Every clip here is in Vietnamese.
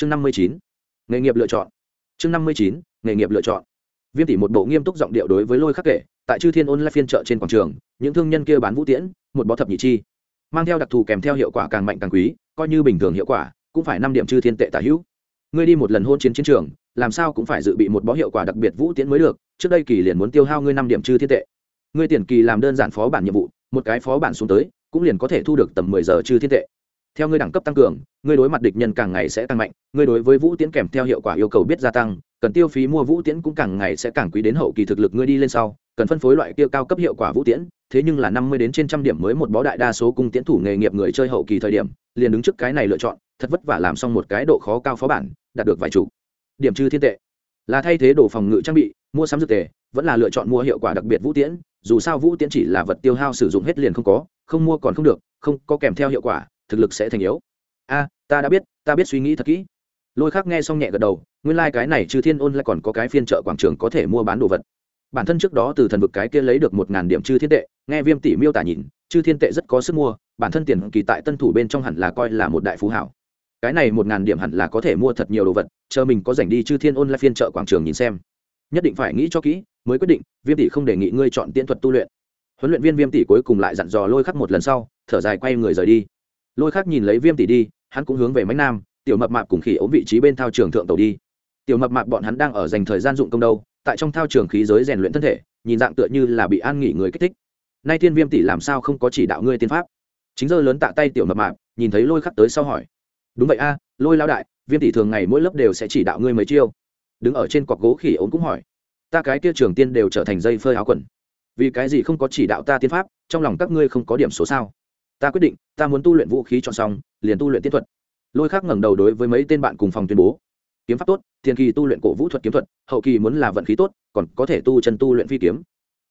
chương năm mươi chín, nghề nghiệp lựa chọn. Chương năm mươi chín, nghề nghiệp lựa chọn. Viêm tỷ một bộ nghiêm túc giọng điệu đối với lôi khắc kể, tại chư thiên ôn lại phiên chợ trên quảng trường, những thương nhân kia bán vũ tiễn, một bó thập nhị chi. Mang theo đặc thù kèm theo hiệu quả càng mạnh càng quý, coi như bình thường hiệu quả, cũng phải năm điểm chư thiên tệ tả hữu. Ngươi đi một lần hôn chiến chiến trường, làm sao cũng phải dự bị một bó hiệu quả đặc biệt vũ tiễn mới được, trước đây kỳ liền muốn tiêu hao ngươi năm điểm chư thiên tệ. Ngươi tiền kỳ làm đơn giản phó bản nhiệm vụ, một cái phó bản xuống tới, cũng liền có thể thu được tầm mười giờ chư thiên tệ theo ngươi đẳng cấp tăng cường, ngươi đối mặt địch nhân càng ngày sẽ tăng mạnh, ngươi đối với vũ tiễn kèm theo hiệu quả yêu cầu biết gia tăng, cần tiêu phí mua vũ tiễn cũng càng ngày sẽ càng quý đến hậu kỳ thực lực ngươi đi lên sau, cần phân phối loại kia cao cấp hiệu quả vũ tiễn, thế nhưng là năm mươi đến trên trăm điểm mới một bó đại đa số cung tiễn thủ nghề nghiệp người chơi hậu kỳ thời điểm, liền đứng trước cái này lựa chọn, thật vất vả làm xong một cái độ khó cao phó bản, đạt được vài chủ. Điểm trừ thiên tệ. Là thay thế đồ phòng ngự trang bị, mua sắm dược tề, vẫn là lựa chọn mua hiệu quả đặc biệt vũ tiễn, dù sao vũ tiễn chỉ là vật tiêu hao sử dụng hết liền không có, không mua còn không được, không có kèm theo hiệu quả thực lực sẽ thành yếu. A, ta đã biết, ta biết suy nghĩ thật kỹ. Lôi khác nghe xong nhẹ gật đầu, nguyên lai、like、cái này chư thiên ôn lại còn có cái phiên chợ quảng trường có thể mua bán đồ vật. Bản thân trước đó từ thần vực cái kia lấy được một ngàn điểm chư thiên tệ, nghe viêm tỷ miêu tả nhìn chư thiên tệ rất có sức mua, bản thân tiền kỳ tại tân thủ bên trong hẳn là coi là một đại phú hảo. Cái này một ngàn điểm hẳn là có thể mua thật nhiều đồ vật, chờ mình có dành đi chư thiên ôn lại phiên chợ quảng trường nhìn xem. Nhất định phải nghĩ cho kỹ, mới quyết định, viêm tỷ không đề nghị ngươi chọn tiễn thuật tu luyện. Huấn luyện viên viêm tỷ cuối cùng lại dặn dò lôi khắc một lần sau, thở dài quay người rời đi lôi khắc nhìn lấy viêm tỷ đi, hắn cũng hướng về mánh nam, tiểu mập mạp cùng khỉ ốm vị trí bên thao trường thượng tàu đi. Tiểu mập mạp bọn hắn đang ở dành thời gian dụng công đâu, tại trong thao trường khí giới rèn luyện thân thể, nhìn dạng tựa như là bị an nghỉ người kích thích. Nay thiên viêm tỷ làm sao không có chỉ đạo ngươi tiên pháp? Chính giờ lớn tạ tay tiểu mập mạp, nhìn thấy lôi khắc tới sau hỏi. Đúng vậy a, lôi lao đại, viêm tỷ thường ngày mỗi lớp đều sẽ chỉ đạo ngươi mấy chiêu. Đứng ở trên cọc gỗ khỉ ốm cũng hỏi. Ta cái kia trường tiên đều trở thành dây phơi áo quần. Vì cái gì không có chỉ đạo ta tiên pháp, trong lòng các ngươi không có điểm số sao? Ta quyết định, ta muốn tu luyện vũ khí chọn xong, liền tu luyện tiên thuật. Lôi khác ngẩng đầu đối với mấy tên bạn cùng phòng tuyên bố. Kiếm pháp tốt, tiền kỳ tu luyện cổ vũ thuật kiếm thuật, hậu kỳ muốn là vận khí tốt, còn có thể tu chân tu luyện phi kiếm.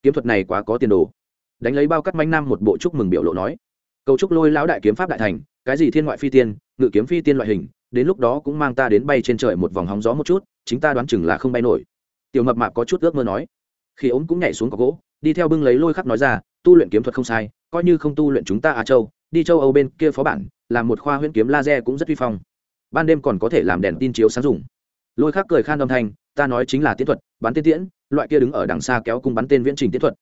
Kiếm thuật này quá có tiền đồ. Đánh lấy bao cắt manh nam một bộ chúc mừng biểu lộ nói. Cầu chúc lôi lão đại kiếm pháp đại thành, cái gì thiên ngoại phi tiên, ngự kiếm phi tiên loại hình, đến lúc đó cũng mang ta đến bay trên trời một vòng hóng gió một chút, chính ta đoán chừng là không bay nổi. Tiểu mập mạp có chút ước mơ nói. Khi ống cũng nhảy xuống có gỗ, đi theo bưng lấy lôi khắc nói ra tu luyện kiếm thuật không sai, coi như không tu luyện chúng ta á châu, đi châu âu bên kia phó bản làm một khoa huyễn kiếm laser cũng rất vi phong. Ban đêm còn có thể làm đèn tin chiếu sáng dùng. Lôi khắc cười khan âm thanh, ta nói chính là tiến thuật, bắn tiên tiễn, loại kia đứng ở đằng xa kéo cung bắn tên viễn trình tiến thuật.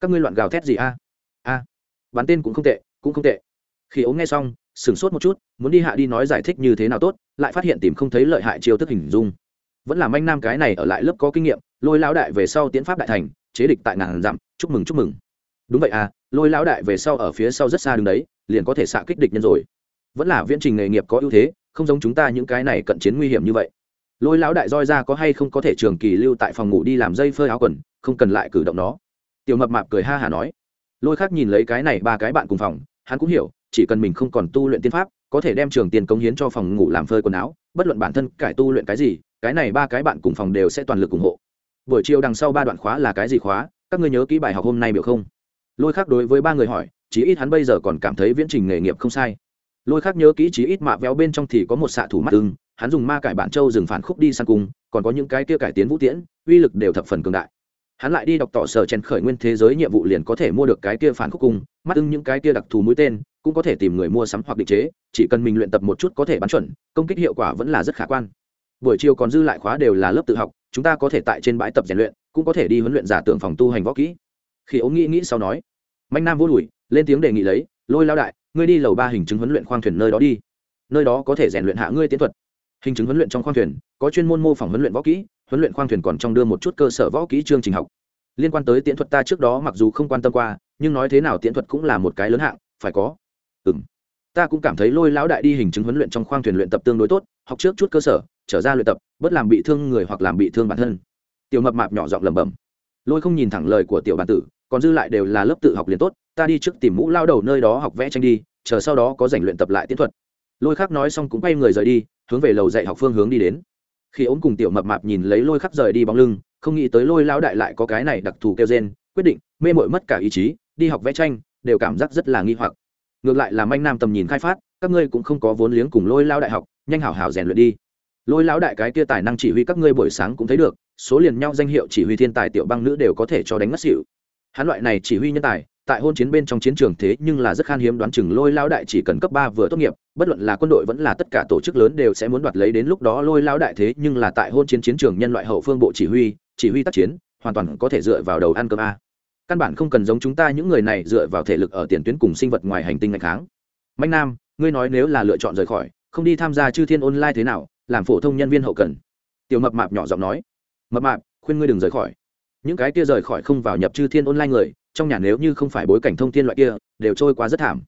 Các ngươi loạn gào thét gì a? A, bắn tên cũng không tệ, cũng không tệ. Khi ống nghe xong, sửng sốt một chút, muốn đi hạ đi nói giải thích như thế nào tốt, lại phát hiện tìm không thấy lợi hại chiêu thức hình dung. Vẫn là manh nam cái này ở lại lớp có kinh nghiệm, lôi lão đại về sau tiến pháp đại thành, chế địch tại ngàn dặm, chúc mừng chúc mừng đúng vậy à lôi lão đại về sau ở phía sau rất xa đứng đấy, liền có thể xạ kích địch nhân rồi. Vẫn là viễn trình nghề nghiệp có ưu thế, không giống chúng ta những cái này cận chiến nguy hiểm như vậy. Lôi lão đại roi ra có hay không có thể trường kỳ lưu tại phòng ngủ đi làm dây phơi áo quần, không cần lại cử động nó. Tiểu mập mạp cười ha hả nói. Lôi khác nhìn lấy cái này ba cái bạn cùng phòng, hắn cũng hiểu, chỉ cần mình không còn tu luyện tiên pháp, có thể đem trường tiền cống hiến cho phòng ngủ làm phơi quần áo, bất luận bản thân cải tu luyện cái gì, cái này ba cái bạn cùng phòng đều sẽ toàn lực ủng hộ. Buổi chiều đằng sau ba đoạn khóa là cái gì khóa, các ngươi nhớ kỹ bài học hôm nay biểu không? Lôi khác đối với ba người hỏi, chí ít hắn bây giờ còn cảm thấy viễn trình nghề nghiệp không sai. Lôi khác nhớ kỹ chí ít mạ véo bên trong thì có một xạ thủ mắt ưng, hắn dùng ma cải bản châu dừng phản khúc đi sang cung, còn có những cái kia cải tiến vũ tiễn, uy lực đều thập phần cường đại. Hắn lại đi đọc tỏ sở chèn khởi nguyên thế giới nhiệm vụ liền có thể mua được cái kia phản khúc cung, mắt ưng những cái kia đặc thù mũi tên, cũng có thể tìm người mua sắm hoặc định chế, chỉ cần mình luyện tập một chút có thể bắn chuẩn, công kích hiệu quả vẫn là rất khả quan. Buổi chiều còn dư lại khóa đều là lớp tự học, chúng ta có thể tại trên bãi tập rèn luyện, cũng có thể đi huấn luyện giả tưởng phòng tu hành võ kỹ. Khi ống nghĩ nghĩ sau nói mạnh nam vô lùi lên tiếng đề nghị lấy, lôi lao đại, ngươi đi lầu ba hình chứng huấn luyện khoang thuyền nơi đó đi. Nơi đó có thể rèn luyện hạ ngươi tiến thuật. Hình chứng huấn luyện trong khoang thuyền, có chuyên môn mô phỏng huấn luyện võ kỹ, huấn luyện khoang thuyền còn trong đưa một chút cơ sở võ kỹ chương trình học. Liên quan tới tiễn thuật ta trước đó mặc dù không quan tâm qua, nhưng nói thế nào tiễn thuật cũng là một cái lớn hạng, phải có. Ừ m ta cũng cảm thấy lôi lão đại đi hình chứng huấn luyện trong khoang thuyền luyện tập tương đối tốt, học trước chút cơ sở, trở ra luyện tập, bớt làm bị thương người hoặc làm bị thương bản thân. Tiểu mập mạp nhỏ giọng lẩm bẩm. Lôi không nhìn thẳng lời của tiểu bản tử còn dư lại đều là lớp tự học liền tốt, ta đi trước tìm mũ lao đầu nơi đó học vẽ tranh đi, chờ sau đó có rảnh luyện tập lại tiến thuật. Lôi khắc nói xong cũng quay người rời đi, hướng về lầu dạy học phương hướng đi đến. Khi ốm cùng tiểu mập mạp nhìn lấy lôi khắc rời đi bóng lưng, không nghĩ tới lôi lao đại lại có cái này đặc thù kêu gen quyết định mê mội mất cả ý chí, đi học vẽ tranh, đều cảm giác rất là nghi hoặc. Ngược lại là manh nam tầm nhìn khai phát, các ngươi cũng không có vốn liếng cùng lôi lao đại học, nhanh hảo hảo rèn luyện đi. Lôi lão đại cái kia tài năng chỉ huy các ngươi buổi sáng cũng thấy được, số liền nhau danh hiệu chỉ huy thiên tài tiểu băng nữ đều có thể cho đánh ngất xỉu hắn loại này chỉ huy nhân tài, tại hôn chiến bên trong chiến trường thế nhưng là rất khan hiếm, đoán chừng lôi lao đại chỉ cần cấp ba vừa tốt nghiệp, bất luận là quân đội vẫn là tất cả tổ chức lớn đều sẽ muốn đoạt lấy đến lúc đó lôi lao đại thế nhưng là tại hôn chiến chiến trường nhân loại hậu phương bộ chỉ huy chỉ huy tác chiến, hoàn toàn có thể dựa vào đầu ăn cơm a. Căn bản không cần giống chúng ta những người này dựa vào thể lực ở tiền tuyến cùng sinh vật ngoài hành tinh ngày tháng mạnh nam, ngươi nói nếu là lựa chọn rời khỏi, không đi tham gia chư thiên online thế nào? Làm phổ thông nhân viên hậu cần. Tiểu mập mạp nhỏ giọng nói. Mập mạp, khuyên ngươi đừng rời khỏi những cái kia rời khỏi không vào nhập chư thiên online người, trong nhà nếu như không phải bối cảnh thông thiên loại kia, đều trôi qua rất thảm.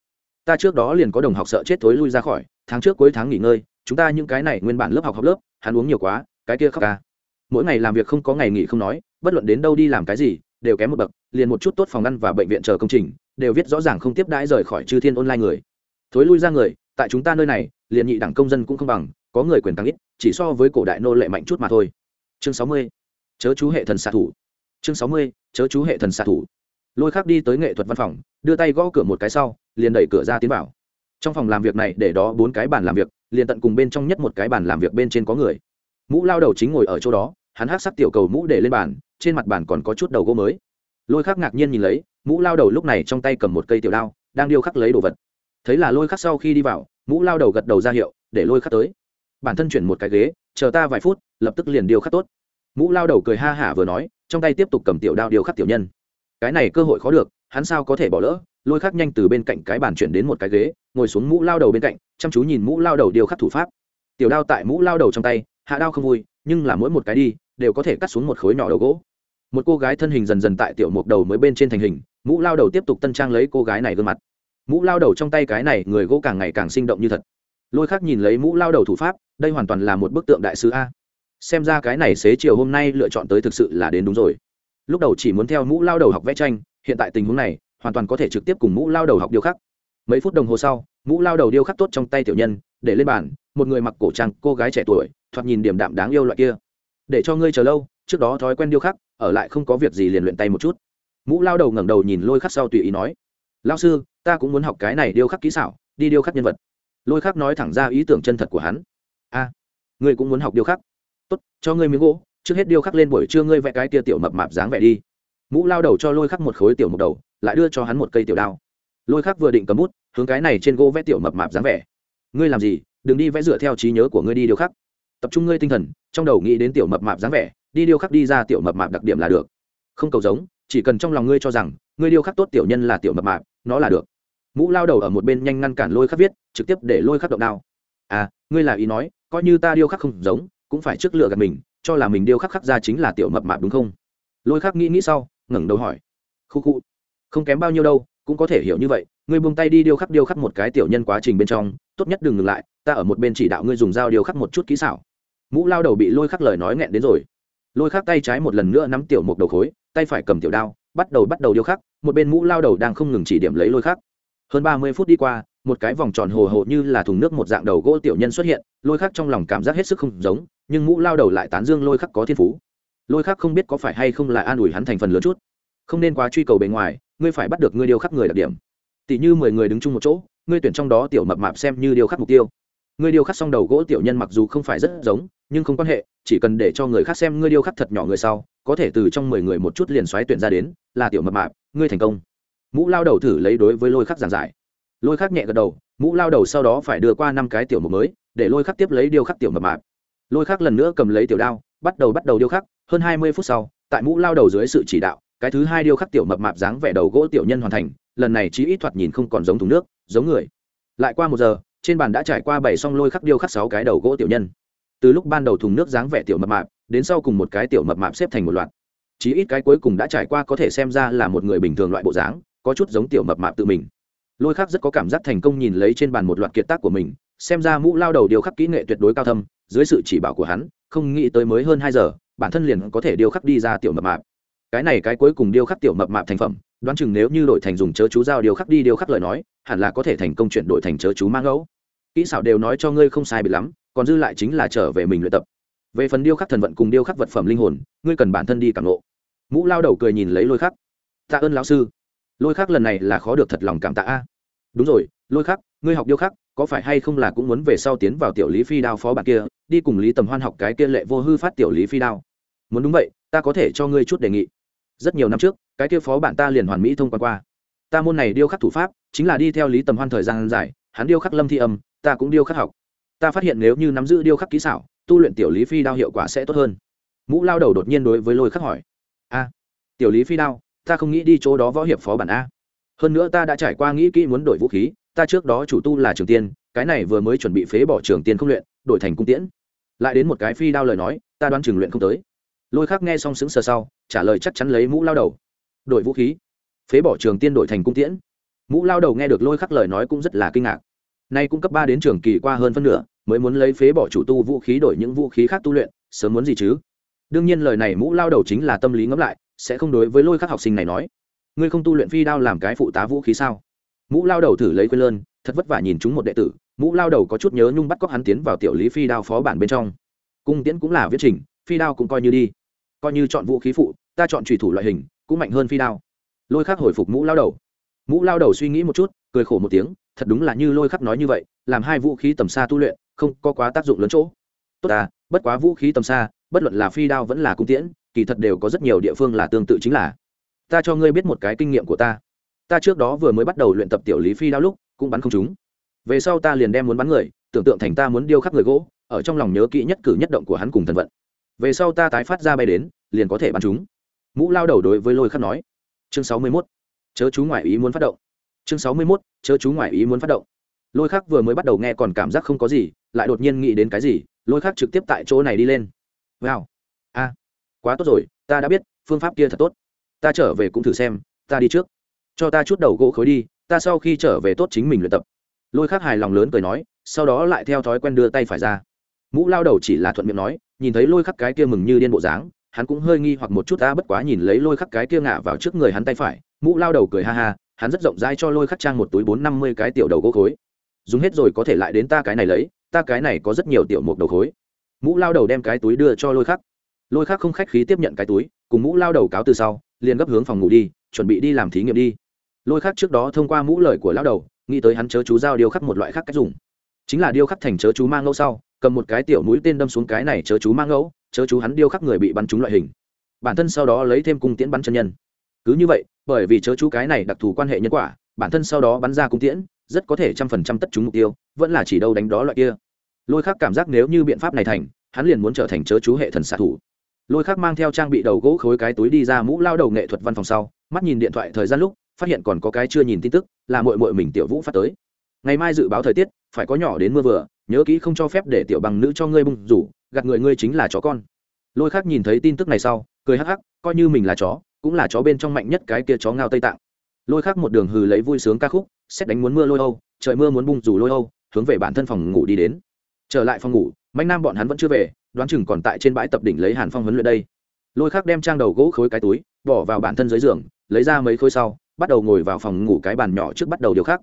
Ta trước đó liền có đồng học sợ chết thối lui ra khỏi, tháng trước cuối tháng nghỉ ngơi, chúng ta những cái này nguyên bản lớp học học lớp, hắn uống nhiều quá, cái kia khóc ca. Mỗi ngày làm việc không có ngày nghỉ không nói, bất luận đến đâu đi làm cái gì, đều kém một bậc, liền một chút tốt phòng ăn và bệnh viện chờ công trình, đều viết rõ ràng không tiếp đãi rời khỏi chư thiên online người. Thối lui ra người, tại chúng ta nơi này, liền nhị đẳng công dân cũng không bằng, có người quyền tăng ít, chỉ so với cổ đại nô lệ mạnh chút mà thôi. Chương sáu mươi. Chớ chú hệ thần xạ thủ chương sáu mươi, chớ chú hệ thần xạ thủ. Lôi khác đi tới nghệ thuật văn phòng, đưa tay gõ cửa một cái sau, liền đẩy cửa ra tiến vào. Trong phòng làm việc này, để đó bốn cái bàn làm việc, liền tận cùng bên trong nhất một cái bàn làm việc bên trên có người. Mũ lao đầu chính ngồi ở chỗ đó, hắn hát sắc tiểu cầu mũ để lên bàn, trên mặt bàn còn có chút đầu gỗ mới. Lôi khắc ngạc nhiên nhìn lấy, mũ lao đầu lúc này trong tay cầm một cây tiểu đao, đang điêu khắc lấy đồ vật. Thấy là lôi khắc sau khi đi vào, mũ lao đầu gật đầu ra hiệu, để lôi khắc tới. Bản thân chuyển một cái ghế, chờ ta vài phút, lập tức liền điêu khắc tốt. Mũ lao đầu cười ha hả vừa nói trong tay tiếp tục cầm tiểu đao điều khắc tiểu nhân. Cái này cơ hội khó được, hắn sao có thể bỏ lỡ? Lôi khắc nhanh từ bên cạnh cái bàn chuyển đến một cái ghế, ngồi xuống mũ lao đầu bên cạnh, chăm chú nhìn mũ lao đầu điều khắc thủ pháp. Tiểu đao tại mũ lao đầu trong tay, hạ đao không vui, nhưng là mỗi một cái đi, đều có thể cắt xuống một khối nhỏ đầu gỗ. Một cô gái thân hình dần dần tại tiểu mục đầu mới bên trên thành hình, mũ lao đầu tiếp tục tân trang lấy cô gái này gương mặt. Mũ lao đầu trong tay cái này, người gỗ càng ngày càng sinh động như thật. Lôi khác nhìn lấy mũ lao đầu thủ pháp, đây hoàn toàn là một bức tượng đại sứ a xem ra cái này xế chiều hôm nay lựa chọn tới thực sự là đến đúng rồi. Lúc đầu chỉ muốn theo mũ lao đầu học vẽ tranh, hiện tại tình huống này, hoàn toàn có thể trực tiếp cùng mũ lao đầu học điêu khắc. Mấy phút đồng hồ sau, mũ lao đầu điêu khắc tốt trong tay tiểu nhân, để lên bàn, một người mặc cổ trang cô gái trẻ tuổi, thoạt nhìn điểm đạm đáng yêu loại kia. Để cho ngươi chờ lâu, trước đó thói quen điêu khắc, ở lại không có việc gì liền luyện tay một chút. Mũ lao đầu ngẩng đầu nhìn lôi khắc sau tùy ý nói lao sư, ta cũng muốn học cái này điêu khắc kỹ xảo, đi điêu khắc nhân vật. Lôi khắc nói thẳng ra ý tưởng chân thật của hắn. A, ngươi cũng muốn học điêu khắc? Tốt, cho ngươi miếng gỗ, trước hết điêu khắc lên buổi trưa ngươi vẽ cái tia tiểu mập mạp dáng vẻ đi. Mũ lao đầu cho lôi khắc một khối tiểu mộc đầu, lại đưa cho hắn một cây tiểu đao. Lôi khắc vừa định cầm bút, hướng cái này trên gỗ vẽ tiểu mập mạp dáng vẻ. Ngươi làm gì? Đừng đi vẽ dựa theo trí nhớ của ngươi đi điêu khắc. Tập trung ngươi tinh thần, trong đầu nghĩ đến tiểu mập mạp dáng vẻ, đi điêu khắc đi ra tiểu mập mạp đặc điểm là được. Không cầu giống, chỉ cần trong lòng ngươi cho rằng, ngươi điêu khắc tốt tiểu nhân là tiểu mập mạp, nó là được. Mũ lao đầu ở một bên nhanh ngăn cản lôi khắc viết, trực tiếp để lôi khắc động đao. À ngươi là ý nói, coi như ta điêu khắc không giống cũng phải trước lựa gạt mình, cho là mình điêu khắc khắc ra chính là tiểu mập mạp đúng không? Lôi khắc nghĩ nghĩ sau, ngẩng đầu hỏi. Khu khu không kém bao nhiêu đâu, cũng có thể hiểu như vậy, ngươi buông tay đi điêu khắc điêu khắc một cái tiểu nhân quá trình bên trong, tốt nhất đừng ngừng lại, ta ở một bên chỉ đạo ngươi dùng dao điêu khắc một chút kỹ xảo. Mũ lao đầu bị lôi khắc lời nói nghẹn đến rồi. Lôi khắc tay trái một lần nữa nắm tiểu một đầu khối, tay phải cầm tiểu đao, bắt đầu bắt đầu điêu khắc, một bên mũ lao đầu đang không ngừng chỉ điểm lấy lôi khắc. Hơn ba mươi phút đi qua một cái vòng tròn hồ hồ như là thùng nước một dạng đầu gỗ tiểu nhân xuất hiện, lôi khắc trong lòng cảm giác hết sức không giống, nhưng mũ lao đầu lại tán dương lôi khắc có thiên phú. Lôi khắc không biết có phải hay không là an ủi hắn thành phần lớn chút. Không nên quá truy cầu bề ngoài, ngươi phải bắt được ngươi điêu khắc người đặc điểm. Tỷ như mười người đứng chung một chỗ, ngươi tuyển trong đó tiểu mập mạp xem như điêu khắc mục tiêu. Ngươi điêu khắc xong đầu gỗ tiểu nhân mặc dù không phải rất giống, nhưng không quan hệ, chỉ cần để cho người khác xem ngươi điêu khắc thật nhỏ người sau, có thể từ trong mười người một chút liền xoáy tuyển ra đến, là tiểu mập mạp, ngươi thành công. Mũ lao đầu thử lấy đối với lôi khắc giảng giải lôi khắc nhẹ gật đầu, mũ lao đầu sau đó phải đưa qua năm cái tiểu mục mới, để lôi khắc tiếp lấy điêu khắc tiểu mập mạp. Lôi khắc lần nữa cầm lấy tiểu đao, bắt đầu bắt đầu điêu khắc, hơn hai mươi phút sau, tại mũ lao đầu dưới sự chỉ đạo, cái thứ hai điêu khắc tiểu mập mạp dáng vẻ đầu gỗ tiểu nhân hoàn thành, lần này chí ít thoạt nhìn không còn giống thùng nước, giống người. Lại qua một giờ, trên bàn đã trải qua bảy xong lôi khắc điêu khắc sáu cái đầu gỗ tiểu nhân. Từ lúc ban đầu thùng nước dáng vẻ tiểu mập mạp, đến sau cùng một cái tiểu mập mạp xếp thành một loạt. Chí ít cái cuối cùng đã trải qua có thể xem ra là một người bình thường loại bộ dáng, có chút giống tiểu mập mạp tự mình lôi khắc rất có cảm giác thành công nhìn lấy trên bàn một loạt kiệt tác của mình, xem ra mũ lao đầu điêu khắc kỹ nghệ tuyệt đối cao thâm, dưới sự chỉ bảo của hắn, không nghĩ tới mới hơn hai giờ, bản thân liền có thể điêu khắc đi ra tiểu mập mạp. Cái này cái cuối cùng điêu khắc tiểu mập mạp thành phẩm, đoán chừng nếu như đổi thành dùng chớ chú dao điêu khắc đi điêu khắc lời nói, hẳn là có thể thành công chuyển đổi thành chớ chú mang ngẫu kỹ xảo đều nói cho ngươi không sai bị lắm, còn dư lại chính là trở về mình luyện tập. Về phần điêu khắc thần vận cùng điêu khắc vật phẩm linh hồn, ngươi cần bản thân đi cảm lộ mũ lao đầu cười nhìn lấy lôi khắc. Tạ ơn lão sư lôi khắc lần này là khó được thật lòng cảm tạ a. Đúng rồi, lôi khắc, ngươi học điêu khắc, có phải hay không là cũng muốn về sau tiến vào tiểu lý phi đao phó bạn kia, đi cùng lý tầm hoan học cái kia lệ vô hư phát tiểu lý phi đao? Muốn đúng vậy, ta có thể cho ngươi chút đề nghị. Rất nhiều năm trước, cái kia phó bạn ta liền hoàn mỹ thông quan qua. Ta môn này điêu khắc thủ pháp, chính là đi theo lý tầm hoan thời gian dài, hắn điêu khắc lâm thi âm, ta cũng điêu khắc học. Ta phát hiện nếu như nắm giữ điêu khắc kỹ xảo, tu luyện tiểu lý phi đao hiệu quả sẽ tốt hơn. Mũ lao đầu đột nhiên đối với lôi khắc hỏi. A, tiểu lý phi đao ta không nghĩ đi chỗ đó võ hiệp phó bản a. Hơn nữa ta đã trải qua nghĩ kỹ muốn đổi vũ khí, ta trước đó chủ tu là trường tiên, cái này vừa mới chuẩn bị phế bỏ trường tiên không luyện, đổi thành cung tiễn. Lại đến một cái phi đao lời nói, ta đoán trường luyện không tới. Lôi khắc nghe xong xứng sờ sau, trả lời chắc chắn lấy mũ lao đầu. Đổi vũ khí. Phế bỏ trường tiên đổi thành cung tiễn. Mũ lao đầu nghe được lôi khắc lời nói cũng rất là kinh ngạc. Nay cũng cấp ba đến trường kỳ qua hơn phân nửa, mới muốn lấy phế bỏ chủ tu vũ khí đổi những vũ khí khác tu luyện, sớm muốn gì chứ? Đương nhiên lời này mũ lao đầu chính là tâm lý ngẫm lại sẽ không đối với lôi khắc học sinh này nói. Ngươi không tu luyện phi đao làm cái phụ tá vũ khí sao? Mũ lao đầu thử lấy quên lơn, thật vất vả nhìn chúng một đệ tử, mũ lao đầu có chút nhớ nhung bắt cóc hắn tiến vào tiểu lý phi đao phó bản bên trong. Cung tiễn cũng là viết trình, phi đao cũng coi như đi. Coi như chọn vũ khí phụ, ta chọn trùy thủ loại hình, cũng mạnh hơn phi đao. Lôi khắc hồi phục mũ lao đầu. Mũ lao đầu suy nghĩ một chút, cười khổ một tiếng, thật đúng là như lôi khắc nói như vậy, làm hai vũ khí tầm xa tu luyện, không có quá tác dụng lớn chỗ. Tốt à bất quá vũ khí tầm xa, bất luận là phi đao vẫn là cung tiễn kỳ thật đều có rất nhiều địa phương là tương tự chính là. Ta cho ngươi biết một cái kinh nghiệm của ta. Ta trước đó vừa mới bắt đầu luyện tập tiểu lý phi đao lúc, cũng bắn không chúng về sau ta liền đem muốn bắn người, tưởng tượng thành ta muốn điêu khắc người gỗ, ở trong lòng nhớ kỹ nhất cử nhất động của hắn cùng thần vận. Về sau ta tái phát ra bay đến, liền có thể bắn chúng mũ lao đầu đối với lôi khắc nói. Chương sáu mươi mốt. Chớ chú ngoại ý muốn phát động. Chương sáu mươi mốt. Chớ chú ngoại ý muốn phát động. Lôi khắc vừa mới bắt đầu nghe còn cảm giác không có gì, lại đột nhiên nghĩ đến cái gì, lôi khắc trực tiếp tại chỗ này đi lên. Wow quá tốt rồi, ta đã biết, phương pháp kia thật tốt. Ta trở về cũng thử xem, ta đi trước. Cho ta chút đầu gỗ khối đi, ta sau khi trở về tốt chính mình luyện tập. Lôi khắc hài lòng lớn cười nói, sau đó lại theo thói quen đưa tay phải ra. Mũ lao đầu chỉ là thuận miệng nói, nhìn thấy lôi khắc cái kia mừng như điên bộ dáng, hắn cũng hơi nghi hoặc một chút, ta bất quá nhìn lấy lôi khắc cái kia ngả vào trước người hắn tay phải, mũ lao đầu cười ha ha, hắn rất rộng rãi cho lôi khắc trang một túi bốn năm mươi cái tiểu đầu gỗ khối. Dùng hết rồi có thể lại đến ta cái này lấy, ta cái này có rất nhiều tiểu mục đầu khối. Mũ lao đầu đem cái túi đưa cho lôi khắc lôi khác không khách khí tiếp nhận cái túi, cùng mũ lao đầu cáo từ sau, liền gấp hướng phòng ngủ đi, chuẩn bị đi làm thí nghiệm đi. Lôi khác trước đó thông qua mũ lời của lao đầu, nghĩ tới hắn chớ chú giao điêu khắc một loại khác cách dùng. Chính là điêu khắc thành chớ chú mang ngẫu sau, cầm một cái tiểu mũi tên đâm xuống cái này chớ chú mang ngẫu, chớ chú hắn điêu khắc người bị bắn trúng loại hình. Bản thân sau đó lấy thêm cung tiễn bắn chân nhân. Cứ như vậy, bởi vì chớ chú cái này đặc thù quan hệ nhân quả, bản thân sau đó bắn ra cung tiễn, rất có thể trăm phần trăm tất trúng mục tiêu, vẫn là chỉ đâu đánh đó loại kia. Lôi khắc cảm giác nếu như biện pháp này thành, hắn liền muốn trở thành chớ chú hệ thần xạ thủ lôi khắc mang theo trang bị đầu gỗ khối cái túi đi ra mũ lao đầu nghệ thuật văn phòng sau, mắt nhìn điện thoại thời gian lúc, phát hiện còn có cái chưa nhìn tin tức, là mội mội mình tiểu vũ phát tới. Ngày mai dự báo thời tiết, phải có nhỏ đến mưa vừa, nhớ kỹ không cho phép để tiểu bằng nữ cho ngươi bung rủ, gạt người ngươi chính là chó con. Lôi khắc nhìn thấy tin tức này sau, cười hắc hắc, coi như mình là chó, cũng là chó bên trong mạnh nhất cái kia chó ngao tây tạng. Lôi khắc một đường hừ lấy vui sướng ca khúc, xét đánh muốn mưa lôi âu, trời mưa muốn bung rủ lôi âu, hướng về bản thân phòng ngủ đi đến. Trở lại phòng ngủ, mạnh nam bọn hắn vẫn chưa về đoán chừng còn tại trên bãi tập đỉnh lấy hàn phong huấn luyện đây. Lôi khắc đem trang đầu gỗ khối cái túi, bỏ vào bản thân dưới giường, lấy ra mấy khối sau, bắt đầu ngồi vào phòng ngủ cái bàn nhỏ trước bắt đầu điều khắc.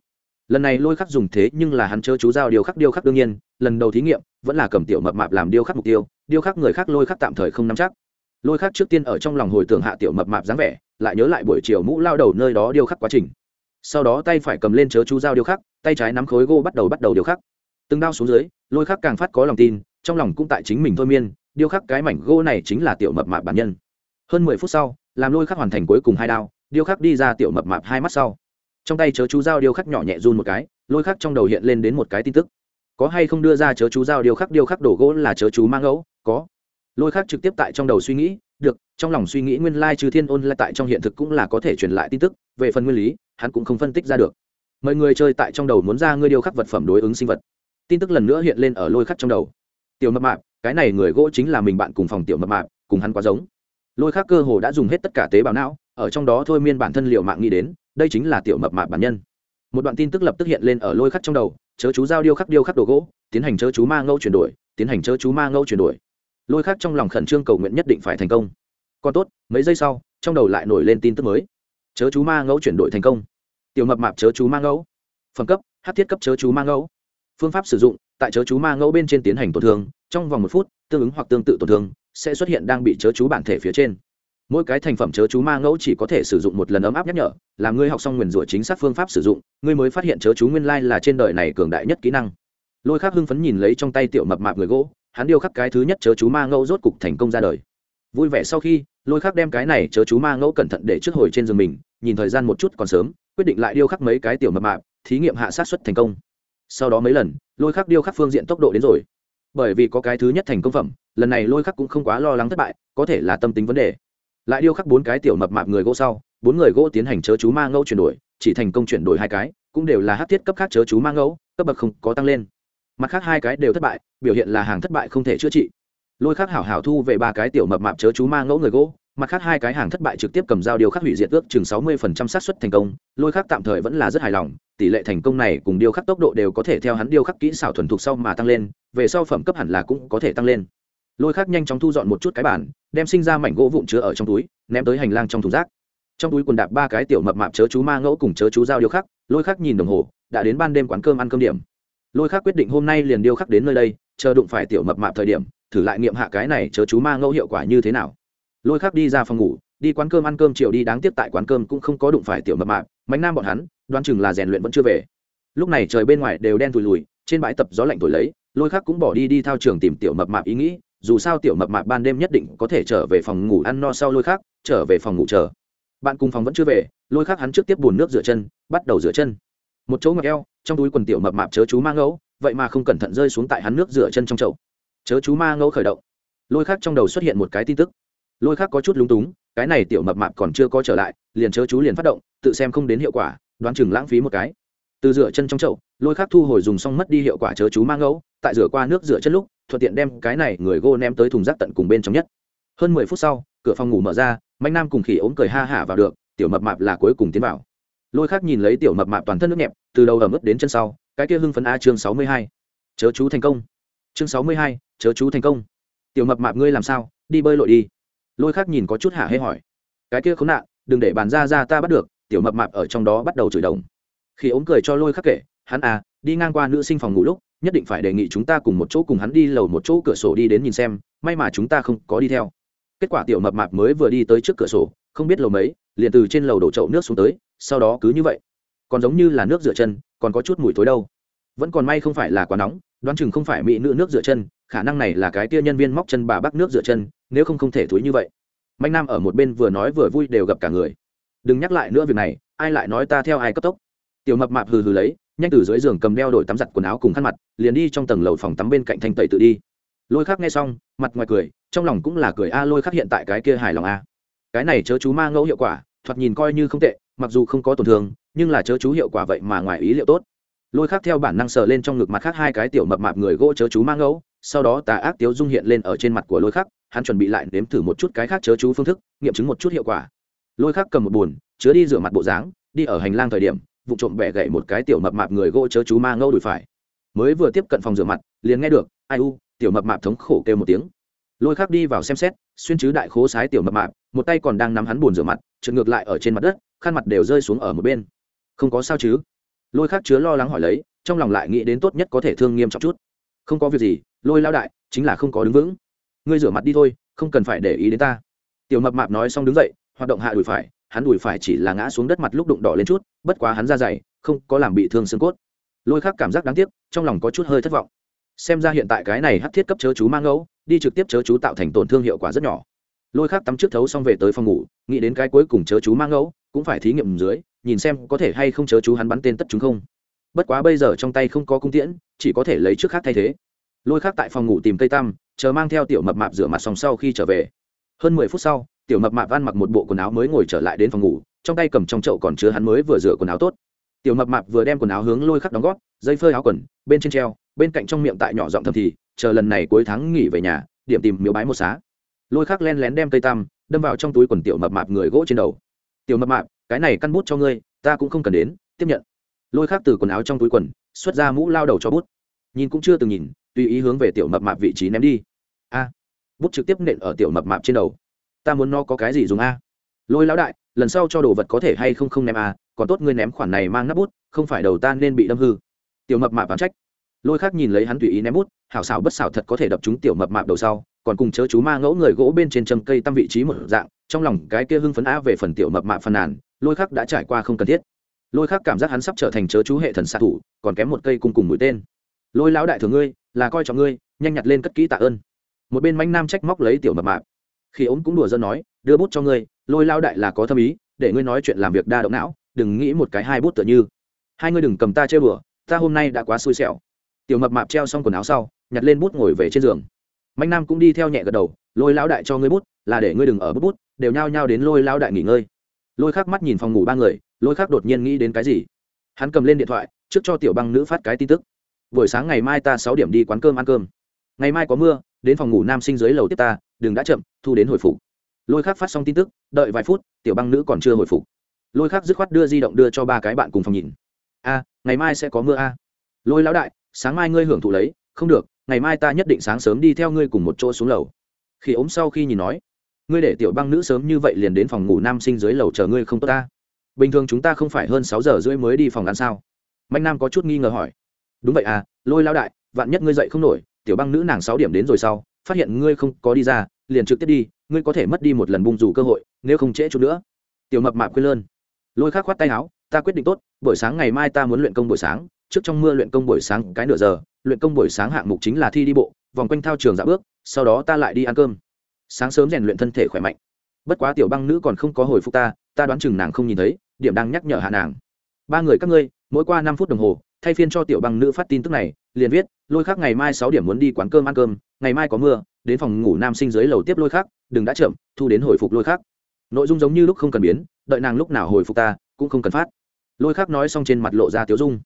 Lần này lôi khắc dùng thế nhưng là hắn chớ chú giao điều khắc điêu khắc đương nhiên, lần đầu thí nghiệm vẫn là cầm tiểu mập mạp làm điêu khắc mục tiêu điêu khắc người khác lôi khắc tạm thời không nắm chắc. Lôi khắc trước tiên ở trong lòng hồi tưởng hạ tiểu mập mạp dáng vẻ, lại nhớ lại buổi chiều mũ lao đầu nơi đó điêu khắc quá trình. Sau đó tay phải cầm lên chớ chú giao điêu khắc, tay trái nắm khối gỗ bắt đầu bắt đầu điêu khắc. Từng đao xuống dưới, lôi khắc càng phát có lòng tin trong lòng cũng tại chính mình thôi miên, điêu khắc cái mảnh gỗ này chính là tiểu mập mạp bản nhân. Hơn mười phút sau, làm lôi khắc hoàn thành cuối cùng hai đao, điêu khắc đi ra tiểu mập mạp hai mắt sau. Trong tay chớ chú dao điêu khắc nhỏ nhẹ run một cái, lôi khắc trong đầu hiện lên đến một cái tin tức. Có hay không đưa ra chớ chú dao điêu khắc điêu khắc đổ gỗ là chớ chú mang ngẫu? Có. Lôi khắc trực tiếp tại trong đầu suy nghĩ, được, trong lòng suy nghĩ nguyên lai trừ thiên ôn lại tại trong hiện thực cũng là có thể truyền lại tin tức, về phần nguyên lý, hắn cũng không phân tích ra được. Mời người chơi tại trong đầu muốn ra ngươi điêu khắc vật phẩm đối ứng sinh vật. Tin tức lần nữa hiện lên ở lôi khắc trong đầu tiểu mập mạp, cái này người gỗ chính là mình bạn cùng phòng tiểu mập mạp, cùng hắn quá giống. Lôi khắc cơ hồ đã dùng hết tất cả tế bào não, ở trong đó thôi miên bản thân liệu mạng nghĩ đến, đây chính là tiểu mập mạp bản nhân. Một đoạn tin tức lập tức hiện lên ở lôi khắc trong đầu, chớ chú giao điêu khắc điêu khắc đồ gỗ, tiến hành chớ chú ma ngẫu chuyển đổi, tiến hành chớ chú ma ngẫu chuyển đổi. Lôi khắc trong lòng khẩn trương cầu nguyện nhất định phải thành công. Còn tốt, mấy giây sau, trong đầu lại nổi lên tin tức mới. Chớ chú ma ngẫu chuyển đổi thành công. Tiểu mập mạp chớ chú ma ngẫu. Phẩm cấp, hát thiết cấp chớ chú ma ngẫu. Phương pháp sử dụng tại chớ chú ma ngẫu bên trên tiến hành tổn thương, trong vòng một phút, tương ứng hoặc tương tự tổn thương sẽ xuất hiện đang bị chớ chú bản thể phía trên. Mỗi cái thành phẩm chớ chú ma ngẫu chỉ có thể sử dụng một lần ấm áp nhắc nhở, làm ngươi học xong nguyền rủa chính xác phương pháp sử dụng, ngươi mới phát hiện chớ chú nguyên lai là trên đời này cường đại nhất kỹ năng. Lôi khác hưng phấn nhìn lấy trong tay tiểu mập mạp người gỗ, hắn điêu khắc cái thứ nhất chớ chú ma ngẫu rốt cục thành công ra đời. Vui vẻ sau khi, lôi khác đem cái này chớ chú ma ngẫu cẩn thận để trước hồi trên giường mình, nhìn thời gian một chút còn sớm, quyết định lại điêu khắc mấy cái tiểu mập mạp, thí nghiệm hạ sát xuất thành công sau đó mấy lần, lôi khắc điêu khắc phương diện tốc độ đến rồi. Bởi vì có cái thứ nhất thành công phẩm, lần này lôi khắc cũng không quá lo lắng thất bại, có thể là tâm tính vấn đề. Lại điêu khắc bốn cái tiểu mập mạp người gỗ sau, bốn người gỗ tiến hành chớ chú ma ngẫu chuyển đổi, chỉ thành công chuyển đổi hai cái, cũng đều là hát thiết cấp khác chớ chú ma ngẫu, cấp bậc không có tăng lên. Mặt khác hai cái đều thất bại, biểu hiện là hàng thất bại không thể chữa trị. Lôi khắc hảo hảo thu về ba cái tiểu mập mạp chớ chú ma ngẫu người gỗ mặt khác hai cái hàng thất bại trực tiếp cầm dao điều khắc hủy diệt ước chừng sáu mươi phần trăm xác suất thành công, lôi khắc tạm thời vẫn là rất hài lòng, tỷ lệ thành công này cùng điêu khắc tốc độ đều có thể theo hắn điêu khắc kỹ xảo thuần thục sau mà tăng lên, về sau phẩm cấp hẳn là cũng có thể tăng lên. Lôi khắc nhanh chóng thu dọn một chút cái bản đem sinh ra mảnh gỗ vụn chứa ở trong túi, ném tới hành lang trong thùng rác. Trong túi quần đạp ba cái tiểu mập mạp chớ chú ma ngẫu cùng chớ chú dao điêu khắc, lôi khắc nhìn đồng hồ, đã đến ban đêm quán cơm ăn cơm điểm. Lôi khắc quyết định hôm nay liền điêu khắc đến nơi đây, chờ đụng phải tiểu mập mạp thời điểm, thử lại nghiệm hạ cái này chớ chú ma ngẫu hiệu quả như thế nào lôi khác đi ra phòng ngủ, đi quán cơm ăn cơm chiều đi, đáng tiếc tại quán cơm cũng không có đụng phải tiểu mập mạp mánh nam bọn hắn, đoán chừng là rèn luyện vẫn chưa về. Lúc này trời bên ngoài đều đen thùi lùi, trên bãi tập gió lạnh thổi lấy, lôi khác cũng bỏ đi đi thao trường tìm tiểu mập mạp ý nghĩ, dù sao tiểu mập mạp ban đêm nhất định có thể trở về phòng ngủ ăn no sau lôi khác trở về phòng ngủ chờ. Bạn cùng phòng vẫn chưa về, lôi khác hắn trước tiếp bùn nước rửa chân, bắt đầu rửa chân. Một chỗ ngọc eo, trong túi quần tiểu mập mạp chớ chú ma ngẫu, vậy mà không cẩn thận rơi xuống tại hắn nước rửa chân trong chậu. Chớ chú ma ngẫu khởi động. Lôi khác trong đầu xuất hiện một cái tin tức lôi khác có chút lúng túng, cái này tiểu mập mạp còn chưa có trở lại, liền chớ chú liền phát động, tự xem không đến hiệu quả, đoán chừng lãng phí một cái. Từ rửa chân trong chậu, lôi khác thu hồi dùng xong mất đi hiệu quả chớ chú mang ngẫu, tại rửa qua nước rửa chân lúc, thuận tiện đem cái này người gô ném tới thùng rác tận cùng bên trong nhất. Hơn mười phút sau, cửa phòng ngủ mở ra, mạnh nam cùng khỉ ốm cười ha hả vào được, tiểu mập mạp là cuối cùng tiến vào. Lôi khác nhìn lấy tiểu mập mạp toàn thân nước nhẹp, từ đầu ẩm ướt đến chân sau, cái kia hưng phấn a chương sáu mươi hai. Chớ chú thành công. Chương sáu mươi hai, chớ chú thành công. Tiểu mập mạp ngươi làm sao, đi bơi lội đi lôi khác nhìn có chút hạ hê hỏi. Cái kia khốn nạn, đừng để bàn ra ra ta bắt được, tiểu mập mạp ở trong đó bắt đầu chửi đồng. Khi ống cười cho lôi khắc kể, hắn à đi ngang qua nữ sinh phòng ngủ lúc, nhất định phải đề nghị chúng ta cùng một chỗ cùng hắn đi lầu một chỗ cửa sổ đi đến nhìn xem, may mà chúng ta không có đi theo. Kết quả tiểu mập mạp mới vừa đi tới trước cửa sổ, không biết lầu mấy, liền từ trên lầu đổ chậu nước xuống tới, sau đó cứ như vậy. Còn giống như là nước rửa chân, còn có chút mùi thối đâu. Vẫn còn may không phải là quá nóng đoán chừng không phải mỹ nữ nước rửa chân, khả năng này là cái tia nhân viên móc chân bà bắc nước rửa chân, nếu không không thể thúi như vậy. Mạnh nam ở một bên vừa nói vừa vui đều gặp cả người. Đừng nhắc lại nữa việc này, ai lại nói ta theo ai cấp tốc. Tiểu mập mạp hừ hừ lấy, nhanh từ dưới giường cầm đeo đổi tắm giặt quần áo cùng khăn mặt, liền đi trong tầng lầu phòng tắm bên cạnh thanh tẩy tự đi. Lôi khắc nghe xong, mặt ngoài cười, trong lòng cũng là cười, a, lôi khắc hiện tại cái kia hài lòng a. Cái này chớ chú ma ngẫu hiệu quả, thoạt nhìn coi như không tệ, mặc dù không có tổn thương, nhưng là chớ chú hiệu quả vậy mà ngoài ý liệu tốt lôi khắc theo bản năng sờ lên trong ngực mặt khác hai cái tiểu mập mạp người gỗ chớ chú mang ngẫu, sau đó tà ác tiếu dung hiện lên ở trên mặt của lôi khắc, hắn chuẩn bị lại nếm thử một chút cái khác chớ chú phương thức, nghiệm chứng một chút hiệu quả. Lôi khắc cầm một bùn, chứa đi rửa mặt bộ dáng, đi ở hành lang thời điểm, vụ trộm bẻ gậy một cái tiểu mập mạp người gỗ chớ chú ma ngâu đùi phải. Mới vừa tiếp cận phòng rửa mặt, liền nghe được, ai u, tiểu mập mạp thống khổ kêu một tiếng. Lôi khắc đi vào xem xét, xuyên chứ đại khố sái tiểu mập mạp, một tay còn đang nắm hắn buồn rửa mặt, trượt ngược lại ở trên mặt đất, khăn mặt đều rơi xuống ở một bên. Không có sao chứ? Lôi khắc chứa lo lắng hỏi lấy, trong lòng lại nghĩ đến tốt nhất có thể thương nghiêm trọng chút. Không có việc gì, lôi lao đại, chính là không có đứng vững. Ngươi rửa mặt đi thôi, không cần phải để ý đến ta. Tiểu mập mạp nói xong đứng dậy, hoạt động hạ đùi phải, hắn đùi phải chỉ là ngã xuống đất mặt lúc đụng đỏ lên chút, bất quá hắn ra dày, không có làm bị thương xương cốt. Lôi khác cảm giác đáng tiếc, trong lòng có chút hơi thất vọng. Xem ra hiện tại cái này hắt thiết cấp chớ chú mang ngẫu, đi trực tiếp chớ chú tạo thành tổn thương hiệu quả rất nhỏ. Lôi khác tắm trước thấu xong về tới phòng ngủ, nghĩ đến cái cuối cùng chớ chú mang ngẫu, cũng phải thí nghiệm dưới nhìn xem có thể hay không chớ chú hắn bắn tên tất chúng không. Bất quá bây giờ trong tay không có cung tiễn, chỉ có thể lấy trước khác thay thế. Lôi khác tại phòng ngủ tìm cây tăm, chờ mang theo tiểu mập mạp rửa mặt xong sau khi trở về. Hơn mười phút sau, tiểu mập mạp ăn mặc một bộ quần áo mới ngồi trở lại đến phòng ngủ, trong tay cầm trong chậu còn chứa hắn mới vừa rửa quần áo tốt. Tiểu mập mạp vừa đem quần áo hướng lôi khắc đóng gót dây phơi áo quần, bên trên treo, bên cạnh trong miệng tại nhỏ giọng thầm thì, chờ lần này cuối tháng nghỉ về nhà, điểm tìm miếu bái một xá. Lôi khắc len lén đem cây tăm, đâm vào trong túi quần tiểu mập mạp người gỗ trên đầu. Tiểu mập mạp cái này căn bút cho ngươi, ta cũng không cần đến, tiếp nhận. Lôi khác từ quần áo trong túi quần, xuất ra mũ lao đầu cho bút. Nhìn cũng chưa từng nhìn, tùy ý hướng về tiểu mập mạp vị trí ném đi. A, bút trực tiếp nện ở tiểu mập mạp trên đầu. Ta muốn nó có cái gì dùng a? Lôi lão đại, lần sau cho đồ vật có thể hay không không ném a, còn tốt ngươi ném khoản này mang nắp bút, không phải đầu ta nên bị đâm hư. Tiểu mập mạp bán trách. Lôi khác nhìn lấy hắn tùy ý ném bút, hảo xảo bất xảo thật có thể đập chúng tiểu mập mạp đầu sau, còn cùng chớ chú ma ngẫu người gỗ bên trên châm cây tăm vị trí một dạng, trong lòng cái kia hưng phấn á về phần tiểu mập mạp phàn nàn lôi khác đã trải qua không cần thiết. Lôi khác cảm giác hắn sắp trở thành chớ chú hệ thần xạ thủ, còn kém một cây cùng cùng mũi tên. Lôi lão đại thường ngươi, là coi trọng ngươi, nhanh nhặt lên cất kỹ tạ ơn. Một bên manh nam trách móc lấy tiểu mập mạp. Khi ống cũng đùa dân nói, đưa bút cho ngươi, lôi lao đại là có thâm ý, để ngươi nói chuyện làm việc đa động não, đừng nghĩ một cái hai bút tựa như. Hai ngươi đừng cầm ta chơi bừa, ta hôm nay đã quá xui xẻo. Tiểu mập mạp treo xong quần áo sau, nhặt lên bút ngồi về trên giường. Mạnh nam cũng đi theo nhẹ gật đầu, lôi lão đại cho ngươi bút, là để ngươi đừng ở bút bút, đều nhao nhao đến lôi lão đại nghỉ ngơi lôi khắc mắt nhìn phòng ngủ ba người, lôi khắc đột nhiên nghĩ đến cái gì? Hắn cầm lên điện thoại, trước cho tiểu băng nữ phát cái tin tức. Buổi sáng ngày mai ta sáu điểm đi quán cơm ăn cơm. Ngày mai có mưa, đến phòng ngủ nam sinh dưới lầu tiếp ta, đừng đã chậm, thu đến hồi phục. Lôi khắc phát xong tin tức, đợi vài phút, tiểu băng nữ còn chưa hồi phục. Lôi khắc dứt khoát đưa di động đưa cho ba cái bạn cùng phòng nhìn. A, ngày mai sẽ có mưa a. Lôi lão đại, sáng mai ngươi hưởng thụ lấy, không được, ngày mai ta nhất định sáng sớm đi theo ngươi cùng một chỗ xuống lầu. Khi ốm sau khi nhìn nói ngươi để tiểu băng nữ sớm như vậy liền đến phòng ngủ nam sinh dưới lầu chờ ngươi không tốt ta. Bình thường chúng ta không phải hơn sáu giờ rưỡi mới đi phòng ăn sao? Mạnh nam có chút nghi ngờ hỏi. Đúng vậy à lôi lao đại, vạn nhất ngươi dậy không nổi, tiểu băng nữ nàng sáu điểm đến rồi sau, phát hiện ngươi không có đi ra, liền trực tiếp đi, ngươi có thể mất đi một lần bung rủ cơ hội, nếu không trễ chút nữa. Tiểu mập mạp quên lơn. Lôi khắc khoát tay áo, ta quyết định tốt, buổi sáng ngày mai ta muốn luyện công buổi sáng, trước trong mưa luyện công buổi sáng cái nửa giờ, luyện công buổi sáng hạng mục chính là thi đi bộ, vòng quanh thao trường dạ bước, sau đó ta lại đi ăn cơm sáng sớm rèn luyện thân thể khỏe mạnh. Bất quá tiểu băng nữ còn không có hồi phục ta ta đoán chừng nàng không nhìn thấy, điểm đang nhắc nhở hạ nàng. Ba người các ngươi, mỗi qua năm phút đồng hồ, thay phiên cho tiểu băng nữ phát tin tức này, liền viết, lôi khác ngày mai sáu điểm muốn đi quán cơm ăn cơm, ngày mai có mưa, đến phòng ngủ nam sinh dưới lầu tiếp lôi khác đừng đã chậm, thu đến hồi phục lôi khác nội dung giống như lúc không cần biến, đợi nàng lúc nào hồi phục ta, cũng không cần phát. Lôi khác nói xong trên mặt lộ ra tiếu dung.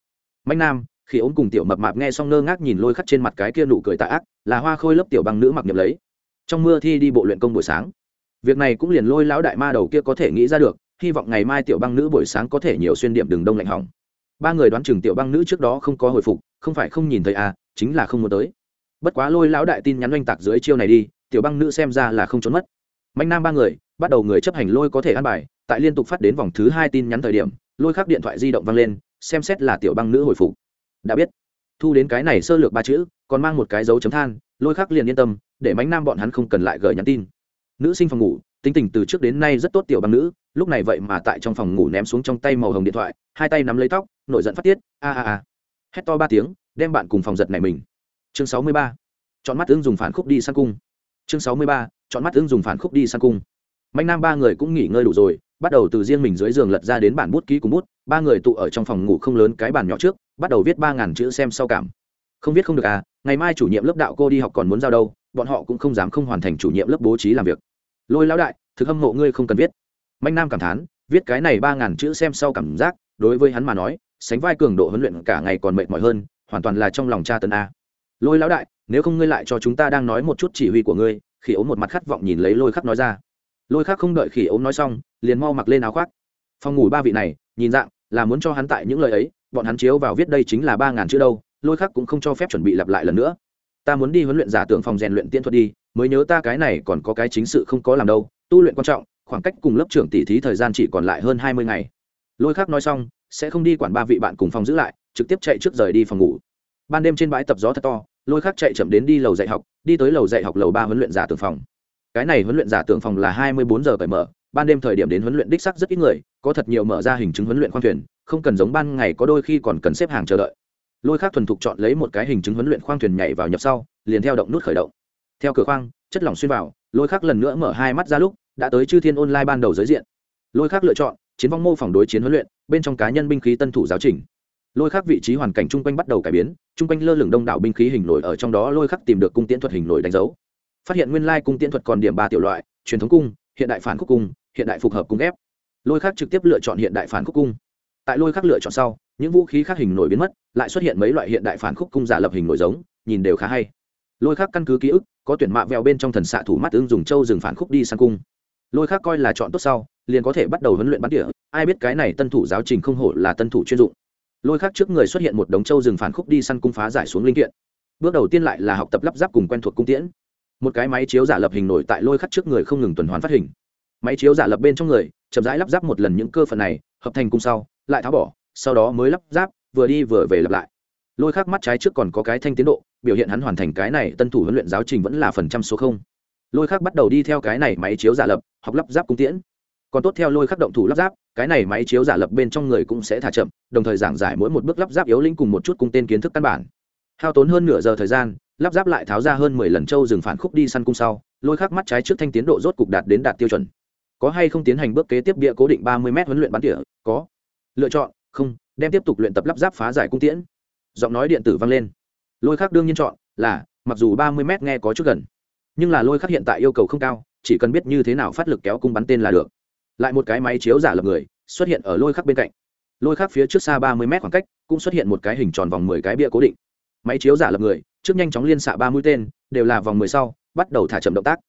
Mạnh nam, khi ốm cùng tiểu mập mạp nghe xong ngơ ngác nhìn lôi khắc trên mặt cái kia nụ cười tạ ác, là hoa khôi lớp tiểu băng nữ mặc nhập lấy trong mưa thi đi bộ luyện công buổi sáng. Việc này cũng liền lôi lão đại ma đầu kia có thể nghĩ ra được, hy vọng ngày mai tiểu băng nữ buổi sáng có thể nhiều xuyên điểm đường đông lạnh hỏng. Ba người đoán chừng tiểu băng nữ trước đó không có hồi phục, không phải không nhìn thấy à chính là không muốn tới. Bất quá lôi lão đại tin nhắn oanh tạc dưới chiêu này đi, tiểu băng nữ xem ra là không trốn mất. Mạnh nam ba người, bắt đầu người chấp hành lôi có thể ăn bài, tại liên tục phát đến vòng thứ hai tin nhắn thời điểm, lôi khắc điện thoại di động vang lên, xem xét là tiểu băng nữ hồi phục. Đã biết. Thu đến cái này sơ lược ba chữ, còn mang một cái dấu chấm than lôi khắc liền yên tâm, để mánh nam bọn hắn không cần lại gửi nhắn tin. Nữ sinh phòng ngủ, tính tình từ trước đến nay rất tốt tiểu băng nữ, lúc này vậy mà tại trong phòng ngủ ném xuống trong tay màu hồng điện thoại, hai tay nắm lấy tóc, nổi giận phát tiết, a a a. Hét to ba tiếng, đem bạn cùng phòng giật này mình. Chương sáu mươi ba, chọn mắt ứng dùng phản khúc đi sang cung. Chương sáu mươi ba, chọn mắt ứng dùng phản khúc đi sang cung. Mạnh nam ba người cũng nghỉ ngơi đủ rồi, bắt đầu từ riêng mình dưới giường lật ra đến bản bút ký cùng bút, ba người tụ ở trong phòng ngủ không lớn cái bàn nhỏ trước, bắt đầu viết ba ngàn chữ xem sau cảm. Không viết không được à ngày mai chủ nhiệm lớp đạo cô đi học còn muốn giao đâu, bọn họ cũng không dám không hoàn thành chủ nhiệm lớp bố trí làm việc. Lôi lão đại, thực hâm mộ ngươi không cần viết. Mạnh nam cảm thán, viết cái này ba ngàn chữ xem sau cảm giác, đối với hắn mà nói, sánh vai cường độ huấn luyện cả ngày còn mệt mỏi hơn, hoàn toàn là trong lòng cha tấn a. Lôi lão đại, nếu không ngươi lại cho chúng ta đang nói một chút chỉ huy của ngươi khi ốm một mặt khát vọng nhìn lấy lôi khắc nói ra. Lôi khắc không đợi khỉ ốm nói xong, liền mau mặc lên áo khoác. Phòng ngủ ba vị này, nhìn dạng, là muốn cho hắn tại những lời ấy, bọn hắn chiếu vào viết đây chính là ba ngàn chữ đâu lôi khắc cũng không cho phép chuẩn bị lặp lại lần nữa. Ta muốn đi huấn luyện giả tưởng phòng rèn luyện tiên thuật đi, mới nhớ ta cái này còn có cái chính sự không có làm đâu, tu luyện quan trọng, khoảng cách cùng lớp trưởng tỷ thí thời gian chỉ còn lại hơn hai mươi ngày. Lôi khắc nói xong, sẽ không đi quản ba vị bạn cùng phòng giữ lại, trực tiếp chạy trước rời đi phòng ngủ. Ban đêm trên bãi tập gió thật to, lôi khắc chạy chậm đến đi lầu dạy học, đi tới lầu dạy học lầu ba huấn luyện giả tưởng phòng. Cái này huấn luyện giả tưởng phòng là hai mươi bốn giờ cởi mở, ban đêm thời điểm đến huấn luyện đích sắc rất ít người, có thật nhiều mở ra hình chứng huấn luyện khoang thuyền, không cần giống ban ngày có đôi khi còn cần xếp hàng chờ đợi lôi khác thuần thục chọn lấy một cái hình chứng huấn luyện khoang thuyền nhảy vào nhập sau, liền theo động nút khởi động. Theo cửa khoang, chất lỏng xuyên vào, lôi khác lần nữa mở hai mắt ra lúc, đã tới chư thiên online ban đầu giới diện. Lôi khác lựa chọn, chiến vong mô phỏng đối chiến huấn luyện, bên trong cá nhân binh khí tân thủ giáo trình. Lôi khác vị trí hoàn cảnh chung quanh bắt đầu cải biến, chung quanh lơ lửng đông đảo binh khí hình nổi ở trong đó lôi khắc tìm được cung tiễn thuật hình nổi đánh dấu. Phát hiện nguyên lai cung tiễn thuật còn điểm ba tiểu loại, truyền thống cung, hiện đại phản khúc cung, hiện đại phục hợp cung ghép. Lôi khác trực tiếp lựa chọn hiện đại phản khúc cung. Tại lôi khác lựa chọn sau những vũ khí khác hình nổi biến mất, lại xuất hiện mấy loại hiện đại phản khúc cung giả lập hình nổi giống, nhìn đều khá hay. Lôi khác căn cứ ký ức, có tuyển mạ vẹo bên trong thần xạ thủ mắt ứng dùng châu rừng phản khúc đi sang cung. Lôi khác coi là chọn tốt sau, liền có thể bắt đầu huấn luyện bắn tỉa, ai biết cái này tân thủ giáo trình không hổ là tân thủ chuyên dụng. Lôi khác trước người xuất hiện một đống châu rừng phản khúc đi săn cung phá giải xuống linh kiện. Bước đầu tiên lại là học tập lắp ráp cùng quen thuộc cung tiễn. Một cái máy chiếu giả lập hình nổi tại lôi khắc trước người không ngừng tuần hoàn phát hình. Máy chiếu giả lập bên trong người, chậm rãi lắp ráp một lần những cơ phận này, hợp thành cung sau, lại tháo bỏ sau đó mới lắp ráp, vừa đi vừa về lặp lại. Lôi khắc mắt trái trước còn có cái thanh tiến độ, biểu hiện hắn hoàn thành cái này tân thủ huấn luyện giáo trình vẫn là phần trăm số không. Lôi khắc bắt đầu đi theo cái này máy chiếu giả lập, học lắp ráp cung tiễn. Còn tốt theo lôi khắc động thủ lắp ráp, cái này máy chiếu giả lập bên trong người cũng sẽ thả chậm, đồng thời giảng giải mỗi một bước lắp ráp yếu linh cùng một chút cung tên kiến thức căn bản. Hao tốn hơn nửa giờ thời gian, lắp ráp lại tháo ra hơn mười lần châu dừng phản khúc đi săn cung sau, lôi khắc mắt trái trước thanh tiến độ rốt cục đạt đến đạt tiêu chuẩn. Có hay không tiến hành bước kế tiếp bia cố định ba mươi m huấn luyện bắn tỉa? Có. Lựa chọn không, đem tiếp tục luyện tập lắp ráp phá giải cung tiễn. Giọng nói điện tử vang lên. Lôi khác đương nhiên chọn là, mặc dù ba mươi m nghe có chút gần, nhưng là lôi khắc hiện tại yêu cầu không cao, chỉ cần biết như thế nào phát lực kéo cung bắn tên là được. Lại một cái máy chiếu giả lập người, xuất hiện ở lôi khắc bên cạnh. Lôi khắc phía trước xa ba mươi m khoảng cách, cũng xuất hiện một cái hình tròn vòng mười cái bia cố định. Máy chiếu giả lập người, trước nhanh chóng liên xạ ba mũi tên, đều là vòng mười sau, bắt đầu thả chậm động tác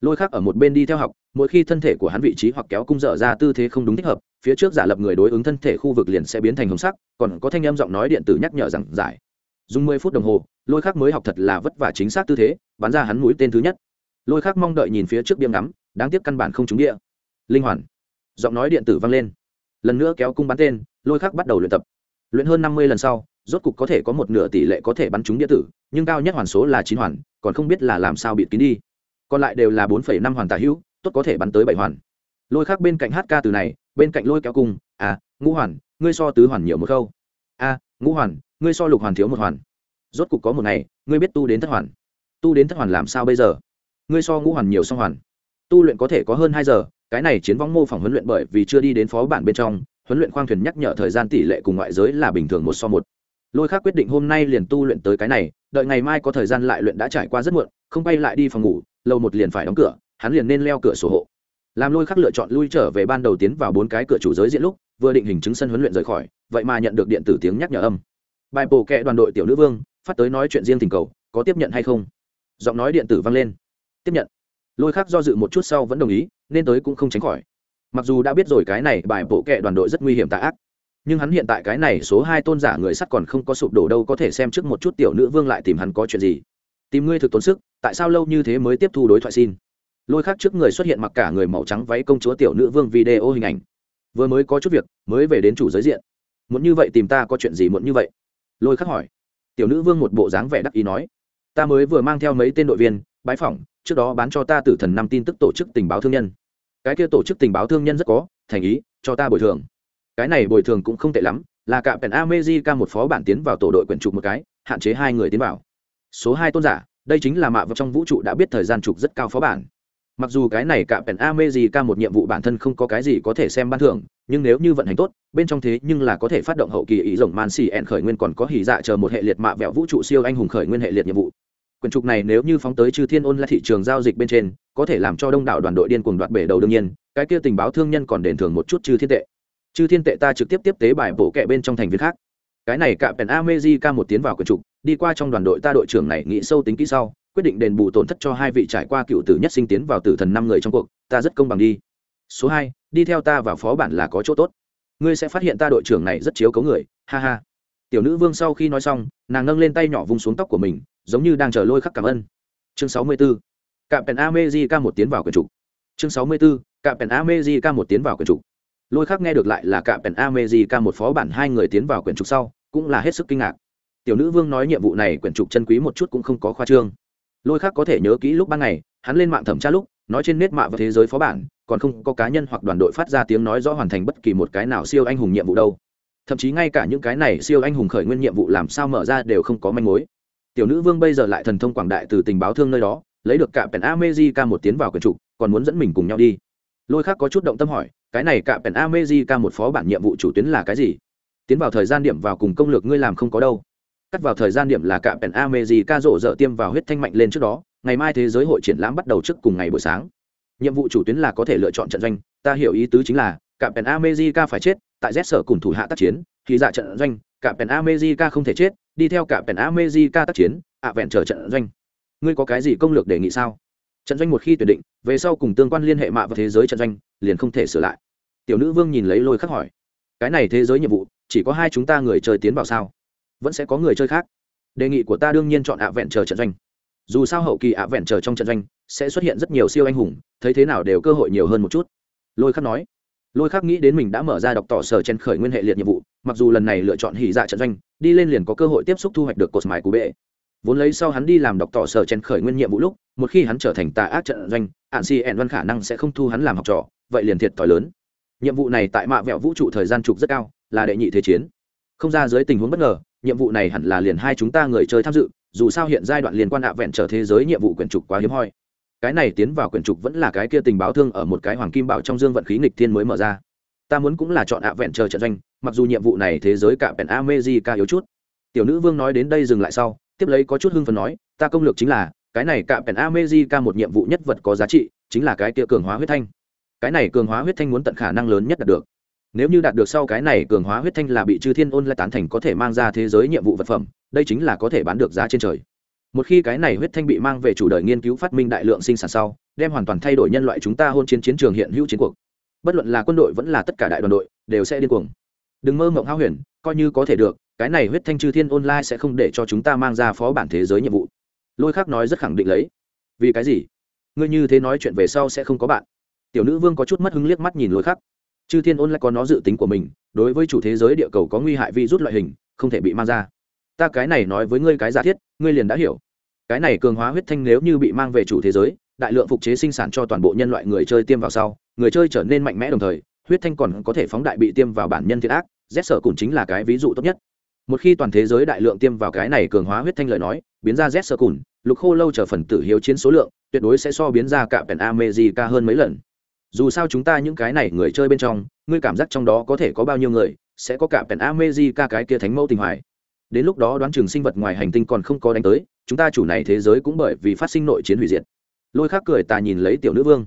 lôi khắc ở một bên đi theo học, mỗi khi thân thể của hắn vị trí hoặc kéo cung dở ra tư thế không đúng thích hợp, phía trước giả lập người đối ứng thân thể khu vực liền sẽ biến thành hồng sắc, còn có thanh âm giọng nói điện tử nhắc nhở rằng giải. Dùng mười phút đồng hồ, lôi khắc mới học thật là vất vả chính xác tư thế, bắn ra hắn mũi tên thứ nhất. Lôi khắc mong đợi nhìn phía trước biếm ngắm, đáng tiếc căn bản không trúng địa. Linh hoàn. Giọng nói điện tử vang lên. Lần nữa kéo cung bắn tên, lôi khắc bắt đầu luyện tập. Luyện hơn năm mươi lần sau, rốt cục có thể có một nửa tỷ lệ có thể bắn trúng địa tử, nhưng cao nhất hoàn số là chín hoàn, còn không biết là làm sao bịt kín đi còn lại đều là bốn phẩy năm hoàn tả hữu tốt có thể bắn tới bảy hoàn. Lôi khắc bên cạnh hát ca từ này bên cạnh lôi kéo cung à ngũ hoàn ngươi so tứ hoàn nhiều một khâu. A à, ngũ hoàn ngươi so lục hoàn thiếu một hoàn. Rốt cục có một ngày ngươi biết tu đến thất hoàn. Tu đến thất hoàn làm sao bây giờ? Ngươi so ngũ hoàn nhiều song hoàn. Tu luyện có thể có hơn hai giờ cái này chiến vong mô phỏng huấn luyện bởi vì chưa đi đến phó bản bên trong huấn luyện khoang thuyền nhắc nhở thời gian tỷ lệ cùng ngoại giới là bình thường một so một lôi khác quyết định hôm nay liền tu luyện tới cái này, đợi ngày mai có thời gian lại luyện đã trải qua rất muộn, không bay lại đi phòng ngủ lâu một liền phải đóng cửa, hắn liền nên leo cửa sổ hộ. Làm lôi khắc lựa chọn lui trở về ban đầu tiến vào bốn cái cửa chủ giới diện lúc, vừa định hình chứng sân huấn luyện rời khỏi, vậy mà nhận được điện tử tiếng nhắc nhở âm. Bài bổ kệ đoàn đội tiểu nữ vương, phát tới nói chuyện riêng tình cầu, có tiếp nhận hay không? Giọng nói điện tử vang lên. Tiếp nhận. Lôi khác do dự một chút sau vẫn đồng ý, nên tới cũng không tránh khỏi. Mặc dù đã biết rồi cái này bài bộ kệ đoàn đội rất nguy hiểm tà ác nhưng hắn hiện tại cái này số hai tôn giả người sắt còn không có sụp đổ đâu, có thể xem trước một chút tiểu nữ vương lại tìm hắn có chuyện gì. Tìm ngươi thực tốn sức, tại sao lâu như thế mới tiếp thu đối thoại xin? Lôi khác trước người xuất hiện mặc cả người màu trắng váy công chúa tiểu nữ vương video hình ảnh. Vừa mới có chút việc, mới về đến chủ giới diện. Muốn như vậy tìm ta có chuyện gì muốn như vậy? Lôi khắc hỏi. Tiểu nữ vương một bộ dáng vẻ đắc ý nói. Ta mới vừa mang theo mấy tên đội viên, bái phỏng, trước đó bán cho ta tử thần năm tin tức tổ chức tình báo thương nhân. Cái kia tổ chức tình báo thương nhân rất có, thành ý, cho ta bồi thường cái này bồi thường cũng không tệ lắm, là cạm pèn amejica một phó bản tiến vào tổ đội quyển trục một cái, hạn chế hai người tiến vào. Số hai tôn giả, đây chính là mạ vào trong vũ trụ đã biết thời gian trục rất cao phó bản. Mặc dù cái này cạm pèn amejica một nhiệm vụ bản thân không có cái gì có thể xem ban thưởng, nhưng nếu như vận hành tốt, bên trong thế nhưng là có thể phát động hậu kỳ ý rồng man xì ẹn khởi nguyên còn có hỉ dạ chờ một hệ liệt mạ vẹo vũ trụ siêu anh hùng khởi nguyên hệ liệt nhiệm vụ. Quyển trục này nếu như phóng tới chư thiên ôn là thị trường giao dịch bên trên, có thể làm cho đông đảo đoàn đội điên cuồng đoạt bể đầu đương nhiên, cái kia tình báo thương nhân còn đền thưởng một chút chư thiên tệ chư thiên tệ ta trực tiếp tiếp tế bài bổ kẹ bên trong thành viên khác. Cái này cạm pèn amejica một tiến vào quần trục, đi qua trong đoàn đội ta đội trưởng này nghĩ sâu tính kỹ sau, quyết định đền bù tổn thất cho hai vị trải qua cựu tử nhất sinh tiến vào tử thần năm người trong cuộc, ta rất công bằng đi. Số hai, đi theo ta vào phó bản là có chỗ tốt. Ngươi sẽ phát hiện ta đội trưởng này rất chiếu cấu người, ha ha. Tiểu nữ vương sau khi nói xong, nàng nâng lên tay nhỏ vung xuống tóc của mình, giống như đang chờ lôi khắc cảm ơn. Chương sáu mươi 64. cạm pèn amejica một tiến vào quần trục. Chương sáu mươi 64. cạm pèn amejica một tiến vào quần trục lôi khác nghe được lại là cả pèn amejica một phó bản hai người tiến vào quyển trục sau, cũng là hết sức kinh ngạc. Tiểu nữ vương nói nhiệm vụ này quyển trục chân quý một chút cũng không có khoa trương. Lôi khác có thể nhớ kỹ lúc ban ngày, hắn lên mạng thẩm tra lúc, nói trên nét mạ và thế giới phó bản, còn không có cá nhân hoặc đoàn đội phát ra tiếng nói rõ hoàn thành bất kỳ một cái nào siêu anh hùng nhiệm vụ đâu. Thậm chí ngay cả những cái này siêu anh hùng khởi nguyên nhiệm vụ làm sao mở ra đều không có manh mối. Tiểu nữ vương bây giờ lại thần thông quảng đại từ tình báo thương nơi đó, lấy được cả pèn amejica một tiến vào quyển trục, còn muốn dẫn mình cùng nhau đi. Lôi khác có chút động tâm hỏi cái này cạm pèn amejica một phó bản nhiệm vụ chủ tuyến là cái gì? Tiến vào thời gian điểm vào cùng công lược ngươi làm không có đâu. Cắt vào thời gian điểm là cạm pèn amejica rộ rợ tiêm vào huyết thanh mạnh lên trước đó, ngày mai thế giới hội triển lãm bắt đầu trước cùng ngày buổi sáng. Nhiệm vụ chủ tuyến là có thể lựa chọn trận doanh, ta hiểu ý tứ chính là cạm pèn amejica phải chết, tại z sở cùng thủ hạ tác chiến khi dạ trận doanh cạm pèn amejica không thể chết, đi theo cạm pèn amejica tác chiến, ạ vẹn chờ trận doanh. Ngươi có cái gì công lược đề nghị sao? Trận doanh một khi tuyển định, về sau cùng tương quan liên hệ mạ và thế giới trận doanh, liền không thể sửa lại tiểu nữ vương nhìn lấy lôi khắc hỏi, cái này thế giới nhiệm vụ, chỉ có hai chúng ta người chơi tiến vào sao? Vẫn sẽ có người chơi khác. Đề nghị của ta đương nhiên chọn ạ vẹn chờ trận doanh. Dù sao hậu kỳ ạ vẹn chờ trong trận doanh, sẽ xuất hiện rất nhiều siêu anh hùng, thấy thế nào đều cơ hội nhiều hơn một chút. Lôi khắc nói. Lôi khắc nghĩ đến mình đã mở ra đọc tỏ sở trên khởi nguyên hệ liệt nhiệm vụ, mặc dù lần này lựa chọn hỉ dạ trận doanh, đi lên liền có cơ hội tiếp xúc thu hoạch được cột mài của bệ. Vốn lấy sau hắn đi làm đọc tỏ sở trên khởi nguyên nhiệm vụ lúc, một khi hắn trở thành tà ác trận doanh ạn si ẹn văn khả năng sẽ không thu hắn làm học trò, vậy liền thiệt thòi lớn nhiệm vụ này tại mạ vẹo vũ trụ thời gian trục rất cao, là đệ nhị thế chiến. Không ra dưới tình huống bất ngờ, nhiệm vụ này hẳn là liền hai chúng ta người chơi tham dự, dù sao hiện giai đoạn liên quan ạ vẹn trở thế giới nhiệm vụ quyển trục quá hiếm hoi. Cái này tiến vào quyển trục vẫn là cái kia tình báo thương ở một cái hoàng kim bảo trong dương vận khí nghịch thiên mới mở ra. Ta muốn cũng là chọn ạ vẹn chờ trận doanh, mặc dù nhiệm vụ này thế giới cả pèn amejica yếu chút. Tiểu nữ vương nói đến đây dừng lại sau, tiếp lấy có chút hưng phần nói, ta công lược chính là, cái này cả pèn amejica một nhiệm vụ nhất vật có giá trị, chính là cái kia cường hóa huyết thanh cái này cường hóa huyết thanh muốn tận khả năng lớn nhất đạt được. Nếu như đạt được sau cái này cường hóa huyết thanh là bị chư thiên ôn lại tán thành có thể mang ra thế giới nhiệm vụ vật phẩm, đây chính là có thể bán được giá trên trời. Một khi cái này huyết thanh bị mang về chủ đời nghiên cứu phát minh đại lượng sinh sản sau, đem hoàn toàn thay đổi nhân loại chúng ta hôn chiến chiến trường hiện hữu chiến cuộc. Bất luận là quân đội vẫn là tất cả đại đoàn đội, đều sẽ điên cuồng. Đừng mơ mộng hao huyền, coi như có thể được, cái này huyết thanh chư thiên online sẽ không để cho chúng ta mang ra phó bản thế giới nhiệm vụ. Lôi khác nói rất khẳng định lấy. Vì cái gì? Ngươi như thế nói chuyện về sau sẽ không có bạn tiểu nữ vương có chút mất hứng liếc mắt nhìn lối khác. chư thiên ôn lại có nó dự tính của mình, đối với chủ thế giới địa cầu có nguy hại vi rút loại hình, không thể bị mang ra. Ta cái này nói với ngươi cái giả thiết, ngươi liền đã hiểu. Cái này cường hóa huyết thanh nếu như bị mang về chủ thế giới, đại lượng phục chế sinh sản cho toàn bộ nhân loại người chơi tiêm vào sau, người chơi trở nên mạnh mẽ đồng thời, huyết thanh còn có thể phóng đại bị tiêm vào bản nhân thiệt ác, rét sở cùn chính là cái ví dụ tốt nhất. Một khi toàn thế giới đại lượng tiêm vào cái này cường hóa huyết thanh lời nói, biến ra rét sở cùn, lục khô lâu chờ phần tử hiếu chiến số lượng, tuyệt đối sẽ so biến ra cả pèn amejica hơn mấy lần dù sao chúng ta những cái này người chơi bên trong, ngươi cảm giác trong đó có thể có bao nhiêu người, sẽ có cả pèn amejica cái kia thánh mẫu tình hoài. Đến lúc đó đoán chừng sinh vật ngoài hành tinh còn không có đánh tới, chúng ta chủ này thế giới cũng bởi vì phát sinh nội chiến hủy diệt. Lôi khắc cười tà nhìn lấy tiểu nữ vương.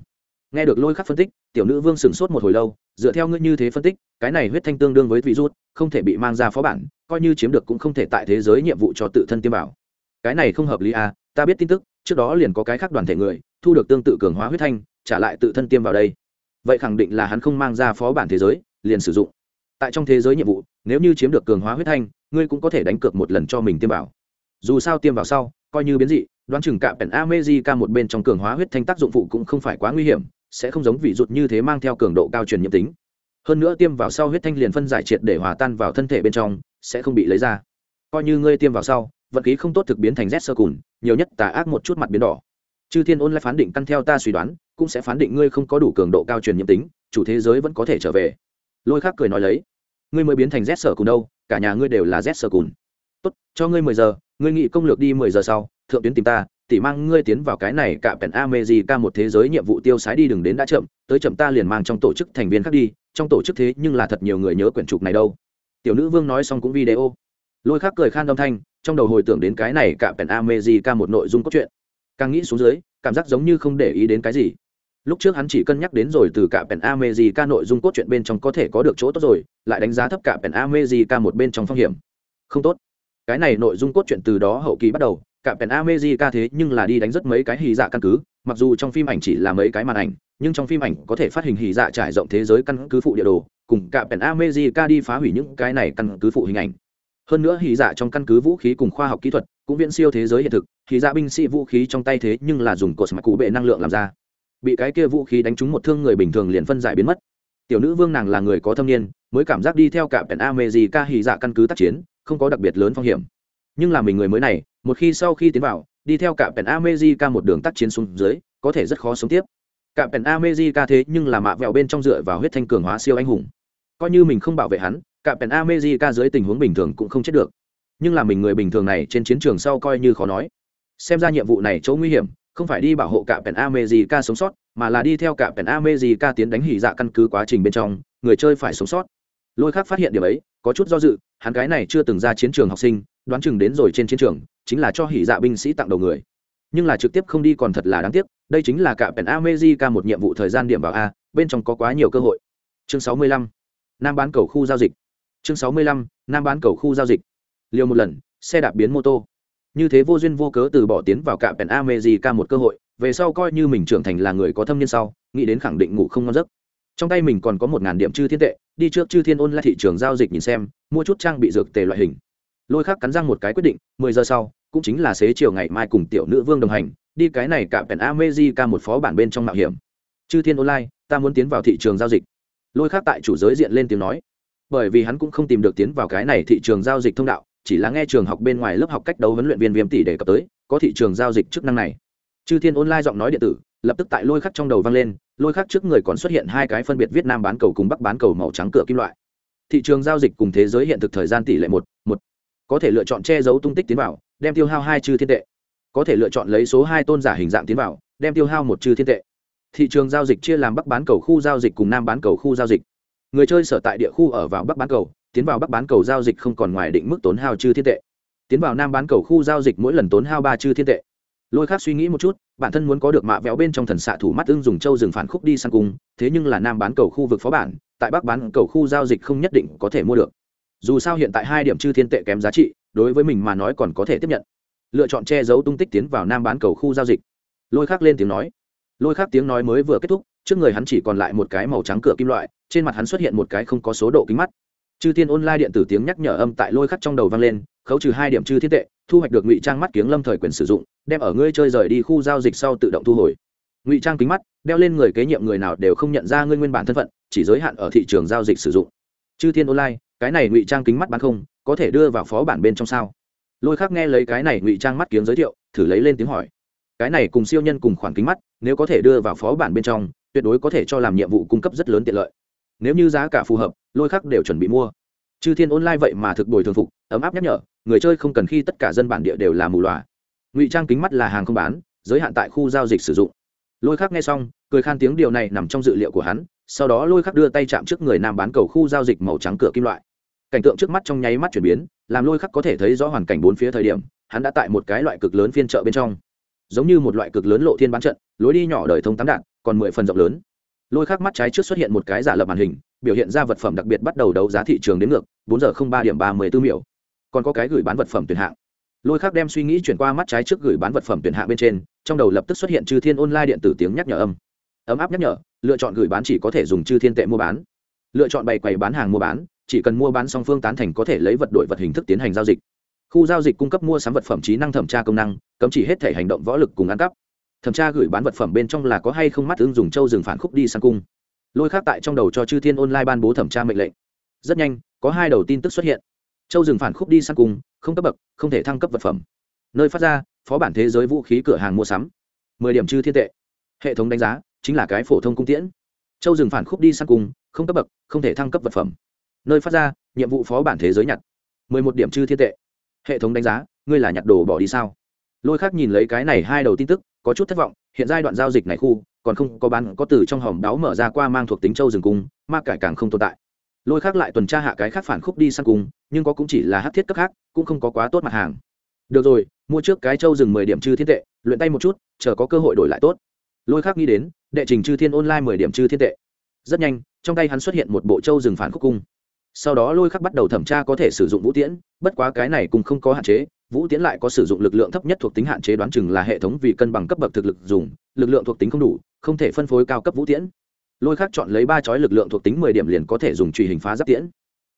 Nghe được lôi khắc phân tích, tiểu nữ vương sửng sốt một hồi lâu, dựa theo ngươi như thế phân tích, cái này huyết thanh tương đương với virus, không thể bị mang ra phó bản, coi như chiếm được cũng không thể tại thế giới nhiệm vụ cho tự thân tiêm bảo. Cái này không hợp lý à ta biết tin tức, trước đó liền có cái khác đoàn thể người, thu được tương tự cường hóa huyết thanh trả lại tự thân tiêm vào đây. Vậy khẳng định là hắn không mang ra phó bản thế giới, liền sử dụng. Tại trong thế giới nhiệm vụ, nếu như chiếm được cường hóa huyết thanh, ngươi cũng có thể đánh cược một lần cho mình tiêm vào. Dù sao tiêm vào sau, coi như biến dị, đoán chừng cạm pèn amejica một bên trong cường hóa huyết thanh tác dụng phụ cũng không phải quá nguy hiểm, sẽ không giống vị rụt như thế mang theo cường độ cao truyền nhiễm tính. Hơn nữa tiêm vào sau huyết thanh liền phân giải triệt để hòa tan vào thân thể bên trong, sẽ không bị lấy ra. Coi như ngươi tiêm vào sau vật khí không tốt thực biến thành rét sơ cùn, nhiều nhất tà ác một chút mặt biến đỏ. Chư thiên ôn lại phán định căn theo ta suy đoán cũng sẽ phán định ngươi không có đủ cường độ cao truyền nhiễm tính, chủ thế giới vẫn có thể trở về. Lôi khác cười nói lấy, ngươi mới biến thành rét sở cùn đâu, cả nhà ngươi đều là rét sở cùn. Tốt, cho ngươi mười giờ, ngươi nghị công lược đi mười giờ sau, thượng tuyến tìm ta, tỉ mang ngươi tiến vào cái này cả pèn amezi ca một thế giới nhiệm vụ tiêu sái đi đừng đến đã chậm, tới chậm ta liền mang trong tổ chức thành viên khác đi, trong tổ chức thế nhưng là thật nhiều người nhớ quyển trục này đâu. Tiểu nữ vương nói xong cũng video. Lôi khác cười khan âm thanh, trong đầu hồi tưởng đến cái này cả pèn amezi ca một nội dung cốt truyện. Càng nghĩ xuống dưới, cảm giác giống như không để ý đến cái gì lúc trước hắn chỉ cân nhắc đến rồi từ cả pèn amezi nội dung cốt truyện bên trong có thể có được chỗ tốt rồi, lại đánh giá thấp cả pèn amezi một bên trong phong hiểm. Không tốt. Cái này nội dung cốt truyện từ đó hậu kỳ bắt đầu, cả pèn amezi thế nhưng là đi đánh rất mấy cái hì dạ căn cứ, mặc dù trong phim ảnh chỉ là mấy cái màn ảnh, nhưng trong phim ảnh có thể phát hình hì dạ trải rộng thế giới căn cứ phụ địa đồ, cùng cả pèn amezi đi phá hủy những cái này căn cứ phụ hình ảnh. Hơn nữa hì dạ trong căn cứ vũ khí cùng khoa học kỹ thuật cũng viễn siêu thế giới hiện thực, hì dạ binh sĩ vũ khí trong tay thế nhưng là dùng cột mạch cụ bệ năng lượng làm ra bị cái kia vũ khí đánh trúng một thương người bình thường liền phân giải biến mất. Tiểu nữ vương nàng là người có thâm niên, mới cảm giác đi theo cả pèn amezi hì dạ căn cứ tác chiến, không có đặc biệt lớn phong hiểm. Nhưng là mình người mới này, một khi sau khi tiến vào, đi theo cả pèn amejica một đường tác chiến xuống dưới, có thể rất khó sống tiếp. Cả pèn amejica thế nhưng là mạ vẹo bên trong dựa vào huyết thanh cường hóa siêu anh hùng. Coi như mình không bảo vệ hắn, cả pèn amejica dưới tình huống bình thường cũng không chết được. Nhưng là mình người bình thường này trên chiến trường sau coi như khó nói. Xem ra nhiệm vụ này chỗ nguy hiểm không phải đi bảo hộ cả pèn amejica sống sót, mà là đi theo cả pèn amejica tiến đánh hỉ dạ căn cứ quá trình bên trong, người chơi phải sống sót lôi khác phát hiện điểm ấy, có chút do dự, hắn cái này chưa từng ra chiến trường học sinh, đoán chừng đến rồi trên chiến trường, chính là cho hỉ dạ binh sĩ tặng đầu người nhưng là trực tiếp không đi còn thật là đáng tiếc, đây chính là cả pèn amejica một nhiệm vụ thời gian điểm vào a, bên trong có quá nhiều cơ hội chương 65. nam bán cầu khu giao dịch chương 65. nam bán cầu khu giao dịch liều một lần, xe đạp biến mô tô như thế vô duyên vô cớ từ bỏ tiến vào cả pèn amejica một cơ hội, về sau coi như mình trưởng thành là người có thâm niên sau, nghĩ đến khẳng định ngủ không ngon giấc. Trong tay mình còn có một ngàn điểm chư thiên tệ, đi trước chư thiên ôn lại thị trường giao dịch nhìn xem, mua chút trang bị dược tề loại hình. Lôi khắc cắn răng một cái quyết định, mười giờ sau, cũng chính là xế chiều ngày mai cùng tiểu nữ vương đồng hành, đi cái này cả pèn amezi ca một phó bản bên trong mạo hiểm. Chư thiên online ta muốn tiến vào thị trường giao dịch. Lôi khắc tại chủ giới diện lên tiếng nói. Bởi vì hắn cũng không tìm được tiến vào cái này thị trường giao dịch thông đạo chỉ là nghe trường học bên ngoài lớp học cách đấu huấn luyện viên viêm tỷ đề cập tới, có thị trường giao dịch chức năng này. Chư thiên online giọng nói điện tử, lập tức tại lôi khắc trong đầu vang lên, lôi khắc trước người còn xuất hiện hai cái phân biệt viết nam bán cầu cùng bắc bán cầu màu trắng cửa kim loại. Thị trường giao dịch cùng thế giới hiện thực thời gian tỷ lệ một một. Có thể lựa chọn che giấu tung tích tiến vào, đem tiêu hao hai chư thiên tệ. Có thể lựa chọn lấy số hai tôn giả hình dạng tiến vào, đem tiêu hao một chư thiên tệ. Thị trường giao dịch chia làm bắc bán cầu khu giao dịch cùng nam bán cầu khu giao dịch. Người chơi sở tại địa khu ở vào bắc bán cầu tiến vào bắc bán cầu giao dịch không còn ngoài định mức tốn hao chư thiên tệ. Tiến vào nam bán cầu khu giao dịch mỗi lần tốn hao ba chư thiên tệ. Lôi khác suy nghĩ một chút, bản thân muốn có được mạ véo bên trong thần xạ thủ mắt ưng dùng châu rừng phản khúc đi săn cung thế nhưng là nam bán cầu khu vực phó bản, tại bắc bán cầu khu giao dịch không nhất định có thể mua được. Dù sao hiện tại hai điểm chư thiên tệ kém giá trị, đối với mình mà nói còn có thể tiếp nhận. Lựa chọn che giấu tung tích tiến vào nam bán cầu khu giao dịch. Lôi khác lên tiếng nói. Lôi khác tiếng nói mới vừa kết thúc, trước người hắn chỉ còn lại một cái màu trắng cửa kim loại, trên mặt hắn xuất hiện một cái không có số độ kính mắt chư thiên online điện tử tiếng nhắc nhở âm tại lôi khắc trong đầu vang lên, khấu trừ hai điểm chư thiên tệ, thu hoạch được ngụy trang mắt kiếng lâm thời quyền sử dụng, đem ở ngươi chơi rời đi khu giao dịch sau tự động thu hồi. Ngụy trang kính mắt, đeo lên người kế nhiệm người nào đều không nhận ra ngươi nguyên bản thân phận, chỉ giới hạn ở thị trường giao dịch sử dụng. Chư thiên online cái này ngụy trang kính mắt bán không, có thể đưa vào phó bản bên trong sao? Lôi khắc nghe lấy cái này ngụy trang mắt kiếng giới thiệu, thử lấy lên tiếng hỏi. Cái này cùng siêu nhân cùng khoản kính mắt, nếu có thể đưa vào phó bản bên trong, tuyệt đối có thể cho làm nhiệm vụ cung cấp rất lớn tiện lợi. Nếu như giá cả phù hợp lôi khắc đều chuẩn bị mua. Chư thiên online vậy mà thực bồi thường phục, ấm áp nhắc nhở, người chơi không cần khi tất cả dân bản địa đều là mù loà. Ngụy trang kính mắt là hàng không bán, giới hạn tại khu giao dịch sử dụng. Lôi khắc nghe xong, cười khan tiếng điều này nằm trong dự liệu của hắn, sau đó lôi khắc đưa tay chạm trước người nam bán cầu khu giao dịch màu trắng cửa kim loại. Cảnh tượng trước mắt trong nháy mắt chuyển biến, làm lôi khắc có thể thấy rõ hoàn cảnh bốn phía thời điểm, hắn đã tại một cái loại cực lớn phiên chợ bên trong. Giống như một loại cực lớn lộ thiên bán trận, lối đi nhỏ đời thông tám đạn, còn mười phần rộng lớn. Lôi khắc mắt trái trước xuất hiện một cái giả lập màn hình biểu hiện ra vật phẩm đặc biệt bắt đầu đấu giá thị trường đến ngược, bốn giờ không ba điểm ba mươi tư miểu. Còn có cái gửi bán vật phẩm tuyển hạng. Lôi khắc đem suy nghĩ chuyển qua mắt trái trước gửi bán vật phẩm tuyển hạng bên trên, trong đầu lập tức xuất hiện chư thiên online điện tử tiếng nhắc nhở âm. Ấm áp nhắc nhở, lựa chọn gửi bán chỉ có thể dùng chư thiên tệ mua bán. Lựa chọn bày quầy bán hàng mua bán, chỉ cần mua bán song phương tán thành có thể lấy vật đổi vật hình thức tiến hành giao dịch. Khu giao dịch cung cấp mua sắm vật phẩm trí năng thẩm tra công năng, cấm chỉ hết thể hành động võ lực cùng ăn cắp. Thẩm tra gửi bán vật phẩm bên trong là có hay không mắt ứng dùng châu rừng phản khúc đi sang cung lôi khác tại trong đầu cho chư thiên online ban bố thẩm tra mệnh lệnh. Rất nhanh có hai đầu tin tức xuất hiện. Châu rừng phản khúc đi sang cùng, không cấp bậc không thể thăng cấp vật phẩm. Nơi phát ra phó bản thế giới vũ khí cửa hàng mua sắm. Mười điểm chư thiên tệ. Hệ thống đánh giá chính là cái phổ thông cung tiễn. Châu rừng phản khúc đi sang cùng, không cấp bậc không thể thăng cấp vật phẩm. Nơi phát ra nhiệm vụ phó bản thế giới nhặt. Mười một điểm chư thiên tệ. Hệ thống đánh giá ngươi là nhặt đồ bỏ đi sao? Lôi khác nhìn lấy cái này hai đầu tin tức có chút thất vọng hiện giai đoạn giao dịch này khu còn không có bán có từ trong hòm đáo mở ra qua mang thuộc tính châu rừng cung, ma cải càng không tồn tại. Lôi khác lại tuần tra hạ cái khác phản khúc đi sang cung, nhưng có cũng chỉ là hát thiết cấp khác, cũng không có quá tốt mặt hàng. Được rồi, mua trước cái châu rừng mười điểm chư thiên tệ, luyện tay một chút, chờ có cơ hội đổi lại tốt. Lôi khác nghĩ đến, đệ trình chư thiên online mười điểm chư thiên tệ. Rất nhanh, trong tay hắn xuất hiện một bộ châu rừng phản khúc cung. Sau đó lôi khắc bắt đầu thẩm tra có thể sử dụng vũ tiễn, bất quá cái này cũng không có hạn chế vũ tiễn lại có sử dụng lực lượng thấp nhất thuộc tính hạn chế đoán chừng là hệ thống vì cân bằng cấp bậc thực lực dùng, lực lượng thuộc tính không đủ, không thể phân phối cao cấp vũ tiễn. Lôi khắc chọn lấy ba chói lực lượng thuộc tính mười điểm liền có thể dùng truy hình phá giáp tiễn.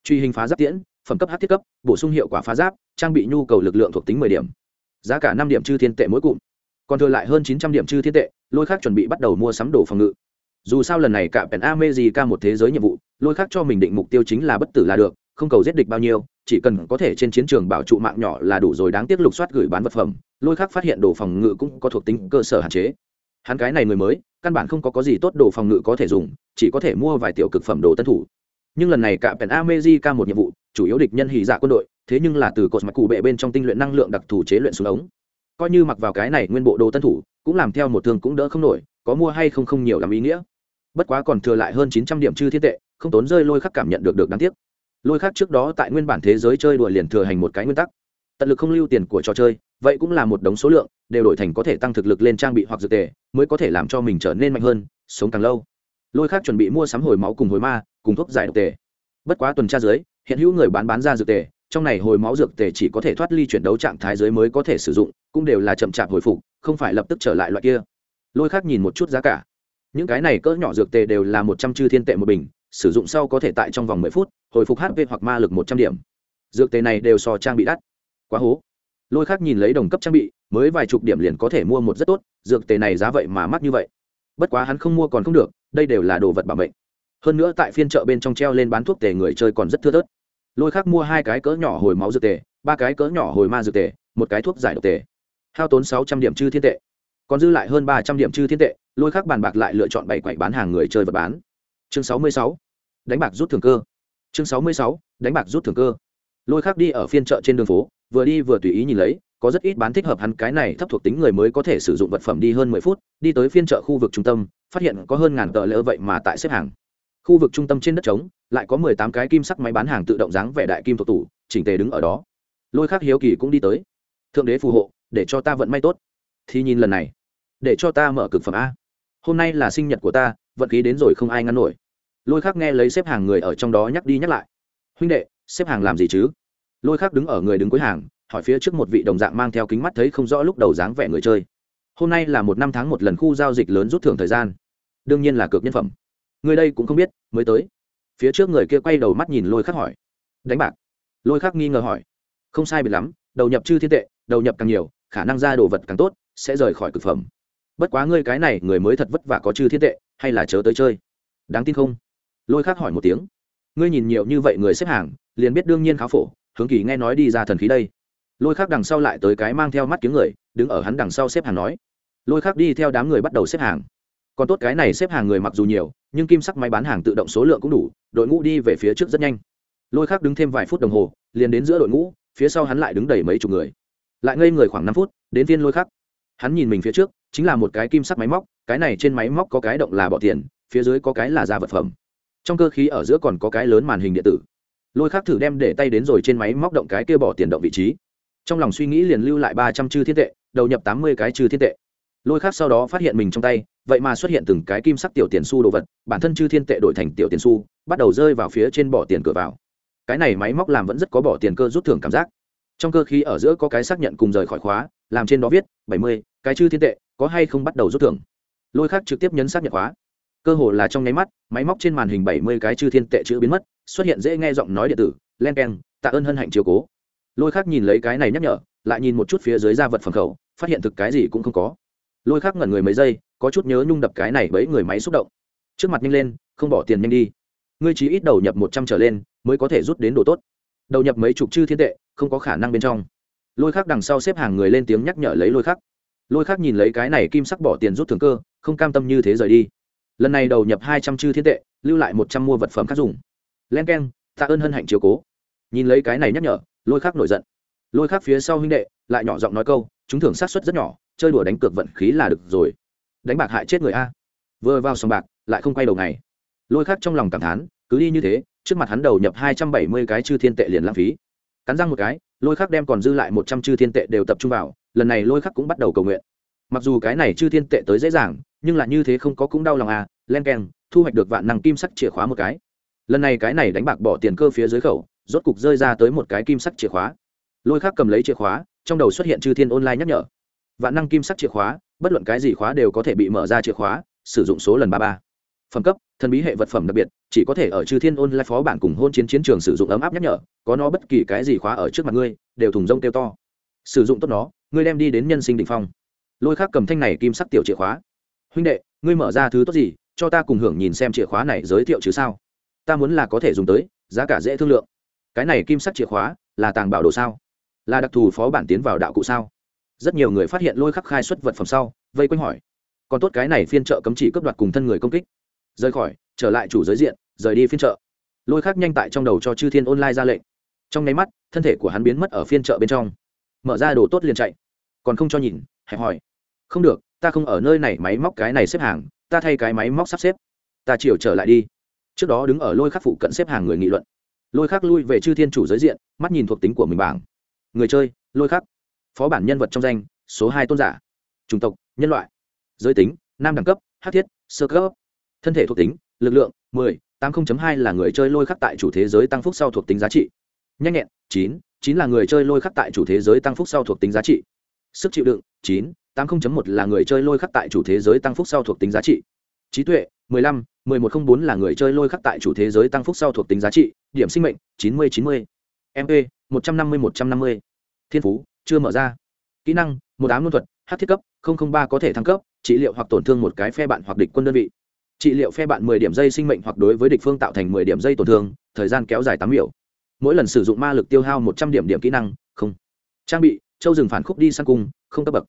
Truy hình phá giáp tiễn, phẩm cấp h thiết cấp, bổ sung hiệu quả phá giáp, trang bị nhu cầu lực lượng thuộc tính mười điểm. Giá cả năm điểm chư thiên tệ mỗi cụm. Còn thừa lại hơn chín trăm điểm chư thiên tệ, lôi khắc chuẩn bị bắt đầu mua sắm đồ phòng ngự. Dù sao lần này cả pèn a mê gì ca một thế giới nhiệm vụ, lôi khác cho mình định mục tiêu chính là bất tử là được không cầu giết địch bao nhiêu, chỉ cần có thể trên chiến trường bảo trụ mạng nhỏ là đủ rồi, đáng tiếc lục soát gửi bán vật phẩm, lôi khác phát hiện đồ phòng ngự cũng có thuộc tính cơ sở hạn chế. Hắn cái này người mới, căn bản không có có gì tốt đồ phòng ngự có thể dùng, chỉ có thể mua vài tiểu cực phẩm đồ tân thủ. Nhưng lần này cả pèn amezi ca một nhiệm vụ, chủ yếu địch nhân hỉ dạ quân đội, thế nhưng là từ cột mặt cụ bệ bên trong tinh luyện năng lượng đặc thù chế luyện xuống ống. Coi như mặc vào cái này nguyên bộ đồ tân thủ, cũng làm theo một thương cũng đỡ không nổi, có mua hay không không nhiều làm ý nghĩa. Bất quá còn thừa lại hơn chín trăm điểm chư thiên tệ, không tốn rơi lôi khắc cảm nhận được được đáng tiếc lôi khác trước đó tại nguyên bản thế giới chơi đùa liền thừa hành một cái nguyên tắc. Tận lực không lưu tiền của trò chơi vậy cũng là một đống số lượng đều đổi thành có thể tăng thực lực lên trang bị hoặc dược tề, mới có thể làm cho mình trở nên mạnh hơn sống càng lâu. Lôi khác chuẩn bị mua sắm hồi máu cùng hồi ma cùng thuốc giải độc tề. Bất quá tuần tra dưới hiện hữu người bán bán ra dược tề trong này hồi máu dược tề chỉ có thể thoát ly chuyển đấu trạng thái dưới mới có thể sử dụng cũng đều là chậm chạp hồi phục không phải lập tức trở lại loại kia. Lôi khác nhìn một chút giá cả. Những cái này cỡ nhỏ dược tề đều là một trăm chư thiên tệ một bình sử dụng sau có thể tại trong vòng mười phút hồi phục hp hoặc ma lực một trăm điểm. Dược tề này đều so trang bị đắt. Quá hố. Lôi khác nhìn lấy đồng cấp trang bị, mới vài chục điểm liền có thể mua một rất tốt, dược tề này giá vậy mà mắc như vậy. Bất quá hắn không mua còn không được, đây đều là đồ vật bảo mệnh. Hơn nữa tại phiên chợ bên trong treo lên bán thuốc tề người chơi còn rất thưa thớt. Lôi khác mua hai cái cỡ nhỏ hồi máu dược tề, ba cái cỡ nhỏ hồi ma dược tề, một cái thuốc giải độc tề. Hao tốn sáu trăm điểm chư thiên tệ. Còn dư lại hơn ba trăm điểm chư thiên tệ, lôi khác bàn bạc lại lựa chọn bảy quậy bán hàng người chơi vật bán. Chương sáu mươi sáu. Đánh bạc rút thường cơ chương sáu mươi sáu, đánh bạc rút thường cơ. Lôi khác đi ở phiên chợ trên đường phố, vừa đi vừa tùy ý nhìn lấy, có rất ít bán thích hợp hắn cái này thấp thuộc tính người mới có thể sử dụng vật phẩm đi hơn mười phút, đi tới phiên chợ khu vực trung tâm, phát hiện có hơn ngàn tờ lỡ vậy mà tại xếp hàng. Khu vực trung tâm trên đất trống, lại có mười tám cái kim sắc máy bán hàng tự động dáng vẻ đại kim thuộc tủ, chỉnh tề đứng ở đó. Lôi khác hiếu kỳ cũng đi tới. Thượng đế phù hộ, để cho ta vận may tốt. Thì nhìn lần này, để cho ta mở cực phẩm a. Hôm nay là sinh nhật của ta, vận khí đến rồi không ai ngăn nổi lôi khác nghe lấy xếp hàng người ở trong đó nhắc đi nhắc lại. Huynh đệ, xếp hàng làm gì chứ? Lôi khác đứng ở người đứng cuối hàng, hỏi phía trước một vị đồng dạng mang theo kính mắt thấy không rõ lúc đầu dáng vẻ người chơi. Hôm nay là một năm tháng một lần khu giao dịch lớn rút thưởng thời gian. Đương nhiên là cược nhân phẩm. Người đây cũng không biết, mới tới. Phía trước người kia quay đầu mắt nhìn lôi khắc hỏi. Đánh bạc. Lôi khắc nghi ngờ hỏi. Không sai biệt lắm, đầu nhập chư thiên tệ, đầu nhập càng nhiều, khả năng ra đồ vật càng tốt, sẽ rời khỏi cực phẩm. Bất quá ngươi cái này người mới thật vất vả có chư thiên tệ, hay là chớ tới chơi. Đáng tin không? Lôi khắc hỏi một tiếng. Ngươi nhìn nhiều như vậy người xếp hàng, liền biết đương nhiên khá phổ, hướng kỳ nghe nói đi ra thần khí đây. Lôi khắc đằng sau lại tới cái mang theo mắt tiếng người, đứng ở hắn đằng sau xếp hàng nói. Lôi khắc đi theo đám người bắt đầu xếp hàng. Còn tốt cái này xếp hàng người mặc dù nhiều, nhưng kim sắc máy bán hàng tự động số lượng cũng đủ, đội ngũ đi về phía trước rất nhanh. Lôi khắc đứng thêm vài phút đồng hồ, liền đến giữa đội ngũ, phía sau hắn lại đứng đầy mấy chục người. Lại ngây người khoảng năm phút, đến viên lôi khắc hắn nhìn mình phía trước, chính là một cái kim sắc máy móc, cái này trên máy móc có cái động là bỏ tiền, phía dưới có cái là da vật phẩm trong cơ khí ở giữa còn có cái lớn màn hình điện tử. Lôi khác thử đem để tay đến rồi trên máy móc động cái kia bỏ tiền động vị trí. Trong lòng suy nghĩ liền lưu lại ba trăm chư thiên tệ, đầu nhập tám mươi cái chư thiên tệ. Lôi khác sau đó phát hiện mình trong tay, vậy mà xuất hiện từng cái kim sắc tiểu tiền su đồ vật, bản thân chư thiên tệ đổi thành tiểu tiền su bắt đầu rơi vào phía trên bỏ tiền cửa vào. Cái này máy móc làm vẫn rất có bỏ tiền cơ rút thưởng cảm giác. Trong cơ khí ở giữa có cái xác nhận cùng rời khỏi khóa, làm trên đó viết bảy mươi, cái chư thiên tệ, có hay không bắt đầu rút thưởng. Lôi khác trực tiếp nhấn xác nhận khóa cơ hồ là trong nháy mắt, máy móc trên màn hình bảy mươi cái chư thiên tệ chữ biến mất, xuất hiện dễ nghe giọng nói điện tử, len keng, tạ ơn hân hạnh chiều cố. Lôi khác nhìn lấy cái này nhắc nhở, lại nhìn một chút phía dưới ra vật phẩm khẩu, phát hiện thực cái gì cũng không có. Lôi khác ngẩn người mấy giây, có chút nhớ nhung đập cái này bấy người máy xúc động. Trước mặt nhanh lên, không bỏ tiền nhanh đi. Ngươi chỉ ít đầu nhập một trăm trở lên, mới có thể rút đến đồ tốt. Đầu nhập mấy chục chư thiên tệ, không có khả năng bên trong. Lôi khác đằng sau xếp hàng người lên tiếng nhắc nhở lấy lôi khác lôi khác nhìn lấy cái này kim sắc bỏ tiền rút thường cơ, không cam tâm như thế rời đi lần này đầu nhập hai trăm chư thiên tệ, lưu lại một trăm mua vật phẩm khác dùng. Len k e n tạ ơn hân hạnh chiếu cố. Nhìn lấy cái này nhắc nhở, lôi khác nổi giận. Lôi khác phía sau huynh đệ, lại nhỏ giọng nói câu, chúng thường sát xuất rất nhỏ, chơi đùa đánh cược vận khí là được rồi. Đánh bạc hại chết người a. Vừa vào sòng bạc, lại không quay đầu ngày. Lôi khác trong lòng cảm thán, cứ đi như thế, trước mặt hắn đầu nhập hai trăm bảy mươi cái chư thiên tệ liền lãng phí. Cắn răng một cái, lôi khắc đem còn dư lại một trăm chư thiên tệ đều tập trung vào, lần này lôi khắc cũng bắt đầu cầu nguyện. Mặc dù cái này chư thiên tệ tới dễ dàng nhưng là như thế không có cũng đau lòng à len k e n thu hoạch được vạn năng kim sắc chìa khóa một cái. Lần này cái này đánh bạc bỏ tiền cơ phía dưới khẩu, rốt cục rơi ra tới một cái kim sắc chìa khóa. Lôi khác cầm lấy chìa khóa, trong đầu xuất hiện chư thiên online nhắc nhở. Vạn năng kim sắc chìa khóa, bất luận cái gì khóa đều có thể bị mở ra chìa khóa, sử dụng số lần ba ba. Phẩm cấp, thần bí hệ vật phẩm đặc biệt, chỉ có thể ở chư thiên online phó bản cùng hôn chiến chiến trường sử dụng ấm áp nhắc nhở, có nó bất kỳ cái gì khóa ở trước mặt ngươi, đều thùng rông tiêu to. Sử dụng tốt nó, ngươi đem đi đến nhân sinh đ ỉ n h phong. Lôi khác cầm thanh này kim sắc tiểu chìa khóa huynh đệ, ngươi mở ra thứ tốt gì, cho ta cùng hưởng nhìn xem chìa khóa này giới thiệu chứ sao? Ta muốn là có thể dùng tới, giá cả dễ thương lượng. Cái này kim sắc chìa khóa, là tàng bảo đồ sao? Là đặc thù phó bản tiến vào đạo cụ sao? Rất nhiều người phát hiện lôi khắc khai xuất vật phẩm sau, vây quanh hỏi. Còn tốt cái này phiên trợ cấm chỉ cướp đoạt cùng thân người công kích. Rời khỏi, trở lại chủ giới diện, rời đi phiên chợ. Lôi khắc nhanh tại trong đầu cho chư thiên online ra lệnh. Trong nháy mắt, thân thể của hắn biến mất ở phiên chợ bên trong. Mở ra đồ tốt liền chạy. Còn không cho nhìn, hẹp hỏi. Không được ta không ở nơi này máy móc cái này xếp hàng ta thay cái máy móc sắp xếp. Ta chiều trở lại đi. Trước đó đứng ở lôi khắc phụ cận xếp hàng người nghị luận. Lôi khắc lui về chư thiên chủ giới diện mắt nhìn thuộc tính của mình bảng. Người chơi lôi khắc. Phó bản nhân vật trong danh số hai tôn giả. Chủng tộc nhân loại. Giới tính nam đẳng cấp hát thiết sơ cấp. Thân thể thuộc tính lực lượng 10, 80.2 là người chơi lôi khắc tại chủ thế giới tăng phúc sau thuộc tính giá trị. Nhanh nhẹn 9, 9 là người chơi lôi khắc tại chủ thế giới tăng phúc sau thuộc tính giá trị. Sức chịu đựng chín 9, 80.1 là người chơi lôi khắc tại chủ thế giới tăng phúc sau thuộc tính giá trị. Trí tuệ 15, 1104 là người chơi lôi khắc tại chủ thế giới tăng phúc sau thuộc tính giá trị. Điểm sinh mệnh 90 90 mp 150 150 thiên phú chưa mở ra. Kỹ năng một ám luân thuật hát thiết cấp 003 có thể thăng cấp. Trị liệu hoặc tổn thương một cái phe bạn hoặc địch quân đơn vị. Trị liệu phe bạn mười điểm dây sinh mệnh hoặc đối với địch phương tạo thành mười điểm dây tổn thương. Thời gian kéo dài tám 秒 mỗi lần sử dụng ma lực tiêu hao một trăm điểm điểm kỹ năng không. Trang bị châu rừng phản khúc đi sang cung không cấp bậc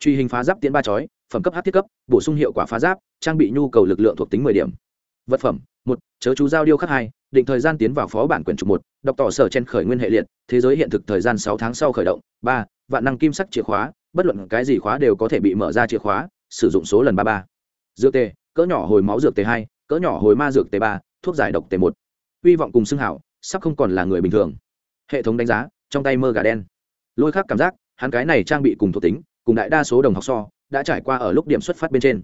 truy hình phá giáp tiến ba chói, phẩm cấp hát thiết cấp, bổ sung hiệu quả phá giáp, trang bị nhu cầu lực lượng thuộc tính mười điểm. Vật phẩm, một, chớ chú giao điêu khắc hai, định thời gian tiến vào phó bản quyển trục một, đọc tỏ sở trên khởi nguyên hệ liệt, thế giới hiện thực thời gian sáu tháng sau khởi động. Ba, vạn năng kim sắc chìa khóa, bất luận cái gì khóa đều có thể bị mở ra chìa khóa, sử dụng số lần ba ba. Dược tề, cỡ nhỏ hồi máu dược tề hai, cỡ nhỏ hồi ma dược tề ba, thuốc giải độc tề một. Hy vọng cùng xưng hảo, sắp không còn là người bình thường. Hệ thống đánh giá, trong tay mơ gà đen. Lôi khắc cảm giác, hắn cái này trang bị cùng thuộc tính cùng đại đa số đồng học so, đã trải qua ở lúc điểm xuất phát bên trên.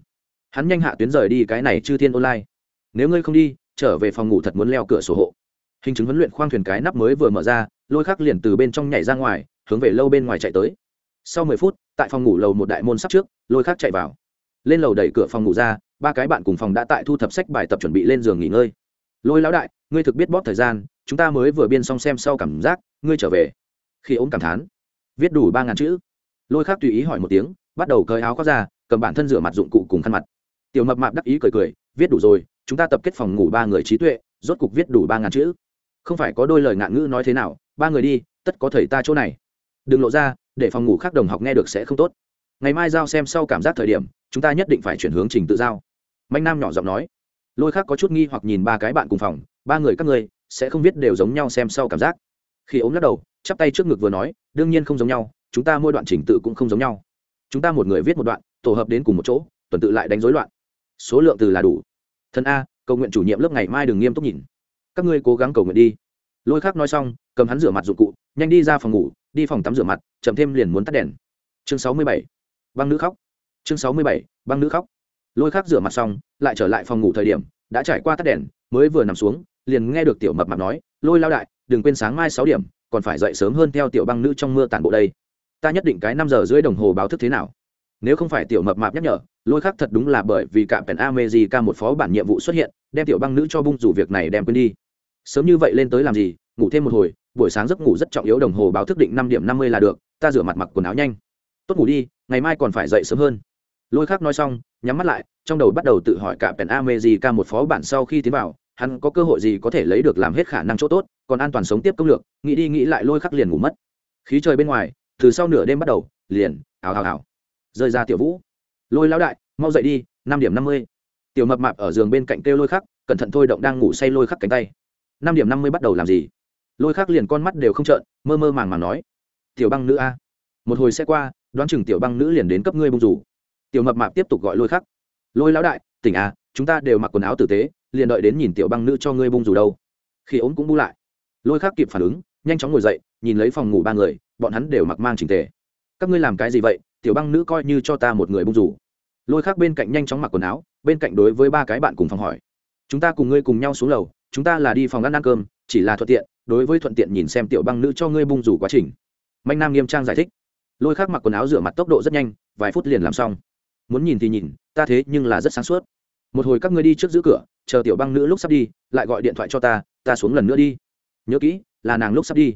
Hắn nhanh hạ tuyến rời đi cái này chư thiên online. Nếu ngươi không đi, trở về phòng ngủ thật muốn leo cửa sổ hộ. Hình chứng huấn luyện khoang thuyền cái nắp mới vừa mở ra, lôi khắc liền từ bên trong nhảy ra ngoài, hướng về lâu bên ngoài chạy tới. Sau mười phút, tại phòng ngủ lầu một đại môn sắp trước, lôi khắc chạy vào. Lên lầu đẩy cửa phòng ngủ ra, ba cái bạn cùng phòng đã tại thu thập sách bài tập chuẩn bị lên giường nghỉ ngơi. Lôi lão đại, ngươi thực biết bóp thời gian, chúng ta mới vừa biên xong xem sau cảm giác, ngươi trở về. Khi ốm cảm thán. Viết đủ ba ngàn chữ lôi khác tùy ý hỏi một tiếng, bắt đầu cởi áo khoác ra, cầm bản thân rửa mặt dụng cụ cùng khăn mặt. Tiểu mập mạp đắc ý cười cười, viết đủ rồi, chúng ta tập kết phòng ngủ ba người trí tuệ, rốt cục viết đủ ba ngàn chữ. Không phải có đôi lời ngạn ngữ nói thế nào, ba người đi, tất có thầy ta chỗ này. Đừng lộ ra, để phòng ngủ khác đồng học nghe được sẽ không tốt. Ngày mai giao xem sau cảm giác thời điểm, chúng ta nhất định phải chuyển hướng trình tự giao. Mạnh nam nhỏ giọng nói. Lôi khác có chút nghi hoặc nhìn ba cái bạn cùng phòng, ba người các ngươi, sẽ không viết đều giống nhau xem sau cảm giác. Khi ống lắc đầu, chắp tay trước ngực vừa nói, đương nhiên không giống nhau chúng ta mỗi đoạn trình tự cũng không giống nhau. Chúng ta một người viết một đoạn, tổ hợp đến cùng một chỗ, tuần tự lại đánh rối loạn. Số lượng từ là đủ. Thân a, cầu nguyện chủ nhiệm lớp ngày mai đừng nghiêm túc nhìn. Các ngươi cố gắng cầu nguyện đi. Lôi khác nói xong, cầm hắn rửa mặt dụng cụ, nhanh đi ra phòng ngủ, đi phòng tắm rửa mặt, chậm thêm liền muốn tắt đèn. Chương sáu mươi bảy, băng nữ khóc. Chương sáu mươi bảy, băng nữ khóc. Lôi khác rửa mặt xong, lại trở lại phòng ngủ thời điểm, đã trải qua tắt đèn, mới vừa nằm xuống, liền nghe được tiểu mập mạp nói, lôi lao đại, đừng quên sáng mai sáu điểm, còn phải dậy sớm hơn theo tiểu băng nữ trong mưa tản bộ đây ta nhất định cái năm giờ rưỡi đồng hồ báo thức thế nào? Nếu không phải tiểu mập mạp nhắc nhở, lôi khác thật đúng là bởi vì cả pèn amejica một phó bản nhiệm vụ xuất hiện, đem tiểu băng nữ cho bung dù việc này đem quên đi. Sớm như vậy lên tới làm gì? Ngủ thêm một hồi, buổi sáng giấc ngủ rất trọng yếu, đồng hồ báo thức định năm điểm năm mươi là được, ta rửa mặt mặc quần áo nhanh. Tốt ngủ đi, ngày mai còn phải dậy sớm hơn. Lôi khác nói xong, nhắm mắt lại, trong đầu bắt đầu tự hỏi cả pèn amejica một phó bản sau khi tiến vào, hắn có cơ hội gì có thể lấy được làm hết khả năng chỗ tốt, còn an toàn sống tiếp công lược, nghĩ đi nghĩ lại lôi khắc liền ngủ mất. Khí trời bên ngoài từ sau nửa đêm bắt đầu, liền ào ào ào rơi ra tiểu vũ. Lôi lão đại, mau dậy đi, năm điểm năm mươi. Tiểu mập mạp ở giường bên cạnh kêu lôi khắc, cẩn thận thôi động đang ngủ say lôi khắc cánh tay. Năm điểm năm mươi bắt đầu làm gì? Lôi khắc liền con mắt đều không trợn, mơ mơ màng màng nói. Tiểu băng nữ a. Một hồi sẽ qua, đoán chừng tiểu băng nữ liền đến cấp ngươi bung rủ. Tiểu mập mạp tiếp tục gọi lôi khắc. Lôi lão đại, tỉnh a chúng ta đều mặc quần áo tử tế, liền đợi đến nhìn tiểu băng nữ cho ngươi bung rủ đâu. Khi ốm cũng bu lại. Lôi khắc kịp phản ứng, nhanh chóng ngồi dậy, nhìn lấy phòng ngủ ba người bọn hắn đều mặc mang trình tề. Các ngươi làm cái gì vậy? Tiểu băng nữ coi như cho ta một người bung rủ. Lôi khác bên cạnh nhanh chóng mặc quần áo, bên cạnh đối với ba cái bạn cùng phòng hỏi. Chúng ta cùng ngươi cùng nhau xuống lầu, chúng ta là đi phòng ăn ăn cơm, chỉ là thuận tiện, đối với thuận tiện nhìn xem tiểu băng nữ cho ngươi bung rủ quá trình. Mạnh nam nghiêm trang giải thích. Lôi khác mặc quần áo rửa mặt tốc độ rất nhanh, vài phút liền làm xong. Muốn nhìn thì nhìn, ta thế nhưng là rất sáng suốt. Một hồi các ngươi đi trước giữ cửa, chờ tiểu băng nữ lúc sắp đi, lại gọi điện thoại cho ta ta xuống lần nữa đi. Nhớ kỹ, là nàng lúc sắp đi.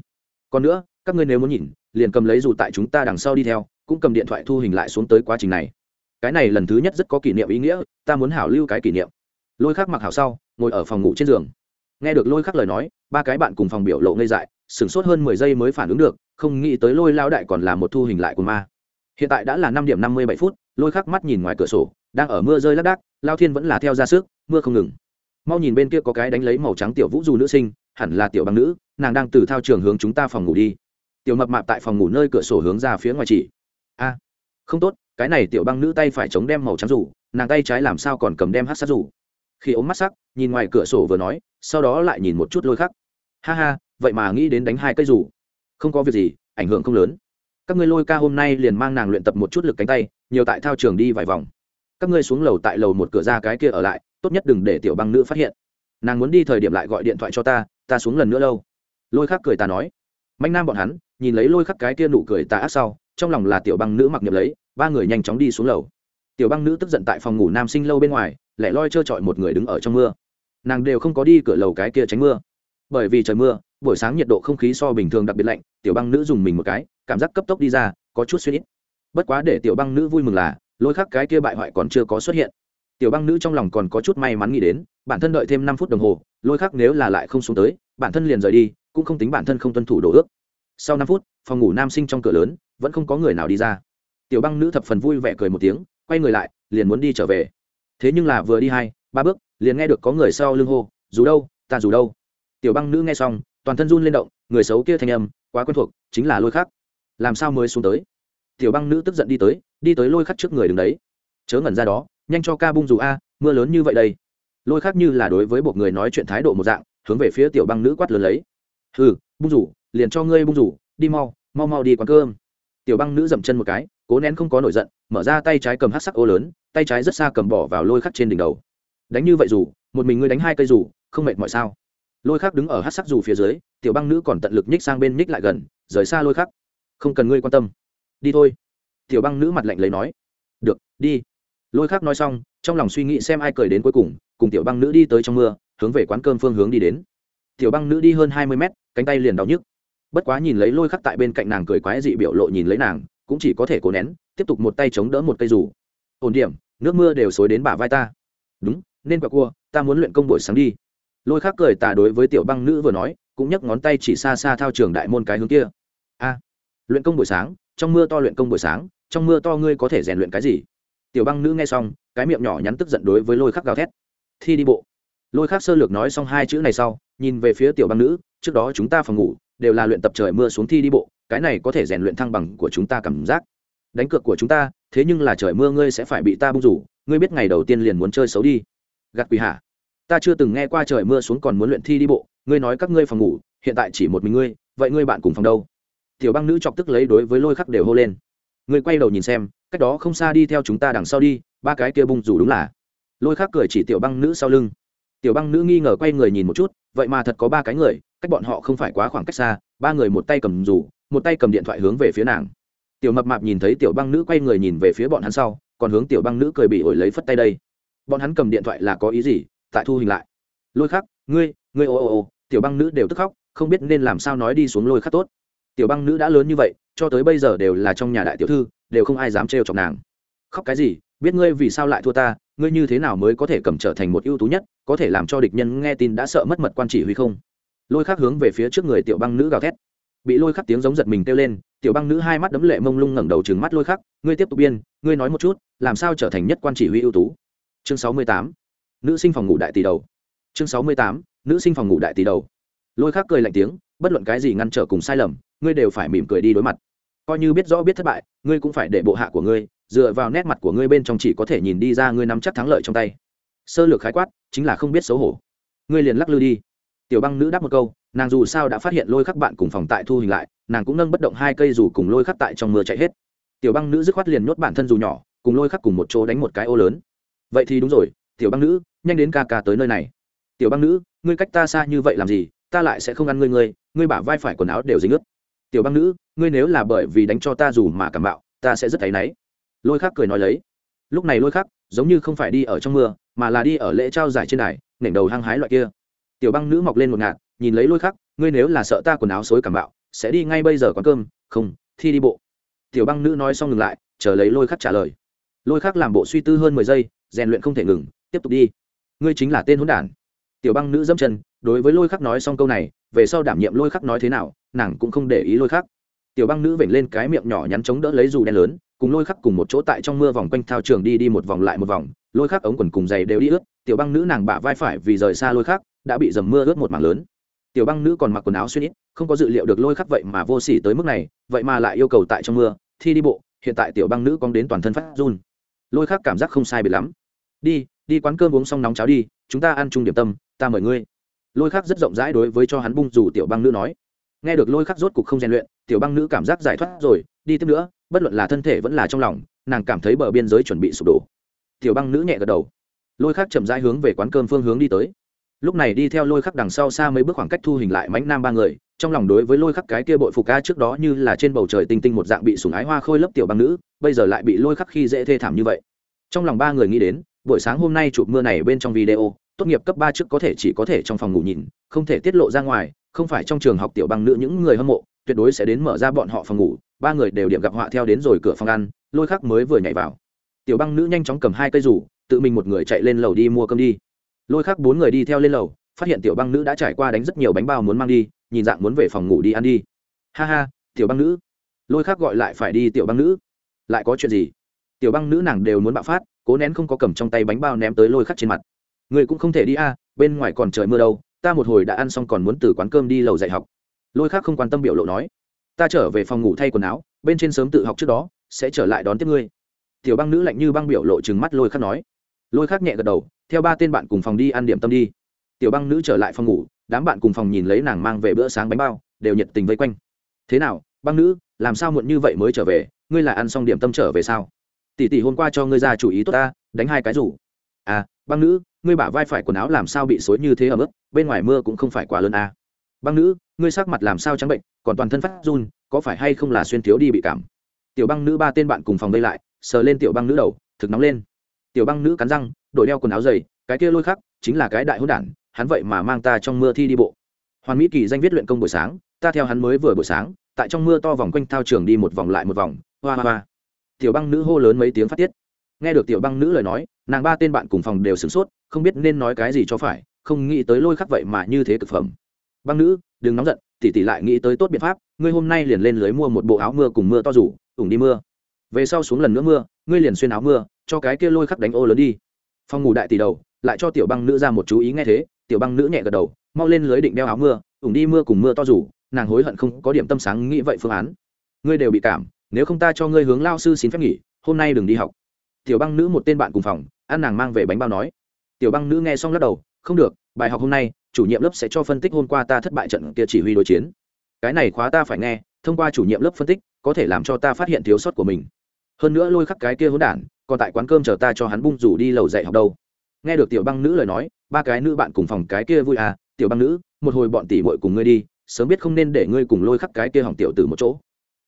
Còn nữa các ngươi nếu muốn nhìn, liền cầm lấy dù tại chúng ta đằng sau đi theo, cũng cầm điện thoại thu hình lại xuống tới quá trình này. Cái này lần thứ nhất rất có kỷ niệm ý nghĩa, ta muốn hảo lưu cái kỷ niệm. Lôi khắc mặc hảo sau, ngồi ở phòng ngủ trên giường. Nghe được lôi khắc lời nói, ba cái bạn cùng phòng biểu lộ ngây dại, sửng sốt hơn mười giây mới phản ứng được, không nghĩ tới lôi lao đại còn là một thu hình lại của ma. Hiện tại đã là năm điểm năm mươi bảy phút, lôi khắc mắt nhìn ngoài cửa sổ, đang ở mưa rơi lác đác lao thiên vẫn là theo ra sức, mưa không ngừng. Mau nhìn bên kia có cái đánh lấy màu trắng tiểu vũ dù nữ sinh, hẳn là tiểu bằng nữ, nàng đang từ thao trường hướng chúng ta phòng ngủ đi tiểu mập mạp tại phòng ngủ nơi cửa sổ hướng ra phía ngoài chỉ. A, không tốt, cái này tiểu băng nữ tay phải chống đem màu trắng rủ, nàng tay trái làm sao còn cầm đem hát sát rủ. Khi ốm mắt sắc, nhìn ngoài cửa sổ vừa nói, sau đó lại nhìn một chút lôi khắc. Ha ha, vậy mà nghĩ đến đánh hai cây rủ. Không có việc gì, ảnh hưởng không lớn. Các ngươi lôi ca hôm nay liền mang nàng luyện tập một chút lực cánh tay, nhiều tại thao trường đi vài vòng. Các ngươi xuống lầu tại lầu một cửa ra cái kia ở lại, tốt nhất đừng để tiểu băng nữ phát hiện. Nàng muốn đi thời điểm lại gọi điện thoại cho ta ta xuống lần nữa lâu. Lôi khắc cười ta nói mạnh nam bọn hắn, nhìn lấy lôi khắc cái kia nụ cười tà ác sau, trong lòng là tiểu băng nữ mặc nhập lấy, ba người nhanh chóng đi xuống lầu. Tiểu băng nữ tức giận tại phòng ngủ nam sinh lâu bên ngoài, lẻ loi trơ trọi một người đứng ở trong mưa. Nàng đều không có đi cửa lầu cái kia tránh mưa. Bởi vì trời mưa, buổi sáng nhiệt độ không khí so bình thường đặc biệt lạnh, tiểu băng nữ dùng mình một cái, cảm giác cấp tốc đi ra, có chút suy ít bất quá để tiểu băng nữ vui mừng là, lôi khắc cái kia bại hoại còn chưa có xuất hiện. Tiểu băng nữ trong lòng còn có chút may mắn nghĩ đến, bản thân đợi thêm năm phút đồng hồ, lôi khắc nếu là lại không xuống tới, bản thân liền rời đi cũng không tính bản thân không tuân thủ đồ ước. Sau năm phút, phòng ngủ nam sinh trong cửa lớn, vẫn không có người nào đi ra. Tiểu băng nữ thập phần vui vẻ cười một tiếng, quay người lại, liền muốn đi trở về. Thế nhưng là vừa đi hai, ba bước, liền nghe được có người sau lưng hô, dù đâu, ta dù đâu. Tiểu băng nữ nghe xong, toàn thân run lên động, người xấu kia thanh âm, quá quen thuộc, chính là lôi khắc. Làm sao mới xuống tới? Tiểu băng nữ tức giận đi tới đi tới lôi khắc trước người đứng đấy. Chớ ngẩn ra đó, nhanh cho ca bung dù a, mưa lớn như vậy đây. Lôi khắc như là đối với một người nói chuyện thái độ một dạng, hướng về phía tiểu băng nữ quát lớn lấy ừ bung rủ, liền cho ngươi bung rủ, đi mau mau mau đi quán cơm. Tiểu băng nữ dậm chân một cái, cố nén không có nổi giận, mở ra tay trái cầm hát sắc ô lớn, tay trái rất xa cầm bỏ vào lôi khắc trên đỉnh đầu. Đánh như vậy rủ, một mình ngươi đánh hai cây rủ, không mệt mọi sao? Lôi khắc đứng ở hát sắc rủ phía dưới, tiểu băng nữ còn tận lực nhích sang bên nhích lại gần, rời xa lôi khắc. Không cần ngươi quan tâm. Đi thôi. Tiểu băng nữ mặt lạnh lấy nói. Được, đi. Lôi khắc nói xong, trong lòng suy nghĩ xem ai cười đến cuối cùng cùng tiểu băng nữ đi tới trong mưa, hướng về quán cơm phương hướng đi đến tiểu băng nữ đi hơn hai mươi mét, cánh tay liền đau nhức. Bất quá nhìn lấy lôi khắc tại bên cạnh nàng cười quái dị biểu lộ nhìn lấy nàng, cũng chỉ có thể cố nén, tiếp tục một tay chống đỡ một cây rủ ổn điểm, nước mưa đều xối đến bả vai ta. Đúng, nên quả cua, ta muốn luyện công buổi sáng đi. Lôi khắc cười tà đối với tiểu băng nữ vừa nói, cũng nhấc ngón tay chỉ xa xa thao trường đại môn cái hướng kia. A, luyện công buổi sáng, trong mưa to luyện công buổi sáng, trong mưa to ngươi có thể rèn luyện cái gì? Tiểu băng nữ nghe xong, cái miệng nhỏ nhắn tức giận đối với lôi khắc gào thét. Thi đi bộ lôi khắc sơ lược nói xong hai chữ này sau, nhìn về phía tiểu băng nữ, trước đó chúng ta phòng ngủ, đều là luyện tập trời mưa xuống thi đi bộ, cái này có thể rèn luyện thăng bằng của chúng ta cảm giác. Đánh cược của chúng ta, thế nhưng là trời mưa ngươi sẽ phải bị ta bung rủ, ngươi biết ngày đầu tiên liền muốn chơi xấu đi. Gạt quỷ hả? Ta chưa từng nghe qua trời mưa xuống còn muốn luyện thi đi bộ, ngươi nói các ngươi phòng ngủ, hiện tại chỉ một mình ngươi, vậy ngươi bạn cùng phòng đâu? Tiểu băng nữ chọc tức lấy đối với lôi khắc đều hô lên. Ngươi quay đầu nhìn xem, cách đó không xa đi theo chúng ta đằng sau đi, ba cái kia bung rủ đúng là. Lôi khắc cười chỉ tiểu băng nữ sau lưng tiểu băng nữ nghi ngờ quay người nhìn một chút, vậy mà thật có ba cái người, cách bọn họ không phải quá khoảng cách xa, ba người một tay cầm rủ một tay cầm điện thoại hướng về phía nàng. Tiểu mập mạp nhìn thấy tiểu băng nữ quay người nhìn về phía bọn hắn sau, còn hướng tiểu băng nữ cười bị ổi lấy phất tay đây. Bọn hắn cầm điện thoại là có ý gì? Tại thu hình lại. Lôi khắc, ngươi ngươi ô ô ô, tiểu băng nữ đều tức khóc, không biết nên làm sao nói đi xuống lôi khắc tốt. Tiểu băng nữ đã lớn như vậy, cho tới bây giờ đều là trong nhà đại tiểu thư, đều không ai dám trêu chọc nàng. Khóc cái gì? Biết ngươi vì sao lại thua ta ngươi như thế nào mới có thể cầm trở thành một ưu tú nhất, có thể làm cho địch nhân nghe tin đã sợ mất mật quan chỉ huy không? Lôi khắc hướng về phía trước người tiểu băng nữ gào thét. Bị lôi khắc tiếng giống giật mình kêu lên, tiểu băng nữ hai mắt đấm lệ mông lung ngẩng đầu trừng mắt lôi khắc, ngươi tiếp tục biên, ngươi nói một chút, làm sao trở thành nhất quan chỉ huy ưu tú? Chương sáu mươi tám. Nữ sinh phòng ngủ đại tỷ đầu. Chương sáu mươi tám. Nữ sinh phòng ngủ đại tỷ đầu. Lôi khắc cười lạnh tiếng, bất luận cái gì ngăn trở cùng sai lầm, ngươi đều phải mỉm cười đi đối mặt. Coi như biết rõ biết thất bại, ngươi cũng phải để bộ hạ của ngươi dựa vào nét mặt của ngươi bên trong chỉ có thể nhìn đi ra ngươi nắm chắc thắng lợi trong tay. Sơ lược khái quát, chính là không biết xấu hổ. Ngươi liền lắc lư đi. Tiểu băng nữ đáp một câu, nàng dù sao đã phát hiện lôi khắc bạn cùng phòng tại thu hình lại, nàng cũng nâng bất động hai cây dù cùng lôi khắc tại trong mưa chạy hết. Tiểu băng nữ dứt khoát liền nhốt bản thân dù nhỏ, cùng lôi khắc cùng một chỗ đánh một cái ô lớn. Vậy thì đúng rồi, tiểu băng nữ, nhanh đến ca ca tới nơi này. Tiểu băng nữ, ngươi cách ta xa như vậy làm gì, ta lại sẽ không ăn ngươi ngươi ngươi bả vai phải quần áo đều dính ướt. Tiểu băng nữ, ngươi nếu là bởi vì đánh cho ta dù mà cảm bạo, ta sẽ rất thấy náy lôi khắc cười nói lấy. Lúc này lôi khắc giống như không phải đi ở trong mưa, mà là đi ở lễ trao giải trên đài nảnh đầu hăng hái loại kia. Tiểu băng nữ mọc lên một ngạt, nhìn lấy lôi khắc, ngươi nếu là sợ ta quần áo xối cảm bạo, sẽ đi ngay bây giờ quán cơm, không, thi đi bộ. Tiểu băng nữ nói xong ngừng lại, chờ lấy lôi khắc trả lời. Lôi khắc làm bộ suy tư hơn mười giây, rèn luyện không thể ngừng, tiếp tục đi. Ngươi chính là tên hỗn đản. Tiểu băng nữ dâm chân, đối với lôi khắc nói xong câu này, về sau đảm nhiệm lôi khắc nói thế nào, nàng cũng không để ý lôi khắc. Tiểu băng nữ vểnh lên cái miệng nhỏ nhắn chống đỡ lấy dù đen lớn cùng lôi khắc cùng một chỗ tại trong mưa vòng quanh thao trường đi đi một vòng lại một vòng, lôi khắc ống quần cùng giày đều đi ướt, tiểu băng nữ nàng bả vai phải vì rời xa lôi khắc, đã bị dầm mưa ướt một mảng lớn. Tiểu băng nữ còn mặc quần áo xuyên ít, không có dự liệu được lôi khắc vậy mà vô s ỉ tới mức này, vậy mà lại yêu cầu tại trong mưa, thi đi bộ, hiện tại tiểu băng nữ cong đến toàn thân phát run. Lôi khắc cảm giác không sai biệt lắm. Đi đi quán cơm uống xong nóng cháo đi, chúng ta ăn chung điểm tâm, ta mời ngươi. Lôi khắc rất rộng rãi đối với cho hắn bung dù tiểu băng nữ nói. Nghe được lôi khắc rốt cục không rèn luyện tiểu băng nữ cảm giác giải thoát rồi, đi tiếp nữa, bất luận là thân thể vẫn là trong lòng, nàng cảm thấy bờ biên giới chuẩn bị sụp đổ. Tiểu băng nữ nhẹ gật đầu. Lôi khắc chậm rãi hướng về quán cơm phương hướng đi tới. Lúc này đi theo lôi khắc đằng sau xa mấy bước khoảng cách thu hình lại mãnh nam ba người, trong lòng đối với lôi khắc cái kia bội phục ca trước đó như là trên bầu trời tinh tinh một dạng bị sủng ái hoa khôi lấp tiểu băng nữ, bây giờ lại bị lôi khắc khi dễ thê thảm như vậy. Trong lòng ba người nghĩ đến, buổi sáng hôm nay chụp mưa này bên trong video, tốt nghiệp cấp ba trước có thể chỉ có thể trong phòng ngủ nhìn, không thể tiết lộ ra ngoài, không phải trong trường học tiểu băng nữ những người hâm mộ tuyệt đối sẽ đến mở ra bọn họ phòng ngủ, ba người đều điểm gặp họa theo đến rồi cửa phòng ăn, lôi khắc mới vừa nhảy vào. Tiểu băng nữ nhanh chóng cầm hai cây rủ, tự mình một người chạy lên lầu đi mua cơm đi. Lôi khắc bốn người đi theo lên lầu, phát hiện tiểu băng nữ đã trải qua đánh rất nhiều bánh bao muốn mang đi, nhìn dạng muốn về phòng ngủ đi ăn đi. Ha ha, tiểu băng nữ. Lôi khắc gọi lại phải đi tiểu băng nữ. Lại có chuyện gì? Tiểu băng nữ nàng đều muốn bạo phát, cố nén không có cầm trong tay bánh bao ném tới lôi khắc trên mặt. Người cũng không thể đi a, bên ngoài còn trời mưa đâu, ta một hồi đã ăn xong còn muốn từ quán cơm đi lầu dạy học lôi khác không quan tâm biểu lộ nói, ta trở về phòng ngủ thay quần áo, bên trên sớm tự học trước đó, sẽ trở lại đón tiếp ngươi. Tiểu băng nữ lạnh như băng biểu lộ chừng mắt lôi khác nói. Lôi khác nhẹ gật đầu, theo ba tên bạn cùng phòng đi ăn điểm tâm đi. Tiểu băng nữ trở lại phòng ngủ, đám bạn cùng phòng nhìn lấy nàng mang về bữa sáng bánh bao, đều nhiệt tình vây quanh. Thế nào, băng nữ, làm sao muộn như vậy mới trở về? Ngươi là ăn xong điểm tâm trở về sao? Tỷ tỷ hôm qua cho ngươi ra chủ ý tốt ta, đánh hai cái rủ. À băng nữ, ngươi bả vai phải quần áo làm sao bị xối như thế ở mức, bên ngoài mưa cũng không phải quá lớn à băng nữ, ngươi sắc mặt làm sao trắng bệnh, còn toàn thân phát run, có phải hay không là xuyên thiếu đi bị cảm? Tiểu băng nữ ba tên bạn cùng phòng vây lại, sờ lên tiểu băng nữ đầu, thực nóng lên. Tiểu băng nữ cắn răng đổi đeo quần áo dày, cái kia lôi khắc, chính là cái đại hỗn đản, hắn vậy mà mang ta trong mưa thi đi bộ. Hoàn mỹ kỳ danh viết luyện công buổi sáng, ta theo hắn mới vừa buổi sáng, tại trong mưa to vòng quanh thao trường đi một vòng lại một vòng, hoa hoa hoa. Tiểu băng nữ hô lớn mấy tiếng phát tiết. Nghe được tiểu băng nữ lời nói, nàng ba tên bạn cùng phòng đều sửng sốt, không biết nên nói cái gì cho phải, không nghĩ tới lôi khắc vậy mà như thế cực phẩm băng nữ, đừng nóng giận, tỷ tỷ lại nghĩ tới tốt biện pháp, ngươi hôm nay liền lên lưới mua một bộ áo mưa cùng mưa to rủ, ủng đi mưa. Về sau xuống lần nữa mưa, ngươi liền xuyên áo mưa, cho cái kia lôi khắc đánh ô lớn đi. Phòng ngủ đại tỷ đầu, lại cho tiểu băng nữ ra một chú ý nghe thế, tiểu băng nữ nhẹ gật đầu, mau lên lưới định đeo áo mưa, ủng đi mưa cùng mưa to rủ, nàng hối hận không có điểm tâm sáng nghĩ vậy phương án. Ngươi đều bị cảm, nếu không ta cho ngươi hướng lao sư xin phép nghỉ, hôm nay đừng đi học. Tiểu băng nữ một tên bạn cùng phòng, ăn nàng mang về bánh bao nói. Tiểu băng nữ nghe xong lắc đầu, không được, bài học hôm nay chủ nhiệm lớp sẽ cho phân tích hôm qua ta thất bại trận kia chỉ huy đối chiến. Cái này khóa ta phải nghe, thông qua chủ nhiệm lớp phân tích, có thể làm cho ta phát hiện thiếu sót của mình. Hơn nữa lôi khắc cái kia hỗn đản, còn tại quán cơm chờ ta cho hắn bung rủ đi lầu dạy học đâu. Nghe được tiểu băng nữ lời nói, ba cái nữ bạn cùng phòng cái kia vui à tiểu băng nữ, một hồi bọn tỷ bội cùng ngươi đi, sớm biết không nên để ngươi cùng lôi khắc cái kia hỏng tiểu từ một chỗ.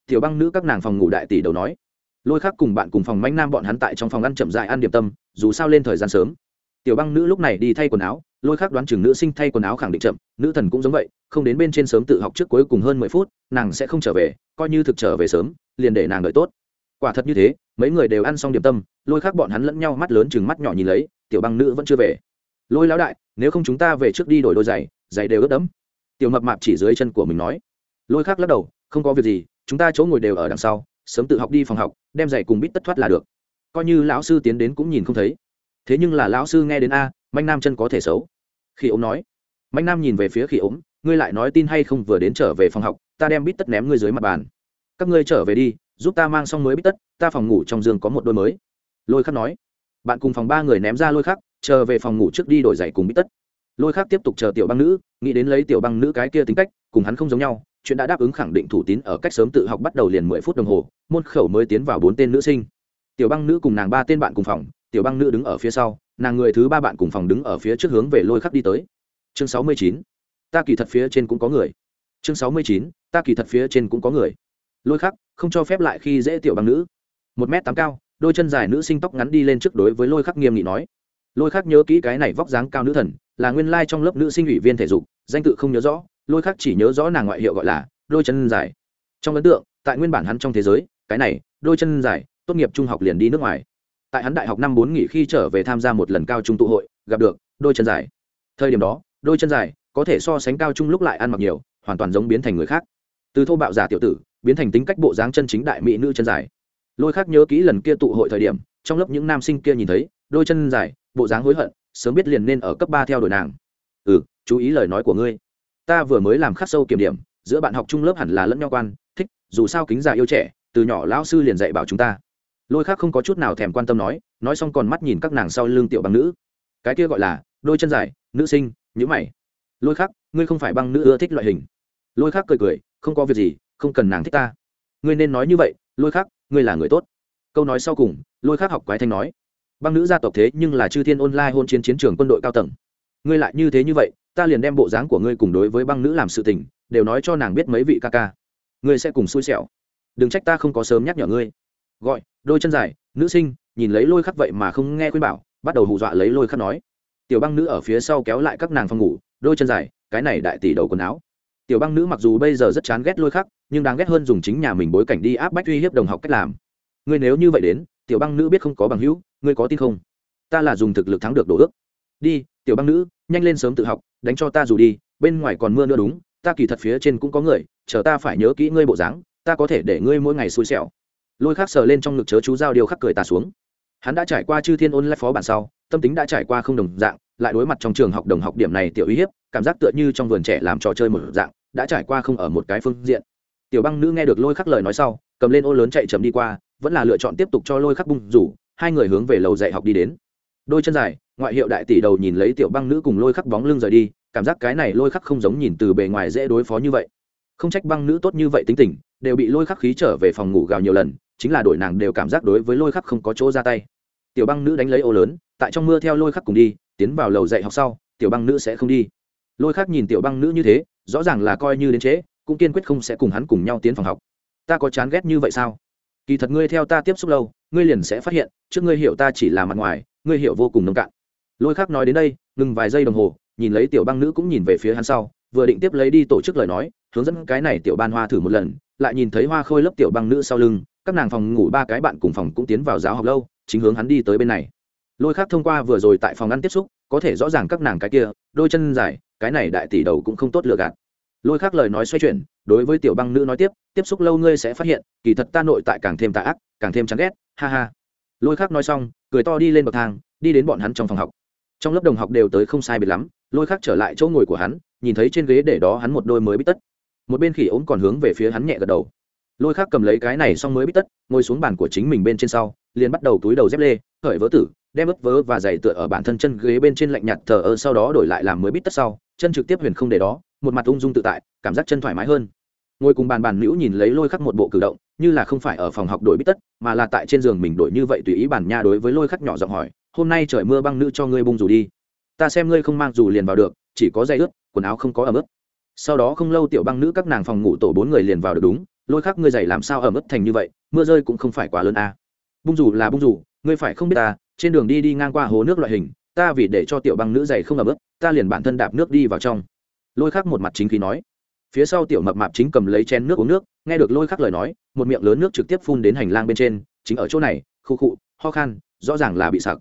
Tiểu băng nữ các nàng phòng ngủ đại tỷ đầu nói, lôi khắc cùng bạn cùng phòng manh nam bọn hắn tại trong phòng ăn chậm dại ăn điểm tâm, dù sao lên thời gian sớm. Tiểu băng nữ lúc này đi thay quần áo lôi khác đoán chừng nữ sinh thay quần áo khẳng định chậm, nữ thần cũng giống vậy, không đến bên trên sớm tự học trước cuối cùng hơn mười phút, nàng sẽ không trở về, coi như thực trở về sớm, liền để nàng đợi tốt. Quả thật như thế, mấy người đều ăn xong điểm tâm, lôi khác bọn hắn lẫn nhau mắt lớn chừng mắt nhỏ nhìn lấy, tiểu băng nữ vẫn chưa về. Lôi lão đại, nếu không chúng ta về trước đi đổi đôi giày giày đều ướt đẫm. Tiểu mập mạp chỉ dưới chân của mình nói. Lôi khác lắc đầu, không có việc gì, chúng ta chỗ ngồi đều ở đằng sau, sớm tự học đi phòng học, đem giày cùng bít tất thoát là được. Coi như lão sư tiến đến cũng nhìn không thấy. Thế nhưng là lão sư nghe đến a, manh nam chân có thể xấu khi ống nói. Mạnh nam nhìn về phía khi ống ngươi lại nói tin hay không vừa đến trở về phòng học, ta đem bít tất ném ngươi dưới mặt bàn. Các ngươi trở về đi, giúp ta mang xong mới bít tất, ta phòng ngủ trong giường có một đôi mới. Lôi khắc nói. Bạn cùng phòng ba người ném ra lôi khắc, chờ về phòng ngủ trước đi đổi giày cùng bít tất. Lôi khắc tiếp tục chờ tiểu băng nữ, nghĩ đến lấy tiểu băng nữ cái kia tính cách, cùng hắn không giống nhau, chuyện đã đáp ứng khẳng định thủ tín ở cách sớm tự học bắt đầu liền mười phút đồng hồ, môn khẩu mới tiến vào bốn tên nữ sinh. Tiểu băng nữ cùng nàng ba tên bạn cùng phòng, tiểu băng nữ đứng ở phía sau nàng người thứ ba bạn cùng phòng đứng ở phía trước hướng về lôi khắc đi tới. Chương sáu mươi chín, ta kỳ thật phía trên cũng có người. Chương sáu mươi chín, ta kỳ thật phía trên cũng có người. Lôi khắc, không cho phép lại khi dễ tiểu băng nữ. Một m tám cao, đôi chân dài nữ sinh tóc ngắn đi lên trước đối với lôi khắc nghiêm nghị nói. Lôi khắc nhớ kỹ cái này vóc dáng cao nữ thần, là nguyên lai trong lớp nữ sinh ủy viên thể dục, danh tự không nhớ rõ, lôi khắc chỉ nhớ rõ nàng ngoại hiệu gọi là đôi chân dài. Trong ấn tượng, tại nguyên bản hắn trong thế giới, cái này, đôi chân dài, tốt nghiệp trung học liền đi nước ngoài tại hắn đại học năm bốn nghỉ khi trở về tham gia một lần cao trung tụ hội, gặp được đôi chân dài. Thời điểm đó, đôi chân dài có thể so sánh cao trung lúc lại ăn mặc nhiều, hoàn toàn giống biến thành người khác. Từ thô bạo giả tiểu tử, biến thành tính cách bộ dáng chân chính đại mỹ nữ chân dài. Lôi khác nhớ kỹ lần kia tụ hội thời điểm, trong lớp những nam sinh kia nhìn thấy, đôi chân dài, bộ dáng hối hận, sớm biết liền nên ở cấp ba theo đuổi nàng. Ừ chú ý lời nói của ngươi. Ta vừa mới làm khắc sâu kiểm điểm, giữa bạn học trung lớp hẳn là lẫn nhau quan, thích, dù sao kính già yêu trẻ, từ nhỏ lão sư liền dạy bảo chúng ta lôi khác không có chút nào thèm quan tâm nói nói xong còn mắt nhìn các nàng sau lưng tiểu bằng nữ. Cái kia gọi là, đôi chân dài, nữ sinh nhữ mày. Lôi khác, ngươi không phải băng nữ ưa thích loại hình. Lôi khác cười cười, không có việc gì, không cần nàng thích ta. Ngươi nên nói như vậy, lôi khác, ngươi là người tốt. Câu nói sau cùng, lôi khác học quái thanh nói. Băng nữ gia tộc thế nhưng là chư thiên online hôn chiến chiến trường quân đội cao tầng. Ngươi lại như thế như vậy, ta liền đem bộ dáng của ngươi cùng đối với băng nữ làm sự tình, đều nói cho nàng biết mấy vị ca ca. Ngươi sẽ cùng xui xẻo. Đừng trách ta không có sớm nhắc nhở ngươi. Gọi đôi chân dài, nữ sinh, nhìn lấy lôi khắc vậy mà không nghe khuyên bảo, bắt đầu hù dọa lấy lôi khắc nói. Tiểu băng nữ ở phía sau kéo lại các nàng phòng ngủ, đôi chân dài, cái này đại tỷ đầu quần áo. Tiểu băng nữ mặc dù bây giờ rất chán ghét lôi khắc, nhưng đáng ghét hơn dùng chính nhà mình bối cảnh đi áp bách uy hiếp đồng học cách làm. Ngươi nếu như vậy đến, tiểu băng nữ biết không có bằng hữu, ngươi có tin không? Ta là dùng thực lực thắng được đồ ước. Đi, tiểu băng nữ, nhanh lên sớm tự học, đánh cho ta dù đi, bên ngoài còn mưa nữa đúng, ta kỳ thật phía trên cũng có người, chờ ta phải nhớ kỹ ngươi bộ dáng, ta có thể để ngươi mỗi ngày xui xẻo lôi khắc sờ lên trong ngực chớ chú giao điều khắc cười tà xuống. Hắn đã trải qua chư thiên ôn lại phó bản sau, tâm tính đã trải qua không đồng dạng, lại đối mặt trong trường học đồng học điểm này tiểu uy hiếp, cảm giác tựa như trong vườn trẻ làm trò chơi một dạng, đã trải qua không ở một cái phương diện. Tiểu băng nữ nghe được lôi khắc lời nói sau, cầm lên ô lớn chạy chấm đi qua, vẫn là lựa chọn tiếp tục cho lôi khắc bung rủ, hai người hướng về lầu dạy học đi đến. Đôi chân dài, ngoại hiệu đại tỷ đầu nhìn lấy tiểu băng nữ cùng lôi khắc bóng lưng rời đi, cảm giác cái này lôi khắc không giống nhìn từ bề ngoài dễ đối phó như vậy. Không trách băng nữ tốt như vậy tính tình, đều bị lôi khắc khí trở về phòng ngủ gào nhiều lần chính là đổi nàng đều cảm giác đối với lôi khắc không có chỗ ra tay. Tiểu băng nữ đánh lấy ô lớn, tại trong mưa theo lôi khắc cùng đi, tiến vào lầu dạy học sau, tiểu băng nữ sẽ không đi. Lôi khắc nhìn tiểu băng nữ như thế, rõ ràng là coi như đến trễ, cũng kiên quyết không sẽ cùng hắn cùng nhau tiến phòng học. Ta có chán ghét như vậy sao? Kỳ thật ngươi theo ta tiếp xúc lâu, ngươi liền sẽ phát hiện, trước ngươi hiểu ta chỉ là mặt ngoài, ngươi hiểu vô cùng nông cạn. Lôi khắc nói đến đây, ngừng vài giây đồng hồ, nhìn lấy tiểu băng nữ cũng nhìn về phía hắn sau, vừa định tiếp lấy đi tổ chức lời nói, hướng dẫn cái này tiểu ban hoa thử một lần, lại nhìn thấy hoa khôi lớp tiểu băng nữ sau lưng các nàng phòng ngủ ba cái bạn cùng phòng cũng tiến vào giáo học lâu, chính hướng hắn đi tới bên này. Lôi khác thông qua vừa rồi tại phòng ăn tiếp xúc, có thể rõ ràng các nàng cái kia, đôi chân dài, cái này đại tỷ đầu cũng không tốt lựa gạt. Lôi khác lời nói xoay chuyển, đối với tiểu băng nữ nói tiếp tiếp xúc lâu ngươi sẽ phát hiện, kỳ thật ta nội tại càng thêm tạ ác, càng thêm chán ghét, ha ha. Lôi khác nói xong, cười to đi lên bậc thang, đi đến bọn hắn trong phòng học. Trong lớp đồng học đều tới không sai biệt lắm, lôi khác trở lại chỗ ngồi của hắn, nhìn thấy trên ghế để đó hắn một đôi mới bít tất. Một bên khỉ ốm còn hướng về phía hắn nhẹ gật đầu lôi khác cầm lấy cái này xong mới bít tất, ngồi xuống bàn của chính mình bên trên sau, liền bắt đầu túi đầu dép lê khởi vỡ tử, đem ướp vớ và giày tựa ở bản thân chân ghế bên trên lạnh nhạt thờ ơ sau đó đổi lại làm mới bít tất sau, chân trực tiếp huyền không để đó, một mặt ung dung tự tại, cảm giác chân thoải mái hơn. Ngồi cùng bàn bàn nữ nhìn lấy lôi khắc một bộ cử động, như là không phải ở phòng học đổi bít tất, mà là tại trên giường mình đổi như vậy tùy ý bản nha đối với lôi khắc nhỏ giọng hỏi, hôm nay trời mưa băng nữ cho ngươi bung dù đi. Ta xem ngươi không mang dù liền vào được, chỉ có dây ướt, quần áo không có ẩm ướt. Sau đó không lâu tiểu băng nữ các nàng phòng ngủ tổ bốn người liền vào được đúng lôi khắc ngươi dày làm sao ẩm ướt thành như vậy, mưa rơi cũng không phải quá lớn à. bung dù là bung dù, ngươi phải không biết ta trên đường đi đi ngang qua hồ nước loại hình, ta vì để cho tiểu băng nữ dày không ẩm ướt ta liền bản thân đạp nước đi vào trong. Lôi khắc một mặt chính khí nói. Phía sau tiểu mập mạp chính cầm lấy chén nước uống nước, nghe được lôi khắc lời nói, một miệng lớn nước trực tiếp phun đến hành lang bên trên, chính ở chỗ này, khu khụ ho khan, rõ ràng là bị sặc.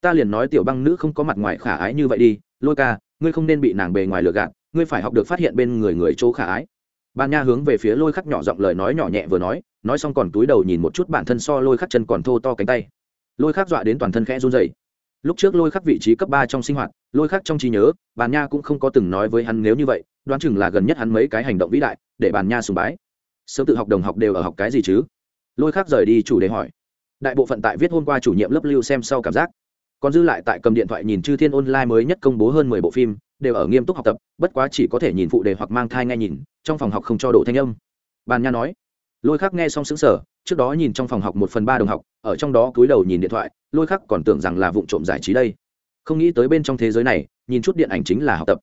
Ta liền nói tiểu băng nữ không có mặt ngoài khả ái như vậy đi, lôi ca, ngươi không nên bị nàng bề ngoài lừa gạt, ngươi phải học được phát hiện bên người người chỗ khả ái ban nha hướng về phía lôi khắc nhỏ giọng lời nói nhỏ nhẹ vừa nói nói xong còn túi đầu nhìn một chút bản thân so lôi khắc chân còn thô to cánh tay. Lôi khắc dọa đến toàn thân khẽ run dày lúc trước lôi khắc vị trí cấp ba trong sinh hoạt, lôi khắc trong trí nhớ bàn nha cũng không có từng nói với hắn nếu như vậy, đoán chừng là gần nhất hắn mấy cái hành động vĩ đại, để bàn nha sùng bái. Sớm tự học đồng học đều ở học cái gì chứ? Lôi khắc rời đi chủ đề hỏi. Đại bộ phận tại viết hôm qua chủ nhiệm lớp lưu xem sau cảm giác. Còn dư lại tại cầm điện thoại nhìn chư thiên online mới nhất công bố hơn mười bộ phim đều ở nghiêm túc học tập, bất quá chỉ có thể nhìn phụ đề hoặc mang thai nghe nhìn, trong phòng học không cho đổ thanh âm. Bàn nha nói, lôi khắc nghe xong xứng sở trước đó nhìn trong phòng học một phần ba đồng học, ở trong đó cúi đầu nhìn điện thoại, lôi khắc còn tưởng rằng là vụ trộm giải trí đây. Không nghĩ tới bên trong thế giới này, nhìn chút điện ảnh chính là học tập.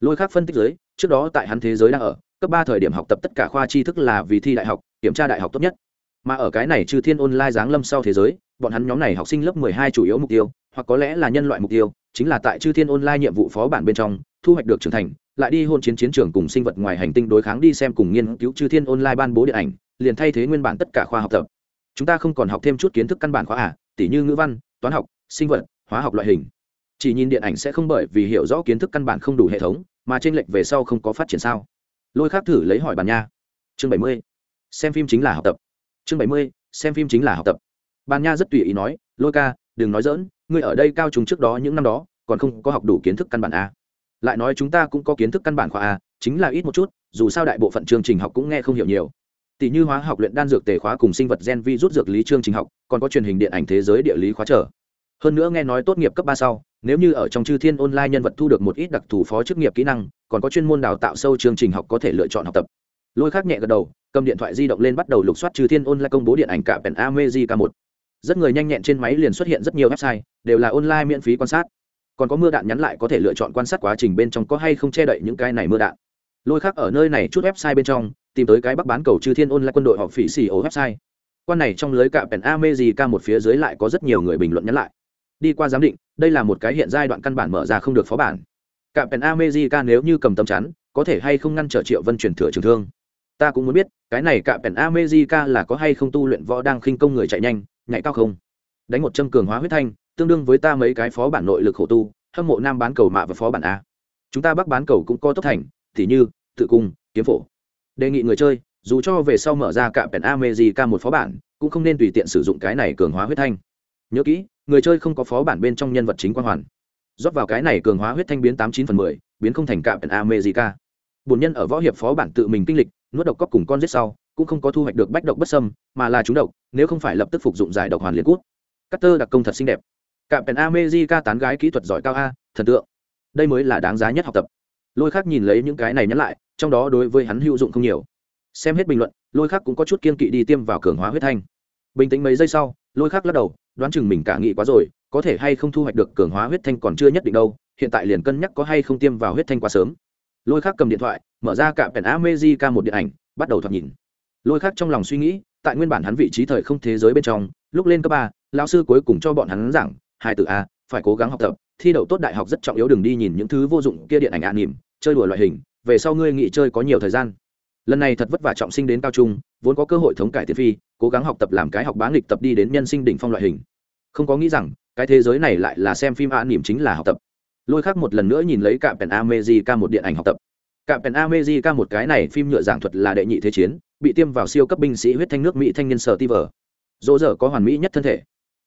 Lôi khắc phân tích giới, trước đó tại hắn thế giới đang ở, cấp ba thời điểm học tập tất cả khoa tri thức là vì thi đại học, kiểm tra đại học tốt nhất. Mà ở cái này trừ thiên online giáng lâm sau thế giới, bọn hắn nhóm này học sinh lớp mười hai chủ yếu mục tiêu hoặc có lẽ là nhân loại mục tiêu, chính là tại chư thiên online nhiệm vụ phó bản bên trong, thu hoạch được trưởng thành, lại đi hôn chiến chiến trường cùng sinh vật ngoài hành tinh đối kháng đi xem cùng nghiên cứu chư thiên online ban bố điện ảnh, liền thay thế nguyên bản tất cả khoa học tập. Chúng ta không còn học thêm chút kiến thức căn bản khoa à tỉ như ngữ văn, toán học, sinh vật, hóa học loại hình. Chỉ nhìn điện ảnh sẽ không bởi vì hiểu rõ kiến thức căn bản không đủ hệ thống, mà trên lệch về sau không có phát triển sao? Lôi khác thử lấy hỏi bàn nha. Chương bảy mươi, xem phim chính là học tập. Chương bảy mươi, xem phim chính là học tập. Bàn nha rất tùy ý nói, lôi ca đừng nói dỡn ngươi ở đây cao trùng trước đó những năm đó, còn không có học đủ kiến thức căn bản a lại nói chúng ta cũng có kiến thức căn bản khoa a à, chính là ít một chút, dù sao đại bộ phận chương trình học cũng nghe không hiểu nhiều. Tỷ như hóa học luyện đan dược tề khóa cùng sinh vật gen vi rút dược lý chương trình học, còn có truyền hình điện ảnh thế giới địa lý khóa trở. Hơn nữa nghe nói tốt nghiệp cấp ba sau, nếu như ở trong chư thiên online nhân vật thu được một ít đặc thù phó chức nghiệp kỹ năng, còn có chuyên môn đào tạo sâu chương trình học có thể lựa chọn học tập. Lôi khác nhẹ gật đầu, cầm điện thoại di động lên bắt đầu lục soát chư thiên online công bố điện ảnh cả pèn k một rất người nhanh nhẹn trên máy liền xuất hiện rất nhiều website, đều là online miễn phí quan sát. Còn có mưa đạn nhắn lại có thể lựa chọn quan sát quá trình bên trong có hay không che đậy những cái này mưa đạn. Lôi khác ở nơi này chút website bên trong, tìm tới cái bắc bán cầu chư thiên online quân đội họ phỉ xì ổ website. Quan này trong lưới cạm pèn amejica một phía dưới lại có rất nhiều người bình luận nhắn lại. Đi qua giám định, đây là một cái hiện giai đoạn căn bản mở ra không được phó bản. Cạm pèn amejica nếu như cầm tâm chắn, có thể hay không ngăn trở triệu vân chuyển thừa trường thương? Ta cũng muốn biết, cái này cạm pèn amejica là có hay không tu luyện võ đang khinh công người chạy nhanh nhảy cao không? Đánh một châm cường hóa huyết thanh, tương đương với ta mấy cái phó bản nội lực khổ tu, hâm mộ nam bán cầu mạ và phó bản a. Chúng ta bắc bán cầu cũng có tốc thành t như, tự cung, kiếm phổ. Đề nghị người chơi, dù cho về sau mở ra cả pèn amejica một phó bản, cũng không nên tùy tiện sử dụng cái này cường hóa huyết thanh. Nhớ kỹ, người chơi không có phó bản bên trong nhân vật chính quan hoàn. Rót vào cái này cường hóa huyết thanh biến tám chín phần mười, biến không thành cả pèn amejica bổn nhân ở võ hiệp phó bản tự mình kinh lịch, nuốt độc cóc cùng con giết sau cũng không có thu hoạch được bách độc bất sâm mà là chúng độc, nếu không phải lập tức phục dụng giải độc hoàn liền cút. Cắt tơ đặc công thật xinh đẹp. Cạm pèn amejica tán gái kỹ thuật giỏi cao a, thần tượng. Đây mới là đáng giá nhất học tập. Lôi khác nhìn lấy những cái này nhắc lại, trong đó đối với hắn hữu dụng không nhiều. Xem hết bình luận, lôi khác cũng có chút kiên kỵ đi tiêm vào cường hóa huyết thanh. Bình tĩnh mấy giây sau, lôi khác lắc đầu, đoán chừng mình cả nghĩ quá rồi, có thể hay không thu hoạch được cường hóa huyết thanh còn chưa nhất định đâu, hiện tại liền cân nhắc có hay không tiêm vào huyết thanh quá sớm. Lôi khác cầm điện thoại, mở ra cả pèn amejica một điện ảnh, bắt đầu thoạt nhìn lôi khác trong lòng suy nghĩ, tại nguyên bản hắn vị trí thời không thế giới bên trong, lúc lên cấp ba, lão sư cuối cùng cho bọn hắn giảng, hai từ a, phải cố gắng học tập, thi đậu tốt đại học rất trọng yếu đừng đi nhìn những thứ vô dụng kia điện ảnh an nỉm, chơi đùa loại hình, về sau ngươi nghỉ chơi có nhiều thời gian. Lần này thật vất vả trọng sinh đến cao trung, vốn có cơ hội thống cải tiến phi, cố gắng học tập làm cái học bá nghịch tập đi đến nhân sinh đỉnh phong loại hình. Không có nghĩ rằng, cái thế giới này lại là xem phim an nỉm chính là học tập. Lôi khác một lần nữa nhìn lấy cả pèn amejica một điện ảnh học tập. Cạm pèn America một cái này phim nhựa giảng thuật là đệ nhị thế chiến bị tiêm vào siêu cấp binh sĩ huyết thanh nước mỹ thanh niên sở ti vờ dỗ dở có hoàn mỹ nhất thân thể.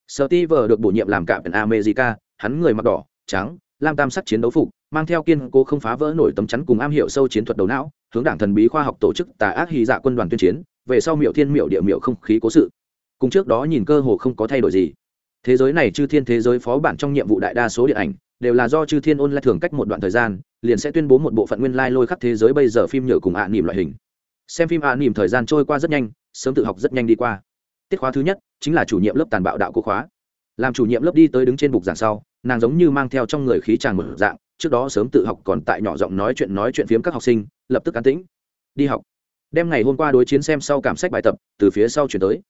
Sở ti vờ được bổ nhiệm làm Cạm pèn America, hắn người mặc đỏ trắng lam tam sắc chiến đấu phục mang theo kiên cố không phá vỡ nổi tấm chắn cùng am hiểu sâu chiến thuật đầu não hướng đảng thần bí khoa học tổ chức tà ác hy dạ quân đoàn tuyên chiến về sau miệu thiên miệu địa miệu không khí cố sự. Cùng trước đó nhìn cơ hồ không có thay đổi gì. Thế giới này chư thiên thế giới phó bản trong nhiệm vụ đại đa số điện ảnh đều là do chư thiên ôn lại thường cách một đoạn thời gian, liền sẽ tuyên bố một bộ phận nguyên lai lôi khắc thế giới bây giờ phim nhựa cùng ạ à nỉm loại hình. Xem phim ạ à nỉm thời gian trôi qua rất nhanh, sớm tự học rất nhanh đi qua. Tiết khóa thứ nhất chính là chủ nhiệm lớp tàn bạo đạo cô khóa. Làm chủ nhiệm lớp đi tới đứng trên bục giảng sau, nàng giống như mang theo trong người khí tràn một dạng, trước đó sớm tự học còn tại nhỏ giọng nói chuyện nói chuyện phiếm các học sinh, lập tức an tĩnh. Đi học. Đem ngày hôm qua đối chiến xem sau cảm sách bài tập, từ phía sau chuyển tới.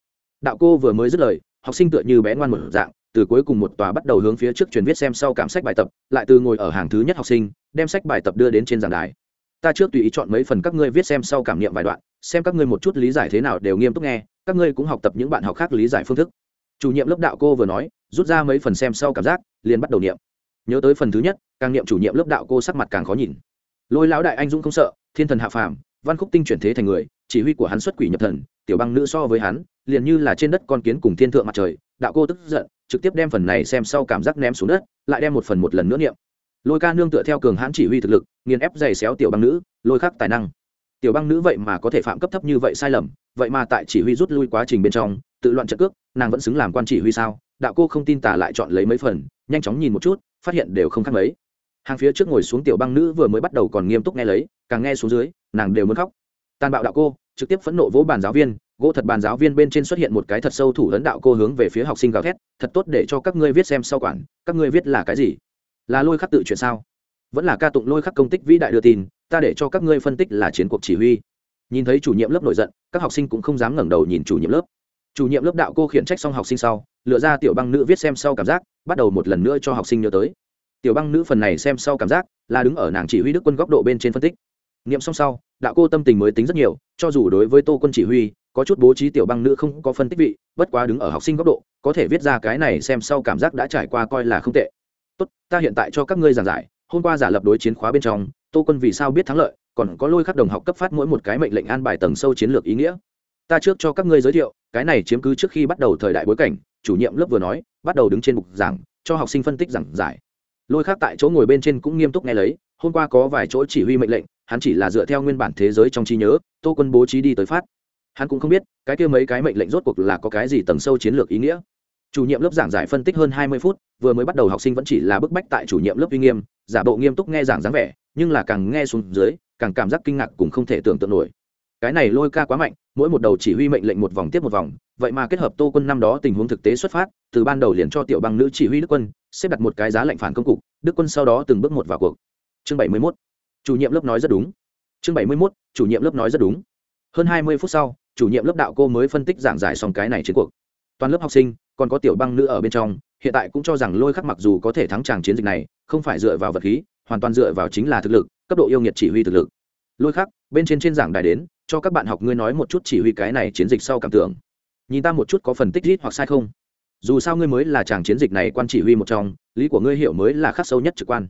Đạo cô vừa mới dứt lời, học sinh tựa như bé ngoan một dạng từ cuối cùng một tòa bắt đầu hướng phía trước truyền viết xem sau cảm sách bài tập, lại từ ngồi ở hàng thứ nhất học sinh, đem sách bài tập đưa đến trên giảng đài. Ta trước tùy ý chọn mấy phần các ngươi viết xem sau cảm nghiệm vài đoạn, xem các ngươi một chút lý giải thế nào đều nghiêm túc nghe, các ngươi cũng học tập những bạn học khác lý giải phương thức. Chủ nhiệm lớp đạo cô vừa nói, rút ra mấy phần xem sau cảm giác, liền bắt đầu niệm. Nhớ tới phần thứ nhất, càng niệm chủ nhiệm lớp đạo cô sắc mặt càng khó nhìn. Lôi lão đại anh dũng không sợ, thiên thần hạ phàm, văn khúc tinh chuyển thế thành người, chỉ huy của hắn xuất quỷ nhập thần, tiểu băng nữ so với hắn, liền như là trên đất con kiến cùng thiên thượng mặt trời đạo cô tức giận, trực tiếp đem phần này xem sau cảm giác ném xuống đất, lại đem một phần một lần nữa niệm. Lôi ca nương tựa theo cường hãn chỉ huy thực lực, nghiền ép giày xéo tiểu băng nữ, lôi khắc tài năng. Tiểu băng nữ vậy mà có thể phạm cấp thấp như vậy sai lầm, vậy mà tại chỉ huy rút lui quá trình bên trong, tự loạn trận cước, nàng vẫn xứng làm quan chỉ huy sao? Đạo cô không tin tả lại chọn lấy mấy phần, nhanh chóng nhìn một chút, phát hiện đều không khác mấy. Hàng phía trước ngồi xuống tiểu băng nữ vừa mới bắt đầu còn nghiêm túc nghe lấy, càng nghe xuống dưới, nàng đều muốn khóc. Tàn bạo đạo cô, trực tiếp phẫn nộ vỗ bàn giáo viên gỗ thật bàn giáo viên bên trên xuất hiện một cái thật sâu thủ ấn đạo cô hướng về phía học sinh gào thét, thật tốt để cho các ngươi viết xem sau quản, các ngươi viết là cái gì? Là lôi khắc tự chuyện sao? Vẫn là ca tụng lôi khắc công tích vĩ đại đưa tin, ta để cho các ngươi phân tích là chiến cuộc chỉ huy. Nhìn thấy chủ nhiệm lớp nổi giận, các học sinh cũng không dám ngẩng đầu nhìn chủ nhiệm lớp. Chủ nhiệm lớp đạo cô khiển trách xong học sinh sau, lựa ra tiểu băng nữ viết xem sau cảm giác, bắt đầu một lần nữa cho học sinh nhớ tới. Tiểu băng nữ phần này xem sau cảm giác, là đứng ở nàng chỉ huy đức quân góc độ bên trên phân tích. Nghiệm xong sau, đạo cô tâm tình mới tính rất nhiều, cho dù đối với tô quân chỉ huy có chút bố trí tiểu băng nữ không có phân tích vị, bất quá đứng ở học sinh góc độ, có thể viết ra cái này xem sau cảm giác đã trải qua coi là không tệ. Tốt, ta hiện tại cho các ngươi giảng giải, hôm qua giả lập đối chiến khóa bên trong, tô quân vì sao biết thắng lợi, còn có lôi khắc đồng học cấp phát mỗi một cái mệnh lệnh an bài tầng sâu chiến lược ý nghĩa. Ta trước cho các ngươi giới thiệu, cái này chiếm cứ trước khi bắt đầu thời đại bối cảnh, chủ nhiệm lớp vừa nói, bắt đầu đứng trên bục giảng, cho học sinh phân tích giảng giải. Lôi khác tại chỗ ngồi bên trên cũng nghiêm túc nghe lấy, hôm qua có vài chỗ chỉ huy mệnh lệnh, hắn chỉ là dựa theo nguyên bản thế giới trong trí nhớ, tô quân bố trí đi tới phát hắn cũng không biết, cái kia mấy cái mệnh lệnh rốt cuộc là có cái gì tầng sâu chiến lược ý nghĩa. Chủ nhiệm lớp giảng giải phân tích hơn hai mươi phút, vừa mới bắt đầu học sinh vẫn chỉ là bức bách tại chủ nhiệm lớp uy nghiêm, giả bộ nghiêm túc nghe giảng dáng vẻ, nhưng là càng nghe xuống dưới, càng cảm giác kinh ngạc cũng không thể tưởng tượng nổi. Cái này lôi ca quá mạnh, mỗi một đầu chỉ huy mệnh lệnh một vòng tiếp một vòng, vậy mà kết hợp tô quân năm đó tình huống thực tế xuất phát, từ ban đầu liền cho tiểu băng nữ chỉ huy đức quân, xếp đặt một cái giá lệnh phản công cục, đức quân sau đó từng bước một vào cuộc. Chương bảy mươi mốt. Chủ nhiệm lớp nói rất đúng. Chương bảy mươi mốt, chủ nhiệm lớp nói rất đúng. Hơn hai mươi phút sau chủ nhiệm lớp đạo cô mới phân tích giảng giải xong cái này chiến cuộc. Toàn lớp học sinh, còn có tiểu băng nữ ở bên trong, hiện tại cũng cho rằng lôi khắc mặc dù có thể thắng tràng chiến dịch này, không phải dựa vào vật khí, hoàn toàn dựa vào chính là thực lực, cấp độ yêu nghiệt chỉ huy thực lực. Lôi khắc, bên trên trên giảng đài đến, cho các bạn học ngươi nói một chút chỉ huy cái này chiến dịch sau cảm tưởng. Nhìn ta một chút có phần tích rít hoặc sai không? Dù sao ngươi mới là chàng chiến dịch này quan chỉ huy một trong, lý của ngươi hiểu mới là khắc sâu nhất trực quan.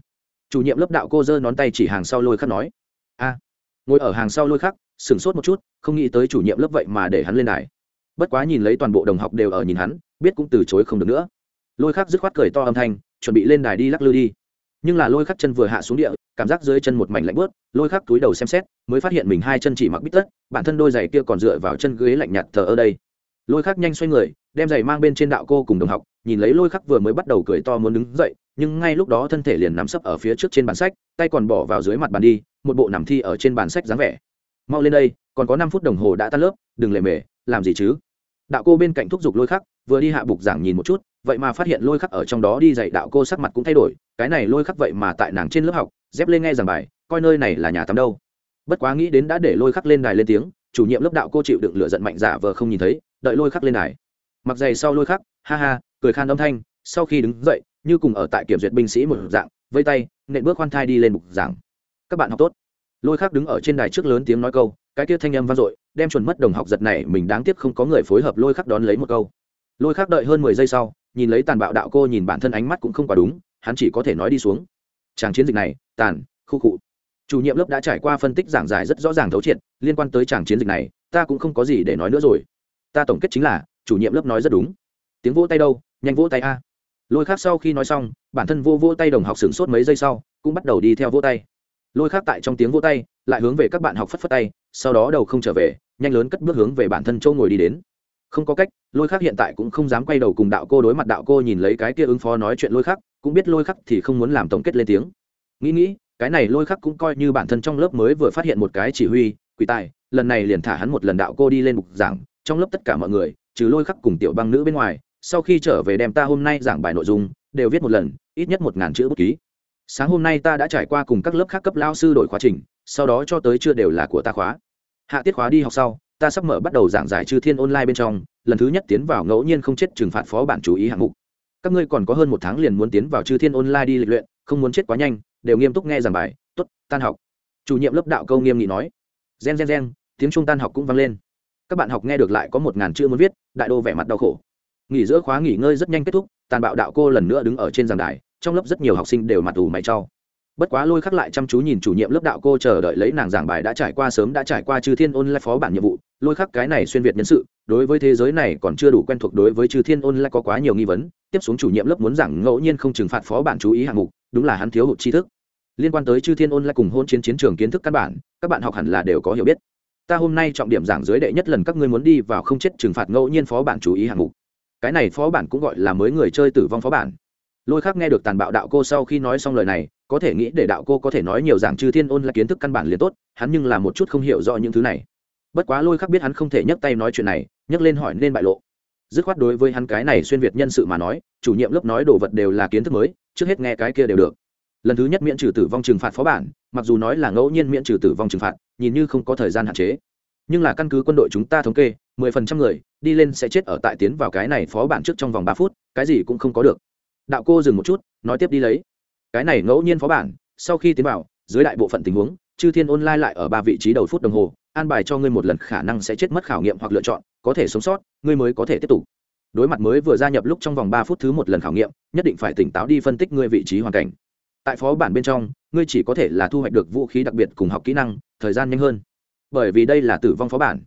Chủ nhiệm lớp đạo cô giơ ngón tay chỉ hàng sau lôi khắc nói. A, ngồi ở hàng sau lôi khắc sửng sốt một chút, không nghĩ tới chủ nhiệm lớp vậy mà để hắn lên đài. Bất quá nhìn lấy toàn bộ đồng học đều ở nhìn hắn, biết cũng từ chối không được nữa. Lôi khắc dứt khoát cười to âm thanh, chuẩn bị lên đài đi lắc lư đi. Nhưng là lôi khắc chân vừa hạ xuống địa, cảm giác dưới chân một mảnh lạnh bớt lôi khắc túi đầu xem xét, mới phát hiện mình hai chân chỉ mặc bít tất, bản thân đôi giày kia còn dựa vào chân ghế lạnh nhạt thờ ở đây. Lôi khắc nhanh xoay người, đem giày mang bên trên đạo cô cùng đồng học, nhìn lấy lôi khắc vừa mới bắt đầu cười to muốn đứng dậy, nhưng ngay lúc đó thân thể liền nắm sấp ở phía trước trên bàn sách, tay còn bỏ vào dưới mặt bàn đi, một bộ nằm thi ở trên bàn sách dáng vẻ mau lên đây, còn có năm phút đồng hồ đã tan lớp, đừng lề mề, làm gì chứ? Đạo cô bên cạnh thúc giục lôi khắc, vừa đi hạ bục giảng nhìn một chút, vậy mà phát hiện lôi khắc ở trong đó đi dạy đạo cô sắc mặt cũng thay đổi, cái này lôi khắc vậy mà tại nàng trên lớp học, dép lên nghe giảng bài, coi nơi này là nhà tắm đâu. Bất quá nghĩ đến đã để lôi khắc lên đài lên tiếng, chủ nhiệm lớp đạo cô chịu đựng lựa giận mạnh giả vờ không nhìn thấy, đợi lôi khắc lên đài. Mặc giày sau lôi khắc, ha ha, cười khan âm thanh, sau khi đứng dậy, như cùng ở tại kiểm duyệt binh sĩ một dạng, vây tay, nện bước khoan thai đi lên bục giảng. Các bạn học tốt lôi khắc đứng ở trên đài trước lớn tiếng nói câu, cái tiết thanh âm vang dội, đem chuẩn mất đồng học giật này, mình đáng tiếc không có người phối hợp lôi khắc đón lấy một câu. Lôi khắc đợi hơn mười giây sau, nhìn lấy tàn bạo đạo cô nhìn bản thân ánh mắt cũng không quá đúng, hắn chỉ có thể nói đi xuống. Tràng chiến dịch này, tàn, khu cụ chủ nhiệm lớp đã trải qua phân tích giảng giải rất rõ ràng thấu triệt, liên quan tới tràng chiến dịch này, ta cũng không có gì để nói nữa rồi. Ta tổng kết chính là, chủ nhiệm lớp nói rất đúng. Tiếng vỗ tay đâu, nhanh vỗ tay a. Lôi khác sau khi nói xong, bản thân vô vỗ tay đồng học sửng sốt mấy giây sau, cũng bắt đầu đi theo vỗ tay lôi khác tại trong tiếng vỗ tay, lại hướng về các bạn học phất phất tay, sau đó đầu không trở về, nhanh lớn cất bước hướng về bản thân châu ngồi đi đến. Không có cách, lôi khác hiện tại cũng không dám quay đầu cùng đạo cô đối mặt đạo cô nhìn lấy cái kia ứng phó nói chuyện lôi khác, cũng biết lôi khắc thì không muốn làm tổng kết lên tiếng. Nghĩ nghĩ, cái này lôi khắc cũng coi như bản thân trong lớp mới vừa phát hiện một cái chỉ huy, quỷ tài, lần này liền thả hắn một lần đạo cô đi lên bục giảng, trong lớp tất cả mọi người, trừ lôi khắc cùng tiểu băng nữ bên ngoài, sau khi trở về đem ta hôm nay giảng bài nội dung, đều viết một lần, ít nhất một ngàn chữ bút ký sáng hôm nay ta đã trải qua cùng các lớp khác cấp lao sư đổi khóa trình, sau đó cho tới chưa đều là của ta khóa. Hạ tiết khóa đi học sau, ta sắp mở bắt đầu giảng giải chư thiên online bên trong, lần thứ nhất tiến vào ngẫu nhiên không chết trừng phạt phó bản chú ý hạng mục. Các ngươi còn có hơn một tháng liền muốn tiến vào chư thiên online đi lịch luyện, không muốn chết quá nhanh, đều nghiêm túc nghe giảng bài t ố t tan học. Chủ nhiệm lớp đạo câu nghiêm nghị nói. Gen gen gen, tiếng trung tan học cũng vang lên. Các bạn học nghe được lại có một ngàn chữ muốn viết, đại đô vẻ mặt đau khổ. Nghỉ giữa khóa nghỉ ngơi rất nhanh kết thúc, tàn bạo đạo cô lần nữa đứng ở trên giảng đài trong lớp rất nhiều học sinh đều mặt ủ mày cho. Bất quá lôi khắc lại chăm chú nhìn chủ nhiệm lớp đạo cô chờ đợi lấy nàng giảng bài đã trải qua sớm đã trải qua chư thiên ôn lại phó bản nhiệm vụ, lôi khắc cái này xuyên việt nhân sự, đối với thế giới này còn chưa đủ quen thuộc đối với chư thiên ôn lại có quá nhiều nghi vấn, tiếp xuống chủ nhiệm lớp muốn giảng ngẫu nhiên không trừng phạt phó bản chú ý hạng mục, đúng là hắn thiếu hụt tri thức. Liên quan tới chư thiên ôn lại cùng hôn chiến chiến trường kiến thức căn bản, các bạn học hẳn là đều có hiểu biết. Ta hôm nay trọng điểm giảng dưới đệ nhất lần các ngươi muốn đi vào không chết trừng phạt ngẫu nhiên phó bản chú ý hạng mục. Cái này phó bản cũng gọi là mới người chơi tử vong phó bản lôi khác nghe được tàn bạo đạo cô sau khi nói xong lời này, có thể nghĩ để đạo cô có thể nói nhiều giảng chư thiên ôn là kiến thức căn bản liền tốt, hắn nhưng là một chút không hiểu rõ những thứ này. Bất quá lôi khác biết hắn không thể nhấc tay nói chuyện này, nhấc lên hỏi nên bại lộ. Dứt khoát đối với hắn cái này xuyên việt nhân sự mà nói, chủ nhiệm lớp nói đồ vật đều là kiến thức mới, trước hết nghe cái kia đều được. Lần thứ nhất miễn trừ tử vong trừng phạt phó bản, mặc dù nói là ngẫu nhiên miễn trừ tử vong trừng phạt, nhìn như không có thời gian hạn chế. Nhưng là căn cứ quân đội chúng ta thống kê, mười phần trăm người, đi lên sẽ chết ở tại tiến vào cái này phó bản trước trong vòng ba phút, cái gì cũng không có được đạo cô dừng một chút, nói tiếp đi lấy. Cái này ngẫu nhiên phó bản, sau khi tiến vào, dưới đại bộ phận tình huống, chư thiên online lại ở ba vị trí đầu phút đồng hồ, an bài cho ngươi một lần khả năng sẽ chết mất khảo nghiệm hoặc lựa chọn, có thể sống sót, ngươi mới có thể tiếp tục. Đối mặt mới vừa gia nhập lúc trong vòng ba phút thứ một lần khảo nghiệm, nhất định phải tỉnh táo đi phân tích ngươi vị trí hoàn cảnh. Tại phó bản bên trong, ngươi chỉ có thể là thu hoạch được vũ khí đặc biệt cùng học kỹ năng, thời gian nhanh hơn. Bởi vì đây là tử vong phó bản.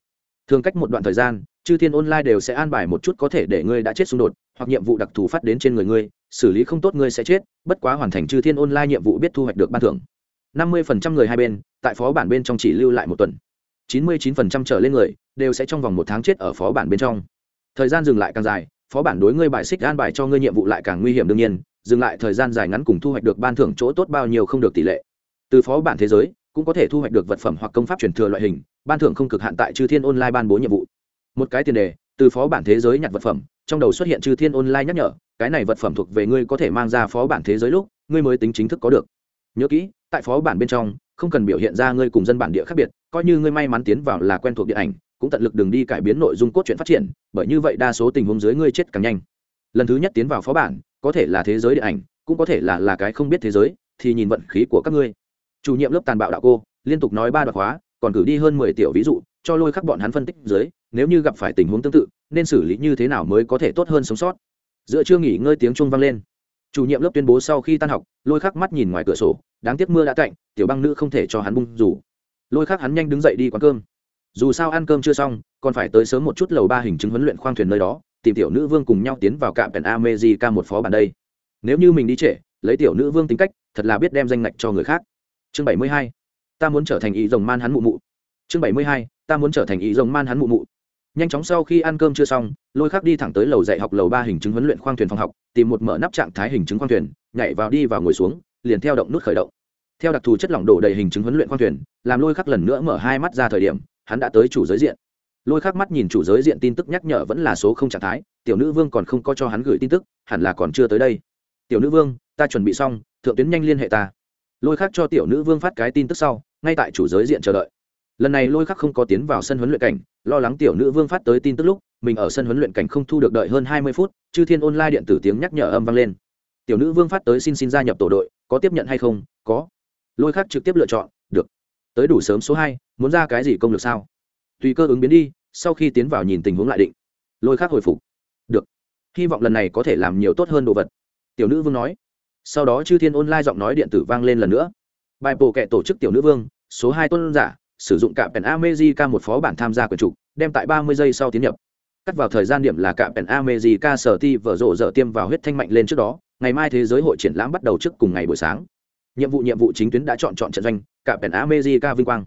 Thường cách một đoạn thời gian, chư thiên online đều sẽ an bài một chút có thể để ngươi đã chết xung đột, hoặc nhiệm vụ đặc thù phát đến trên người ngươi xử lý không tốt ngươi sẽ chết, bất quá hoàn thành chư thiên online nhiệm vụ biết thu hoạch được ban thưởng. Năm mươi phần trăm người hai bên, tại phó bản bên trong chỉ lưu lại một tuần. Chín mươi chín phần trăm trở lên người, đều sẽ trong vòng một tháng chết ở phó bản bên trong. Thời gian dừng lại càng dài, phó bản đối ngươi bài xích an bài cho ngươi nhiệm vụ lại càng nguy hiểm đương nhiên, dừng lại thời gian dài ngắn cùng thu hoạch được ban thưởng chỗ tốt bao nhiêu không được tỷ lệ. Từ phó bản thế giới, cũng có thể thu hoạch được vật phẩm hoặc công pháp truyền thừa loại hình, ban thưởng không cực hạn tại chư thiên online ban bố nhiệm vụ. Một cái tiền đề, từ phó bản thế giới nhặt vật phẩm, trong đầu xuất hiện chư thiên online nhắc nhở cái này vật phẩm thuộc về ngươi có thể mang ra phó bản thế giới lúc, ngươi mới tính chính thức có được. Nhớ kỹ, tại phó bản bên trong, không cần biểu hiện ra ngươi cùng dân bản địa khác biệt, coi như ngươi may mắn tiến vào là quen thuộc điện ảnh, cũng tận lực đường đi cải biến nội dung cốt truyện phát triển, bởi như vậy đa số tình huống dưới ngươi chết càng nhanh. Lần thứ nhất tiến vào phó bản, có thể là thế giới điện ảnh, cũng có thể là là cái không biết thế giới, thì nhìn vận khí của các ngươi. Chủ nhiệm lớp tàn bạo đạo cô, liên tục nói ba đoạn hóa còn cử đi hơn mười tiểu ví dụ, cho lôi khắc bọn hắn phân tích dưới, nếu như gặp phải tình huống tương tự, nên xử lý như thế nào mới có thể tốt hơn sống sót? Giữa chưa nghỉ ngơi tiếng chuông vang lên. Chủ nhiệm lớp tuyên bố sau khi tan học, lôi khắc mắt nhìn ngoài cửa sổ, đáng tiếc mưa đã cạnh tiểu băng nữ không thể cho hắn bung rủ lôi khắc hắn nhanh đứng dậy đi quán cơm. Dù sao ăn cơm chưa xong, còn phải tới sớm một chút lầu ba hình chứng huấn luyện khoang thuyền nơi đó, tìm tiểu nữ vương cùng nhau tiến vào cạm pèn amejica một phó bản đây. Nếu như mình đi trễ, lấy tiểu nữ vương tính cách, thật là biết đem danh ngạch cho người khác. Chương bảy mươi hai, ta muốn trở thành ý rồng man hắn mụ mụ. Chương bảy mươi hai, ta muốn trở thành ý rồng man hắn mụ mụ nhanh chóng sau khi ăn cơm chưa xong, lôi khắc đi thẳng tới lầu dạy học lầu ba hình chứng huấn luyện khoang thuyền phòng học, tìm một mở nắp trạng thái hình chứng khoang thuyền, nhảy vào đi và ngồi xuống, liền theo động nút khởi động. Theo đặc thù chất lỏng đổ đầy hình chứng huấn luyện khoang thuyền, làm lôi khắc lần nữa mở hai mắt ra thời điểm, hắn đã tới chủ giới diện. Lôi khắc mắt nhìn chủ giới diện tin tức nhắc nhở vẫn là số không trạng thái, tiểu nữ vương còn không có cho hắn gửi tin tức, hẳn là còn chưa tới đây. Tiểu nữ vương, ta chuẩn bị xong, thượng tuyến nhanh liên hệ ta. Lôi khắc cho tiểu nữ vương phát cái tin tức sau, ngay tại chủ giới diện chờ đợi lần này lôi khắc không có tiến vào sân huấn luyện cảnh, lo lắng tiểu nữ vương phát tới tin tức lúc, mình ở sân huấn luyện cảnh không thu được đợi hơn hai mươi phút, chư thiên online điện tử tiếng nhắc nhở âm vang lên. Tiểu nữ vương phát tới xin xin gia nhập tổ đội, có tiếp nhận hay không? Có. Lôi khắc trực tiếp lựa chọn, được. Tới đủ sớm số hai, muốn ra cái gì công được sao? Tùy cơ ứng biến đi, sau khi tiến vào nhìn tình huống lại định. Lôi khắc hồi phục. Được. Hy vọng lần này có thể làm nhiều tốt hơn đồ vật. Tiểu nữ vương nói. Sau đó chư thiên online giọng nói điện tử vang lên lần nữa. Bài bổ kệ tổ chức tiểu nữ vương, số hai tôn giả sử dụng cả pèn America một phó bản tham gia quyền trục, đem tại ba mươi giây sau tiến nhập. Cắt vào thời gian điểm là cả pèn America sở ti vở rộ dở tiêm vào huyết thanh mạnh lên trước đó, ngày mai thế giới hội triển lãm bắt đầu trước cùng ngày buổi sáng. Nhiệm vụ nhiệm vụ chính tuyến đã chọn chọn trận doanh cả pèn America vinh quang.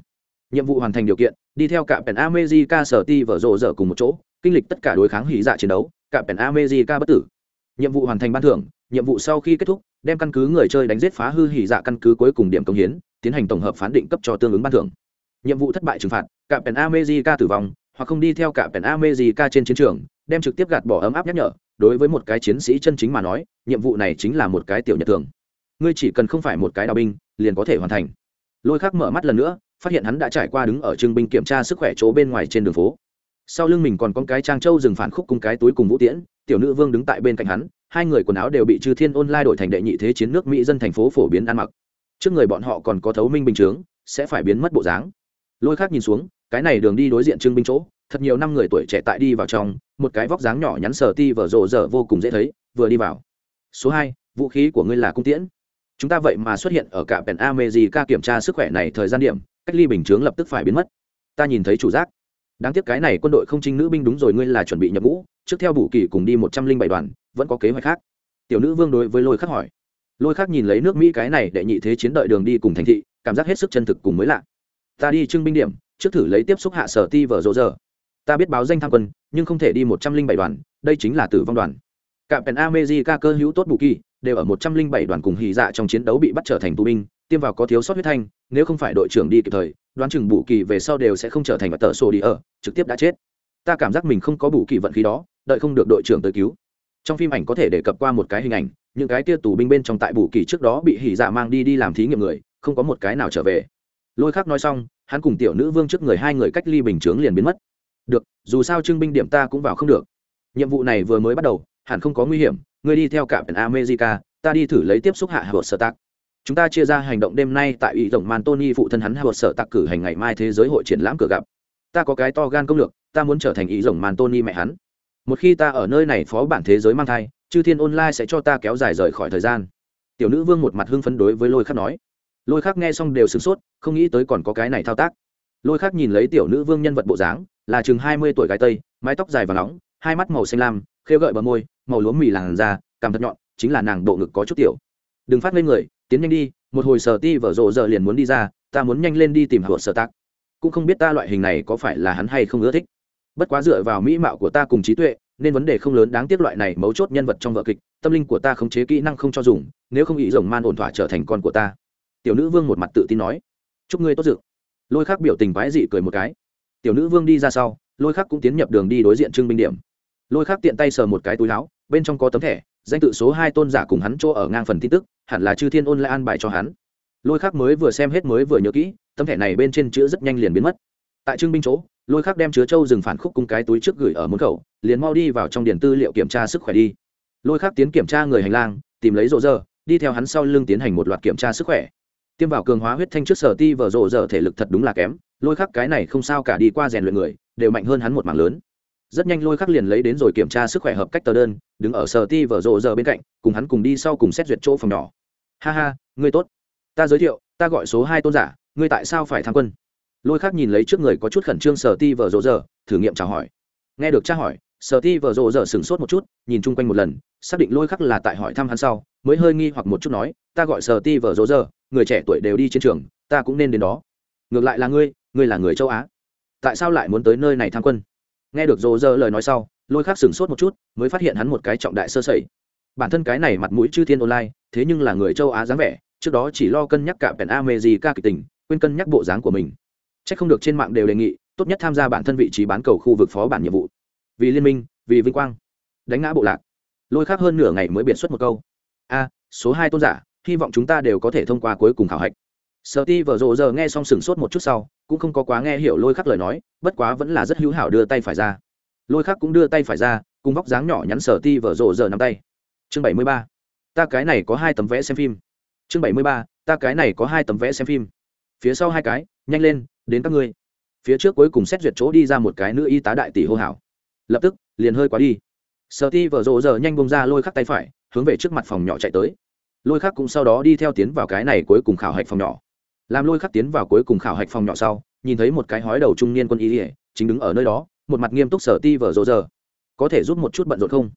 Nhiệm vụ hoàn thành điều kiện, đi theo cả pèn America sở ti vở rộ dở cùng một chỗ, kinh lịch tất cả đối kháng hỉ dạ chiến đấu cả pèn America bất tử. Nhiệm vụ hoàn thành ban thưởng, nhiệm vụ sau khi kết thúc, đem căn cứ người chơi đánh giết phá hư hỉ dạ căn cứ cuối cùng điểm công hiến, tiến hành tổng hợp phán định cấp cho tương ứng ban thưởng nhiệm vụ thất bại trừng phạt, cả pèn amejica tử vong, hoặc không đi theo cả pèn amejica trên chiến trường, đem trực tiếp gạt bỏ ấm áp nhắc nhở. Đối với một cái chiến sĩ chân chính mà nói, nhiệm vụ này chính là một cái tiểu nhật thường. Ngươi chỉ cần không phải một cái đào binh, liền có thể hoàn thành. Lôi khắc mở mắt lần nữa, phát hiện hắn đã trải qua đứng ở trưng binh kiểm tra sức khỏe chỗ bên ngoài trên đường phố. Sau lưng mình còn có cái trang trâu dừng phản khúc cùng cái túi cùng vũ tiễn, tiểu nữ vương đứng tại bên cạnh hắn, hai người quần áo đều bị chư thiên online đổi thành đệ nhị thế chiến nước mỹ dân thành phố phổ biến ăn mặc. Trước người bọn họ còn có thấu minh bình chướng, sẽ phải biến mất bộ dáng lôi khác nhìn xuống, cái này đường đi đối diện trưng binh chỗ, thật nhiều năm người tuổi trẻ tại đi vào trong, một cái vóc dáng nhỏ nhắn sờ ti vở rộ rỡ vô cùng dễ thấy, vừa đi vào. Số hai, vũ khí của ngươi là cung tiễn. Chúng ta vậy mà xuất hiện ở cả pèn ca kiểm tra sức khỏe này thời gian điểm, cách ly bình chướng lập tức phải biến mất. Ta nhìn thấy chủ giác. Đáng tiếc cái này quân đội không trinh nữ binh đúng rồi, ngươi là chuẩn bị nhập ngũ, trước theo bù kỳ cùng đi một trăm linh bảy đoàn, vẫn có kế hoạch khác. Tiểu nữ vương đối với lôi khắc hỏi. Lôi khắc nhìn lấy nước mỹ cái này đệ nhị thế chiến đợi đường đi cùng thành thị, cảm giác hết sức chân thực cùng mới lạ ta đi trưng binh điểm, trước thử lấy tiếp xúc hạ sở ti vở rộ giờ. Ta biết báo danh tham quân, nhưng không thể đi một trăm linh bảy đoàn, đây chính là tử vong đoàn. Cạm pèn amejica cơ hữu tốt bù kỳ, đều ở một trăm linh bảy đoàn cùng hì dạ trong chiến đấu bị bắt trở thành tù binh, tiêm vào có thiếu sót huyết thanh, nếu không phải đội trưởng đi kịp thời, đoán chừng bù kỳ về sau đều sẽ không trở thành vật tờ sổ đi ở, trực tiếp đã chết. Ta cảm giác mình không có bù kỳ vận khí đó, đợi không được đội trưởng tới cứu. Trong phim ảnh có thể đề cập qua một cái hình ảnh, những cái tia tù binh bên trong tại bù kỳ trước đó bị hỉ dạ mang đi đi làm thí nghiệm người, không có một cái nào trở về lôi khắc nói xong, hắn cùng tiểu nữ vương trước người hai người cách ly bình chướng liền biến mất. Được, dù sao trưng binh điểm ta cũng vào không được. Nhiệm vụ này vừa mới bắt đầu, hẳn không có nguy hiểm, ngươi đi theo cả biển america, ta đi thử lấy tiếp xúc hạ hợp sở tạc. Chúng ta chia ra hành động đêm nay tại ủy tổng man tony phụ thân hắn hợp sở tạc cử hành ngày mai thế giới hội triển lãm cửa gặp. Ta có cái to gan công lược, ta muốn trở thành ý rồng man tony mẹ hắn. Một khi ta ở nơi này phó bản thế giới mang thai, chư thiên online sẽ cho ta kéo dài rời khỏi thời gian. Tiểu nữ vương một mặt hưng phấn đối với lôi khắc nói lôi khác nghe xong đều sửng sốt, không nghĩ tới còn có cái này thao tác. Lôi khác nhìn lấy tiểu nữ vương nhân vật bộ dáng, là chừng hai mươi tuổi gái tây, mái tóc dài và nóng, hai mắt màu xanh lam, khêu gợi bờ môi, màu lúa mì làn da, cằm thật nhọn, chính là nàng bộ ngực có chút tiểu. Đừng phát lên người, tiến nhanh đi, một hồi sở ti vở rộ giờ liền muốn đi ra, ta muốn nhanh lên đi tìm hợp sở tác cũng không biết ta loại hình này có phải là hắn hay không ưa thích. Bất quá dựa vào mỹ mạo của ta cùng trí tuệ, nên vấn đề không lớn đáng tiếc loại này mấu chốt nhân vật trong vợ kịch, tâm linh của ta khống chế kỹ năng không cho dùng, nếu không ý rồng man ổn thỏa trở thành con của ta tiểu nữ vương một mặt tự tin nói, chúc ngươi tốt dự. Lôi khắc biểu tình quái dị cười một cái. Tiểu nữ vương đi ra sau, lôi khắc cũng tiến nhập đường đi đối diện trưng binh điểm. Lôi khắc tiện tay sờ một cái túi láo bên trong có tấm thẻ, danh tự số hai tôn giả cùng hắn chỗ ở ngang phần tin tức, hẳn là chư thiên ôn lại an bài cho hắn. Lôi khắc mới vừa xem hết mới vừa nhớ kỹ, tấm thẻ này bên trên chữ rất nhanh liền biến mất. Tại trưng binh chỗ, lôi khắc đem chứa châu dừng phản khúc cung cái túi trước gửi ở môn khẩu, liền mau đi vào trong điển tư liệu kiểm tra sức khỏe đi. Lôi khắc tiến kiểm tra người hành lang, tìm lấy rộ rơ, đi theo hắn sau lưng tiến hành một loạt kiểm tra sức khỏe tiêm vào cường hóa huyết thanh trước sở ti vở rộ giờ thể lực thật đúng là kém, lôi khắc cái này không sao cả đi qua rèn luyện người, đều mạnh hơn hắn một mảng lớn. Rất nhanh lôi khắc liền lấy đến rồi kiểm tra sức khỏe hợp cách tờ đơn, đứng ở sở ti vở rộ giờ bên cạnh, cùng hắn cùng đi sau cùng xét duyệt chỗ phòng nhỏ. Ha ha, ngươi tốt. Ta giới thiệu, ta gọi số hai tôn giả, ngươi tại sao phải tham quân? Lôi khắc nhìn lấy trước người có chút khẩn trương sở ti vở rộ giờ thử nghiệm chào hỏi. Nghe được tra hỏi sở ti vợ rộ giờ sửng sốt một chút, nhìn chung quanh một lần, xác định lôi khắc là tại hỏi thăm hắn sau, mới hơi nghi hoặc một chút nói, ta gọi sở ti vợ rộ giờ người trẻ tuổi đều đi chiến trường, ta cũng nên đến đó. Ngược lại là ngươi ngươi là người châu á. Tại sao lại muốn tới nơi này tham quân? Nghe được rộ rơ lời nói sau, lôi khắc sửng sốt một chút, mới phát hiện hắn một cái trọng đại sơ sẩy. Bản thân cái này mặt mũi chư thiên online, thế nhưng là người châu á dáng vẻ, trước đó chỉ lo cân nhắc cả pèn a mê gì ca kịch tình, quên cân nhắc bộ dáng của mình. C h ắ c không được trên mạng đều đề nghị, tốt nhất tham gia bản thân vị trí bán cầu khu vực phó bản nhiệm vụ vì liên minh, vì vinh quang. Đánh ngã bộ lạc. Lôi khác hơn nửa ngày mới biệt xuất một câu. A, số hai tôn giả, hy vọng chúng ta đều có thể thông qua cuối cùng khảo hạch. Sợ ti vở rộ giờ nghe xong sừng sốt một chút sau, cũng không có quá nghe hiểu lôi khắc lời nói, bất quá vẫn là rất hữu hảo đưa tay phải ra. Lôi khắc cũng đưa tay phải ra, cùng vóc dáng nhỏ nhắn sở ti vở rộ giờ nắm tay. Chương bảy mươi ba. Ta cái này có hai tấm vẽ xem phim. Chương bảy mươi ba. Ta cái này có hai tấm vẽ xem phim. Phía sau hai cái, nhanh lên, đến các ngươi. Phía trước cuối cùng xét duyệt chỗ đi ra một cái nữ y tá đại tỷ hô hảo lập tức, liền hơi quá đi. Sợ ti vở rộ giờ nhanh bông ra lôi khắc tay phải, hướng về trước mặt phòng nhỏ chạy tới. Lôi khắc cũng sau đó đi theo tiến vào cái này cuối cùng khảo hạch phòng nhỏ. Làm lôi khắc tiến vào cuối cùng khảo hạch phòng nhỏ sau, nhìn thấy một cái hói đầu trung niên quân y ỉa chính đứng ở nơi đó, một mặt nghiêm túc sở ti vở rộ giờ. Có thể giúp một chút bận rộn không?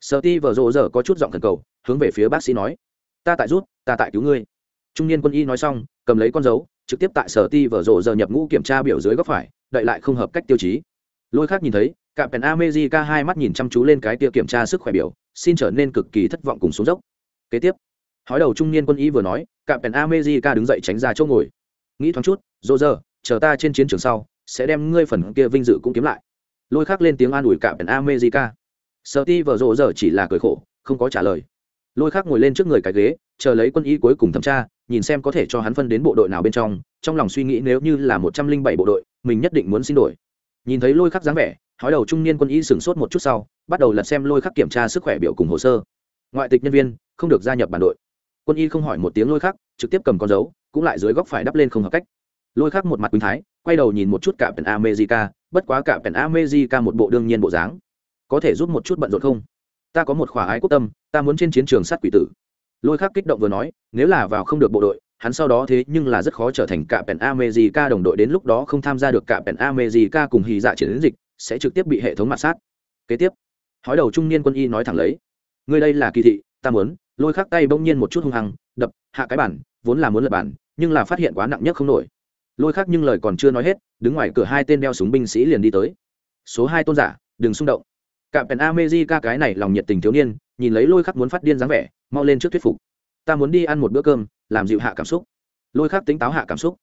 Sở ti vở rộ giờ có chút giọng thần cầu, hướng về phía bác sĩ nói. Ta tại rút ta tại cứu ngươi. Trung niên quân y nói xong, cầm lấy con dấu, trực tiếp tại sở ti vở rộ giờ nhập ngũ kiểm tra biểu dưới góc phải đậy lại không hợp cách tiêu chí. Lôi khác nhìn thấy Cạm pèn amejica hai mắt nhìn chăm chú lên cái tia kiểm tra sức khỏe biểu, xin trở nên cực kỳ thất vọng cùng xuống dốc. Kế tiếp, hói đầu trung niên quân y vừa nói Cạm pèn amejica đứng dậy tránh ra chỗ ngồi. Nghĩ thoáng chút, dỗ dơ, chờ ta trên chiến trường sau, sẽ đem ngươi phần kia vinh dự cũng kiếm lại. Lôi khắc lên tiếng an ủi Cạm pèn amejica sợ ti vợ rộ giờ chỉ là cười khổ, không có trả lời. Lôi khắc ngồi lên trước người cái ghế, chờ lấy quân y cuối cùng thẩm tra, nhìn xem có thể cho hắn phân đến bộ đội nào bên trong trong lòng suy nghĩ nếu như là một trăm linh bảy bộ đội, mình nhất định muốn xin đổi. Nhìn thấy lôi khắc dáng vẻ hói đầu trung niên quân y sửng sốt một chút sau bắt đầu lật xem lôi khắc kiểm tra sức khỏe biểu cùng hồ sơ. Ngoại tịch nhân viên không được gia nhập bản đội. Quân y không hỏi một tiếng lôi khắc trực tiếp cầm con dấu cũng lại dưới góc phải đắp lên không hợp cách. Lôi khắc một mặt quỳnh thái quay đầu nhìn một chút cả pèn america bất quá cả pèn america một bộ đương nhiên bộ dáng. Có thể giúp một chút bận rộn không? Ta có một khỏa ái quốc tâm ta muốn trên chiến trường sát quỷ tử. Lôi khắc kích động vừa nói nếu là vào không được bộ đội hắn sau đó thế nhưng là rất khó trở thành cả pèn America đồng đội đến lúc đó không tham gia được cả pèn America cùng hy dạ chiến dịch, sẽ trực tiếp bị hệ thống mặt sát. Kế tiếp, hói đầu trung niên quân y nói thẳng lấy, ngươi đây là kỳ thị, ta muốn, lôi khắc tay bỗng nhiên một chút hung hăng, đập hạ cái bản, vốn là muốn lật bản, nhưng là phát hiện quá nặng nhất không nổi. Lôi khắc nhưng lời còn chưa nói hết, đứng ngoài cửa hai tên đeo súng binh sĩ liền đi tới. Số hai tôn giả, đừng xung động. cạm pèn America cái này lòng nhiệt tình thiếu niên, nhìn lấy lôi khắc muốn phát điên dáng vẻ, mau lên trước thuyết phục. Ta muốn đi ăn một bữa cơm, làm dịu hạ cảm xúc lôi khắc tính táo hạ cảm xúc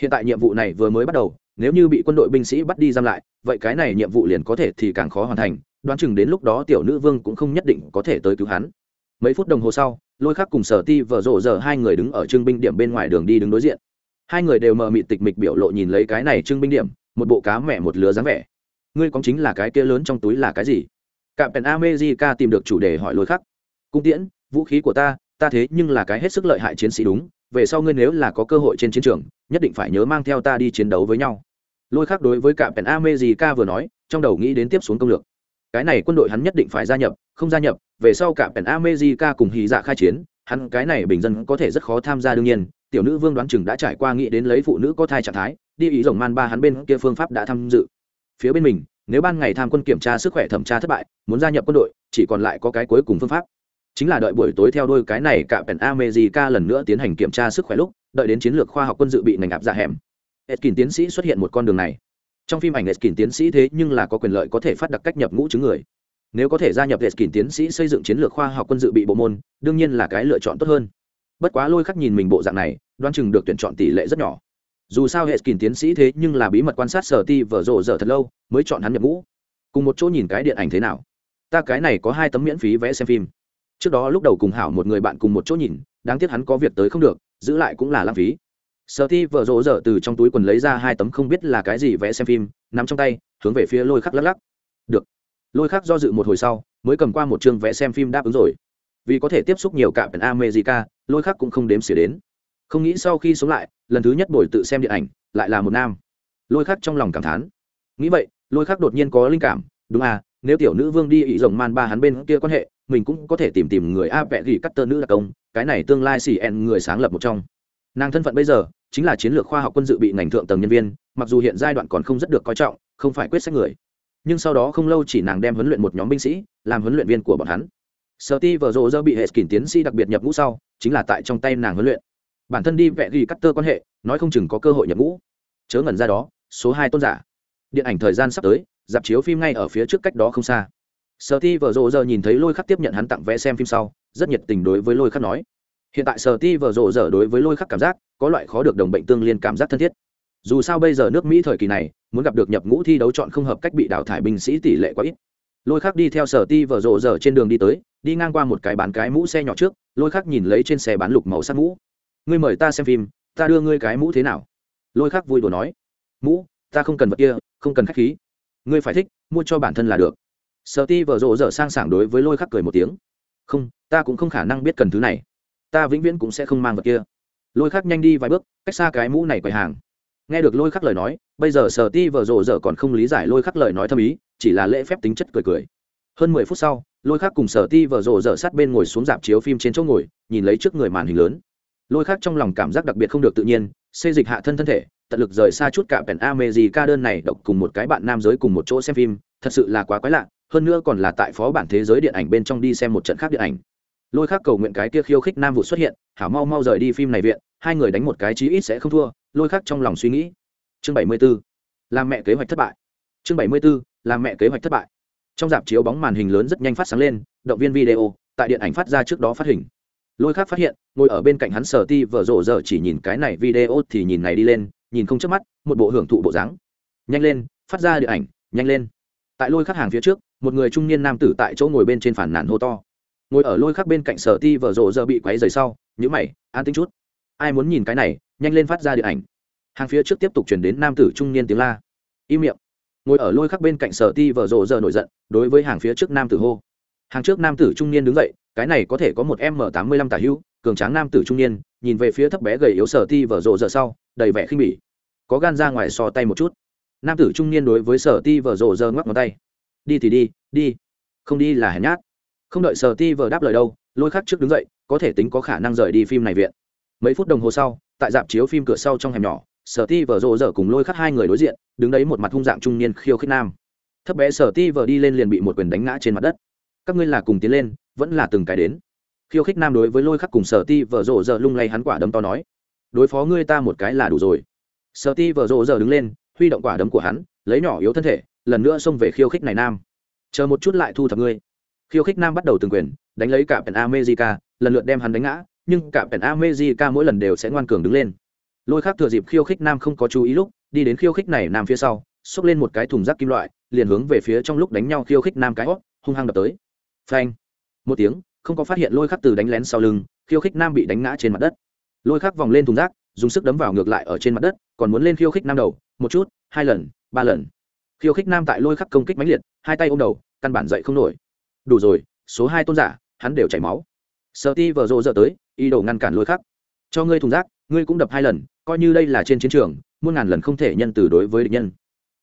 hiện tại nhiệm vụ này vừa mới bắt đầu nếu như bị quân đội binh sĩ bắt đi giam lại, vậy cái này nhiệm vụ liền có thể thì càng khó hoàn thành, đoán chừng đến lúc đó tiểu nữ vương cũng không nhất định có thể tới cứu hắn. Mấy phút đồng hồ sau, lôi khắc cùng sở ti vợ rộ giờ hai người đứng ở trưng binh điểm bên ngoài đường đi đứng đối diện. Hai người đều mờ mịt tịch mịch biểu lộ nhìn lấy cái này trưng binh điểm, một bộ cá mẹ một lứa dáng vẻ. Ngươi có chính là cái kia lớn trong túi là cái gì? Cạm pèn amejica tìm được chủ đề hỏi lôi khắc. Cung tiễn, vũ khí của ta ta thế nhưng là cái hết sức lợi hại chiến sĩ đúng về sau ngươi nếu là có cơ hội trên chiến trường, nhất định phải nhớ mang theo ta đi chiến đấu với nhau. Lôi khác đối với cả pèn ame gì ca vừa nói, trong đầu nghĩ đến tiếp xuống công lược. Cái này quân đội hắn nhất định phải gia nhập, không gia nhập, về sau cả pèn ame gì ca cùng hì dạ khai chiến, hắn cái này bình dân có thể rất khó tham gia đương nhiên, tiểu nữ vương đoán chừng đã trải qua nghĩ đến lấy phụ nữ có thai trạng thái, đi ý rồng man ba hắn bên kia phương pháp đã tham dự. Phía bên mình, nếu ban ngày tham quân kiểm tra sức khỏe thẩm tra thất bại, muốn gia nhập quân đội, chỉ còn lại có cái cuối cùng phương pháp chính là đợi buổi tối theo đôi cái này, cả pèn America lần nữa tiến hành kiểm tra sức khỏe lúc, đợi đến chiến lược khoa học quân dự bị ngành áp dạ hẻm. Etkin tiến sĩ xuất hiện một con đường này. Trong phim ảnh Etkin tiến sĩ thế nhưng là có quyền lợi có thể phát đặc cách nhập ngũ chứng người. Nếu có thể gia nhập Etkin tiến sĩ xây dựng chiến lược khoa học quân dự bị bộ môn, đương nhiên là cái lựa chọn tốt hơn. Bất quá lôi khắc nhìn mình bộ dạng này, đoán chừng được tuyển chọn tỷ lệ rất nhỏ. Dù sao Etkin tiến sĩ thế nhưng là bí mật quan sát sở ti vở rộ dở thật lâu, mới chọn hắn nhập ngũ. Cùng một chỗ nhìn cái điện ảnh thế nào? Ta cái này có hai tấm miễn phí vẽ xem phim trước đó lúc đầu cùng hảo một người bạn cùng một chỗ nhìn, đáng tiếc hắn có việc tới không được, giữ lại cũng là lãng phí. Sợ ti vợ rỗ dở từ trong túi quần lấy ra hai tấm không biết là cái gì vẽ xem phim, nắm trong tay, hướng về phía lôi khắc lắc lắc. Được. Lôi khắc do dự một hồi sau, mới cầm qua một chương vẽ xem phim đáp ứng rồi. Vì có thể tiếp xúc nhiều cả pèn america, lôi khắc cũng không đếm xỉa đến. Không nghĩ sau khi sống lại, lần thứ nhất buổi tự xem điện ảnh, lại là một nam. Lôi khắc trong lòng cảm thán. Nghĩ vậy, lôi khắc đột nhiên có linh cảm, đúng à nếu tiểu nữ vương đi ỵ rồng man ba hắn bên kia quan hệ mình cũng có thể tìm tìm người a vẽ gỉ cắt tơ nữ đặc công, cái này tương lai cn người sáng lập một trong. Nàng thân phận bây giờ chính là chiến lược khoa học quân dự bị ngành thượng tầng nhân viên, mặc dù hiện giai đoạn còn không rất được coi trọng, không phải quyết sách người. Nhưng sau đó không lâu chỉ nàng đem huấn luyện một nhóm binh sĩ, làm huấn luyện viên của bọn hắn. Sở ti vợ rộ dơ bị hệ kỷ tiến sĩ đặc biệt nhập ngũ sau, chính là tại trong tay nàng huấn luyện. Bản thân đi vẽ ghi cắt tơ quan hệ, nói không chừng có cơ hội nhập ngũ. Chớ ngẩn ra đó, số hai tôn giả. Điện ảnh thời gian sắp tới, dạp chiếu phim ngay ở phía trước cách đó không xa sở ti vợ rộ giờ nhìn thấy lôi khắc tiếp nhận hắn tặng vé xem phim sau, rất nhiệt tình đối với lôi khắc nói. Hiện tại sở ti vợ rộ giờ đối với lôi khắc cảm giác, có loại khó được đồng bệnh tương liên cảm giác thân thiết. Dù sao bây giờ nước mỹ thời kỳ này, muốn gặp được nhập ngũ thi đấu chọn không hợp cách bị đào thải binh sĩ tỷ lệ quá ít. Lôi khắc đi theo sở ti vợ rộ giờ trên đường đi tới, đi ngang qua một cái bán cái mũ xe nhỏ trước, lôi khắc nhìn lấy trên xe bán lục màu sắc mũ. Ngươi mời ta xem phim, ta đưa ngươi cái mũ thế nào? Lôi khắc vui đùa nói. Mũ, ta không cần vật kia, không cần khách khí. Ngươi phải thích, mua cho bản thân là được sở ti vợ rộ dở sang sảng đối với lôi khắc cười một tiếng. Không, ta cũng không khả năng biết cần thứ này. Ta vĩnh viễn cũng sẽ không mang vật kia. Lôi khắc nhanh đi vài bước, cách xa cái mũ này quầy hàng. Nghe được lôi khắc lời nói, bây giờ sở ti vợ rộ dở còn không lý giải lôi khắc lời nói thâm ý, chỉ là lễ phép tính chất cười cười. Hơn mười phút sau, lôi khắc cùng sở ti vợ rộ dở sát bên ngồi xuống dạp chiếu phim trên chỗ ngồi, nhìn lấy trước người màn hình lớn. Lôi khắc trong lòng cảm giác đặc biệt không được tự nhiên, xê dịch hạ thân thân thể, tận lực rời xa chút cả pèn a mê gì ca đơn này độc cùng một cái bạn nam giới cùng một chỗ xem phim thật sự là quá quái lạ, hơn nữa còn là tại phó bản thế giới điện ảnh bên trong đi xem một trận khác điện ảnh. Lôi khác cầu nguyện cái kia khiêu khích nam vụ xuất hiện, hảo mau mau rời đi phim này viện, hai người đánh một cái chí ít sẽ không thua, lôi khác trong lòng suy nghĩ. Chương bảy mươi 74. làm mẹ kế hoạch thất bại. Chương bảy mươi 74. làm mẹ kế hoạch thất bại. Trong dạp chiếu bóng màn hình lớn rất nhanh phát sáng lên, động viên video, tại điện ảnh phát ra trước đó phát hình. Lôi khác phát hiện, ngồi ở bên cạnh hắn sở ti vở rộ giờ chỉ nhìn cái này video thì nhìn này đi lên, nhìn không chớp mắt, một bộ hưởng thụ bộ dáng. Nhanh lên, phát ra điện ảnh, nhanh lên tại lôi khắc hàng phía trước, một người trung niên nam tử tại chỗ ngồi bên trên phản nản hô to. Ngồi ở lôi khắc bên cạnh sở ti vở rộ giờ bị quấy dày sau nhữ mày, an tính chút. Ai muốn nhìn cái này, nhanh lên phát ra điện ảnh. Hàng phía trước tiếp tục chuyển đến nam tử trung niên tiếng la. Im miệng. Ngồi ở lôi khắc bên cạnh sở ti vở rộ giờ nổi giận, đối với hàng phía trước nam tử hô. Hàng trước nam tử trung niên đứng dậy, cái này có thể có một m tám mươi lăm tả hữu, cường tráng nam tử trung niên, nhìn về phía thấp bé gầy yếu sở ti vở rộ giờ sau, đầy vẻ khinh bỉ. Có gan ra ngoài so tay một chút nam tử trung niên đối với sở ti vở rộ giờ ngoắc ngón tay. Đi thì đi đi. Không đi là hèn nhát. Không đợi sở ti vở đáp lời đâu, lôi khắc trước đứng dậy, có thể tính có khả năng rời đi phim này viện. Mấy phút đồng hồ sau, tại dạp chiếu phim cửa sau trong hẻm nhỏ, sở ti vở rộ dở cùng lôi khắc hai người đối diện, đứng đấy một mặt hung dạng trung niên khiêu khích nam. Thấp bé sở ti vở đi lên liền bị một quyền đánh ngã trên mặt đất. Các ngươi là cùng tiến lên, vẫn là từng cái đến. Khiêu khích nam đối với lôi khắc cùng sở ti vở rộ dở lung lay hắn quả đấm to nói. Đối phó ngươi ta một cái là đủ rồi. Sở ti vở rộ dở đứng lên huy động quả đấm của hắn, lấy nhỏ yếu thân thể, lần nữa xông về khiêu khích này nam. Chờ một chút lại thu thập ngươi. Khiêu khích nam bắt đầu từng quyền, đánh lấy cả pèn amejica lần lượt đem hắn đánh ngã, nhưng cả pèn amejica mỗi lần đều sẽ ngoan cường đứng lên. Lôi khác thừa dịp khiêu khích nam không có chú ý lúc, đi đến khiêu khích này nam phía sau, xốc lên một cái thùng rác kim loại, liền hướng về phía trong lúc đánh nhau khiêu khích nam cái hót hung hăng đập tới. Phanh. Một tiếng, không có phát hiện lôi khắc từ đánh lén sau lưng, khiêu khích nam bị đánh ngã trên mặt đất. Lôi khắc vòng lên thùng rác, dùng sức đấm vào ngược lại ở trên mặt đất, còn muốn lên khiêu khích nam đầu một chút, hai lần, ba lần. Khiêu khích nam tại lôi khắc công kích mãnh liệt, hai tay ôm đầu, căn bản dậy không nổi. Đủ rồi, số hai tôn giả, hắn đều chảy máu. Sợ ti vợ rộ dợ tới, ý đồ ngăn cản lôi khắc. Cho ngươi thùng rác, ngươi cũng đập hai lần, coi như đây là trên chiến trường, muôn ngàn lần không thể nhân từ đối với địch nhân.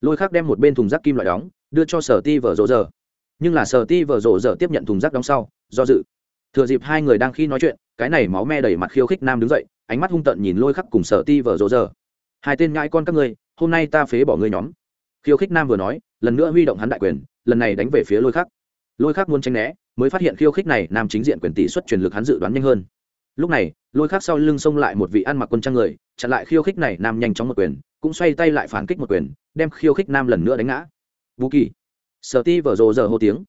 Lôi khắc đem một bên thùng rác kim loại đóng, đưa cho sở ti vở rộ dở nhưng là sở ti vở rộ dở tiếp nhận thùng rác đóng sau, do dự. Thừa dịp hai người đang khi nói chuyện, cái này máu me đầy mặt khiêu khích nam đứng dậy, ánh mắt hung tợn nhìn lôi khắc cùng sở ti vở rộ dở hai tên ngãi con các ngươi hôm nay ta phế bỏ ngươi nhóm. Khiêu khích nam vừa nói, lần nữa huy động hắn đại quyền, lần này đánh về phía lôi khắc. Lôi khắc muốn tranh né, mới phát hiện khiêu khích này nam chính diện quyền tỷ suất truyền lực hắn dự đoán nhanh hơn. Lúc này, lôi khắc sau lưng xông lại một vị ăn mặc quân trang người, chặn lại khiêu khích này nam nhanh chóng một quyền, cũng xoay tay lại phản kích một quyền, đem khiêu khích nam lần nữa đánh ngã. Vũ kỳ. Sở ti vở rồ giờ hô tiếng.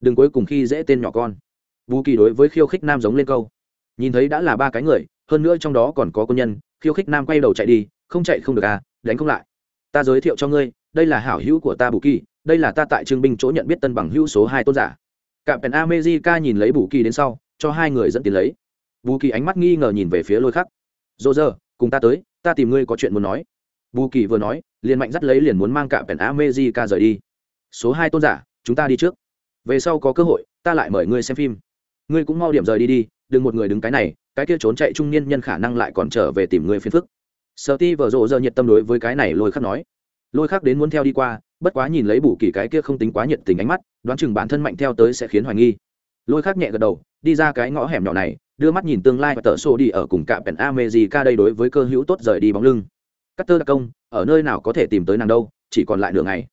Đừng cuối cùng khi dễ tên nhỏ con. Vũ kỳ đối với khiêu khích nam giống lên câu. Nhìn thấy đã là ba cái người, hơn nữa trong đó còn có quân nhân, khiêu khích nam quay đầu chạy đi, không chạy không được à đánh không lại ta giới thiệu cho ngươi, đây là hảo hữu của ta bù kỳ, đây là ta tại trương binh chỗ nhận biết tân bằng hữu số hai tôn giả. Cả pèn amejica nhìn lấy bù kỳ đến sau, cho hai người dẫn tiền lấy. Bù kỳ ánh mắt nghi ngờ nhìn về phía lôi khắc. Dỗ dơ cùng ta tới, ta tìm ngươi có chuyện muốn nói. Bù kỳ vừa nói, liền mạnh dắt lấy liền muốn mang cả pèn amejica rời đi. Số hai tôn giả, chúng ta đi trước. Về sau có cơ hội, ta lại mời ngươi xem phim. Ngươi cũng mau điểm rời đi đi, đừng một người đứng cái này, cái kia trốn chạy trung niên nhân khả năng lại còn trở về tìm ngươi phiền phức sợ ti vở rộ giờ nhiệt tâm đối với cái này lôi khắc nói. Lôi khắc đến muốn theo đi qua, bất quá nhìn lấy bù kỳ cái kia không tính quá nhiệt tình ánh mắt, đoán chừng bản thân mạnh theo tới sẽ khiến hoài nghi. Lôi khắc nhẹ gật đầu, đi ra cái ngõ hẻm nhỏ này, đưa mắt nhìn tương lai và tờ xô đi ở cùng cạm pèn amejica đây đối với cơ hữu tốt rời đi bóng lưng. Cắt tơ đặc công, ở nơi nào có thể tìm tới nàng đâu, chỉ còn lại nửa ngày.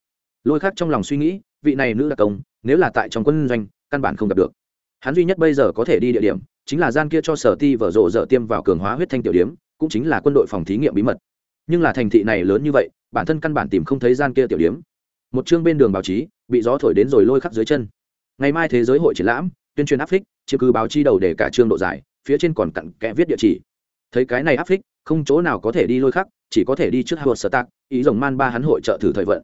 Lôi khắc trong lòng suy nghĩ, vị này nữ đặc công, nếu là tại trong quân doanh, căn bản không gặp được. Hắn duy nhất bây giờ có thể đi địa điểm, chính là gian kia cho sở ti vở rộ dở tiêm vào cường hóa huyết thanh tiểu điếm cũng chính là quân đội phòng thí nghiệm bí mật. Nhưng là thành thị này lớn như vậy, bản thân căn bản tìm không thấy gian kia tiểu điếm. Một chương bên đường báo chí, bị gió thổi đến rồi lôi khắp dưới chân. Ngày mai thế giới hội triển lãm, tuyên truyền áp phích chứ cứ báo chi đầu để cả chương độ dài, phía trên còn cặn kẽ viết địa chỉ. Thấy cái này áp phích, không chỗ nào có thể đi lôi khắc, chỉ có thể đi trước howard sở tạc ý rồng man ba hắn hội trợ thử thời vận.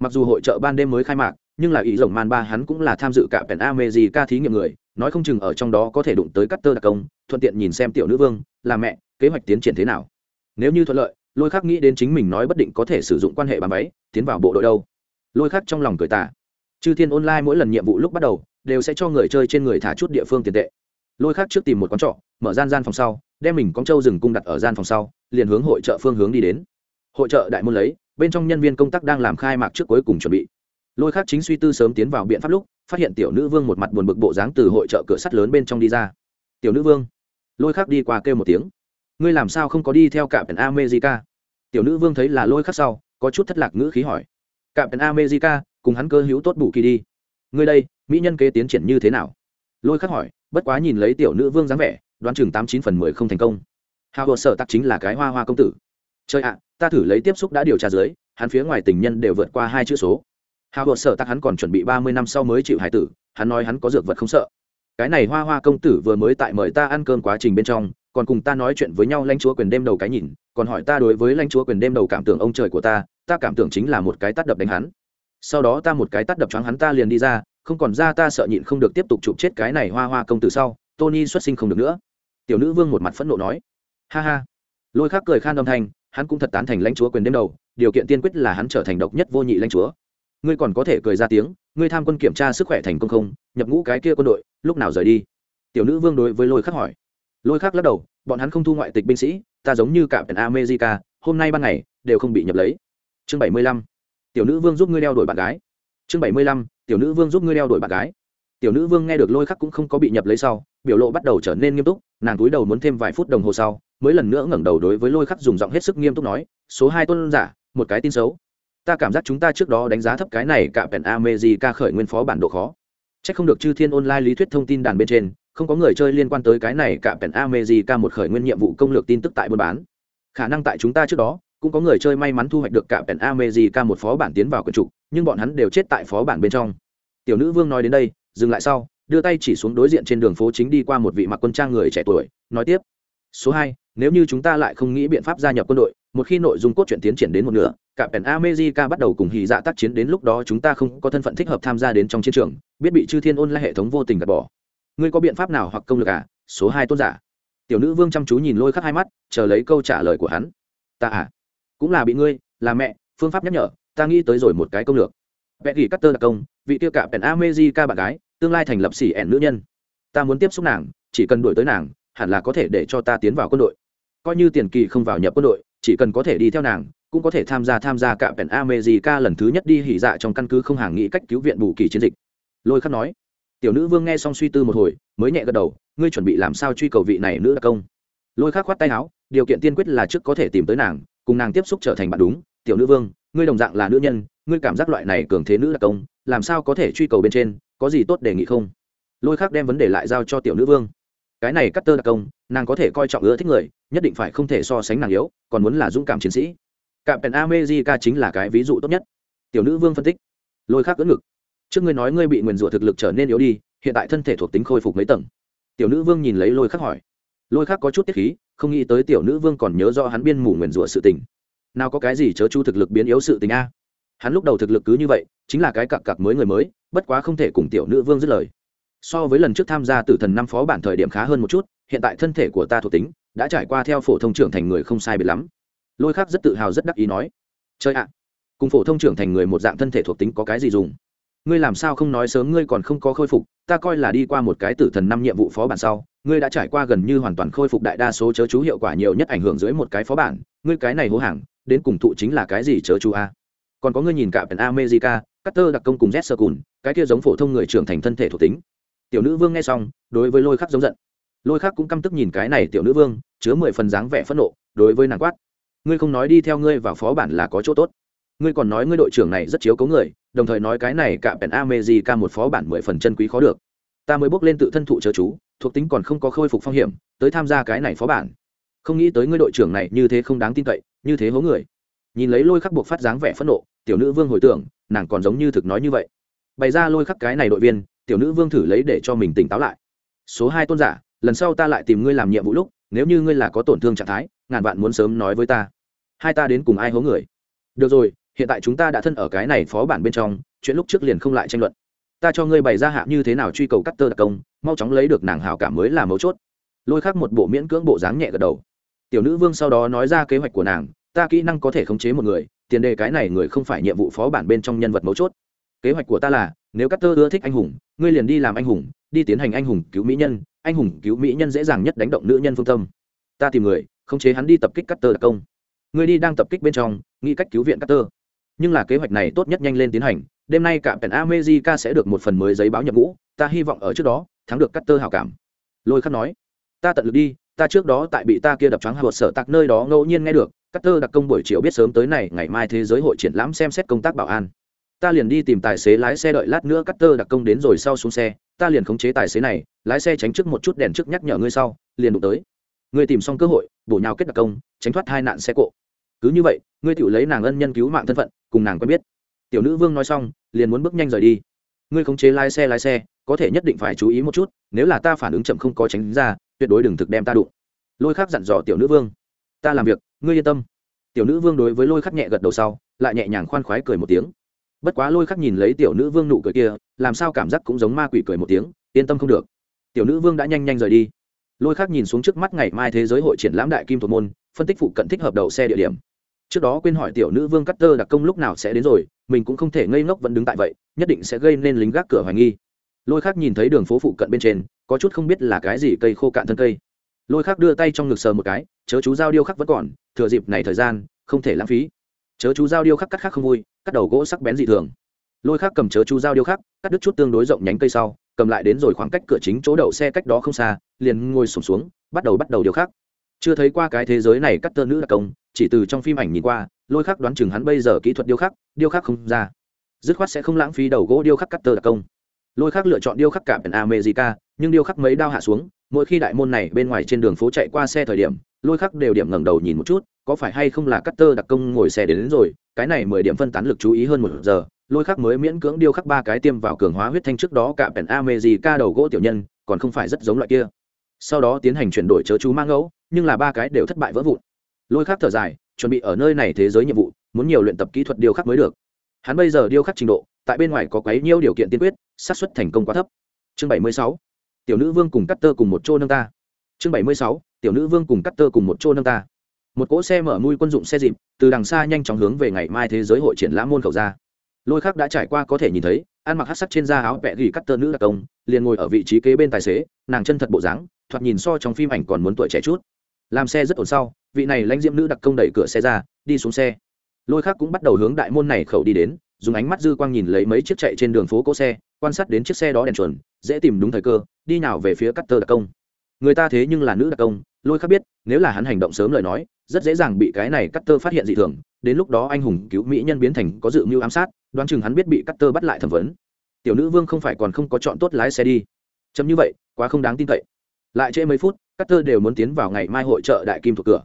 Mặc dù hội trợ ban đêm mới khai mạc, nhưng là ý rồng man ba hắn cũng là tham dự cả pèn amejica thí nghiệm người, nói không chừng ở trong đó có thể đụng tới cắt tơ đặc công, thuận tiện nhìn xem tiểu nữ vương, là mẹ kế hoạch tiến triển thế nào. Nếu như thuận lợi, lôi khắc nghĩ đến chính mình nói bất định có thể sử dụng quan hệ bàn váy, tiến vào bộ đội đâu. Lôi khắc trong lòng cười tả chư thiên online mỗi lần nhiệm vụ lúc bắt đầu, đều sẽ cho người chơi trên người thả chút địa phương tiền tệ. Lôi khắc trước tìm một quán trọ, mở gian gian phòng sau, đem mình con trâu rừng cung đặt ở gian phòng sau, liền hướng hội trợ phương hướng đi đến. Hội trợ đại môn lấy, bên trong nhân viên công tác đang làm khai mạc trước cuối cùng chuẩn bị. Lôi khắc chính suy tư sớm tiến vào biện pháp lúc, phát hiện tiểu nữ vương một mặt buồn bực bộ dáng từ hội trợ cửa sắt lớn bên trong đi ra. Tiểu nữ vương. Lôi khắc đi qua kêu một tiếng ngươi làm sao không có đi theo cạm america? Tiểu nữ vương thấy là lôi khắc sau, có chút thất lạc ngữ khí hỏi. Cạm america, cùng hắn cơ hữu tốt bù kỳ đi. Ngươi đây, mỹ nhân kế tiến triển như thế nào? Lôi khắc hỏi, bất quá nhìn lấy tiểu nữ vương dáng vẻ, đoán chừng tám chín phần mười không thành công. Hào hồ sở tắc chính là cái hoa hoa công tử. Chơi ạ, ta thử lấy tiếp xúc đã điều tra dưới, hắn phía ngoài tình nhân đều vượt qua hai chữ số. Hào hồ sở tắc hắn còn chuẩn bị ba mươi năm sau mới chịu hải tử, hắn nói hắn có dược vật không sợ. Cái này hoa hoa công tử vừa mới tại mời ta ăn cơm quá trình bên trong còn cùng ta nói chuyện với nhau lãnh chúa quyền đêm đầu cái nhìn, còn hỏi ta đối với lãnh chúa quyền đêm đầu cảm tưởng ông trời của ta ta cảm tưởng chính là một cái tắt đập đánh hắn. Sau đó ta một cái tắt đập choáng hắn ta liền đi ra, không còn ra ta sợ nhịn không được tiếp tục chụp chết cái này hoa hoa công tử sau, tony xuất sinh không được nữa. Tiểu nữ vương một mặt phẫn nộ nói. Ha ha. Lôi khắc cười khan âm thanh, hắn cũng thật tán thành lãnh chúa quyền đêm đầu, điều kiện tiên quyết là hắn trở thành độc nhất vô nhị lãnh chúa. Ngươi còn có thể cười ra tiếng, ngươi tham quân kiểm tra sức khỏe thành công không, nhập ngũ cái kia quân đội, lúc nào rời đi? Tiểu nữ vương đối với lôi khắc hỏi lôi khắc lắc đầu, bọn hắn không thu ngoại tịch binh sĩ, ta giống như cả pèn america, hôm nay ban ngày, đều không bị nhập lấy. Chương bảy mươi lăm, tiểu nữ vương giúp ngươi đeo đổi bạn gái. Chương bảy mươi lăm, tiểu nữ vương giúp ngươi đeo đổi bạn gái. Tiểu nữ vương nghe được lôi khắc cũng không có bị nhập lấy sau, biểu lộ bắt đầu trở nên nghiêm túc, nàng cúi đầu muốn thêm vài phút đồng hồ sau, mới lần nữa ngẩng đầu đối với lôi khắc dùng giọng hết sức nghiêm túc nói, số hai tôn giả, một cái tin xấu. Ta cảm giác chúng ta trước đó đánh giá thấp cái này cả pèn ca khởi nguyên phó bản độ khó. Chắc không được chư thiên online lý thuyết thông tin đàn bên trên không có người chơi liên quan tới cái này cả pèn America một khởi nguyên nhiệm vụ công lược tin tức tại buôn bán. Khả năng tại chúng ta trước đó, cũng có người chơi may mắn thu hoạch được cả pèn America một phó bản tiến vào quần trục nhưng bọn hắn đều chết tại phó bản bên trong. Tiểu nữ vương nói đến đây, dừng lại sau, đưa tay chỉ xuống đối diện trên đường phố chính đi qua một vị mặc quân trang người trẻ tuổi, nói tiếp. Số hai, nếu như chúng ta lại không nghĩ biện pháp gia nhập quân đội, một khi nội dung cốt truyện tiến triển đến một nửa, cả pèn America bắt đầu cùng hì dạ tác chiến đến lúc đó chúng ta không có thân phận thích hợp tham gia đến trong chiến trường, biết bị chư thiên ôn lại hệ thống vô tình gạt bỏ ngươi có biện pháp nào hoặc công lực à? Số hai tôn giả. Tiểu nữ vương chăm chú nhìn lôi khắc hai mắt, chờ lấy câu trả lời của hắn. Ta à? Cũng là bị ngươi, là mẹ, phương pháp nhắc nhở, ta nghĩ tới rồi một cái công lược. Vẽ gỉ cắt tơ đặc công, vị tiêu cả pèn America bạn gái, tương lai thành lập xỉ ẻn nữ nhân. Ta muốn tiếp xúc nàng, chỉ cần đuổi tới nàng, hẳn là có thể để cho ta tiến vào quân đội. Coi như tiền kỳ không vào nhập quân đội, chỉ cần có thể đi theo nàng, cũng có thể tham gia tham gia cả pèn America lần thứ nhất đi hỉ dạ trong căn cứ không hàng nghĩ cách cứu viện bù kỳ chiến dịch. Lôi khắc nói tiểu nữ vương nghe xong suy tư một hồi, mới nhẹ gật đầu, ngươi chuẩn bị làm sao truy cầu vị này nữ đặc công? Lôi khắc khoát tay áo, điều kiện tiên quyết là trước có thể tìm tới nàng, cùng nàng tiếp xúc trở thành bạn đúng. Tiểu nữ vương, ngươi đồng dạng là nữ nhân, ngươi cảm giác loại này cường thế nữ đặc công, làm sao có thể truy cầu bên trên, có gì tốt đề nghị không? Lôi khắc đem vấn đề lại giao cho tiểu nữ vương. Cái này cắt tơ đặc công, nàng có thể coi trọng ưa thích người, nhất định phải không thể so sánh nàng yếu, còn muốn là dũng cảm chiến sĩ. Cạm pèn amejica chính là cái ví dụ tốt nhất. Tiểu nữ vương phân tích. Lôi khắc ưỡn ngực trước ngươi nói ngươi bị nguyền rủa thực lực trở nên yếu đi, hiện tại thân thể thuộc tính khôi phục mấy tầng. Tiểu nữ vương nhìn lấy lôi khắc hỏi. Lôi khắc có chút tiết khí, không nghĩ tới tiểu nữ vương còn nhớ do hắn biên mủ nguyền rủa sự tình. Nào có cái gì chớ chu thực lực biến yếu sự tình a? Hắn lúc đầu thực lực cứ như vậy, chính là cái cặc cặc mới người mới, bất quá không thể cùng tiểu nữ vương dứt lời. So với lần trước tham gia tử thần năm phó bản thời điểm khá hơn một chút, hiện tại thân thể của ta thuộc tính đã trải qua theo phổ thông trưởng thành người không sai biệt lắm. Lôi khắc rất tự hào rất đắc ý nói. Chơi ạ, cùng phổ thông trưởng thành người một dạng thân thể thuộc tính có cái gì dùng? Ngươi làm sao không nói sớm ngươi còn không có khôi phục, ta coi là đi qua một cái tử thần năm nhiệm vụ phó bản sau, ngươi đã trải qua gần như hoàn toàn khôi phục đại đa số chớ chú hiệu quả nhiều nhất ảnh hưởng dưới một cái phó bản, ngươi cái này hố hàng, đến cùng thụ chính là cái gì chớ chú a? Còn có ngươi nhìn cả pèn america cutter đặc công cùng z sơ cùn cái kia giống phổ thông người trưởng thành thân thể thuộc tính. Tiểu nữ vương nghe xong, đối với lôi khắc giống giận. Lôi khắc cũng căm tức nhìn cái này tiểu nữ vương, chứa mười phần dáng vẻ phẫn nộ, đối với nàng quát. Ngươi không nói đi theo ngươi vào phó bản là có chỗ tốt. Ngươi còn nói ngươi đội trưởng này rất chiếu cấu người đồng thời nói cái này cả pèn ca một phó bản mười phần chân quý khó được. Ta mới bước lên tự thân thụ chớ chú, thuộc tính còn không có khôi phục phong hiểm, tới tham gia cái này phó bản. Không nghĩ tới ngươi đội trưởng này như thế không đáng tin cậy, như thế hố người. Nhìn lấy lôi khắc buộc phát dáng vẻ phẫn nộ, tiểu nữ vương hồi tưởng, nàng còn giống như thực nói như vậy. Bày ra lôi khắc cái này đội viên, tiểu nữ vương thử lấy để cho mình tỉnh táo lại. Số hai tôn giả, lần sau ta lại tìm ngươi làm nhiệm vụ lúc, nếu như ngươi là có tổn thương trạng thái, ngàn vạn muốn sớm nói với ta. Hai ta đến cùng ai hố người? Được rồi hiện tại chúng ta đã thân ở cái này phó bản bên trong, chuyện lúc trước liền không lại tranh luận. Ta cho ngươi bày ra hạ như thế nào truy cầu cắt tơ đặc công, mau chóng lấy được nàng hảo cảm mới là mấu chốt. Lôi khắc một bộ miễn cưỡng bộ dáng nhẹ gật đầu. Tiểu nữ vương sau đó nói ra kế hoạch của nàng, ta kỹ năng có thể khống chế một người, tiền đề cái này người không phải nhiệm vụ phó bản bên trong nhân vật mấu chốt. Kế hoạch của ta là, nếu cắt tơ ưa thích anh hùng, ngươi liền đi làm anh hùng, đi tiến hành anh hùng cứu mỹ nhân, anh hùng cứu mỹ nhân dễ dàng nhất đánh động nữ nhân phương tâm. Ta tìm người, khống chế hắn đi tập kích cắt tơ đặc công. Ngươi đi đang tập kích bên trong, nghĩ cách cứu viện cắt tơ nhưng là kế hoạch này tốt nhất nhanh lên tiến hành, đêm nay cả pèn amejica sẽ được một phần mới giấy báo nhập ngũ, ta hy vọng ở trước đó, thắng được cắt tơ hào cảm. Lôi khắc nói. Ta tận lực đi, ta trước đó tại bị ta kia đập trắng hạ sở tạc nơi đó ngẫu nhiên nghe được cắt tơ đặc công buổi chiều biết sớm tới này, ngày mai thế giới hội triển lãm xem xét công tác bảo an. Ta liền đi tìm tài xế lái xe đợi lát nữa cắt tơ đặc công đến rồi sau xuống xe, ta liền khống chế tài xế này, lái xe tránh trước một chút đèn trước nhắc nhở ngươi sau, liền đụng tới. Ngươi tìm xong cơ hội, bổ nhào kết đặc công, tránh thoát hai nạn xe cộ. Cứ như vậy, ngươi tự lấy nàng ân nhân cứu mạng thân phận cùng nàng quen biết. Tiểu nữ vương nói xong, liền muốn bước nhanh rời đi. Ngươi khống chế lái xe lái xe, có thể nhất định phải chú ý một chút, nếu là ta phản ứng chậm không có tránh ra, tuyệt đối đừng thực đem ta đụng. Lôi khắc dặn dò tiểu nữ vương. Ta làm việc, ngươi yên tâm. Tiểu nữ vương đối với lôi khắc nhẹ gật đầu sau, lại nhẹ nhàng khoan khoái cười một tiếng. Bất quá lôi khắc nhìn lấy tiểu nữ vương nụ cười kia, làm sao cảm giác cũng giống ma quỷ cười một tiếng, yên tâm không được. Tiểu nữ vương đã nhanh nhanh rời đi. Lôi khắc nhìn xuống trước mắt ngày mai thế giới hội triển lãm đại kim thuộc môn, phân tích phụ cận thích hợp đầu xe địa điểm trước đó quên hỏi tiểu nữ vương cắt tơ đặc công lúc nào sẽ đến rồi mình cũng không thể ngây ngốc vẫn đứng tại vậy nhất định sẽ gây nên lính gác cửa hoài nghi. Lôi khác nhìn thấy đường phố phụ cận bên trên có chút không biết là cái gì cây khô cạn thân cây. Lôi khác đưa tay trong ngực sờ một cái chớ chú giao điêu khắc vẫn còn thừa dịp này thời gian không thể lãng phí. Chớ chú giao điêu khắc cắt khắc không vui cắt đầu gỗ sắc bén dị thường. Lôi khác cầm chớ chú giao điêu khắc cắt đứt chút tương đối rộng nhánh cây sau cầm lại đến rồi khoảng cách cửa chính chỗ đậu xe cách đó không xa liền ngồi sụp xuống, xuống bắt đầu bắt đầu điêu khắc. Chưa thấy qua cái thế giới này cắt tơ nữ đặc công chỉ từ trong phim ảnh nhìn qua lôi khắc đoán chừng hắn bây giờ kỹ thuật điêu khắc điêu khắc không ra. Dứt khoát sẽ không lãng phí đầu gỗ điêu khắc cắt tơ đặc công. Lôi khắc lựa chọn điêu khắc cả pèn america nhưng điêu khắc mấy đao hạ xuống mỗi khi đại môn này bên ngoài trên đường phố chạy qua xe thời điểm lôi khắc đều điểm ngẩng đầu nhìn một chút có phải hay không là cắt tơ đặc công ngồi xe đến, đến rồi cái này mười điểm phân tán lực chú ý hơn một giờ lôi khắc mới miễn cưỡng điêu khắc ba cái tiêm vào cường hóa huyết thanh trước đó cả pèn america đầu gỗ tiểu nhân còn không phải rất giống loại kia. Sau đó tiến hành chuyển đổi chớ chú mang ngẫu nhưng là ba cái đều thất bại vỡ vụn lôi khắc thở dài, chuẩn bị ở nơi này thế giới nhiệm vụ, muốn nhiều luyện tập kỹ thuật điêu khắc mới được. Hắn bây giờ điêu khắc trình độ, tại bên ngoài có quấy nhiêu điều kiện tiên quyết, xác suất thành công quá thấp. Chương bảy mươi sáu, tiểu nữ vương cùng cắt tơ cùng một chỗ nâng ta. Chương bảy mươi sáu, tiểu nữ vương cùng cắt tơ cùng một chỗ nâng ta. Một cỗ xe mở mui quân dụng xe dịp, từ đằng xa nhanh chóng hướng về ngày mai thế giới hội triển lãm môn khẩu ra. Lôi khắc đã trải qua có thể nhìn thấy, ăn mặc hát sắc trên da áo vẹ ghi cắt tơ nữ đặc công, liền ngồi ở vị trí kế bên tài xế, nàng chân thật bộ dáng, thoạt nhìn so trong phim ảnh còn muốn tuổi trẻ chút. Làm xe rất ổn sau vị này lãnh diễm nữ đặc công đẩy cửa xe ra, đi xuống xe. Lôi khác cũng bắt đầu hướng đại môn này khẩu đi đến, dùng ánh mắt dư quang nhìn lấy mấy chiếc chạy trên đường phố cỗ xe, quan sát đến chiếc xe đó đèn chuẩn, dễ tìm đúng thời cơ, đi nào về phía cắt tơ đặc công. Người ta thế nhưng là nữ đặc công, lôi khác biết, nếu là hắn hành động sớm lời nói, rất dễ dàng bị cái này cắt tơ phát hiện dị thường, đến lúc đó anh hùng cứu mỹ nhân biến thành có dự mưu ám sát, đoán chừng hắn biết bị cắt tơ bắt lại thẩm vấn. Tiểu nữ vương không phải còn không có chọn tốt lái xe đi. Chấm như vậy, quá không đáng tin cậy. Lại trễ mấy phút, cắt tơ đều muốn tiến vào ngày mai hội trợ đại kim thuộc cửa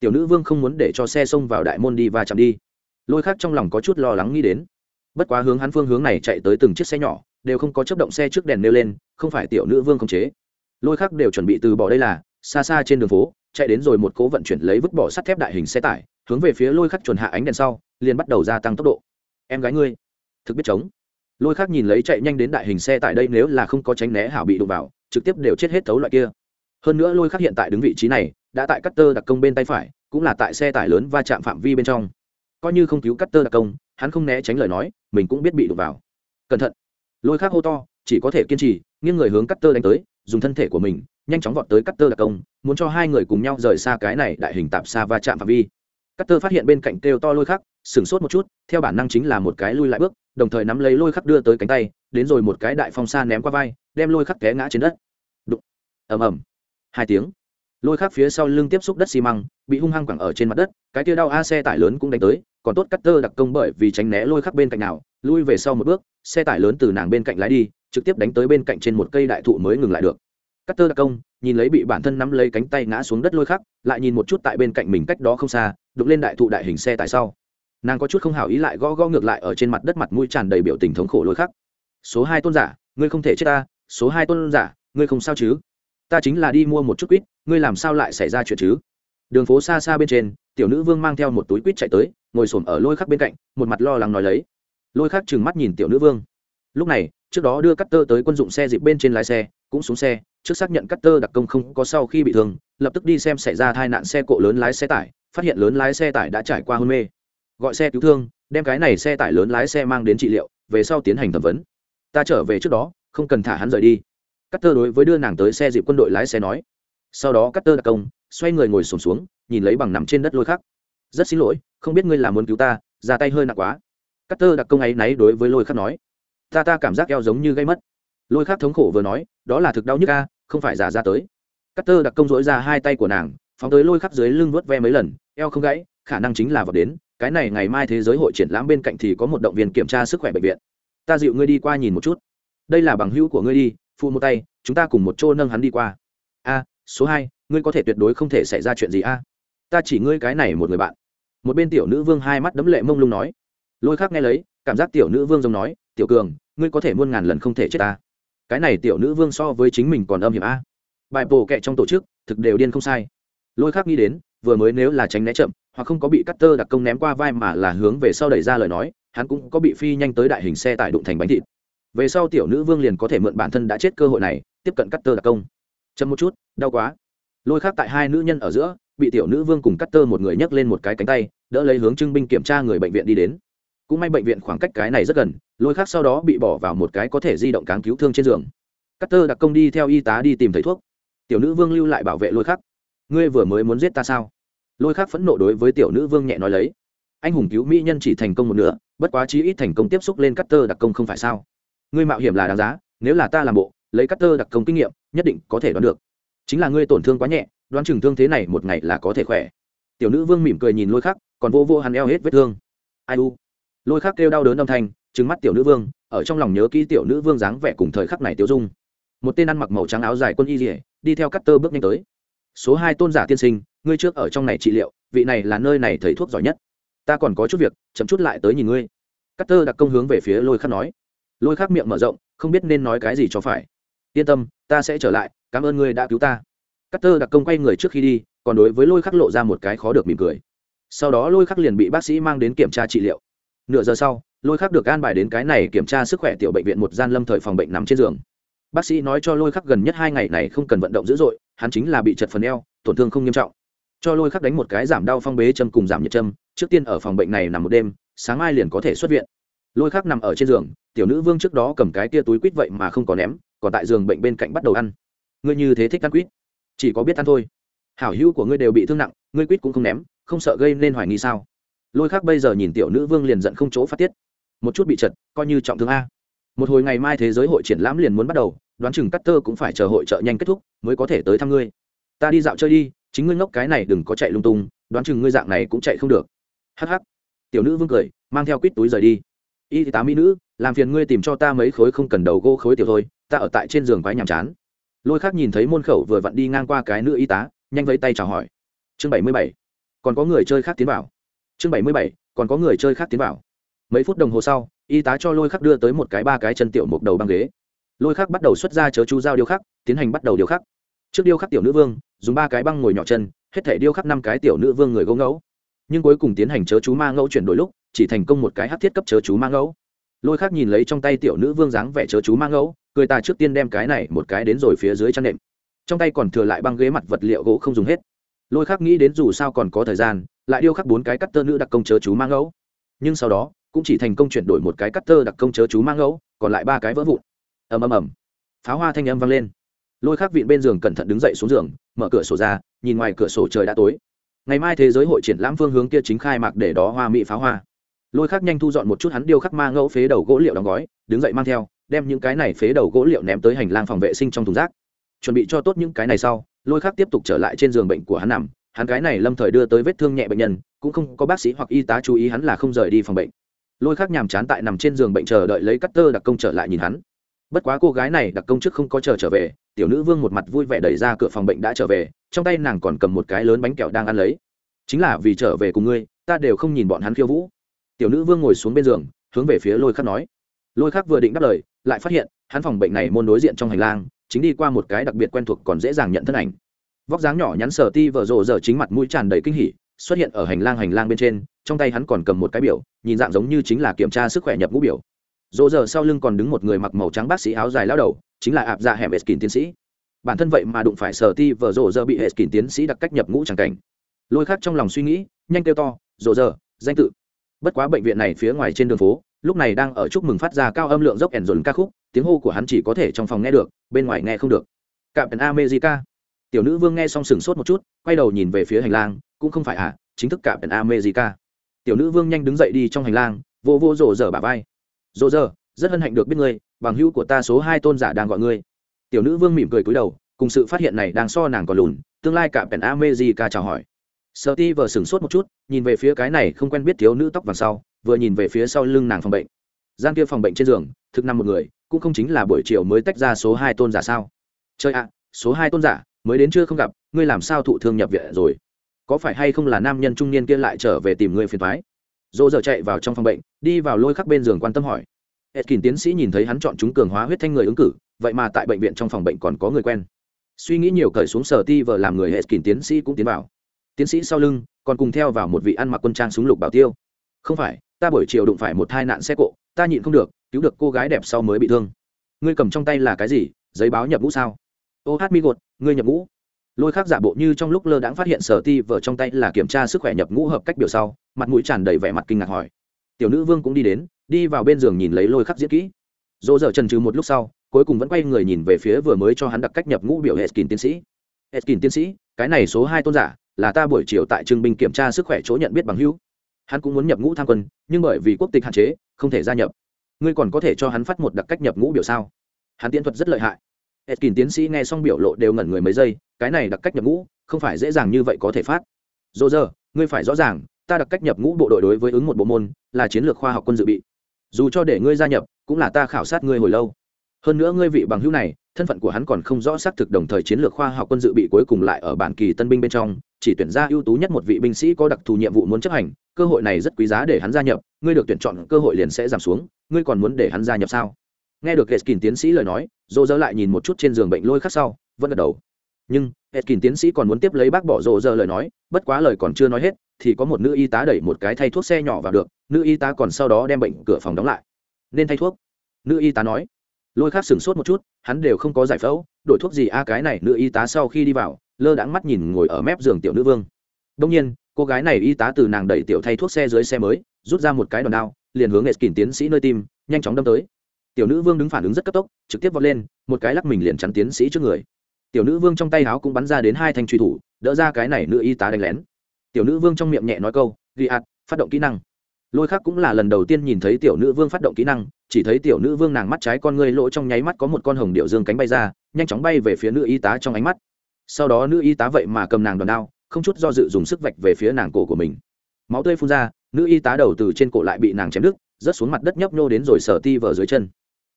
tiểu nữ vương không muốn để cho xe xông vào đại môn đi và chạm đi. Lôi khác trong lòng có chút lo lắng nghĩ đến. Bất quá hướng hắn phương hướng này chạy tới từng chiếc xe nhỏ, đều không có chấp động xe trước đèn nêu lên, không phải tiểu nữ vương khống chế. Lôi khác đều chuẩn bị từ bỏ đây là, xa xa trên đường phố, chạy đến rồi một cố vận chuyển lấy vứt bỏ sắt thép đại hình xe tải, hướng về phía lôi khắc chuẩn hạ ánh đèn sau, liền bắt đầu gia tăng tốc độ. Em gái ngươi, thực biết chống. Lôi khắc nhìn lấy chạy nhanh đến đại hình xe tải đây nếu là không có tránh né hảo bị đụng vào, trực tiếp đều chết hết thấu loại kia hơn nữa lôi khắc hiện tại đứng vị trí này, đã tại cắt tơ đặc công bên tay phải, cũng là tại xe tải lớn va chạm phạm vi bên trong. Coi như không cứu cắt tơ đặc công, hắn không né tránh lời nói, mình cũng biết bị đụng vào. Cẩn thận. Lôi khắc hô to, chỉ có thể kiên trì, nghiêng người hướng cắt tơ đánh tới, dùng thân thể của mình, nhanh chóng vọt tới cắt tơ đặc công, muốn cho hai người cùng nhau rời xa cái này đại hình tạp xa va chạm phạm vi. Cắt tơ phát hiện bên cạnh kêu to lôi khắc, sửng sốt một chút, theo bản năng chính là một cái lui lại bước, đồng thời nắm lấy lôi khắc đưa tới cánh tay, đến rồi một cái đại phong xa ném qua vai, đem lôi khắc té ngã trên đất. Đụng. Ầm ầm hai tiếng. Lôi khắc phía sau lưng tiếp xúc đất xi măng, bị hung hăng quẳng ở trên mặt đất, cái tia đau a xe tải lớn cũng đánh tới, còn tốt cắt tơ đặc công bởi vì tránh né lôi khắc bên cạnh nào, lui về sau một bước, xe tải lớn từ nàng bên cạnh lái đi, trực tiếp đánh tới bên cạnh trên một cây đại thụ mới ngừng lại được. Cắt tơ đặc công, nhìn lấy bị bản thân nắm lấy cánh tay ngã xuống đất lôi khắc, lại nhìn một chút tại bên cạnh mình cách đó không xa, đụng lên đại thụ đại hình xe tải sau. Nàng có chút không hảo ý lại gõ gõ ngược lại ở trên mặt đất mặt mũi tràn đầy biểu tình thống khổ lôi khắc. Số hai tôn giả, ngươi không thể chết ta, số hai tôn giả, ngươi không sao chứ? Ta chính là đi mua một chút quýt, ngươi làm sao lại xảy ra chuyện chứ? Đường phố xa xa bên trên, tiểu nữ vương mang theo một túi quýt chạy tới, ngồi s ổ m ở lôi khắc bên cạnh, một mặt lo lắng nói lấy. Lôi khắc trừng mắt nhìn tiểu nữ vương. Lúc này, trước đó đưa cắt tơ tới quân dụng xe dịp bên trên lái xe, cũng xuống xe, trước xác nhận cắt tơ đặc công không có sau khi bị thương, lập tức đi xem xảy ra tai nạn xe cộ lớn lái xe tải, phát hiện lớn lái xe tải đã trải qua hôn mê. Gọi xe cứu thương, đem cái này xe tải lớn lái xe mang đến trị liệu, về sau tiến hành thẩm vấn. Ta trở về trước đó, không cần thả hắn rời đi cắt tơ đối với đưa nàng tới xe dịp quân đội lái xe nói. Sau đó cắt tơ đặc công xoay người ngồi sùng xuống, xuống nhìn lấy bằng nằm trên đất lôi khắc. Rất xin lỗi không biết ngươi làm muốn cứu ta ra tay hơi nặng quá. Cắt tơ đặc công ấy náy đối với lôi khắc nói. Ta ta cảm giác eo giống như gây mất. Lôi khắc thống khổ vừa nói đó là thực đau nhức a không phải giả ra tới. Cắt tơ đặc công dỗi ra hai tay của nàng phóng tới lôi khắc dưới lưng vớt ve mấy lần eo không gãy khả năng chính là vào đến. Cái này ngày mai thế giới hội triển lãm bên cạnh thì có một động viên kiểm tra sức khỏe bệnh viện. Ta dịu ngươi đi qua nhìn một chút. Đây là bằng hữu của ngươi đi phụ một tay, chúng ta cùng một chỗ nâng hắn đi qua. A, số hai, ngươi có thể tuyệt đối không thể xảy ra chuyện gì a? Ta chỉ ngươi cái này một người bạn. Một bên tiểu nữ vương hai mắt đấm lệ mông lung nói. Lôi khác nghe lấy, cảm giác tiểu nữ vương giống nói, tiểu cường, ngươi có thể muôn ngàn lần không thể chết ta. Cái này tiểu nữ vương so với chính mình còn âm hiểm a. Bài bổ kệ trong tổ chức, thực đều điên không sai. Lôi khác nghĩ đến, vừa mới nếu là tránh né chậm, hoặc không có bị cắt tơ đặc công ném qua vai mà là hướng về sau đẩy ra lời nói, hắn cũng có bị phi nhanh tới đại hình xe tải đụng thành bánh thịt về sau tiểu nữ vương liền có thể mượn bản thân đã chết cơ hội này, tiếp cận cắt tơ đặc công. Chậm một chút, đau quá. Lôi khác tại hai nữ nhân ở giữa, bị tiểu nữ vương cùng cắt tơ một người nhấc lên một cái cánh tay, đỡ lấy hướng trưng binh kiểm tra người bệnh viện đi đến. Cũng may bệnh viện khoảng cách cái này rất gần, lôi khác sau đó bị bỏ vào một cái có thể di động cáng cứu thương trên giường. Cắt tơ đặc công đi theo y tá đi tìm thầy thuốc. Tiểu nữ vương lưu lại bảo vệ lôi khắc ngươi vừa mới muốn giết ta sao? Lôi khắc phẫn nộ đối với tiểu nữ vương nhẹ nói lấy. Anh hùng cứu mỹ nhân chỉ thành công một nửa, bất quá chí ít thành công tiếp xúc lên cắt tơ đặc công không phải sao? Ngươi mạo hiểm là đáng giá, nếu là ta làm bộ, lấy cắt tơ đặc công kinh nghiệm, nhất định có thể đoán được. Chính là ngươi tổn thương quá nhẹ, đoán chừng thương thế này một ngày là có thể khỏe. Tiểu nữ vương mỉm cười nhìn lôi khắc, còn vô vô hắn eo hết vết thương. Ai u? Lôi khắc kêu đau đớn âm thanh, trừng mắt tiểu nữ vương, ở trong lòng nhớ kỹ tiểu nữ vương dáng vẻ cùng thời khắc này tiêu dung. Một tên ăn mặc màu trắng áo dài quân y dỉa đi theo cắt tơ bước nhanh tới. Số hai tôn giả tiên sinh, ngươi trước ở trong này trị liệu, vị này là nơi này thầy thuốc giỏi nhất. Ta còn có chút việc, chậm chút lại tới nhìn ngươi. Cắt tơ đặc công hướng về phía lôi khắc nói lôi khắc miệng mở rộng, không biết nên nói cái gì cho phải. Yên tâm, ta sẽ trở lại, cảm ơn ngươi đã cứu ta. Cắt tơ đặc công quay người trước khi đi, còn đối với lôi khắc lộ ra một cái khó được mỉm cười. Sau đó lôi khắc liền bị bác sĩ mang đến kiểm tra trị liệu. Nửa giờ sau, lôi khắc được an bài đến cái này kiểm tra sức khỏe tiểu bệnh viện một gian lâm thời phòng bệnh nằm trên giường. Bác sĩ nói cho lôi khắc gần nhất hai ngày này không cần vận động dữ dội, hắn chính là bị chật phần eo, tổn thương không nghiêm trọng. Cho lôi khắc đánh một cái giảm đau phong bế châm cùng giảm nhiệt châm, trước tiên ở phòng bệnh này nằm một đêm, sáng mai liền có thể xuất viện lôi khắc nằm ở trên giường, tiểu nữ vương trước đó cầm cái tia túi quýt vậy mà không có ném, còn tại giường bệnh bên cạnh bắt đầu ăn. Ngươi như thế thích ăn quýt? Chỉ có biết ăn thôi. Hảo hữu của ngươi đều bị thương nặng, ngươi quýt cũng không ném, không sợ gây nên hoài nghi sao? Lôi khắc bây giờ nhìn tiểu nữ vương liền giận không chỗ phát tiết. Một chút bị chật, coi như trọng thương a. Một hồi ngày mai thế giới hội triển lãm liền muốn bắt đầu, đoán chừng cắt tơ cũng phải chờ hội trợ nhanh kết thúc, mới có thể tới thăm ngươi. Ta đi dạo chơi đi, chính ngươi ngốc cái này đừng có chạy lung tung, đoán chừng ngươi dạng này cũng chạy không được. Hh tiểu nữ vương cười, mang theo quýt túi rời đi y tá mỹ nữ, làm phiền ngươi tìm cho ta mấy khối không cần đầu gỗ khối tiểu thôi, ta ở tại trên giường quái nhàm chán. Lôi khác nhìn thấy môn khẩu vừa vặn đi ngang qua cái nữ y tá, nhanh vẫy tay chào hỏi. Chương bảy mươi bảy, còn có người chơi khác tiến vào. Chương bảy mươi bảy, còn có người chơi khác tiến vào. Mấy phút đồng hồ sau, y tá cho lôi khắc đưa tới một cái ba cái chân tiểu mục đầu băng ghế. Lôi khắc bắt đầu xuất ra chớ chú giao điêu khắc, tiến hành bắt đầu điêu khắc. Trước điêu khắc tiểu nữ vương, dùng ba cái băng ngồi nhỏ chân, hết thể điêu khắc năm cái tiểu nữ vương người gấu ngẫu. Nhưng cuối cùng tiến hành chớ chú ma ngẫu chuyển đổi lúc chỉ thành công một cái hát thiết cấp chớ chú mang ngẫu lôi khắc nhìn lấy trong tay tiểu nữ vương dáng vẻ chớ chú mang ngẫu người ta trước tiên đem cái này một cái đến rồi phía dưới chăn nệm. Trong tay còn thừa lại băng ghế mặt vật liệu gỗ không dùng hết. Lôi khắc nghĩ đến dù sao còn có thời gian, lại điêu khắc bốn cái cắt tơ nữ đặc công chớ chú mang ngẫu nhưng sau đó, cũng chỉ thành công chuyển đổi một cái cắt tơ đặc công chớ chú mang ngẫu còn lại ba cái vỡ vụn. Ầm ầm ầm. Pháo hoa thanh âm vang lên. Lôi khắc vịn bên giường cẩn thận đứng dậy xuống giường, mở cửa sổ ra, nhìn ngoài cửa sổ trời đã tối. Ngày mai thế giới hội triển lãm phương hướng kia chính khai mạc để đó hoa mỹ pháo hoa lôi khắc nhanh thu dọn một chút hắn điêu khắc ma ngẫu phế đầu gỗ liệu đóng gói, đứng dậy mang theo, đem những cái này phế đầu gỗ liệu ném tới hành lang phòng vệ sinh trong thùng rác. Chuẩn bị cho tốt những cái này sau, lôi khắc tiếp tục trở lại trên giường bệnh của hắn nằm. Hắn cái này lâm thời đưa tới vết thương nhẹ bệnh nhân, cũng không có bác sĩ hoặc y tá chú ý hắn là không rời đi phòng bệnh. Lôi khắc nhàm chán tại nằm trên giường bệnh chờ đợi lấy cắt tơ đặc công trở lại nhìn hắn. Bất quá cô gái này đặc công trước không có chờ trở về, tiểu nữ vương một mặt vui vẻ đẩy ra cửa phòng bệnh đã trở về, trong tay nàng còn cầm một cái lớn bánh kẹo đang ăn lấy. Chính là vì trở về cùng ngươi, ta đều không nhìn bọn hắn khiêu vũ tiểu nữ vương ngồi xuống bên giường, hướng về phía lôi khắc nói. Lôi khắc vừa định đáp lời, lại phát hiện, hắn phòng bệnh này môn đối diện trong hành lang, chính đi qua một cái đặc biệt quen thuộc còn dễ dàng nhận thân ảnh. Vóc dáng nhỏ nhắn sở ti vợ rộ giờ chính mặt mũi tràn đầy kinh hỉ, xuất hiện ở hành lang hành lang bên trên, trong tay hắn còn cầm một cái biểu, nhìn dạng giống như chính là kiểm tra sức khỏe nhập ngũ biểu. Rộ giờ sau lưng còn đứng một người mặc màu trắng bác sĩ áo dài lao đầu, chính là ạp dạ hẻm eskin tiến sĩ. Bản thân vậy mà đụng phải sở ti vợ rộ giờ bị eskin tiến sĩ đặc cách nhập ngũ tràng cảnh. Lôi khác trong lòng suy nghĩ, nhanh kêu to, rộ giờ danh tự bất quá bệnh viện này phía ngoài trên đường phố, lúc này đang ở chúc mừng phát ra cao âm lượng dốc ẻn dồn ca khúc, tiếng hô của hắn chỉ có thể trong phòng nghe được, bên ngoài nghe không được. Cạm pèn america. Tiểu nữ vương nghe xong sừng sốt một chút, quay đầu nhìn về phía hành lang, cũng không phải à chính thức cạm pèn america. Tiểu nữ vương nhanh đứng dậy đi trong hành lang, vô vô rộ dở bà vai. Rộ dở rất hân hạnh được biết ngươi, bằng hữu của ta số hai tôn giả đang gọi ngươi. Tiểu nữ vương mỉm cười cúi đầu, cùng sự phát hiện này đang so nàng còn lùn, tương lai cạm pèn america chào hỏi sợ ti vờ sửng sốt một chút nhìn về phía cái này không quen biết thiếu nữ tóc vàng sau vừa nhìn về phía sau lưng nàng phòng bệnh. Gian kia phòng bệnh trên giường thực năm một người cũng không chính là buổi chiều mới tách ra số hai tôn giả sao? Chơi ạ số hai tôn giả mới đến chưa không gặp ngươi làm sao thụ thương nhập viện rồi? Có phải hay không là nam nhân trung niên kia lại trở về tìm ngươi phiền thoái dỗ giờ chạy vào trong phòng bệnh đi vào lôi khắc bên giường quan tâm hỏi. Etkin tiến sĩ nhìn thấy hắn chọn chúng cường hóa huyết thanh người ứng cử, vậy mà tại bệnh viện trong phòng bệnh còn có người quen. Suy nghĩ nhiều cởi xuống sở ti vờ làm người Etkin tiến sĩ cũng tiến vào. Tiến sĩ sau lưng còn cùng theo vào một vị ăn mặc quân trang súng lục bảo tiêu. Không phải, ta buổi chiều đụng phải một tai nạn xe cộ, ta nhịn không được, cứu được cô gái đẹp sau mới bị thương. Ngươi cầm trong tay là cái gì? Giấy báo nhập ngũ sao? Ô hát mi gột, ngươi nhập ngũ. Lôi khác giả bộ như trong lúc lơ đãng phát hiện sở ti vợ trong tay là kiểm tra sức khỏe nhập ngũ hợp cách biểu sau, mặt mũi tràn đầy vẻ mặt kinh ngạc hỏi. Tiểu nữ vương cũng đi đến, đi vào bên giường nhìn lấy lôi khắc diễn kỹ dỗ dở trần trừ một lúc sau cuối cùng vẫn quay người nhìn về phía vừa mới cho hắn đặc cách nhập ngũ biểu hệ skin tiến sĩ skin tiến sĩ cái này số hai tôn giả là ta buổi chiều tại trưng binh kiểm tra sức khỏe chỗ nhận biết bằng hữu. Hắn cũng muốn nhập ngũ tham quân nhưng bởi vì quốc tịch hạn chế không thể gia nhập. Ngươi còn có thể cho hắn phát một đặc cách nhập ngũ biểu sao? Hắn tiến thuật rất lợi hại. Eskin tiến sĩ nghe xong biểu lộ đều ngẩn người mấy giây, cái này đặc cách nhập ngũ, không phải dễ dàng như vậy có thể phát. Dỗ dơ ngươi phải rõ ràng, ta đặc cách nhập ngũ bộ đội đối với ứng một bộ môn, là chiến lược khoa học quân dự bị. Dù cho để ngươi gia nhập cũng là ta khảo sát ngươi hồi lâu. Hơn nữa ngươi vị bằng hữu này thân phận của hắn còn không rõ xác thực đồng thời chiến lược khoa học quân dự bị cuối cùng lại ở bản kỳ tân binh bên trong, chỉ tuyển ra ưu tú nhất một vị binh sĩ có đặc thù nhiệm vụ muốn chấp hành, cơ hội này rất quý giá để hắn gia nhập, ngươi được tuyển chọn, cơ hội liền sẽ giảm xuống, ngươi còn muốn để hắn gia nhập sao? Nghe được Eskin tiến sĩ lời nói dỗ dơ lại nhìn một chút trên giường bệnh lôi khắc sau, vẫn gật đầu. Nhưng Eskin tiến sĩ còn muốn tiếp lấy bác bỏ dỗ dơ lời nói, bất quá lời còn chưa nói hết, thì có một nữ y tá đẩy một cái thay thuốc xe nhỏ vào được, nữ y tá còn sau đó đem bệnh cửa phòng đóng lại. Nên thay thuốc. Nữ y tá nói lôi khác sửng sốt một chút, hắn đều không có giải phẫu, đổi thuốc gì a, cái này nữ y tá sau khi đi vào, lơ đãng mắt nhìn ngồi ở mép giường tiểu nữ vương. Đông nhiên, cô gái này y tá từ nàng đẩy tiểu thay thuốc xe dưới xe mới, rút ra một cái đòn đao, liền hướng nghệ kỳn tiến sĩ nơi tim, nhanh chóng đâm tới. Tiểu nữ vương đứng phản ứng rất cấp tốc, trực tiếp vọt lên, một cái lắc mình liền chắn tiến sĩ trước người. Tiểu nữ vương trong tay áo cũng bắn ra đến hai thanh truy thủ, đỡ ra cái này nữ y tá đánh lén. Tiểu nữ vương trong miệng nhẹ nói câu, ghi ạt phát động kỹ năng. Lôi khác cũng là lần đầu tiên nhìn thấy tiểu nữ vương phát động kỹ năng chỉ thấy tiểu nữ vương nàng mắt trái con ngươi lỗ trong nháy mắt có một con hồng điệu dương cánh bay ra nhanh chóng bay về phía nữ y tá trong ánh mắt. Sau đó nữ y tá vậy mà cầm nàng đòn đao không chút do dự dùng sức vạch về phía nàng cổ của mình. Máu tươi phun ra nữ y tá đầu từ trên cổ lại bị nàng chém đứt rớt xuống mặt đất nhấp nhô đến rồi sở ti vờ dưới chân.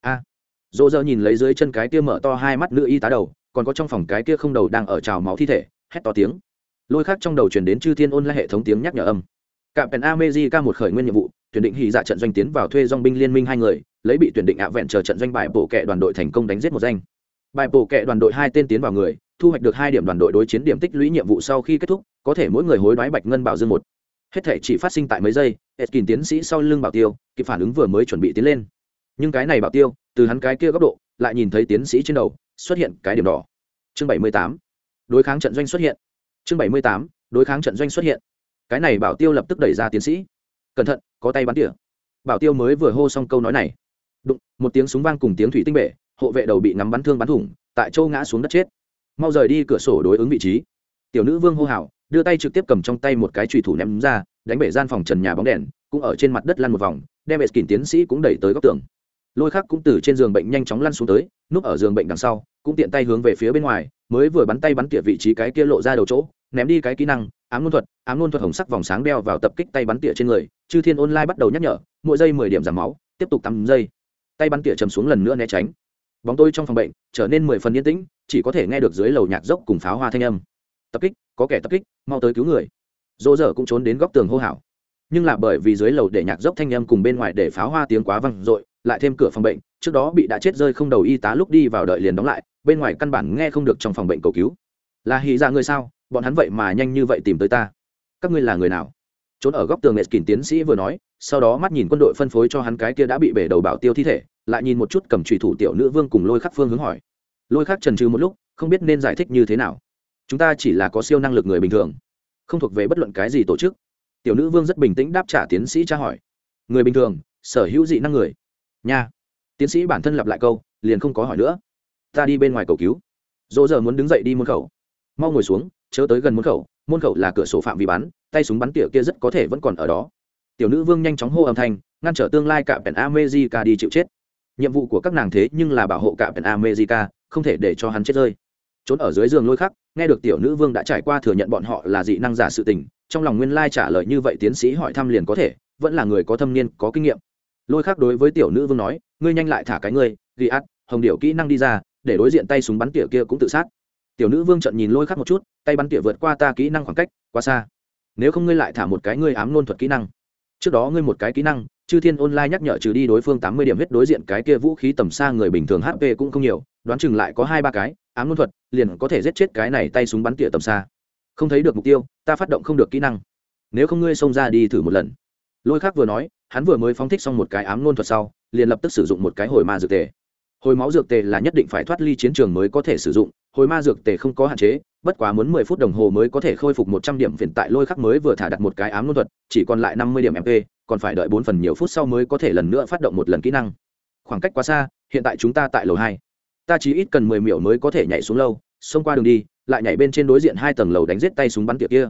A! À, dỗ dơ nhìn lấy dưới chân cái kia mở to hai mắt nữ y tá đầu còn có trong phòng cái kia không đầu đang ở trào máu thi thể hét to tiếng. Lôi khác trong đầu chuyển đến chư thiên ôn lại hệ thống tiếng nhắc nhở âm. Cạm pèn amejica một khởi nguyên nhiệm vụ tuyển định hy dạ trận doanh tiến vào thuê dong binh liên minh hai người, lấy bị tuyển định ạ vẹn chờ trận doanh bài bổ kệ đoàn đội thành công đánh giết một danh. Bài bổ kệ đoàn đội hai tên tiến vào người, thu hoạch được hai điểm đoàn đội đối chiến điểm tích lũy nhiệm vụ sau khi kết thúc, có thể mỗi người hối đoái bạch ngân bảo dương một. Hết thể chỉ phát sinh tại mấy giây, Eskin tiến sĩ sau lưng bảo tiêu, kịp phản ứng vừa mới chuẩn bị tiến lên. Nhưng cái này bảo tiêu, từ hắn cái kia góc độ, lại nhìn thấy tiến sĩ trên đầu, xuất hiện cái điểm đỏ. Chương bảy mươi tám. Đối kháng trận doanh xuất hiện. Chương bảy mươi tám, đối kháng trận doanh xuất hiện. Cái này bảo tiêu lập tức đẩy ra tiến sĩ cẩn thận, có tay bắn tỉa. Bảo tiêu mới vừa hô xong câu nói này. Đụng, một tiếng súng vang cùng tiếng thủy tinh bể, hộ vệ đầu bị nắm bắn thương bắn thủng, tại châu ngã xuống đất chết. Mau rời đi cửa sổ đối ứng vị trí. Tiểu nữ vương hô hào, đưa tay trực tiếp cầm trong tay một cái trùy thủ ném ra, đánh bể gian phòng trần nhà bóng đèn, cũng ở trên mặt đất lăn một vòng, đem vệ kín tiến sĩ cũng đẩy tới góc tường lôi khắc cũng từ trên giường bệnh nhanh chóng lăn xuống tới, núp ở giường bệnh đằng sau, cũng tiện tay hướng về phía bên ngoài, mới vừa bắn tay bắn tỉa vị trí cái kia lộ ra đầu chỗ, ném đi cái kỹ năng, ám luân thuật, ám luân thuật hồng sắc vòng sáng đeo vào tập kích tay bắn tỉa trên người, chư thiên online bắt đầu nhắc nhở, mỗi giây mười điểm giảm máu, tiếp tục tắm giây. Tay bắn tỉa chầm xuống lần nữa né tránh. Bóng tôi trong phòng bệnh, trở nên mười phần yên tĩnh, chỉ có thể nghe được dưới lầu nhạc dốc cùng pháo hoa thanh âm. Tập kích, có kẻ tập kích, mau tới cứu người. Dỗ dở cũng trốn đến góc tường hô hào. Nhưng là bởi vì dưới lầu để nhạc dốc thanh âm cùng bên ngoài để pháo hoa tiếng quá văng dội lại thêm cửa phòng bệnh, trước đó bị đã chết rơi không đầu y tá lúc đi vào đợi liền đóng lại, bên ngoài căn bản nghe không được trong phòng bệnh cầu cứu. Là hy ra dạ ngươi sao? Bọn hắn vậy mà nhanh như vậy tìm tới ta. Các ngươi là người nào? Trốn ở góc tường nghệ kín tiến sĩ vừa nói, sau đó mắt nhìn quân đội phân phối cho hắn cái kia đã bị bể đầu bảo tiêu thi thể, lại nhìn một chút cầm trùy thủ tiểu nữ vương cùng lôi khắc phương hướng hỏi. Lôi khắc trần trừ một lúc, không biết nên giải thích như thế nào. Chúng ta chỉ là có siêu năng lực người bình thường, không thuộc về bất luận cái gì tổ chức. Tiểu nữ vương rất bình tĩnh đáp trả tiến sĩ tra hỏi. Người bình thường, sở hữu dị năng người nha. Tiến sĩ bản thân lặp lại câu, liền không có hỏi nữa. Ta đi bên ngoài cầu cứu. Dỗ giờ muốn đứng dậy đi môn khẩu. Mau ngồi xuống, chớ tới gần môn khẩu môn khẩu là cửa sổ phạm vi bắn, tay súng bắn tỉa kia rất có thể vẫn còn ở đó. Tiểu nữ vương nhanh chóng hô âm thanh, ngăn trở tương lai cả pèn amejica đi chịu chết. Nhiệm vụ của các nàng thế nhưng là bảo hộ cả pèn amejica không thể để cho hắn chết rơi. Trốn ở dưới giường lôi khắc, nghe được tiểu nữ vương đã trải qua thừa nhận bọn họ là dị năng giả sự tình, trong lòng nguyên lai trả lời như vậy tiến sĩ hỏi thăm liền có thể, vẫn là người có thâm niên, có kinh nghiệm lôi khác đối với tiểu nữ vương nói, ngươi nhanh lại thả cái ngươi ghi át hồng điệu kỹ năng đi ra, để đối diện tay súng bắn tỉa kia cũng tự sát. Tiểu nữ vương trận nhìn lôi khác một chút, tay bắn tỉa vượt qua ta kỹ năng khoảng cách, quá xa. Nếu không ngươi lại thả một cái ngươi ám nôn thuật kỹ năng. Trước đó ngươi một cái kỹ năng, chư thiên online nhắc nhở trừ đi đối phương tám mươi điểm huyết đối diện cái kia vũ khí tầm xa người bình thường hp cũng không nhiều, đoán chừng lại có hai ba cái, ám nôn thuật, liền có thể giết chết cái này tay súng bắn tỉa tầm xa. Không thấy được mục tiêu, ta phát động không được kỹ năng. Nếu không ngươi xông ra đi thử một lần. Lôi khác vừa nói hắn vừa mới phóng thích xong một cái ám nôn thuật sau, liền lập tức sử dụng một cái hồi ma dược tề. Hồi máu dược tề là nhất định phải thoát ly chiến trường mới có thể sử dụng, hồi ma dược tề không có hạn chế, bất quá muốn mười phút đồng hồ mới có thể khôi phục một trăm điểm phiền tại lôi khắc mới vừa thả đặt một cái ám nôn thuật, chỉ còn lại năm mươi điểm mp còn phải đợi bốn phần nhiều phút sau mới có thể lần nữa phát động một lần kỹ năng. Khoảng cách quá xa, hiện tại chúng ta tại lầu hai. Ta chỉ ít cần mười miểu mới có thể nhảy xuống lâu xông qua đường đi, lại nhảy bên trên đối diện hai tầng lầu đánh giết tay súng bắn tiệc kia.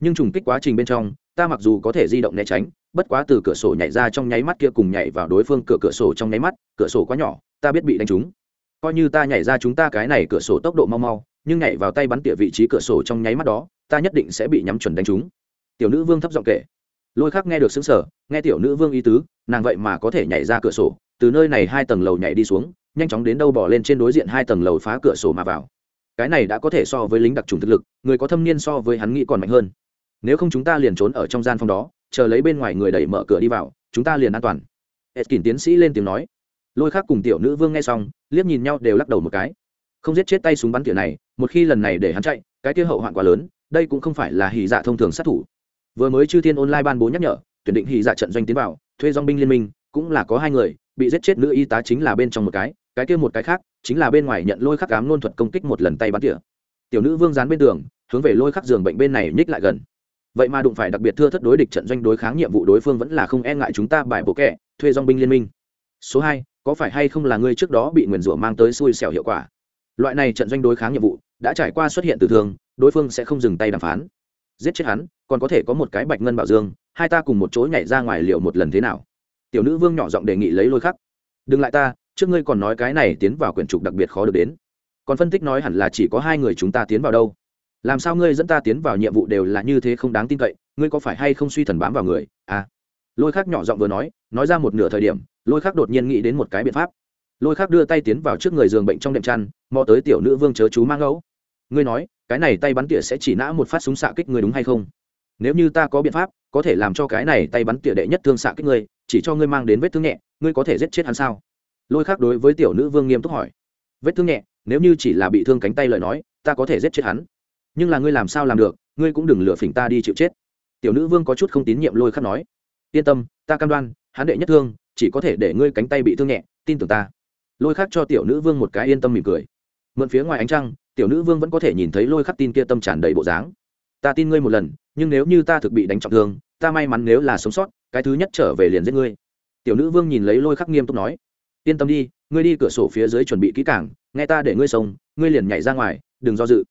Nhưng trùng kích quá trình bên trong, ta mặc dù có thể di động né tránh bất quá từ cửa sổ nhảy ra trong nháy mắt kia cùng nhảy vào đối phương cửa cửa sổ trong nháy mắt, cửa sổ quá nhỏ, ta biết bị đánh trúng. Coi như ta nhảy ra chúng ta cái này cửa sổ tốc độ mau mau, nhưng nhảy vào tay bắn tỉa vị trí cửa sổ trong nháy mắt đó, ta nhất định sẽ bị nhắm chuẩn đánh trúng. Tiểu nữ vương thấp giọng kể. Lôi khắc nghe được xứng sở nghe tiểu nữ vương ý tứ, nàng vậy mà có thể nhảy ra cửa sổ, từ nơi này hai tầng lầu nhảy đi xuống, nhanh chóng đến đâu bỏ lên trên đối diện hai tầng lầu phá cửa sổ mà vào. Cái này đã có thể so với lính đặc trùng thực lực, người có thâm niên so với hắn nghĩ còn mạnh hơn. Nếu không chúng ta liền trốn ở trong gian phòng đó chờ lấy bên ngoài người đẩy mở cửa đi vào, chúng ta liền an toàn. Edkin tiến sĩ lên tiếng nói. Lôi khác cùng tiểu nữ vương nghe xong, liếc nhìn nhau đều lắc đầu một cái. Không giết chết tay súng bắn tỉa này, một khi lần này để hắn chạy, cái kia hậu hoạn quá lớn, đây cũng không phải là hì dạ thông thường sát thủ. Vừa mới chư thiên online ban bố nhắc nhở, tuyển định hì dạ trận doanh tiến vào, thuê dong binh liên minh, cũng là có hai người, bị giết chết nữ y tá chính là bên trong một cái cái kia một cái khác, chính là bên ngoài nhận lôi khắc ám nôn thuật công kích một lần tay bắn tỉa. Tiểu nữ vương dán bên tường, hướng về lôi khắc giường bệnh bên này nhích lại gần vậy mà đụng phải đặc biệt thưa thất đối địch trận doanh đối kháng nhiệm vụ đối phương vẫn là không e ngại chúng ta bài bộ kẹ thuê dong binh liên minh. Số hai, có phải hay không là ngươi trước đó bị nguyền rủa mang tới xui xẻo hiệu quả? Loại này trận doanh đối kháng nhiệm vụ, đã trải qua xuất hiện từ thường đối phương sẽ không dừng tay đàm phán. Giết chết hắn, còn có thể có một cái bạch ngân bảo dương, hai ta cùng một chỗ nhảy ra ngoài liệu một lần thế nào? Tiểu nữ vương nhỏ giọng đề nghị lấy lôi khắc. Đừng lại ta, trước ngươi còn nói cái này tiến vào quyển trục đặc biệt khó được đến. Còn phân tích nói hẳn là chỉ có hai người chúng ta tiến vào đâu làm sao ngươi dẫn ta tiến vào nhiệm vụ đều là như thế không đáng tin cậy, ngươi có phải hay không suy thần bám vào người? À. Lôi khắc nhỏ giọng vừa nói nói ra một nửa thời điểm, lôi khắc đột nhiên nghĩ đến một cái biện pháp. Lôi khắc đưa tay tiến vào trước người giường bệnh trong đệm chăn, mò tới tiểu nữ vương chớ chú mang ngẫu. Ngươi nói, cái này tay bắn tỉa sẽ chỉ nã một phát súng xạ kích ngươi đúng hay không? Nếu như ta có biện pháp, có thể làm cho cái này tay bắn tỉa đệ nhất thương xạ kích ngươi, chỉ cho ngươi mang đến vết thương nhẹ, ngươi có thể giết chết hắn sao? Lôi khắc đối với tiểu nữ vương nghiêm túc hỏi. Vết thương nhẹ, nếu như chỉ là bị thương cánh tay lời nói, ta có thể giết chết hắn nhưng là ngươi làm sao làm được, ngươi cũng đừng lừa phỉnh ta đi chịu chết. Tiểu nữ vương có chút không tín nhiệm lôi khắc nói. Yên tâm, ta cam đoan, hắn đệ nhất thương, chỉ có thể để ngươi cánh tay bị thương nhẹ, tin tưởng ta. Lôi khắc cho tiểu nữ vương một cái yên tâm mỉm cười. Mượn phía ngoài ánh trăng, tiểu nữ vương vẫn có thể nhìn thấy lôi khắc tin kia tâm tràn đầy bộ dáng. Ta tin ngươi một lần, nhưng nếu như ta thực bị đánh trọng thương, ta may mắn nếu là sống sót, cái thứ nhất trở về liền giết ngươi. Tiểu nữ vương nhìn lấy lôi khắc nghiêm túc nói. Yên tâm đi, ngươi đi cửa sổ phía dưới chuẩn bị kỹ cảng nghe ta để ngươi sống, ngươi liền nhảy ra ngoài, đừng do dự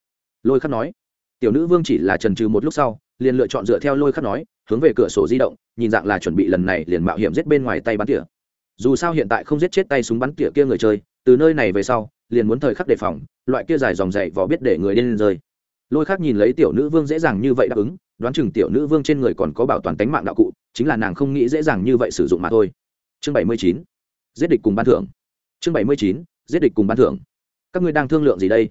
lôi khắc nói. Tiểu nữ vương chỉ là trần trừ một lúc sau, liền lựa chọn dựa theo lôi khắc nói, hướng về cửa sổ di động, nhìn dạng là chuẩn bị lần này liền mạo hiểm giết bên ngoài tay bắn tỉa. Dù sao hiện tại không giết chết tay súng bắn tỉa kia người chơi, từ nơi này về sau, liền muốn thời khắc đề phòng, loại kia dài dòng dậy vỏ biết để người lên rơi. Lôi khắc nhìn lấy tiểu nữ vương dễ dàng như vậy đáp ứng, đoán chừng tiểu nữ vương trên người còn có bảo toàn tánh mạng đạo cụ, chính là nàng không nghĩ dễ dàng như vậy sử dụng mà thôi. Chương bảy mươi chín, giết địch cùng ban thưởng. Chương bảy mươi chín, giết địch cùng ban thưởng. Các ngươi đang thương lượng gì đây?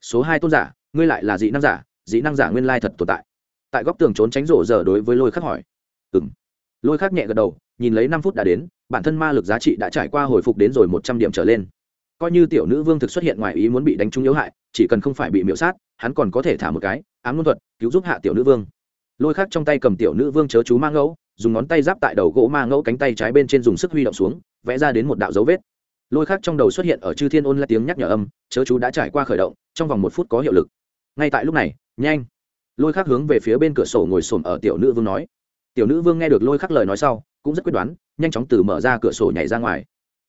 Số hai tôn giả ngươi lại là dị năng giả, dị năng giả nguyên lai thật tồn tại. Tại góc tường trốn tránh rổ giờ đối với lôi khắc hỏi. Ừ m lôi khắc nhẹ gật đầu, nhìn lấy năm phút đã đến, bản thân ma lực giá trị đã trải qua hồi phục đến rồi một trăm điểm trở lên. Coi như tiểu nữ vương thực xuất hiện ngoài ý muốn bị đánh trúng yếu hại, chỉ cần không phải bị miễu sát, hắn còn có thể thả một cái, ám luân thuật, cứu giúp hạ tiểu nữ vương. Lôi khắc trong tay cầm tiểu nữ vương chớ chú ma ngẫu, dùng ngón tay giáp tại đầu gỗ ma ngẫu cánh tay trái bên trên dùng sức huy động xuống, vẽ ra đến một đạo dấu vết. Lôi khắc trong đầu xuất hiện ở chư thiên ôn là tiếng nhắc nhở âm, chớ chú đã trải qua khởi động, trong vòng một phút có hiệu lực ngay tại lúc này, nhanh. Lôi khắc hướng về phía bên cửa sổ ngồi xổm ở tiểu nữ vương nói. Tiểu nữ vương nghe được lôi khắc lời nói sau, cũng rất quyết đoán, nhanh chóng từ mở ra cửa sổ nhảy ra ngoài.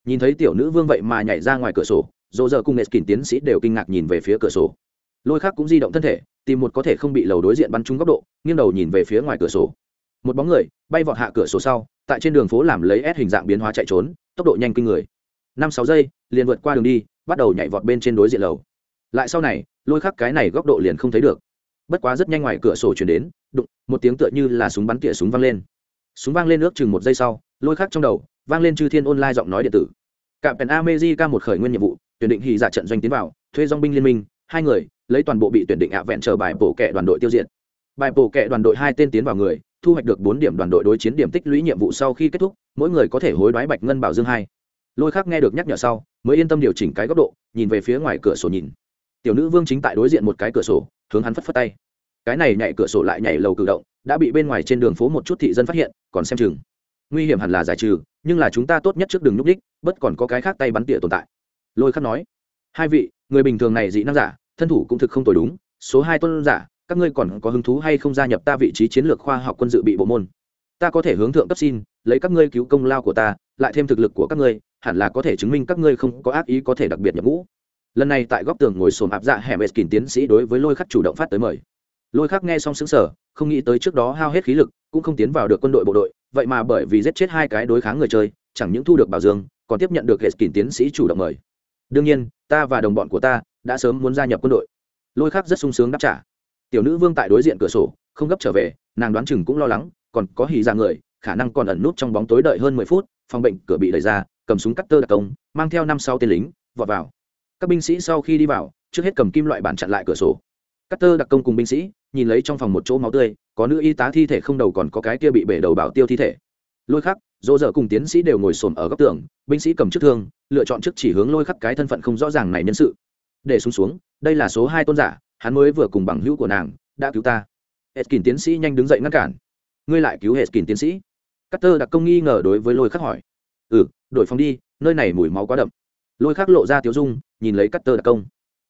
Nhìn thấy tiểu nữ vương vậy mà nhảy ra ngoài cửa sổ, dỗ dở cùng nghệ kín tiến sĩ đều kinh ngạc nhìn về phía cửa sổ. Lôi khắc cũng di động thân thể, tìm một có thể không bị lầu đối diện bắn trúng góc độ, nghiêng đầu nhìn về phía ngoài cửa sổ. Một bóng người, bay vọt hạ cửa sổ sau, tại trên đường phố làm lấy ép hình dạng biến hóa chạy trốn, tốc độ nhanh kinh người. Năm sáu giây, liền vượt qua đường đi, bắt đầu nhảy vọt bên trên đối diện lầu lại sau này, lôi khắc cái này góc độ liền không thấy được. Bất quá rất nhanh ngoài cửa sổ chuyển đến, đụng, một tiếng tựa như là súng bắn tỉa súng vang lên. Súng vang lên ước chừng một giây sau, lôi khắc trong đầu, vang lên chư thiên online giọng nói điện tử. Cạm pèn amejica một khởi nguyên nhiệm vụ, tuyển định hì giả dạ trận doanh tiến vào, thuê dong binh liên minh, hai người, lấy toàn bộ bị tuyển định ạ vẹn chờ bài bổ kệ đoàn đội tiêu diệt. Bài bổ kệ đoàn đội hai tên tiến vào người, thu hoạch được bốn điểm đoàn đội đối chiến điểm tích lũy nhiệm vụ sau khi kết thúc, mỗi người có thể hối đoái bạch ngân bảo dương hai. Lôi khắc nghe được nhắc nhở sau, mới yên tâm điều chỉnh cái góc độ, nhìn về phía ngoài cửa sổ nhìn tiểu nữ vương chính tại đối diện một cái cửa sổ, hướng hắn phất phất tay. Cái này nhảy cửa sổ lại nhảy lầu cử động, đã bị bên ngoài trên đường phố một chút thị dân phát hiện, còn xem chừng. Nguy hiểm hẳn là giải trừ, nhưng là chúng ta tốt nhất trước đường núp đích bất còn có cái khác tay bắn tỉa tồn tại. Lôi khắc nói. Hai vị, người bình thường này dị năng giả, thân thủ cũng thực không tồi đúng, số hai tuân giả, các ngươi còn có hứng thú hay không gia nhập ta vị trí chiến lược khoa học quân dự bị bộ môn? Ta có thể hướng thượng cấp xin, lấy các ngươi cứu công lao của ta, lại thêm thực lực của các ngươi, hẳn là có thể chứng minh các ngươi không có ác ý có thể đặc biệt nhập ngũ lần này tại góc tường ngồi sồn áp dạ hẻm eskin tiến sĩ đối với lôi khắc chủ động phát tới mời. Lôi khắc nghe xong xứng sở không nghĩ tới trước đó hao hết khí lực, cũng không tiến vào được quân đội bộ đội, vậy mà bởi vì giết chết hai cái đối kháng người chơi, chẳng những thu được bảo dương, còn tiếp nhận được eskin tiến sĩ chủ động mời. Đương nhiên, ta và đồng bọn của ta đã sớm muốn gia nhập quân đội. Lôi khắc rất sung sướng đáp trả. Tiểu nữ vương tại đối diện cửa sổ, không gấp trở về, nàng đoán chừng cũng lo lắng, còn có hì ra dạ người, khả năng còn ẩn nút trong bóng tối đợi hơn mười phút, phòng bệnh cửa bị đẩy ra, cầm súng cắt tơ đặc công, mang theo năm sau tên lính, vọt vào các binh sĩ sau khi đi vào, trước hết cầm kim loại bản chặn lại cửa sổ. Cắt tơ đặc công cùng binh sĩ, nhìn lấy trong phòng một chỗ máu tươi, có nữ y tá thi thể không đầu còn có cái kia bị bể đầu bảo tiêu thi thể. Lôi khắc, dỗ dở cùng tiến sĩ đều ngồi xổm ở góc tường, binh sĩ cầm chức thương, lựa chọn trước chỉ hướng lôi khắc cái thân phận không rõ ràng này nhân sự. Để xuống xuống, đây là số hai tôn giả, hắn mới vừa cùng bằng hữu của nàng, đã cứu ta. Heskin tiến sĩ nhanh đứng dậy ngăn cản. Ngươi lại cứu heskin tiến sĩ. Cutter đặc công nghi ngờ đối với lôi khắc hỏi. Ừ đổi phòng đi, nơi này mùi máu quá đậm. Lôi khắc lộ ra tiếu dung nhìn lấy Cutter đặc công.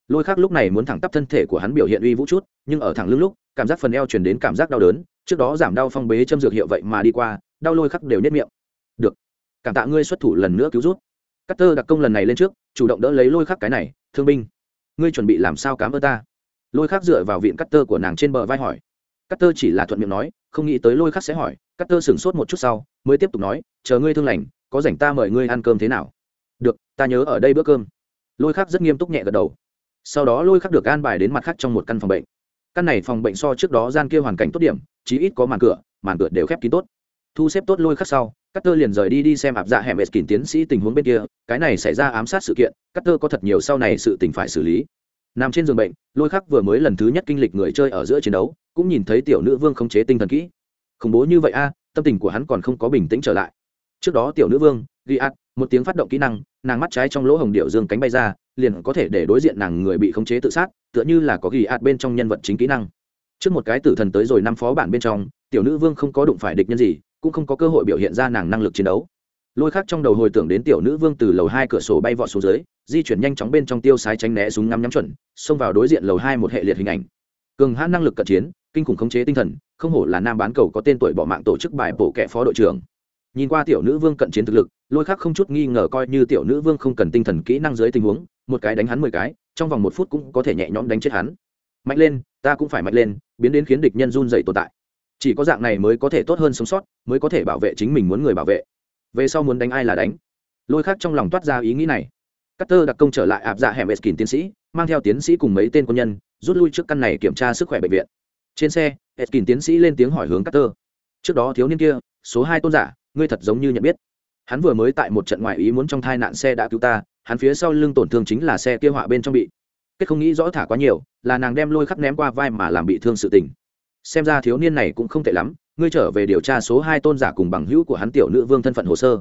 Lôi khắc lúc này muốn thẳng tắp thân thể của hắn biểu hiện uy vũ chút, nhưng ở thẳng lưng lúc, cảm giác phần eo truyền đến cảm giác đau đớn, trước đó giảm đau phong bế châm dược hiệu vậy mà đi qua, đau lôi khắc đều nếp miệng. Được, cảm tạ ngươi xuất thủ lần nữa cứu rút Cutter đặc công lần này lên trước, chủ động đỡ lấy lôi khắc cái này, thương binh, ngươi chuẩn bị làm sao cám ơn ta? Lôi khắc dựa vào viện Cutter của nàng trên bờ vai hỏi. Cutter chỉ là thuận miệng nói, không nghĩ tới lôi khắc sẽ hỏi Cutter sửng sốt một chút sau, mới tiếp tục nói, chờ ngươi thương lành, có rảnh ta mời ngươi ăn cơm thế nào? Được, ta nhớ ở đây bữa cơm lôi khắc rất nghiêm túc nhẹ gật đầu. Sau đó lôi khắc được an bài đến mặt khác trong một căn phòng bệnh. Căn này phòng bệnh so trước đó gian kia hoàn cảnh tốt điểm, chí ít có màn cửa màn cửa đều khép kín tốt. Thu xếp tốt lôi khắc sau cắt tơ liền rời đi đi xem ạp dạ hẻm kín tiến sĩ tình huống bên kia, cái này xảy ra ám sát sự kiện cắt tơ có thật nhiều sau này sự tình phải xử lý. Nằm trên giường bệnh, lôi khắc vừa mới lần thứ nhất kinh lịch người chơi ở giữa chiến đấu, cũng nhìn thấy tiểu nữ vương khống chế tinh thần kỹ. Khủng bố như vậy a, tâm tình của hắn còn không có bình tĩnh trở lại. Trước đó tiểu nữ vương ghi ạt một tiếng phát động kỹ năng nàng mắt trái trong lỗ hồng điệu dương cánh bay ra, liền có thể để đối diện nàng người bị khống chế tự sát, tựa như là có ghi ạt bên trong nhân vật chính kỹ năng. Trước một cái tử thần tới rồi năm phó bản bên trong, tiểu nữ vương không có đụng phải địch nhân gì, cũng không có cơ hội biểu hiện ra nàng năng lực chiến đấu. Lôi khác trong đầu hồi tưởng đến tiểu nữ vương từ lầu hai cửa sổ bay vọt xuống dưới, di chuyển nhanh chóng bên trong tiêu sái tránh né súng ngắm nhắm chuẩn, xông vào đối diện lầu hai một hệ liệt hình ảnh. Cường hãn năng lực cận chiến, kinh khủng khống chế tinh thần, không hổ là nam bán cầu có tên tuổi bỏ mạng tổ chức bài bổ kẻ phó đội trưởng nhìn qua tiểu nữ vương cận chiến thực lực lôi khác không chút nghi ngờ coi như tiểu nữ vương không cần tinh thần kỹ năng dưới tình huống một cái đánh hắn mười cái trong vòng một phút cũng có thể nhẹ nhõm đánh chết hắn. Mạnh lên ta cũng phải mạnh lên biến đến khiến địch nhân run dậy tồn tại. Chỉ có dạng này mới có thể tốt hơn sống sót mới có thể bảo vệ chính mình muốn người bảo vệ. Về sau muốn đánh ai là đánh. Lôi khác trong lòng toát ra ý nghĩ này. Cutter đặc công trở lại áp dạ hẻm Eskin tiến sĩ, mang theo tiến sĩ cùng mấy tên quân nhân, rút lui trước căn này kiểm tra sức khỏe bệnh viện. Trên xe, Eskin tiến sĩ lên tiếng hỏi hướng Cutter. Trước đó thiếu niên kia, số hai tôn giả, ngươi thật giống như nhận biết. Hắn vừa mới tại một trận ngoại ý muốn trong thai nạn xe đã cứu ta, hắn phía sau lưng tổn thương chính là xe kia họa bên trong bị. Kết không nghĩ rõ thả quá nhiều, là nàng đem lôi khắc ném qua vai mà làm bị thương sự tình. Xem ra thiếu niên này cũng không tệ lắm, ngươi trở về điều tra số hai tôn giả cùng bằng hữu của hắn tiểu nữ vương thân phận hồ sơ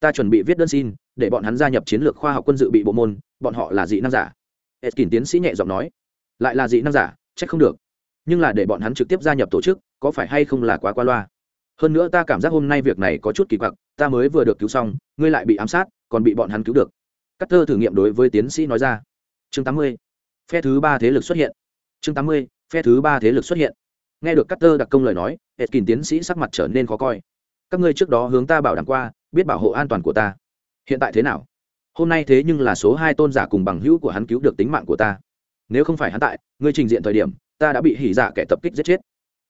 ta chuẩn bị viết đơn xin để bọn hắn gia nhập chiến lược khoa học quân dự bị bộ môn bọn họ là dị năng giả eskin tiến sĩ nhẹ giọng nói lại là dị năng giả chắc không được nhưng là để bọn hắn trực tiếp gia nhập tổ chức có phải hay không là quá qua loa hơn nữa ta cảm giác hôm nay việc này có chút kỳ quặc, ta mới vừa được cứu xong, ngươi lại bị ám sát, còn bị bọn hắn cứu được. Cắt thơ thử nghiệm đối với tiến sĩ nói ra. Chương tám mươi, phe thứ ba thế lực xuất hiện. Chương tám mươi, phe thứ ba thế lực xuất hiện. Nghe được cắt tơ đặc công lời nói etkin tiến sĩ sắc mặt trở nên khó coi. Các ngươi trước đó hướng ta bảo đảm qua, biết bảo hộ an toàn của ta. Hiện tại thế nào? Hôm nay thế nhưng là số hai tôn giả cùng bằng hữu của hắn cứu được tính mạng của ta. Nếu không phải hắn tại, ngươi trình diện thời điểm, ta đã bị hỉ dạ kẻ tập kích giết chết.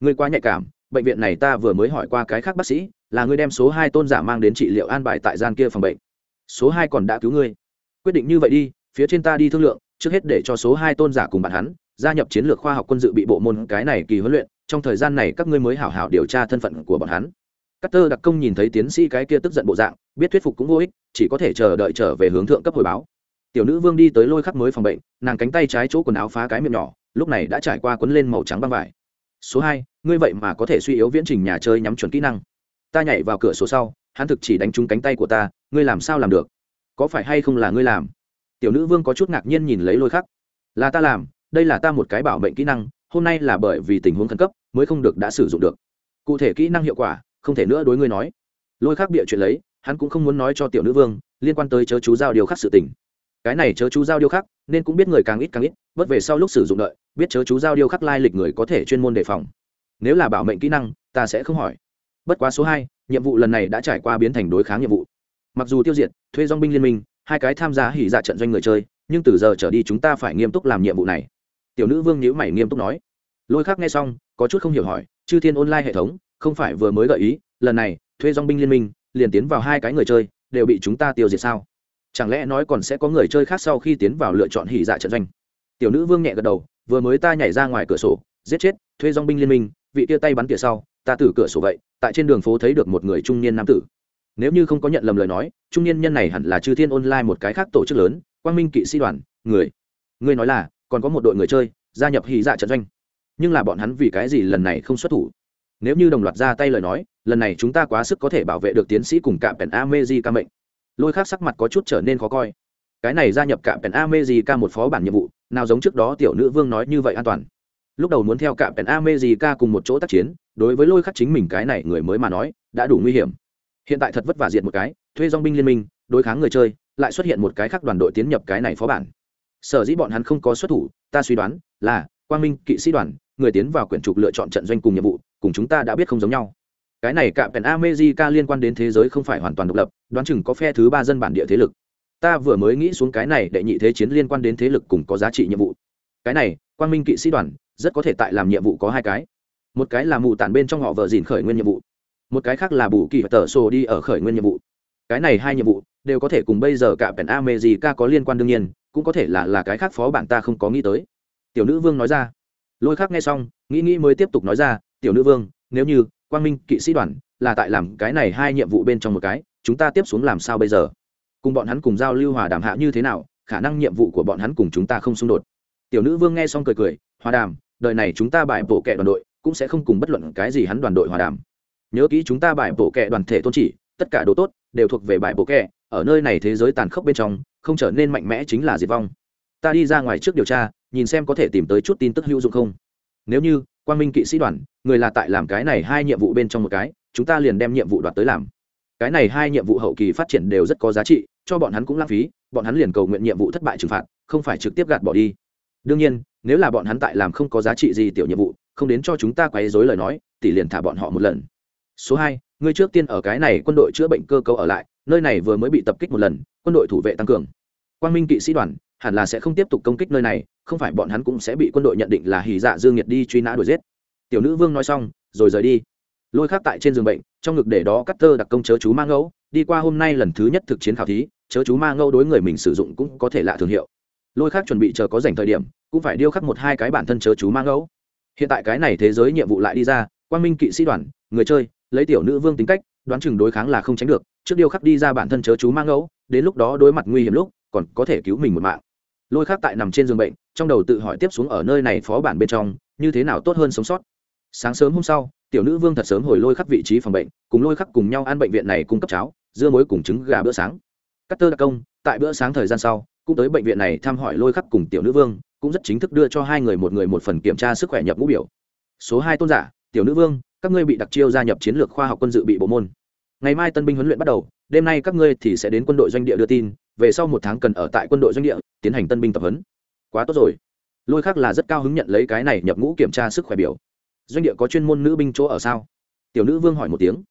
Ngươi quá nhạy cảm bệnh viện này ta vừa mới hỏi qua cái khác bác sĩ là ngươi đem số hai tôn giả mang đến trị liệu an bài tại gian kia phòng bệnh số hai còn đã cứu ngươi quyết định như vậy đi phía trên ta đi thương lượng trước hết để cho số hai tôn giả cùng bạn hắn gia nhập chiến lược khoa học quân dự bị bộ môn cái này kỳ huấn luyện trong thời gian này các ngươi mới hảo hảo điều tra thân phận của bọn hắn các Tơ đặc công nhìn thấy tiến sĩ cái kia tức giận bộ dạng, biết thuyết phục cũng vô ích, chỉ có thể chờ đợi trở về hướng thượng cấp hồi báo. Tiểu nữ vương đi tới lôi khắc mới phòng bệnh, nàng cánh tay trái chỗ quần áo phá cái miệng nhỏ, lúc này đã trải qua quấn lên màu trắng băng vải. Số hai, ngươi vậy mà có thể suy yếu viễn trình nhà chơi nhắm chuẩn kỹ năng. Ta nhảy vào cửa số sau, hắn thực chỉ đánh trúng cánh tay của ta, ngươi làm sao làm được? Có phải hay không là ngươi làm? Tiểu nữ vương có chút ngạc nhiên nhìn lấy lôi khắc. Là ta làm, đây là ta một cái bảo mệnh kỹ năng, hôm nay là bởi vì tình huống khẩn cấp mới không được đã sử dụng được. Cụ thể kỹ năng hiệu quả, không thể nữa đối ngươi nói lôi khắc bịa chuyện lấy hắn cũng không muốn nói cho tiểu nữ vương liên quan tới chớ chú giao điều khắc sự tình cái này chớ chú giao điều khắc nên cũng biết người càng ít càng ít, bất về sau lúc sử dụng đợi, biết chớ chú giao điêu khắc lai lịch người có thể chuyên môn đề phòng. Nếu là bảo mệnh kỹ năng, ta sẽ không hỏi. Bất quá số hai, nhiệm vụ lần này đã trải qua biến thành đối kháng nhiệm vụ. Mặc dù tiêu diệt, thuê dong binh liên minh, hai cái tham gia hỉ dạ trận doanh người chơi, nhưng từ giờ trở đi chúng ta phải nghiêm túc làm nhiệm vụ này. Tiểu nữ vương nhữ mày nghiêm túc nói. Lôi khác nghe xong, có chút không hiểu hỏi, chư thiên online hệ thống, không phải vừa mới gợi ý, lần này, thuê dong binh liên minh, liền tiến vào hai cái người chơi, đều bị chúng ta tiêu diệt sao? Chẳng lẽ nói còn sẽ có người chơi khác sau khi tiến vào lựa chọn hỉ dạ trận doanh? Tiểu nữ vương nhẹ gật đầu, vừa mới ta nhảy ra ngoài cửa sổ, giết chết, thuê dong binh liên minh, vị tia tay bắn tỉa sau, ta từ cửa sổ vậy, tại trên đường phố thấy được một người trung niên nam tử. Nếu như không có nhận lầm lời nói, trung niên nhân này hẳn là chư thiên online một cái khác tổ chức lớn, quang minh kỵ sĩ đoàn, người. Người nói là, còn có một đội người chơi, gia nhập hỉ dạ trận doanh. Nhưng là bọn hắn vì cái gì lần này không xuất thủ? Nếu như đồng loạt ra tay lời nói, lần này chúng ta quá sức có thể bảo vệ được tiến sĩ cùng cạm pèn amezi ca mệnh lôi khác sắc mặt có chút trở nên khó coi. Cái này gia nhập cạm pèn amezi ca một phó bản nhiệm vụ, nào giống trước đó tiểu nữ vương nói như vậy an toàn. Lúc đầu muốn theo cạm pèn amezi ca cùng một chỗ tác chiến, đối với lôi khắc chính mình cái này người mới mà nói, đã đủ nguy hiểm. Hiện tại thật vất vả diệt một cái, thuê dong binh liên minh, đối kháng người chơi, lại xuất hiện một cái khác đoàn đội tiến nhập cái này phó bản. Sở dĩ bọn hắn không có xuất thủ, ta suy đoán là quang minh kỵ sĩ đoàn, người tiến vào quyển trục lựa chọn trận doanh cùng nhiệm vụ, cùng chúng ta đã biết không giống nhau cái này cả pèn America liên quan đến thế giới không phải hoàn toàn độc lập, đoán chừng có phe thứ ba dân bản địa thế lực. Ta vừa mới nghĩ xuống cái này đệ nhị thế chiến liên quan đến thế lực cùng có giá trị nhiệm vụ. Cái này, quang minh kỵ sĩ đoàn, rất có thể tại làm nhiệm vụ có hai cái. Một cái là mù tản bên trong họ vợ dìn khởi nguyên nhiệm vụ. Một cái khác là bù kỳ và tờ sổ đi ở khởi nguyên nhiệm vụ. Cái này hai nhiệm vụ đều có thể cùng bây giờ cả pèn America có liên quan đương nhiên, cũng có thể là là cái khác phó bản ta không có nghĩ tới. Tiểu nữ vương nói ra. Lôi khác nghe xong, nghĩ nghĩ mới tiếp tục nói ra, tiểu nữ vương, nếu như quang minh kỵ sĩ đoàn là tại làm cái này hai nhiệm vụ bên trong một cái, chúng ta tiếp xuống làm sao bây giờ? Cùng bọn hắn cùng giao lưu hòa đàm hạ như thế nào, khả năng nhiệm vụ của bọn hắn cùng chúng ta không xung đột. Tiểu nữ vương nghe xong cười cười, hòa đàm, đời này chúng ta bài bổ kệ đoàn đội, cũng sẽ không cùng bất luận cái gì hắn đoàn đội hòa đàm. Nhớ kỹ chúng ta bài bổ kệ đoàn thể tôn chỉ, tất cả đồ tốt đều thuộc về bài bổ kệ ở nơi này thế giới tàn khốc bên trong, không trở nên mạnh mẽ chính là diệt vong. Ta đi ra ngoài trước điều tra, nhìn xem có thể tìm tới chút tin tức hữu dụng không. Nếu như quang minh kỵ sĩ đoàn, người là tại làm cái này hai nhiệm vụ bên trong một cái, chúng ta liền đem nhiệm vụ đoạt tới làm. Cái này hai nhiệm vụ hậu kỳ phát triển đều rất có giá trị, cho bọn hắn cũng lãng phí, bọn hắn liền cầu nguyện nhiệm vụ thất bại trừng phạt, không phải trực tiếp gạt bỏ đi. Đương nhiên, nếu là bọn hắn tại làm không có giá trị gì tiểu nhiệm vụ, không đến cho chúng ta quấy dối lời nói, tỷ liền thả bọn họ một lần. Số hai, ngươi trước tiên ở cái này quân đội chữa bệnh cơ cấu ở lại, nơi này vừa mới bị tập kích một lần, quân đội thủ vệ tăng cường. Quang minh kỵ sĩ đoàn hẳn là sẽ không tiếp tục công kích nơi này, không phải bọn hắn cũng sẽ bị quân đội nhận định là hỉ dạ dương nhiệt đi truy nã đuổi giết. Tiểu nữ vương nói xong, rồi rời đi. Lôi khác tại trên giường bệnh, trong ngực để đó cắt tơ đặc công chớ chú ma ngẫu. Đi qua hôm nay lần thứ nhất thực chiến khảo thí, chớ chú ma ngẫu đối người mình sử dụng cũng có thể lạ thương hiệu. Lôi khác chuẩn bị chờ có dành thời điểm, cũng phải điêu khắc một hai cái bản thân chớ chú ma ngẫu. Hiện tại cái này thế giới nhiệm vụ lại đi ra quan minh kỵ sĩ đoàn, người chơi, lấy tiểu nữ vương tính cách, đoán chừng đối kháng là không tránh được, trước điêu khắc đi ra bản thân chớ chú ma ngẫu, đến lúc đó đối mặt nguy hiểm lúc, còn có thể cứu mình một mạng lôi khác tại nằm trên giường bệnh, trong đầu tự hỏi tiếp xuống ở nơi này phó bản bên trong, như thế nào tốt hơn sống sót. Sáng sớm hôm sau, tiểu nữ vương thật sớm hồi lôi khắc vị trí phòng bệnh, cùng lôi khắc cùng nhau ăn bệnh viện này cung cấp cháo, dưa muối cùng trứng gà bữa sáng. Cắt tơ đặc công, tại bữa sáng thời gian sau, cũng tới bệnh viện này thăm hỏi lôi khắc cùng tiểu nữ vương, cũng rất chính thức đưa cho hai người một người một phần kiểm tra sức khỏe nhập ngũ biểu. Số hai tôn giả, tiểu nữ vương, các ngươi bị đặc chiêu gia nhập chiến lược khoa học quân dự bị bộ môn. Ngày mai tân binh huấn luyện bắt đầu, đêm nay các ngươi thì sẽ đến quân đội doanh địa đưa tin về sau một tháng cần ở tại quân đội doanh địa, tiến hành tân binh tập huấn. Quá tốt rồi. Lôi khác là rất cao hứng nhận lấy cái này nhập ngũ kiểm tra sức khỏe biểu. Doanh địa có chuyên môn nữ binh chỗ ở sao? Tiểu nữ vương hỏi một tiếng.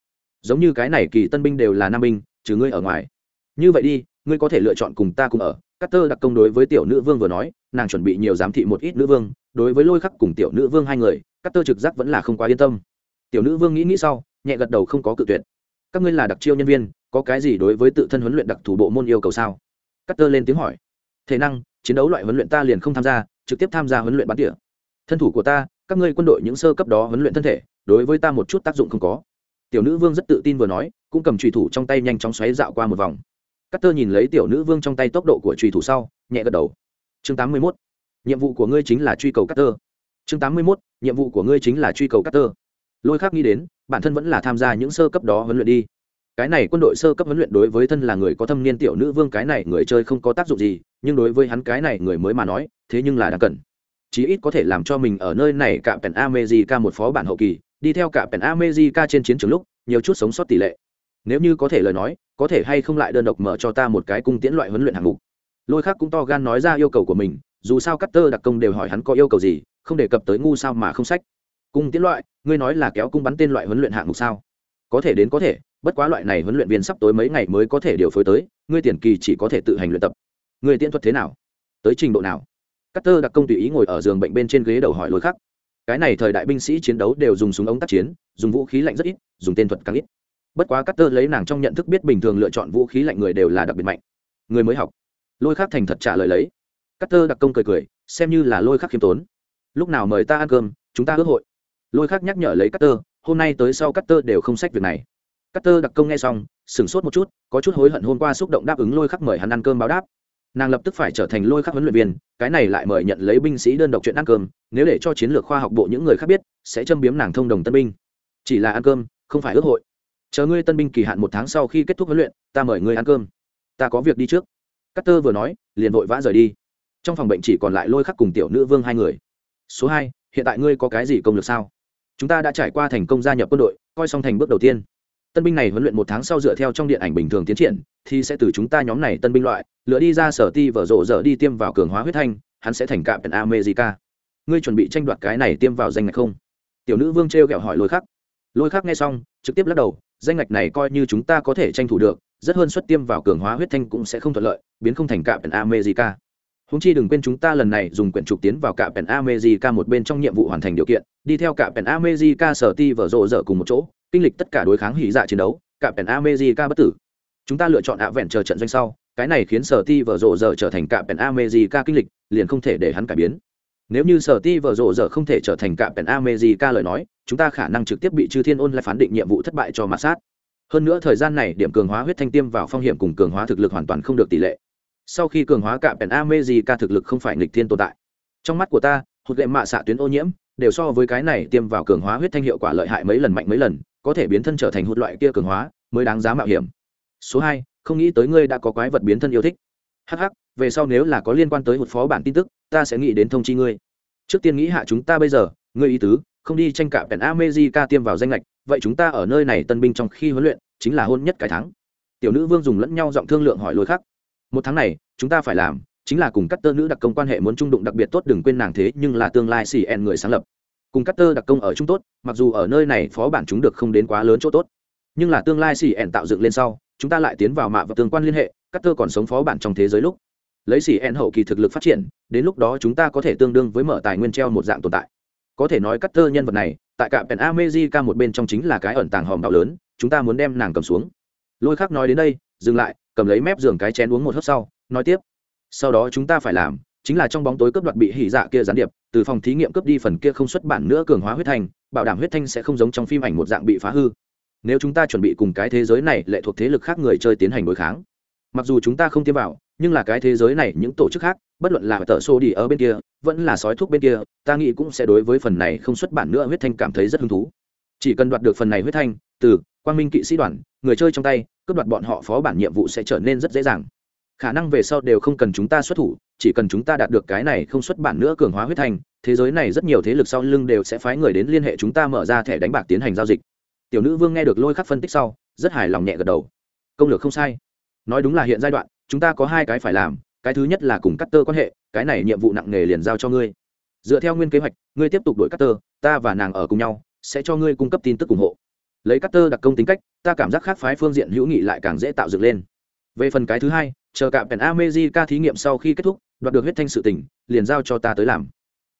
Giống như cái này kỳ tân binh đều là nam binh, trừ ngươi ở ngoài. Như vậy đi, ngươi có thể lựa chọn cùng ta cùng ở. Cát tơ đặc công đối với tiểu nữ vương vừa nói, nàng chuẩn bị nhiều giám thị một ít nữ vương. Đối với lôi khắc cùng tiểu nữ vương hai người cát tơ trực giác vẫn là không quá yên tâm. Tiểu nữ vương nghĩ nghĩ sau, nhẹ gật đầu không có cự tuyệt. Các ngươi là đặc chiêu nhân viên có cái gì đối với tự thân huấn luyện đặc thù bộ môn yêu cầu sao? Cutter lên tiếng hỏi. Thể năng, chiến đấu loại huấn luyện ta liền không tham gia, trực tiếp tham gia huấn luyện bắn tỉa. Thân thủ của ta, các ngươi quân đội những sơ cấp đó huấn luyện thân thể, đối với ta một chút tác dụng không có. Tiểu nữ vương rất tự tin vừa nói, cũng cầm trùy thủ trong tay nhanh chóng xoáy dạo qua một vòng. Cắt tơ nhìn lấy tiểu nữ vương trong tay tốc độ của trùy thủ sau, nhẹ gật đầu. Chương 81. nhiệm vụ của ngươi chính là truy cầu cắt tơ chương 81. nhiệm vụ của ngươi chính là truy cầu cắt tơ lôi khác nghĩ đến, bản thân vẫn là tham gia những sơ cấp đó huấn luyện đi cái này quân đội sơ cấp huấn luyện đối với thân là người có thâm niên tiểu nữ vương cái này người chơi không có tác dụng gì, nhưng đối với hắn cái này người mới mà nói, thế nhưng là đáng cần. Chí ít có thể làm cho mình ở nơi này cả pèn amejica một phó bản hậu kỳ, đi theo cả pèn amejica trên chiến trường lúc, nhiều chút sống sót tỷ lệ. Nếu như có thể lời nói, có thể hay không lại đơn độc mở cho ta một cái cung tiễn loại huấn luyện hạng mục. Lôi khác cũng to gan nói ra yêu cầu của mình, dù sao cắt tơ đặc công đều hỏi hắn có yêu cầu gì, không đề cập tới ngu sao mà không sách. Cung tiễn loại, ngươi nói là kéo cung bắn tên loại huấn luyện hạng mục sao? Có thể đến có thể bất quá loại này huấn luyện viên sắp tối mấy ngày mới có thể điều phối tới, ngươi tiền kỳ chỉ có thể tự hành luyện tập. Người tiễn thuật thế nào? Tới trình độ nào? Cắt tơ đặc công tùy ý ngồi ở giường bệnh bên trên ghế đầu hỏi lối khắc cái này thời đại binh sĩ chiến đấu đều dùng súng ống tác chiến, dùng vũ khí lạnh rất ít, dùng tên thuật càng ít. Bất quá cắt tơ lấy nàng trong nhận thức biết bình thường lựa chọn vũ khí lạnh người đều là đặc biệt mạnh. Người mới học. Lôi khắc thành thật trả lời lấy. Cắt tơ đặc công cười cười, xem như là lôi khắc khiêm tốn. Lúc nào mời ta ăn cơm, chúng ta ước hội. Lôi khắc nhắc nhở lấy cắt tơ hôm nay tới sau cắt tơ đều không sách việc này cắt tơ đặc công nghe xong, sửng sốt một chút, có chút hối hận hôm qua xúc động đáp ứng lôi khắc mời hắn ăn cơm báo đáp. Nàng lập tức phải trở thành lôi khắc huấn luyện viên, cái này lại mời nhận lấy binh sĩ đơn độc chuyện ăn cơm, nếu để cho chiến lược khoa học bộ những người khác biết, sẽ châm biếm nàng thông đồng tân binh. Chỉ là ăn cơm, không phải ước hội. Chờ ngươi tân binh kỳ hạn một tháng sau khi kết thúc huấn luyện, ta mời ngươi ăn cơm. Ta có việc đi trước. Cắt tơ vừa nói, liền vội vã rời đi. Trong phòng bệnh chỉ còn lại lôi khắc cùng tiểu nữ vương hai người. Số hai, hiện tại ngươi có cái gì công lực sao? Chúng ta đã trải qua thành công gia nhập quân đội, coi xong thành bước đầu tiên tân binh này huấn luyện một tháng sau dựa theo trong điện ảnh bình thường tiến triển, thì sẽ từ chúng ta nhóm này tân binh loại, lựa đi ra sở ti vở rộ dở đi tiêm vào cường hóa huyết thanh, hắn sẽ thành cạm america. Ngươi chuẩn bị tranh đoạt cái này tiêm vào danh ngạch không? Tiểu nữ vương t r hỏi lôi khắc. Lôi khắc nghe xong, trực tiếp lắc đầu, danh ngạch này coi như chúng ta có thể tranh thủ được, rất hơn suất tiêm vào cường hóa huyết thanh cũng sẽ không thuận lợi, biến không thành cạm america. Húng chi đừng quên chúng ta lần này dùng quyển trục tiến vào cạm america một bên trong nhiệm vụ hoàn thành điều kiện, đi theo cạm america sở ti vở rộ dở cùng một chỗ kinh lịch tất cả đối kháng hỉ dạ chiến đấu cạm pèn amejica bất tử. Chúng ta lựa chọn ạ vẹn chờ trận doanh sau, cái này khiến sở ti vở rộ giờ trở thành cạm pèn amejica kinh lịch, liền không thể để hắn cải biến. Nếu như sở ti vở rộ giờ không thể trở thành cạm pèn amejica lời nói, chúng ta khả năng trực tiếp bị chư thiên ôn lại phán định nhiệm vụ thất bại cho mặt sát. Hơn nữa thời gian này, điểm cường hóa huyết thanh tiêm vào phong hiểm cùng cường hóa thực lực hoàn toàn không được tỷ lệ. Sau khi cường hóa cạm pèn amejica thực lực không phải nghịch thiên tồn tại. Trong mắt của ta, hụt lệ mạ xạ tuyến ô nhiễm, đều so với cái này tiêm vào cường hóa huyết thanh hiệu quả lợi hại mấy lần mạnh mấy lần có thể biến thân trở thành hút loại kia cường hóa, mới đáng giá mạo hiểm. Số hai, không nghĩ tới ngươi đã có quái vật biến thân yêu thích. Hh về sau nếu là có liên quan tới hụt phó bản tin tức, ta sẽ nghĩ đến thông chi ngươi. Trước tiên nghĩ hạ chúng ta bây giờ, ngươi ý tứ, không đi tranh cả pèn amejica tiêm vào danh lệch vậy chúng ta ở nơi này tân binh trong khi huấn luyện, chính là hôn nhất cái tháng tiểu nữ vương dùng lẫn nhau giọng thương lượng hỏi lối khác một tháng này, chúng ta phải làm, chính là cùng các tơ nữ đặc công quan hệ muốn trung đụng đặc biệt tốt, đừng quên nàng thế, nhưng là tương lai xì en người sáng lập cùng cắt tơ đặc công ở chung tốt, mặc dù ở nơi này phó bản chúng được không đến quá lớn chỗ tốt. Nhưng là tương lai xì ẻn tạo dựng lên sau, chúng ta lại tiến vào mạ và tương quan liên hệ cắt tơ còn sống phó bản trong thế giới lúc. Lấy xì ẻn hậu kỳ thực lực phát triển, đến lúc đó chúng ta có thể tương đương với mở tài nguyên treo một dạng tồn tại. Có thể nói cắt tơ nhân vật này, tại cả pèn amejica một bên trong chính là cái ẩn tàng hòm đạo lớn, chúng ta muốn đem nàng cầm xuống. Lôi khắc nói đến đây, dừng lại, cầm lấy mép giường cái chén uống một hớp sau, nói tiếp. Sau đó chúng ta phải làm chính là trong bóng tối cướp đoạt bị hỉ dạ kia gián điệp, từ phòng thí nghiệm cướp đi phần kia không xuất bản nữa cường hóa huyết thanh, bảo đảm huyết thanh sẽ không giống trong phim ảnh một dạng bị phá hư. Nếu chúng ta chuẩn bị cùng cái thế giới này lệ thuộc thế lực khác người chơi tiến hành đối kháng, mặc dù chúng ta không tiêm vào, nhưng là cái thế giới này những tổ chức khác, bất luận là tờ xô đi ở bên kia, vẫn là sói thuốc bên kia, ta nghĩ cũng sẽ đối với phần này không xuất bản nữa huyết thanh cảm thấy rất hứng thú. Chỉ cần đoạt được phần này huyết thanh, từ quang minh kỵ sĩ đoàn, người chơi trong tay, cướp đoạt bọn họ phó bản nhiệm vụ sẽ trở nên rất dễ dàng khả năng về sau đều không cần chúng ta xuất thủ, chỉ cần chúng ta đạt được cái này không xuất bản nữa cường hóa huyết thanh, thế giới này rất nhiều thế lực sau lưng đều sẽ phái người đến liên hệ chúng ta mở ra thẻ đánh bạc tiến hành giao dịch. Tiểu nữ vương nghe được lôi khắc phân tích sau, rất hài lòng nhẹ gật đầu. Công lược không sai. Nói đúng là hiện giai đoạn, chúng ta có hai cái phải làm, cái thứ nhất là cùng cắt tơ quan hệ, cái này nhiệm vụ nặng nề liền giao cho ngươi. Dựa theo nguyên kế hoạch, ngươi tiếp tục đổi cắt tơ ta và nàng ở cùng nhau, sẽ cho ngươi cung cấp tin tức ủng hộ. Lấy cắt tơ đặc công tính cách, ta cảm giác khác phái phương diện hữu nghị lại càng dễ tạo dựng lên về phần cái thứ hai, chờ cả pèn amejica thí nghiệm sau khi kết thúc, đoạt được huyết thanh sự tỉnh liền giao cho ta tới làm.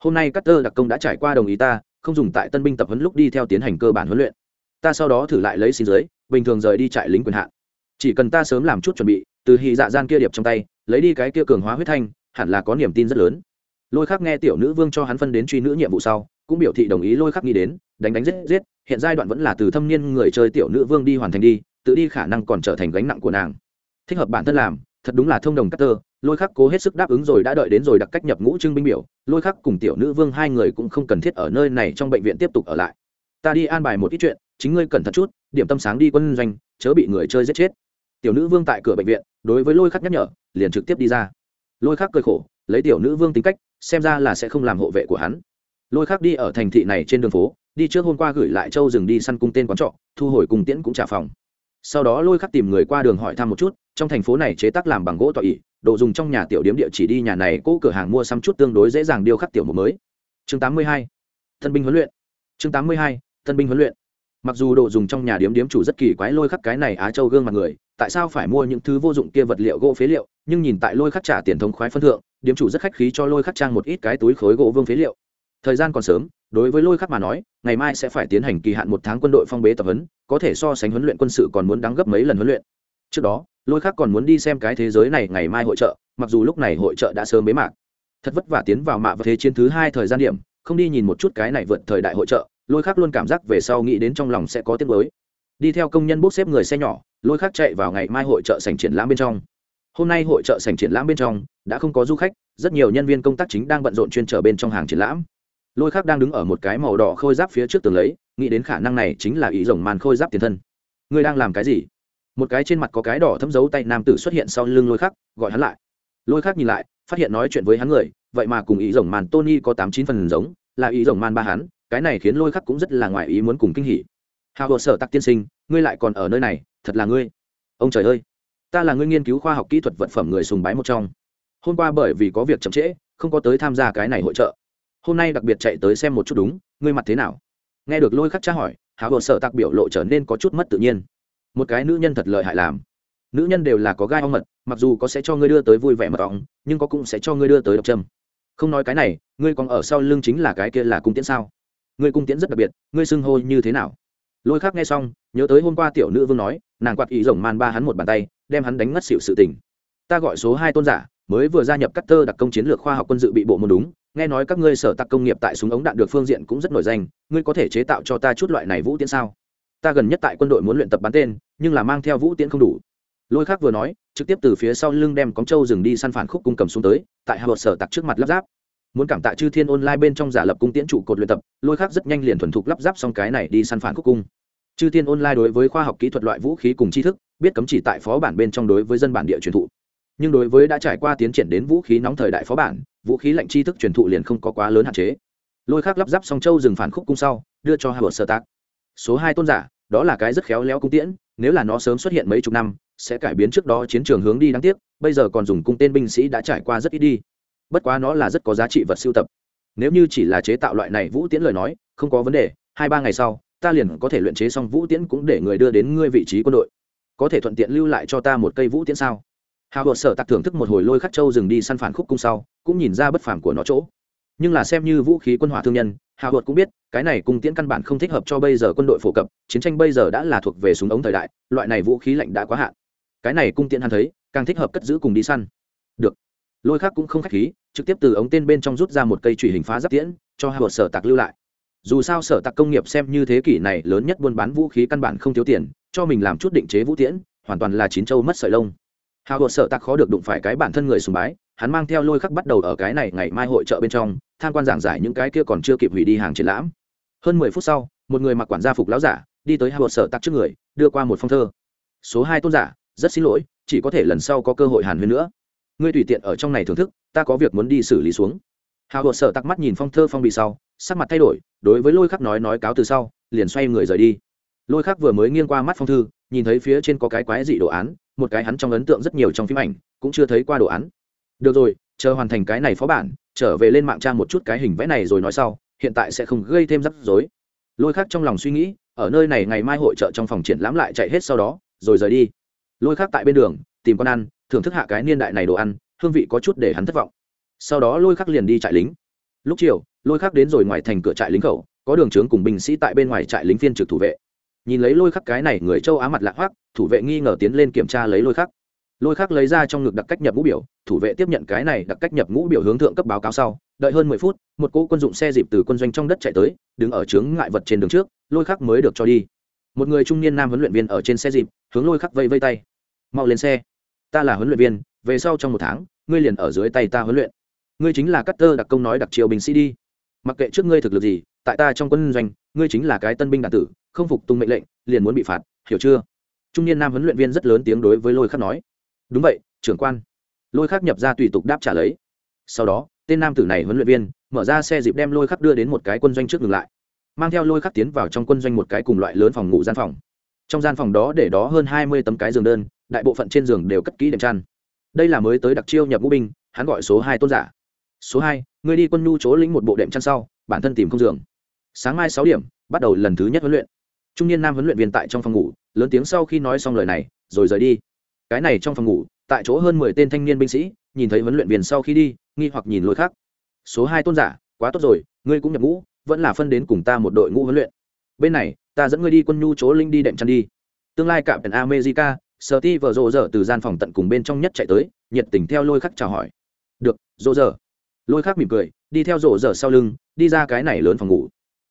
Hôm nay các tơ đặc công đã trải qua đồng ý ta, không dùng tại tân binh tập huấn lúc đi theo tiến hành cơ bản huấn luyện. Ta sau đó thử lại lấy xin dưới, bình thường rời đi trại lính quyền hạn. Chỉ cần ta sớm làm chút chuẩn bị, từ hy dạ gian kia điệp trong tay, lấy đi cái kia cường hóa huyết thanh, hẳn là có niềm tin rất lớn. Lôi khắc nghe tiểu nữ vương cho hắn phân đến truy nữ nhiệm vụ sau, cũng biểu thị đồng ý lôi khắc nghĩ đến, đánh đánh giết giết, hiện giai đoạn vẫn là từ thâm niên người chơi tiểu nữ vương đi hoàn thành đi, tự đi khả năng còn trở thành gánh nặng của nàng thích hợp bản thân làm, thật đúng là thông đồng cắt tơ lôi khắc cố hết sức đáp ứng rồi đã đợi đến rồi đặc cách nhập ngũ trưng binh biểu, lôi khắc cùng tiểu nữ vương hai người cũng không cần thiết ở nơi này trong bệnh viện tiếp tục ở lại. Ta đi an bài một ít chuyện, chính ngươi cẩn thận chút, điểm tâm sáng đi quân doanh, chớ bị người chơi giết chết. Tiểu nữ vương tại cửa bệnh viện, đối với lôi khắc nhắc nhở, liền trực tiếp đi ra. Lôi khắc cười khổ, lấy tiểu nữ vương tính cách, xem ra là sẽ không làm hộ vệ của hắn. Lôi khắc đi ở thành thị này trên đường phố, đi trước hôm qua gửi lại châu rừng đi săn cung tên quán trọ, thu hồi cùng tiễn cũng trả phòng. Sau đó lôi khắc tìm người qua đường hỏi thăm một chút trong thành phố này chế tác làm bằng gỗ tọa ỉ đồ dùng trong nhà tiểu điếm địa chỉ đi nhà này cỗ cửa hàng mua xăm chút tương đối dễ dàng điêu khắc tiểu một mới chương 82. thân binh huấn luyện chương 82. thân binh huấn luyện mặc dù đồ dùng trong nhà điếm điếm chủ rất kỳ quái lôi khắc cái này á châu gương mặt người, tại sao phải mua những thứ vô dụng kia vật liệu gỗ phế liệu, nhưng nhìn tại lôi khắc trả tiền thống khoái phân thượng, điếm chủ rất khách khí cho lôi khắc trang một ít cái túi khối gỗ vương phế liệu thời gian còn sớm, đối với lôi khắc mà nói, ngày mai sẽ phải tiến hành kỳ hạn một tháng quân đội phong bế tập huấn, có thể so sánh huấn luyện quân sự còn muốn đáng gấp mấy lần huấn luyện trước đó lôi khác còn muốn đi xem cái thế giới này ngày mai hội trợ, mặc dù lúc này hội trợ đã sớm bế mạc. Thật vất vả tiến vào mạ và thế chiến thứ hai thời gian điểm, không đi nhìn một chút cái này vượt thời đại hội trợ, lôi khác luôn cảm giác về sau nghĩ đến trong lòng sẽ có tiếng mới đi theo công nhân bốc xếp người xe nhỏ, lôi khác chạy vào ngày mai hội trợ sành triển lãm bên trong. Hôm nay hội trợ sành triển lãm bên trong, đã không có du khách, rất nhiều nhân viên công tác chính đang bận rộn chuyên trở bên trong hàng triển lãm. Lôi khác đang đứng ở một cái màu đỏ khôi giáp phía trước tường lấy, nghĩ đến khả năng này chính là ý rồng màn khôi giáp tiền thân. Ngươi đang làm cái gì? Một cái trên mặt có cái đỏ thấm dấu tay nam tử xuất hiện sau lưng lôi khắc, gọi hắn lại. Lôi khắc nhìn lại, phát hiện nói chuyện với hắn người, vậy mà cùng ý rồng màn tony có tám chín phần giống, là ý rồng màn ba hắn, cái này khiến lôi khắc cũng rất là ngoài ý muốn cùng kinh hỉ. Hào hồ sở tắc tiên sinh, ngươi lại còn ở nơi này, thật là ngươi. Ông trời ơi, ta là ngươi nghiên cứu khoa học kỹ thuật vật phẩm người sùng bái một trong. Hôm qua bởi vì có việc chậm trễ, không có tới tham gia cái này hội trợ. Hôm nay đặc biệt chạy tới xem một chút đúng, ngươi mặt thế nào? Nghe được lôi khắc tra hỏi hào hồ sở tắc biểu lộ trở nên có chút mất tự nhiên một cái nữ nhân thật lợi hại làm. Nữ nhân đều là có gai ong mật, mặc dù có sẽ cho ngươi đưa tới vui vẻ mật ong, nhưng có cũng sẽ cho ngươi đưa tới độc trâm không nói cái này, ngươi còn ở sau lưng chính là cái kia là cung tiễn sao? Ngươi cung tiễn rất đặc biệt, ngươi xưng hô như thế nào? Lôi khác nghe xong, nhớ tới hôm qua tiểu nữ vương nói, nàng quạt ý rồng man ba hắn một bàn tay, đem hắn đánh ngất xịu sự tình. Ta gọi số hai tôn giả, mới vừa gia nhập các tơ đặc công chiến lược khoa học quân dự bị bộ môn đúng, nghe nói các ngươi sở tạc công nghiệp tại súng ống đạn được phương diện cũng rất nổi danh, ngươi có thể chế tạo cho ta chút loại này vũ tiễn sao? Ta gần nhất tại quân đội muốn luyện tập bắn tên, nhưng là mang theo vũ tiễn không đủ. Lôi khác vừa nói, trực tiếp từ phía sau lưng đem cóng trâu dừng đi săn phản khúc cung cầm xuống tới, tại hà sở tặc trước mặt lắp ráp. Muốn cảm tạ chư thiên online bên trong giả lập cung tiễn trụ cột luyện tập, lôi khác rất nhanh liền thuần thục lắp ráp xong cái này đi săn phản khúc cung. Chư thiên online đối với khoa học kỹ thuật loại vũ khí cùng tri thức, biết cấm chỉ tại phó bản bên trong đối với dân bản địa truyền thụ. Nhưng đối với đã trải qua tiến triển đến vũ khí nóng thời đại phó bản, vũ khí lạnh tri thức truyền thụ liền không có quá lớn hạn chế. Lôi khác lắp ráp xong châu dừng phản khúc cung sau, đưa cho hà sở tặc số hai tôn giả, đó là cái rất khéo léo cung tiễn, nếu là nó sớm xuất hiện mấy chục năm, sẽ cải biến trước đó chiến trường hướng đi đáng tiếc, bây giờ còn dùng cung tên binh sĩ đã trải qua rất ít đi. Bất quá nó là rất có giá trị vật sưu tập. Nếu như chỉ là chế tạo loại này vũ tiễn lời nói, không có vấn đề, hai ba ngày sau, ta liền có thể luyện chế xong vũ tiễn cũng để người đưa đến ngươi vị trí quân đội. Có thể thuận tiện lưu lại cho ta một cây vũ tiễn sao? Hào hột sở tặc thưởng thức một hồi lôi khắc châu dừng đi săn phản khúc cung sau, cũng nhìn ra bất phàm của nó chỗ nhưng là xem như vũ khí quân hỏa thương nhân hào hột cũng biết, cái này cung tiễn căn bản không thích hợp cho bây giờ quân đội phổ cập, chiến tranh bây giờ đã là thuộc về súng ống thời đại, loại này vũ khí lạnh đã quá hạn. Cái này cung tiễn hắn thấy, càng thích hợp cất giữ cùng đi săn. Được. Lôi khác cũng không k h á c h khí, trực tiếp từ ống tên bên trong rút ra một cây trụy hình phá giáp tiễn, cho hai bột sở tạc lưu lại. Dù sao sở tạc công nghiệp xem như thế kỷ này lớn nhất buôn bán vũ khí căn bản không thiếu tiền, cho mình làm chút định chế vũ tiễn, hoàn toàn là chín châu mất sợi lông. Hào bột sở tạc khó được đụng phải cái bản thân người sùng bái hắn mang theo lôi khắc bắt đầu ở cái này ngày mai hội trợ bên trong, tham quan giảng giải những cái kia còn chưa kịp hủy đi hàng triển lãm. Hơn mười phút sau, một người mặc quản gia phục láo giả đi tới hai bộ sở tắc trước người, đưa qua một phong thơ. Số hai tôn giả, rất xin lỗi, chỉ có thể lần sau có cơ hội hàn huyên nữa. Ngươi tùy tiện ở trong này thưởng thức, ta có việc muốn đi xử lý xuống. Hào hộ sở tắc mắt nhìn phong thơ phong bì sau, sắc mặt thay đổi, đối với lôi khắc nói nói cáo từ sau, liền xoay người rời đi. Lôi khắc vừa mới nghiêng qua mắt phong thư, nhìn thấy phía trên có cái quái dị đồ án, một cái hắn trong ấn tượng rất nhiều trong phim ảnh, cũng chưa thấy qua đồ án được rồi, chờ hoàn thành cái này phó bản, trở về lên mạng trang một chút cái hình vẽ này rồi nói sau, hiện tại sẽ không gây thêm rắc rối. Lôi khắc trong lòng suy nghĩ, ở nơi này ngày mai hội trợ trong phòng triển lãm lại chạy hết sau đó, rồi rời đi. Lôi khắc tại bên đường, tìm con ăn, thưởng thức hạ cái niên đại này đồ ăn, hương vị có chút để hắn thất vọng. Sau đó lôi khắc liền đi trại lính. Lúc chiều, lôi khắc đến rồi ngoài thành cửa trại lính khẩu, có đường trướng cùng binh sĩ tại bên ngoài trại lính phiên trực thủ vệ. Nhìn lấy lôi khắc cái này người châu á mặt lạ hoác thủ vệ nghi ngờ tiến lên kiểm tra lấy lôi khắc lôi khắc lấy ra trong ngực đặc cách nhập ngũ biểu, thủ vệ tiếp nhận cái này đặc cách nhập ngũ biểu hướng thượng cấp báo cáo sau, đợi hơn mười phút, một cỗ quân dụng xe dịp từ quân doanh trong đất chạy tới, đứng ở chướng ngại vật trên đường trước, lôi khắc mới được cho đi. Một người trung niên nam huấn luyện viên ở trên xe dịp, hướng lôi khắc vây vây tay. Mau lên xe. Ta là huấn luyện viên, về sau trong một tháng, ngươi liền ở dưới tay ta huấn luyện. Ngươi chính là cắt tơ đặc công nói đặc triều bình sĩ đi. Mặc kệ trước ngươi thực lực gì, tại ta trong quân doanh, ngươi chính là cái tân binh đạn tử, không phục tùng mệnh lệnh, liền muốn bị phạt, hiểu chưa? Trung niên nam huấn luyện viên rất lớn tiếng đối với lôi khắc nói đúng vậy, trưởng quan. Lôi khắc nhập ra tùy tục đáp trả lấy. Sau đó, tên nam tử này huấn luyện viên, mở ra xe dịp đem lôi khắc đưa đến một cái quân doanh trước ngừng lại. Mang theo lôi khắc tiến vào trong quân doanh một cái cùng loại lớn phòng ngủ gian phòng. Trong gian phòng đó để đó hơn hai mươi tấm cái giường đơn, đại bộ phận trên giường đều cất kỹ đệm chăn. Đây là mới tới đặc chiêu nhập ngũ binh, hắn gọi số hai tôn giả. Số hai, người đi quân nhu chỗ lĩnh một bộ đệm chăn sau, bản thân tìm không giường. Sáng mai sáu điểm, bắt đầu lần thứ nhất huấn luyện. Trung niên nam huấn luyện viên tại trong phòng ngủ, lớn tiếng sau khi nói xong lời này, rồi rời đi cái này trong phòng ngủ, tại chỗ hơn mười tên thanh niên binh sĩ, nhìn thấy huấn luyện viên sau khi đi, nghi hoặc nhìn lối khác. Số hai tôn giả, quá tốt rồi, ngươi cũng nhập ngũ, vẫn là phân đến cùng ta một đội ngũ huấn luyện. Bên này, ta dẫn ngươi đi quân nhu chỗ linh đi đệm chăn đi. Tương lai cạm đèn america sở ti vợ rộ rỡ từ gian phòng tận cùng bên trong nhất chạy tới, nhiệt tình theo lôi khắc chào hỏi. Được rộ rỡ lôi khắc mỉm cười, đi theo rộ rỡ sau lưng, đi ra cái này lớn phòng ngủ.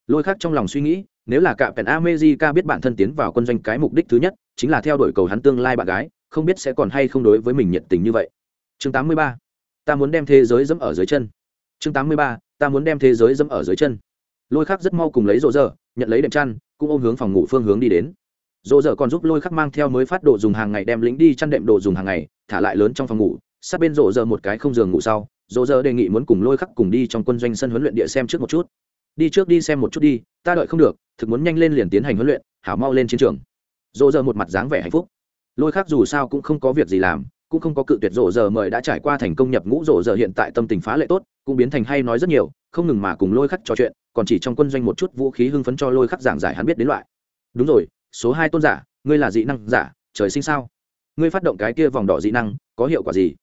Lôi khắc trong lòng suy nghĩ, nếu là cạm đèn america biết bản thân tiến vào quân doanh cái mục đích thứ nhất, chính là theo đuổi cầu hắn tương lai bạn gái không biết sẽ còn hay không đối với mình nhiệt tình như vậy. Chương 83. ta muốn đem thế giới dẫm ở dưới chân. Chương 83. ta muốn đem thế giới dẫm ở dưới chân. Lôi khắc rất mau cùng lấy rộ dở, nhận lấy đệm chăn cũng ôm hướng phòng ngủ phương hướng đi đến. Dỗ dở còn giúp lôi khắc mang theo mới phát đồ dùng hàng ngày đem lính đi chăn đệm đồ dùng hàng ngày thả lại lớn trong phòng ngủ sát bên rộ dở một cái không giường ngủ sau dỗ dở đề nghị muốn cùng lôi khắc cùng đi trong quân doanh sân huấn luyện địa xem trước một chút. Đi trước đi xem một chút đi ta đợi không được thực muốn nhanh lên liền tiến hành huấn luyện hảo mau lên chiến trường. Dỗ dở một mặt dáng vẻ hạnh phúc lôi khác dù sao cũng không có việc gì làm, cũng không có cự tuyệt rổ giờ mời đã trải qua thành công nhập ngũ rổ giờ hiện tại tâm tình phá lệ tốt, cũng biến thành hay nói rất nhiều, không ngừng mà cùng lôi khắc trò chuyện, còn chỉ trong quân doanh một chút vũ khí hưng phấn cho lôi khắc giảng giải hắn biết đến loại. Đúng rồi, số hai tôn giả, ngươi là dị năng giả, trời sinh sao? Ngươi phát động cái kia vòng đỏ dị năng, có hiệu quả gì?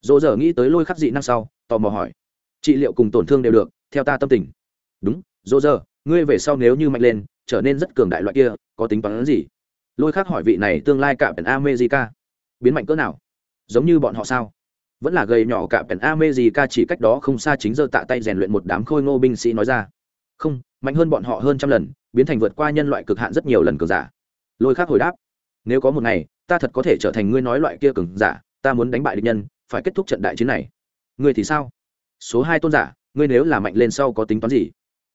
Dỗ dở nghĩ tới lôi khắc dị năng sau, tò mò hỏi. Trị liệu cùng tổn thương đều được, theo ta tâm tình. Đúng dỗ dở ngươi về sau nếu như mạnh lên, trở nên rất cường đại loại kia, có tính toán gì? Lôi khắc hỏi vị này tương lai cả pèn america. Biến mạnh cỡ nào? Giống như bọn họ sao? Vẫn là gầy nhỏ cả pèn america chỉ cách đó không xa chính giờ tạ tay rèn luyện một đám khôi ngô binh sĩ nói ra. Không, mạnh hơn bọn họ hơn trăm lần, biến thành vượt qua nhân loại cực hạn rất nhiều lần cường giả. Lôi khác hồi đáp. Nếu có một ngày, ta thật có thể trở thành ngươi nói loại kia cường giả, ta muốn đánh bại địch nhân, phải kết thúc trận đại chiến này. Ngươi thì sao? Số hai tôn giả, ngươi nếu là mạnh lên sau có tính toán gì?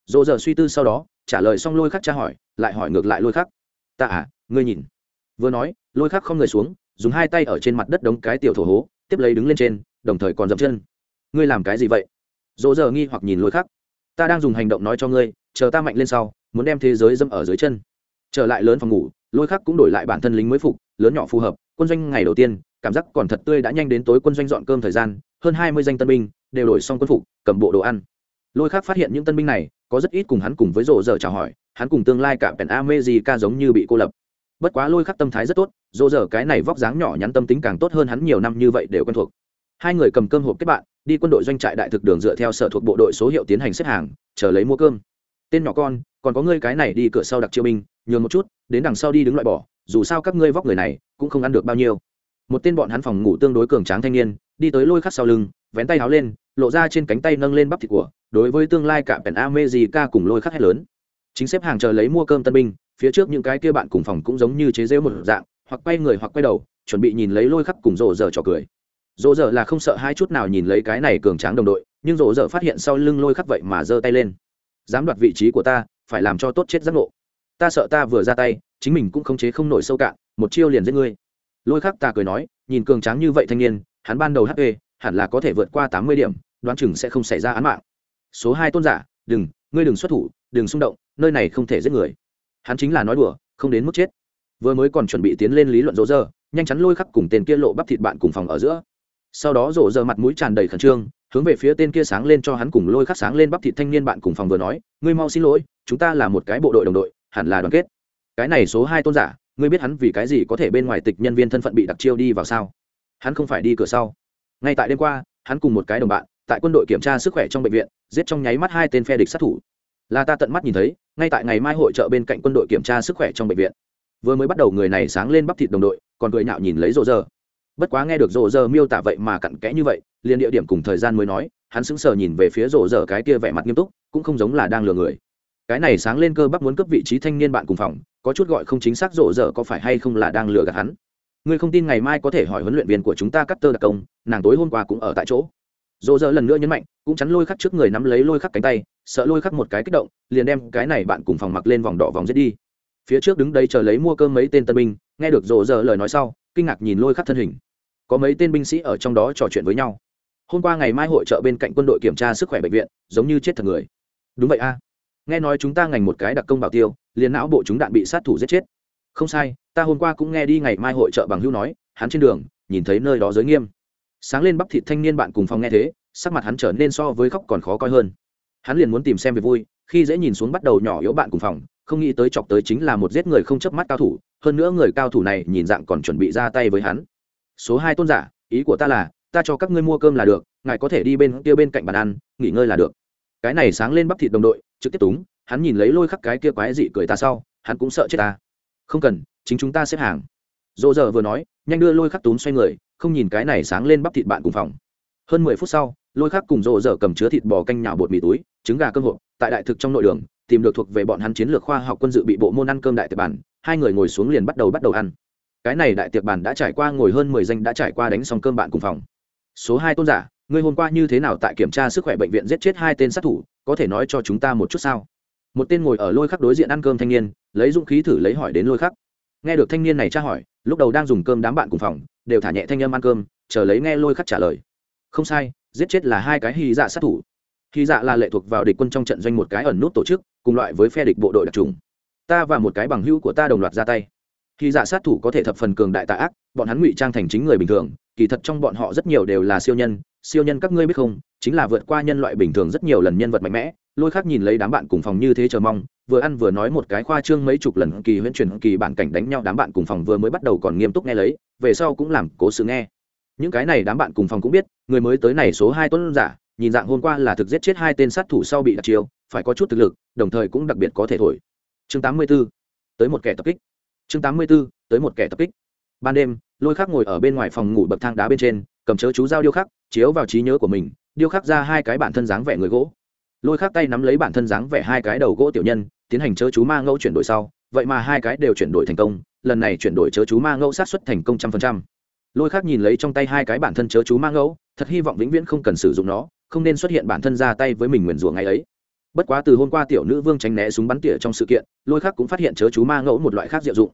Dỗ giờ suy tư sau đó, trả lời xong lôi khắc tra hỏi, lại hỏi ngược lại lôi khắc ta à ngươi nhìn. Vừa nói, lôi khắc không người xuống, dùng hai tay ở trên mặt đất đống cái tiểu thổ hố, tiếp lấy đứng lên trên, đồng thời còn dậm chân. Ngươi làm cái gì vậy? Dỗ giờ nghi hoặc nhìn lôi khắc. Ta đang dùng hành động nói cho ngươi, chờ ta mạnh lên sau, muốn đem thế giới dâm ở dưới chân. Trở lại lớn phòng ngủ, lôi khắc cũng đổi lại bản thân lính mới phục, lớn nhỏ phù hợp, quân doanh ngày đầu tiên, cảm giác còn thật tươi đã nhanh đến tối quân doanh dọn cơm thời gian, hơn hai mươi danh tân binh đều đổi xong quân phục, cầm bộ đồ ăn. Lôi khắc phát hiện những tân binh này, có rất ít cùng hắn cùng với rộ dở chào hỏi hắn cùng tương lai cả pèn America giống như bị cô lập. Bất quá lôi khắc tâm thái rất tốt rộ dở cái này vóc dáng nhỏ nhắn tâm tính càng tốt hơn hắn nhiều năm như vậy đều quen thuộc. Hai người cầm cơm hộp kết bạn, đi quân đội doanh trại đại thực đường dựa theo sở thuộc bộ đội số hiệu tiến hành xếp hàng, chờ lấy mua cơm. Tên nhỏ con, còn có ngươi cái này đi cửa sau đặc chiêu binh, nhường một chút, đến đằng sau đi đứng loại bỏ, dù sao các ngươi vóc người này, cũng không ăn được bao nhiêu. Một tên bọn hắn phòng ngủ tương đối cường tráng thanh niên, đi tới lôi khắc sau lưng, vén tay áo lên, lộ ra trên cánh tay nâng lên bắp thịt của, đối với tương lai cả pèn America cùng lôi khắc hét lớn chính xếp hàng chờ lấy mua cơm tân binh, phía trước những cái kia bạn cùng phòng cũng giống như chế rêu một dạng, hoặc quay người hoặc quay đầu, chuẩn bị nhìn lấy lôi khắc cùng rộ rờ trò cười. Rộ dở là không sợ hai chút nào nhìn lấy cái này cường tráng đồng đội, nhưng rộ dở phát hiện sau lưng lôi khắc vậy mà giơ tay lên. Dám đoạt vị trí của ta, phải làm cho tốt chết giác ngộ. Ta sợ ta vừa ra tay, chính mình cũng khống chế không nổi sâu cạn, một chiêu liền giết ngươi. Lôi khắc ta cười nói, nhìn cường tráng như vậy thanh niên, hắn ban đầu hp hẳn là có thể vượt qua tám mươi điểm, đoán chừng sẽ không xảy ra án mạng. Số hai tôn giả, đừng, ngươi đừng xuất thủ, đừng xung động nơi này không thể giết người. Hắn chính là nói đùa, không đến mức chết. Vừa mới còn chuẩn bị tiến lên lý luận rỗ rơ, nhanh chắn lôi khắc cùng tên kia lộ bắp thịt bạn cùng phòng ở giữa. Sau đó rỗ rơ mặt mũi tràn đầy khẩn trương, hướng về phía tên kia sáng lên cho hắn cùng lôi khắc sáng lên bắp thịt thanh niên bạn cùng phòng vừa nói, ngươi mau xin lỗi, chúng ta là một cái bộ đội đồng đội, hẳn là đoàn kết. Cái này số hai tôn giả, ngươi biết hắn vì cái gì có thể bên ngoài tịch nhân viên thân phận bị đặc chiêu đi vào sao? Hắn không phải đi cửa sau. Ngay tại đêm qua, hắn cùng một cái đồng bạn, tại quân đội kiểm tra sức khỏe trong bệnh viện, giết trong nháy mắt hai tên phe địch sát thủ là ta tận mắt nhìn thấy, ngay tại ngày mai hội trợ bên cạnh quân đội kiểm tra sức khỏe trong bệnh viện. Vừa mới bắt đầu người này sáng lên bắp thịt đồng đội, còn cười nhạo nhìn lấy rộ rơ. Bất quá nghe được rộ rơ miêu tả vậy mà cặn kẽ như vậy, liền địa điểm cùng thời gian mới nói, hắn sững sờ nhìn về phía rộ rơ cái kia vẻ mặt nghiêm túc, cũng không giống là đang lừa người. Cái này sáng lên cơ bắp muốn cấp vị trí thanh niên bạn cùng phòng, có chút gọi không chính xác rộ rơ có phải hay không là đang lừa gạt hắn. Ngươi không tin ngày mai có thể hỏi huấn luyện viên của chúng ta cắt tơ đặc công, nàng tối hôm qua cũng ở tại chỗ. Rộ rơ lần nữa nhấn mạnh cũng chắn lôi khắc trước người nắm lấy lôi khắc cánh tay, sợ lôi khắc một cái kích động, liền đem cái này bạn cùng phòng mặc lên vòng đỏ vòng giết đi. Phía trước đứng đây chờ lấy mua cơm mấy tên tân binh, nghe được rộ rỡ lời nói sau, kinh ngạc nhìn lôi khắc thân hình. Có mấy tên binh sĩ ở trong đó trò chuyện với nhau. Hôm qua ngày mai hội trợ bên cạnh quân đội kiểm tra sức khỏe bệnh viện, giống như chết thật người. Đúng vậy a. Nghe nói chúng ta ngành một cái đặc công bảo tiêu, liền não bộ chúng đạn bị sát thủ giết chết. Không sai, ta hôm qua cũng nghe đi ngày mai hội trợ bằng hữu nói, hắn trên đường, nhìn thấy nơi đó giới nghiêm. Sáng lên bắp thịt thanh niên bạn cùng phòng nghe thế sắc mặt hắn trở nên so với khóc còn khó coi hơn. Hắn liền muốn tìm xem về vui, khi dễ nhìn xuống bắt đầu nhỏ yếu bạn cùng phòng, không nghĩ tới chọc tới chính là một giết người không chớp mắt cao thủ, hơn nữa người cao thủ này nhìn dạng còn chuẩn bị ra tay với hắn. Số hai tôn giả, ý của ta là, ta cho các ngươi mua cơm là được, ngài có thể đi bên kia bên cạnh bàn ăn, nghỉ ngơi là được. Cái này sáng lên bắp thịt đồng đội, trực tiếp túng, hắn nhìn lấy lôi khắc cái kia quái dị cười ta sau, hắn cũng sợ chết ta. Không cần, chính chúng ta xếp hàng. Dỗ giờ vừa nói, nhanh đưa lôi khắc túm xoay người, không nhìn cái này sáng lên bắp thịt bạn cùng phòng. Hơn mười phút sau lôi khắc cùng rộ dở cầm chứa thịt bò canh nhào bột mì túi, trứng gà cơm hộp, tại đại thực trong nội đường, tìm được thuộc về bọn hắn chiến lược khoa học quân dự bị bộ môn ăn cơm đại tiệc bản, hai người ngồi xuống liền bắt đầu bắt đầu ăn. Cái này đại tiệc bản đã trải qua ngồi hơn mười danh đã trải qua đánh xong cơm bạn cùng phòng. Số hai tôn giả, ngươi hôm qua như thế nào tại kiểm tra sức khỏe bệnh viện giết chết hai tên sát thủ, có thể nói cho chúng ta một chút sao? Một tên ngồi ở lôi khắc đối diện ăn cơm thanh niên, lấy dũng khí thử lấy hỏi đến lôi khắc. Nghe được thanh niên này tra hỏi, lúc đầu đang dùng cơm đám bạn cùng phòng, đều thả nhẹ thanh âm ăn cơm, chờ lấy nghe lôi khắc trả lời. Không sai giết chết là hai cái hy dạ sát thủ. Hy dạ là lệ thuộc vào địch quân trong trận doanh một cái ẩn nút tổ chức, cùng loại với phe địch bộ đội đặc trùng. Ta và một cái bằng hữu của ta đồng loạt ra tay. Hy dạ sát thủ có thể thập phần cường đại tạ ác, bọn hắn ngụy trang thành chính người bình thường, kỳ thật trong bọn họ rất nhiều đều là siêu nhân siêu nhân các ngươi biết không, chính là vượt qua nhân loại bình thường rất nhiều lần nhân vật mạnh mẽ, lôi khác nhìn lấy đám bạn cùng phòng như thế chờ mong, vừa ăn vừa nói một cái khoa trương mấy chục lần kỳ huyễn truyền kỳ bản cảnh đánh nhau đám bạn cùng phòng vừa mới bắt đầu còn nghiêm túc nghe lấy, về sau cũng làm cố sự nghe những cái này đám bạn cùng phòng cũng biết, người mới tới này số hai tuấn giả, nhìn dạng hôm qua là thực giết chết hai tên sát thủ sau bị đặt chiêu, phải có chút thực lực, đồng thời cũng đặc biệt có thể thổi chương tám mươi 84. tới một kẻ tập kích chương tám mươi 84. tới một kẻ tập kích ban đêm, lôi khắc ngồi ở bên ngoài phòng ngủ bậc thang đá bên trên, cầm chớ chú dao điêu khắc, chiếu vào trí nhớ của mình, điêu khắc ra hai cái bản thân dáng vẻ người gỗ lôi khắc tay nắm lấy bản thân dáng vẻ hai cái đầu gỗ tiểu nhân, tiến hành chớ chú ma ngẫu chuyển đổi sau, vậy mà hai cái đều chuyển đổi thành công, lần này chuyển đổi chớ chú ma ngẫu sát xuất thành công trăm phần trăm lôi khắc nhìn lấy trong tay hai cái bản thân chớ chú ma ngẫu thật hy vọng vĩnh viễn không cần sử dụng nó, không nên xuất hiện bản thân ra tay với mình nguyền rủa ngày ấy. Bất quá từ hôm qua tiểu nữ vương tránh né súng bắn tỉa trong sự kiện, lôi khắc cũng phát hiện chớ chú ma ngẫu một loại khác diệu dụng.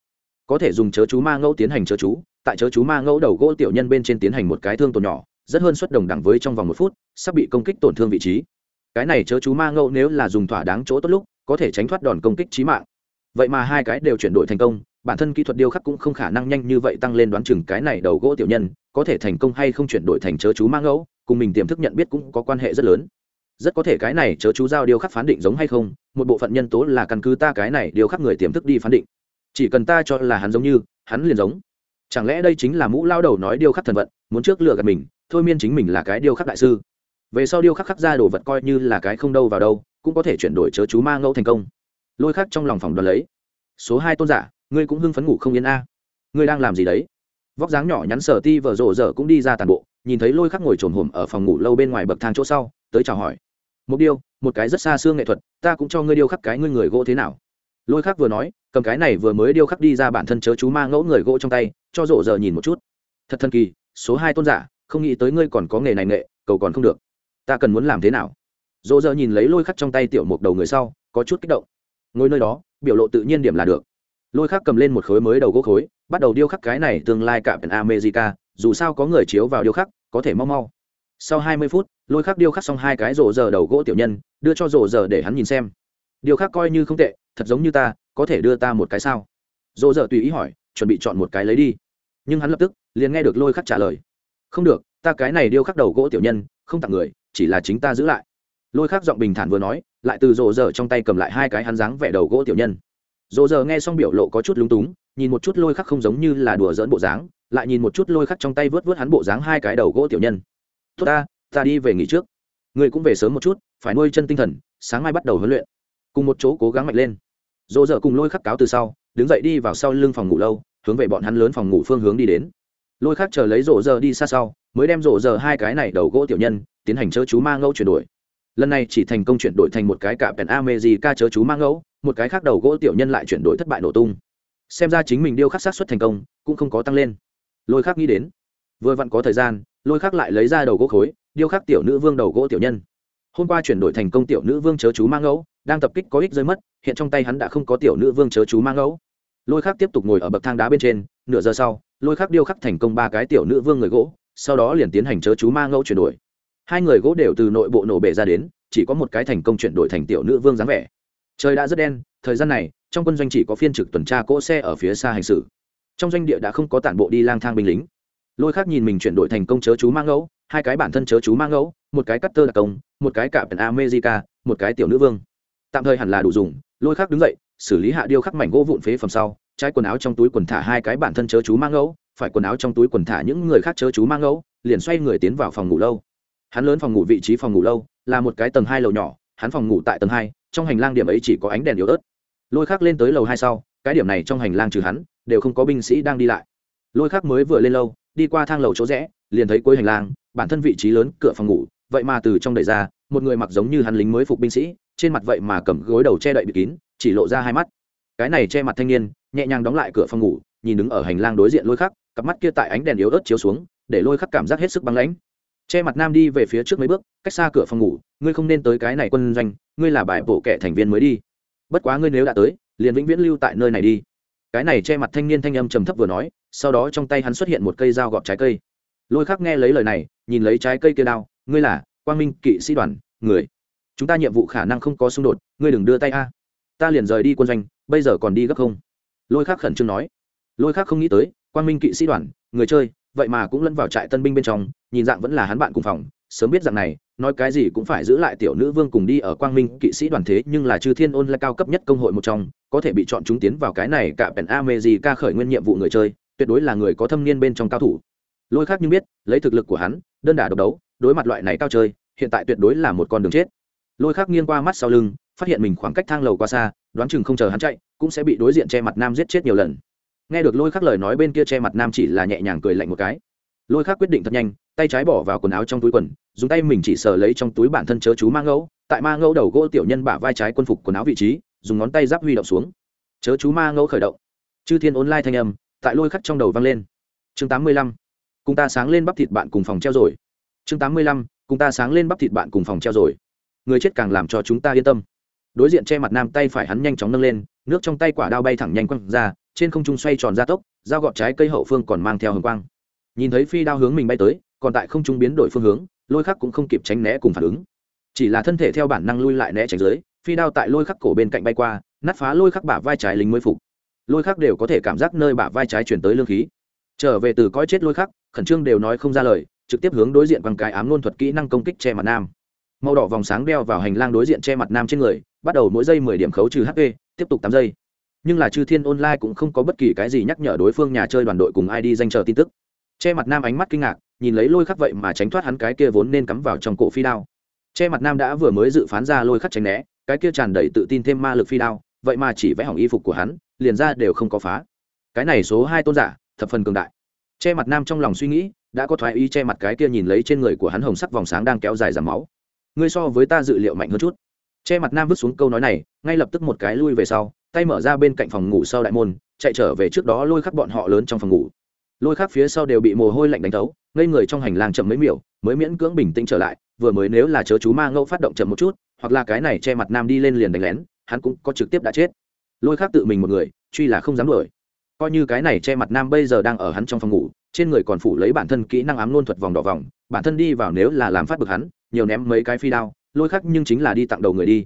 Có thể dùng chớ chú ma ngẫu tiến hành chớ chú, tại chớ chú ma ngẫu đầu gỗ tiểu nhân bên trên tiến hành một cái thương tổn nhỏ, rất hơn suất đồng đẳng với trong vòng một phút, sắp bị công kích tổn thương vị trí. Cái này chớ chú ma ngẫu nếu là dùng thỏa đáng chỗ tốt lúc, có thể tránh thoát đòn công kích trí mạng. Vậy mà hai cái đều chuyển đổi thành công bản thân kỹ thuật điêu khắc cũng không khả năng nhanh như vậy tăng lên đoán chừng cái này đầu gỗ tiểu nhân, có thể thành công hay không chuyển đổi thành chớ chú mang ngẫu, cùng mình tiềm thức nhận biết cũng có quan hệ rất lớn. Rất có thể cái này chớ chú giao điêu khắc phán định giống hay không, một bộ phận nhân tố là căn cứ ta cái này điêu khắc người tiềm thức đi phán định. Chỉ cần ta cho là hắn giống như, hắn liền giống. Chẳng lẽ đây chính là mũ lao đầu nói điêu khắc thần vận, muốn trước lừa gạt mình, thôi miên chính mình là cái điêu khắc đại sư. Về sau điêu khắc khắc ra đồ vật coi như là cái không đâu vào đâu, cũng có thể chuyển đổi chớ chú ma ngẫu thành công. Lôi khắc trong lòng phòng đoán lấy. Số hai tôn giả ngươi cũng hưng phấn ngủ không yên a. Ngươi đang làm gì đấy? Vóc dáng nhỏ nhắn sở ti vợ rộ rỡ cũng đi ra tàn bộ, nhìn thấy lôi khắc ngồi trồn hùm ở phòng ngủ lâu bên ngoài bậc thang chỗ sau, tới chào hỏi. Một điêu, một cái rất xa xương nghệ thuật, ta cũng cho ngươi điêu khắc cái ngươi người gỗ thế nào? Lôi khắc vừa nói, cầm cái này vừa mới điêu khắc đi ra bản thân chớ chú ma ngẫu người gỗ trong tay, cho rộ giờ nhìn một chút. Thật thần kỳ, số hai tôn giả, không nghĩ tới ngươi còn có nghề này nghệ, cầu còn không được. Ta cần muốn làm thế nào? Rộ dơ nhìn lấy lôi khắc trong tay tiểu mục đầu người sau, có chút kích động. Ngồi nơi đó, biểu lộ tự nhiên điểm là được lôi khắc cầm lên một khối mới đầu gỗ khối, bắt đầu điêu khắc cái này tương lai cả pèn america, dù sao có người chiếu vào điêu khắc, có thể mau mau. Sau hai mươi phút, lôi khắc điêu khắc xong hai cái rổ giờ đầu gỗ tiểu nhân, đưa cho rổ giờ để hắn nhìn xem. Điêu khắc coi như không tệ, thật giống như ta, có thể đưa ta một cái sao? Rổ giờ tùy ý hỏi, chuẩn bị chọn một cái lấy đi. Nhưng hắn lập tức, liền nghe được lôi khắc trả lời. Không được, ta cái này điêu khắc đầu gỗ tiểu nhân, không tặng người, chỉ là chính ta giữ lại. Lôi khắc giọng bình thản vừa nói, lại từ rổ giờ trong tay cầm lại hai cái hắn dáng vẻ đầu gỗ tiểu nhân rộ giờ nghe xong biểu lộ có chút lúng túng, nhìn một chút lôi khắc không giống như là đùa dỡn bộ dáng, lại nhìn một chút lôi khắc trong tay vớt vớt hắn bộ dáng hai cái đầu gỗ tiểu nhân. Tốt ta ta đi về nghỉ trước. Người cũng về sớm một chút, phải nuôi chân tinh thần, sáng mai bắt đầu huấn luyện. Cùng một chỗ cố gắng mạnh lên. Dỗ dở cùng lôi khắc cáo từ sau, đứng dậy đi vào sau lưng phòng ngủ lâu, hướng về bọn hắn lớn phòng ngủ phương hướng đi đến. Lôi khắc chờ lấy rổ giờ đi xa sau, mới đem rổ giờ hai cái này đầu gỗ tiểu nhân, tiến hành chớ chú ma ngẫu chuyển đổi. Lần này chỉ thành công chuyển đổi thành một cái cả pèn ame gì ca chớ chú ma ngẫu một cái khác đầu gỗ tiểu nhân lại chuyển đổi thất bại nổ tung. Xem ra chính mình điêu khắc sát xuất thành công, cũng không có tăng lên. Lôi khắc nghĩ đến, vừa vặn có thời gian, lôi khắc lại lấy ra đầu gỗ khối, điêu khắc tiểu nữ vương đầu gỗ tiểu nhân. Hôm qua chuyển đổi thành công tiểu nữ vương chớ chú mang ngẫu, đang tập kích có ích rơi mất, hiện trong tay hắn đã không có tiểu nữ vương chớ chú mang ngẫu. Lôi khắc tiếp tục ngồi ở bậc thang đá bên trên, nửa giờ sau, lôi khắc điêu khắc thành công ba cái tiểu nữ vương người gỗ, sau đó liền tiến hành chớ chú ma ngẫu chuyển đổi. Hai người gỗ đều từ nội bộ nổ bể ra đến, chỉ có một cái thành công chuyển đổi thành tiểu nữ vương dáng vẻ trời đã rất đen, thời gian này, trong quân doanh chỉ có phiên trực tuần tra cỗ xe ở phía xa hành xử. Trong doanh địa đã không có tản bộ đi lang thang binh lính. Lôi khác nhìn mình chuyển đổi thành công chớ chú mang ngẫu, hai cái bản thân chớ chú mang ngẫu, một cái cắt tơ đặc công, một cái cả pèn america, một cái tiểu nữ vương. Tạm thời hẳn là đủ dùng, lôi khác đứng dậy, xử lý hạ điêu khắc mảnh gỗ vụn phế phẩm sau, trái quần áo trong túi quần thả hai cái bản thân chớ chú mang ngẫu, phải quần áo trong túi quần thả những người khác chớ chú mang ngẫu, liền xoay người tiến vào phòng ngủ lâu. Hắn lớn phòng ngủ vị trí phòng ngủ lâu, là một cái tầng hai lầu nhỏ, hắn phòng ngủ tại tầng hai trong hành lang điểm ấy chỉ có ánh đèn yếu ớt. Lôi khác lên tới lầu hai sau, cái điểm này trong hành lang trừ hắn, đều không có binh sĩ đang đi lại. Lôi khác mới vừa lên lâu đi qua thang lầu chỗ rẽ, liền thấy cuối hành lang, bản thân vị trí lớn, cửa phòng ngủ, vậy mà từ trong đẩy ra, một người mặc giống như hắn lính mới phục binh sĩ, trên mặt vậy mà cầm gối đầu che đậy bịt kín, chỉ lộ ra hai mắt. Cái này che mặt thanh niên, nhẹ nhàng đóng lại cửa phòng ngủ, nhìn đứng ở hành lang đối diện lôi khắc, cặp mắt kia tại ánh đèn yếu ớt chiếu xuống, để lôi khắc cảm giác hết sức băng lãnh che mặt nam đi về phía trước mấy bước, cách xa cửa phòng ngủ, ngươi không nên tới cái này quân doanh, ngươi là bài bộ kẻ thành viên mới đi. Bất quá ngươi nếu đã tới, liền vĩnh viễn lưu tại nơi này đi. Cái này che mặt thanh niên thanh âm trầm thấp vừa nói, sau đó trong tay hắn xuất hiện một cây dao gọt trái cây. Lôi khắc nghe lấy lời này, nhìn lấy trái cây kia đao, ngươi là quang minh kỵ sĩ đoàn, người. Chúng ta nhiệm vụ khả năng không có xung đột, ngươi đừng đưa tay a. Ta liền rời đi quân doanh, bây giờ còn đi gấp không? Lôi khắc khẩn trương nói. Lôi khắc không nghĩ tới, quang minh kỵ sĩ đoàn, người chơi vậy mà cũng lẫn vào trại tân binh bên trong, nhìn dạng vẫn là hắn bạn cùng phòng, sớm biết rằng này, nói cái gì cũng phải giữ lại tiểu nữ vương cùng đi ở quang minh kỵ sĩ đoàn thế, nhưng là chư thiên ôn là cao cấp nhất công hội một trong, có thể bị chọn chúng tiến vào cái này cả pèn a mê gì ca khởi nguyên nhiệm vụ người chơi, tuyệt đối là người có thâm niên bên trong cao thủ. Lôi khác nhưng biết, lấy thực lực của hắn, đơn đả độc đấu, đối mặt loại này cao chơi, hiện tại tuyệt đối là một con đường chết. Lôi khác nghiêng qua mắt sau lưng, phát hiện mình khoảng cách thang lầu qua xa, đoán chừng không chờ hắn chạy, cũng sẽ bị đối diện che mặt nam giết chết nhiều lần nghe được lôi khắc lời nói bên kia che mặt nam chỉ là nhẹ nhàng cười lạnh một cái. Lôi khắc quyết định thật nhanh, tay trái bỏ vào quần áo trong túi quần, dùng tay mình chỉ sờ lấy trong túi bản thân chớ chú ma ngẫu, tại ma ngẫu đầu gỗ tiểu nhân bả vai trái quân phục quần áo vị trí, dùng ngón tay giáp huy động xuống. Chớ chú ma ngẫu khởi động. Chư thiên online thanh âm, tại lôi khắc trong đầu vang lên. Chương tám mươi lăm, cùng ta sáng lên bắp thịt bạn cùng phòng treo rồi. Chương tám mươi lăm, cùng ta sáng lên bắp thịt bạn cùng phòng treo rồi. Người chết càng làm cho chúng ta yên tâm. Đối diện che mặt nam tay phải hắn nhanh chóng nâng lên nước trong tay quả đao bay thẳng nhanh quăng ra, trên không trung xoay tròn ra tốc, dao gọt trái cây hậu phương còn mang theo hồng quang. Nhìn thấy phi đao hướng mình bay tới, còn tại không trung biến đổi phương hướng, lôi khắc cũng không kịp tránh né cùng phản ứng. Chỉ là thân thể theo bản năng lui lại né tránh dưới, phi đao tại lôi khắc cổ bên cạnh bay qua, nát phá lôi khắc bả vai trái lính mới phục. Lôi khắc đều có thể cảm giác nơi bả vai trái chuyển tới lương khí. Trở về từ coi chết lôi khắc, khẩn trương đều nói không ra lời, trực tiếp hướng đối diện bằng cái ám nôn thuật kỹ năng công kích che mặt nam. Màu đỏ vòng sáng đeo vào hành lang đối diện che mặt nam trên người bắt đầu mỗi giây mười điểm khấu trừ hp tiếp tục tám giây. Nhưng là chư thiên online cũng không có bất kỳ cái gì nhắc nhở đối phương nhà chơi đoàn đội cùng id danh chờ tin tức. Che mặt nam ánh mắt kinh ngạc, nhìn lấy lôi khắc vậy mà tránh thoát hắn cái kia vốn nên cắm vào trong cổ phi đao. Che mặt nam đã vừa mới dự phán ra lôi khắc tránh né, cái kia tràn đầy tự tin thêm ma lực phi đao, vậy mà chỉ vẽ hỏng y phục của hắn, liền ra đều không có phá. Cái này số hai tôn giả, thập phần cường đại. Che mặt nam trong lòng suy nghĩ, đã có thoái ý che mặt cái kia nhìn lấy trên người của hắn hồng sắc vòng sáng đang kéo dài giảm máu. Ngươi so với ta dự liệu mạnh hơn chút che mặt nam vứt xuống câu nói này, ngay lập tức một cái lui về sau, tay mở ra bên cạnh phòng ngủ sau đại môn, chạy trở về trước đó lôi khắc bọn họ lớn trong phòng ngủ. Lôi khắc phía sau đều bị mồ hôi lạnh đánh thấu, ngây người trong hành lang chậm mấy miểu, mới miễn cưỡng bình tĩnh trở lại, vừa mới nếu là chớ chú ma ngẫu phát động chậm một chút, hoặc là cái này che mặt nam đi lên liền đánh lén, hắn cũng có trực tiếp đã chết. Lôi khắc tự mình một người, truy là không dám đuổi. Coi như cái này che mặt nam bây giờ đang ở hắn trong phòng ngủ, trên người còn phủ lấy bản thân kỹ năng ám luôn thuật vòng đỏ vòng, bản thân đi vào nếu là làm phát bực hắn, nhiều ném mấy cái phi đao lôi khắc nhưng chính là đi tặng đầu người đi.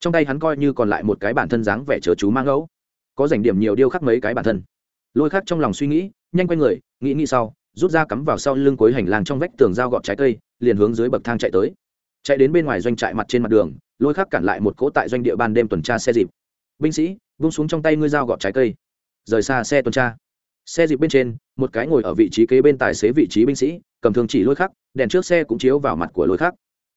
Trong tay hắn coi như còn lại một cái bản thân dáng vẻ chớ chú mang ngẫu. Có dành điểm nhiều điêu khắc mấy cái bản thân. Lôi khắc trong lòng suy nghĩ, nhanh quay người, nghĩ nghĩ sau, rút ra cắm vào sau lưng cuối hành lang trong vách tường dao gọt trái cây, liền hướng dưới bậc thang chạy tới. Chạy đến bên ngoài doanh trại mặt trên mặt đường, lôi khắc cản lại một cỗ tại doanh địa ban đêm tuần tra xe dịp. Binh sĩ, vung xuống trong tay ngươi dao gọt trái cây. Rời xa xe tuần tra. Xe dịp bên trên, một cái ngồi ở vị trí kế bên tài xế vị trí binh sĩ, cầm thương chỉ lôi khắc, đèn trước xe cũng chiếu vào mặt của lôi khắc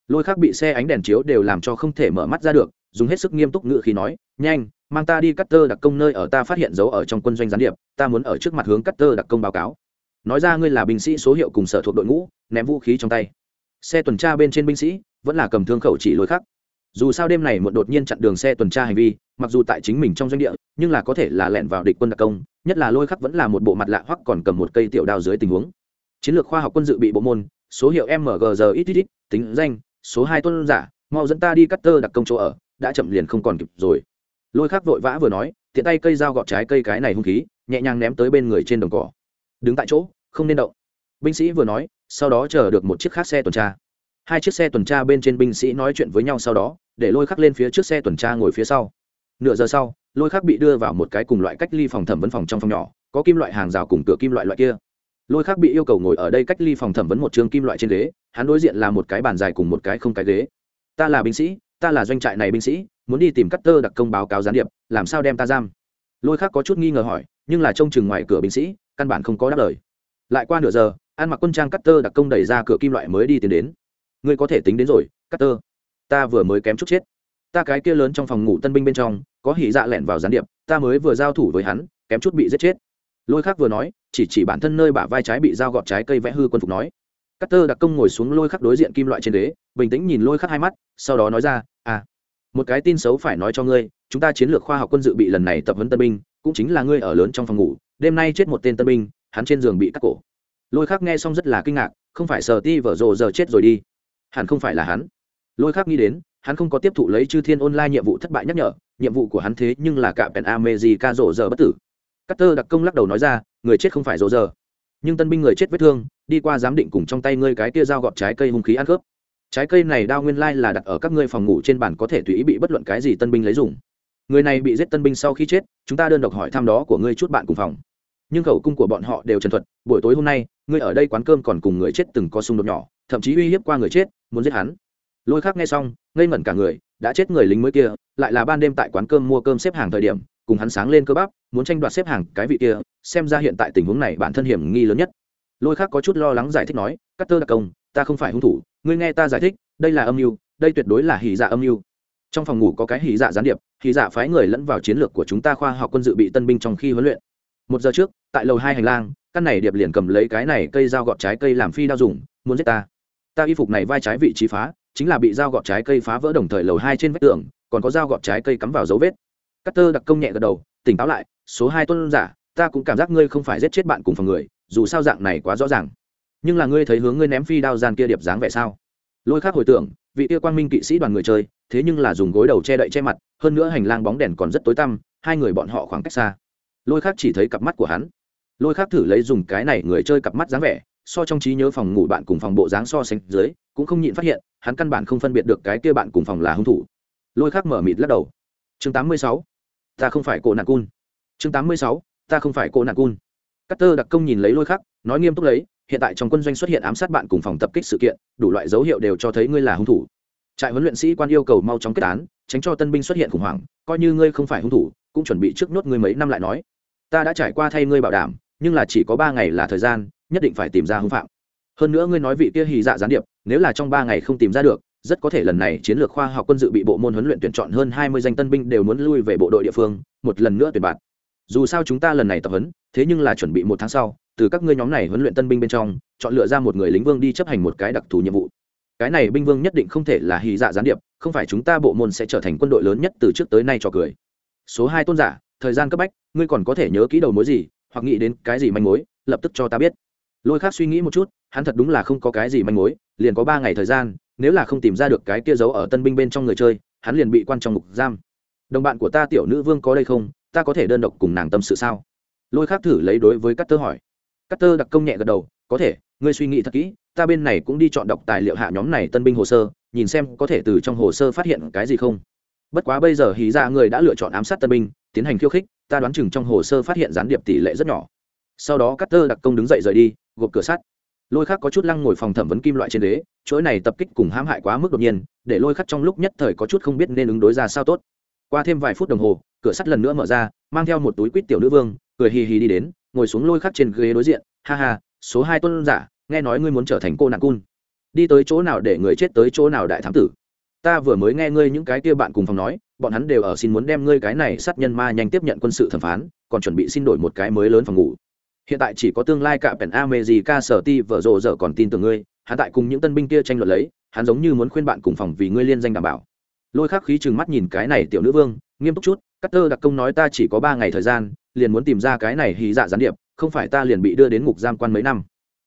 lôi khắc bị xe ánh đèn chiếu đều làm cho không thể mở mắt ra được, dùng hết sức nghiêm túc ngự khi nói, nhanh, mang ta đi cắt tơ đặc công nơi ở ta phát hiện dấu ở trong quân doanh gián điệp, ta muốn ở trước mặt hướng cắt tơ đặc công báo cáo. Nói ra ngươi là binh sĩ số hiệu cùng sở thuộc đội ngũ, ném vũ khí trong tay. Xe tuần tra bên trên binh sĩ vẫn là cầm thương khẩu chỉ lôi khắc dù sao đêm này một đột nhiên chặn đường xe tuần tra hành vi, mặc dù tại chính mình trong doanh địa, nhưng là có thể là lẻn vào địch quân đặc công, nhất là lôi khắc vẫn là một bộ mặt lạ hoặc còn cầm một cây tiểu đao dưới tình huống. Chiến lược khoa học quân dự bị bộ môn, số hiệu mgg ít tính danh số hai tuân giả, mau dẫn ta đi cắt tơ đặc công chỗ ở, đã chậm liền không còn kịp rồi. Lôi khắc vội vã vừa nói, tiện tay cây dao gọt trái cây cái này hung khí, nhẹ nhàng ném tới bên người trên đồng cỏ. Đứng tại chỗ, không nên động. Binh sĩ vừa nói, sau đó chờ được một chiếc khác xe tuần tra. Hai chiếc xe tuần tra bên trên binh sĩ nói chuyện với nhau sau đó, để lôi khắc lên phía trước xe tuần tra ngồi phía sau. Nửa giờ sau, lôi khắc bị đưa vào một cái cùng loại cách ly phòng thẩm vấn phòng trong phòng nhỏ, có kim loại hàng rào cùng cửa kim loại loại kia lôi khác bị yêu cầu ngồi ở đây cách ly phòng thẩm vấn một trường kim loại trên ghế, hắn đối diện là một cái bàn dài cùng một cái không cái ghế. Ta là binh sĩ, ta là doanh trại này binh sĩ, muốn đi tìm cắt tơ đặc công báo cáo gián điệp, làm sao đem ta giam? Lôi khác có chút nghi ngờ hỏi, nhưng là trông chừng ngoài cửa binh sĩ, căn bản không có đáp lời. Lại qua nửa giờ, ăn mặc quân trang cắt tơ đặc công đẩy ra cửa kim loại mới đi tiến đến. Ngươi có thể tính đến rồi cắt tơ ta vừa mới kém chút chết. Ta cái kia lớn trong phòng ngủ tân binh bên trong, có hỉ dạ lẻn vào gián điệp, ta mới vừa giao thủ với hắn, kém chút bị giết chết. Lôi khác vừa nói chỉ chỉ bản thân nơi bả vai trái bị dao gọt trái cây vẽ hư quân phục nói. Cắt tơ đặc công ngồi xuống lôi khắc đối diện kim loại trên đế bình tĩnh nhìn lôi khắc hai mắt, sau đó nói ra à một cái tin xấu phải nói cho ngươi, chúng ta chiến lược khoa học quân dự bị lần này tập huấn tân binh, cũng chính là ngươi ở lớn trong phòng ngủ, đêm nay chết một tên tân binh, hắn trên giường bị cắt cổ. Lôi khắc nghe xong rất là kinh ngạc, không phải sờ ti vở rồ giờ chết rồi đi, hẳn không phải là hắn. Lôi khắc nghĩ đến, hắn không có tiếp thụ lấy chư thiên online nhiệm vụ thất bại nhắc nhở, nhiệm vụ của hắn thế nhưng là cả pèn amezi ca rổ giờ bất tử. Cutter đặc công lắc đầu nói ra người chết không phải rỗ giờ nhưng tân binh người chết vết thương, đi qua giám định cùng trong tay ngươi cái kia dao gọt trái cây hung khí ăn khớp. Trái cây này đao nguyên lai là đặt ở các ngươi phòng ngủ trên bàn có thể tùy ý bị bất luận cái gì tân binh lấy dùng. Người này bị giết tân binh sau khi chết, chúng ta đơn độc hỏi thăm đó của ngươi chút bạn cùng phòng. Nhưng khẩu cung của bọn họ đều trần thuật, buổi tối hôm nay, ngươi ở đây quán cơm còn cùng người chết từng có xung đột nhỏ, thậm chí uy hiếp qua người chết, muốn giết hắn. Lôi khác nghe xong, ngây ngẩn cả người, đã chết người lính mới kia, lại là ban đêm tại quán cơm mua cơm xếp hàng thời điểm cùng hắn sáng lên cơ bắp, muốn tranh đoạt xếp hàng cái vị kia, xem ra hiện tại tình huống này bản thân hiểm nghi lớn nhất. Lôi khác có chút lo lắng giải thích nói cắt tơ đặc công, ta không phải hung thủ, ngươi nghe ta giải thích, đây là âm mưu, đây tuyệt đối là hỉ dạ âm mưu. Trong phòng ngủ có cái hỉ dạ gián điệp, hỉ dạ phái người lẫn vào chiến lược của chúng ta khoa học quân dự bị tân binh trong khi huấn luyện. Một giờ trước, tại lầu hai hành lang, căn này điệp liền cầm lấy cái này cây dao gọt trái cây làm phi đao dùng, muốn giết ta. Ta y phục này vai trái vị trí phá, chính là bị dao gọt trái cây phá vỡ đồng thời lầu hai trên vách tường, còn có dao gọt trái cây cắm vào dấu vết cắt tơ đặc công nhẹ gật đầu, tỉnh táo lại, số hai tuân giả, ta cũng cảm giác ngươi không phải giết chết bạn cùng phòng người, dù sao dạng này quá rõ ràng. Nhưng là ngươi thấy hướng ngươi ném phi đao gian kia điệp dáng vẻ sao? Lôi khác hồi tưởng, vị kia quang minh kỵ sĩ đoàn người chơi, thế nhưng là dùng gối đầu che đậy che mặt, hơn nữa hành lang bóng đèn còn rất tối tăm, hai người bọn họ khoảng cách xa. Lôi khác chỉ thấy cặp mắt của hắn. Lôi khác thử lấy dùng cái này người chơi cặp mắt dáng vẻ, so trong trí nhớ phòng ngủ bạn cùng phòng bộ dáng so sánh dưới, cũng không nhịn phát hiện, hắn căn bản không phân biệt được cái kia bạn cùng phòng là hung thủ. Lôi khác mở mịt lắc đầu. Chương 86 ta không phải cổ nạn cun. Chương 86. ta không phải cổ nạn cun. Cắt tơ đặc công nhìn lấy lôi khắc, nói nghiêm túc lấy, hiện tại trong quân doanh xuất hiện ám sát bạn cùng phòng tập kích sự kiện, đủ loại dấu hiệu đều cho thấy ngươi là hung thủ. Trại huấn luyện sĩ quan yêu cầu mau chóng kết án, tránh cho tân binh xuất hiện khủng hoảng, coi như ngươi không phải hung thủ, cũng chuẩn bị trước nốt ngươi mấy năm lại nói. Ta đã trải qua thay ngươi bảo đảm, nhưng là chỉ có ba ngày là thời gian, nhất định phải tìm ra hung phạm. Hơn nữa ngươi nói vị kia hì dạ gián điệp, nếu là trong ba ngày không tìm ra được rất có thể lần này chiến lược khoa học quân dự bị bộ môn huấn luyện tuyển chọn hơn hai mươi danh tân binh đều muốn lui về bộ đội địa phương, một lần nữa tuyển bạn. Dù sao chúng ta lần này tập huấn, thế nhưng là chuẩn bị một tháng sau, từ các ngươi nhóm này huấn luyện tân binh bên trong, chọn lựa ra một người lính vương đi chấp hành một cái đặc thù nhiệm vụ. Cái này binh vương nhất định không thể là hy dạ gián điệp, không phải chúng ta bộ môn sẽ trở thành quân đội lớn nhất từ trước tới nay cho cười. Số hai tôn giả, thời gian cấp bách, ngươi còn có thể nhớ kỹ đầu mối gì, hoặc nghĩ đến cái gì manh mối, lập tức cho ta biết. Lôi khác suy nghĩ một chút, hắn thật đúng là không có cái gì manh mối, liền có ba ngày thời gian nếu là không tìm ra được cái kia giấu ở tân binh bên trong người chơi, hắn liền bị quan trong ngục giam. Đồng bạn của ta tiểu nữ vương có đây không? Ta có thể đơn độc cùng nàng tâm sự sao? Lôi khác thử lấy đối với cắt tơ hỏi. Cắt tơ đặc công nhẹ gật đầu, có thể, ngươi suy nghĩ thật kỹ, ta bên này cũng đi chọn đọc tài liệu hạ nhóm này tân binh hồ sơ, nhìn xem có thể từ trong hồ sơ phát hiện cái gì không. Bất quá bây giờ hí ra người đã lựa chọn ám sát tân binh, tiến hành khiêu khích, ta đoán chừng trong hồ sơ phát hiện gián điệp tỷ lệ rất nhỏ. Sau đó cắt tơ đặc công đứng dậy rời đi, gộp cửa sắt lôi khắc có chút lăng ngồi phòng thẩm vấn kim loại trên đế chuỗi này tập kích cùng hãm hại quá mức đột nhiên, để lôi khắc trong lúc nhất thời có chút không biết nên ứng đối ra sao tốt. Qua thêm vài phút đồng hồ, cửa sắt lần nữa mở ra, mang theo một túi quýt tiểu nữ vương, cười hì hì đi đến, ngồi xuống lôi khắc trên ghế đối diện, ha ha, số hai tuân giả, nghe nói ngươi muốn trở thành cô nạn cun. Đi tới chỗ nào để người chết tới chỗ nào đại thám tử. Ta vừa mới nghe ngươi những cái kia bạn cùng phòng nói, bọn hắn đều ở xin muốn đem ngươi cái này sát nhân ma nhanh tiếp nhận quân sự thẩm phán, còn chuẩn bị xin đổi một cái mới lớn phòng ngủ hiện tại chỉ có tương lai cả pèn a sở ti vợ rộ rợ còn tin tưởng ngươi, hắn tại cùng những tân binh kia tranh luận lấy, hắn giống như muốn khuyên bạn cùng phòng vì ngươi liên danh đảm bảo. Lôi khắc khí chừng mắt nhìn cái này tiểu nữ vương, nghiêm túc chút cắt tơ đặc công nói ta chỉ có ba ngày thời gian, liền muốn tìm ra cái này hì dạ gián điệp, không phải ta liền bị đưa đến ngục giam quan mấy năm.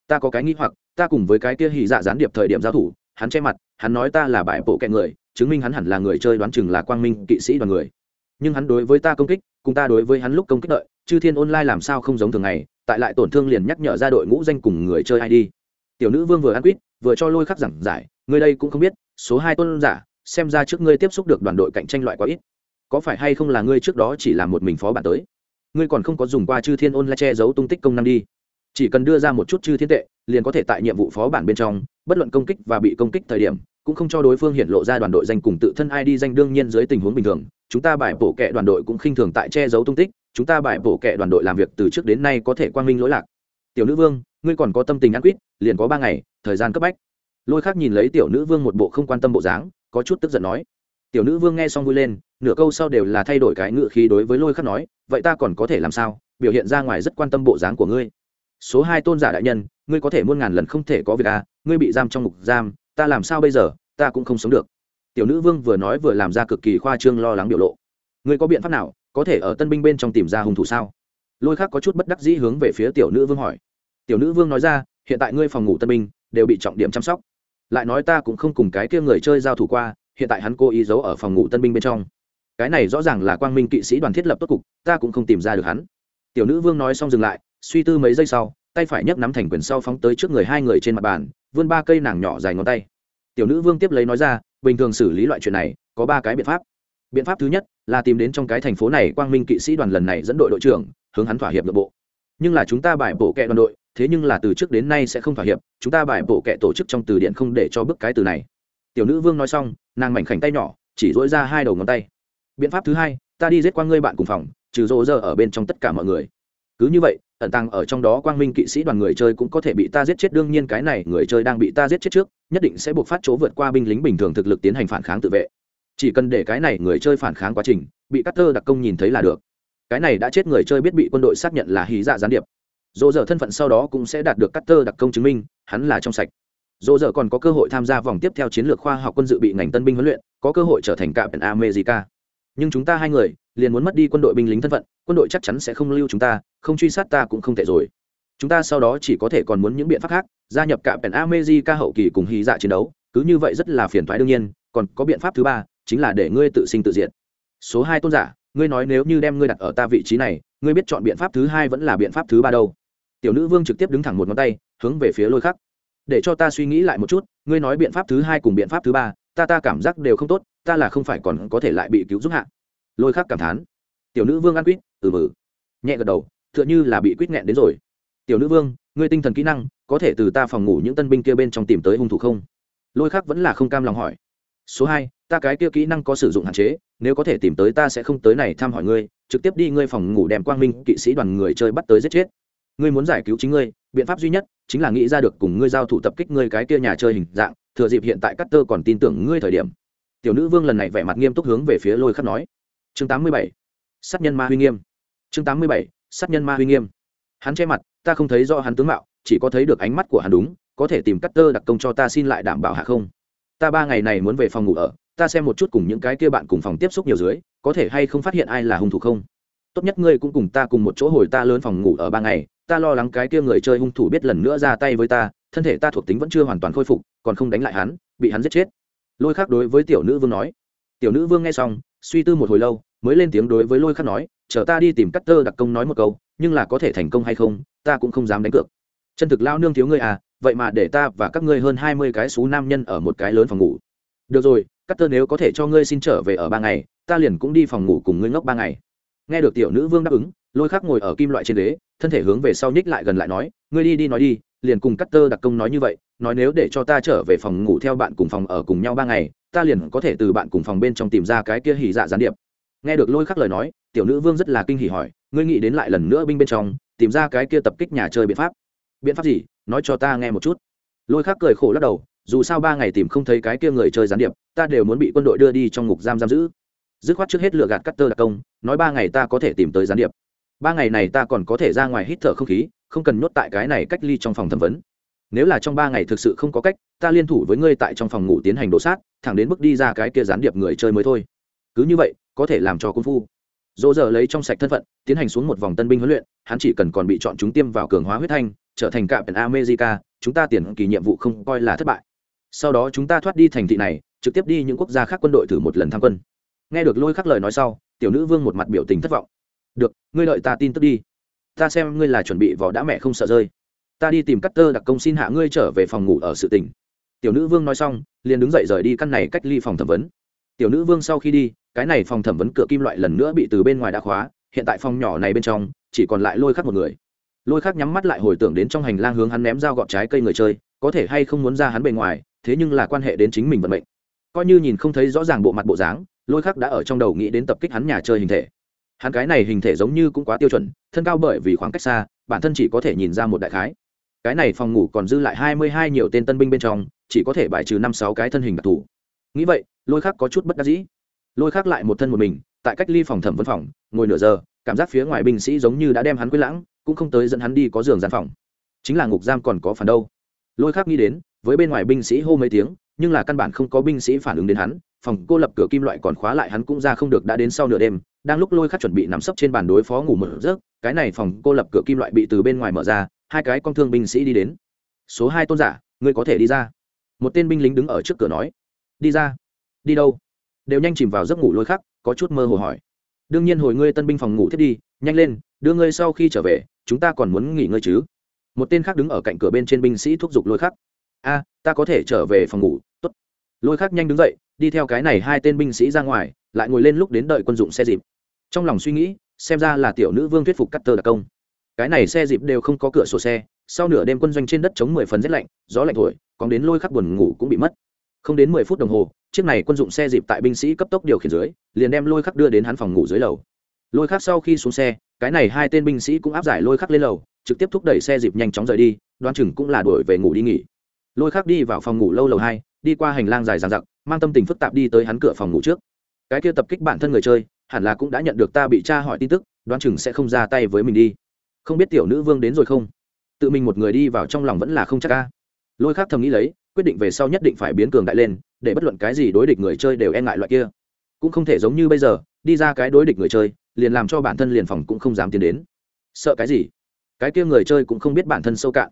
Ta có cái nghĩ hoặc, ta cùng với cái kia hì dạ gián điệp thời điểm giao thủ, hắn che mặt, hắn nói ta là bại bộ kẹ người, chứng minh hắn hẳn là người chơi đoán chừng là quang minh kỵ sĩ đoàn người nhưng hắn đối với ta công kích, cùng ta đối với hắn lúc công kích đợi, chư thiên online làm sao không giống thường ngày, tại lại tổn thương liền nhắc nhở ra đội ngũ danh cùng người chơi ai đi. Tiểu nữ vương vừa ăn quýt, vừa cho lôi khắc giảng giải người đây cũng không biết, số hai tôn giả, xem ra trước ngươi tiếp xúc được đoàn đội cạnh tranh loại quá ít. Có phải hay không là ngươi trước đó chỉ là một mình phó bản tới? Ngươi còn không có dùng qua chư thiên ôn la che giấu tung tích công năng đi. Chỉ cần đưa ra một chút chư thiên tệ, liền có thể tại nhiệm vụ phó bản bên trong, bất luận công kích và bị công kích thời điểm cũng không cho đối phương hiện lộ ra đoàn đội danh cùng tự thân id danh đương nhiên dưới tình huống bình thường, chúng ta bài bổ kệ đoàn đội cũng khinh thường tại che giấu tung tích, chúng ta bài bổ kệ đoàn đội làm việc từ trước đến nay có thể quang minh lỗi lạc. Tiểu nữ vương, ngươi còn có tâm tình ăn quýt, liền có ba ngày, thời gian cấp bách. Lôi khác nhìn lấy tiểu nữ vương một bộ không quan tâm bộ dáng, có chút tức giận nói. Tiểu nữ vương nghe xong vui lên, nửa câu sau đều là thay đổi cái ngựa khí đối với lôi khắc nói, vậy ta còn có thể làm sao? Biểu hiện ra ngoài rất quan tâm bộ dáng của ngươi. Số hai tôn giả đại nhân, ngươi có thể muôn ngàn lần không thể có việc à ngươi bị giam trong ngục giam ta làm sao bây giờ, ta cũng không sống được. Tiểu nữ vương vừa nói vừa làm ra cực kỳ khoa trương lo lắng biểu lộ. Ngươi có biện pháp nào, có thể ở tân binh bên trong tìm ra hung thủ sao? Lôi khác có chút bất đắc dĩ hướng về phía tiểu nữ vương hỏi. Tiểu nữ vương nói ra, hiện tại ngươi phòng ngủ tân binh, đều bị trọng điểm chăm sóc. Lại nói ta cũng không cùng cái kia người chơi giao thủ qua, hiện tại hắn cố ý giấu ở phòng ngủ tân binh bên trong. Cái này rõ ràng là quang minh kỵ sĩ đoàn thiết lập tốt cục, ta cũng không tìm ra được hắn. Tiểu nữ vương nói xong dừng lại, suy tư mấy giây sau tay phải nhấc nắm thành quyền sau phóng tới trước người hai người trên mặt bàn, vươn ba cây nàng nhỏ dài ngón tay. Tiểu nữ vương tiếp lấy nói ra, bình thường xử lý loại chuyện này, có ba cái biện pháp. Biện pháp thứ nhất là tìm đến trong cái thành phố này quang minh kỵ sĩ đoàn lần này dẫn đội đội trưởng, hướng hắn thỏa hiệp nội bộ. Nhưng là chúng ta bài bổ kệ đoàn đội, thế nhưng là từ trước đến nay sẽ không thỏa hiệp, chúng ta bài bổ kệ tổ chức trong từ điện không để cho bức cái từ này. Tiểu nữ vương nói xong, nàng mảnh khảnh tay nhỏ, chỉ dỗi ra hai đầu ngón tay. Biện pháp thứ hai, ta đi giết qua ngươi bạn cùng phòng, trừ rô rơ ở bên trong tất cả mọi người. Cứ như vậy ẩn tăng ở trong đó quang minh kỵ sĩ đoàn người chơi cũng có thể bị ta giết chết. Đương nhiên cái này người chơi đang bị ta giết chết trước, nhất định sẽ buộc phát chỗ vượt qua binh lính bình thường thực lực tiến hành phản kháng tự vệ. Chỉ cần để cái này người chơi phản kháng quá trình, bị cắt tơ đặc công nhìn thấy là được. Cái này đã chết người chơi biết bị quân đội xác nhận là hí dạ gián điệp. Dỗ dở thân phận sau đó cũng sẽ đạt được cắt tơ đặc công chứng minh, hắn là trong sạch. Dỗ dở còn có cơ hội tham gia vòng tiếp theo chiến lược khoa học quân dự bị ngành tân binh huấn luyện, có cơ hội trở thành cạm america nhưng chúng ta hai người liền muốn mất đi quân đội binh lính thân phận, quân đội chắc chắn sẽ không lưu chúng ta, không truy sát ta cũng không tệ rồi. Chúng ta sau đó chỉ có thể còn muốn những biện pháp khác, gia nhập cả pèn ca hậu kỳ cùng hy dạ chiến đấu, cứ như vậy rất là phiền thoái đương nhiên, còn có biện pháp thứ ba, chính là để ngươi tự sinh tự diệt. Số hai tôn giả, ngươi nói nếu như đem ngươi đặt ở ta vị trí này, ngươi biết chọn biện pháp thứ hai vẫn là biện pháp thứ ba đâu. Tiểu nữ vương trực tiếp đứng thẳng một ngón tay, hướng về phía lôi khắc. Để cho ta suy nghĩ lại một chút, ngươi nói biện pháp thứ hai cùng biện pháp thứ ba, ta ta cảm giác đều không tốt ta là không phải còn có thể lại bị cứu giúp hạ. Lôi khắc cảm thán. Tiểu nữ vương ăn quýt ừ mừ. Nhẹ gật đầu, tựa như là bị quýt nghẹn đến rồi. Tiểu nữ vương, ngươi tinh thần kỹ năng, có thể từ ta phòng ngủ những tân binh kia bên trong tìm tới hung thủ không? Lôi khắc vẫn là không cam lòng hỏi. Số hai, ta cái kia kỹ năng có sử dụng hạn chế, nếu có thể tìm tới ta sẽ không tới này thăm hỏi ngươi, trực tiếp đi ngươi phòng ngủ đem quang minh kỵ sĩ đoàn người chơi bắt tới giết chết. Ngươi muốn giải cứu chính ngươi, biện pháp duy nhất chính là nghĩ ra được cùng ngươi giao thủ tập kích ngươi cái kia nhà chơi hình dạng, thừa dịp hiện tại cắt tơ còn tin tưởng ngươi thời điểm tiểu nữ vương lần này vẻ mặt nghiêm túc hướng về phía lôi khắc nói. Chương tám mươi bảy, sát nhân ma huy nghiêm. Chương tám mươi bảy, sát nhân ma huy nghiêm. Hắn che mặt, ta không thấy do hắn tướng mạo, chỉ có thấy được ánh mắt của hắn đúng, có thể tìm cắt tơ đặc công cho ta xin lại đảm bảo hạ không? Ta ba ngày này muốn về phòng ngủ ở, ta xem một chút cùng những cái kia bạn cùng phòng tiếp xúc nhiều dưới, có thể hay không phát hiện ai là hung thủ không? Tốt nhất ngươi cũng cùng ta cùng một chỗ hồi ta lớn phòng ngủ ở ba ngày, ta lo lắng cái kia người chơi hung thủ biết lần nữa ra tay với ta, thân thể ta thuộc tính vẫn chưa hoàn toàn khôi phục, còn không đánh lại hắn, bị hắn giết chết lôi khác đối với tiểu nữ vương nói. Tiểu nữ vương nghe xong, suy tư một hồi lâu, mới lên tiếng đối với lôi khắc nói, chờ ta đi tìm cắt tơ đặc công nói một câu, nhưng là có thể thành công hay không, ta cũng không dám đánh cược. Chân thực lao nương thiếu ngươi à vậy mà để ta và các ngươi hơn hai mươi cái xú nam nhân ở một cái lớn phòng ngủ. Được rồi cắt tơ nếu có thể cho ngươi xin trở về ở ba ngày, ta liền cũng đi phòng ngủ cùng ngươi ngốc ba ngày. Nghe được tiểu nữ vương đáp ứng, lôi khắc ngồi ở kim loại trên đế thân thể hướng về sau nhích lại gần lại nói, ngươi đi đi nói đi liền cùng cắt tơ đặc công nói như vậy, nói nếu để cho ta trở về phòng ngủ theo bạn cùng phòng ở cùng nhau ba ngày, ta liền có thể từ bạn cùng phòng bên trong tìm ra cái kia hỉ dạ gián điệp. Nghe được lôi khắc lời nói, tiểu nữ vương rất là kinh hỉ hỏi, ngươi nghĩ đến lại lần nữa binh bên trong, tìm ra cái kia tập kích nhà chơi biện pháp. Biện pháp gì? Nói cho ta nghe một chút. Lôi khắc cười khổ lắc đầu, dù sao ba ngày tìm không thấy cái kia người chơi gián điệp, ta đều muốn bị quân đội đưa đi trong ngục giam giam giữ. Dứt khoát trước hết lựa gạt cắt tơ đặc công, nói ba ngày ta có thể tìm tới gián điệp. Ba ngày này ta còn có thể ra ngoài hít thở không khí không cần nhốt tại cái này cách ly trong phòng thẩm vấn. Nếu là trong ba ngày thực sự không có cách, ta liên thủ với ngươi tại trong phòng ngủ tiến hành đổ sát, thẳng đến bước đi ra cái kia gián điệp người chơi mới thôi. Cứ như vậy, có thể làm cho công phu. Dỗ giờ lấy trong sạch thân phận, tiến hành xuống một vòng tân binh huấn luyện, hắn chỉ cần còn bị chọn chúng tiêm vào cường hóa huyết thanh, trở thành cạm america, chúng ta tiền kỳ nhiệm vụ không coi là thất bại. Sau đó chúng ta thoát đi thành thị này, trực tiếp đi những quốc gia khác quân đội thử một lần tham quân. Nghe được lôi khắc lời nói sau, tiểu nữ vương một mặt biểu tình thất vọng. Được, ngươi đợi ta tin tức đi ta xem ngươi là chuẩn bị vỏ đã mẹ không sợ rơi. Ta đi tìm cắt tơ đặc công xin hạ ngươi trở về phòng ngủ ở sự tỉnh. Tiểu nữ vương nói xong, liền đứng dậy rời đi căn này cách ly phòng thẩm vấn. Tiểu nữ vương sau khi đi, cái này phòng thẩm vấn cửa kim loại lần nữa bị từ bên ngoài đã khóa, hiện tại phòng nhỏ này bên trong, chỉ còn lại lôi khắc một người. Lôi khắc nhắm mắt lại hồi tưởng đến trong hành lang hướng hắn ném dao gọt trái cây người chơi, có thể hay không muốn ra hắn bề ngoài, thế nhưng là quan hệ đến chính mình vận mệnh. Coi như nhìn không thấy rõ ràng bộ mặt bộ dáng, lôi khắc đã ở trong đầu nghĩ đến tập kích hắn nhà chơi hình thể hắn cái này hình thể giống như cũng quá tiêu chuẩn, thân cao bởi vì khoảng cách xa, bản thân chỉ có thể nhìn ra một đại khái. Cái này phòng ngủ còn dư lại hai mươi hai nhiều tên tân binh bên trong, chỉ có thể bài trừ năm sáu cái thân hình đặc thù. Nghĩ vậy, lôi khắc có chút bất đắc dĩ. Lôi khắc lại một thân một mình, tại cách ly phòng thẩm vấn phòng, ngồi nửa giờ, cảm giác phía ngoài binh sĩ giống như đã đem hắn quên lãng, cũng không tới dẫn hắn đi có giường gian phòng. Chính là ngục giam còn có phản đâu. Lôi khắc nghĩ đến, với bên ngoài binh sĩ hô mấy tiếng, nhưng là căn bản không có binh sĩ phản ứng đến hắn, phòng cô lập cửa kim loại còn khóa lại hắn cũng ra không được đã đến sau nửa đêm đang lúc lôi khắc chuẩn bị nằm sấp trên bàn đối phó ngủ một giấc, cái này phòng cô lập cửa kim loại bị từ bên ngoài mở ra, hai cái con thương binh sĩ đi đến. Số hai tôn giả, ngươi có thể đi ra. Một tên binh lính đứng ở trước cửa nói. Đi ra. Đi đâu? Đều nhanh chìm vào giấc ngủ lôi khắc, có chút mơ hồ hỏi. Đương nhiên hồi ngươi tân binh phòng ngủ thiết đi, nhanh lên, đưa ngươi sau khi trở về, chúng ta còn muốn nghỉ ngơi chứ. Một tên khác đứng ở cạnh cửa bên trên binh sĩ thúc giục lôi khắc. A, ta có thể trở về phòng ngủ, tốt. Lôi khắc nhanh đứng dậy, đi theo cái này hai tên binh sĩ ra ngoài, lại ngồi lên lúc đến đợi quân dụng xe dịp trong lòng suy nghĩ, xem ra là tiểu nữ vương thuyết phục cắt tơ đặc công. Cái này xe dịp đều không có cửa sổ xe, sau nửa đêm quân doanh trên đất chống mười phần rét lạnh, gió lạnh thổi, còn đến lôi khắc buồn ngủ cũng bị mất. Không đến mười phút đồng hồ, chiếc này quân dụng xe dịp tại binh sĩ cấp tốc điều khiển dưới, liền đem lôi khắc đưa đến hắn phòng ngủ dưới lầu. Lôi khắc sau khi xuống xe, cái này hai tên binh sĩ cũng áp giải lôi khắc lên lầu, trực tiếp thúc đẩy xe dịp nhanh chóng rời đi đoan chừng cũng là đuổi về ngủ đi nghỉ. Lôi khắc đi vào phòng ngủ lâu lầu hai, đi qua hành lang dài dằng dặc, mang tâm tình phức tạp đi tới hắn cửa phòng ngủ trước. Cái kia tập kích bản thân người chơi hẳn là cũng đã nhận được ta bị tra hỏi tin tức, đoán chừng sẽ không ra tay với mình đi. Không biết tiểu nữ vương đến rồi không? Tự mình một người đi vào trong lòng vẫn là không chắc ca lôi khác thầm nghĩ lấy, quyết định về sau nhất định phải biến cường đại lên, để bất luận cái gì đối địch người chơi đều e ngại loại kia. Cũng không thể giống như bây giờ, đi ra cái đối địch người chơi, liền làm cho bản thân liền phòng cũng không dám tiến đến. Sợ cái gì? Cái kia người chơi cũng không biết bản thân sâu cạn.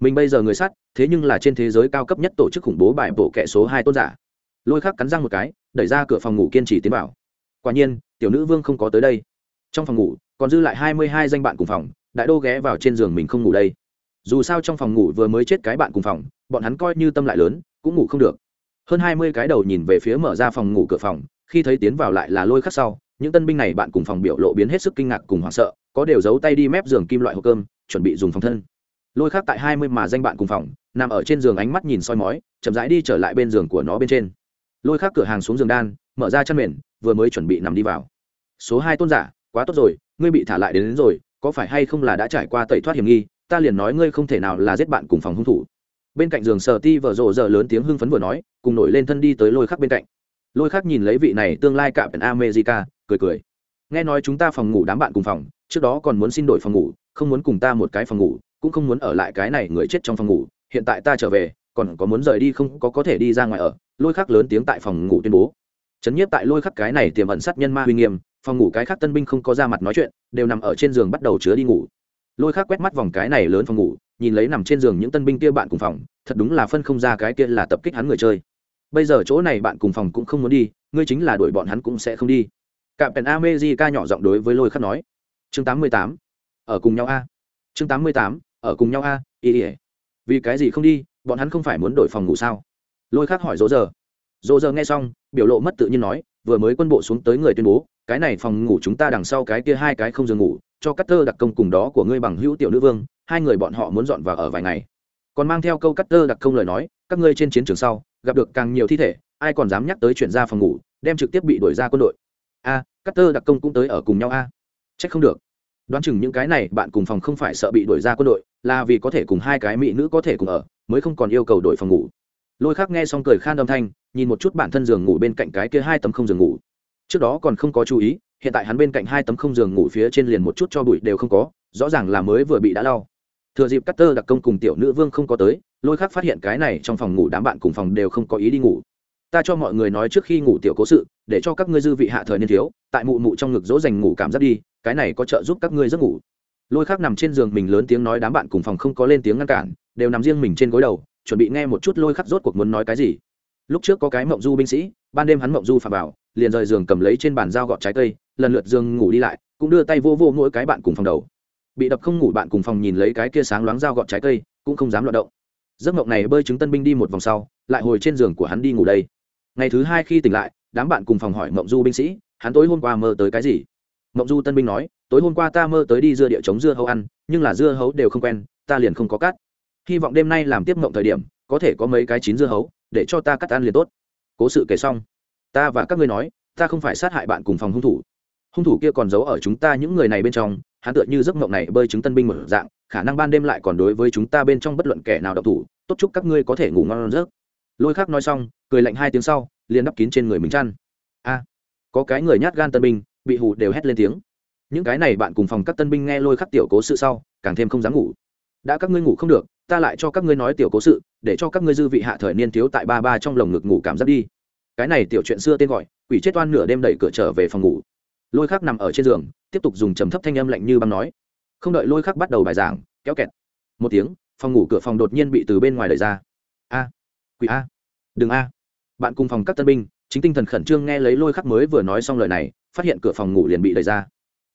Mình bây giờ người sắt, thế nhưng là trên thế giới cao cấp nhất tổ chức khủng bố bài bộ kệ số hai tôn giả. Lôi khắc cắn răng một cái, đẩy ra cửa phòng ngủ kiên trì tiến bảo quả nhiên, tiểu nữ vương không có tới đây. Trong phòng ngủ, còn dư lại hai mươi hai danh bạn cùng phòng, đại đô ghé vào trên giường mình không ngủ đây. Dù sao trong phòng ngủ vừa mới chết cái bạn cùng phòng, bọn hắn coi như tâm lại lớn, cũng ngủ không được. Hơn hai mươi cái đầu nhìn về phía mở ra phòng ngủ cửa phòng, khi thấy tiến vào lại là lôi khắc sau, những tân binh này bạn cùng phòng biểu lộ biến hết sức kinh ngạc cùng hoảng sợ, có đều giấu tay đi mép giường kim loại hộp cơm, chuẩn bị dùng phòng thân. Lôi khắc tại hai mươi mà danh bạn cùng phòng, nằm ở trên giường ánh mắt nhìn soi mói, chậm rãi đi trở lại bên giường của nó bên trên. Lôi khắc cửa hàng xuống giường đan, mở ra chăn mền vừa mới chuẩn bị nằm đi vào. Số hai tôn giả quá tốt rồi ngươi bị thả lại đến, đến rồi có phải hay không là đã trải qua tẩy thoát hiểm nghi ta liền nói ngươi không thể nào là giết bạn cùng phòng hung thủ. Bên cạnh giường sở ti vợ rộ giờ lớn tiếng hưng phấn vừa nói cùng nổi lên thân đi tới lôi khắc bên cạnh. Lôi khắc nhìn lấy vị này tương lai cạm america cười cười. Nghe nói chúng ta phòng ngủ đám bạn cùng phòng trước đó còn muốn xin đổi phòng ngủ không muốn cùng ta một cái phòng ngủ cũng không muốn ở lại cái này người chết trong phòng ngủ hiện tại ta trở về còn có muốn rời đi không có có thể đi ra ngoài ở. Lôi khắc lớn tiếng tại phòng ngủ tuyên bố chấn nhiếp tại lôi khắc cái này tiềm ẩn sát nhân ma uy nghiêm, phòng ngủ cái khác tân binh không có ra mặt nói chuyện, đều nằm ở trên giường bắt đầu chứa đi ngủ. Lôi khắc quét mắt vòng cái này lớn phòng ngủ, nhìn lấy nằm trên giường những tân binh kia bạn cùng phòng, thật đúng là phân không ra cái kia là tập kích hắn người chơi. Bây giờ chỗ này bạn cùng phòng cũng không muốn đi, ngươi chính là đuổi bọn hắn cũng sẽ không đi. Cạm pèn amezi ca nhỏ giọng đối với lôi khắc nói. Chương tám mươi tám. Ở cùng nhau a. Chương tám mươi tám. Ở cùng nhau a, ý ý. Vì cái gì không đi, bọn hắn không phải muốn đổi phòng ngủ sao? Lôi khắc hỏi dỗ giờ dỗ giờ nghe xong biểu lộ mất tự nhiên nói vừa mới quân bộ xuống tới người tuyên bố cái này phòng ngủ chúng ta đằng sau cái kia hai cái không giường ngủ cho cắt tơ đặc công cùng đó của ngươi bằng hữu tiểu nữ vương hai người bọn họ muốn dọn vào ở vài ngày. Còn mang theo câu cắt tơ đặc công lời nói các ngươi trên chiến trường sau gặp được càng nhiều thi thể ai còn dám nhắc tới chuyển ra phòng ngủ đem trực tiếp bị đuổi ra quân đội. A à, cắt tơ đặc công cũng tới ở cùng nhau a. À. trách không được. Đoán chừng những cái này bạn cùng phòng không phải sợ bị đuổi ra quân đội là vì có thể cùng hai cái mỹ nữ có thể cùng ở mới không còn yêu cầu đổi phòng ngủ lôi khác nghe xong cười khan âm thanh, nhìn một chút bản thân giường ngủ bên cạnh cái kia hai tấm không giường ngủ. Trước đó còn không có chú ý, hiện tại hắn bên cạnh hai tấm không giường ngủ phía trên liền một chút cho bụi đều không có, rõ ràng là mới vừa bị đã lau. Thừa dịp cắt tơ đặc công cùng tiểu nữ vương không có tới, lôi khác phát hiện cái này trong phòng ngủ đám bạn cùng phòng đều không có ý đi ngủ. Ta cho mọi người nói trước khi ngủ tiểu cố sự, để cho các ngươi dư vị hạ thời niên thiếu, tại mụ mụ trong ngực dỗ dành ngủ cảm giác đi, cái này có trợ giúp các ngươi giấc ngủ. Lôi khác nằm trên giường mình lớn tiếng nói đám bạn cùng phòng không có lên tiếng ngăn cản, đều nằm riêng mình trên gối đầu chuẩn bị nghe một chút lôi khắc rốt cuộc muốn nói cái gì. Lúc trước có cái mộng du binh sĩ, ban đêm hắn mộng du phà bảo liền rời giường cầm lấy trên bàn dao gọt trái cây, lần lượt giường ngủ đi lại, cũng đưa tay vô vô mỗi cái bạn cùng phòng đầu. Bị đập không ngủ bạn cùng phòng nhìn lấy cái kia sáng loáng dao gọt trái cây, cũng không dám loạt động. Giấc mộng này bơi chứng tân binh đi một vòng sau, lại hồi trên giường của hắn đi ngủ đây. Ngày thứ hai khi tỉnh lại, đám bạn cùng phòng hỏi mộng du binh sĩ, hắn tối hôm qua mơ tới cái gì? Mộng du tân binh nói, tối hôm qua ta mơ tới đi dưa địa chống dưa hấu ăn, nhưng là dưa hấu đều không quen, ta liền không có cắt hy vọng đêm nay làm tiếp mộng thời điểm, có thể có mấy cái chín dưa hấu, để cho ta cắt ăn liền tốt. Cố sự kể xong, ta và các ngươi nói, ta không phải sát hại bạn cùng phòng hung thủ. Hung thủ kia còn giấu ở chúng ta những người này bên trong, hắn tựa như giấc mộng này bơi chứng tân binh một dạng, khả năng ban đêm lại còn đối với chúng ta bên trong bất luận kẻ nào độc thủ, tốt chúc các ngươi có thể ngủ ngon giấc. Lôi khác nói xong, cười lạnh hai tiếng sau, liền đắp kín trên người mình chăn. A, có cái người nhát gan tân binh, bị hù đều hét lên tiếng. Những cái này bạn cùng phòng các tân binh nghe lôi khắc tiểu cố sự sau, càng thêm không dám ngủ đã các ngươi ngủ không được, ta lại cho các ngươi nói tiểu cố sự, để cho các ngươi dư vị hạ thời niên thiếu tại ba ba trong lồng ngực ngủ cảm giác đi. Cái này tiểu chuyện xưa tên gọi, quỷ chết toan nửa đêm đẩy cửa trở về phòng ngủ. Lôi khắc nằm ở trên giường, tiếp tục dùng trầm thấp thanh âm lạnh như băng nói. Không đợi lôi khắc bắt đầu bài giảng, kéo kẹt. Một tiếng, phòng ngủ cửa phòng đột nhiên bị từ bên ngoài đẩy ra. A, quỷ a, đừng a. Bạn cùng phòng các tân binh, chính tinh thần khẩn trương nghe lấy lôi khắc mới vừa nói xong lời này, phát hiện cửa phòng ngủ liền bị đẩy ra.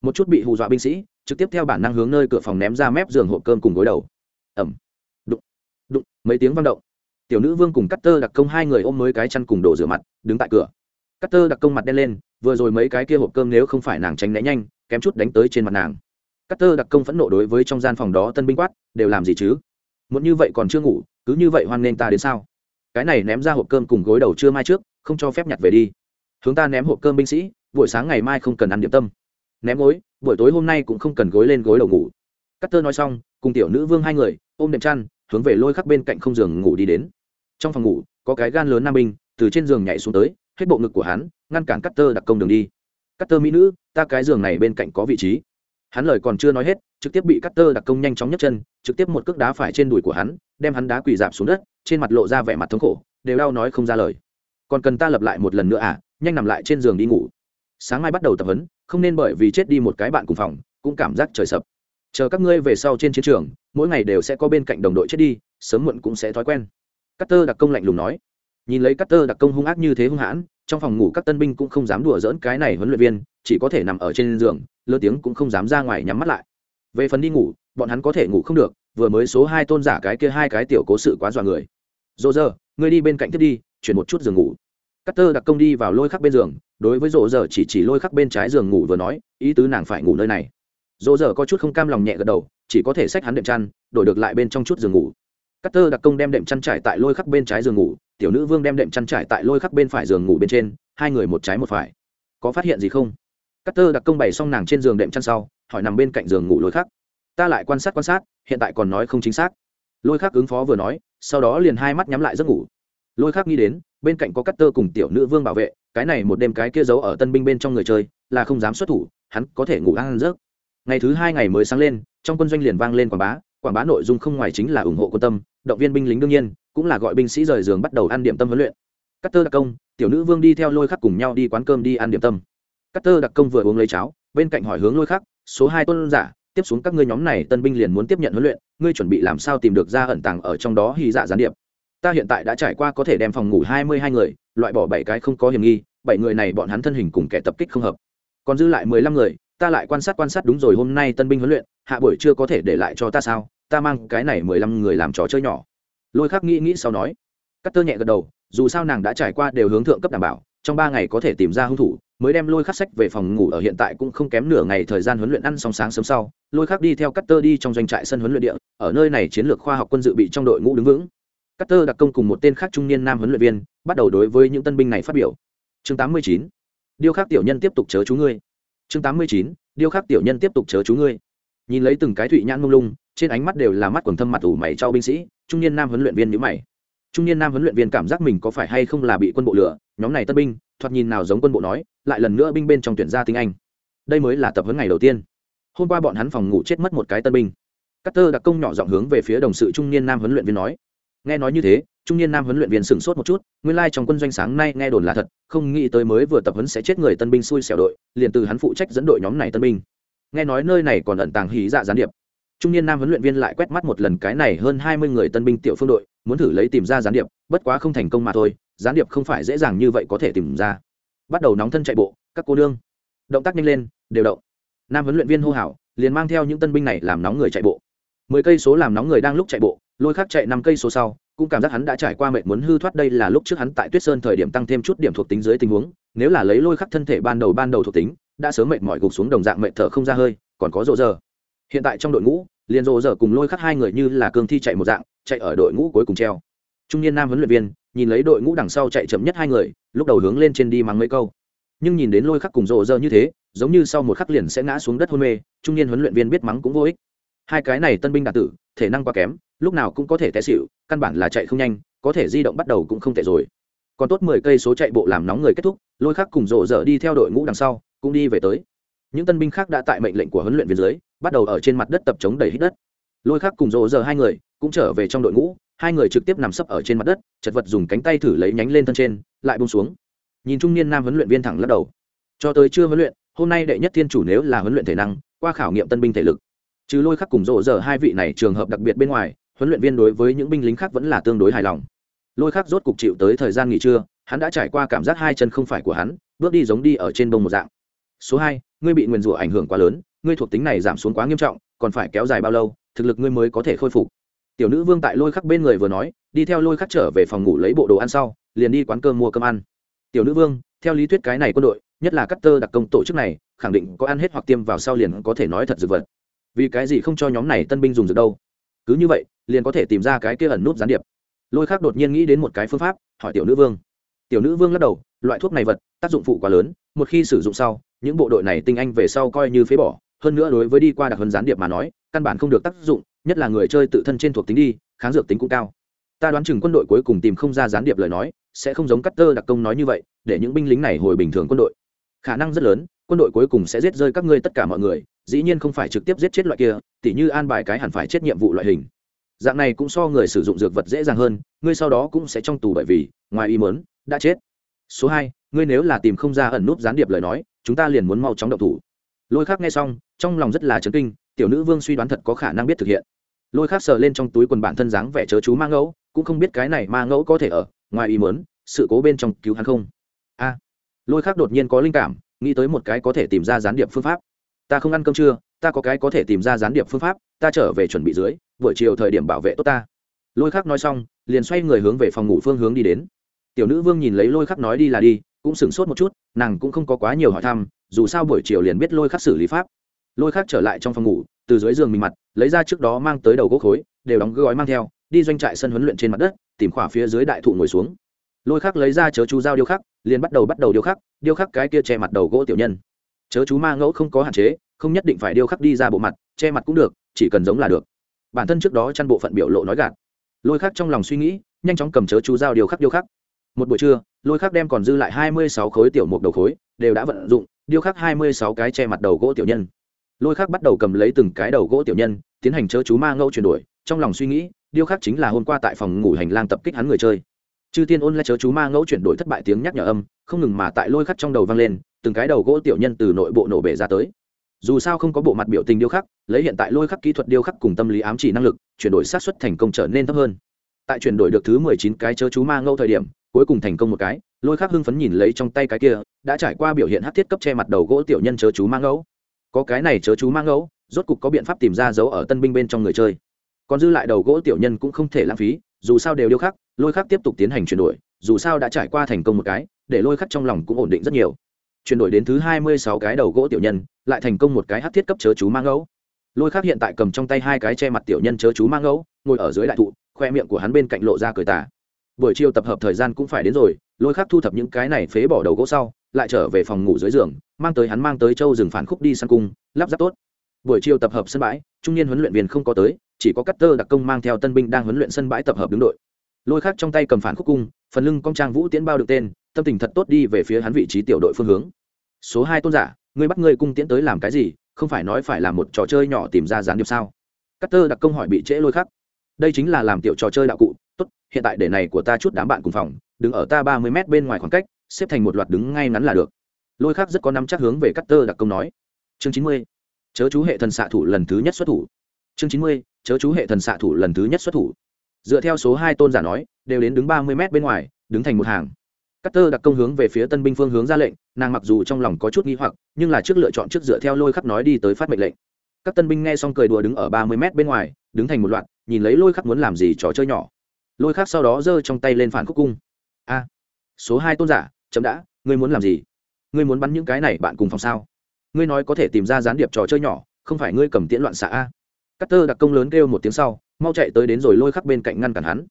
Một chút bị hù dọa binh sĩ trực tiếp theo bản năng hướng nơi cửa phòng ném ra mép giường hộp cơm cùng gối đầu. Ẩm đụng. Đụng. Mấy tiếng vang động. Tiểu nữ vương cùng cắt tơ đặc công hai người ôm mới cái chăn cùng đổ rửa mặt, đứng tại cửa. Cắt tơ đặc công mặt đen lên, vừa rồi mấy cái kia hộp cơm nếu không phải nàng tránh né nhanh, kém chút đánh tới trên mặt nàng. Cắt tơ đặc công phẫn nộ đối với trong gian phòng đó tân binh quát, đều làm gì chứ? Muốn như vậy còn chưa ngủ, cứ như vậy hoan nên ta đến sao? Cái này ném ra hộp cơm cùng gối đầu trưa mai trước, không cho phép nhặt về đi. Hướng ta ném hộp cơm binh sĩ, buổi sáng ngày mai không cần ăn điểm tâm. Ném gối buổi tối hôm nay cũng không cần gối lên gối đầu ngủ. Cắt tơ nói xong, cùng tiểu nữ vương hai người, ôm đệm chăn, hướng về lôi khắc bên cạnh không giường ngủ đi đến. Trong phòng ngủ, có cái gan lớn nam binh, từ trên giường nhảy xuống tới, hết bộ ngực của hắn, ngăn cản cắt tơ đặc công đường đi. Cắt tơ mỹ nữ, ta cái giường này bên cạnh có vị trí. Hắn lời còn chưa nói hết, trực tiếp bị cắt tơ đặc công nhanh chóng nhấc chân, trực tiếp một cước đá phải trên đùi của hắn, đem hắn đá quỳ dạp xuống đất, trên mặt lộ ra vẻ mặt thống khổ, đều đau nói không ra lời. Còn cần ta lập lại một lần nữa à nhanh nằm lại trên giường đi ngủ. Sáng mai bắt đầu tập huấn không nên bởi vì chết đi một cái bạn cùng phòng, cũng cảm giác trời sập. Chờ các ngươi về sau trên chiến trường, mỗi ngày đều sẽ có bên cạnh đồng đội chết đi, sớm muộn cũng sẽ thói quen. Cắt đặc công lạnh lùng nói. Nhìn lấy cắt đặc công hung ác như thế hung hãn, trong phòng ngủ các tân binh cũng không dám đùa dỡn cái này huấn luyện viên, chỉ có thể nằm ở trên giường lơ tiếng cũng không dám ra ngoài nhắm mắt lại. Về phần đi ngủ, bọn hắn có thể ngủ không được, vừa mới số hai tôn giả cái kia hai cái tiểu cố sự quá dọa người. Dô dơ ngươi đi bên cạnh tiếp đi, chuyển một chút giường ngủ. Cắt đặc công đi vào lôi khắc bên giường đối với rộ giờ chỉ chỉ lôi khắc bên trái giường ngủ vừa nói, ý tứ nàng phải ngủ nơi này. Rộ giờ có chút không cam lòng nhẹ gật đầu, chỉ có thể xách hắn đệm chăn, đổi được lại bên trong chút giường ngủ. Cắt tơ đặc công đem đệm chăn trải tại lôi khắc bên trái giường ngủ, tiểu nữ vương đem đệm chăn trải tại lôi khắc bên phải giường ngủ bên trên, hai người một trái một phải. Có phát hiện gì không? Cắt tơ đặc công bày xong nàng trên giường đệm chăn sau, hỏi nằm bên cạnh giường ngủ lôi khắc. Ta lại quan sát quan sát, hiện tại còn nói không chính xác. Lôi khắc ứng phó vừa nói, sau đó liền hai mắt nhắm lại giấc ngủ. Lôi khắc nghĩ đến, bên cạnh có cắt tơ cùng tiểu nữ vương bảo vệ cái này một đêm cái kia giấu ở tân binh bên trong người chơi, là không dám xuất thủ, hắn có thể ngủ ăn rớt ngày thứ hai ngày mới sáng lên, trong quân doanh liền vang lên quảng bá quảng bá nội dung không ngoài chính là ủng hộ quân tâm, động viên binh lính đương nhiên, cũng là gọi binh sĩ rời giường bắt đầu ăn điểm tâm huấn luyện. Cắt tơ đặc công, tiểu nữ vương đi theo lôi khắc cùng nhau đi quán cơm đi ăn điểm tâm. Cắt tơ đặc công vừa uống lấy cháo, bên cạnh hỏi hướng lôi khắc, số hai tôn giả, tiếp xuống các ngươi nhóm này tân binh liền muốn tiếp nhận huấn luyện, ngươi chuẩn bị làm sao tìm được ra ẩn tàng ở trong đó hy dạ gián điệp? Ta hiện tại đã trải qua có thể đem phòng ngủ hai mươi hai người loại bỏ bảy cái không có hiểm nghi, bảy người này bọn hắn thân hình cùng kẻ tập kích không hợp. Còn dư lại mười lăm người, ta lại quan sát quan sát đúng rồi, hôm nay tân binh huấn luyện, hạ buổi chưa có thể để lại cho ta sao? Ta mang cái này mười lăm người làm trò chơi nhỏ. Lôi khắc nghĩ nghĩ sau nói. Cắt tơ nhẹ gật đầu, dù sao nàng đã trải qua đều hướng thượng cấp đảm bảo, trong ba ngày có thể tìm ra hung thủ, mới đem lôi khắc sách về phòng ngủ ở hiện tại cũng không kém nửa ngày thời gian huấn luyện ăn xong sáng sớm sau. Lôi khắc đi theo cắt tơ đi trong doanh trại sân huấn luyện địa, ở nơi này chiến lược khoa học quân dự bị trong đội ngũ đứng vững. Carter đặc công cùng một tên khác trung niên nam huấn luyện viên, bắt đầu đối với những tân binh này phát biểu chương 89. điêu khắc tiểu nhân tiếp tục chớ chú ngươi chương 89. điêu khắc tiểu nhân tiếp tục chớ chú ngươi nhìn lấy từng cái thụy nhãn mông lung, trên ánh mắt đều là mắt quầng thâm mặt ủ mày cho binh sĩ, trung niên nam huấn luyện viên nhíu mày trung niên nam huấn luyện viên cảm giác mình có phải hay không là bị quân bộ lừa. nhóm này tân binh, thoạt nhìn nào giống quân bộ nói, lại lần nữa binh bên trong tuyển ra tiếng anh đây mới là tập huấn ngày đầu tiên hôm qua bọn hắn phòng ngủ chết mất một cái tân binh Carter đặc công nhỏ giọng hướng về phía đồng sự trung niên nam huấn luyện viên nói nghe nói như thế, trung niên nam huấn luyện viên sửng sốt một chút, nguyên lai、like、trong quân doanh sáng nay nghe đồn là thật, không nghĩ tới mới vừa tập huấn sẽ chết người tân binh xui xẻo đội, liền từ hắn phụ trách dẫn đội nhóm này tân binh. Nghe nói nơi này còn ẩn tàng hí dạ gián điệp. Trung niên nam huấn luyện viên lại quét mắt một lần cái này hơn hai mươi người tân binh tiểu phương đội, muốn thử lấy tìm ra gián điệp, bất quá không thành công mà thôi, gián điệp không phải dễ dàng như vậy có thể tìm ra. Bắt đầu nóng thân chạy bộ, các cô đương động tác nhanh lên, đều động. Nam huấn luyện viên hô hào, liền mang theo những tân binh này làm nóng người chạy bộ. Mười cây số làm nóng người đang lúc chạy bộ lôi khắc chạy năm cây số sau, cũng cảm giác hắn đã trải qua mệt muốn hư thoát đây là lúc trước hắn tại tuyết sơn thời điểm tăng thêm chút điểm thuộc tính dưới tình huống, nếu là lấy lôi khắc thân thể ban đầu ban đầu thuộc tính, đã sớm mệt mỏi gục xuống đồng dạng mệt thở không ra hơi, còn có rộ giờ. Hiện tại trong đội ngũ, liền rộ giờ cùng lôi khắc hai người như là cương thi chạy một dạng, chạy ở đội ngũ cuối cùng treo. Trung niên nam huấn luyện viên, nhìn lấy đội ngũ đằng sau chạy chậm nhất hai người, lúc đầu hướng lên trên đi mắng mấy câu. Nhưng nhìn đến lôi khắc cùng rộ giờ như thế, giống như sau một khắc liền sẽ ngã xuống đất hôn mê, trung niên huấn luyện viên biết mắng cũng vô ích hai cái này tân binh đạt tử, thể năng quá kém, lúc nào cũng có thể té xịu căn bản là chạy không nhanh, có thể di động bắt đầu cũng không tệ rồi. Còn tốt mười cây số chạy bộ làm nóng người kết thúc, lôi khắc cùng rộ rỡ đi theo đội ngũ đằng sau, cũng đi về tới. Những tân binh khác đã tại mệnh lệnh của huấn luyện viên dưới, bắt đầu ở trên mặt đất tập chống đầy hít đất. Lôi khắc cùng rộ rỡ hai người cũng trở về trong đội ngũ, hai người trực tiếp nằm sấp ở trên mặt đất, chật vật dùng cánh tay thử lấy nhánh lên thân trên, lại bông xuống. Nhìn trung niên nam huấn luyện viên thẳng lắc đầu. Cho tới chưa huấn luyện, hôm nay đệ nhất thiên chủ nếu là huấn luyện thể năng, qua khảo nghiệm tân binh thể lực trừ lôi khắc cùng rộ giờ hai vị này trường hợp đặc biệt bên ngoài, huấn luyện viên đối với những binh lính khác vẫn là tương đối hài lòng. Lôi khắc rốt cục chịu tới thời gian nghỉ trưa, hắn đã trải qua cảm giác hai chân không phải của hắn, bước đi giống đi ở trên bông một dạng. Số hai, ngươi bị nguyền rủa ảnh hưởng quá lớn, ngươi thuộc tính này giảm xuống quá nghiêm trọng, còn phải kéo dài bao lâu, thực lực ngươi mới có thể khôi phục? Tiểu nữ vương tại lôi khắc bên người vừa nói, đi theo lôi khắc trở về phòng ngủ lấy bộ đồ ăn sau, liền đi quán cơm mua cơm ăn. Tiểu nữ vương, theo lý thuyết cái này quân đội, nhất là các tơ đặc công tổ chức này, khẳng định có ăn hết hoặc tiêm vào sau liền có thể nói thật dược vật vì cái gì không cho nhóm này tân binh dùng dược đâu? Cứ như vậy, liền có thể tìm ra cái kia ẩn nút gián điệp. Lôi khác đột nhiên nghĩ đến một cái phương pháp, hỏi tiểu nữ vương. Tiểu nữ vương lắc đầu, loại thuốc này vật, tác dụng phụ quá lớn, một khi sử dụng sau, những bộ đội này tinh anh về sau coi như phế bỏ. Hơn nữa đối với đi qua đặc hơn gián điệp mà nói, căn bản không được tác dụng, nhất là người chơi tự thân trên thuộc tính đi, kháng dược tính cũng cao. Ta đoán chừng quân đội cuối cùng tìm không ra gián điệp lời nói, sẽ không giống cắt tơ đặc công nói như vậy, để những binh lính này hồi bình thường quân đội. Khả năng rất lớn, quân đội cuối cùng sẽ giết rơi các ngươi tất cả mọi người dĩ nhiên không phải trực tiếp giết chết loại kia, tỉ như an bài cái hẳn phải chết nhiệm vụ loại hình. Dạng này cũng so người sử dụng dược vật dễ dàng hơn, ngươi sau đó cũng sẽ trong tù bởi vì, ngoài ý mớn đã chết. Số hai, ngươi nếu là tìm không ra ẩn núp gián điệp lời nói, chúng ta liền muốn mau chóng động thủ. Lôi khác nghe xong, trong lòng rất là chấn kinh, tiểu nữ vương suy đoán thật có khả năng biết thực hiện. Lôi khác sờ lên trong túi quần bản thân dáng vẻ chớ chú ma ngẫu, cũng không biết cái này ma ngẫu có thể ở, ngoài ý mớn sự cố bên trong cứu hắn không. A. Lôi khác đột nhiên có linh cảm, nghĩ tới một cái có thể tìm ra gián điệp phương pháp ta không ăn cơm trưa, ta có cái có thể tìm ra gián điệp phương pháp, ta trở về chuẩn bị dưới, buổi chiều thời điểm bảo vệ tốt ta. Lôi khắc nói xong, liền xoay người hướng về phòng ngủ phương hướng đi đến. Tiểu nữ vương nhìn lấy lôi khắc nói đi là đi, cũng sửng sốt một chút, nàng cũng không có quá nhiều hỏi thăm, dù sao buổi chiều liền biết lôi khắc xử lý pháp. Lôi khắc trở lại trong phòng ngủ, từ dưới giường mình mặt, lấy ra trước đó mang tới đầu gỗ khối, đều đóng gói mang theo, đi doanh trại sân huấn luyện trên mặt đất, tìm khỏa phía dưới đại thụ ngồi xuống. Lôi khắc lấy ra chớ chú dao điêu khắc, liền bắt đầu bắt đầu điêu khắc điêu khắc cái kia che mặt đầu gỗ tiểu nhân chớ chú ma ngẫu không có hạn chế, không nhất định phải điêu khắc đi ra bộ mặt, che mặt cũng được, chỉ cần giống là được. Bản thân trước đó chăn bộ phận biểu lộ nói gạt. Lôi khắc trong lòng suy nghĩ, nhanh chóng cầm chớ chú dao điêu khắc điêu khắc. Một buổi trưa, lôi khắc đem còn dư lại hai mươi sáu khối tiểu mục đầu khối, đều đã vận dụng, điêu khắc hai mươi sáu cái che mặt đầu gỗ tiểu nhân. Lôi khắc bắt đầu cầm lấy từng cái đầu gỗ tiểu nhân, tiến hành chớ chú ma ngẫu chuyển đổi, trong lòng suy nghĩ, điêu khắc chính là hôm qua tại phòng ngủ hành lang tập kích hắn người chơi chư tiên ôn lại chớ chú ma ngẫu chuyển đổi thất bại tiếng nhắc nhở âm, không ngừng mà tại lôi khắc trong đầu vang lên, từng cái đầu gỗ tiểu nhân từ nội bộ nổ bể ra tới. Dù sao không có bộ mặt biểu tình điêu khắc, lấy hiện tại lôi khắc kỹ thuật điêu khắc cùng tâm lý ám chỉ năng lực, chuyển đổi sát xuất thành công trở nên thấp hơn. Tại chuyển đổi được thứ mười chín cái chớ chú ma ngẫu thời điểm, cuối cùng thành công một cái, lôi khắc hưng phấn nhìn lấy trong tay cái kia, đã trải qua biểu hiện hát thiết cấp che mặt đầu gỗ tiểu nhân chớ chú ma ngẫu. Có cái này chớ chú ma ngẫu, rốt cục có biện pháp tìm ra dấu ở tân binh bên trong người chơi. Còn dư lại đầu gỗ tiểu nhân cũng không thể lãng phí, dù sao đều điêu khắc lôi khắc tiếp tục tiến hành chuyển đổi, dù sao đã trải qua thành công một cái, để lôi khắc trong lòng cũng ổn định rất nhiều. Chuyển đổi đến thứ hai mươi sáu cái đầu gỗ tiểu nhân, lại thành công một cái hát thiết cấp chớ chú mang ngẫu lôi khắc hiện tại cầm trong tay hai cái che mặt tiểu nhân chớ chú mang ngẫu ngồi ở dưới đại thụ, khoe miệng của hắn bên cạnh lộ ra cười tả buổi chiều tập hợp thời gian cũng phải đến rồi, lôi khắc thu thập những cái này phế bỏ đầu gỗ sau, lại trở về phòng ngủ dưới giường, mang tới hắn mang tới châu rừng phản khúc đi săn cung, lắp ráp tốt. Buổi chiều tập hợp sân bãi, trung niên huấn luyện viên không có tới, chỉ có cắt tơ đặc công mang theo tân binh đang huấn luyện sân bãi tập hợp đứng đội lôi khác trong tay cầm phản khúc cung, phần lưng cong trang vũ tiễn bao được tên, tâm tình thật tốt đi về phía hắn vị trí tiểu đội phương hướng. Số hai tôn giả, ngươi bắt ngươi cung tiễn tới làm cái gì, không phải nói phải là một trò chơi nhỏ tìm ra gián điệp sao? Cắt tơ đặc công hỏi bị trễ lôi khắc. Đây chính là làm tiểu trò chơi đạo cụ, tốt, hiện tại để này của ta chút đám bạn cùng phòng, đứng ở ta ba mươi m bên ngoài khoảng cách, xếp thành một loạt đứng ngay ngắn là được. Lôi khắc rất có năm chắc hướng về cắt tơ đặc công nói. Chương chín mươi, chớ chú hệ thần xạ thủ lần thứ nhất xuất thủ. Chương chín mươi, chớ chú hệ thần xạ thủ lần thứ nhất xuất thủ dựa theo số hai tôn giả nói, đều đến đứng ba mươi m bên ngoài, đứng thành một hàng. Cắt tơ đặc công hướng về phía tân binh phương hướng ra lệnh, nàng mặc dù trong lòng có chút nghi hoặc, nhưng là trước lựa chọn trước dựa theo lôi khắc nói đi tới phát mệnh lệnh. Các tân binh nghe xong cười đùa đứng ở ba mươi m bên ngoài, đứng thành một loạt, nhìn lấy lôi khắc muốn làm gì trò chơi nhỏ. Lôi khắc sau đó giơ trong tay lên phản khúc cung. A, số hai tôn giả, chậm đã, ngươi muốn làm gì? Ngươi muốn bắn những cái này bạn cùng phòng sao? Ngươi nói có thể tìm ra gián điệp trò chơi nhỏ, không phải ngươi cầm tiễn loạn xạ a. Cắt tơ đặc công lớn kêu một tiếng sau mau chạy tới đến rồi lôi khắc bên cạnh ngăn cản hắn.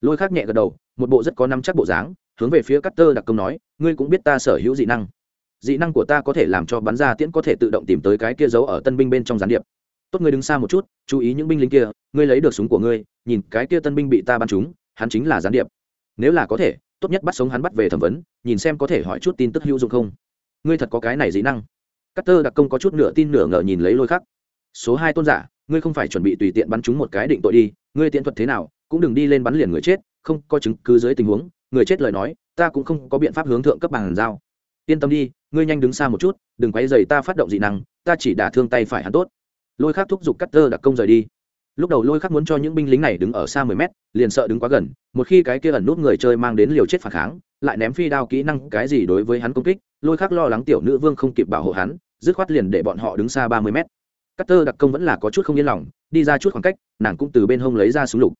Lôi khắc nhẹ gật đầu, một bộ rất có năm chắc bộ dáng, hướng về phía cắt tơ đặc công nói, ngươi cũng biết ta sở hữu dị năng. Dị năng của ta có thể làm cho bắn ra tiễn có thể tự động tìm tới cái kia giấu ở tân binh bên trong gián điệp. Tốt ngươi đứng xa một chút, chú ý những binh lính kia, ngươi lấy được súng của ngươi, nhìn cái kia tân binh bị ta bắn trúng, hắn chính là gián điệp. Nếu là có thể, tốt nhất bắt sống hắn bắt về thẩm vấn, nhìn xem có thể hỏi chút tin tức hữu dụng không. Ngươi thật có cái này dị năng. Cắt tơ đặc công có chút nửa tin nửa ngờ nhìn lấy lôi khắc. Số hai tôn giả ngươi không phải chuẩn bị tùy tiện bắn chúng một cái định tội đi, ngươi tiện thuật thế nào, cũng đừng đi lên bắn liền người chết, không có chứng cứ dưới tình huống, người chết lời nói, ta cũng không có biện pháp hướng thượng cấp bằng giao. Yên tâm đi, ngươi nhanh đứng xa một chút, đừng quay dày ta phát động dị năng, ta chỉ đả thương tay phải hắn tốt. Lôi khắc thúc giục cắt tơ đặc công rời đi. Lúc đầu lôi khắc muốn cho những binh lính này đứng ở xa mười mét, liền sợ đứng quá gần, một khi cái kia ẩn nút người chơi mang đến liều chết phản kháng, lại ném phi đao kỹ năng cái gì đối với hắn công kích, lôi khắc lo lắng tiểu nữ vương không kịp bảo hộ hắn, dứt khoát liền để bọn họ đứng xa ba mươi mét cắt tơ đặc công vẫn là có chút không yên lòng, đi ra chút khoảng cách, nàng cũng từ bên hông lấy ra súng lục.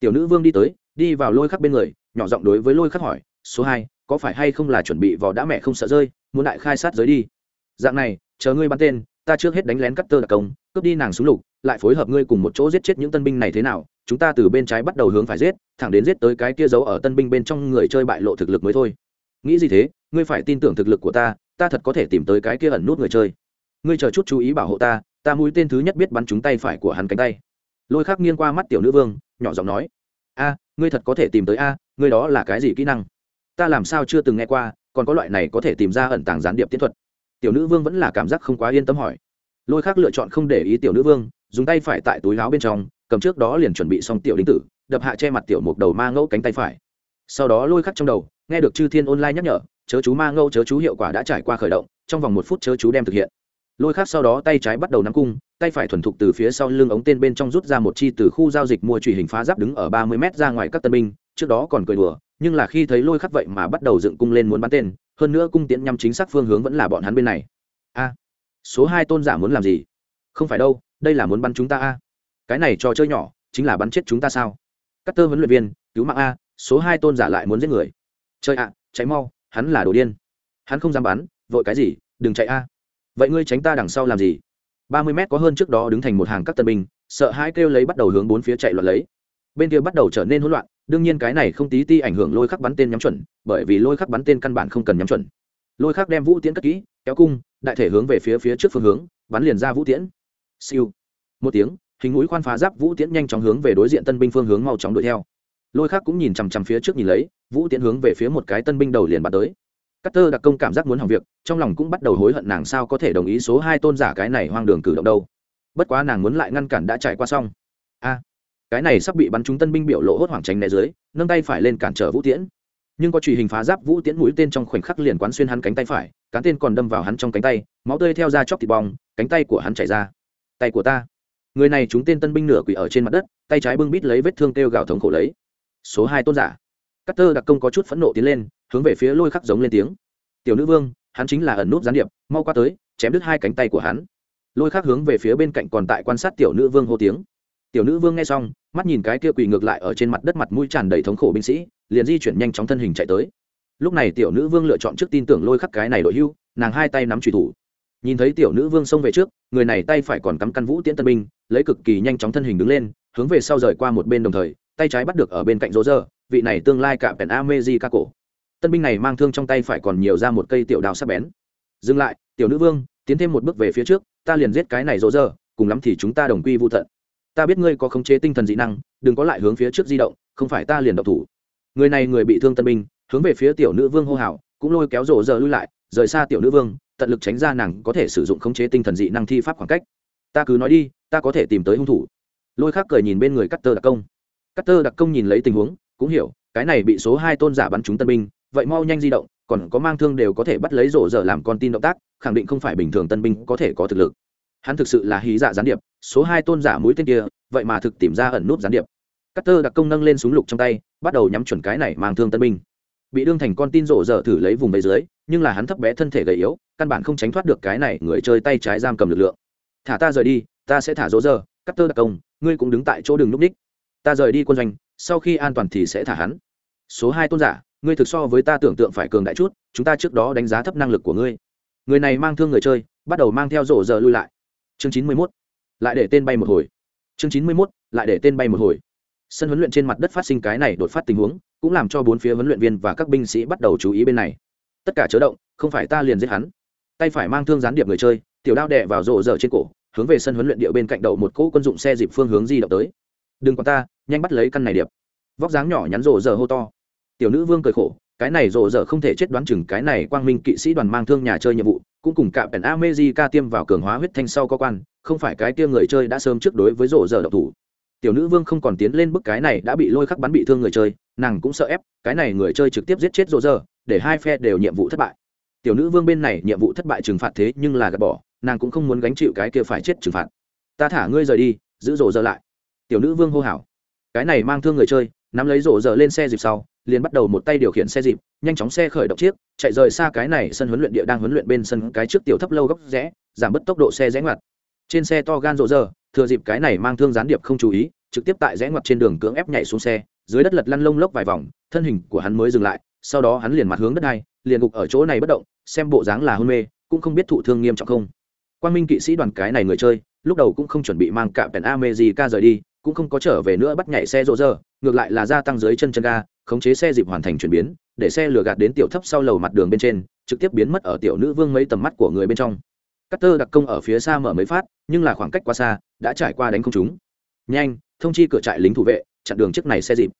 Tiểu nữ vương đi tới, đi vào lôi khắc bên người, nhỏ giọng đối với lôi khắc hỏi, số hai, có phải hay không là chuẩn bị vò đã mẹ không sợ rơi, muốn đại khai sát giới đi? Dạng này, chờ ngươi bắn tên, ta trước hết đánh lén cắt tơ đặc công, cướp đi nàng súng lục, lại phối hợp ngươi cùng một chỗ giết chết những tân binh này thế nào, chúng ta từ bên trái bắt đầu hướng phải giết, thẳng đến giết tới cái kia giấu ở tân binh bên trong người chơi bại lộ thực lực mới thôi. Nghĩ gì thế? Ngươi phải tin tưởng thực lực của ta ta thật có thể tìm tới cái kia ẩn nút người chơi. Ngươi chờ chút chú ý bảo hộ ta ta mũi tên thứ nhất biết bắn trúng tay phải của hắn cánh tay. Lôi khắc nghiêng qua mắt tiểu nữ vương, nhỏ giọng nói, a, ngươi thật có thể tìm tới a, ngươi đó là cái gì kỹ năng? Ta làm sao chưa từng nghe qua, còn có loại này có thể tìm ra ẩn tàng gián điệp tiến thuật. Tiểu nữ vương vẫn là cảm giác không quá yên tâm hỏi. Lôi khắc lựa chọn không để ý tiểu nữ vương, dùng tay phải tại túi láo bên trong, cầm trước đó liền chuẩn bị xong tiểu đính tử, đập hạ che mặt tiểu mục đầu ma ngẫu cánh tay phải. Sau đó lôi khắc trong đầu, nghe được chư thiên online nhắc nhở, chớ chú ma ngẫu, chớ chú hiệu quả đã trải qua khởi động, trong vòng một phút chớ chú đem thực hiện lôi khác sau đó tay trái bắt đầu nắm cung, tay phải thuần thục từ phía sau lưng ống tên bên trong rút ra một chi từ khu giao dịch mua truy hình phá giáp đứng ở ba mươi m ra ngoài các tân binh, trước đó còn cười đùa, nhưng là khi thấy lôi khắc vậy mà bắt đầu dựng cung lên muốn bắn tên, hơn nữa cung tiễn nhằm chính xác phương hướng vẫn là bọn hắn bên này. A, số hai tôn giả muốn làm gì? Không phải đâu, đây là muốn bắn chúng ta a. Cái này trò chơi nhỏ, chính là bắn chết chúng ta sao? Các tơ huấn luyện viên, cứu mạng a, số hai tôn giả lại muốn giết người. Chơi ạ cháy mau, hắn là đồ điên. Hắn không dám bắn, vội cái gì, đừng chạy a vậy ngươi tránh ta đằng sau làm gì? Ba mươi mét có hơn trước đó đứng thành một hàng các tân binh, sợ hãi kêu lấy bắt đầu hướng bốn phía chạy loạn lấy. Bên kia bắt đầu trở nên hỗn loạn, đương nhiên cái này không tí ti ảnh hưởng lôi khắc bắn tên nhắm chuẩn, bởi vì lôi khắc bắn tên căn bản không cần nhắm chuẩn. Lôi khắc đem vũ tiễn cất kỹ, kéo cung, đại thể hướng về phía phía trước phương hướng, bắn liền ra vũ tiễn. Siêu. Một tiếng, hình mũi khoan phá giáp vũ tiễn nhanh chóng hướng về đối diện tân binh phương hướng mau chóng đuổi theo. Lôi khắc cũng nhìn chằm chằm phía trước nhìn lấy, vũ tiễn hướng về phía một cái tân binh đầu liền bắn tới. Cát Tơ đặc công cảm giác muốn hỏng việc, trong lòng cũng bắt đầu hối hận nàng sao có thể đồng ý số hai tôn giả cái này hoang đường cử động đâu. Bất quá nàng muốn lại ngăn cản đã trải qua xong. A, cái này sắp bị bắn trúng tân binh biểu lộ hốt hoảng tránh né dưới, nâng tay phải lên cản trở Vũ Tiễn. nhưng có truy hình phá giáp vũ tiễn mũi tên trong khoảnh khắc liền quán xuyên hắn cánh tay phải cán tên còn đâm vào hắn trong cánh tay máu tươi theo ra chóc thịt bong cánh tay của hắn chảy ra tay của ta người này chúng tên tân binh nửa quỷ ở trên mặt đất tay trái bưng bít lấy vết thương kêu gào thống khổ lấy số hai tôn giả cắt tơ đặc công có chút phẫn nộ tiến lên, hướng về phía lôi khắc giống lên tiếng. Tiểu nữ vương, hắn chính là ẩn nút gián điệp, mau qua tới, chém đứt hai cánh tay của hắn. Lôi khắc hướng về phía bên cạnh còn tại quan sát tiểu nữ vương hô tiếng. Tiểu nữ vương nghe xong, mắt nhìn cái kia quỳ ngược lại ở trên mặt đất mặt mũi tràn đầy thống khổ binh sĩ, liền di chuyển nhanh chóng thân hình chạy tới. Lúc này tiểu nữ vương lựa chọn trước tin tưởng lôi khắc cái này đội hưu, nàng hai tay nắm trùy thủ. Nhìn thấy tiểu nữ vương xông về trước, người này tay phải còn cắm căn vũ tiễn tân binh, lấy cực kỳ nhanh chóng thân hình đứng lên, hướng về sau rời qua một bên đồng thời, tay trái bắt được ở bên cạnh rỗ rơ vị này tương lai cả pèn ameji ca cổ tân binh này mang thương trong tay phải còn nhiều ra một cây tiểu đao sắc bén. Dừng lại, tiểu nữ vương, tiến thêm một bước về phía trước, ta liền giết cái này rỗ rơ, cùng lắm thì chúng ta đồng quy vô tận. Ta biết ngươi có khống chế tinh thần dị năng, đừng có lại hướng phía trước di động, không phải ta liền độc thủ. Người này người bị thương tân binh, hướng về phía tiểu nữ vương hô hào, cũng lôi kéo rổ giờ lui lại, rời xa tiểu nữ vương, tận lực tránh ra nàng có thể sử dụng khống chế tinh thần dị năng thi pháp khoảng cách. Ta cứ nói đi, ta có thể tìm tới hung thủ. Lôi khác cười nhìn bên người cắt tơ đặc công. Cắt tơ đặc công nhìn lấy tình huống cũng hiểu, cái này bị số hai tôn giả bắn trúng tân binh, vậy mau nhanh di động, còn có mang thương đều có thể bắt lấy rổ giờ làm con tin động tác, khẳng định không phải bình thường tân binh có thể có thực lực. Hắn thực sự là hí dạ gián điệp, số hai tôn giả mũi tên kia, vậy mà thực tìm ra ẩn nút gián điệp. Cắt tơ đặc công nâng lên súng lục trong tay, bắt đầu nhắm chuẩn cái này mang thương tân binh. Bị đương thành con tin rổ dở thử lấy vùng bầy dưới, nhưng là hắn thấp bé thân thể gầy yếu, căn bản không tránh thoát được cái này người chơi tay trái giam cầm lực lượng. Thả ta rời đi, ta sẽ thả rỗ dở cắt tơ đặc công, ngươi cũng đứng tại chỗ đường núp ních. Ta rời đi quân doanh sau khi an toàn thì sẽ thả hắn. Số hai tôn giả, ngươi thực so với ta tưởng tượng phải cường đại chút, chúng ta trước đó đánh giá thấp năng lực của ngươi. Người này mang thương người chơi, bắt đầu mang theo rổ giờ lui lại. Chương chín mươi mốt, lại để tên bay một hồi. Chương chín mươi mốt, lại để tên bay một hồi. Sân huấn luyện trên mặt đất phát sinh cái này đột phát tình huống, cũng làm cho bốn phía huấn luyện viên và các binh sĩ bắt đầu chú ý bên này. Tất cả chớ động, không phải ta liền giết hắn. Tay phải mang thương gián điệp người chơi, tiểu đao đè vào rộ rợ trên cổ, hướng về sân huấn luyện địa bên cạnh đầu một cỗ quân dụng xe dịp phương hướng di động tới. Đừng quan ta nhanh bắt lấy căn này điệp. Vóc dáng nhỏ nhắn rộ rợ hô to. Tiểu nữ vương cười khổ, cái này rộ rợ không thể chết đoán chừng cái này quang minh kỵ sĩ đoàn mang thương nhà chơi nhiệm vụ, cũng cùng cả pèn amejica tiêm vào cường hóa huyết thanh sau có quan, không phải cái tiêm người chơi đã sớm trước đối với rộ rợ độc thủ. Tiểu nữ vương không còn tiến lên bức cái này đã bị lôi khắc bắn bị thương người chơi, nàng cũng sợ ép, cái này người chơi trực tiếp giết chết rộ rợ để hai phe đều nhiệm vụ thất bại. Tiểu nữ vương bên này nhiệm vụ thất bại trừng phạt thế nhưng là gạt bỏ, nàng cũng không muốn gánh chịu cái kia phải chết trừng phạt. Ta thả ngươi rời đi, giữ rộ rợ lại. Tiểu nữ vương hô hào cái này mang thương người chơi, nắm lấy rổ rợ lên xe dịp sau, liền bắt đầu một tay điều khiển xe dịp, nhanh chóng xe khởi động chiếc, chạy rời xa cái này sân huấn luyện địa đang huấn luyện bên sân cái trước tiểu thấp lâu góc rẽ, giảm bớt tốc độ xe rẽ ngoặt. Trên xe to gan rộ rơ thừa dịp cái này mang thương gián điệp không chú ý, trực tiếp tại rẽ ngoặt trên đường cưỡng ép nhảy xuống xe, dưới đất lật lăn lông lốc vài vòng, thân hình của hắn mới dừng lại, sau đó hắn liền mặt hướng đất hai, liền gục ở chỗ này bất động, xem bộ dáng là hôn mê, cũng không biết thụ thương nghiêm trọng không. Quan minh kỵ sĩ đoàn cái này người chơi, lúc đầu cũng không chuẩn bị mang cả pèn ame gì ca rời đi cũng không có trở về nữa bắt nhảy xe rộ rơ, ngược lại là gia tăng dưới chân chân ga, khống chế xe dịp hoàn thành chuyển biến, để xe lừa gạt đến tiểu thấp sau lầu mặt đường bên trên, trực tiếp biến mất ở tiểu nữ vương mấy tầm mắt của người bên trong. Cắt tơ đặc công ở phía xa mở mấy phát, nhưng là khoảng cách quá xa, đã trải qua đánh không chúng nhanh, thông chi cửa trại lính thủ vệ, chặn đường chiếc này xe dịp.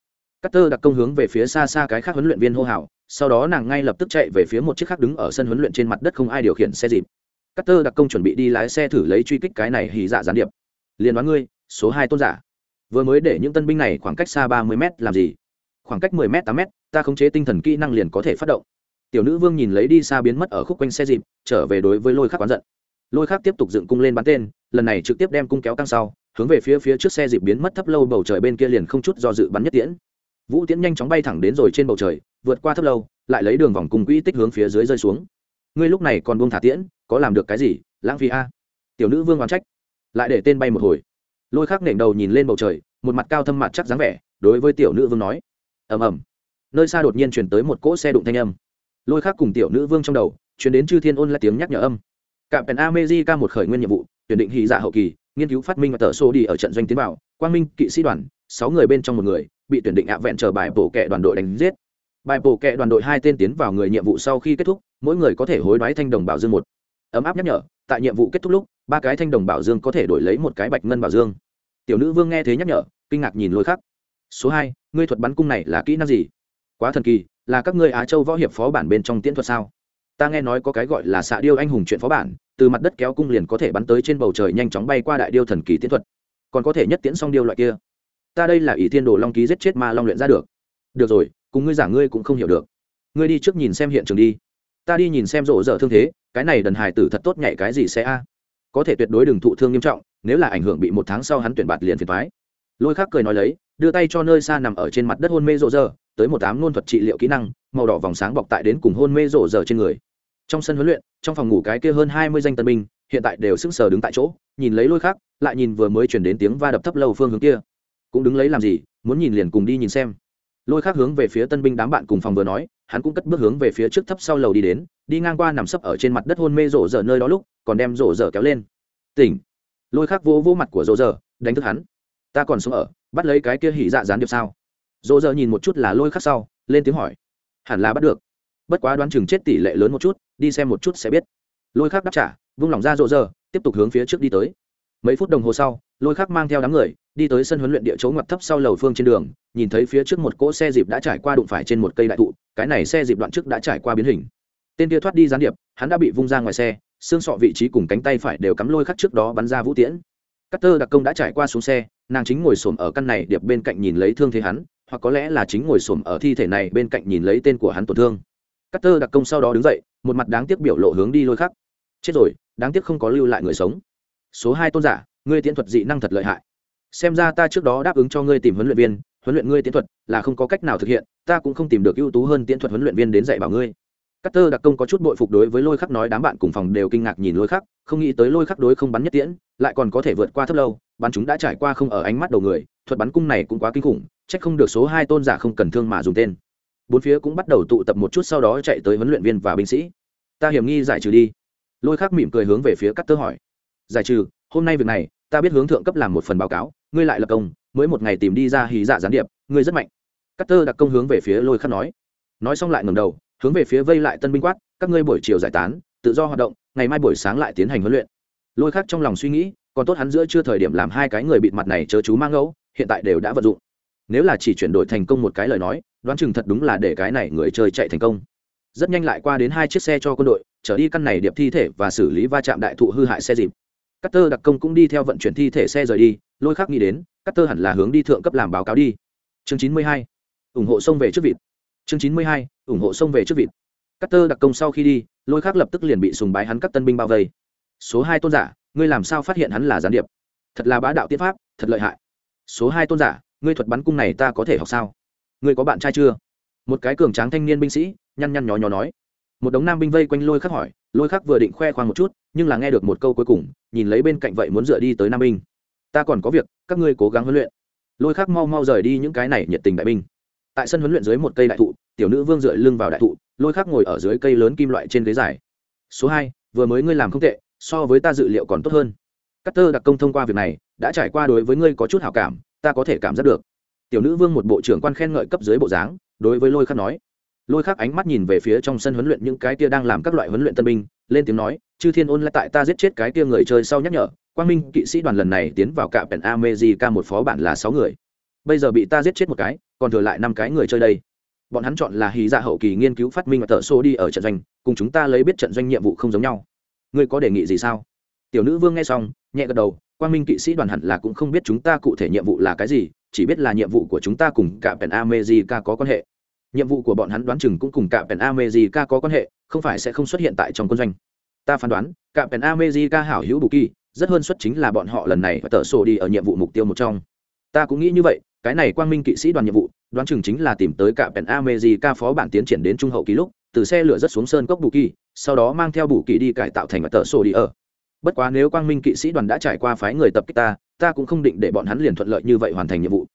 Cắt tơ đặc công hướng về phía xa xa cái khác huấn luyện viên hô hào, sau đó nàng ngay lập tức chạy về phía một chiếc khác đứng ở sân huấn luyện trên mặt đất không ai điều khiển xe dịp. Cắt tơ đặc công chuẩn bị đi lái xe thử lấy truy kích cái này hì dạ gián điệp. Liền đoán ngươi, số hai tôn giả vừa mới để những tân binh này khoảng cách xa ba mươi m làm gì? Khoảng cách mười m tám m ta khống chế tinh thần kỹ năng liền có thể phát động. Tiểu nữ vương nhìn lấy đi xa biến mất ở khúc quanh xe dịp, trở về đối với lôi khắc quán giận. Lôi khắc tiếp tục dựng cung lên bắn tên, lần này trực tiếp đem cung kéo căng sau, hướng về phía phía trước xe dịp biến mất thấp lâu bầu trời bên kia liền không chút do dự bắn nhất tiễn. Vũ tiễn nhanh chóng bay thẳng đến rồi trên bầu trời, vượt qua thấp lâu, lại lấy đường vòng cùng quỹ tích hướng phía dưới rơi xuống. Ngươi lúc này còn buông thả tiễn, có làm được cái gì, lãng phí a? Tiểu nữ vương oán trách, lại để tên bay một hồi lôi khắc nểnh đầu nhìn lên bầu trời, một mặt cao thâm mặt chắc dáng vẻ, đối với tiểu nữ vương nói. Ầm ầm. Nơi xa đột nhiên chuyển tới một cỗ xe đụng thanh âm. Lôi khắc cùng tiểu nữ vương trong đầu chuyển đến chư thiên ôn lại tiếng nhắc nhở âm. Cạm pèn ca một khởi nguyên nhiệm vụ, tuyển định hy dạ hậu kỳ, nghiên cứu phát minh và tờ sô đi ở trận doanh tiến bảo, quang minh, kỵ sĩ đoàn, sáu người bên trong một người, bị tuyển định ạ vẹn chờ bài bổ kệ đoàn đội đánh giết. Bài bổ kệ đoàn đội hai tên tiến vào người nhiệm vụ sau khi kết thúc, mỗi người có thể hối đoái thanh đồng bảo dương một. Ấm áp nhắc nhở, tại nhiệm vụ kết thúc lúc, ba cái thanh đồng bảo dương có thể đổi lấy một cái bạch ngân bảo dương tiểu nữ vương nghe thế nhắc nhở, kinh ngạc nhìn lôi khắc. Số hai, ngươi thuật bắn cung này là kỹ năng gì? Quá thần kỳ, là các ngươi á châu võ hiệp phó bản bên trong tiễn thuật sao? Ta nghe nói có cái gọi là xạ điêu anh hùng chuyện phó bản, từ mặt đất kéo cung liền có thể bắn tới trên bầu trời nhanh chóng bay qua đại điêu thần kỳ tiễn thuật. Còn có thể nhất tiễn song điêu loại kia. Ta đây là ỷ thiên đồ long ký giết chết ma long luyện ra được. Được rồi, cùng ngươi giả ngươi cũng không hiểu được. Ngươi đi trước nhìn xem hiện trường đi. Ta đi nhìn xem rộ dở thương thế, cái này đần hài tử thật tốt nhảy cái gì sẽ a? Có thể tuyệt đối đừng thụ thương nghiêm trọng nếu là ảnh hưởng bị một tháng sau hắn tuyển bạt liền phiền thoái lôi khác cười nói lấy, đưa tay cho nơi xa nằm ở trên mặt đất hôn mê rộ rơ, tới một tám nôn thuật trị liệu kỹ năng, màu đỏ vòng sáng bọc tại đến cùng hôn mê rộ rơ trên người. Trong sân huấn luyện, trong phòng ngủ cái kia hơn hai mươi danh tân binh, hiện tại đều sững sờ đứng tại chỗ, nhìn lấy lôi khác lại nhìn vừa mới chuyển đến tiếng va đập thấp lâu phương hướng kia. Cũng đứng lấy làm gì, muốn nhìn liền cùng đi nhìn xem. Lôi khác hướng về phía tân binh đám bạn cùng phòng vừa nói, hắn cũng cất bước hướng về phía trước thấp sau lầu đi đến, đi ngang qua nằm sấp ở trên mặt đất hôn mê rổ dở nơi đó lúc, còn đem rổ dở kéo lên. Tỉnh lôi khắc vỗ vỗ mặt của rô dở đánh thức hắn. Ta còn sống ở, bắt lấy cái kia hỉ dạ gián điệp sao? Rô dở nhìn một chút là lôi khắc sau, lên tiếng hỏi. Hẳn là bắt được. Bất quá đoán chừng chết tỷ lệ lớn một chút, đi xem một chút sẽ biết. Lôi khắc đáp trả, vung lòng ra rô rơ, tiếp tục hướng phía trước đi tới. Mấy phút đồng hồ sau, lôi khắc mang theo đám người, đi tới sân huấn luyện địa chỗ ngoặt thấp sau lầu phương trên đường, nhìn thấy phía trước một cỗ xe dịp đã trải qua đụng phải trên một cây đại thụ, cái này xe dịp đoạn trước đã trải qua biến hình. Tên kia thoát đi gián điệp, hắn đã bị vung ra ngoài xe xương sọ vị trí cùng cánh tay phải đều cắm lôi khắc trước đó bắn ra vũ tiễn. Cắt tơ đặc công đã trải qua xuống xe, nàng chính ngồi xổm ở căn này điệp bên cạnh nhìn lấy thương thế hắn, hoặc có lẽ là chính ngồi xổm ở thi thể này bên cạnh nhìn lấy tên của hắn tổn thương. Cắt tơ đặc công sau đó đứng dậy, một mặt đáng tiếc biểu lộ hướng đi lôi khắc. Chết rồi, đáng tiếc không có lưu lại người sống. Số hai tôn giả, ngươi tiễn thuật dị năng thật lợi hại. Xem ra ta trước đó đáp ứng cho ngươi tìm huấn luyện viên, huấn luyện ngươi tiễn thuật là không có cách nào thực hiện, ta cũng không tìm được ưu tú hơn tiễn thuật huấn luyện viên đến dạy bảo ngươi. Cát Tơ đặc công có chút bội phục đối với Lôi Khắc nói đám bạn cùng phòng đều kinh ngạc nhìn Lôi Khắc, không nghĩ tới Lôi Khắc đối không bắn nhất tiễn, lại còn có thể vượt qua thấp lâu, bắn chúng đã trải qua không ở ánh mắt đầu người, thuật bắn cung này cũng quá kinh khủng, chắc không được số hai tôn giả không cần thương mà dùng tên. Bốn phía cũng bắt đầu tụ tập một chút sau đó chạy tới huấn luyện viên và binh sĩ. Ta hiểm nghi giải trừ đi. Lôi Khắc mỉm cười hướng về phía Cát Tơ hỏi. Giải trừ, hôm nay việc này, ta biết hướng thượng cấp làm một phần báo cáo, ngươi lại lập công, mới một ngày tìm đi ra hí dạ gián điệp, ngươi rất mạnh. Cát Tơ đặc công hướng về phía Lôi Khắc nói. Nói xong lại ngẩng đầu, hướng về phía vây lại tân binh quát, các ngươi buổi chiều giải tán, tự do hoạt động, ngày mai buổi sáng lại tiến hành huấn luyện. Lôi khác trong lòng suy nghĩ, còn tốt hắn giữa chưa thời điểm làm hai cái người bịt mặt này chớ chú mang ngẫu, hiện tại đều đã vận dụng. Nếu là chỉ chuyển đổi thành công một cái lời nói, đoán chừng thật đúng là để cái này người chơi chạy thành công. Rất nhanh lại qua đến hai chiếc xe cho quân đội trở đi căn này điệp thi thể và xử lý va chạm đại thụ hư hại xe dịp. Cắt tơ đặc công cũng đi theo vận chuyển thi thể xe rời đi, lôi khác nghĩ đến cắt tơ hẳn là hướng đi thượng cấp làm báo cáo đi. Chương chín mươi hai, ủng hộ sông về trước vịt chương chín mươi hai, ủng hộ sông về trước vịt. Cắt tơ đặc công sau khi đi, lôi khác lập tức liền bị sùng bái hắn các tân binh bao vây. Số hai tôn giả, ngươi làm sao phát hiện hắn là gián điệp? Thật là bá đạo tiết pháp, thật lợi hại. Số hai tôn giả, ngươi thuật bắn cung này ta có thể học sao? Ngươi có bạn trai chưa? Một cái cường tráng thanh niên binh sĩ, nhăn nhăn nhó nhó nói. Một đống nam binh vây quanh lôi khắc hỏi, lôi khắc vừa định khoe khoang một chút, nhưng là nghe được một câu cuối cùng, nhìn lấy bên cạnh vậy muốn dựa đi tới nam binh. Ta còn có việc, các ngươi cố gắng huấn luyện. Lôi khắc mau mau rời đi những cái này nhiệt tình đại binh tại sân huấn luyện dưới một cây đại thụ, tiểu nữ vương dựa lưng vào đại thụ, lôi khắc ngồi ở dưới cây lớn kim loại trên ghế dài. Số hai, vừa mới ngươi làm không tệ, so với ta dự liệu còn tốt hơn. Cắt tơ đặc công thông qua việc này, đã trải qua đối với ngươi có chút hảo cảm, ta có thể cảm giác được. Tiểu nữ vương một bộ trưởng quan khen ngợi cấp dưới bộ dáng, đối với lôi khắc nói. Lôi khắc ánh mắt nhìn về phía trong sân huấn luyện những cái kia đang làm các loại huấn luyện tân binh, lên tiếng nói, chư thiên ôn lại tại ta giết chết cái kia người chơi sau nhắc nhở, quang minh kỵ sĩ đoàn lần này tiến vào cạm pèn amejica một phó bản là sáu người bây giờ bị ta giết chết một cái, còn thừa lại năm cái người chơi đây. Bọn hắn chọn là hí dạ hậu kỳ nghiên cứu phát minh và tờ xô đi ở trận doanh, cùng chúng ta lấy biết trận doanh nhiệm vụ không giống nhau. Ngươi có đề nghị gì sao? Tiểu nữ vương nghe xong, nhẹ gật đầu quan minh kỵ sĩ đoàn hẳn là cũng không biết chúng ta cụ thể nhiệm vụ là cái gì, chỉ biết là nhiệm vụ của chúng ta cùng cả pèn amejica có quan hệ. Nhiệm vụ của bọn hắn đoán chừng cũng cùng cả pèn amejica có quan hệ, không phải sẽ không xuất hiện tại trong quân doanh. Ta phán đoán, cả pèn amejica hảo hữu bù kỳ, rất hơn xuất chính là bọn họ lần này và tờ sổ đi ở nhiệm vụ mục tiêu một trong. Ta cũng nghĩ như vậy cái này quang minh kỵ sĩ đoàn nhiệm vụ, đoán chừng chính là tìm tới cả pèn amejica phó bản tiến triển đến trung hậu ký lúc, từ xe lửa rất xuống sơn cốc bù kỳ, sau đó mang theo bù kỳ đi cải tạo thành mặt tờ sổ đi ở. Bất quá nếu quang minh kỵ sĩ đoàn đã trải qua phái người tập kích ta ta cũng không định để bọn hắn liền thuận lợi như vậy hoàn thành nhiệm vụ.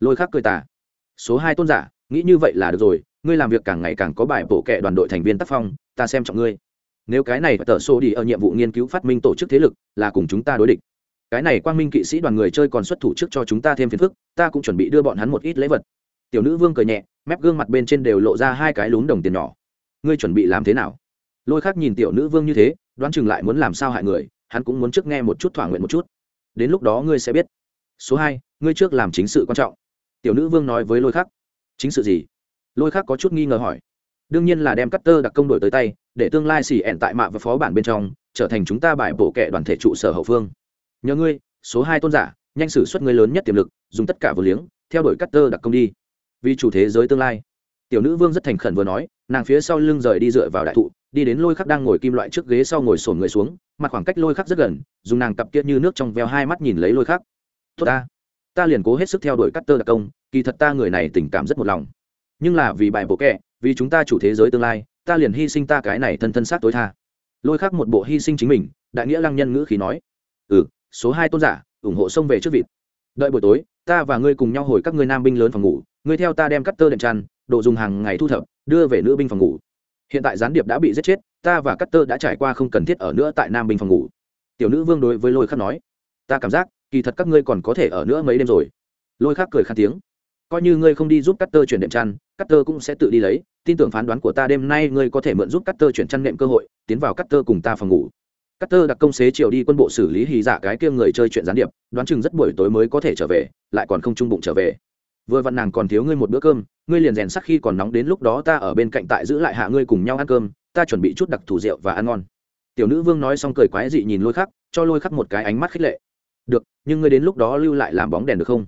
Lôi khác cười ta số hai tôn giả, nghĩ như vậy là được rồi, ngươi làm việc càng ngày càng có bài bổ kệ đoàn đội thành viên tác phong, ta xem trọng ngươi. Nếu cái này tờ sổ đi ở nhiệm vụ nghiên cứu phát minh tổ chức thế lực, là cùng chúng ta đối địch cái này quang minh kỵ sĩ đoàn người chơi còn xuất thủ trước cho chúng ta thêm phiền phức, ta cũng chuẩn bị đưa bọn hắn một ít lễ vật. Tiểu nữ vương cười nhẹ, mép gương mặt bên trên đều lộ ra hai cái lún đồng tiền nhỏ. Ngươi chuẩn bị làm thế nào? Lôi khác nhìn tiểu nữ vương như thế, đoán chừng lại muốn làm sao hại người, hắn cũng muốn trước nghe một chút thỏa nguyện một chút. Đến lúc đó ngươi sẽ biết. Số hai, ngươi trước làm chính sự quan trọng. Tiểu nữ vương nói với lôi khắc. Chính sự gì? Lôi khắc có chút nghi ngờ hỏi. Đương nhiên là đem cắt tơ đặc công đổi tới tay, để tương lai xỉ ẹn tại mạ và phó bản bên trong, trở thành chúng ta bài bổ kệ đoàn thể trụ sở hậu phương nhờ ngươi, số hai tôn giả, nhanh xử suất ngươi lớn nhất tiềm lực, dùng tất cả vừa liếng, theo đuổi cắt tơ đặc công đi. Vì chủ thế giới tương lai. Tiểu nữ vương rất thành khẩn vừa nói, nàng phía sau lưng rời đi dựa vào đại thụ, đi đến lôi khắc đang ngồi kim loại trước ghế sau ngồi sổn người xuống, mặt khoảng cách lôi khắc rất gần, dùng nàng cặp kia như nước trong veo hai mắt nhìn lấy lôi khắc. Tốt ta. Ta liền cố hết sức theo đuổi cắt tơ đặc công, kỳ thật ta người này tình cảm rất một lòng. Nhưng là vì bài bộ kệ vì chúng ta chủ thế giới tương lai, ta liền hy sinh ta cái này thân thân xác tối tha. Lôi khắc một bộ hy sinh chính mình, đại nghĩa lăng nhân ngữ khí nói. Ừ số hai tôn giả, ủng hộ xông về trước vịt. Đợi buổi tối, ta và ngươi cùng nhau hồi các ngươi nam binh lớn phòng ngủ, ngươi theo ta đem cắt tơ đệm chăn, đồ dùng hàng ngày thu thập, đưa về nữ binh phòng ngủ. Hiện tại gián điệp đã bị giết chết, ta và cắt tơ đã trải qua không cần thiết ở nữa tại nam binh phòng ngủ. Tiểu nữ vương đối với lôi khắc nói, ta cảm giác, kỳ thật các ngươi còn có thể ở nữa mấy đêm rồi. Lôi khắc cười khan tiếng, coi như ngươi không đi giúp cắt tơ chuyển đệm chăn, cắt tơ cũng sẽ tự đi lấy, tin tưởng phán đoán của ta đêm nay ngươi có thể mượn giúp cắt tơ chuyển chăn nệm cơ hội, tiến vào cắt tơ cùng ta phòng ngủ cắt tơ đặc công xế chiều đi quân bộ xử lý hì dạ cái kia người chơi chuyện gián điệp, đoán chừng rất buổi tối mới có thể trở về, lại còn không trung bụng trở về. Vừa vặn nàng còn thiếu ngươi một bữa cơm, ngươi liền rèn sắc khi còn nóng đến lúc đó ta ở bên cạnh tại giữ lại hạ ngươi cùng nhau ăn cơm, ta chuẩn bị chút đặc thủ rượu và ăn ngon. Tiểu nữ vương nói xong cười quái dị nhìn lôi khắc, cho lôi khắc một cái ánh mắt khích lệ. Được, nhưng ngươi đến lúc đó lưu lại làm bóng đèn được không?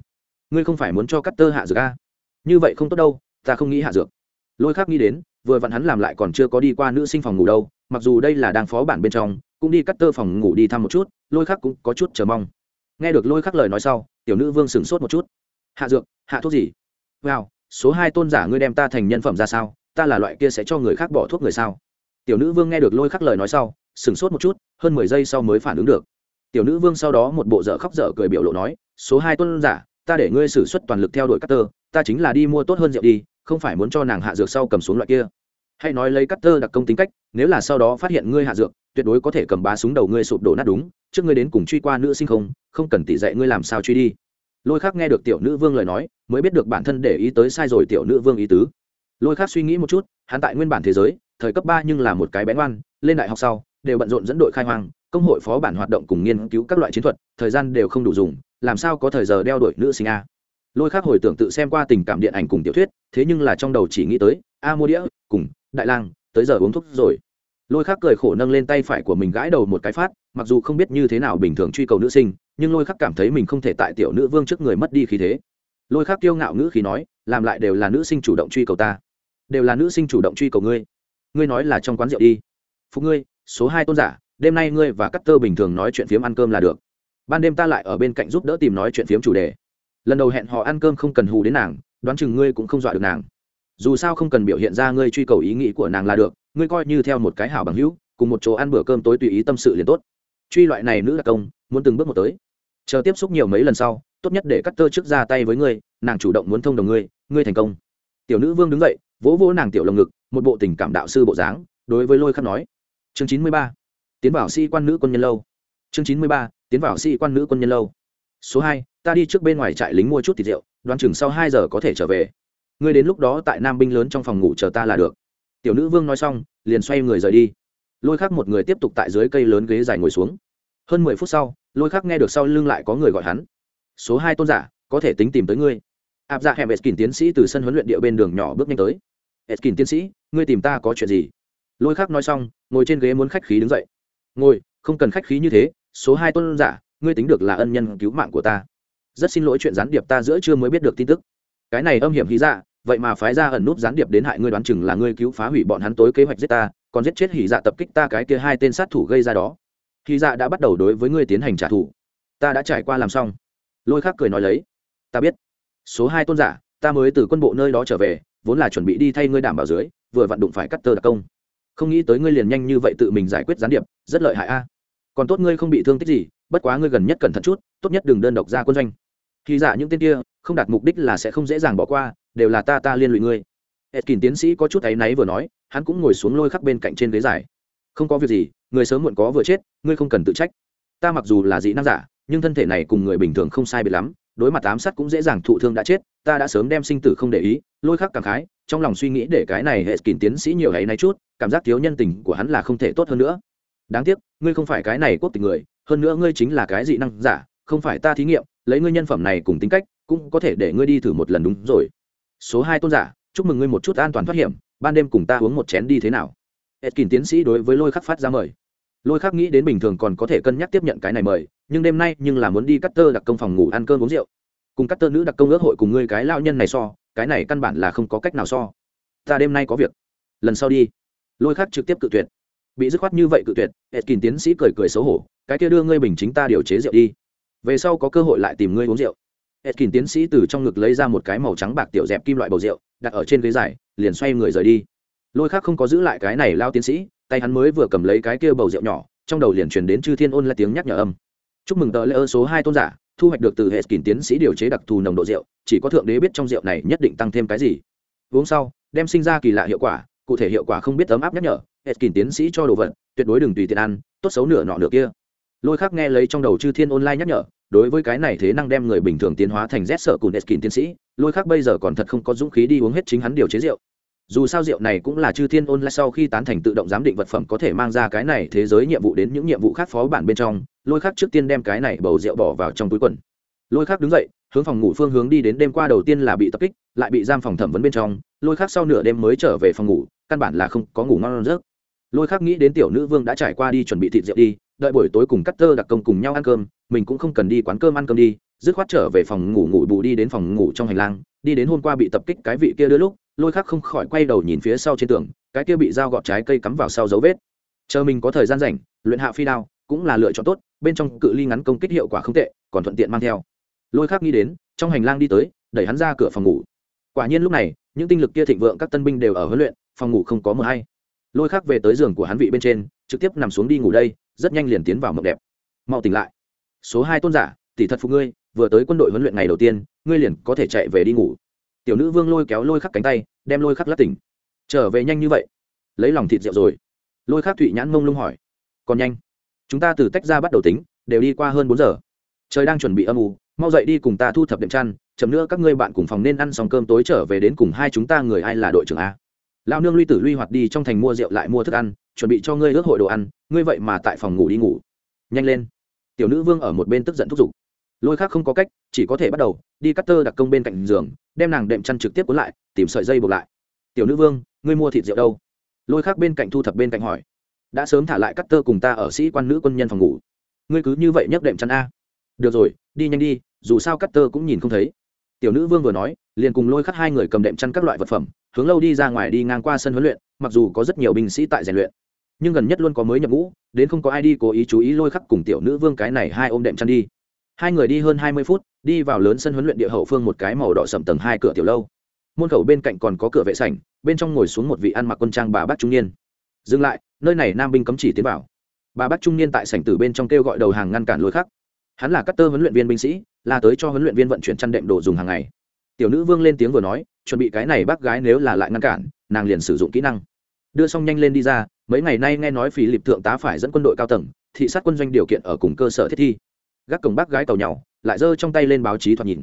Ngươi không phải muốn cho cắt tơ hạ dược a à? như vậy không tốt đâu, ta không nghĩ hạ dược. Lôi khắc nghĩ đến, vừa vặn hắn làm lại còn chưa có đi qua nữ sinh phòng ngủ đâu, mặc dù đây là đang phó bản bên trong cũng đi cắt tơ phòng ngủ đi thăm một chút, lôi khắc cũng có chút chờ mong. Nghe được lôi khắc lời nói sau, tiểu nữ vương sửng sốt một chút. Hạ dược, hạ thuốc gì? Wow, số hai tôn giả ngươi đem ta thành nhân phẩm ra sao? Ta là loại kia sẽ cho người khác bỏ thuốc người sao? Tiểu nữ vương nghe được lôi khắc lời nói sau, sửng sốt một chút, hơn mười giây sau mới phản ứng được. Tiểu nữ vương sau đó một bộ dở khóc dở cười biểu lộ nói, số hai tôn giả, ta để ngươi xử suất toàn lực theo đuổi cắt tơ, ta chính là đi mua tốt hơn rượu đi, không phải muốn cho nàng hạ dược sau cầm xuống loại kia. Hãy nói lấy cắt tơ đặc công tính cách, nếu là sau đó phát hiện ngươi hạ dược tuyệt đối có thể cầm bá súng đầu ngươi sụp đổ nát đúng, trước ngươi đến cùng truy qua nữ sinh không không cần tỉ dạy ngươi làm sao truy đi. Lôi khác nghe được tiểu nữ vương lời nói, mới biết được bản thân để ý tới sai rồi tiểu nữ vương ý tứ. Lôi khác suy nghĩ một chút, hắn tại nguyên bản thế giới, thời cấp ba nhưng là một cái bén oan lên đại học sau, đều bận rộn dẫn đội khai hoang, công hội phó bản hoạt động cùng nghiên cứu các loại chiến thuật, thời gian đều không đủ dùng, làm sao có thời giờ đeo đuổi nữ sinh a? Lôi khác hồi tưởng tự xem qua tình cảm điện ảnh cùng tiểu thuyết, thế nhưng là trong đầu chỉ nghĩ tới, a mua đĩa, cùng đại lang, tới giờ uống thuốc rồi lôi khắc cười khổ nâng lên tay phải của mình gãi đầu một cái phát, mặc dù không biết như thế nào bình thường truy cầu nữ sinh, nhưng lôi khắc cảm thấy mình không thể tại tiểu nữ vương trước người mất đi khí thế. Lôi khắc kiêu ngạo ngữ khí nói, làm lại đều là nữ sinh chủ động truy cầu ta. Đều là nữ sinh chủ động truy cầu ngươi. Ngươi nói là trong quán rượu đi. Phụ ngươi, số hai tôn giả, đêm nay ngươi và cắt tơ bình thường nói chuyện phiếm ăn cơm là được. Ban đêm ta lại ở bên cạnh giúp đỡ tìm nói chuyện phiếm chủ đề. Lần đầu hẹn họ ăn cơm không cần hù đến nàng, đoán chừng ngươi cũng không dọa được nàng. Dù sao không cần biểu hiện ra ngươi truy cầu ý nghĩ của nàng là được ngươi coi như theo một cái hảo bằng hữu, cùng một chỗ ăn bữa cơm tối tùy ý tâm sự liền tốt. Truy loại này nữ đặc công, muốn từng bước một tới. Chờ tiếp xúc nhiều mấy lần sau, tốt nhất để cắt tơ trước ra tay với ngươi, nàng chủ động muốn thông đồng ngươi ngươi thành công. Tiểu nữ vương đứng dậy, vỗ vỗ nàng tiểu lồng ngực, một bộ tình cảm đạo sư bộ dáng, đối với lôi khắc nói. Chương chín mươi ba, tiến vào sĩ quan nữ quân nhân lâu. Chương chín mươi ba, tiến vào sĩ quan nữ quân nhân lâu. Số hai, ta đi trước bên ngoài trại lính mua chút thịt rượu, đoán chừng sau hai giờ có thể trở về. Ngươi đến lúc đó tại nam binh lớn trong phòng ngủ chờ ta là được tiểu nữ vương nói xong, liền xoay người rời đi. Lôi khắc một người tiếp tục tại dưới cây lớn ghế dài ngồi xuống. Hơn mười phút sau, lôi khắc nghe được sau lưng lại có người gọi hắn. Số hai tôn giả, có thể tính tìm tới ngươi. Áp dạ hẹn eskin tiến sĩ từ sân huấn luyện địa bên đường nhỏ bước nhanh tới. Eskin tiến sĩ, ngươi tìm ta có chuyện gì? Lôi khắc nói xong, ngồi trên ghế muốn khách khí đứng dậy. Ngồi, không cần khách khí như thế, số hai tôn giả, ngươi tính được là ân nhân cứu mạng của ta. Rất xin lỗi chuyện gián điệp ta giữa chưa mới biết được tin tức. Cái này âm hiểm khí dạ vậy mà phái ra ẩn nút gián điệp đến hại ngươi đoán chừng là ngươi cứu phá hủy bọn hắn tối kế hoạch giết ta, còn giết chết hỉ dạ tập kích ta cái kia hai tên sát thủ gây ra đó. Hỉ dạ đã bắt đầu đối với ngươi tiến hành trả thù. Ta đã trải qua làm xong. Lôi khắc cười nói lấy. Ta biết. Số hai tôn giả, ta mới từ quân bộ nơi đó trở về, vốn là chuẩn bị đi thay ngươi đảm bảo dưới, vừa vặn đụng phải cắt tơ đặc công. Không nghĩ tới ngươi liền nhanh như vậy tự mình giải quyết gián điệp, rất lợi hại a. Còn tốt ngươi không bị thương tích gì, bất quá ngươi gần nhất cẩn thận chút, tốt nhất đừng đơn độc ra quân doanh. Khi dạ những tên kia, không đạt mục đích là sẽ không dễ dàng bỏ qua đều là ta ta liên lụy ngươi Etkin tiến sĩ có chút áy náy vừa nói, hắn cũng ngồi xuống lôi khắc bên cạnh trên ghế dài. Không có việc gì, người sớm muộn có vừa chết, ngươi không cần tự trách. Ta mặc dù là dị năng giả, nhưng thân thể này cùng người bình thường không sai biệt lắm, đối mặt ám sát cũng dễ dàng thụ thương đã chết, ta đã sớm đem sinh tử không để ý, lôi khắc cảm khái, trong lòng suy nghĩ để cái này Etkin tiến sĩ nhiều ấy náy chút, cảm giác thiếu nhân tình của hắn là không thể tốt hơn nữa. Đáng tiếc, ngươi không phải cái này quốc tịch người, hơn nữa ngươi chính là cái dị năng giả, không phải ta thí nghiệm, lấy ngươi nhân phẩm này cùng tính cách, cũng có thể để ngươi đi thử một lần đúng rồi số hai tôn giả, chúc mừng ngươi một chút an toàn thoát hiểm, ban đêm cùng ta uống một chén đi thế nào? Etkin tiến sĩ đối với lôi khắc phát ra mời. Lôi khắc nghĩ đến bình thường còn có thể cân nhắc tiếp nhận cái này mời, nhưng đêm nay nhưng là muốn đi cắt tơ đặc công phòng ngủ ăn cơm uống rượu. Cùng cắt tơ nữ đặc công ước hội cùng ngươi cái lao nhân này so, cái này căn bản là không có cách nào so. Ta đêm nay có việc. Lần sau đi. Lôi khắc trực tiếp cự tuyệt. Bị dứt khoát như vậy cự tuyệt etkin tiến sĩ cười cười xấu hổ, cái kia đưa ngươi bình chính ta điều chế rượu đi. Về sau có cơ hội lại tìm ngươi uống rượu etkin tiến sĩ từ trong ngực lấy ra một cái màu trắng bạc tiểu dẹp kim loại bầu rượu, đặt ở trên ghế dài, liền xoay người rời đi. Lôi khác không có giữ lại cái này lao tiến sĩ, tay hắn mới vừa cầm lấy cái kia bầu rượu nhỏ, trong đầu liền truyền đến chư thiên ôn là tiếng nhắc nhở âm. Chúc mừng tờ lễ ơ số hai tôn giả, thu hoạch được từ hệ tiến sĩ điều chế đặc thù nồng độ rượu, chỉ có thượng đế biết trong rượu này nhất định tăng thêm cái gì. Uống sau, đem sinh ra kỳ lạ hiệu quả, cụ thể hiệu quả không biết ấm áp nhắc nhở hệ tiến sĩ cho đồ vật, tuyệt đối đừng tùy tiện ăn, tốt xấu nửa nọ nửa kia lôi khác nghe lấy trong đầu chư thiên online nhắc nhở đối với cái này thế năng đem người bình thường tiến hóa thành rét sợ cùn Eskin tiến sĩ, lôi khác bây giờ còn thật không có dũng khí đi uống hết chính hắn điều chế rượu. Dù sao rượu này cũng là chư thiên ôn lại sau khi tán thành tự động giám định vật phẩm có thể mang ra cái này thế giới nhiệm vụ đến những nhiệm vụ khác phó bản bên trong, lôi khác trước tiên đem cái này bầu rượu bỏ vào trong túi quần. Lôi khác đứng dậy, hướng phòng ngủ phương hướng đi đến đêm qua đầu tiên là bị tập kích, lại bị giam phòng thẩm vấn bên trong, lôi khác sau nửa đêm mới trở về phòng ngủ, căn bản là không có ngủ ngon giấc. Lôi khác nghĩ đến tiểu nữ vương đã trải qua đi chuẩn bị thịt rượu đi, đợi buổi tối cùng cắt tơ đặc công cùng nhau ăn cơm, mình cũng không cần đi quán cơm ăn cơm đi, dứt khoát trở về phòng ngủ ngủ bù đi đến phòng ngủ trong hành lang, đi đến hôm qua bị tập kích cái vị kia đưa lúc, lôi khắc không khỏi quay đầu nhìn phía sau trên tường, cái kia bị dao gọt trái cây cắm vào sau dấu vết. Chờ mình có thời gian rảnh, luyện hạ phi đao, cũng là lựa chọn tốt, bên trong cự ly ngắn công kích hiệu quả không tệ, còn thuận tiện mang theo. Lôi khắc nghĩ đến, trong hành lang đi tới, đẩy hắn ra cửa phòng ngủ. Quả nhiên lúc này, những tinh lực kia thịnh vượng các tân binh đều ở huấn luyện, phòng ngủ không có mờ hay. Lôi khắc về tới giường của hắn vị bên trên trực tiếp nằm xuống đi ngủ đây, rất nhanh liền tiến vào mộng đẹp. Mau tỉnh lại. Số hai tôn giả, tỷ thật phục ngươi, vừa tới quân đội huấn luyện ngày đầu tiên, ngươi liền có thể chạy về đi ngủ. Tiểu nữ vương lôi kéo lôi khắc cánh tay, đem lôi khắc lắc tỉnh. Trở về nhanh như vậy? Lấy lòng thịt rượu rồi. Lôi khắc thụy nhãn mông lung hỏi. Còn nhanh. Chúng ta từ tách ra bắt đầu tính, đều đi qua hơn bốn giờ. Trời đang chuẩn bị âm u, mau dậy đi cùng ta thu thập đệm chăn, chậm nữa các ngươi bạn cùng phòng nên ăn xong cơm tối trở về đến cùng hai chúng ta người ai là đội trưởng a. Lao nương luy tử luy hoạt đi trong thành mua rượu lại mua thức ăn chuẩn bị cho ngươi ước hội đồ ăn, ngươi vậy mà tại phòng ngủ đi ngủ. Nhanh lên. Tiểu nữ vương ở một bên tức giận thúc giục. Lôi khác không có cách, chỉ có thể bắt đầu, đi cắt tơ đặc công bên cạnh giường, đem nàng đệm chăn trực tiếp cuốn lại, tìm sợi dây buộc lại. Tiểu nữ vương, ngươi mua thịt rượu đâu? Lôi khác bên cạnh thu thập bên cạnh hỏi. Đã sớm thả lại cắt tơ cùng ta ở sĩ quan nữ quân nhân phòng ngủ. Ngươi cứ như vậy nhấc đệm chăn a. Được rồi, đi nhanh đi, dù sao cắt tơ cũng nhìn không thấy. Tiểu nữ vương vừa nói, liền cùng lôi khắc hai người cầm đệm chăn các loại vật phẩm, hướng lâu đi ra ngoài đi ngang qua sân huấn luyện, mặc dù có rất nhiều binh sĩ tại rèn luyện nhưng gần nhất luôn có mới nhập ngũ, đến không có ai đi cố ý chú ý lôi khắc cùng tiểu nữ vương cái này hai ôm đệm chăn đi. Hai người đi hơn hai mươi phút, đi vào lớn sân huấn luyện địa hậu phương một cái màu đỏ sầm tầng hai cửa tiểu lâu. Môn khẩu bên cạnh còn có cửa vệ sảnh, bên trong ngồi xuống một vị ăn mặc quân trang bà bác trung niên. Dừng lại, nơi này nam binh cấm chỉ tiến vào. Bà bác trung niên tại sảnh tử bên trong kêu gọi đầu hàng ngăn cản lôi khắc. Hắn là các tơ huấn luyện viên binh sĩ, là tới cho huấn luyện viên vận chuyển chăn đệm đồ dùng hàng ngày. Tiểu nữ vương lên tiếng vừa nói, chuẩn bị cái này bác gái nếu là lại ngăn cản, nàng liền sử dụng kỹ năng. Đưa xong nhanh lên đi ra mấy ngày nay nghe nói phí lịp thượng tá phải dẫn quân đội cao tầng, thị sát quân doanh điều kiện ở cùng cơ sở thiết thi. Gác cổng bác gái tàu nhau lại giơ trong tay lên báo chí thoạt nhìn.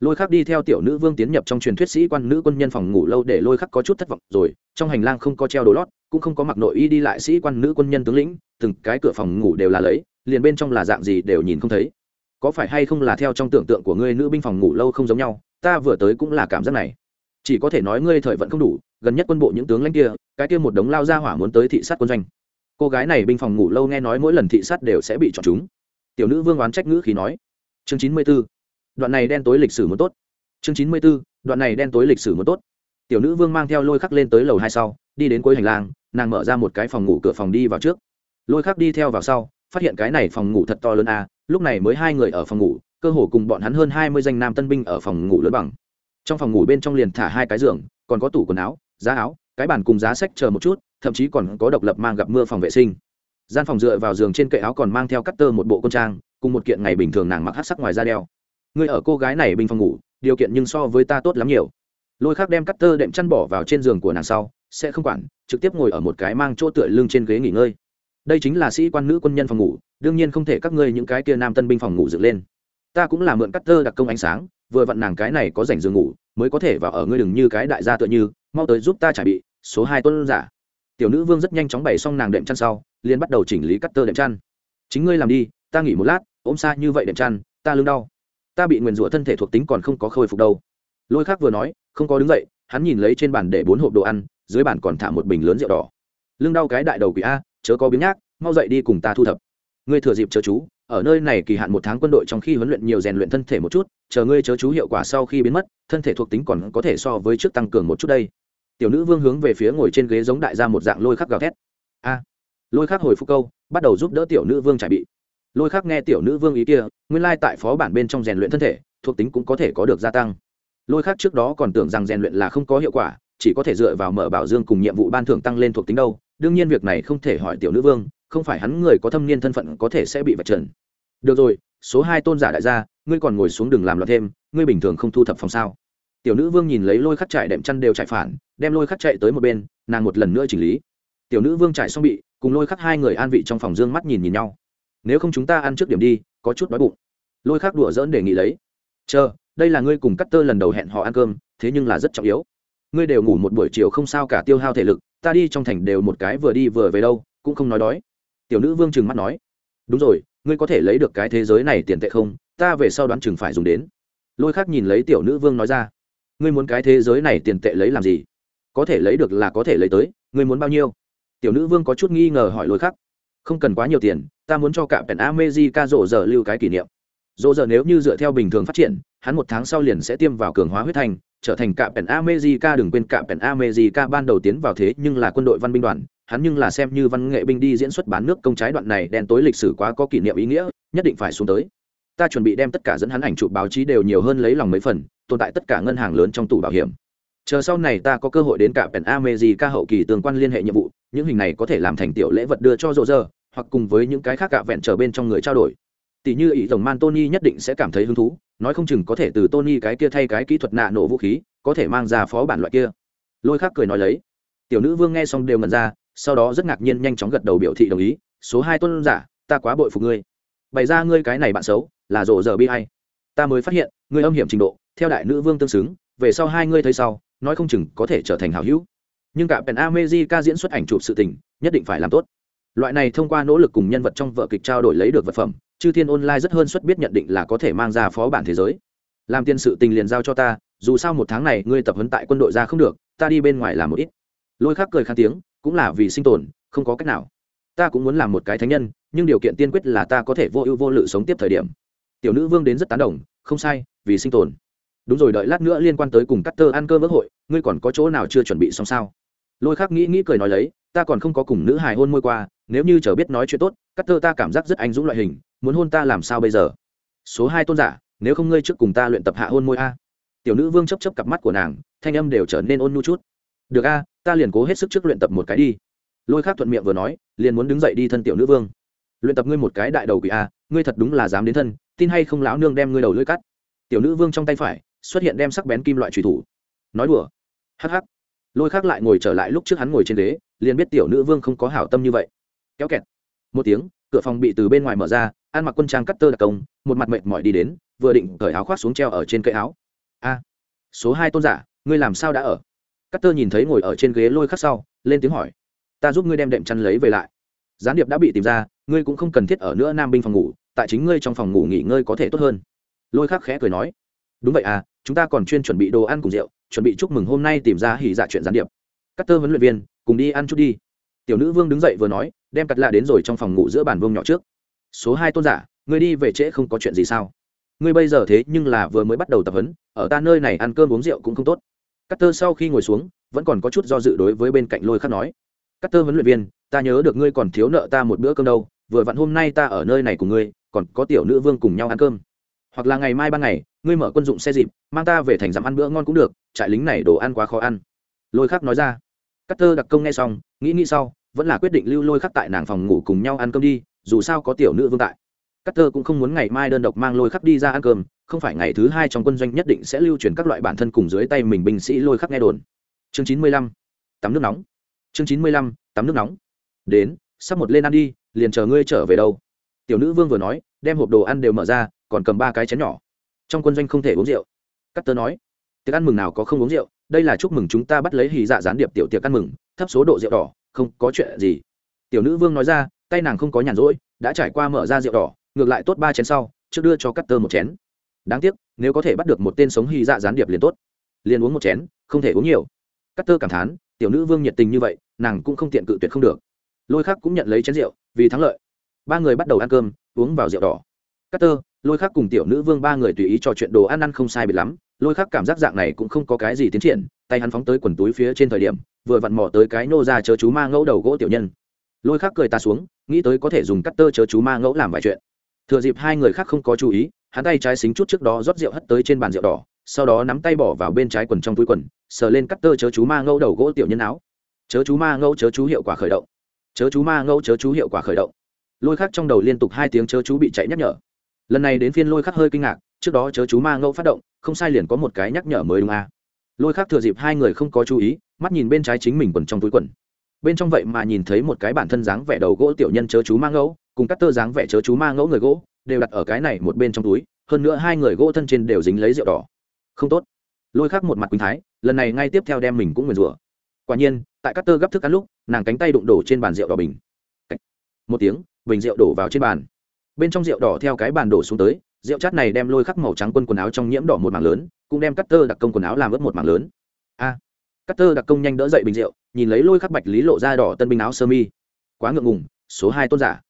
Lôi khắc đi theo tiểu nữ vương tiến nhập trong truyền thuyết sĩ quan nữ quân nhân phòng ngủ lâu để lôi khắc có chút thất vọng, rồi, trong hành lang không có treo đồ lót, cũng không có mặc nội y đi lại sĩ quan nữ quân nhân tướng lĩnh, từng cái cửa phòng ngủ đều là lấy, liền bên trong là dạng gì đều nhìn không thấy. Có phải hay không là theo trong tưởng tượng của ngươi nữ binh phòng ngủ lâu không giống nhau, ta vừa tới cũng là cảm giác này chỉ có thể nói ngươi thời vận không đủ, gần nhất quân bộ những tướng lãnh kia, cái kia một đống lao ra hỏa muốn tới thị sát quân doanh. Cô gái này binh phòng ngủ lâu nghe nói mỗi lần thị sát đều sẽ bị chọn chúng. Tiểu nữ vương oán trách ngữ khí nói. Chương chín mươi b ố đoạn này đen tối lịch sử muốn tốt. Chương chín mươi b ố đoạn này đen tối lịch sử muốn tốt. Tiểu nữ vương mang theo lôi khắc lên tới lầu hai sau, đi đến cuối hành lang, nàng mở ra một cái phòng ngủ cửa phòng đi vào trước. Lôi khắc đi theo vào sau, phát hiện cái này phòng ngủ thật to lớn a lúc này mới hai người ở phòng ngủ, cơ hồ cùng bọn hắn hơn hai mươi danh nam tân binh ở phòng ngủ lớn bằng trong phòng ngủ bên trong liền thả hai cái giường, còn có tủ quần áo, giá áo, cái bàn cùng giá sách chờ một chút, thậm chí còn có độc lập mang gặp mưa phòng vệ sinh. Gian phòng dựa vào giường trên kệ áo còn mang theo cắt tơ một bộ quân trang, cùng một kiện ngày bình thường nàng mặc hát sắc ngoài da đeo. Người ở cô gái này bình phòng ngủ, điều kiện nhưng so với ta tốt lắm nhiều. Lôi khác đem cắt tơ đệm chăn bỏ vào trên giường của nàng sau, sẽ không quản, trực tiếp ngồi ở một cái mang chỗ tựa lưng trên ghế nghỉ ngơi. Đây chính là sĩ quan nữ quân nhân phòng ngủ, đương nhiên không thể các ngươi những cái kia nam tân binh phòng ngủ dựng lên ta cũng là mượn cắt tơ đặc công ánh sáng, vừa vặn nàng cái này có rảnh giường ngủ, mới có thể vào ở ngươi đừng như cái đại gia tựa như, mau tới giúp ta trải bị, số hai tuân giả. Tiểu nữ vương rất nhanh chóng bày xong nàng đệm chăn sau, liền bắt đầu chỉnh lý cắt tơ đệm chăn. Chính ngươi làm đi, ta nghỉ một lát, ôm xa như vậy đệm chăn, ta lưng đau. Ta bị nguyền rủa thân thể thuộc tính còn không có khôi phục đâu. Lôi khác vừa nói, không có đứng dậy, hắn nhìn lấy trên bàn để bốn hộp đồ ăn, dưới bàn còn thả một bình lớn rượu đỏ. Lưng đau cái đại đầu quỷ a, chớ có biếng nhác, mau dậy đi cùng ta thu thập. Ngươi thừa dịp chớ chú ở nơi này kỳ hạn một tháng quân đội trong khi huấn luyện nhiều rèn luyện thân thể một chút, chờ ngươi chớ chú hiệu quả sau khi biến mất, thân thể thuộc tính còn có thể so với trước tăng cường một chút đây. Tiểu nữ vương hướng về phía ngồi trên ghế giống đại gia một dạng lôi khắc gào thét. A. Lôi khắc hồi phục câu, bắt đầu giúp đỡ tiểu nữ vương trải bị. Lôi khắc nghe tiểu nữ vương ý kia, nguyên lai tại phó bản bên trong rèn luyện thân thể, thuộc tính cũng có thể có được gia tăng. Lôi khắc trước đó còn tưởng rằng rèn luyện là không có hiệu quả, chỉ có thể dựa vào mở bảo dương cùng nhiệm vụ ban thưởng tăng lên thuộc tính đâu. Đương nhiên việc này không thể hỏi tiểu nữ vương, không phải hắn người có thâm niên thân phận có thể sẽ bị vạch trần được rồi, số hai tôn giả đại gia, ngươi còn ngồi xuống đừng làm loạn thêm, ngươi bình thường không thu thập phòng sao? Tiểu nữ vương nhìn lấy lôi khắc chạy đệm chăn đều chạy phản, đem lôi khắc chạy tới một bên, nàng một lần nữa chỉnh lý. Tiểu nữ vương trải xong bị, cùng lôi khắc hai người an vị trong phòng dương mắt nhìn nhìn nhau. Nếu không chúng ta ăn trước điểm đi, có chút đói bụng. Lôi khắc đùa dỡn đề nghị lấy. Chờ, đây là ngươi cùng cắt tơ lần đầu hẹn họ ăn cơm, thế nhưng là rất trọng yếu. Ngươi đều ngủ một buổi chiều không sao cả tiêu hao thể lực, ta đi trong thành đều một cái vừa đi vừa về đâu, cũng không nói đói. Tiểu nữ vương trừng mắt nói. Đúng rồi ngươi có thể lấy được cái thế giới này tiền tệ không? Ta về sau đoán chừng phải dùng đến. Lôi khác nhìn lấy tiểu nữ vương nói ra. Ngươi muốn cái thế giới này tiền tệ lấy làm gì? Có thể lấy được là có thể lấy tới, ngươi muốn bao nhiêu? Tiểu nữ vương có chút nghi ngờ hỏi lôi khắc. Không cần quá nhiều tiền, ta muốn cho cả pèn amezi ca rộ giờ lưu cái kỷ niệm. Rộ giờ nếu như dựa theo bình thường phát triển hắn một tháng sau liền sẽ tiêm vào cường hóa huyết thành trở thành cạm pèn America đừng quên cạm pèn America ban đầu tiến vào thế nhưng là quân đội văn binh đoàn, hắn nhưng là xem như văn nghệ binh đi diễn xuất bán nước công trái đoạn này đen tối lịch sử quá có kỷ niệm ý nghĩa, nhất định phải xuống tới. Ta chuẩn bị đem tất cả dẫn hắn ảnh chụp báo chí đều nhiều hơn lấy lòng mấy phần, tồn tại tất cả ngân hàng lớn trong tủ bảo hiểm. Chờ sau này ta có cơ hội đến cả pèn America hậu kỳ tương quan liên hệ nhiệm vụ, những hình này có thể làm thành tiểu lễ vật đưa cho rộ giờ, hoặc cùng với những cái khác cả vẹn trở bên trong người trao đổi tỷ như ý rồng man tony nhất định sẽ cảm thấy hứng thú, nói không chừng có thể từ tony cái kia thay cái kỹ thuật nạ nổ vũ khí, có thể mang ra phó bản loại kia. Lôi khác cười nói lấy. Tiểu nữ vương nghe xong đều ngẩn ra, sau đó rất ngạc nhiên nhanh chóng gật đầu biểu thị đồng ý, số hai tôn giả, ta quá bội phục ngươi. Bày ra ngươi cái này bạn xấu, là rộ giờ bi hay ta mới phát hiện, ngươi âm hiểm trình độ, theo đại nữ vương tương xứng, về sau hai ngươi thấy sau, nói không chừng có thể trở thành hảo hữu. Nhưng cả pèn amezi ca diễn xuất ảnh chụp sự tình, nhất định phải làm tốt. Loại này thông qua nỗ lực cùng nhân vật trong vợ kịch trao đổi lấy được vật phẩm chư thiên online rất hơn suất biết nhận định là có thể mang ra phó bản thế giới. Làm tiên sự tình liền giao cho ta, dù sao một tháng này ngươi tập huấn tại quân đội ra không được, ta đi bên ngoài làm một ít. Lôi khắc cười khan tiếng, cũng là vì sinh tồn, không có cách nào. Ta cũng muốn làm một cái thánh nhân, nhưng điều kiện tiên quyết là ta có thể vô ưu vô lự sống tiếp thời điểm. Tiểu nữ vương đến rất tán đồng, không sai, vì sinh tồn. Đúng rồi đợi lát nữa liên quan tới cùng cắt tơ ăn cơm ước hội, ngươi còn có chỗ nào chưa chuẩn bị xong sao? Lôi khắc nghĩ nghĩ cười nói lấy, ta còn không có cùng nữ hài hôn môi qua, nếu như chờ biết nói chuyện tốt cắt tơ ta cảm giác rất anh dũng loại hình muốn hôn ta làm sao bây giờ? Số hai tôn giả, nếu không ngươi trước cùng ta luyện tập hạ hôn môi a. Tiểu nữ vương chấp chấp cặp mắt của nàng, thanh âm đều trở nên ôn nhu chút. Được a, ta liền cố hết sức trước luyện tập một cái đi. Lôi khác thuận miệng vừa nói, liền muốn đứng dậy đi thân tiểu nữ vương. Luyện tập ngươi một cái đại đầu quỷ a, ngươi thật đúng là dám đến thân, tin hay không lão nương đem ngươi đầu lưỡi cắt. Tiểu nữ vương trong tay phải, xuất hiện đem sắc bén kim loại trùy thủ. Nói đùa. Hắc hắc. Lôi khác lại ngồi trở lại lúc trước hắn ngồi trên ghế, liền biết tiểu nữ vương không có hảo tâm như vậy. Kéo kẹt. Một tiếng cửa phòng bị từ bên ngoài mở ra, ăn mặc quân trang cắt tơ đặc công, một mặt mệt mỏi đi đến, vừa định cởi áo khoác xuống treo ở trên cây áo. A, số hai tôn giả, ngươi làm sao đã ở? Cắt tơ nhìn thấy ngồi ở trên ghế lôi khắc sau, lên tiếng hỏi. Ta giúp ngươi đem đệm chăn lấy về lại. Gián điệp đã bị tìm ra, ngươi cũng không cần thiết ở nữa nam binh phòng ngủ, tại chính ngươi trong phòng ngủ nghỉ ngơi có thể tốt hơn. Lôi khắc khẽ cười nói. Đúng vậy à chúng ta còn chuyên chuẩn bị đồ ăn cùng rượu, chuẩn bị chúc mừng hôm nay tìm ra hỉ dạ chuyện gián điệp. Cắt tơ huấn luyện viên, cùng đi ăn chút đi. Tiểu nữ vương đứng dậy vừa nói đem cắt lạ đến rồi trong phòng ngủ giữa bàn vương nhỏ trước. Số hai tôn giả, ngươi đi về trễ không có chuyện gì sao? Ngươi bây giờ thế nhưng là vừa mới bắt đầu tập huấn, ở ta nơi này ăn cơm uống rượu cũng không tốt. Cắt tơ sau khi ngồi xuống, vẫn còn có chút do dự đối với bên cạnh lôi khắc nói. Cắt tơ huấn luyện viên, ta nhớ được ngươi còn thiếu nợ ta một bữa cơm đâu, vừa vặn hôm nay ta ở nơi này cùng ngươi, còn có tiểu nữ vương cùng nhau ăn cơm. Hoặc là ngày mai ban ngày, ngươi mở quân dụng xe dịp, mang ta về thành dặm ăn bữa ngon cũng được, trại lính này đồ ăn quá khó ăn. Lôi khắc nói ra. Cắt tơ đặc công nghe xong, nghĩ nghĩ sau vẫn là quyết định lưu lôi khắc tại nàng phòng ngủ cùng nhau ăn cơm đi, dù sao có tiểu nữ vương tại. Cắt thơ cũng không muốn ngày mai đơn độc mang lôi khắc đi ra ăn cơm, không phải ngày thứ hai trong quân doanh nhất định sẽ lưu truyền các loại bản thân cùng dưới tay mình binh sĩ lôi khắc nghe đồn. Chương chín mươi lăm, tắm nước nóng. Chương chín mươi lăm, tắm nước nóng. Đến, sắp một lên ăn đi, liền chờ ngươi trở về đâu. Tiểu nữ vương vừa nói, đem hộp đồ ăn đều mở ra, còn cầm ba cái chén nhỏ. Trong quân doanh không thể uống rượu. Cắt tơ nói, tiệc ăn mừng nào có không uống rượu, đây là chúc mừng chúng ta bắt lấy hì dạ gián điệp tiểu tiệc ăn mừng, thấp số độ rượu đỏ không có chuyện gì. Tiểu nữ vương nói ra, tay nàng không có nhàn rỗi, đã trải qua mở ra rượu đỏ, ngược lại tốt ba chén sau, trước đưa cho cắt tơ một chén. Đáng tiếc, nếu có thể bắt được một tên sống hy dạ gián điệp liền tốt. Liền uống một chén, không thể uống nhiều. Cắt tơ cảm thán, tiểu nữ vương nhiệt tình như vậy, nàng cũng không tiện cự tuyệt không được. Lôi khác cũng nhận lấy chén rượu, vì thắng lợi. Ba người bắt đầu ăn cơm, uống vào rượu đỏ. Cắt tơ lôi khác cùng tiểu nữ vương ba người tùy ý trò chuyện đồ ăn ăn không sai biệt lắm. Lôi khác cảm giác dạng này cũng không có cái gì tiến triển, tay hắn phóng tới quần túi phía trên thời điểm vừa vặn mò tới cái nô ra chớ chú ma ngẫu đầu gỗ tiểu nhân. Lôi khác cười ta xuống, nghĩ tới có thể dùng cắt tơ chớ chú ma ngẫu làm vài chuyện. Thừa dịp hai người khác không có chú ý, hắn tay trái xính chút trước đó rót rượu hất tới trên bàn rượu đỏ, sau đó nắm tay bỏ vào bên trái quần trong túi quần, sờ lên cắt tơ chớ chú ma ngẫu đầu gỗ tiểu nhân áo. Chớ chú ma ngẫu chớ chú hiệu quả khởi động. Chớ chú ma ngẫu chớ chú hiệu quả khởi động. Lôi khắc trong đầu liên tục hai tiếng chớ chú bị chạy nhắc nhở. Lần này đến phiên lôi khắc hơi kinh ngạc, trước đó chớ chú ma ngẫu phát động, không sai liền có một cái nhắc nhở mới đúng à. lôi khắc thừa dịp hai người không có chú ý mắt nhìn bên trái chính mình quần trong túi quần. Bên trong vậy mà nhìn thấy một cái bản thân dáng vẻ đầu gỗ tiểu nhân chớ chú ma ngẫu cùng các tơ dáng vẻ chớ chú ma ngẫu người gỗ đều đặt ở cái này một bên trong túi hơn nữa hai người gỗ thân trên đều dính lấy rượu đỏ. Không tốt. Lôi khắc một mặt quỳnh thái lần này ngay tiếp theo đem mình cũng nguyền rủa. Quả nhiên tại các tơ gấp thức ăn lúc nàng cánh tay đụng đổ trên bàn rượu đỏ bình. Một tiếng bình rượu đổ vào trên bàn. Bên trong rượu đỏ theo cái bàn đổ xuống tới rượu chát này đem lôi khắc màu trắng quân quần áo trong nhiễm đỏ một mảng lớn cũng đem cắt tơ đặc công quần áo làm ướt một mảng lớn. A. à, cắt tơ đặc công nhanh đỡ dậy bình rượu, nhìn lấy lôi khắc bạch lý lộ ra đỏ tân binh áo sơ mi. Quá ngượng ngùng, số hai tôn giả.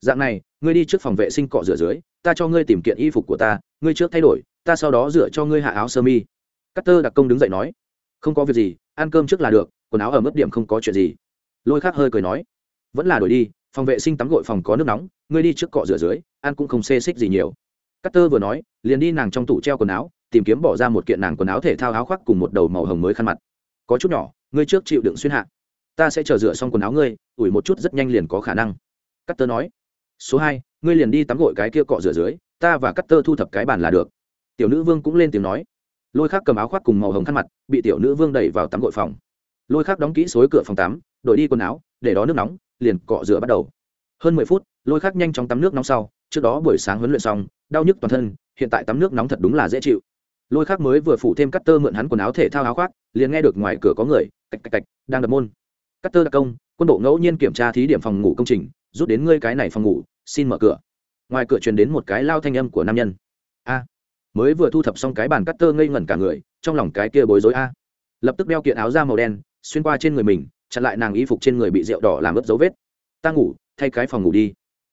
Dạng này, ngươi đi trước phòng vệ sinh cọ rửa dưới, ta cho ngươi tìm kiện y phục của ta, ngươi trước thay đổi, ta sau đó rửa cho ngươi hạ áo sơ mi. Cắt tơ đặc công đứng dậy nói. Không có việc gì, ăn cơm trước là được, quần áo ở mức điểm không có chuyện gì. Lôi khắc hơi cười nói. Vẫn là đổi đi, phòng vệ sinh tắm gội phòng có nước nóng, ngươi đi trước cọ rửa dưới, ăn cũng không xê xích gì nhiều. Cắt tơ vừa nói, liền đi nàng trong tủ treo quần áo, tìm kiếm bỏ ra một kiện nàng quần áo thể thao áo khoác cùng một đầu màu hồng mới khăn mặt có chút nhỏ, ngươi trước chịu đựng xuyên hạ. Ta sẽ chờ rửa xong quần áo ngươi, ủi một chút rất nhanh liền có khả năng. Cắt tơ nói. Số hai, ngươi liền đi tắm gội cái kia cọ rửa dưới, ta và cắt tơ thu thập cái bàn là được. Tiểu nữ vương cũng lên tiếng nói. Lôi khác cầm áo khoác cùng màu hồng khăn mặt, bị tiểu nữ vương đẩy vào tắm gội phòng. Lôi khác đóng kỹ xối cửa phòng tắm, đổi đi quần áo, để đó nước nóng, liền cọ rửa bắt đầu. Hơn mười phút, lôi khác nhanh chóng tắm nước nóng sau, trước đó buổi sáng huấn luyện xong, đau nhức toàn thân, hiện tại tắm nước nóng thật đúng là dễ chịu lôi khác mới vừa phủ thêm cắt tơ mượn hắn quần áo thể thao áo khoác, liền nghe được ngoài cửa có người, cạch cạch cạch, đang đập môn. Cắt tơ đặc công, quân bộ ngẫu nhiên kiểm tra thí điểm phòng ngủ công trình, rút đến ngươi cái này phòng ngủ, xin mở cửa. Ngoài cửa truyền đến một cái lao thanh âm của nam nhân. A. Mới vừa thu thập xong cái bàn cắt tơ ngây ngẩn cả người, trong lòng cái kia bối rối a. Lập tức đeo kiện áo da màu đen, xuyên qua trên người mình, chặn lại nàng y phục trên người bị rượu đỏ làm ướt dấu vết. Ta ngủ, thay cái phòng ngủ đi.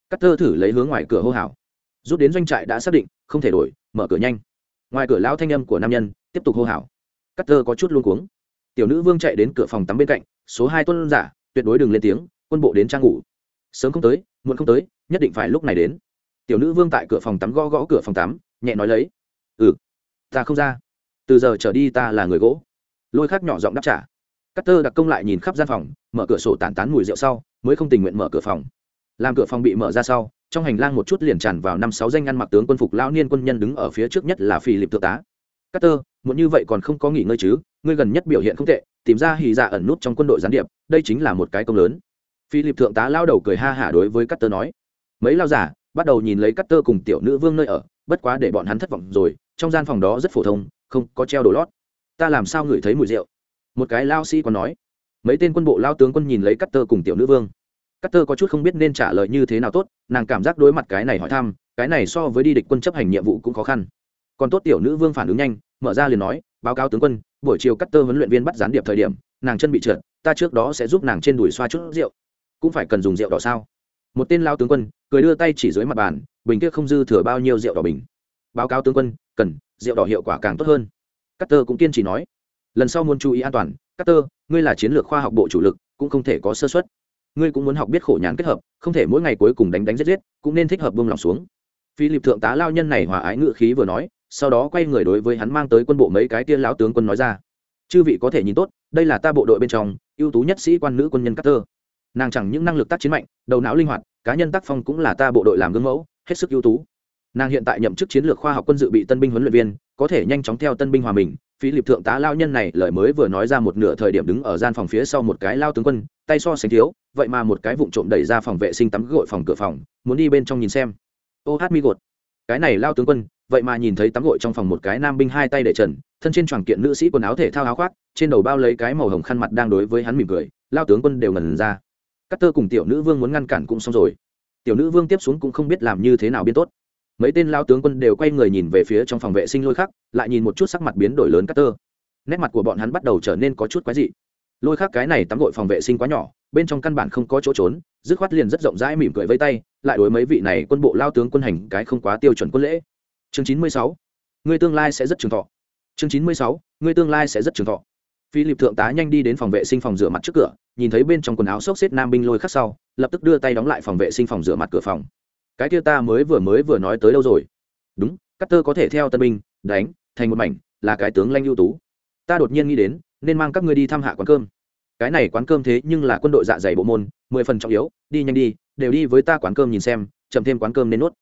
Cắt tơ thử lấy hướng ngoài cửa hô hào. Rút đến doanh trại đã xác định, không thể đổi, mở cửa nhanh ngoài cửa lão thanh âm của nam nhân tiếp tục hô hào. Cắt thơ có chút luôn cuống. Tiểu nữ vương chạy đến cửa phòng tắm bên cạnh, số hai tuân giả, tuyệt đối đừng lên tiếng, quân bộ đến trang ngủ. Sớm không tới, muộn không tới, nhất định phải lúc này đến. Tiểu nữ vương tại cửa phòng tắm gõ gõ cửa phòng tắm, nhẹ nói lấy. Ừ ta không ra. Từ giờ trở đi ta là người gỗ. Lôi khác nhỏ giọng đáp trả. Cắt tơ đặc công lại nhìn khắp gian phòng, mở cửa sổ tản tán mùi rượu sau, mới không tình nguyện mở cửa phòng làm cửa phòng bị mở ra sau, trong hành lang một chút liền tràn vào năm sáu danh ăn mặc tướng quân phục lão niên quân nhân đứng ở phía trước nhất là phi lịp thượng tá. Cát tơ muốn như vậy còn không có nghỉ ngơi chứ, ngươi gần nhất biểu hiện không tệ, tìm ra hì dạ ẩn nút trong quân đội gián điệp, đây chính là một cái công lớn. Phi lịp thượng tá lao đầu cười ha hả đối với cát tơ nói. Mấy lao giả, bắt đầu nhìn lấy cát tơ cùng tiểu nữ vương nơi ở, bất quá để bọn hắn thất vọng rồi, trong gian phòng đó rất phổ thông, không có treo đồ lót. Ta làm sao ngửi thấy mùi rượu? Một cái lao sĩ còn nói. Mấy tên quân bộ lao tướng quân nhìn lấy cát tơ cùng tiểu nữ vương cắt tơ có chút không biết nên trả lời như thế nào tốt nàng cảm giác đối mặt cái này hỏi thăm cái này so với đi địch quân chấp hành nhiệm vụ cũng khó khăn. Còn tốt tiểu nữ vương phản ứng nhanh mở ra liền nói báo cáo tướng quân buổi chiều cắt tơ huấn luyện viên bắt gián điệp thời điểm nàng chân bị trượt ta trước đó sẽ giúp nàng trên đùi xoa chút rượu. Cũng phải cần dùng rượu đỏ sao? Một tên lao tướng quân cười đưa tay chỉ dưới mặt bàn bình kia không dư thừa bao nhiêu rượu đỏ bình. Báo cáo tướng quân cần rượu đỏ hiệu quả càng tốt hơn. Cắt tơ cũng kiên trì nói. Lần sau muốn chú ý an toàn Carter, ngươi là chiến lược khoa học bộ chủ lực cũng không thể có sơ suất ngươi cũng muốn học biết khổ nhàn kết hợp, không thể mỗi ngày cuối cùng đánh đánh giết giết, cũng nên thích hợp buông lòng xuống Philip thượng tá lao nhân này hòa ái ngự khí vừa nói, sau đó quay người đối với hắn mang tới quân bộ mấy cái tiên lão tướng quân nói ra, chư vị có thể nhìn tốt, đây là ta bộ đội bên trong, ưu tú nhất sĩ quan nữ quân nhân Carter. nàng chẳng những năng lực tác chiến mạnh, đầu não linh hoạt, cá nhân tác phong cũng là ta bộ đội làm gương mẫu, hết sức ưu tú nàng hiện tại nhậm chức chiến lược khoa học quân dự bị tân binh huấn luyện viên có thể nhanh chóng theo tân binh hòa mình phí lịp thượng tá lao nhân này lời mới vừa nói ra một nửa thời điểm đứng ở gian phòng phía sau một cái lao tướng quân, tay so sánh thiếu, vậy mà một cái vụn trộm đẩy ra phòng vệ sinh tắm gội phòng cửa phòng, muốn đi bên trong nhìn xem. Ô hát mi gột. Cái này lao tướng quân, vậy mà nhìn thấy tắm gội trong phòng một cái nam binh hai tay để trần, thân trên tròn kiện nữ sĩ quần áo thể thao áo khoác, trên đầu bao lấy cái màu hồng khăn mặt đang đối với hắn mỉm cười, lao tướng quân đều ngần ra. Cắt tơ cùng tiểu nữ vương muốn ngăn cản cũng xong rồi. Tiểu nữ vương tiếp xuống cũng không biết làm như thế nào biên tốt mấy tên lao tướng quân đều quay người nhìn về phía trong phòng vệ sinh lôi khắc, lại nhìn một chút sắc mặt biến đổi lớn cắt tơ nét mặt của bọn hắn bắt đầu trở nên có chút quái dị. Lôi khắc cái này tắm gội phòng vệ sinh quá nhỏ, bên trong căn bản không có chỗ trốn, dứt khoát liền rất rộng rãi mỉm cười vây tay, lại đối mấy vị này quân bộ lao tướng quân hành cái không quá tiêu chuẩn quân lễ. Chương chín mươi sáu, người tương lai sẽ rất trường thọ. Chương chín mươi sáu, người tương lai sẽ rất trường thọ. Philip thượng tá nhanh đi đến phòng vệ sinh phòng rửa mặt trước cửa, nhìn thấy bên trong quần áo xốc xếp nam binh lôi khắc sau, lập tức đưa tay đóng lại phòng vệ sinh phòng rửa mặt cửa phòng cái kia ta mới vừa mới vừa nói tới đâu rồi? Đúng cắt tơ có thể theo tân binh, đánh, thành một mảnh, là cái tướng lanh ưu tú. Ta đột nhiên nghĩ đến, nên mang các ngươi đi thăm hạ quán cơm. Cái này quán cơm thế nhưng là quân đội dạ dày bộ môn, mười phần trọng yếu, đi nhanh đi, đều đi với ta quán cơm nhìn xem, chậm thêm quán cơm nên nuốt.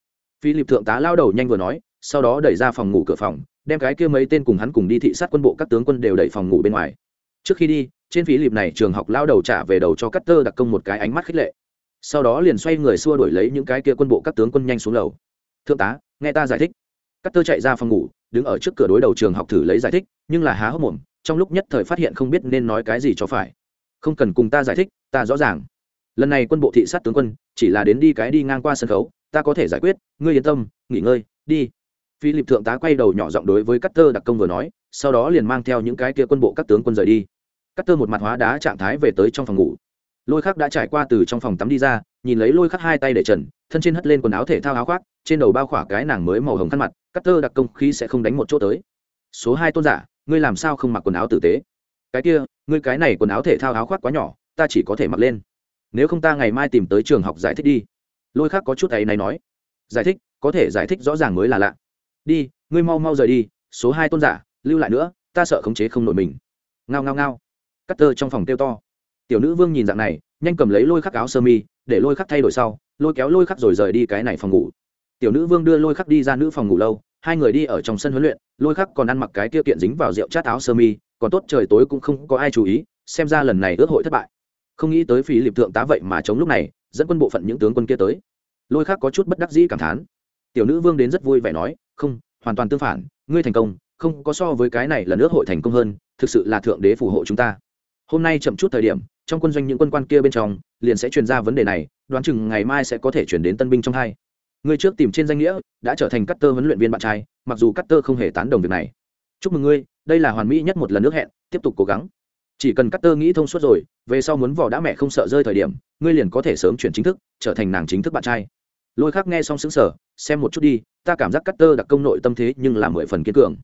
Philip thượng tá lao đầu nhanh vừa nói, sau đó đẩy ra phòng ngủ cửa phòng, đem cái kia mấy tên cùng hắn cùng đi thị sát quân bộ các tướng quân đều đẩy phòng ngủ bên ngoài. Trước khi đi, trên phí lịp này trường học lao đầu trả về đầu cho cắt tơ đặc công một cái ánh mắt khích lệ sau đó liền xoay người xua đuổi lấy những cái kia quân bộ các tướng quân nhanh xuống lầu. Thượng tá, nghe ta giải thích. Cắt tơ chạy ra phòng ngủ, đứng ở trước cửa đối đầu trường học thử lấy giải thích, nhưng là há hốc mồm, trong lúc nhất thời phát hiện không biết nên nói cái gì cho phải. Không cần cùng ta giải thích, ta rõ ràng. Lần này quân bộ thị sát tướng quân, chỉ là đến đi cái đi ngang qua sân khấu, ta có thể giải quyết, ngươi yên tâm, nghỉ ngơi, đi. Phi lịp thượng tá quay đầu nhỏ giọng đối với cắt tơ đặc công vừa nói, sau đó liền mang theo những cái kia quân bộ các tướng quân rời đi. Cắt tơ một mặt hóa đá trạng thái về tới trong phòng ngủ lôi khắc đã trải qua từ trong phòng tắm đi ra, nhìn lấy lôi khắc hai tay để trần, thân trên hất lên quần áo thể thao áo khoác, trên đầu bao khỏa cái nàng mới màu hồng khăn mặt, cắt tơ đặc công khí sẽ không đánh một chỗ tới. Số hai tôn giả, ngươi làm sao không mặc quần áo tử tế? Cái kia, ngươi cái này quần áo thể thao áo khoác quá nhỏ, ta chỉ có thể mặc lên. Nếu không ta ngày mai tìm tới trường học giải thích đi. Lôi khác có chút ấy này nói. Giải thích, có thể giải thích rõ ràng mới là lạ. Đi, ngươi mau mau rời đi, số hai tôn giả, lưu lại nữa, ta sợ khống chế không nổi mình. Ngao ngao ngao. Cắt tơ trong phòng tiêu to tiểu nữ vương nhìn dạng này, nhanh cầm lấy lôi khắc áo sơ mi, để lôi khắc thay đổi sau, lôi kéo lôi khắc rồi rời đi cái này phòng ngủ. Tiểu nữ vương đưa lôi khắc đi ra nữ phòng ngủ lâu, hai người đi ở trong sân huấn luyện, lôi khắc còn ăn mặc cái tiêu kiện dính vào rượu chát áo sơ mi, còn tốt trời tối cũng không có ai chú ý, xem ra lần này ước hội thất bại. Không nghĩ tới phí liệp thượng tá vậy mà chống lúc này, dẫn quân bộ phận những tướng quân kia tới. Lôi khắc có chút bất đắc dĩ cảm thán. Tiểu nữ vương đến rất vui vẻ nói, không, hoàn toàn tương phản, ngươi thành công, không có so với cái này là nước hội thành công hơn, thực sự là thượng đế phù hộ chúng ta hôm nay chậm chút thời điểm, trong quân doanh những quân quan kia bên trong, liền sẽ truyền ra vấn đề này, đoán chừng ngày mai sẽ có thể chuyển đến tân binh trong hai. Ngươi trước tìm trên danh nghĩa, đã trở thành cắt tơ huấn luyện viên bạn trai, mặc dù cắt tơ không hề tán đồng việc này. Chúc mừng ngươi, đây là hoàn mỹ nhất một lần nước hẹn, tiếp tục cố gắng. Chỉ cần cắt tơ nghĩ thông suốt rồi, về sau muốn vỏ đã mẹ không sợ rơi thời điểm, ngươi liền có thể sớm chuyển chính thức, trở thành nàng chính thức bạn trai. Lôi khác nghe xong xứng sở xem một chút đi, ta cảm giác cắt tơ đặc công nội tâm thế nhưng là mười phần kiên cường.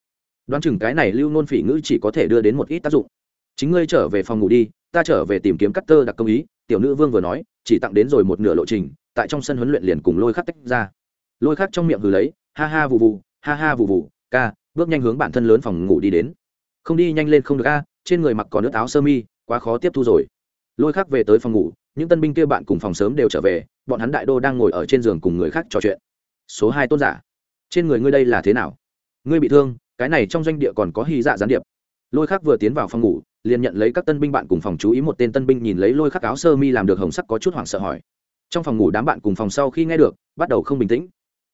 Đoán chừng cái này lưu nôn phỉ ngữ chỉ có thể đưa đến một ít tác dụng chính ngươi trở về phòng ngủ đi, ta trở về tìm kiếm cắt tơ đặc công ý. Tiểu nữ vương vừa nói, chỉ tặng đến rồi một nửa lộ trình, tại trong sân huấn luyện liền cùng lôi khắc tách ra. Lôi khắc trong miệng hừ lấy, ha ha vụ vụ ha ha vụ vụ ca, bước nhanh hướng bản thân lớn phòng ngủ đi đến. Không đi, nhanh lên không được a, trên người mặc còn nước áo sơ mi, quá khó tiếp thu rồi. Lôi khắc về tới phòng ngủ, những tân binh kia bạn cùng phòng sớm đều trở về, bọn hắn đại đô đang ngồi ở trên giường cùng người khác trò chuyện. Số hai tôn giả, trên người ngươi đây là thế nào? Ngươi bị thương, cái này trong doanh địa còn có hy dạ gián điệp. Lôi khắc vừa tiến vào phòng ngủ liền nhận lấy các tân binh bạn cùng phòng chú ý một tên tân binh nhìn lấy lôi khắc áo sơ mi làm được hồng sắc có chút hoảng sợ hỏi. Trong phòng ngủ đám bạn cùng phòng sau khi nghe được, bắt đầu không bình tĩnh.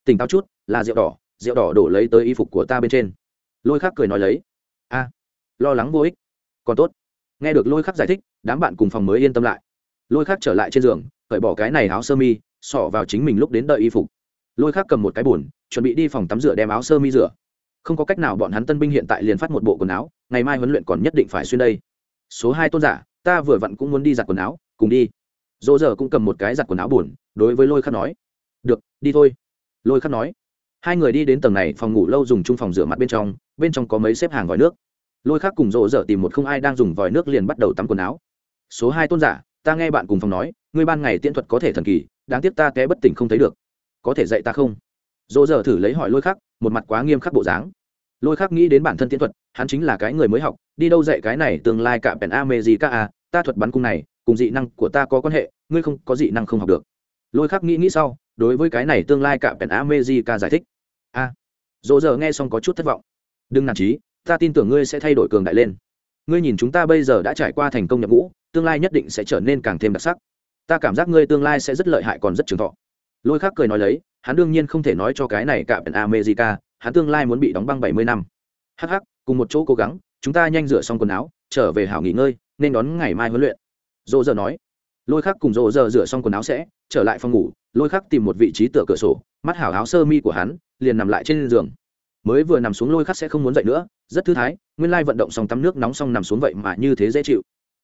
Tỉnh táo chút, là rượu đỏ rượu đỏ đổ lấy tới y phục của ta bên trên. Lôi khắc cười nói lấy. A, lo lắng vô ích. Còn tốt. Nghe được lôi khắc giải thích, đám bạn cùng phòng mới yên tâm lại. Lôi khắc trở lại trên giường, cởi bỏ cái này áo sơ mi, xỏ vào chính mình lúc đến đợi y phục. Lôi khắc cầm một cái bùn chuẩn bị đi phòng tắm rửa đem áo sơ mi rửa không có cách nào bọn hắn tân binh hiện tại liền phát một bộ quần áo, ngày mai huấn luyện còn nhất định phải xuyên đây. Số hai tôn giả, ta vừa vặn cũng muốn đi giặt quần áo, cùng đi. Dỗ giờ cũng cầm một cái giặt quần áo buồn, đối với lôi khắc nói. Được, đi thôi. Lôi khắc nói. Hai người đi đến tầng này, phòng ngủ lâu dùng chung phòng rửa mặt bên trong bên trong có mấy xếp hàng vòi nước. Lôi khắc cùng rộ dở tìm một không ai đang dùng vòi nước liền bắt đầu tắm quần áo. Số hai tôn giả, ta nghe bạn cùng phòng nói, ngươi ban ngày tiễn thuật có thể thần kỳ, đáng tiếc ta té bất tỉnh không thấy được. Có thể dạy ta không? Dỗ dở thử lấy hỏi lôi khắc một mặt quá nghiêm khắc bộ dáng. Lôi khắc nghĩ đến bản thân tiễn thuật, hắn chính là cái người mới học, đi đâu dạy cái này tương lai cả pèn a mê gì ca a, ta thuật bắn cung này, cùng dị năng của ta có quan hệ, ngươi không, có dị năng không học được. Lôi khắc nghĩ nghĩ sau, đối với cái này tương lai cả pèn a mê gì ca giải thích. A, dỗ giờ nghe xong có chút thất vọng. Đừng nản trí, ta tin tưởng ngươi sẽ thay đổi cường đại lên. Ngươi nhìn chúng ta bây giờ đã trải qua thành công nhập ngũ, tương lai nhất định sẽ trở nên càng thêm đặc sắc. Ta cảm giác ngươi tương lai sẽ rất lợi hại còn rất trường thọ. Lôi Khắc cười nói lấy hắn đương nhiên không thể nói cho cái này cả bên america hắn tương lai muốn bị đóng băng bảy mươi năm. Hắc, cùng một chỗ cố gắng chúng ta nhanh rửa xong quần áo trở về hảo nghỉ ngơi nên đón ngày mai huấn luyện. Dỗ giờ nói. Lôi khắc cùng dỗ giờ rửa xong quần áo sẽ trở lại phòng ngủ lôi khắc tìm một vị trí tựa cửa sổ mắt hảo áo sơ mi của hắn liền nằm lại trên giường. Mới vừa nằm xuống lôi khắc sẽ không muốn dậy nữa rất thư thái nguyên lai vận động xong tắm nước nóng xong nằm xuống vậy mà như thế dễ chịu.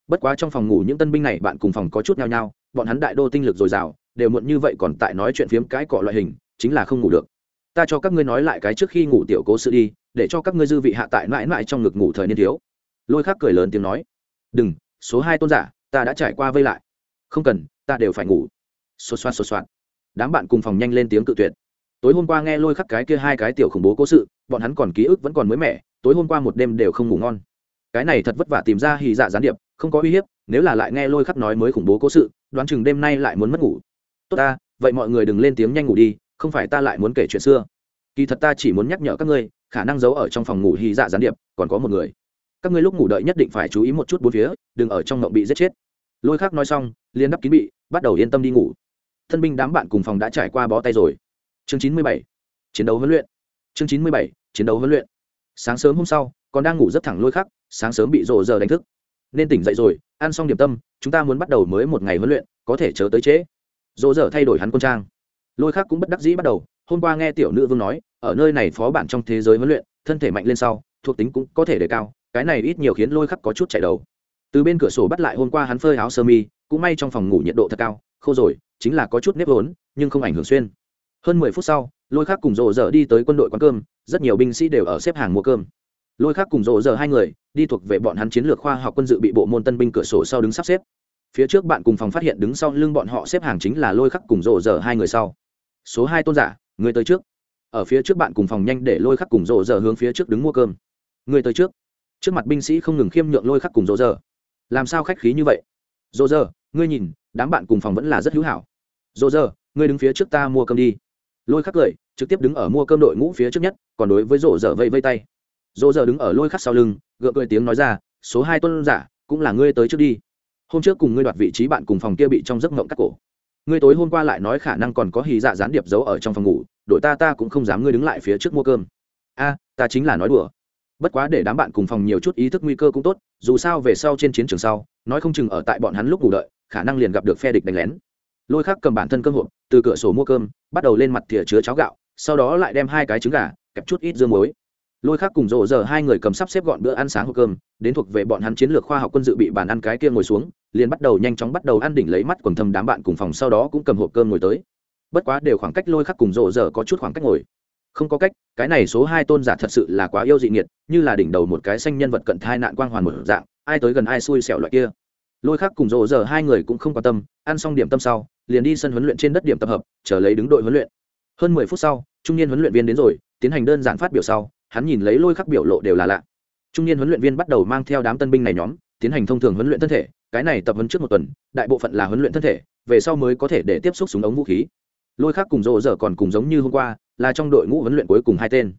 Bất quá trong phòng ngủ những tân binh này bạn cùng phòng có chút nhau nhau bọn hắn đại đô tinh lực dồi dào đều muộn như vậy còn tại nói chuyện phiếm cái cọ loại hình chính là không ngủ được. Ta cho các ngươi nói lại cái trước khi ngủ tiểu cố sự đi để cho các ngươi dư vị hạ tại mãi mãi trong ngực ngủ thời niên thiếu. Lôi khắc cười lớn tiếng nói đừng số hai tôn giả ta đã trải qua vây lại. Không cần ta đều phải ngủ. Xô xoa xô xoa, đám bạn cùng phòng nhanh lên tiếng cự tuyệt. Tối hôm qua nghe lôi khắc cái kia hai cái tiểu khủng bố cố sự bọn hắn còn ký ức vẫn còn mới mẻ tối hôm qua một đêm đều không ngủ ngon. Cái này thật vất vả tìm ra hì dạ gián điệp không có uy hiếp nếu là lại nghe lôi khắc nói mới khủng bố cố sự đoán chừng đêm nay lại muốn mất ngủ. Tốt ta, vậy mọi người đừng lên tiếng nhanh ngủ đi, không phải ta lại muốn kể chuyện xưa. Kỳ thật ta chỉ muốn nhắc nhở các ngươi, khả năng giấu ở trong phòng ngủ hy dạ gián điệp, còn có một người. Các ngươi lúc ngủ đợi nhất định phải chú ý một chút bốn phía, đừng ở trong mộng bị giết chết. Lôi khác nói xong liên đắp kín bị, bắt đầu yên tâm đi ngủ. Thân binh đám bạn cùng phòng đã trải qua bó tay rồi. Chương chín mươi bảy, chiến đấu huấn luyện. Chương chín mươi bảy, chiến đấu huấn luyện. Sáng sớm hôm sau, còn đang ngủ rất thẳng lôi khắc, sáng sớm bị rộ giờ đánh thức. Nên tỉnh dậy rồi ăn xong điểm tâm, chúng ta muốn bắt đầu mới một ngày huấn luyện, có thể chờ tới trễ. Dỗ dở thay đổi hắn quân trang. Lôi khắc cũng bất đắc dĩ bắt đầu. Hôm qua nghe tiểu nữ vương nói, ở nơi này phó bản trong thế giới huấn luyện, thân thể mạnh lên sau, thuộc tính cũng có thể đề cao, cái này ít nhiều khiến lôi khắc có chút chạy đầu. Từ bên cửa sổ bắt lại hôm qua hắn phơi áo sơ mi, cũng may trong phòng ngủ nhiệt độ thật cao, khô rồi, chính là có chút nếp vốn, nhưng không ảnh hưởng xuyên. Hơn mười phút sau, lôi khắc cùng rộ rỡ đi tới quân đội quán cơm, rất nhiều binh sĩ đều ở xếp hàng mua cơm lôi khắc cùng rộ giờ hai người đi thuộc về bọn hắn chiến lược khoa học quân dự bị bộ môn tân binh cửa sổ sau đứng sắp xếp. Phía trước bạn cùng phòng phát hiện đứng sau lưng bọn họ xếp hàng chính là lôi khắc cùng rộ giờ hai người sau. Số hai tôn giả người tới trước. Ở phía trước bạn cùng phòng nhanh để lôi khắc cùng rộ giờ hướng phía trước đứng mua cơm. Người tới trước. Trước mặt binh sĩ không ngừng khiêm nhượng lôi khắc cùng rộ giờ. làm sao khách khí như vậy? Rộ giờ, ngươi nhìn đám bạn cùng phòng vẫn là rất hữu hảo. Rộ giờ, ngươi đứng phía trước ta mua cơm đi. Lôi khắc cười trực tiếp đứng ở mua cơm đội ngũ phía trước nhất còn đối với rộ giờ vây vây tay dỗ rỡ đứng ở lôi khắc sau lưng, gượng cười tiếng nói ra, số hai tôn giả, cũng là ngươi tới trước đi. Hôm trước cùng ngươi đoạt vị trí bạn cùng phòng kia bị trong giấc mộng cắt cổ. Ngươi tối hôm qua lại nói khả năng còn có hì dạ gián điệp giấu ở trong phòng ngủ, đội ta ta cũng không dám ngươi đứng lại phía trước mua cơm. A, ta chính là nói đùa. Bất quá để đám bạn cùng phòng nhiều chút ý thức nguy cơ cũng tốt, dù sao về sau trên chiến trường sau, nói không chừng ở tại bọn hắn lúc ngủ đợi, khả năng liền gặp được phe địch đánh lén. Lôi khắc cầm bản thân cơm hộp, từ cửa sổ mua cơm, bắt đầu lên mặt thìa chứa cháo gạo, sau đó lại đem hai cái trứng gà, kẹp chút ít dương muối lôi khác cùng rộ giờ hai người cầm sắp xếp gọn bữa ăn sáng hộp cơm, đến thuộc về bọn hắn chiến lược khoa học quân dự bị bàn ăn cái kia ngồi xuống, liền bắt đầu nhanh chóng bắt đầu ăn đỉnh lấy mắt quần thâm đám bạn cùng phòng sau đó cũng cầm hộp cơm ngồi tới. Bất quá đều khoảng cách lôi khắc cùng rộ giờ có chút khoảng cách ngồi. Không có cách, cái này số hai tôn giả thật sự là quá yêu dị nghiệt, như là đỉnh đầu một cái xanh nhân vật cận thai nạn quang hoàn một dạng, ai tới gần ai xui xẻo loại kia. Lôi khắc cùng rộ giờ hai người cũng không quan tâm, ăn xong điểm tâm sau, liền đi sân huấn luyện trên đất điểm tập hợp, chờ lấy đứng đội huấn luyện. Hơn mười phút sau, trung niên huấn luyện viên đến rồi, tiến hành đơn giản phát biểu sau hắn nhìn lấy lôi khắc biểu lộ đều là lạ. Trung niên huấn luyện viên bắt đầu mang theo đám tân binh này nhóm, tiến hành thông thường huấn luyện thân thể, cái này tập huấn trước một tuần, đại bộ phận là huấn luyện thân thể, về sau mới có thể để tiếp xúc súng ống vũ khí. Lôi khắc cùng rộ giờ còn cùng giống như hôm qua, là trong đội ngũ huấn luyện cuối cùng hai tên.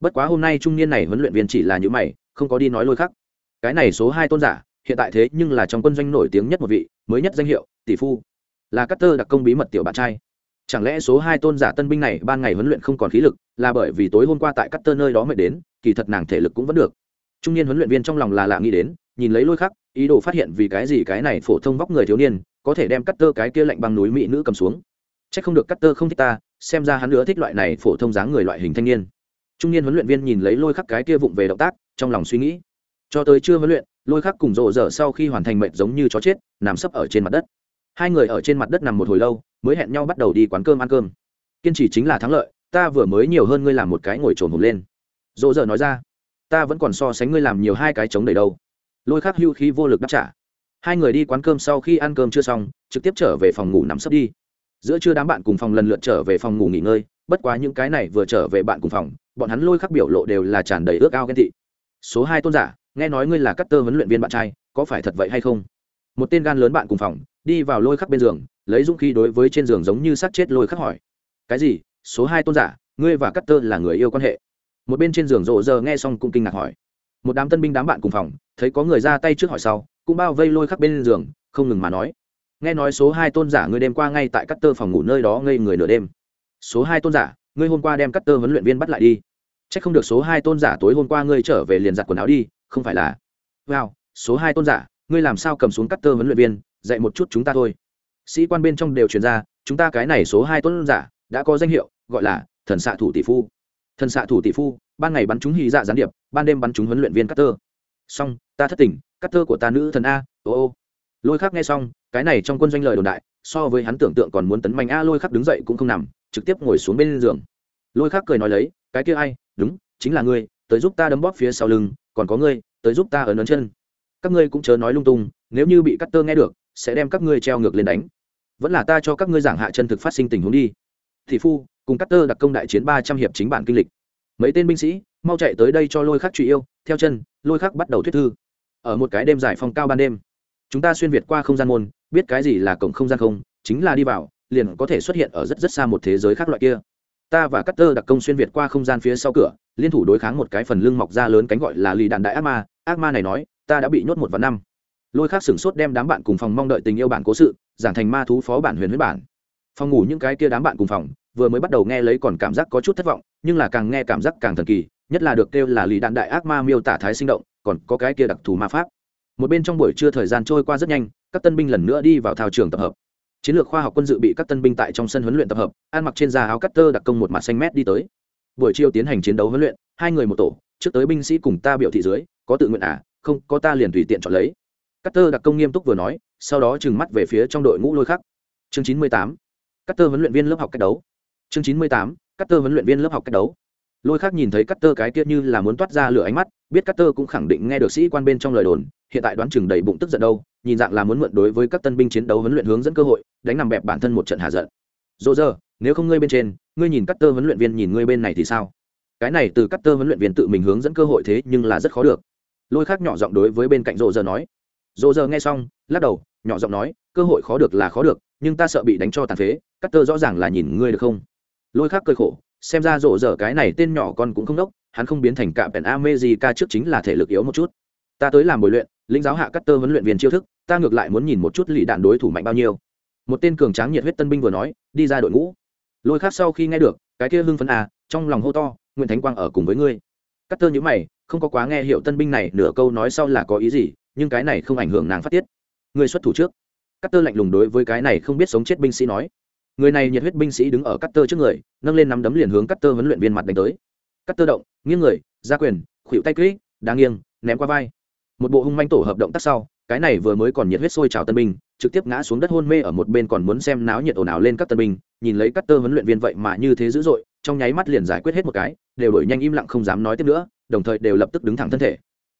Bất quá hôm nay trung niên này huấn luyện viên chỉ là những mày, không có đi nói lôi khắc. Cái này số hai tôn giả, hiện tại thế nhưng là trong quân doanh nổi tiếng nhất một vị, mới nhất danh hiệu, tỷ phu. Là cắt tơ đặc công bí mật tiểu bạn trai chẳng lẽ số hai tôn giả tân binh này ban ngày huấn luyện không còn khí lực, là bởi vì tối hôm qua tại cắt tơ nơi đó mệt đến, kỳ thật nàng thể lực cũng vẫn được. Trung niên huấn luyện viên trong lòng là lạ nghĩ đến, nhìn lấy lôi khắc, ý đồ phát hiện vì cái gì cái này phổ thông vóc người thiếu niên có thể đem cắt tơ cái kia lạnh bằng núi mỹ nữ cầm xuống. C h ắ c không được cắt tơ không thích ta, xem ra hắn nữa thích loại này phổ thông dáng người loại hình thanh niên. Trung niên huấn luyện viên nhìn lấy lôi khắc cái kia vụng về động tác, trong lòng suy nghĩ. Cho tới chưa huấn luyện, lôi khắc cùng rộ rỡ sau khi hoàn thành mệnh giống như chó chết, nằm sấp ở trên mặt đất. Hai người ở trên mặt đất nằm một hồi lâu mới hẹn nhau bắt đầu đi quán cơm ăn cơm. Kiên trì chính là thắng lợi, ta vừa mới nhiều hơn ngươi làm một cái ngồi trồn hồn lên. Dỗ dở nói ra, ta vẫn còn so sánh ngươi làm nhiều hai cái chống đầy đâu. Lôi khắc hưu khí vô lực đáp trả. Hai người đi quán cơm sau khi ăn cơm chưa xong, trực tiếp trở về phòng ngủ nằm sấp đi. Giữa trưa đám bạn cùng phòng lần lượt trở về phòng ngủ nghỉ ngơi, bất quá những cái này vừa trở về bạn cùng phòng, bọn hắn lôi khắc biểu lộ đều là tràn đầy ước ao ghen tị. Số hai tôn giả, nghe nói ngươi là cắt tơ huấn luyện viên bạn trai, có phải thật vậy hay không? Một tên gan lớn bạn cùng phòng, đi vào lôi khắc bên giường, lấy dũng khí đối với trên giường giống như sát chết lôi khắc hỏi. Cái gì? Số hai tôn giả, ngươi và cắt tơ là người yêu quan hệ? Một bên trên giường rộ giờ nghe xong cũng kinh ngạc hỏi. Một đám tân binh đám bạn cùng phòng, thấy có người ra tay trước hỏi sau, cũng bao vây lôi khắc bên giường, không ngừng mà nói. Nghe nói số hai tôn giả ngươi đêm qua ngay tại cắt tơ phòng ngủ nơi đó ngây người nửa đêm. Số hai tôn giả, ngươi hôm qua đem cắt tơ huấn luyện viên bắt lại đi. C h ắ c không được số hai tôn giả tối hôm qua ngươi trở về liền giặt quần áo đi, không phải là? Wow, số hai tôn giả ngươi làm sao cầm xuống cắt tơ huấn luyện viên, dạy một chút chúng ta thôi. Sĩ quan bên trong đều truyền ra, chúng ta cái này số hai tuấn giả, đã có danh hiệu, gọi là thần xạ thủ tỷ phu. Thần xạ thủ tỷ phu, ban ngày bắn chúng hy dạ gián điệp, ban đêm bắn chúng huấn luyện viên cắt tơ xong, ta thất tình cắt tơ của ta nữ thần a, ô ô. Lôi khắc nghe xong, cái này trong quân doanh lời đồn đại, so với hắn tưởng tượng còn muốn tấn mạnh a lôi khắc đứng dậy cũng không nằm, trực tiếp ngồi xuống bên giường. Lôi khắc cười nói lấy, cái kia ai? Đúng, chính là ngươi, tới giúp ta đấm bóp phía sau lưng, còn có ngươi, tới giúp ta ở ấn chân các ngươi cũng chớ nói lung tung, nếu như bị cắt tơ nghe được, sẽ đem các ngươi treo ngược lên đánh. Vẫn là ta cho các ngươi giảng hạ chân thực phát sinh tình huống đi. Thị phu, cùng cắt tơ đặc công đại chiến ba trăm hiệp chính bản kinh lịch. Mấy tên binh sĩ, mau chạy tới đây cho lôi khắc truy yêu, theo chân, lôi khắc bắt đầu thuyết thư. Ở một cái đêm giải phong cao ban đêm, chúng ta xuyên việt qua không gian môn, biết cái gì là cổng không gian không, chính là đi vào, liền có thể xuất hiện ở rất rất xa một thế giới khác loại kia. Ta và cắt tơ đặc công xuyên việt qua không gian phía sau cửa, liên thủ đối kháng một cái phần lưng mọc ra lớn cánh gọi là lì đạn đại ác ma. Ác ma này nói ta đã bị nhốt một vạn năm. Lôi khác sửng sốt đem đám bạn cùng phòng mong đợi tình yêu bản cố sự, giảng thành ma thú phó bản huyền huyết bản. Phòng ngủ những cái kia đám bạn cùng phòng, vừa mới bắt đầu nghe lấy còn cảm giác có chút thất vọng, nhưng là càng nghe cảm giác càng thần kỳ, nhất là được kêu là lì đạn đại ác ma miêu tả thái sinh động, còn có cái kia đặc thù ma pháp. Một bên trong buổi trưa thời gian trôi qua rất nhanh, các tân binh lần nữa đi vào thao trường tập hợp. Chiến lược khoa học quân dự bị các tân binh tại trong sân huấn luyện tập hợp, ăn mặc trên da áo cắt tơ đặc công một mặt xanh mét đi tới. Buổi chiều tiến hành chiến đấu huấn luyện, hai người một tổ, trước tới binh sĩ cùng ta biểu thị dưới, có tự nguyện à không, có ta liền tùy tiện chọn lấy. Cắt tơ đặc công nghiêm túc vừa nói, sau đó trừng mắt về phía trong đội ngũ lôi khắc. Chương chín mươi tám. Cắt tơ huấn luyện viên lớp học cách đấu. Chương chín mươi tám. Cắt tơ huấn luyện viên lớp học cách đấu. Lôi khắc nhìn thấy cắt tơ cái tiết như là muốn toát ra lửa ánh mắt, biết cắt tơ cũng khẳng định nghe được sĩ quan bên trong lời đồn, hiện tại đoán chừng đầy bụng tức giận đâu, nhìn dạng là muốn mượn đối với các tân binh chiến đấu huấn luyện hướng dẫn cơ hội, đánh nằm bẹp bản thân một trận hạ giận. Dỗ dơ, nếu không ngươi bên trên, ngươi nhìn cắt tơ huấn luyện viên nhìn ngươi bên này thì sao? Cái này từ cắt tơ huấn luyện viên tự mình hướng dẫn cơ hội thế nhưng là rất khó được lôi khác nhỏ giọng đối với bên cạnh rộ giờ nói. Rộ giờ nghe xong, lắc đầu, nhỏ giọng nói, cơ hội khó được là khó được, nhưng ta sợ bị đánh cho tàn phế cắt tơ rõ ràng là nhìn ngươi được không? Lôi khác cơi khổ, xem ra rộ giờ cái này tên nhỏ con cũng không đốc, hắn không biến thành cạm pèn ca trước chính là thể lực yếu một chút. Ta tới làm bồi luyện linh giáo hạ cắt tơ huấn luyện viên chiêu thức, ta ngược lại muốn nhìn một chút lì đạn đối thủ mạnh bao nhiêu. Một tên cường tráng nhiệt huyết tân binh vừa nói, đi ra đội ngũ. Lôi khác sau khi nghe được, cái kia hưng phấn à trong lòng hô to nguyễn thánh quang ở cùng với ngươi. Cắt tơ nhữ mày không có quá nghe hiệu tân binh này nửa câu nói sau là có ý gì, nhưng cái này không ảnh hưởng nàng phát tiết. Người xuất thủ trước. Cắt tơ lạnh lùng đối với cái này không biết sống chết binh sĩ nói. Người này nhiệt huyết binh sĩ đứng ở cắt tơ trước người, nâng lên nắm đấm liền hướng cắt tơ huấn luyện viên mặt đánh tới. Cắt tơ động, nghiêng người, ra quyền khuỵu tay kỹ đang nghiêng, ném qua vai. Một bộ hung manh tổ hợp động tác sau, cái này vừa mới còn nhiệt huyết sôi trào tân binh, trực tiếp ngã xuống đất hôn mê ở một bên còn muốn xem náo nhiệt ồn ào lên các tân binh, nhìn lấy các tơ huấn luyện viên vậy mà như thế dữ dội, trong nháy mắt liền giải quyết hết một cái, đều đổi nhanh im lặng không dám nói tiếp nữa đồng thời đều lập tức đứng thẳng thân thể.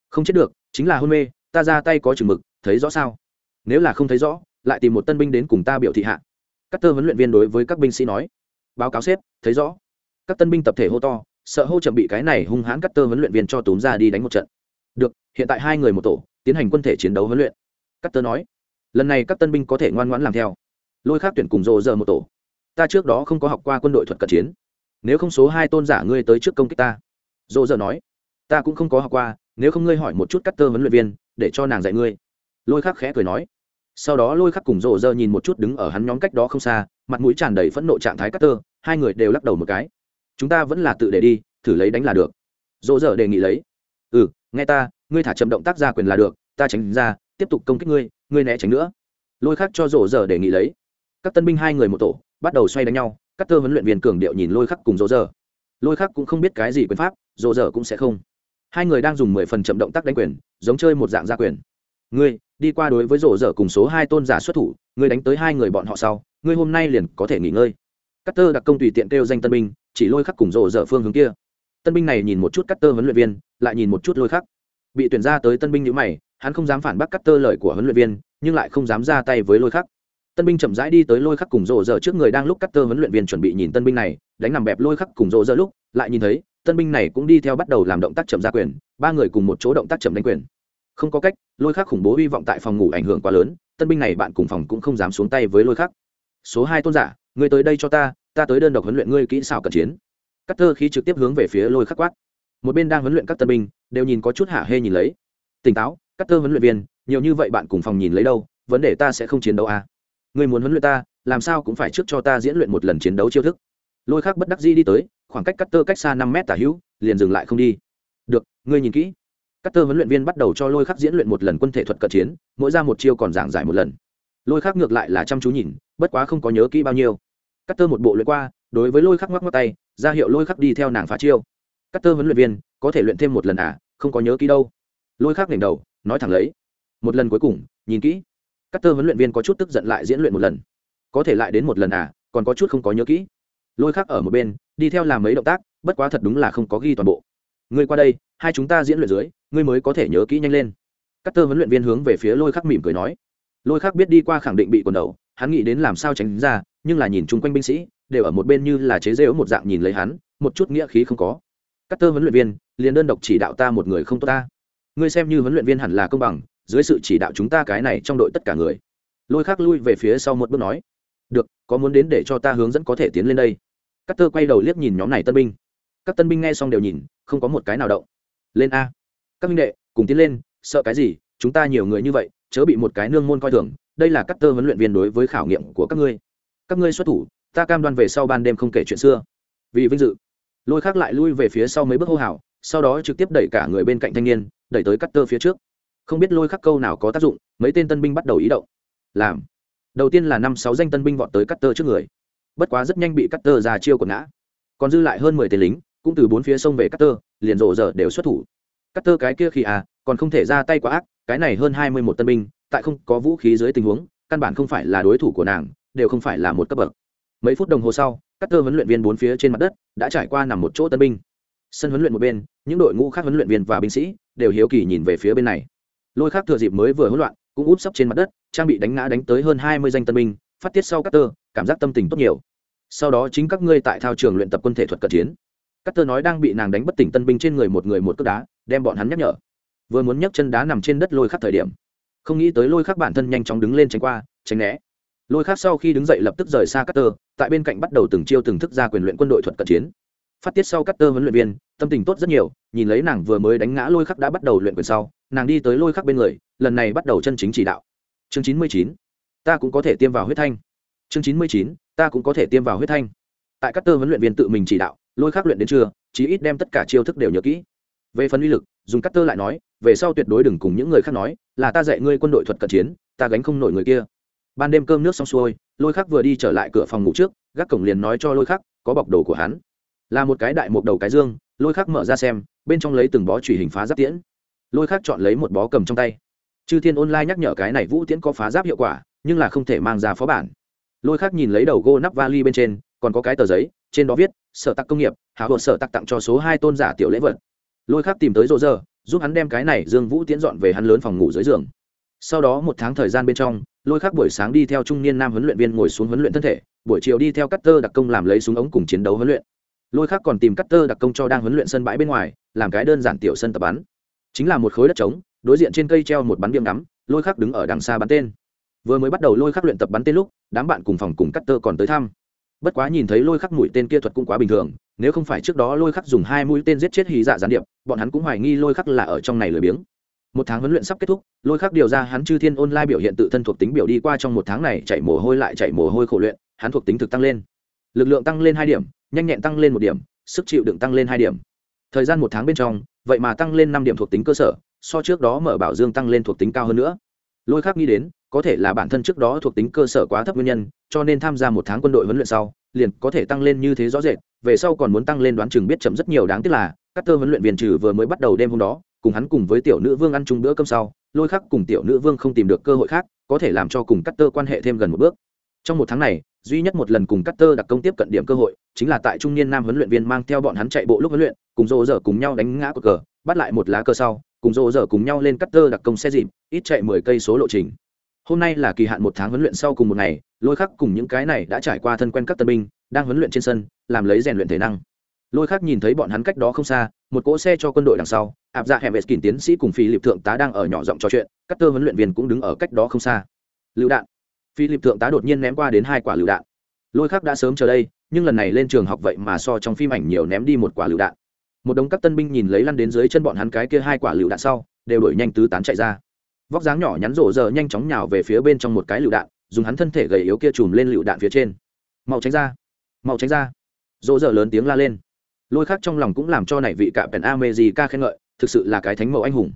Không chết được, chính là hôn mê, ta ra tay có chừng mực, thấy rõ sao? Nếu là không thấy rõ, lại tìm một tân binh đến cùng ta biểu thị hạ. Các tơ huấn luyện viên đối với các binh sĩ nói. Báo cáo xếp thấy rõ. Các tân binh tập thể hô to, sợ hô chậm bị cái này hung hãn các tơ huấn luyện viên cho túm ra đi đánh một trận. Được, hiện tại hai người một tổ, tiến hành quân thể chiến đấu huấn luyện. Các tơ nói. Lần này các tân binh có thể ngoan ngoãn làm theo. Lôi khác tuyển cùng rồ giờ một tổ. Ta trước đó không có học qua quân đội thuật cận chiến. Nếu không số hai tôn giả ngươi tới trước công kích ta. Dỗ giờ nói ta cũng không có học qua, nếu không ngươi hỏi một chút cắt tơ huấn luyện viên, để cho nàng dạy ngươi. Lôi khắc khẽ cười nói. Sau đó lôi khắc cùng rộ rơ nhìn một chút đứng ở hắn nhóm cách đó không xa, mặt mũi tràn đầy phẫn nộ trạng thái cắt tơ, hai người đều lắc đầu một cái. Chúng ta vẫn là tự để đi, thử lấy đánh là được. Rộ rơ đề nghị lấy. Ừ nghe ta, ngươi thả chậm động tác ra quyền là được, ta tránh ra, tiếp tục công kích ngươi ngươi né tránh nữa. Lôi khắc cho rộ rơ đề nghị lấy. Các tân binh hai người một tổ, bắt đầu xoay đánh nhau, các tơ huấn luyện viên cường điệu nhìn lôi khắc cùng rộ rơ lôi khắc cũng không biết cái gì quyền pháp, rộ rơ cũng sẽ không hai người đang dùng mười phần chậm động tác đánh quyền, giống chơi một dạng gia quyền. Ngươi, đi qua đối với rổ dở cùng số hai tôn giả xuất thủ, ngươi đánh tới hai người bọn họ sau, ngươi hôm nay liền có thể nghỉ ngơi. Cắt tơ đặc công tùy tiện kêu danh tân binh, chỉ lôi khắc cùng rổ dở phương hướng kia. Tân binh này nhìn một chút cắt tơ huấn luyện viên, lại nhìn một chút lôi khắc. Bị tuyển ra tới tân binh nhữ mày, hắn không dám phản bác cắt tơ lời của huấn luyện viên, nhưng lại không dám ra tay với lôi khắc. Tân binh chậm rãi đi tới lôi khắc cùng rộ dở trước người đang lúc cắt tơ huấn luyện viên chuẩn bị nhìn tân binh này, đánh nằm bẹp lôi khắc cùng rộ dở lúc, lại nhìn thấy tân binh này cũng đi theo bắt đầu làm động tác chậm ra quyền, ba người cùng một chỗ động tác chậm đánh quyền. Không có cách, lôi khắc khủng bố hy vọng tại phòng ngủ ảnh hưởng quá lớn, tân binh này bạn cùng phòng cũng không dám xuống tay với lôi khắc. Số hai tôn giả, ngươi tới đây cho ta ta tới đơn độc huấn luyện ngươi kỹ xảo cận chiến. Cắt thơ khi trực tiếp hướng về phía lôi khắc quát. Một bên đang huấn luyện các tân binh, đều nhìn có chút hạ hê nhìn lấy. Tỉnh táo cắt thơ huấn luyện viên, nhiều như vậy bạn cùng phòng nhìn lấy đâu, vấn đề ta sẽ không chiến đấu à. người muốn huấn luyện ta, làm sao cũng phải trước cho ta diễn luyện một lần chiến đấu chiêu thức lôi khác bất đắc dĩ đi tới, khoảng cách cắt tơ cách xa năm mét tả hữu, liền dừng lại không đi. Được, ngươi nhìn kỹ. Cắt tơ huấn luyện viên bắt đầu cho lôi khắc diễn luyện một lần quân thể thuật cận chiến, mỗi ra một chiêu còn giảng giải một lần. Lôi khắc ngược lại là chăm chú nhìn, bất quá không có nhớ kỹ bao nhiêu. Cắt tơ một bộ luyện qua, đối với lôi khắc ngoắc ngoắc tay, ra hiệu lôi khắc đi theo nàng phá chiêu. Cắt tơ huấn luyện viên, có thể luyện thêm một lần à không có nhớ kỹ đâu. Lôi khắc đỉnh đầu, nói thẳng lấy. Một lần cuối cùng, nhìn kỹ. Cắt tơ huấn luyện viên có chút tức giận lại diễn luyện một lần. Có thể lại đến một lần à còn có chút không có nhớ kỹ lôi khắc ở một bên, đi theo làm mấy động tác, bất quá thật đúng là không có ghi toàn bộ. Ngươi qua đây, hai chúng ta diễn luyện dưới, ngươi mới có thể nhớ kỹ nhanh lên. Các tơ huấn luyện viên hướng về phía lôi khắc mỉm cười nói. Lôi khắc biết đi qua khẳng định bị quần đầu, hắn nghĩ đến làm sao tránh ra, nhưng là nhìn chung quanh binh sĩ, đều ở một bên như là chế rêu một dạng nhìn lấy hắn, một chút nghĩa khí không có. Các tơ huấn luyện viên, liền đơn độc chỉ đạo ta một người không tốt ta. Ngươi xem như huấn luyện viên hẳn là công bằng, dưới sự chỉ đạo chúng ta cái này trong đội tất cả người. Lôi khắc lui về phía sau một bước nói được, có muốn đến để cho ta hướng dẫn có thể tiến lên đây? Các tơ quay đầu liếc nhìn nhóm này tân binh. Các tân binh nghe xong đều nhìn, không có một cái nào động. Lên a. Các minh đệ, cùng tiến lên, sợ cái gì? Chúng ta nhiều người như vậy, chớ bị một cái nương môn coi thường. Đây là các tơ huấn luyện viên đối với khảo nghiệm của các ngươi. Các ngươi xuất thủ, ta cam đoan về sau ban đêm không kể chuyện xưa. Vì vinh dự. Lôi khác lại lui về phía sau mấy bước hô hào, sau đó trực tiếp đẩy cả người bên cạnh thanh niên, đẩy tới cắt tơ phía trước. Không biết lôi khắc câu nào có tác dụng, mấy tên tân binh bắt đầu ý động. Làm đầu tiên là năm sáu danh tân binh vọt tới cắt tơ trước người. Bất quá rất nhanh bị cắt tơ ra chiêu của ngã. Còn dư lại hơn mười tên lính, cũng từ bốn phía sông về cắt tơ liền rộ giờ đều xuất thủ. Cắt tơ cái kia khi à còn không thể ra tay quá ác, cái này hơn hai mươi một tân binh, tại không có vũ khí dưới tình huống, căn bản không phải là đối thủ của nàng, đều không phải là một cấp bậc. Mấy phút đồng hồ sau các tơ huấn luyện viên bốn phía trên mặt đất đã trải qua nằm một chỗ tân binh. Sân huấn luyện một bên, những đội ngũ khác huấn luyện viên và binh sĩ đều hiếu kỳ nhìn về phía bên này. Lôi khác thừa dịp mới vừa hỗn loạn, cũng úp sấp trên mặt đất trang bị đánh ngã đánh tới hơn hai mươi danh tân binh, phát tiết sau các tơ cảm giác tâm tình tốt nhiều. Sau đó chính các ngươi tại thao trường luyện tập quân thể thuật cận chiến. Các tơ nói đang bị nàng đánh bất tỉnh tân binh trên người một người một cước đá, đem bọn hắn nhắc nhở. Vừa muốn nhấc chân đá nằm trên đất lôi khắc thời điểm, không nghĩ tới lôi khắc bản thân nhanh chóng đứng lên tránh qua, tránh né. Lôi khắc sau khi đứng dậy lập tức rời xa Carter tơ tại bên cạnh bắt đầu từng chiêu từng thức ra quyền luyện quân đội thuật cận chiến. Phát tiết sau Carter tơ huấn luyện viên, tâm tình tốt rất nhiều, nhìn lấy nàng vừa mới đánh ngã lôi khắc đã bắt đầu luyện quyền sau, nàng đi tới lôi khắc bên người, lần này bắt đầu chân chính chỉ đạo chương chín mươi chín, ta cũng có thể tiêm vào huyết thanh. Chương chín mươi chín, ta cũng có thể tiêm vào huyết thanh. Tại các tơ huấn luyện viên tự mình chỉ đạo, lôi khắc luyện đến trưa, chí ít đem tất cả chiêu thức đều nhớ kỹ. Về phần uy lực, dùng cắt tơ lại nói, về sau tuyệt đối đừng cùng những người khác nói, là ta dạy ngươi quân đội thuật cận chiến, ta gánh không nổi người kia. Ban đêm cơm nước xong xuôi, lôi khắc vừa đi trở lại cửa phòng ngủ trước, gác cổng liền nói cho lôi khắc, có bọc đồ của hắn. Là một cái đại một đầu cái dương, lôi khắc mở ra xem, bên trong lấy từng bó chủy hình phá giáp tiễn. Lôi khắc chọn lấy một bó cầm trong tay chư thiên online nhắc nhở cái này vũ tiễn có phá giáp hiệu quả, nhưng là không thể mang ra phó bản. Lôi khắc nhìn lấy đầu gô nắp vali bên trên, còn có cái tờ giấy, trên đó viết, sở tặc công nghiệp hào hột sở tặc tặng cho số hai tôn giả tiểu lễ vật. Lôi khắc tìm tới rô rơ, giúp hắn đem cái này dương vũ tiễn dọn về hắn lớn phòng ngủ dưới giường. Sau đó một tháng thời gian bên trong, lôi khắc buổi sáng đi theo trung niên nam huấn luyện viên ngồi xuống huấn luyện thân thể, buổi chiều đi theo cắt tơ đặc công làm lấy súng ống cùng chiến đấu huấn luyện. Lôi khắc còn tìm cắt tơ đặc công cho đang huấn luyện sân bãi bên ngoài, làm cái đơn giản tiểu sân tập bắn. Chính là một khối đất trống đối diện trên cây treo một bắn biếng ngắm, lôi khắc đứng ở đằng xa bắn tên. Vừa mới bắt đầu lôi khắc luyện tập bắn tên lúc, đám bạn cùng phòng cùng cắt tơ còn tới thăm. Bất quá nhìn thấy lôi khắc mũi tên kia thuật cũng quá bình thường, nếu không phải trước đó lôi khắc dùng hai mũi tên giết chết hí dạ gián điệp, bọn hắn cũng hoài nghi lôi khắc là ở trong này lười biếng. Một tháng huấn luyện sắp kết thúc, lôi khắc điều ra hắn chư thiên online biểu hiện tự thân thuộc tính biểu đi qua trong một tháng này, chạy mồ hôi lại chạy mồ hôi khổ luyện, hắn thuộc tính thực tăng lên. Lực lượng tăng lên hai điểm, nhanh nhẹn tăng lên một điểm, sức chịu đựng tăng lên hai điểm. Thời gian một tháng bên trong, vậy mà tăng lên năm điểm thuộc tính cơ sở so trước đó mở bảo dương tăng lên thuộc tính cao hơn nữa. Lôi khắc nghĩ đến, có thể là bản thân trước đó thuộc tính cơ sở quá thấp nguyên nhân, cho nên tham gia một tháng quân đội huấn luyện sau, liền có thể tăng lên như thế rõ rệt, về sau còn muốn tăng lên đoán chừng biết chậm rất nhiều đáng tiếc là các tơ huấn luyện viên trừ vừa mới bắt đầu đêm hôm đó, cùng hắn cùng với tiểu nữ vương ăn chung bữa cơm sau, lôi khắc cùng tiểu nữ vương không tìm được cơ hội khác, có thể làm cho cùng cắt tơ quan hệ thêm gần một bước. Trong một tháng này, duy nhất một lần cùng cắt tơ đặc công tiếp cận điểm cơ hội, chính là tại trung niên nam huấn luyện viên mang theo bọn hắn chạy bộ lúc huấn luyện, cùng rô rỡ cùng nhau đánh ngã cờ cờ bắt lại một lá cờ sau, cùng rô rờ cùng nhau lên cắt tơ đặc công xe dịp, ít chạy mười cây số lộ trình. Hôm nay là kỳ hạn một tháng huấn luyện sau cùng một ngày, lôi khắc cùng những cái này đã trải qua thân quen các tân binh, đang huấn luyện trên sân, làm lấy rèn luyện thể năng. Lôi khắc nhìn thấy bọn hắn cách đó không xa, một cỗ xe cho quân đội đằng sau áp dạ hẻm vệ kín tiến sĩ cùng phi liệp thượng tá đang ở nhỏ giọng trò chuyện, các tơ huấn luyện viên cũng đứng ở cách đó không xa. Lựu đạn. Phi liệp thượng tá đột nhiên ném qua đến hai quả lựu đạn. Lôi khắc đã sớm chờ đây, nhưng lần này lên trường học vậy mà so trong phim ảnh nhiều ném đi một quả lựu đạn một đống các tân binh nhìn lấy lăn đến dưới chân bọn hắn cái kia hai quả lựu đạn sau, đều đổi nhanh tứ tán chạy ra. Vóc dáng nhỏ nhắn rổ giờ nhanh chóng nhào về phía bên trong một cái lựu đạn, dùng hắn thân thể gầy yếu kia chùm lên lựu đạn phía trên. Mau tránh ra! Mau tránh ra! Rổ giờ lớn tiếng la lên. Lôi khác trong lòng cũng làm cho này vị cạ pèn a mê gì ca khen ngợi, thực sự là cái thánh mẫu anh hùng.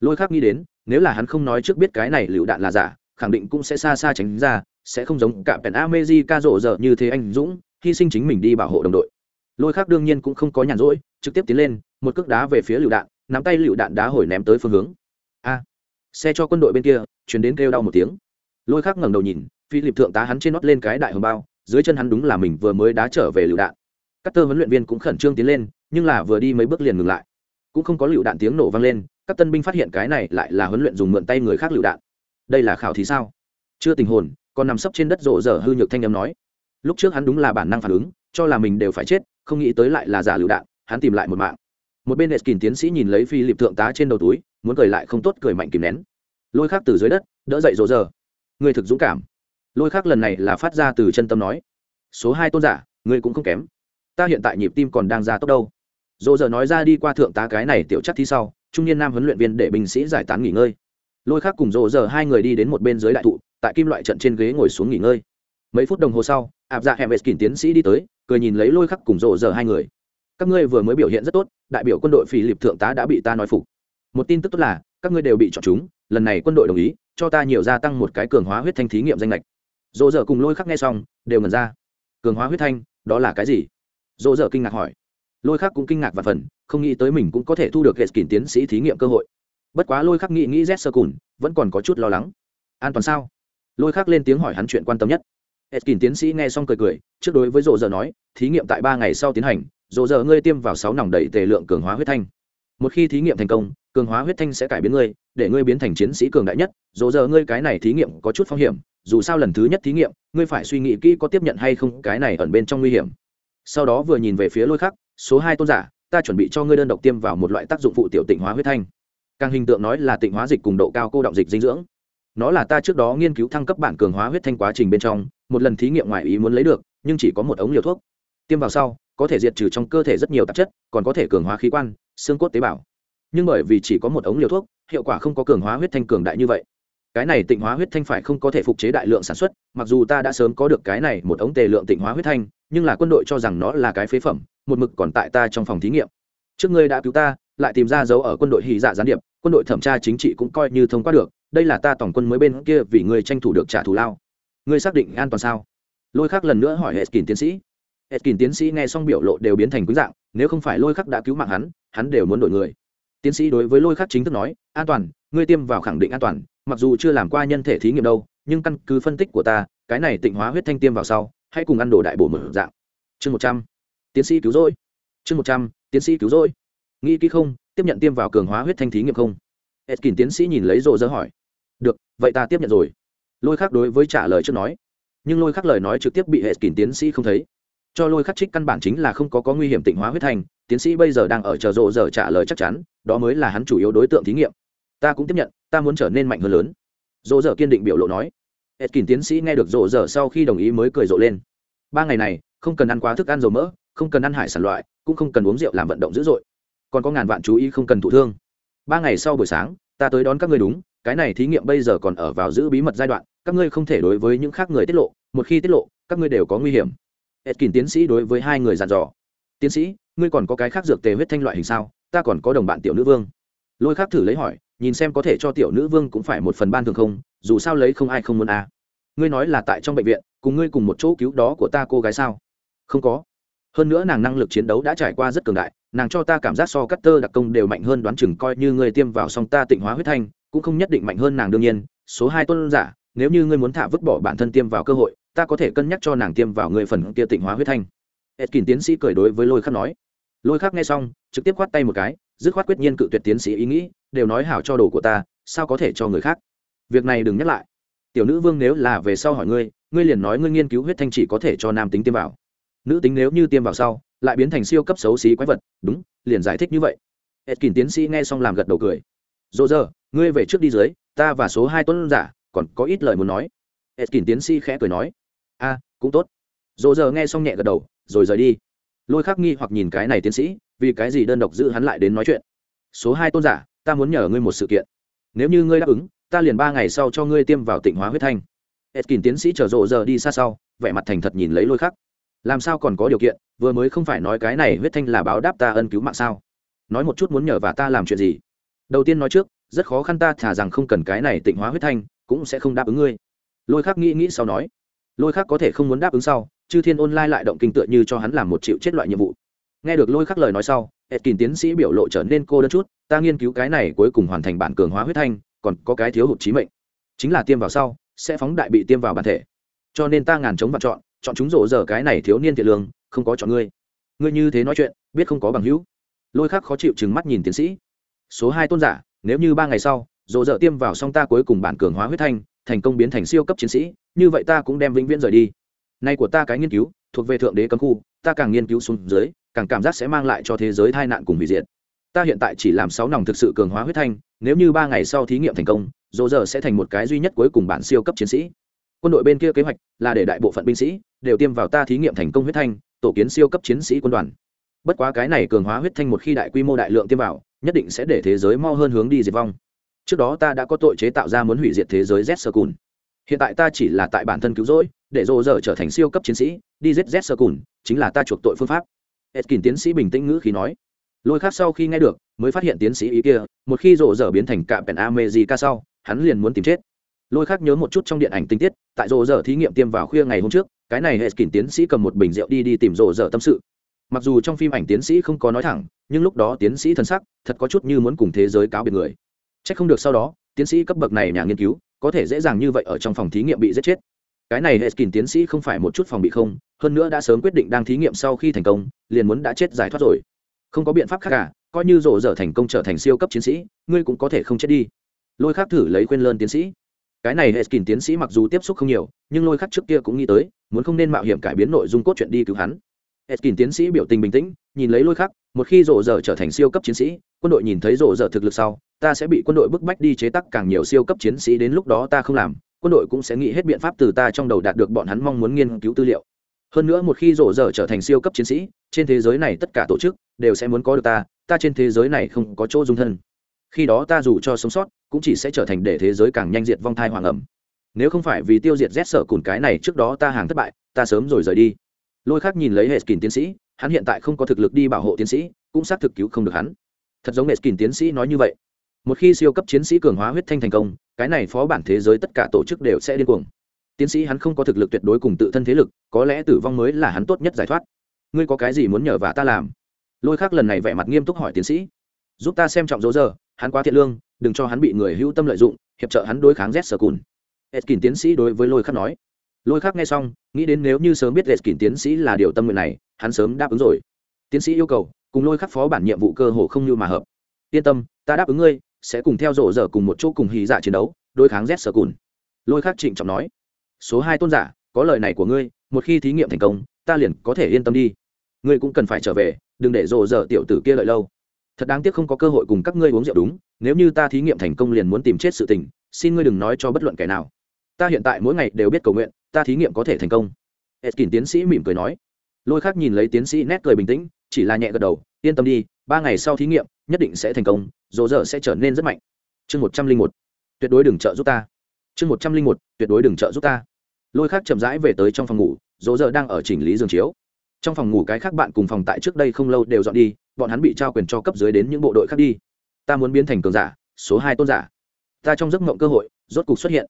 Lôi khác nghĩ đến, nếu là hắn không nói trước biết cái này lựu đạn là giả, khẳng định cũng sẽ xa xa tránh ra, sẽ không giống cả pèn a mê gì ca rổ giờ như thế anh dũng, hy sinh chính mình đi bảo hộ đồng đội. Lôi khác đương nhiên cũng không có nhàn rỗi trực tiếp tiến lên, một cước đá về phía lựu đạn, nắm tay lựu đạn đá hồi ném tới phương hướng. A! Xe cho quân đội bên kia, chuyển đến kêu đau một tiếng. Lôi khác ngẩng đầu nhìn phi lịp thượng tá hắn trên nót lên cái đại hồng bao, dưới chân hắn đúng là mình vừa mới đá trở về lựu đạn. Các tơ huấn luyện viên cũng khẩn trương tiến lên, nhưng là vừa đi mấy bước liền ngừng lại. Cũng không có lựu đạn tiếng nổ vang lên các tân binh phát hiện cái này lại là huấn luyện dùng mượn tay người khác lựu đạn. Đây là khảo thí sao? Chưa tình hồn, còn nằm sấp trên đất rộ rở hư nhược thanh âm nói. Lúc trước hắn đúng là bản năng phản ứng, cho là mình đều phải chết, không nghĩ tới lại là giả lựu đạn hắn tìm lại một mạng. Một bên Eskin tiến sĩ nhìn lấy phi lịp thượng tá trên đầu túi, muốn cười lại không tốt, cười mạnh kìm nén. Lôi khác từ dưới đất, đỡ dậy rộ giờ người thực dũng cảm. Lôi khác lần này là phát ra từ chân tâm nói. Số hai tôn giả ngươi cũng không kém. Ta hiện tại nhịp tim còn đang ra tốc đâu. Dỗ giờ nói ra đi qua thượng tá cái này tiểu chắc thi sau, trung niên nam huấn luyện viên để binh sĩ giải tán nghỉ ngơi. Lôi khác cùng dỗ giờ hai người đi đến một bên dưới đại thụ, tại kim loại trận trên ghế ngồi xuống nghỉ ngơi. Mấy phút đồng hồ sau áp dạ hẻm eskin tiến sĩ đi tới, cười nhìn lấy lôi khắc cùng rộ giờ hai người các ngươi vừa mới biểu hiện rất tốt, đại biểu quân đội phi lịp thượng tá đã bị ta nói phục. Một tin tức tốt là, các ngươi đều bị chọn chúng, lần này quân đội đồng ý, cho ta nhiều gia tăng một cái cường hóa huyết thanh thí nghiệm danh lệch. Dỗ dở cùng lôi khắc nghe xong, đều ngần ra. Cường hóa huyết thanh, đó là cái gì? Dỗ dở kinh ngạc hỏi. Lôi khắc cũng kinh ngạc và phần, không nghĩ tới mình cũng có thể thu được hệ kín tiến sĩ thí nghiệm cơ hội. Bất quá lôi khắc nghĩ nghĩ z sơ cùn, vẫn còn có chút lo lắng. An toàn sao? Lôi khắc lên tiếng hỏi hắn chuyện quan tâm nhất. Hệ kín tiến sĩ nghe xong cười cười, trước đối với rộ dở nói, thí nghiệm tại ba ngày sau tiến hành rộ giờ ngươi tiêm vào sáu nòng đầy tề lượng cường hóa huyết thanh. Một khi thí nghiệm thành công, cường hóa huyết thanh sẽ cải biến ngươi, để ngươi biến thành chiến sĩ cường đại nhất. Dỗ giờ ngươi cái này thí nghiệm có chút phong hiểm, dù sao lần thứ nhất thí nghiệm, ngươi phải suy nghĩ kỹ có tiếp nhận hay không cái này ẩn bên trong nguy hiểm. Sau đó vừa nhìn về phía lôi khắc, số hai tôn giả, ta chuẩn bị cho ngươi đơn độc tiêm vào một loại tác dụng phụ tiểu tịnh hóa huyết thanh. Càng hình tượng nói là tịnh hóa dịch cùng độ cao cô động dịch dinh dưỡng. Nó là ta trước đó nghiên cứu thăng cấp bản cường hóa huyết thanh quá trình bên trong, một lần thí nghiệm ngoài ý muốn lấy được, nhưng chỉ có một ống liều thuốc. Tiêm vào sau có thể diệt trừ trong cơ thể rất nhiều tạp chất, còn có thể cường hóa khí quan, xương cốt tế bào. Nhưng bởi vì chỉ có một ống liều thuốc, hiệu quả không có cường hóa huyết thanh cường đại như vậy. Cái này tịnh hóa huyết thanh phải không có thể phục chế đại lượng sản xuất, mặc dù ta đã sớm có được cái này một ống tề lượng tịnh hóa huyết thanh, nhưng là quân đội cho rằng nó là cái phế phẩm, một mực còn tại ta trong phòng thí nghiệm. Trước ngươi đã cứu ta, lại tìm ra dấu ở quân đội hy dạ gián điệp, quân đội thẩm tra chính trị cũng coi như thông qua được, đây là ta tổng quân mới bên kia vì ngươi tranh thủ được trả thù lao. Ngươi xác định an toàn sao? Lôi khác lần nữa hỏi hệ kín tiến sĩ hệ kín tiến sĩ nghe xong biểu lộ đều biến thành quý dạng, nếu không phải lôi khắc đã cứu mạng hắn hắn đều muốn đổi người. Tiến sĩ đối với lôi khắc chính thức nói, an toàn, ngươi tiêm vào khẳng định an toàn, mặc dù chưa làm qua nhân thể thí nghiệm đâu, nhưng căn cứ phân tích của ta, cái này tịnh hóa huyết thanh tiêm vào sau, hãy cùng ăn đồ đại bổ mở dạng. Chương một trăm. Tiến sĩ cứu rỗi. Chương một trăm, tiến sĩ cứu rỗi. Nghĩ kỹ không, tiếp nhận tiêm vào cường hóa huyết thanh thí nghiệm không? Edkin tiến sĩ nhìn lấy rộ dơ hỏi. Được, vậy ta tiếp nhận rồi. Lôi khắc đối với trả lời trước nói. Nhưng lôi khắc lời nói trực tiếp bị edkin tiến sĩ không thấy cho lôi khắc trích căn bản chính là không có có nguy hiểm tịnh hóa huyết thành. tiến sĩ bây giờ đang ở chờ rộ giờ trả lời chắc chắn, đó mới là hắn chủ yếu đối tượng thí nghiệm. Ta cũng tiếp nhận, ta muốn trở nên mạnh hơn lớn. Rộ giờ kiên định biểu lộ nói. Edkin tiến sĩ nghe được rộ giờ sau khi đồng ý mới cười rộ lên. Ba ngày này, không cần ăn quá thức ăn dầu mỡ, không cần ăn hải sản loại, cũng không cần uống rượu làm vận động dữ dội. Còn có ngàn vạn chú ý không cần thụ thương. Ba ngày sau buổi sáng, ta tới đón các ngươi đúng, cái này thí nghiệm bây giờ còn ở vào giữ bí mật giai đoạn, các ngươi không thể đối với những khác người tiết lộ, một khi tiết lộ, các ngươi đều có nguy hiểm. Etkin tiến sĩ đối với hai người dặn dò. Tiến sĩ, ngươi còn có cái khác dược tề huyết thanh loại hình sao? Ta còn có đồng bạn tiểu nữ vương. Lôi khác thử lấy hỏi, nhìn xem có thể cho tiểu nữ vương cũng phải một phần ban thường không? Dù sao lấy không ai không muốn à. ngươi nói là tại trong bệnh viện, cùng ngươi cùng một chỗ cứu đó của ta cô gái sao? Không có. Hơn nữa nàng năng lực chiến đấu đã trải qua rất cường đại, nàng cho ta cảm giác so cắt tơ đặc công đều mạnh hơn đoán chừng coi như ngươi tiêm vào xong ta tịnh hóa huyết thanh, cũng không nhất định mạnh hơn nàng đương nhiên. Số hai tuân giả nếu như ngươi muốn thả vứt bỏ bản thân tiêm vào cơ hội, ta có thể cân nhắc cho nàng tiêm vào người phần kia tịnh hóa huyết thanh. Edkin tiến sĩ cười đối với lôi khắc nói. Lôi khắc nghe xong, trực tiếp khoát tay một cái, dứt khoát quyết nhiên cự tuyệt tiến sĩ ý nghĩ, đều nói hảo cho đồ của ta, sao có thể cho người khác? Việc này đừng nhắc lại. Tiểu nữ vương nếu là về sau hỏi ngươi ngươi liền nói ngươi nghiên cứu huyết thanh chỉ có thể cho nam tính tiêm vào. Nữ tính nếu như tiêm vào sau, lại biến thành siêu cấp xấu xí quái vật, đúng, liền giải thích như vậy. Edkin tiến sĩ nghe xong làm gật đầu cười. Dỗ dơ, ngươi về trước đi dưới, ta và số hai tuấn giả còn có ít lời muốn nói. Edkin tiến sĩ khẽ cười nói, a, cũng tốt. Dỗ giờ nghe xong nhẹ gật đầu, rồi rời đi. Lôi khắc nghi hoặc nhìn cái này tiến sĩ, vì cái gì đơn độc giữ hắn lại đến nói chuyện? Số hai tôn giả, ta muốn nhờ ngươi một sự kiện. Nếu như ngươi đáp ứng, ta liền ba ngày sau cho ngươi tiêm vào tịnh hóa huyết thanh. Edkin tiến sĩ chờ rộ giờ đi xa sau, vẻ mặt thành thật nhìn lấy lôi khắc. Làm sao còn có điều kiện? Vừa mới không phải nói cái này huyết thanh là báo đáp ta ân cứu mạng sao? Nói một chút muốn nhờ và ta làm chuyện gì? Đầu tiên nói trước, rất khó khăn ta thả rằng không cần cái này tịnh hóa huyết thanh cũng sẽ không đáp ứng ngươi lôi khắc nghĩ nghĩ sau nói lôi khắc có thể không muốn đáp ứng sau chư thiên ôn lai lại động kinh tựa như cho hắn làm một triệu chết loại nhiệm vụ nghe được lôi khắc lời nói sau Etkin tiến sĩ biểu lộ trở nên cô đơn chút, ta nghiên cứu cái này cuối cùng hoàn thành bản cường hóa huyết thanh, còn có cái thiếu hụt trí mệnh. Chính là tiêm vào sau, sẽ phóng đại bị tiêm vào bản thể. Cho nên ta ngàn chống và chọn, chọn chúng rộ giờ cái này thiếu niên thiện lương, không có chọn ngươi. Ngươi như thế nói chuyện, biết không có bằng hữu. Lôi khắc khó chịu chừng mắt nhìn tiến sĩ. Số hai tôn giả, nếu như ba ngày sau dỗ dở tiêm vào xong ta cuối cùng bản cường hóa huyết thanh, thành công biến thành siêu cấp chiến sĩ, như vậy ta cũng đem vĩnh viễn rời đi. Nay của ta cái nghiên cứu, thuộc về thượng đế cấm khu, ta càng nghiên cứu xuống dưới, càng cảm giác sẽ mang lại cho thế giới tai nạn cùng hủy diệt. Ta hiện tại chỉ làm sáu nòng thực sự cường hóa huyết thanh, nếu như ba ngày sau thí nghiệm thành công, dỗ dở sẽ thành một cái duy nhất cuối cùng bản siêu cấp chiến sĩ. Quân đội bên kia kế hoạch là để đại bộ phận binh sĩ đều tiêm vào ta thí nghiệm thành công huyết thanh, tổ kiến siêu cấp chiến sĩ quân đoàn. Bất quá cái này cường hóa huyết thanh một khi đại quy mô đại lượng tiêm vào, nhất định sẽ để thế giới mau hơn hướng đi diệt vong trước đó ta đã có tội chế tạo ra muốn hủy diệt thế giới z sơ cùn. hiện tại ta chỉ là tại bản thân cứu rỗi, để rộ dở trở thành siêu cấp chiến sĩ, đi giết z sơ cùn, chính là ta chuộc tội phương pháp. Eskin tiến sĩ bình tĩnh ngữ khí nói. Lôi khác sau khi nghe được, mới phát hiện tiến sĩ ý kia, một khi rộ dở biến thành cạm pèn ca sau, hắn liền muốn tìm chết. Lôi khác nhớ một chút trong điện ảnh tinh tiết, tại rộ dở thí nghiệm tiêm vào khuya ngày hôm trước, cái này hệ tiến sĩ cầm một bình rượu đi đi tìm rộ dở tâm sự. Mặc dù trong phim ảnh tiến sĩ không có nói thẳng, nhưng lúc đó tiến sĩ thân sắc, thật có chút như muốn cùng thế giới cáo biệt người. Chắc không được sau đó, tiến sĩ cấp bậc này nhà nghiên cứu, có thể dễ dàng như vậy ở trong phòng thí nghiệm bị giết chết. Cái này Heskin tiến sĩ không phải một chút phòng bị không, hơn nữa đã sớm quyết định đang thí nghiệm sau khi thành công, liền muốn đã chết giải thoát rồi. Không có biện pháp khác cả, coi như rộ dở thành công trở thành siêu cấp chiến sĩ, ngươi cũng có thể không chết đi. Lôi khắc thử lấy khuyên lơn tiến sĩ. Cái này Heskin tiến sĩ mặc dù tiếp xúc không nhiều, nhưng lôi khắc trước kia cũng nghĩ tới, muốn không nên mạo hiểm cải biến nội dung cốt truyện đi cứu hắn. Eskin tiến sĩ biểu tình bình tĩnh, nhìn lấy lôi khắc, một khi rộ giờ trở thành siêu cấp chiến sĩ, quân đội nhìn thấy rộ giờ thực lực sau, ta sẽ bị quân đội bức bách đi chế tác càng nhiều siêu cấp chiến sĩ đến lúc đó ta không làm, quân đội cũng sẽ nghĩ hết biện pháp từ ta trong đầu đạt được bọn hắn mong muốn nghiên cứu tư liệu. Hơn nữa một khi rộ giờ trở thành siêu cấp chiến sĩ, trên thế giới này tất cả tổ chức đều sẽ muốn có được ta, ta trên thế giới này không có chỗ dung thân. Khi đó ta dù cho sống sót, cũng chỉ sẽ trở thành để thế giới càng nhanh diệt vong thai hoàng ẩm. Nếu không phải vì tiêu diệt Z sở cùn cái này trước đó ta hàng thất bại, ta sớm rồi rời đi lôi khác nhìn lấy hệ skin tiến sĩ, hắn hiện tại không có thực lực đi bảo hộ tiến sĩ, cũng xác thực cứu không được hắn. Thật giống hệ skin tiến sĩ nói như vậy. Một khi siêu cấp chiến sĩ cường hóa huyết thanh thành công, cái này phó bản thế giới tất cả tổ chức đều sẽ điên cuồng. Tiến sĩ hắn không có thực lực tuyệt đối cùng tự thân thế lực, có lẽ tử vong mới là hắn tốt nhất giải thoát. Ngươi có cái gì muốn nhờ và ta làm? Lôi khác lần này vẻ mặt nghiêm túc hỏi tiến sĩ. Giúp ta xem trọng dỗ giờ, hắn quá thiện lương, đừng cho hắn bị người hữu tâm lợi dụng, hiệp trợ hắn đối kháng z sờ cùn. Edkin tiến sĩ đối với lôi khắc nói lôi khác nghe xong, nghĩ đến nếu như sớm biết lệ kỷ tiến sĩ là điều tâm nguyện này, hắn sớm đáp ứng rồi. Tiến sĩ yêu cầu, cùng lôi khắc phó bản nhiệm vụ cơ hồ không như mà hợp. Yên tâm, ta đáp ứng ngươi, sẽ cùng theo rộ rở cùng một chỗ cùng hy dạ chiến đấu, đối kháng z sở cùn. Lôi khắc trịnh trọng nói, số hai tôn giả, có lời này của ngươi, một khi thí nghiệm thành công, ta liền có thể yên tâm đi. Ngươi cũng cần phải trở về, đừng để rộ rở tiểu tử kia lợi lâu. Thật đáng tiếc không có cơ hội cùng các ngươi uống rượu đúng, nếu như ta thí nghiệm thành công liền muốn tìm chết sự tình, xin ngươi đừng nói cho bất luận kẻ nào. Ta hiện tại mỗi ngày đều biết cầu nguyện ta thí nghiệm có thể thành công. Eskin tiến sĩ mỉm cười nói. Lôi khác nhìn lấy tiến sĩ nét cười bình tĩnh, chỉ là nhẹ gật đầu, yên tâm đi, ba ngày sau thí nghiệm, nhất định sẽ thành công, dỗ dở sẽ trở nên rất mạnh. Chương một trăm linh một, tuyệt đối đừng trợ giúp ta. Chương một trăm linh một, tuyệt đối đừng trợ giúp ta. Lôi khác chậm rãi về tới trong phòng ngủ, dỗ dở đang ở chỉnh lý giường chiếu. Trong phòng ngủ cái khác bạn cùng phòng tại trước đây không lâu đều dọn đi, bọn hắn bị trao quyền cho cấp dưới đến những bộ đội khác đi. Ta muốn biến thành cường giả, số hai tôn giả. Ta trong giấc mộng cơ hội, rốt cục xuất hiện.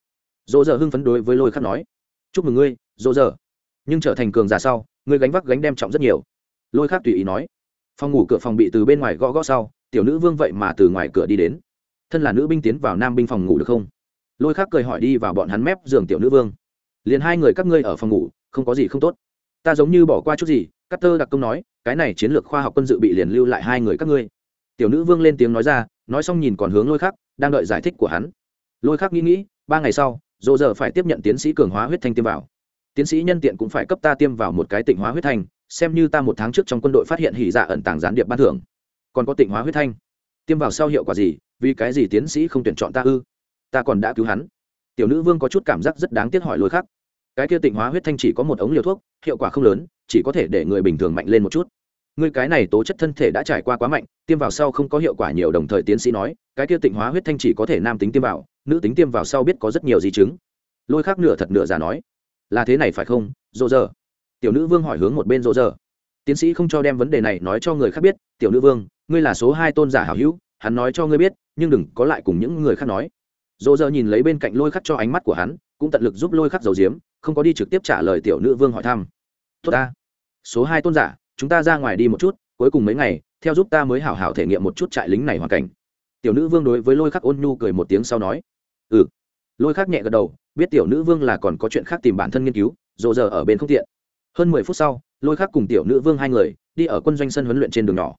Dỗ dở hưng phấn đối với lôi khắc nói chúc mừng ngươi, dỗ dở. Nhưng trở thành cường giả sau, ngươi gánh vác gánh đem trọng rất nhiều. Lôi khắc tùy ý nói. Phòng ngủ cửa phòng bị từ bên ngoài gõ gõ sau, tiểu nữ vương vậy mà từ ngoài cửa đi đến. Thân là nữ binh tiến vào nam binh phòng ngủ được không? Lôi khắc cười hỏi đi vào bọn hắn mép giường tiểu nữ vương. Liền hai người các ngươi ở phòng ngủ, không có gì không tốt. Ta giống như bỏ qua chút gì cắt tơ đặc công nói, cái này chiến lược khoa học quân dự bị liền lưu lại hai người các ngươi. Tiểu nữ vương lên tiếng nói ra, nói xong nhìn còn hướng lôi khắc, đang đợi giải thích của hắn. Lôi khắc nghĩ nghĩ, ba ngày sau dỗ giờ phải tiếp nhận tiến sĩ cường hóa huyết thanh tiêm vào. Tiến sĩ nhân tiện cũng phải cấp ta tiêm vào một cái tịnh hóa huyết thanh, xem như ta một tháng trước trong quân đội phát hiện hỉ dạ ẩn tàng gián điệp ban thưởng. Còn có tịnh hóa huyết thanh. Tiêm vào sau hiệu quả gì? Vì cái gì tiến sĩ không tuyển chọn ta ư? Ta còn đã cứu hắn. Tiểu nữ vương có chút cảm giác rất đáng tiếc hỏi lối khác cái kia tịnh hóa huyết thanh chỉ có một ống liều thuốc, hiệu quả không lớn, chỉ có thể để người bình thường mạnh lên một chút. Ngươi cái này tố chất thân thể đã trải qua quá mạnh, tiêm vào sau không có hiệu quả nhiều, đồng thời tiến sĩ nói, cái kia tịnh hóa huyết thanh chỉ có thể nam tính tiêm vào, nữ tính tiêm vào sau biết có rất nhiều di chứng. Lôi khác nửa thật nửa giả nói, là thế này phải không, dỗ dơ tiểu nữ vương hỏi hướng một bên dỗ dơ tiến sĩ không cho đem vấn đề này nói cho người khác biết, tiểu nữ vương, ngươi là số hai tôn giả hảo hữu, hắn nói cho ngươi biết, nhưng đừng có lại cùng những người khác nói. Dỗ dơ nhìn lấy bên cạnh lôi khắc cho ánh mắt của hắn, cũng tận lực giúp lôi khắc dầu diếm không có đi trực tiếp trả lời tiểu nữ vương hỏi thăm. Tốt ta. Số hai tôn giả chúng ta ra ngoài đi một chút, cuối cùng mấy ngày, theo giúp ta mới hảo hảo thể nghiệm một chút trại lính này hoàn cảnh. Tiểu nữ vương đối với lôi khắc ôn nhu cười một tiếng sau nói. Ừ. Lôi khắc nhẹ gật đầu, biết tiểu nữ vương là còn có chuyện khác tìm bản thân nghiên cứu dồ giờ ở bên không tiện. Hơn mười phút sau, lôi khắc cùng tiểu nữ vương hai người đi ở quân doanh sân huấn luyện trên đường nhỏ.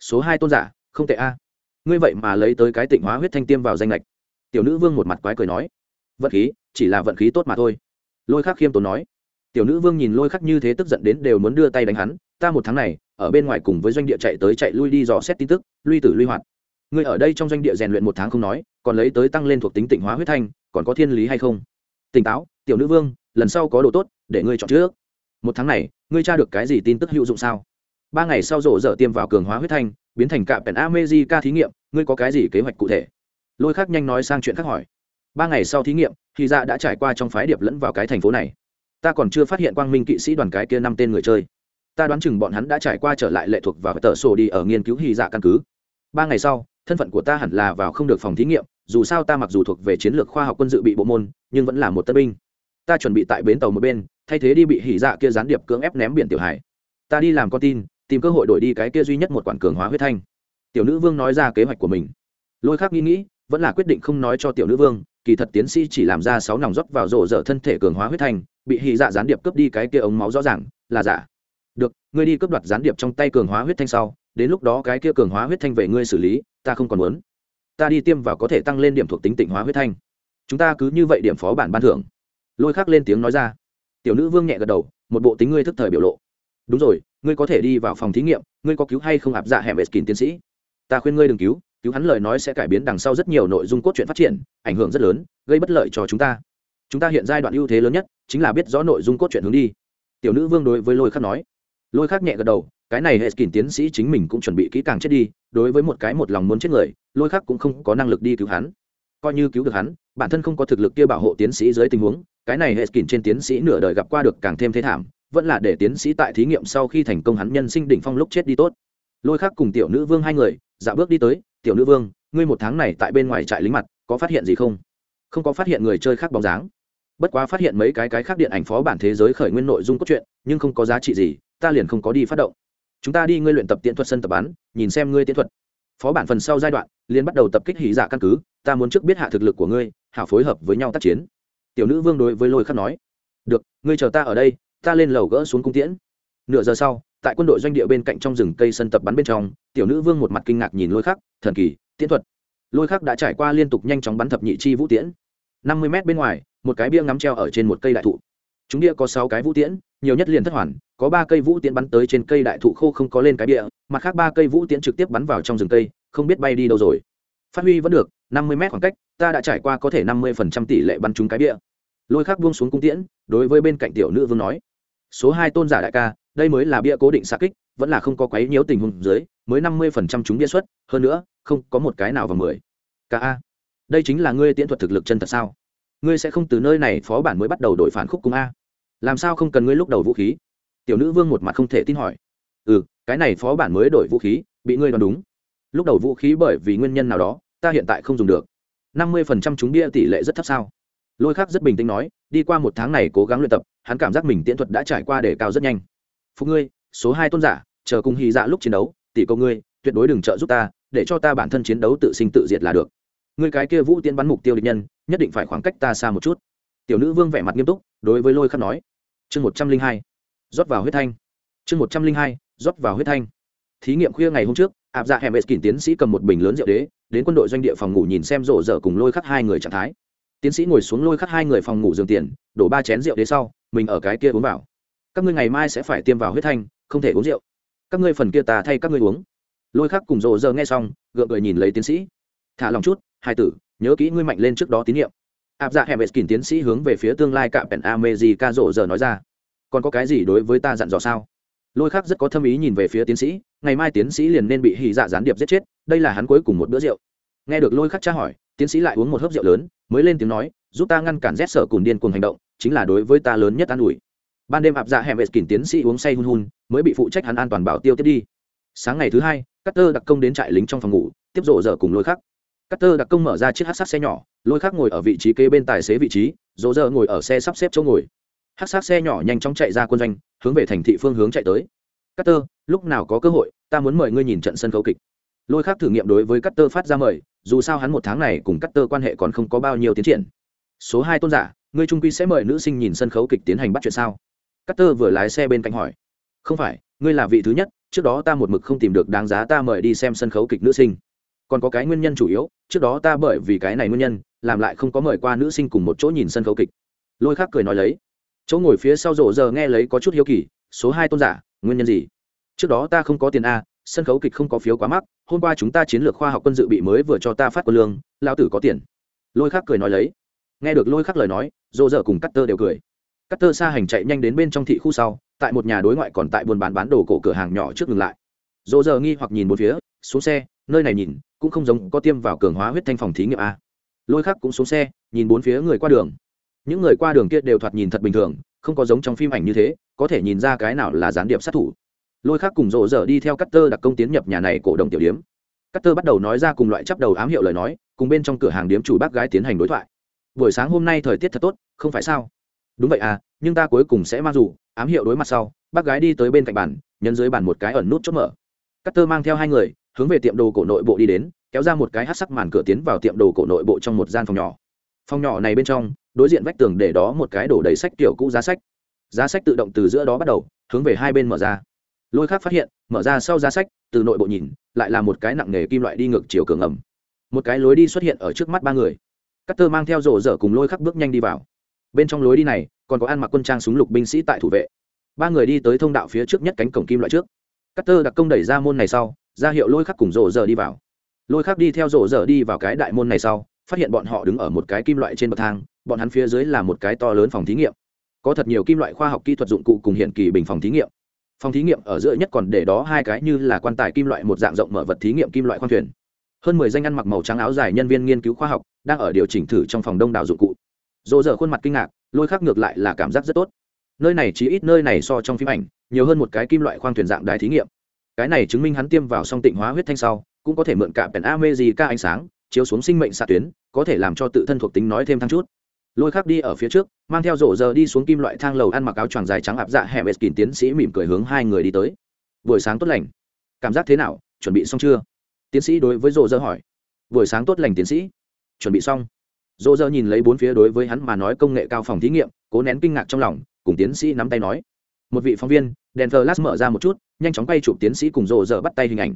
Số hai tôn giả, không tệ a. Ngươi vậy mà lấy tới cái tịnh hóa huyết thanh tiêm vào danh lệch. Tiểu nữ vương một mặt quái cười nói. Vận khí, chỉ là vận khí tốt mà thôi. Lôi khắc khiêm tốn nói. Tiểu nữ vương nhìn lôi khắc như thế tức giận đến đều muốn đưa tay đánh hắn ta một tháng này, ở bên ngoài cùng với doanh địa chạy tới chạy lui đi dò xét tin tức, lui tử lui hoạt. Ngươi ở đây trong doanh địa rèn luyện một tháng không nói, còn lấy tới tăng lên thuộc tính tịnh hóa huyết thanh, còn có thiên lý hay không? Tỉnh táo, tiểu nữ vương, lần sau có đồ tốt, để ngươi chọn trước. Một tháng này, ngươi tra được cái gì tin tức hữu dụng sao? Ba ngày sau rổ dở tiêm vào cường hóa huyết thanh, biến thành cạm pèn amejica thí nghiệm, ngươi có cái gì kế hoạch cụ thể? Lôi khác nhanh nói sang chuyện khác hỏi. Ba ngày sau thí nghiệm thì dạ đã trải qua trong phái điệp lẫn vào cái thành phố này. Ta còn chưa phát hiện quang minh kỵ sĩ đoàn cái kia năm tên người chơi ta đoán chừng bọn hắn đã trải qua trở lại lệ thuộc vào tờ sổ đi ở nghiên cứu hy dạ căn cứ. Ba ngày sau, thân phận của ta hẳn là vào không được phòng thí nghiệm, dù sao ta mặc dù thuộc về chiến lược khoa học quân dự bị bộ môn, nhưng vẫn là một tân binh. Ta chuẩn bị tại bến tàu một bên, thay thế đi bị hỉ dạ kia gián điệp cưỡng ép ném biển tiểu hải. Ta đi làm con tin, tìm cơ hội đổi đi cái kia duy nhất một quản cường hóa huyết thanh. Tiểu nữ vương nói ra kế hoạch của mình. Lôi khác nghĩ nghĩ, vẫn là quyết định không nói cho tiểu nữ vương, kỳ thật tiến sĩ chỉ làm ra sáu nòng rót vào rổ dở thân thể cường hóa huyết thanh, bị hỉ dạ gián điệp cướp đi cái kia ống máu rõ ràng, là giả được, ngươi đi cướp đoạt gián điệp trong tay cường hóa huyết thanh sau, đến lúc đó cái kia cường hóa huyết thanh về ngươi xử lý, ta không còn muốn. Ta đi tiêm vào có thể tăng lên điểm thuộc tính tịnh hóa huyết thanh. Chúng ta cứ như vậy điểm phó bản ban thưởng. Lôi khắc lên tiếng nói ra. Tiểu nữ vương nhẹ gật đầu, một bộ tính ngươi thức thời biểu lộ. Đúng rồi, ngươi có thể đi vào phòng thí nghiệm, ngươi có cứu hay không áp dạ hẻm vệ kín tiến sĩ? Ta khuyên ngươi đừng cứu cứu hắn lời nói sẽ cải biến đằng sau rất nhiều nội dung cốt truyện phát triển, ảnh hưởng rất lớn, gây bất lợi cho chúng ta. Chúng ta hiện giai đoạn ưu thế lớn nhất, chính là biết rõ nội dung cốt truyện hướng đi. Tiểu nữ vương đối với lôi khắc nói lôi khắc nhẹ gật đầu, cái này hệ kín tiến sĩ chính mình cũng chuẩn bị kỹ càng chết đi, đối với một cái một lòng muốn chết người, lôi khắc cũng không có năng lực đi cứu hắn. Coi như cứu được hắn, bản thân không có thực lực kia bảo hộ tiến sĩ dưới tình huống, cái này hệ kín trên tiến sĩ nửa đời gặp qua được càng thêm thế thảm, vẫn là để tiến sĩ tại thí nghiệm sau khi thành công hắn nhân sinh đỉnh phong lúc chết đi tốt. Lôi khắc cùng tiểu nữ vương hai người, dạo bước đi tới, tiểu nữ vương, ngươi một tháng này tại bên ngoài trại lính mặt, có phát hiện gì không? Không có phát hiện người chơi khác bóng dáng. Bất quá phát hiện mấy cái cái khác điện ảnh phó bản thế giới khởi nguyên nội dung cốt truyện, nhưng không có giá trị gì ta liền không có đi phát động. Chúng ta đi ngươi luyện tập tiễn thuật sân tập bắn, nhìn xem ngươi tiễn thuật. Phó bản phần sau giai đoạn liên bắt đầu tập kích hỉ giả căn cứ, ta muốn trước biết hạ thực lực của ngươi, hảo phối hợp với nhau tác chiến. Tiểu nữ vương đối với lôi khắc nói, được, ngươi chờ ta ở đây, ta lên lầu gỡ xuống cung tiễn. Nửa giờ sau, tại quân đội doanh địa bên cạnh trong rừng cây sân tập bắn bên trong, tiểu nữ vương một mặt kinh ngạc nhìn lôi khắc, thần kỳ, tiễn thuật. Lôi khắc đã trải qua liên tục nhanh chóng bắn thập nhị chi vũ tiễn. Năm mươi m bên ngoài, một cái bia ngắm treo ở trên một cây đại thụ chúng địa có sáu cái vũ tiễn, nhiều nhất liền thất hoàn, có ba cây vũ tiễn bắn tới trên cây đại thụ khô không có lên cái địa mặt khác ba cây vũ tiễn trực tiếp bắn vào trong rừng cây, không biết bay đi đâu rồi. Phát huy vẫn được, năm mươi mét khoảng cách, ta đã trải qua có thể năm mươi phần trăm tỷ lệ bắn trúng cái địa lôi khắc buông xuống cung tiễn, đối với bên cạnh tiểu nữ vương nói, số hai tôn giả đại ca, đây mới là bia cố định xa kích, vẫn là không có quấy nhiễu tình huống dưới, mới năm mươi phần trăm chúng bia xuất, hơn nữa, không có một cái nào vào mười. Ca đây chính là ngươi tiễn thuật thực lực chân thật sao? Ngươi sẽ không từ nơi này phó bản mới bắt đầu đổi phản khúc cung a làm sao không cần ngươi lúc đầu vũ khí? Tiểu nữ vương một mặt không thể tin hỏi. Ừ cái này phó bản mới đổi vũ khí, bị ngươi đoán đúng. Lúc đầu vũ khí bởi vì nguyên nhân nào đó, ta hiện tại không dùng được. Năm mươi phần trăm chúng bia tỷ lệ rất thấp sao? Lôi khắc rất bình tĩnh nói, đi qua một tháng này cố gắng luyện tập, hắn cảm giác mình tiễn thuật đã trải qua để cao rất nhanh. Phục ngươi, số hai tôn giả, chờ cùng hy dạ lúc chiến đấu, tỷ câu ngươi, tuyệt đối đừng trợ giúp ta, để cho ta bản thân chiến đấu tự sinh tự diệt là được. Ngươi cái kia vũ tiến bắn mục tiêu địch nhân, nhất định phải khoảng cách ta xa một chút tiểu nữ vương vẻ mặt nghiêm túc, đối với lôi khắc nói. Chương một trăm linh hai, rót vào huyết thanh. Chương một trăm linh hai, rót vào huyết thanh. Thí nghiệm khuya ngày hôm trước áp dạ hẻm eskin tiến sĩ cầm một bình lớn rượu đế, đến quân đội doanh địa phòng ngủ nhìn xem rộ rợ cùng lôi khắc hai người trạng thái. Tiến sĩ ngồi xuống lôi khắc hai người phòng ngủ giường tiền, đổ ba chén rượu đế sau, mình ở cái kia uống vào. Các ngươi ngày mai sẽ phải tiêm vào huyết thanh, không thể uống rượu. Các ngươi phần kia ta thay các ngươi uống. Lôi khắc cùng rộ rợ nghe xong, gượng cười nhìn lấy tiến sĩ. Thả lòng chút, hai tử, nhớ kỹ ngươi mạnh lên trước đó tín nhiệm áp dạ hẻm kỳn tiến sĩ hướng về phía tương lai cạm pèn amezi ca rộ giờ nói ra. Còn có cái gì đối với ta dặn dò sao? Lôi khắc rất có thâm ý nhìn về phía tiến sĩ, ngày mai tiến sĩ liền nên bị hy dạ gián điệp giết chết, đây là hắn cuối cùng một bữa rượu. Nghe được lôi khắc tra hỏi, tiến sĩ lại uống một hớp rượu lớn, mới lên tiếng nói, giúp ta ngăn cản rét sở cùng điên cùng hành động, chính là đối với ta lớn nhất an ủi. Ban đêm ạp dạ hẻm vệ kỳn tiến sĩ uống say hun hun, mới bị phụ trách hắn an toàn bảo tiêu tiếp đi. Sáng ngày thứ hai, Cutter đặc công đến trại lính trong phòng ngủ, tiếp rộ dở cùng lôi khắc. Carter đặc công mở ra chiếc hát sát xe nhỏ lôi khắc ngồi ở vị trí kế bên tài xế vị trí dỗ dở ngồi ở xe sắp xếp chỗ ngồi. Hát sát xe nhỏ nhanh chóng chạy ra quân doanh hướng về thành thị phương hướng chạy tới. Carter, lúc nào có cơ hội ta muốn mời ngươi nhìn trận sân khấu kịch. Lôi khắc thử nghiệm đối với Carter phát ra mời dù sao hắn một tháng này cùng Carter quan hệ còn không có bao nhiêu tiến triển. Số hai tôn giả ngươi trung quy sẽ mời nữ sinh nhìn sân khấu kịch tiến hành bắt chuyện sao? Carter vừa lái xe bên cạnh hỏi. Không phải ngươi là vị thứ nhất trước đó ta một mực không tìm được đáng giá ta mời đi xem sân khấu kịch nữ sinh còn có cái nguyên nhân chủ yếu, trước đó ta bởi vì cái này nguyên nhân, làm lại không có mời qua nữ sinh cùng một chỗ nhìn sân khấu kịch. Lôi khác cười nói lấy. Chỗ ngồi phía sau rộ giờ nghe lấy có chút hiếu kỳ, số hai tôn giả, nguyên nhân gì? Trước đó ta không có tiền a, sân khấu kịch không có phiếu quá mắc, hôm qua chúng ta chiến lược khoa học quân dự bị mới vừa cho ta phát quân lương lao tử có tiền. Lôi khác cười nói lấy. Nghe được lôi khắc lời nói, rộ giờ cùng cắt tơ đều cười. Cắt tơ xa hành chạy nhanh đến bên trong thị khu sau, tại một nhà đối ngoại còn tại buôn bán bán đồ cổ cửa hàng nhỏ trước ngừng lại. Rộ giờ nghi hoặc nhìn một phía, xuống xe, nơi này nhìn cũng không giống có tiêm vào cường hóa huyết thanh phòng thí nghiệm a. Lôi khắc cũng xuống xe, nhìn bốn phía người qua đường. Những người qua đường kia đều thoạt nhìn thật bình thường, không có giống trong phim ảnh như thế, có thể nhìn ra cái nào là gián điệp sát thủ. Lôi khắc cùng rộ dở đi theo cắt tơ đặc công tiến nhập nhà này cổ đồng tiểu điếm. Cắt tơ bắt đầu nói ra cùng loại chắp đầu ám hiệu lời nói, cùng bên trong cửa hàng điếm chủ bác gái tiến hành đối thoại. Buổi sáng hôm nay thời tiết thật tốt, không phải sao? Đúng vậy à nhưng ta cuối cùng sẽ mang dù, ám hiệu đối mặt sau, bác gái đi tới bên cạnh bàn, nhấn dưới bàn một cái ẩn nút chốt mở. Cắt tơ mang theo hai người hướng về tiệm đồ cổ nội bộ đi đến, kéo ra một cái hát sắc màn cửa tiến vào tiệm đồ cổ nội bộ trong một gian phòng nhỏ. Phòng nhỏ này bên trong, đối diện vách tường để đó một cái đổ đầy sách kiểu cũ giá sách. Giá sách tự động từ giữa đó bắt đầu, hướng về hai bên mở ra. Lôi khác phát hiện, mở ra sau giá sách, từ nội bộ nhìn, lại là một cái nặng nghề kim loại đi ngược chiều cường ẩm. Một cái lối đi xuất hiện ở trước mắt ba người. Cắt tơ mang theo rổ dở cùng lôi khắc bước nhanh đi vào. Bên trong lối đi này, còn có ăn mặc quân trang súng lục binh sĩ tại thủ vệ. Ba người đi tới thông đạo phía trước nhất cánh cổng kim loại trước. Cắt tơ đặc công đẩy ra môn này sau ra hiệu lôi khắc cùng rổ dở đi vào. Lôi khắc đi theo rổ dở đi vào cái đại môn này sau, phát hiện bọn họ đứng ở một cái kim loại trên bậc thang, bọn hắn phía dưới là một cái to lớn phòng thí nghiệm. Có thật nhiều kim loại khoa học kỹ thuật dụng cụ cùng hiện kỳ bình phòng thí nghiệm. Phòng thí nghiệm ở giữa nhất còn để đó hai cái như là quan tài kim loại một dạng rộng mở vật thí nghiệm kim loại khoang thuyền. Hơn mười danh ăn mặc màu trắng áo dài nhân viên nghiên cứu khoa học đang ở điều chỉnh thử trong phòng đông đảo dụng cụ. Dỗ dở khuôn mặt kinh ngạc, lôi khác ngược lại là cảm giác rất tốt. Nơi này chỉ ít nơi này so trong phim ảnh, nhiều hơn một cái kim loại khoang thuyền dạng đài thí nghiệm cái này chứng minh hắn tiêm vào song tịnh hóa huyết thanh sau, cũng có thể mượn cả pèn ame gì ca ánh sáng, chiếu xuống sinh mệnh xạ tuyến, có thể làm cho tự thân thuộc tính nói thêm thăng chút. Lôi khắc đi ở phía trước, mang theo rổ giờ đi xuống kim loại thang lầu ăn mặc áo choàng dài trắng áp dạ hẻm eskin tiến sĩ mỉm cười hướng hai người đi tới. Buổi sáng tốt lành. Cảm giác thế nào? Chuẩn bị xong chưa? Tiến sĩ đối với rổ giờ hỏi. Buổi sáng tốt lành, tiến sĩ. Chuẩn bị xong. Rổ dơ nhìn lấy bốn phía đối với hắn mà nói công nghệ cao phòng thí nghiệm, cố nén kinh ngạc trong lòng, cùng tiến sĩ nắm tay nói. Một vị phóng viên đèn thờ lát mở ra một chút nhanh chóng quay chụp tiến sĩ cùng rộ dở bắt tay hình ảnh.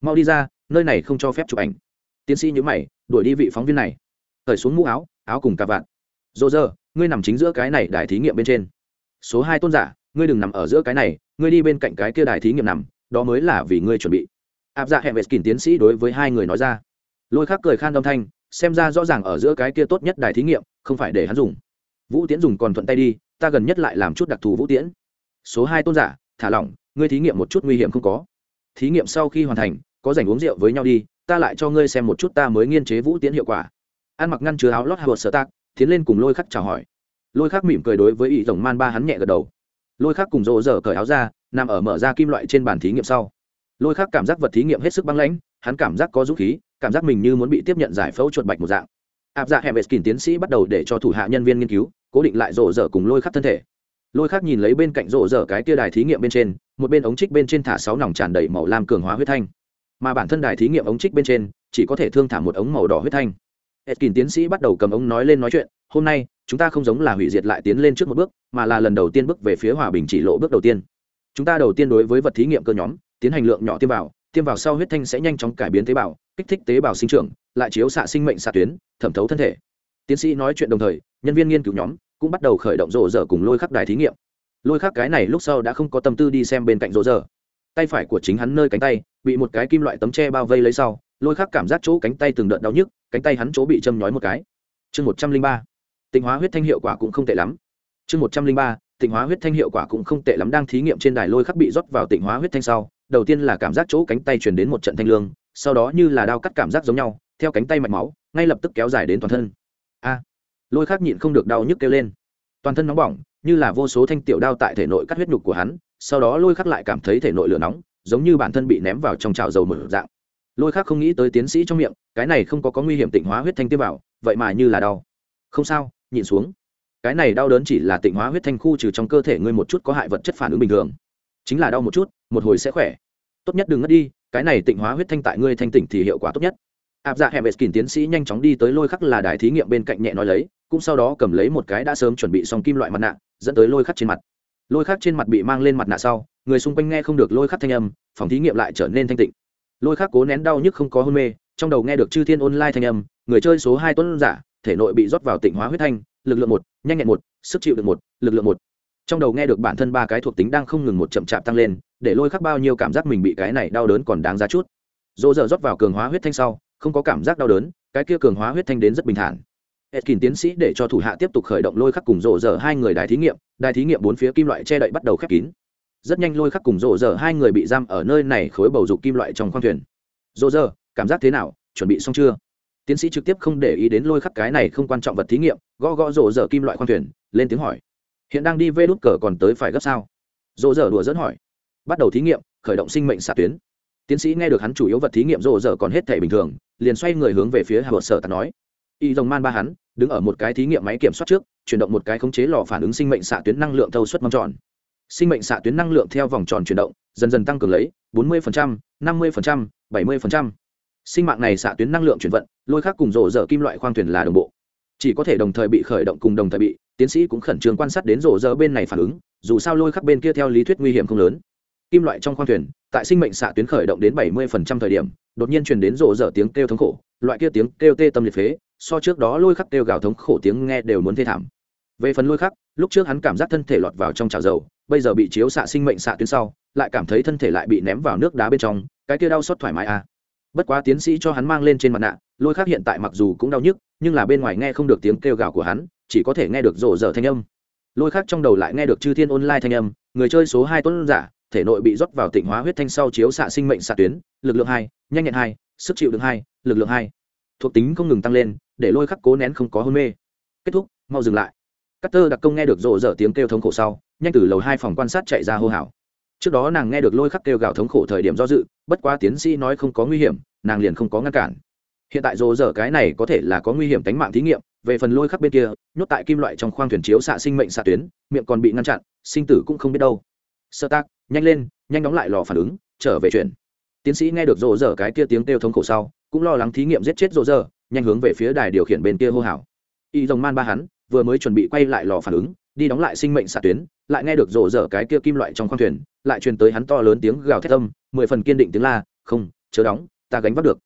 Mau đi ra, nơi này không cho phép chụp ảnh. Tiến sĩ nhữ mày, đuổi đi vị phóng viên này. Thời xuống mũ áo áo cùng cà vạt. Rộ dở ngươi nằm chính giữa cái này đài thí nghiệm bên trên. Số hai tôn giả, ngươi đừng nằm ở giữa cái này, ngươi đi bên cạnh cái kia đài thí nghiệm nằm, đó mới là vì ngươi chuẩn bị. Áp dạ hẹn vệ kỉn tiến sĩ đối với hai người nói ra. Lôi khắc cười khan âm thanh, xem ra rõ ràng ở giữa cái kia tốt nhất đài thí nghiệm, không phải để hắn dùng. Vũ tiễn dùng còn thuận tay đi, ta gần nhất lại làm chút đặc thù vũ tiễn. Số hai tôn giả, thả lỏng ngươi thí nghiệm một chút nguy hiểm không có. Thí nghiệm sau khi hoàn thành, có dành uống rượu với nhau đi, ta lại cho ngươi xem một chút ta mới nghiên chế vũ tiễn hiệu quả. Ăn mặc ngăn chứa áo lót hạ sở tạc tiến lên cùng lôi khắc chào hỏi. Lôi khắc mỉm cười đối với ý tổng man ba hắn nhẹ gật đầu. Lôi khắc cùng rộ dở cởi áo ra, nằm ở mở ra kim loại trên bàn thí nghiệm sau. Lôi khắc cảm giác vật thí nghiệm hết sức băng lãnh, hắn cảm giác có dũng khí, cảm giác mình như muốn bị tiếp nhận giải phẫu chuột bạch một dạng. Áp dạ hẻm veskin tiến sĩ bắt đầu để cho thủ hạ nhân viên nghiên cứu, cố định lại rổ dở cùng lôi khắc thân thể. Lôi khắc nhìn lấy bên cạnh rổ dở cái kia đài thí nghiệm bên trên một bên ống trích bên trên thả sáu nòng tràn đầy màu lam cường hóa huyết thanh. Mà bản thân đài thí nghiệm ống trích bên trên chỉ có thể thương thả một ống màu đỏ huyết thanh. Eskin tiến sĩ bắt đầu cầm ống nói lên nói chuyện, hôm nay, chúng ta không giống là hủy diệt lại tiến lên trước một bước, mà là lần đầu tiên bước về phía hòa bình chỉ lộ bước đầu tiên. Chúng ta đầu tiên đối với vật thí nghiệm cơ nhóm, tiến hành lượng nhỏ tiêm vào, tiêm vào sau huyết thanh sẽ nhanh chóng cải biến tế bào, kích thích tế bào sinh trưởng lại chiếu xạ sinh mệnh xạ tuyến thẩm thấu thân thể. Tiến sĩ nói chuyện đồng thời nhân viên nghiên cứu nhóm cũng bắt đầu khởi động rộ rỡ cùng lôi khắc đài thí nghiệm lôi khắc cái này lúc sau đã không có tâm tư đi xem bên cạnh rộ rỡ tay phải của chính hắn nơi cánh tay, bị một cái kim loại tấm tre bao vây lấy sau, lôi khắc cảm giác chỗ cánh tay từng đợt đau nhức, cánh tay hắn chỗ bị châm nhói một cái. Chương một trăm linh ba, tịnh hóa huyết thanh hiệu quả cũng không tệ lắm. Chương một trăm linh ba, tịnh hóa huyết thanh hiệu quả cũng không tệ lắm đang thí nghiệm trên đài lôi khắc bị rót vào tịnh hóa huyết thanh sau, đầu tiên là cảm giác chỗ cánh tay truyền đến một trận thanh lương, sau đó như là đau cắt cảm giác giống nhau, theo cánh tay mạch máu, ngay lập tức kéo dài đến toàn thân. A, lôi khắc nhịn không được đau nhức kêu lên. Toàn thân nóng bỏng như là vô số thanh tiểu đao tại thể nội cắt huyết nhục của hắn, sau đó lôi khắc lại cảm thấy thể nội lửa nóng, giống như bản thân bị ném vào trong chảo dầu mở dạng. Lôi khắc không nghĩ tới tiến sĩ trong miệng, cái này không có có nguy hiểm tịnh hóa huyết thanh tiêu vào, vậy mà như là đau. Không sao nhìn xuống. Cái này đau đớn chỉ là tịnh hóa huyết thanh khu trừ trong cơ thể ngươi một chút có hại vật chất phản ứng bình thường. Chính là đau một chút, một hồi sẽ khỏe. Tốt nhất đừng ngất đi, cái này tịnh hóa huyết thanh tại ngươi thanh tỉnh thì hiệu quả tốt nhất áp dạ hẻm kín tiến sĩ nhanh chóng đi tới lôi khắc là đài thí nghiệm bên cạnh nhẹ nói lấy, cũng sau đó cầm lấy một cái đã sớm chuẩn bị xong kim loại mặt nạ, dẫn tới lôi khắc trên mặt. Lôi khắc trên mặt bị mang lên mặt nạ sau, người xung quanh nghe không được lôi khắc thanh âm, phòng thí nghiệm lại trở nên thanh tịnh. Lôi khắc cố nén đau nhức không có hôn mê, trong đầu nghe được chư thiên online thanh âm, người chơi số hai tuấn giả, thể nội bị rót vào tịnh hóa huyết thanh, lực lượng một, nhanh nhẹn một, sức chịu được một, lực lượng một. Trong đầu nghe được bản thân ba cái thuộc tính đang không ngừng một chậm chạp tăng lên, để lôi khắc bao nhiêu cảm giác mình bị cái này đau đớn còn đáng giá chút. Dỗ dở rót vào cường hóa huyết thanh sau không có cảm giác đau đớn cái kia cường hóa huyết thanh đến rất bình thản Etkin tiến sĩ để cho thủ hạ tiếp tục khởi động lôi khắc cùng rộ dở hai người đài thí nghiệm, đài thí nghiệm bốn phía kim loại che đậy bắt đầu khép kín. Rất nhanh lôi khắc cùng rộ dở hai người bị giam ở nơi này khối bầu dục kim loại trong khoang thuyền. Rộ dở, cảm giác thế nào, chuẩn bị xong chưa? Tiến sĩ trực tiếp không để ý đến lôi khắc cái này không quan trọng vật thí nghiệm, gõ gõ rộ dở kim loại khoang thuyền, lên tiếng hỏi. Hiện đang đi vê đút cờ còn tới phải gấp sao? Rộ dở đùa dẫn hỏi. Bắt đầu thí nghiệm, khởi động sinh mệnh xạ tuyến. Tiến sĩ nghe được hắn chủ yếu vật thí nghiệm rộ rỡ còn hết thể bình thường, liền xoay người hướng về phía Hà Sở Tạt nói. Y dòng man ba hắn đứng ở một cái thí nghiệm máy kiểm soát trước chuyển động một cái khống chế lò phản ứng sinh mệnh xạ tuyến năng lượng thâu suất mâm tròn. Sinh mệnh xạ tuyến năng lượng theo vòng tròn chuyển động dần dần tăng cường lấy 40%, 50%, 70%. sinh mạng này xạ tuyến năng lượng chuyển vận lôi khác cùng rộ rỡ kim loại khoang thuyền là đồng bộ. Chỉ có thể đồng thời bị khởi động cùng đồng thời bị tiến sĩ cũng khẩn trương quan sát đến rộ rỡ bên này phản ứng dù sao lôi khắc bên kia theo lý thuyết nguy hiểm không lớn. Kim loại trong khoang thuyền tại sinh mệnh xạ tuyến khởi động đến 70% thời điểm, đột nhiên truyền đến rộ rỡ tiếng kêu thống khổ, loại kia tiếng kêu tê tâm liệt phế, so trước đó lôi khắc kêu gào thống khổ tiếng nghe đều muốn thê thảm về phần lôi khắc, lúc trước hắn cảm giác thân thể lọt vào trong chảo dầu, bây giờ bị chiếu xạ sinh mệnh xạ tuyến sau, lại cảm thấy thân thể lại bị ném vào nước đá bên trong, cái kia đau xót thoải mái à. bất quá tiến sĩ cho hắn mang lên trên mặt nạ, lôi khắc hiện tại mặc dù cũng đau nhức, nhưng là bên ngoài nghe không được tiếng kêu gào của hắn, chỉ có thể nghe được rộ rỡ thanh âm lôi khắc trong đầu lại nghe được chư thiên online thanh âm, người chơi số hai tuấn giả thể nội bị rót vào tịnh hóa huyết thanh sau chiếu xạ sinh mệnh xạ tuyến, lực lượng hai, nhanh nhẹn hai, sức chịu đựng hai, lực lượng hai. Thuộc tính không ngừng tăng lên, để lôi khắc cố nén không có hôn mê. Kết thúc, mau dừng lại. Cắt tơ đặc công nghe được rộ rỡ tiếng kêu thống khổ sau, nhanh từ lầu hai phòng quan sát chạy ra hô hào. Trước đó nàng nghe được lôi khắc kêu gào thống khổ thời điểm do dự, bất quá tiến sĩ nói không có nguy hiểm, nàng liền không có ngăn cản. Hiện tại rộ rỡ cái này có thể là có nguy hiểm tính mạng thí nghiệm, về phần lôi khắc bên kia, nhốt tại kim loại trong khoang thuyền chiếu xạ sinh mệnh xạ tuyến, miệng còn bị ngăn chặn, sinh tử cũng không biết đâu sơ tác, nhanh lên, nhanh đóng lại lò phản ứng, trở về chuyện. Tiến sĩ nghe được rộ rỡ cái kia tiếng kêu thống khổ sau, cũng lo lắng thí nghiệm giết chết rộ rỡ nhanh hướng về phía đài điều khiển bên kia hô hào. Y dòng man ba hắn, vừa mới chuẩn bị quay lại lò phản ứng, đi đóng lại sinh mệnh xạ tuyến, lại nghe được rộ rỡ cái kia kim loại trong khoang thuyền, lại truyền tới hắn to lớn tiếng gào thét âm, mười phần kiên định tiếng la, không, chớ đóng, ta gánh vác được.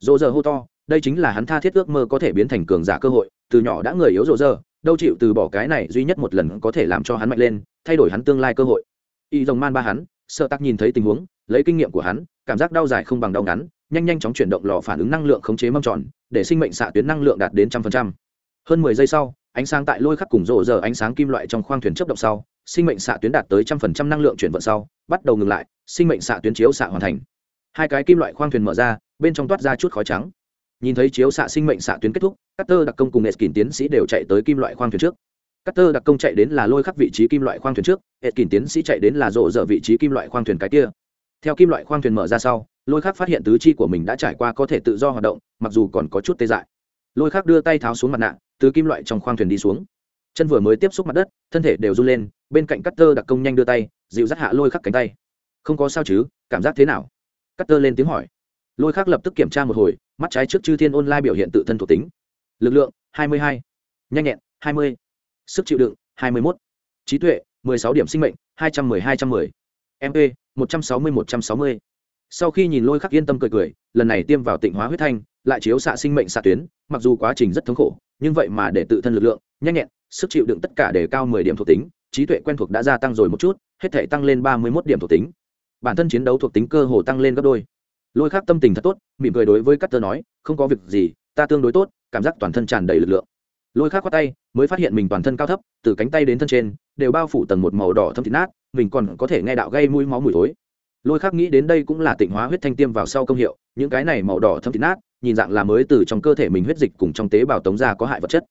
Rộ rỡ hô to, đây chính là hắn tha thiết ước mơ có thể biến thành cường giả cơ hội, từ nhỏ đã người yếu rộ rỡ đâu chịu từ bỏ cái này duy nhất một lần có thể làm cho hắn mạnh lên, thay đổi hắn tương lai cơ hội y dòng man ba hắn, sợ tắc nhìn thấy tình huống, lấy kinh nghiệm của hắn, cảm giác đau dài không bằng đau ngắn, nhanh nhanh chóng chuyển động lò phản ứng năng lượng khống chế mâm tròn, để sinh mệnh xạ tuyến năng lượng đạt đến trăm phần trăm. Hơn mười giây sau, ánh sáng tại lôi khắc cùng rộ giờ ánh sáng kim loại trong khoang thuyền chấp động sau, sinh mệnh xạ tuyến đạt tới trăm phần trăm năng lượng chuyển vận sau, bắt đầu ngừng lại, sinh mệnh xạ tuyến chiếu xạ hoàn thành. Hai cái kim loại khoang thuyền mở ra, bên trong toát ra chút khói trắng. Nhìn thấy chiếu xạ sinh mệnh xạ tuyến kết thúc các tơ đặc công cùng Eskin tiến sĩ đều chạy tới kim loại khoang thuyền trước các tơ đặc công chạy đến là lôi khắc vị trí kim loại khoang thuyền trước Eskin tiến sĩ chạy đến là rộ dở vị trí kim loại khoang thuyền cái kia. Theo kim loại khoang thuyền mở ra sau, lôi khắc phát hiện tứ chi của mình đã trải qua có thể tự do hoạt động, mặc dù còn có chút tê dại. Lôi khắc đưa tay tháo xuống mặt nạ, từ kim loại trong khoang thuyền đi xuống. Chân vừa mới tiếp xúc mặt đất, thân thể đều run lên, bên cạnh cắt tơ đặc công nhanh đưa tay, dịu dắt hạ lôi khắc cánh tay. Không có sao chứ, cảm giác thế nào? Cắt tơ lên tiếng hỏi. Lôi khắc lập tức kiểm tra một hồi, mắt trái trước chư thiên online biểu hiện tự thân thuộc tính. Lực lượng 22. nhanh nhẹn 20 sức chịu đựng 21. trí tuệ 16 điểm sinh mệnh 210 210. mp 160 160 sau khi nhìn lôi khắc yên tâm cười cười, lần này tiêm vào tịnh hóa huyết thanh, lại chiếu xạ sinh mệnh xạ tuyến, mặc dù quá trình rất thống khổ, nhưng vậy mà để tự thân lực lượng, nhanh nhẹn, sức chịu đựng tất cả để cao mười điểm thuộc tính, trí tuệ quen thuộc đã gia tăng rồi một chút, hết thể tăng lên ba mươi mốt điểm thuộc tính bản thân chiến đấu thuộc tính cơ hồ tăng lên gấp đôi lôi khắc tâm tình thật tốt, mỉm cười đối với các tơ nói, không có việc gì, ta tương đối tốt, cảm giác toàn thân tràn đầy lực lượng lôi khắc khoát tay mới phát hiện mình toàn thân cao thấp, từ cánh tay đến thân trên, đều bao phủ tầng một màu đỏ thâm thịt nát, mình còn có thể nghe đạo gây mũi máu mùi thối. Lôi khác nghĩ đến đây cũng là tịnh hóa huyết thanh tiêm vào sau công hiệu, những cái này màu đỏ thâm thịt nát, nhìn dạng là mới từ trong cơ thể mình huyết dịch cùng trong tế bào tống ra có hại vật chất.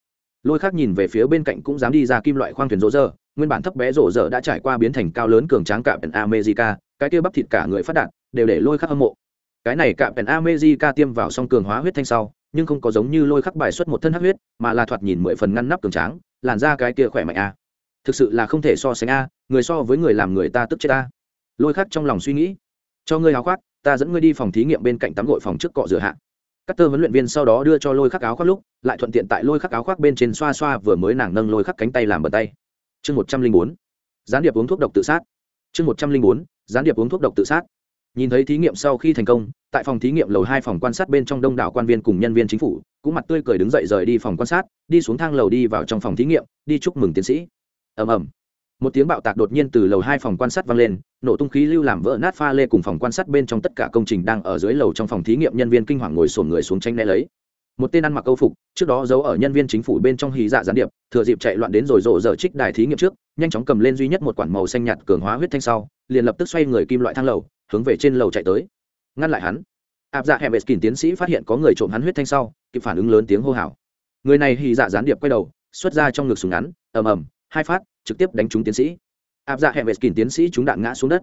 Lôi khác nhìn về phía bên cạnh cũng dám đi ra kim loại khoang thuyền rỗ rơ, nguyên bản thấp bé rỗ rơ đã trải qua biến thành cao lớn cường tráng cạm pèn america cái kia bắp thịt cả người phát đạt, đều để lôi khắc hâm mộ. Cái này cạm pèn america tiêm vào xong cường hóa huyết thanh sau nhưng không có giống như lôi khắc bài xuất một thân hắc huyết, mà là thoạt nhìn mười phần ngăn nắp cường tráng, làn ra cái kia khỏe mạnh a. Thực sự là không thể so sánh a, người so với người làm người ta tức chết a. Lôi khắc trong lòng suy nghĩ, cho ngươi áo khoác, ta dẫn ngươi đi phòng thí nghiệm bên cạnh tắm gội phòng trước cọ rửa hạ. Các tơ huấn luyện viên sau đó đưa cho lôi khắc áo khoác lúc, lại thuận tiện tại lôi khắc áo khoác bên trên xoa xoa vừa mới nàng nâng lôi khắc cánh tay làm bờ tay. Chương một trăm linh bốn, gián điệp uống thuốc độc tự sát. Chương một trăm linh bốn, gián điệp uống thuốc độc tự sát nhìn thấy thí nghiệm sau khi thành công, tại phòng thí nghiệm lầu hai phòng quan sát bên trong đông đảo quan viên cùng nhân viên chính phủ, cũng mặt tươi cười đứng dậy rời đi phòng quan sát, đi xuống thang lầu đi vào trong phòng thí nghiệm, đi chúc mừng tiến sĩ. Ầm ầm. Một tiếng bạo tạc đột nhiên từ lầu hai phòng quan sát vang lên, nổ tung khí lưu làm vỡ nát pha lê cùng phòng quan sát bên trong tất cả công trình đang ở dưới lầu trong phòng thí nghiệm nhân viên kinh hoàng ngồi sổn người xuống tranh né lấy. Một tên ăn mặc câu phục, trước đó giấu ở nhân viên chính phủ bên trong hì dạ gián điệp, thừa dịp chạy loạn đến rồi rộ dở trích đài thí nghiệm trước, nhanh chóng cầm lên duy nhất một quản màu xanh nhạt cường hóa huyết thanh sau, liền lập tức xoay người kim loại thang lầu hướng về trên lầu chạy tới. Ngăn lại hắn. Áp dạ vệ kìm tiến sĩ phát hiện có người trộm hắn huyết thanh sau, kịp phản ứng lớn tiếng hô hào. Người này hì dạ gián điệp quay đầu, xuất ra trong ngực súng ngắn, ầm ầm, hai phát, trực tiếp đánh trúng tiến sĩ. Áp dạ vệ kỉn tiến sĩ chúng đạn ngã xuống đất.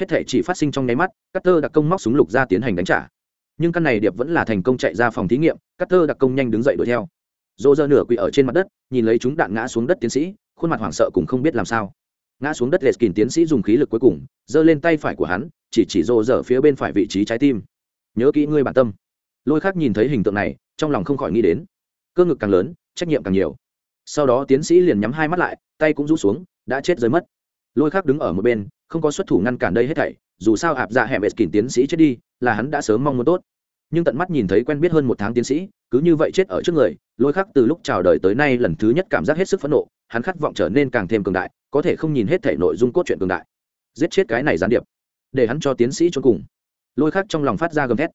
Hết thể chỉ phát sinh trong nháy mắt Cutter đặc công móc súng lục ra tiến hành đánh trả. Nhưng căn này điệp vẫn là thành công chạy ra phòng thí nghiệm Cutter đặc công nhanh đứng dậy đuổi theo. Dỗ dơ nửa quỳ ở trên mặt đất, nhìn lấy chúng đạn ngã xuống đất tiến sĩ, khuôn mặt hoảng sợ cũng không biết làm sao ngã xuống đất lệ kín tiến sĩ dùng khí lực cuối cùng, giơ lên tay phải của hắn, chỉ chỉ rô rở phía bên phải vị trí trái tim. Nhớ kỹ ngươi bản tâm. Lôi khác nhìn thấy hình tượng này, trong lòng không khỏi nghĩ đến. Cơ ngực càng lớn, trách nhiệm càng nhiều. Sau đó tiến sĩ liền nhắm hai mắt lại, tay cũng rũ xuống, đã chết rơi mất. Lôi khác đứng ở một bên, không có xuất thủ ngăn cản đây hết thảy, dù sao ạp dạ hẹn bệt kín tiến sĩ chết đi, là hắn đã sớm mong muốn tốt. Nhưng tận mắt nhìn thấy quen biết hơn một tháng tiến sĩ cứ như vậy chết ở trước người, lôi khắc từ lúc chào đời tới nay lần thứ nhất cảm giác hết sức phẫn nộ, hắn khát vọng trở nên càng thêm cường đại, có thể không nhìn hết thể nội dung cốt truyện cường đại. Giết chết cái này gián điệp, để hắn cho tiến sĩ trốn cùng. Lôi khắc trong lòng phát ra gầm thét.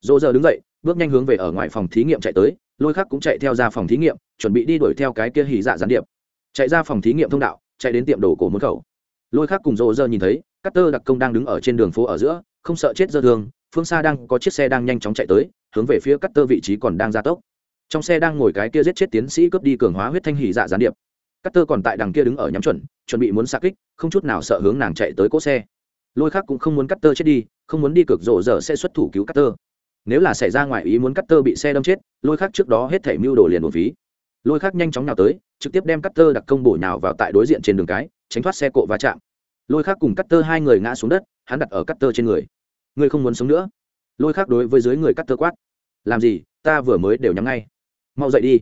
Dỗ giờ đứng dậy, bước nhanh hướng về ở ngoài phòng thí nghiệm chạy tới, lôi khắc cũng chạy theo ra phòng thí nghiệm, chuẩn bị đi đuổi theo cái kia hỉ dạ gián điệp. Chạy ra phòng thí nghiệm thông đạo, chạy đến tiệm đồ cổ môn khẩu. Lôi khắc cùng dỗ giờ nhìn thấy các tơ đặc công đang đứng ở trên đường phố ở giữa, không sợ chết dơ thương phương xa đang có chiếc xe đang nhanh chóng chạy tới, hướng về phía cắt tơ vị trí còn đang gia tốc. Trong xe đang ngồi cái kia giết chết tiến sĩ cướp đi cường hóa huyết thanh hỉ dạ gián điệp. Cắt tơ còn tại đằng kia đứng ở nhắm chuẩn chuẩn bị muốn xa kích, không chút nào sợ hướng nàng chạy tới cỗ xe. Lôi khác cũng không muốn cắt tơ chết đi, không muốn đi cực rộ giờ sẽ xuất thủ cứu cắt tơ nếu là xảy ra ngoài ý muốn cắt tơ bị xe đâm chết, lôi khác trước đó hết thể mưu đồ liền một phí. Lôi khác nhanh chóng nào tới, trực tiếp đem cắt tơ đặc công bổ nhào vào tại đối diện trên đường cái, tránh thoát xe cộ va chạm. Lôi khác cùng cắt tơ hai người ngã xuống đất, hắn đặt ở cắt tơ trên người ngươi không muốn sống nữa. Lôi khác đối với dưới người cắt tơ quát. Làm gì? Ta vừa mới đều nhắm ngay. Mau dậy đi.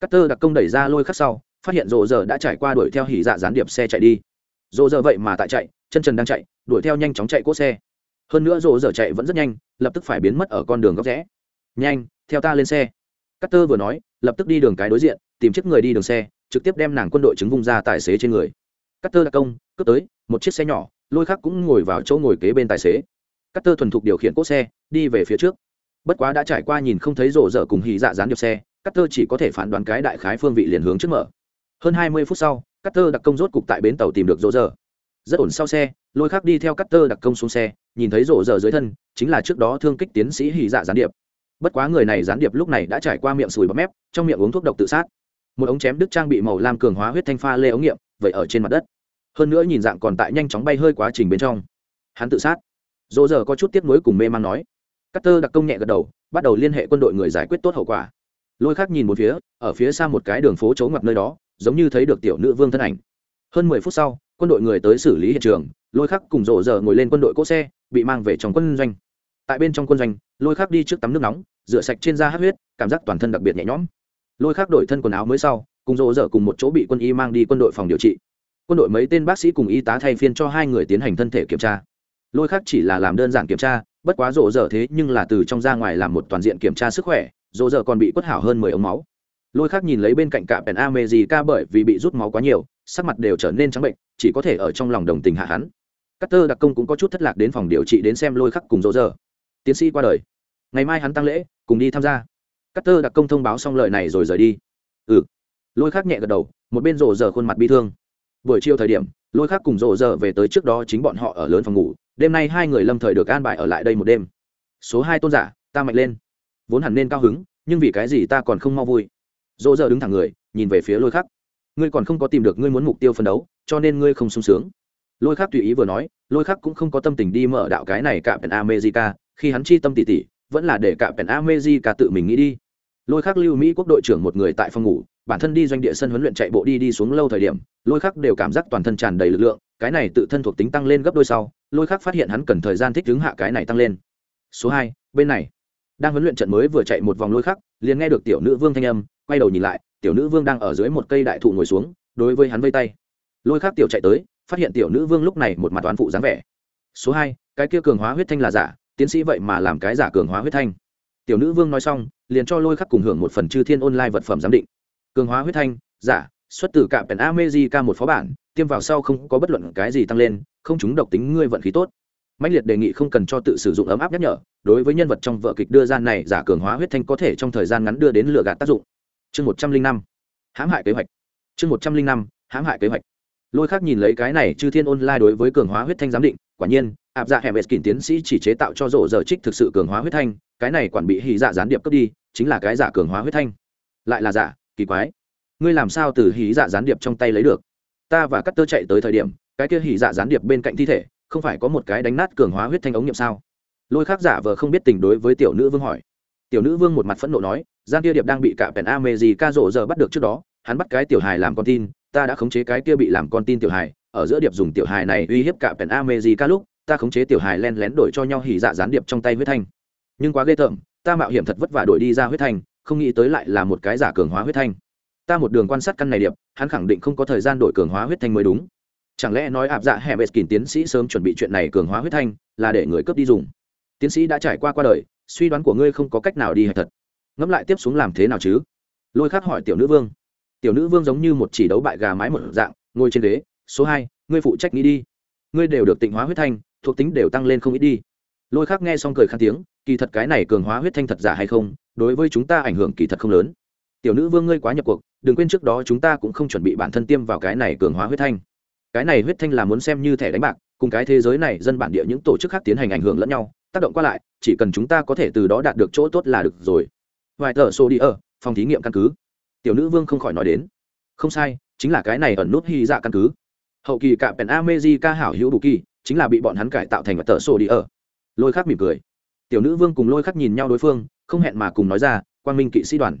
Cắt tơ đặc công đẩy ra lôi khắc sau, phát hiện rộ giờ đã trải qua đuổi theo hỉ dạ gián điệp xe chạy đi. Rộ giờ vậy mà tại chạy, chân trần đang chạy, đuổi theo nhanh chóng chạy cốt xe. Hơn nữa rộ giờ chạy vẫn rất nhanh, lập tức phải biến mất ở con đường góc rẽ. Nhanh, theo ta lên xe. Cắt tơ vừa nói, lập tức đi đường cái đối diện, tìm chiếc người đi đường xe, trực tiếp đem nàng quân đội chứng vung ra tài xế trên người. Cắt tơ đặc công, cướp tới, một chiếc xe nhỏ, lôi khắc cũng ngồi vào chỗ ngồi kế bên tài xế cắt tơ thuần thục điều khiển cốt xe, đi về phía trước. Bất quá đã trải qua nhìn không thấy rổ rỡ cùng hì dạ dán điệp xe cắt tơ chỉ có thể phán đoán cái đại khái phương vị liền hướng trước mở. Hơn hai mươi phút sau cắt tơ đặc công rốt cục tại bến tàu tìm được rổ rỡ rất ổn sau xe, lôi khác đi theo cắt tơ đặc công xuống xe, nhìn thấy rổ rỡ dưới thân, chính là trước đó thương kích tiến sĩ hì dạ gián điệp. Bất quá người này gián điệp lúc này đã trải qua miệng sùi bắp mép, trong miệng uống thuốc độc tự sát. Một ống chém đứt trang bị màu lam cường hóa huyết thanh pha lê ống nghiệm vậy ở trên mặt đất. Hơn nữa nhìn dạng còn tại nhanh chóng bay hơi quá trình bên trong. Hắn tự sát dỗ giờ có chút tiếp nối cùng mê man nói. Cắt tơ đặc công nhẹ gật đầu, bắt đầu liên hệ quân đội người giải quyết tốt hậu quả. Lôi khác nhìn một phía, ở phía xa một cái đường phố trấu ngập nơi đó, giống như thấy được tiểu nữ vương thân ảnh. Hơn mười phút sau, quân đội người tới xử lý hiện trường, lôi khắc cùng rộ giờ ngồi lên quân đội cỗ xe, bị mang về trong quân doanh. Tại bên trong quân doanh, lôi khắc đi trước tắm nước nóng, rửa sạch trên da hát huyết, cảm giác toàn thân đặc biệt nhẹ nhõm. Lôi khắc đổi thân quần áo mới sau, cùng rộ giờ cùng một chỗ bị quân y mang đi quân đội phòng điều trị. Quân đội mấy tên bác sĩ cùng y tá thay phiên cho hai người tiến hành thân thể kiểm tra lôi khắc chỉ là làm đơn giản kiểm tra, bất quá rộ rỡ thế nhưng là từ trong ra ngoài làm một toàn diện kiểm tra sức khỏe, rộ rỡ còn bị quất hảo hơn mười ống máu. Lôi khác nhìn lấy bên cạnh cả pèn a mê gì ca bởi vì bị rút máu quá nhiều, sắc mặt đều trở nên trắng bệnh, chỉ có thể ở trong lòng đồng tình hạ hắn. Các tơ đặc công cũng có chút thất lạc đến phòng điều trị đến xem lôi khắc cùng rộ rỡ tiến sĩ qua đời. Ngày mai hắn tăng lễ, cùng đi tham gia. Các tơ đặc công thông báo xong lời này rồi rời đi. Ừ. Lôi khắc nhẹ gật đầu, một bên rộ rỡ khuôn mặt bi thương. Buổi chiều thời điểm, lôi khắc cùng rộ rỡ về tới trước đó chính bọn họ ở lớn phòng ngủ đêm nay hai người lâm thời được an bài ở lại đây một đêm. Số hai tôn giả, ta mạnh lên. Vốn hẳn nên cao hứng, nhưng vì cái gì ta còn không mau vui? Dỗ dơ đứng thẳng người, nhìn về phía lôi khắc. Ngươi còn không có tìm được ngươi muốn mục tiêu phân đấu, cho nên ngươi không sung sướng. Lôi khắc tùy ý vừa nói, lôi khắc cũng không có tâm tình đi mở đạo cái này cả pèn america, khi hắn chi tâm tỉ tỉ, vẫn là để cả pèn america tự mình nghĩ đi. Lôi khắc lưu mỹ quốc đội trưởng một người tại phòng ngủ, bản thân đi doanh địa sân huấn luyện chạy bộ đi đi xuống lâu thời điểm, lôi khắc đều cảm giác toàn thân tràn đầy lực lượng, cái này tự thân thuộc tính tăng lên gấp đôi sau lôi khắc phát hiện hắn cần thời gian thích ứng hạ cái này tăng lên. Số hai, bên này. Đang huấn luyện trận mới vừa chạy một vòng lôi khắc, liền nghe được tiểu nữ vương thanh âm, quay đầu nhìn lại, tiểu nữ vương đang ở dưới một cây đại thụ ngồi xuống, đối với hắn vây tay. Lôi khắc tiểu chạy tới, phát hiện tiểu nữ vương lúc này một mặt toán phụ dáng vẻ. Số hai, cái kia cường hóa huyết thanh là giả, tiến sĩ vậy mà làm cái giả cường hóa huyết thanh. Tiểu nữ vương nói xong, liền cho lôi khắc cùng hưởng một phần chư thiên online vật phẩm giám định. Cường hóa huyết thanh, giả, xuất từ cạm pèn amejica một phó bản tiêm vào sau không có bất luận cái gì tăng lên, không chúng độc tính ngươi vận khí tốt. Mạnh liệt đề nghị không cần cho tự sử dụng ấm áp nhắc nhở, đối với nhân vật trong vợ kịch đưa ra này, giả cường hóa huyết thanh có thể trong thời gian ngắn đưa đến lửa gạt tác dụng. Chương một trăm linh năm, hãm hại kế hoạch. Chương một trăm linh năm, hãm hại kế hoạch. Lôi khác nhìn lấy cái này, chư thiên online đối với cường hóa huyết thanh giám định, quả nhiên áp dạ hẻm kín tiến sĩ chỉ chế tạo cho rổ giờ trích thực sự cường hóa huyết thanh, cái này quản bị hy dạ gián điệp cướp đi, chính là cái giả cường hóa huyết thanh. Lại là giả, kỳ quái. Ngươi làm sao từ hí dạ gián điệp trong tay lấy được? Ta và cắt tơ chạy tới thời điểm, cái kia hỉ dạ gián điệp bên cạnh thi thể, không phải có một cái đánh nát cường hóa huyết thanh ống nghiệm sao? Lôi khác giả vờ không biết tình đối với tiểu nữ vương hỏi. Tiểu nữ vương một mặt phẫn nộ nói, gian kia điệp đang bị cả pèn a mê gì ca rộ giờ bắt được trước đó, hắn bắt cái tiểu hài làm con tin, ta đã khống chế cái kia bị làm con tin tiểu hài, ở giữa điệp dùng tiểu hài này uy hiếp cả pèn a mê gì ca lúc, ta khống chế tiểu hài len lén đổi cho nhau hỉ dạ gián điệp trong tay huyết thanh. Nhưng quá ghê tởm, ta mạo hiểm thật vất vả đổi đi ra huyết thanh, không nghĩ tới lại là một cái giả cường hóa huyết thanh ta một đường quan sát căn này điệp, hắn khẳng định không có thời gian đổi cường hóa huyết thanh mới đúng. Chẳng lẽ nói áp dạ hẻm kín tiến sĩ sớm chuẩn bị chuyện này cường hóa huyết thanh, là để người cướp đi dùng? Tiến sĩ đã trải qua qua đời, suy đoán của ngươi không có cách nào đi hay thật. Ngẫm lại tiếp xuống làm thế nào chứ? Lôi khắc hỏi tiểu nữ vương. Tiểu nữ vương giống như một chỉ đấu bại gà mái một dạng, ngồi trên ghế, số hai, ngươi phụ trách nghĩ đi. Ngươi đều được tịnh hóa huyết thanh, thuộc tính đều tăng lên không ít đi. Lôi khắc nghe xong cười khan tiếng, kỳ thật cái này cường hóa huyết thanh thật giả hay không, đối với chúng ta ảnh hưởng kỳ thật không lớn. Tiểu nữ vương ngươi quá nhập cuộc đừng quên trước đó chúng ta cũng không chuẩn bị bản thân tiêm vào cái này cường hóa huyết thanh. Cái này huyết thanh là muốn xem như thẻ đánh bạc, cùng cái thế giới này dân bản địa những tổ chức khác tiến hành ảnh hưởng lẫn nhau, tác động qua lại, chỉ cần chúng ta có thể từ đó đạt được chỗ tốt là được rồi. Vài tờ xô đi ở, phòng thí nghiệm căn cứ. Tiểu nữ vương không khỏi nói đến. Không sai, chính là cái này ẩn nút hy dạ căn cứ. Hậu kỳ cả pèn amezi ca hảo hữu bù kỳ, chính là bị bọn hắn cải tạo thành và tờ sổ đi ở. Lôi khắc mỉm cười. Tiểu nữ vương cùng lôi khắc nhìn nhau đối phương, không hẹn mà cùng nói ra quan minh kỵ sĩ đoàn.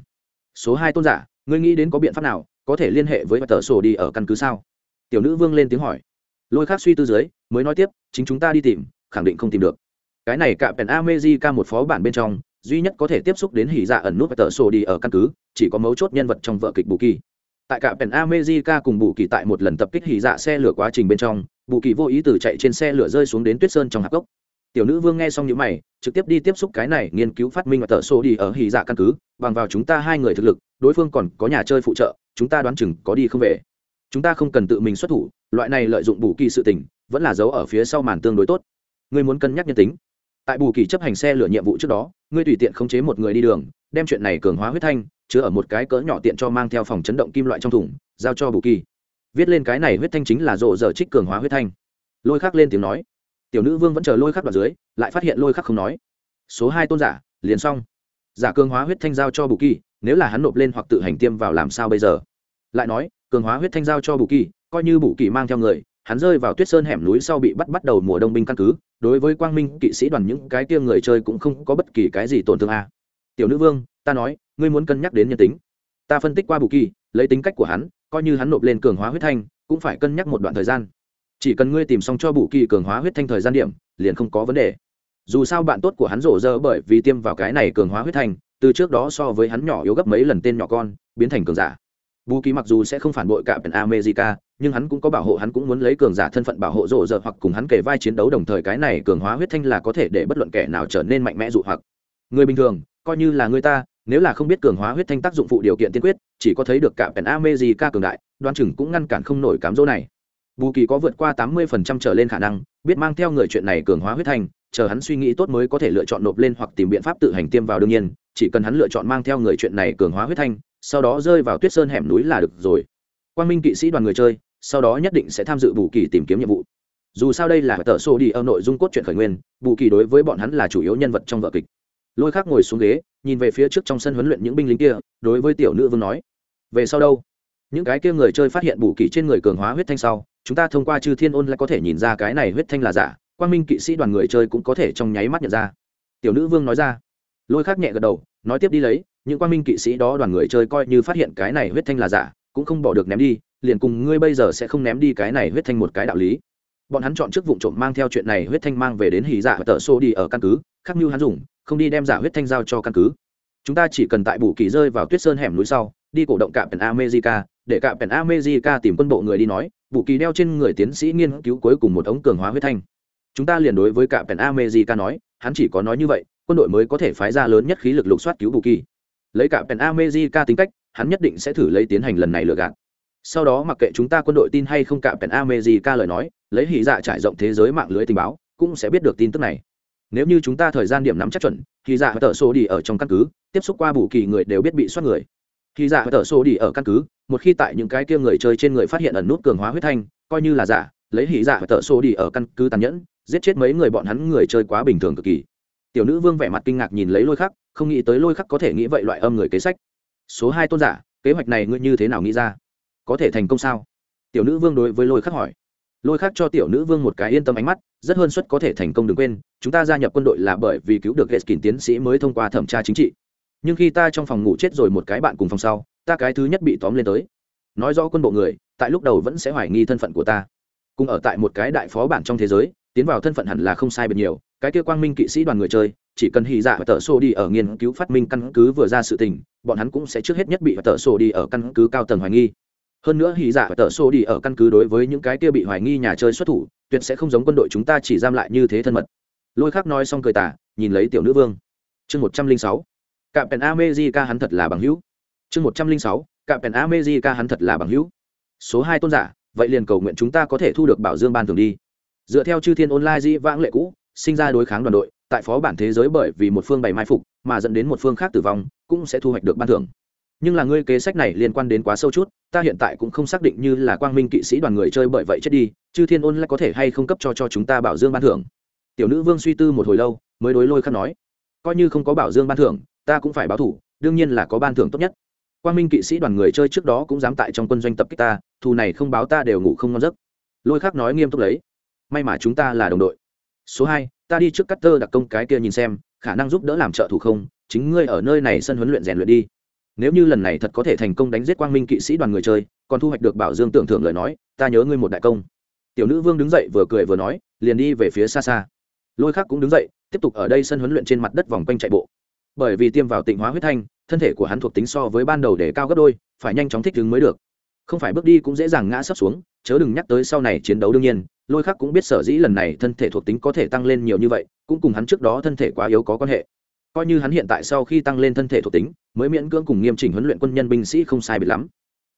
Số hai tôn giả ngươi nghĩ đến có biện pháp nào, có thể liên hệ với tờ sổ đi ở căn cứ sao? Tiểu nữ vương lên tiếng hỏi. Lôi khắc suy tư dưới, mới nói tiếp, chính chúng ta đi tìm, khẳng định không tìm được. Cái này cả pèn amezi ca một phó bản bên trong, duy nhất có thể tiếp xúc đến hỉ dạ ẩn nút và tờ sổ đi ở căn cứ, chỉ có mấu chốt nhân vật trong vợ kịch bù kỳ. Tại cả pèn amejica cùng bù kỳ tại một lần tập kích hỉ dạ xe lửa quá trình bên trong, bù kỳ vô ý từ chạy trên xe lửa rơi xuống đến tuyết sơn trong hạp gốc tiểu nữ vương nghe xong những mày, trực tiếp đi tiếp xúc cái này nghiên cứu phát minh và tờ số đi ở hỉ dạ căn cứ, bằng vào chúng ta hai người thực lực, đối phương còn có nhà chơi phụ trợ, chúng ta đoán chừng có đi không về. Chúng ta không cần tự mình xuất thủ, loại này lợi dụng bù kỳ sự tình, vẫn là giấu ở phía sau màn tương đối tốt. Ngươi muốn cân nhắc nhân tính. Tại bù kỳ chấp hành xe lửa nhiệm vụ trước đó, ngươi tùy tiện khống chế một người đi đường, đem chuyện này cường hóa huyết thanh, chứa ở một cái cỡ nhỏ tiện cho mang theo phòng chấn động kim loại trong thùng, giao cho bù kỳ. Viết lên cái này huyết thanh chính là rộ giờ trích cường hóa huyết thanh. Lôi khắc lên tiếng nói tiểu nữ vương vẫn chờ lôi khắc đoạn dưới, lại phát hiện lôi khắc không nói. Số hai tôn giả, liền xong. Giả cường hóa huyết thanh giao cho bù kỳ, nếu là hắn nộp lên hoặc tự hành tiêm vào làm sao bây giờ? Lại nói, cường hóa huyết thanh giao cho bù kỳ, coi như bù kỳ mang theo người, hắn rơi vào tuyết sơn hẻm núi sau bị bắt bắt đầu mùa đông binh căn cứ, đối với quang minh kỵ sĩ đoàn những cái kia người chơi cũng không có bất kỳ cái gì tổn thương a. À. tiểu nữ vương, ta nói, ngươi muốn cân nhắc đến nhân tính. Ta phân tích qua bù kỳ, lấy tính cách của hắn, coi như hắn nộp lên cường hóa huyết thanh, cũng phải cân nhắc một đoạn thời gian chỉ cần ngươi tìm xong cho bù kỳ cường hóa huyết thanh thời gian điểm, liền không có vấn đề. Dù sao bạn tốt của hắn rổ rỡ bởi vì tiêm vào cái này cường hóa huyết thanh, từ trước đó so với hắn nhỏ yếu gấp mấy lần tên nhỏ con, biến thành cường giả. Bù kỳ mặc dù sẽ không phản bội cả pèn america, nhưng hắn cũng có bảo hộ, hắn cũng muốn lấy cường giả thân phận bảo hộ rổ rợ hoặc cùng hắn kể vai chiến đấu đồng thời cái này cường hóa huyết thanh là có thể để bất luận kẻ nào trở nên mạnh mẽ dụ hoặc. Người bình thường, coi như là người ta, nếu là không biết cường hóa huyết thanh tác dụng phụ điều kiện tiên quyết, chỉ có thấy được cả pèn america cường đại, đoan chừng cũng ngăn cản không nổi cám dỗ này bù kỳ có vượt qua tám mươi phần trăm trở lên khả năng, biết mang theo người chuyện này cường hóa huyết thanh, chờ hắn suy nghĩ tốt mới có thể lựa chọn nộp lên hoặc tìm biện pháp tự hành tiêm vào đương nhiên, chỉ cần hắn lựa chọn mang theo người chuyện này cường hóa huyết thanh, sau đó rơi vào tuyết sơn hẻm núi là được rồi. Quan minh kỵ sĩ đoàn người chơi, sau đó nhất định sẽ tham dự bù kỳ tìm kiếm nhiệm vụ. Dù sao đây là tờ sổ đi ở nội dung cốt truyện khởi nguyên, bù kỳ đối với bọn hắn là chủ yếu nhân vật trong vở kịch. Lôi khác ngồi xuống ghế, nhìn về phía trước trong sân huấn luyện những binh lính kia, đối với tiểu nữ vương nói, về sau đâu? Những cái kia người chơi phát hiện bù kỳ trên người cường hóa huyết thanh sau, chúng ta thông qua chư thiên ôn lại có thể nhìn ra cái này huyết thanh là giả. Quan minh kỵ sĩ đoàn người chơi cũng có thể trong nháy mắt nhận ra. Tiểu nữ vương nói ra. Lôi khác nhẹ gật đầu, nói tiếp đi lấy, những quan minh kỵ sĩ đó đoàn người chơi coi như phát hiện cái này huyết thanh là giả, cũng không bỏ được ném đi, liền cùng ngươi bây giờ sẽ không ném đi cái này huyết thanh một cái đạo lý. Bọn hắn chọn trước vụ trộm mang theo chuyện này huyết thanh mang về đến hì giả dạ và tờ xô đi ở căn cứ, khác như hắn dùng, không đi đem giả huyết thanh giao cho căn cứ. Chúng ta chỉ cần tại bù kỳ rơi vào tuyết sơn hẻm núi sau, đi cổ động cạm pèn america để cạm pèn america tìm quân bộ người đi nói, vũ kỳ đeo trên người tiến sĩ nghiên cứu cuối cùng một ống cường hóa huyết thanh. Chúng ta liền đối với cả pèn america nói, hắn chỉ có nói như vậy, quân đội mới có thể phái ra lớn nhất khí lực lục soát cứu vũ kỳ. Lấy cả pèn america tính cách, hắn nhất định sẽ thử lấy tiến hành lần này lừa gạt. Sau đó mặc kệ chúng ta quân đội tin hay không, cả pèn america lời nói, lấy hỉ dạ trải rộng thế giới mạng lưới tình báo, cũng sẽ biết được tin tức này. Nếu như chúng ta thời gian điểm nắm chắc chuẩn thì dạ tờ số đi ở trong căn cứ, tiếp xúc qua bù kỳ người đều biết bị soát người thì dạ tờ số đi ở căn cứ, một khi tại những cái kia người chơi trên người phát hiện ẩn nút cường hóa huyết thanh, coi như là giả lấy hỉ dạ tờ số đi ở căn cứ tàn nhẫn, giết chết mấy người bọn hắn người chơi quá bình thường cực kỳ. Tiểu nữ vương vẻ mặt kinh ngạc nhìn lấy lôi khắc, không nghĩ tới lôi khắc có thể nghĩ vậy loại âm người kế sách. Số hai tôn giả, kế hoạch này ngươi như thế nào nghĩ ra? Có thể thành công sao? Tiểu nữ vương đối với lôi khắc hỏi. Lôi khắc cho tiểu nữ vương một cái yên tâm ánh mắt, rất hơn suất có thể thành công đừng quên, chúng ta gia nhập quân đội là bởi vì cứu được hệ kín tiến sĩ mới thông qua thẩm tra chính trị nhưng khi ta trong phòng ngủ chết rồi một cái bạn cùng phòng sau, ta cái thứ nhất bị tóm lên tới. Nói rõ quân bộ người, tại lúc đầu vẫn sẽ hoài nghi thân phận của ta. Cùng ở tại một cái đại phó bản trong thế giới, tiến vào thân phận hẳn là không sai biệt nhiều, cái kia quang minh kỵ sĩ đoàn người chơi, chỉ cần hy dạ và tờ sổ đi ở nghiên cứu phát minh căn cứ vừa ra sự tình, bọn hắn cũng sẽ trước hết nhất bị tờ sổ đi ở căn cứ cao tầng hoài nghi. Hơn nữa hy dạ và tờ sổ đi ở căn cứ đối với những cái kia bị hoài nghi nhà chơi xuất thủ, tuyệt sẽ không giống quân đội chúng ta chỉ giam lại như thế thân mật. Lôi khác nói xong cười tả nhìn lấy tiểu nữ vương. Chương một trăm linh sáu cạm pèn amejica hắn thật là bằng hữu. Chương một trăm linh sáu, cạm pèn amejica hắn thật là bằng hữu. Số hai tôn giả, vậy liền cầu nguyện chúng ta có thể thu được bảo dương ban thường đi. Dựa theo chư thiên online di vãng lệ cũ, sinh ra đối kháng đoàn đội, tại phó bản thế giới bởi vì một phương bày mai phục mà dẫn đến một phương khác tử vong, cũng sẽ thu hoạch được ban thưởng. Nhưng là ngươi kế sách này liên quan đến quá sâu chút, ta hiện tại cũng không xác định như là quang minh kỵ sĩ đoàn người chơi bởi vậy chết đi, chư thiên ôn lại có thể hay không cấp cho cho chúng ta bảo dương ban thưởng. Tiểu nữ vương suy tư một hồi lâu, mới đối lôi khắc nói, coi như không có bảo dương ban thưởng ta cũng phải báo thủ, đương nhiên là có ban thưởng tốt nhất. Quang minh kỵ sĩ đoàn người chơi trước đó cũng dám tại trong quân doanh tập kích ta, thù này không báo ta đều ngủ không ngon giấc. Lôi khắc nói nghiêm túc lấy, may mà chúng ta là đồng đội. Số hai, ta đi trước cắt tơ đặc công cái kia nhìn xem, khả năng giúp đỡ làm trợ thủ không? Chính ngươi ở nơi này sân huấn luyện rèn luyện đi. Nếu như lần này thật có thể thành công đánh giết quang minh kỵ sĩ đoàn người chơi, còn thu hoạch được bảo dương tưởng thưởng lời nói, ta nhớ ngươi một đại công. Tiểu nữ vương đứng dậy vừa cười vừa nói, liền đi về phía xa xa. Lôi khác cũng đứng dậy, tiếp tục ở đây sân huấn luyện trên mặt đất vòng quanh chạy bộ bởi vì tiêm vào tịnh hóa huyết thanh, thân thể của hắn thuộc tính so với ban đầu để cao gấp đôi, phải nhanh chóng thích ứng mới được. Không phải bước đi cũng dễ dàng ngã sấp xuống, chớ đừng nhắc tới sau này chiến đấu đương nhiên, lôi khắc cũng biết sở dĩ lần này thân thể thuộc tính có thể tăng lên nhiều như vậy, cũng cùng hắn trước đó thân thể quá yếu có quan hệ. Coi như hắn hiện tại sau khi tăng lên thân thể thuộc tính, mới miễn cưỡng cùng nghiêm chỉnh huấn luyện quân nhân binh sĩ không sai biệt lắm.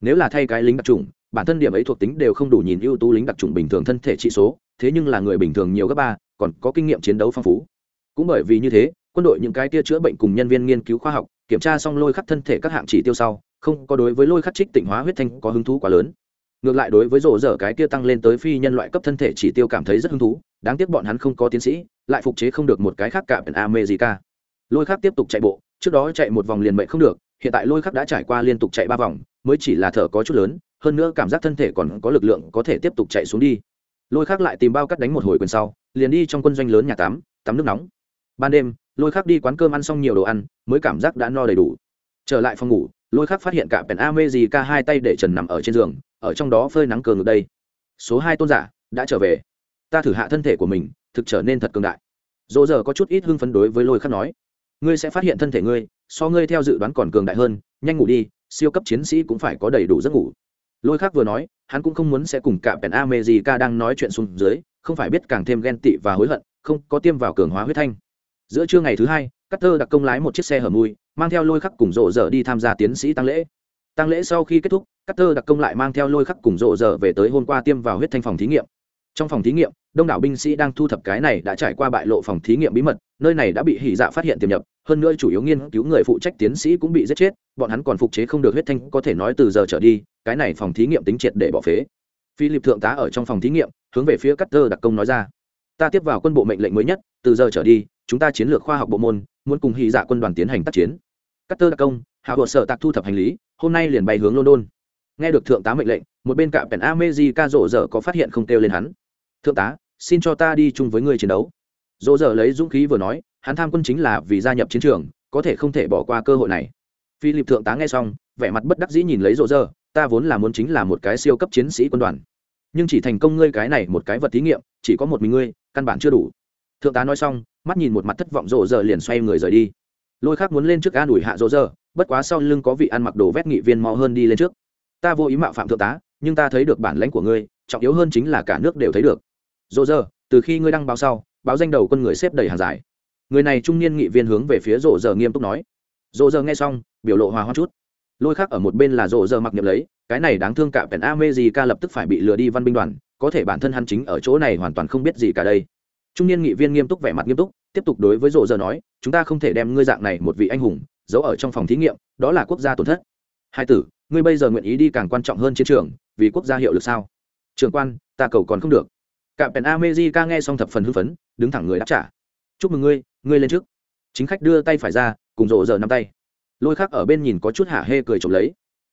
Nếu là thay cái lính đặc trùng bản thân điểm ấy thuộc tính đều không đủ nhìn ưu tú lính đặc trùng bình thường thân thể trị số, thế nhưng là người bình thường nhiều gấp ba, còn có kinh nghiệm chiến đấu phong phú. Cũng bởi vì như thế quân đội những cái tia chữa bệnh cùng nhân viên nghiên cứu khoa học, kiểm tra xong lôi khắc thân thể các hạng chỉ tiêu sau, không có đối với lôi khắc trích tỉnh hóa huyết thanh có hứng thú quá lớn. Ngược lại đối với rổ dở cái kia tăng lên tới phi nhân loại cấp thân thể chỉ tiêu cảm thấy rất hứng thú, đáng tiếc bọn hắn không có tiến sĩ, lại phục chế không được một cái khác cả gì america. Lôi khắc tiếp tục chạy bộ, trước đó chạy một vòng liền mệnh không được, hiện tại lôi khắc đã trải qua liên tục chạy ba vòng, mới chỉ là thở có chút lớn, hơn nữa cảm giác thân thể còn có lực lượng có thể tiếp tục chạy xuống đi. Lôi khắc lại tìm bao cắt đánh một hồi quyền sau, liền đi trong quân doanh lớn nhà tắm tắm nước nóng. Ban đêm lôi khắc đi quán cơm ăn xong nhiều đồ ăn, mới cảm giác đã no đầy đủ. Trở lại phòng ngủ, lôi khắc phát hiện cả pèn america hai tay để trần nằm ở trên giường, ở trong đó phơi nắng cường ngược đây. Số hai tôn giả đã trở về. Ta thử hạ thân thể của mình, thực trở nên thật cường đại. Dỗ giờ có chút ít hưng phấn đối với lôi khắc nói. Ngươi sẽ phát hiện thân thể ngươi, so ngươi theo dự đoán còn cường đại hơn, nhanh ngủ đi, siêu cấp chiến sĩ cũng phải có đầy đủ giấc ngủ. Lôi khắc vừa nói, hắn cũng không muốn sẽ cùng cả pèn america đang nói chuyện xuống dưới, không phải biết càng thêm ghen tị và hối hận, không có tiêm vào cường hóa huyết thanh giữa trưa ngày thứ hai cắt đặc công lái một chiếc xe hở mùi mang theo lôi khắc cùng rộ dở đi tham gia tiến sĩ tăng lễ. Tăng lễ sau khi kết thúc cắt đặc công lại mang theo lôi khắc cùng rộ dở về tới hôm qua tiêm vào huyết thanh phòng thí nghiệm. Trong phòng thí nghiệm, đông đảo binh sĩ đang thu thập cái này đã trải qua bại lộ phòng thí nghiệm bí mật, nơi này đã bị hỉ dạ phát hiện tiềm nhập, hơn nữa chủ yếu nghiên cứu người phụ trách tiến sĩ cũng bị giết chết, bọn hắn còn phục chế không được huyết thanh, có thể nói từ giờ trở đi, cái này phòng thí nghiệm tính triệt để bỏ phế. Philip thượng tá ở trong phòng thí nghiệm, hướng về phía cắt đặc công nói ra, ta tiếp vào quân bộ mệnh lệnh mới nhất, từ giờ trở đi chúng ta chiến lược khoa học bộ môn, muốn cùng hy dạ quân đoàn tiến hành tác chiến. Cắt tơ đặc công, hạ bộ sở tạc thu thập hành lý, hôm nay liền bay hướng london. Nghe được thượng tá mệnh lệnh, một bên cạm pèn amezi ca rộ dở có phát hiện không kêu lên hắn. Thượng tá, xin cho ta đi chung với người chiến đấu. Rộ dở lấy dũng khí vừa nói, hắn tham quân chính là vì gia nhập chiến trường, có thể không thể bỏ qua cơ hội này. Philip thượng tá nghe xong, vẻ mặt bất đắc dĩ nhìn lấy rộ dở ta vốn là muốn chính là một cái siêu cấp chiến sĩ quân đoàn, nhưng chỉ thành công ngươi cái này một cái vật thí nghiệm, chỉ có một mình ngươi, căn bản chưa đủ thượng tá nói xong, mắt nhìn một mặt thất vọng rộ giờ liền xoay người rời đi. Lôi khác muốn lên trước an ủi hạ rộ giờ bất quá sau lưng có vị ăn mặc đồ vét nghị viên mau hơn đi lên trước. Ta vô ý mạo phạm thượng tá, nhưng ta thấy được bản lãnh của ngươi, trọng yếu hơn chính là cả nước đều thấy được. Rộ giờ từ khi ngươi đăng báo sau, báo danh đầu quân người xếp đầy hàng dài. Người này trung niên nghị viên hướng về phía rộ giờ nghiêm túc nói. Rộ giờ nghe xong, biểu lộ hòa hoa chút. Lôi khác ở một bên là rộ giờ mặc niệm lấy, cái này đáng thương cả pèn a mê gì ca lập tức phải bị lừa đi văn binh đoàn, có thể bản thân hắn chính ở chỗ này hoàn toàn không biết gì cả đây trung niên nghị viên nghiêm túc vẻ mặt nghiêm túc, tiếp tục đối với rộ giờ nói, chúng ta không thể đem ngươi dạng này một vị anh hùng giấu ở trong phòng thí nghiệm, đó là quốc gia tổn thất. Hai tử, ngươi bây giờ nguyện ý đi càng quan trọng hơn chiến trường, vì quốc gia hiệu lực sao? Trường quan, ta cầu còn không được. Cạm pèn amejica nghe xong thập phần hưng phấn, đứng thẳng người đáp trả. Chúc mừng ngươi ngươi lên trước. Chính khách đưa tay phải ra, cùng rộ giờ nắm tay. Lôi khắc ở bên nhìn có chút hả hê cười trộm lấy.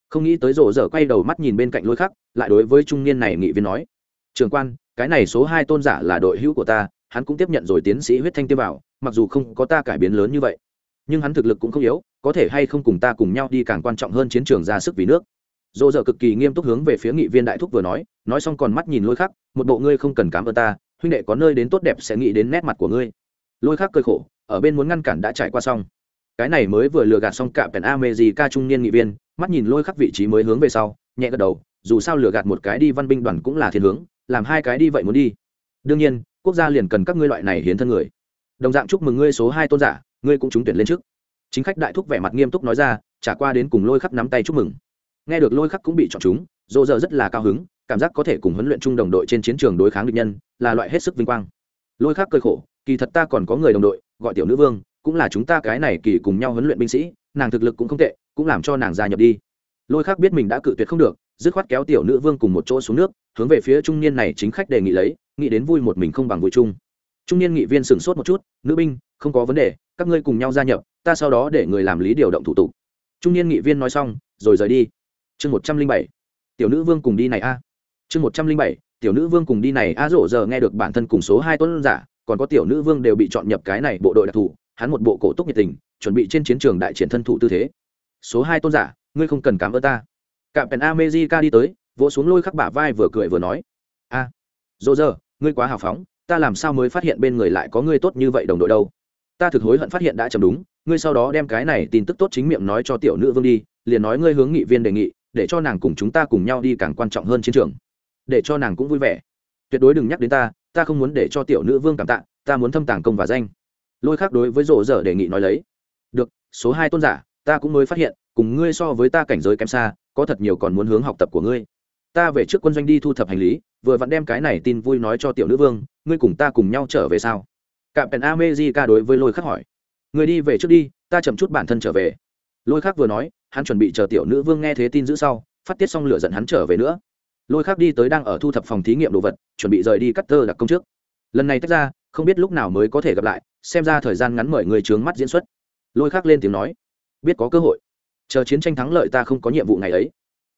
Không nghĩ tới rộ giờ quay đầu mắt nhìn bên cạnh lôi khắc, lại đối với trung niên này nghị viên nói trường quan, cái này số hai tôn giả là đội hữu của ta hắn cũng tiếp nhận rồi tiến sĩ huyết thanh tiêm vào, mặc dù không có ta cải biến lớn như vậy, nhưng hắn thực lực cũng không yếu, có thể hay không cùng ta cùng nhau đi càng quan trọng hơn chiến trường ra sức vì nước. Dỗ dở cực kỳ nghiêm túc hướng về phía nghị viên đại thúc vừa nói nói xong còn mắt nhìn lôi khắc, một bộ ngươi không cần cảm ơn ta, huynh đệ có nơi đến tốt đẹp sẽ nghĩ đến nét mặt của ngươi. Lôi khắc cơi khổ, ở bên muốn ngăn cản đã trải qua xong. Cái này mới vừa lừa gạt xong cả pèn a mê gì ca trung niên nghị viên, mắt nhìn lôi khắc vị trí mới hướng về sau, nhẹ gật đầu, dù sao lừa gạt một cái đi văn binh đoàn cũng là thiên hướng, làm hai cái đi vậy muốn đi. Đương nhiên quốc gia liền cần các ngươi loại này hiến thân người. Đồng dạng chúc mừng ngươi số hai tôn giả, ngươi cũng trúng tuyển lên trước. Chính khách đại thúc vẻ mặt nghiêm túc nói ra, trả qua đến cùng lôi khắc nắm tay chúc mừng. Nghe được lôi khắc cũng bị chọn chúng dô dơ rất là cao hứng, cảm giác có thể cùng huấn luyện chung đồng đội trên chiến trường đối kháng địch nhân, là loại hết sức vinh quang. Lôi khắc cơi khổ, kỳ thật ta còn có người đồng đội, gọi tiểu nữ vương, cũng là chúng ta cái này kỳ cùng nhau huấn luyện binh sĩ, nàng thực lực cũng không tệ, cũng làm cho nàng gia nhập đi. Lôi khắc biết mình đã cự tuyệt không được dứt khoát kéo tiểu nữ vương cùng một chỗ xuống nước, hướng về phía trung niên này chính khách đề nghị lấy, nghĩ đến vui một mình không bằng vui chung. Trung niên nghị viên sửng sốt một chút, nữ binh, không có vấn đề, các ngươi cùng nhau gia nhập, ta sau đó để người làm lý điều động thủ tục. Trung niên nghị viên nói xong, rồi rời đi. Chương một trăm linh bảy, tiểu nữ vương cùng đi này a. Chương một trăm linh bảy, tiểu nữ vương cùng đi này a. Rổ giờ nghe được bản thân cùng số hai tuấn giả, còn có tiểu nữ vương đều bị chọn nhập cái này bộ đội đặc thù, hắn một bộ cổ túc nhiệt tình, chuẩn bị trên chiến trường đại triển thân thủ tư thế. Số hai tôn giả, ngươi không cần cảm ơn ta cạm pèn amejica đi tới vỗ xuống lôi khắc bả vai vừa cười vừa nói. A à, dỗ ngươi quá hào phóng ta làm sao mới phát hiện bên người lại có ngươi tốt như vậy đồng đội đâu? Ta thực hối hận phát hiện đã chầm đúng ngươi sau đó đem cái này tin tức tốt chính miệng nói cho tiểu nữ vương đi liền nói ngươi hướng nghị viên đề nghị để cho nàng cùng chúng ta cùng nhau đi càng quan trọng hơn chiến trường. Để cho nàng cũng vui vẻ. Tuyệt đối đừng nhắc đến ta ta không muốn để cho tiểu nữ vương cảm tạ ta muốn thâm tàng công và danh. Lôi khác đối với rộ dở đề nghị nói lấy. Được số hai tôn giả ta cũng mới phát hiện cùng ngươi so với ta cảnh giới kém xa có thật nhiều còn muốn hướng học tập của ngươi. Ta về trước quân doanh đi thu thập hành lý, vừa vặn đem cái này tin vui nói cho tiểu nữ vương, ngươi cùng ta cùng nhau trở về sao? Cạm pèn amejica đối với lôi khắc hỏi. Người đi về trước đi, ta chậm chút bản thân trở về. Lôi khắc vừa nói, hắn chuẩn bị chờ tiểu nữ vương nghe thế tin giữ sau, phát tiết xong lửa giận hắn trở về nữa. Lôi khắc đi tới đang ở thu thập phòng thí nghiệm đồ vật, chuẩn bị rời đi cắt tơ đặc công trước. Lần này tách ra, không biết lúc nào mới có thể gặp lại, xem ra thời gian ngắn mời người trướng mắt diễn xuất. Lôi khắc lên tiếng nói. Biết có cơ hội chờ chiến tranh thắng lợi ta không có nhiệm vụ ngày ấy.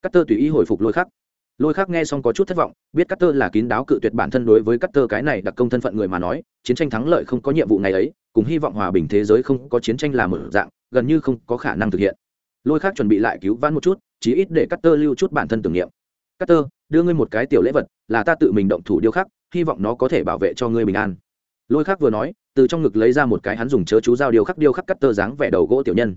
Cắt tơ tùy ý hồi phục lôi khắc. Lôi khắc nghe xong có chút thất vọng, biết cắt tơ là kín đáo cự tuyệt bản thân đối với cắt tơ cái này đặc công thân phận người mà nói, chiến tranh thắng lợi không có nhiệm vụ ngày ấy, cùng hy vọng hòa bình thế giới không có chiến tranh là một dạng, gần như không có khả năng thực hiện. Lôi khắc chuẩn bị lại cứu vãn một chút, chí ít để cắt tơ lưu chút bản thân tưởng niệm. Cắt tơ đưa ngươi một cái tiểu lễ vật, là ta tự mình động thủ điêu khắc, hy vọng nó có thể bảo vệ cho ngươi bình an. Lôi khắc vừa nói, từ trong ngực lấy ra một cái hắn dùng chớ chú dao điêu khắc điêu khắc cắt tơ dáng vẻ đầu gỗ tiểu nhân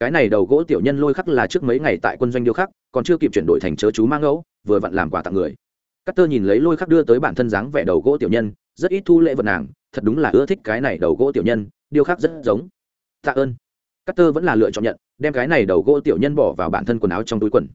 cái này đầu gỗ tiểu nhân lôi khắc là trước mấy ngày tại quân doanh điêu khắc, còn chưa kịp chuyển đổi thành chớ chú mang ngẫu vừa vặn làm quà tặng người. Cắt tơ nhìn lấy lôi khắc đưa tới bản thân dáng vẻ đầu gỗ tiểu nhân, rất ít thu lễ vật nàng, thật đúng là ưa thích cái này đầu gỗ tiểu nhân, điêu khắc rất giống. Tạ ơn. Cắt tơ vẫn là lựa chọn nhận, đem cái này đầu gỗ tiểu nhân bỏ vào bản thân quần áo trong túi quần.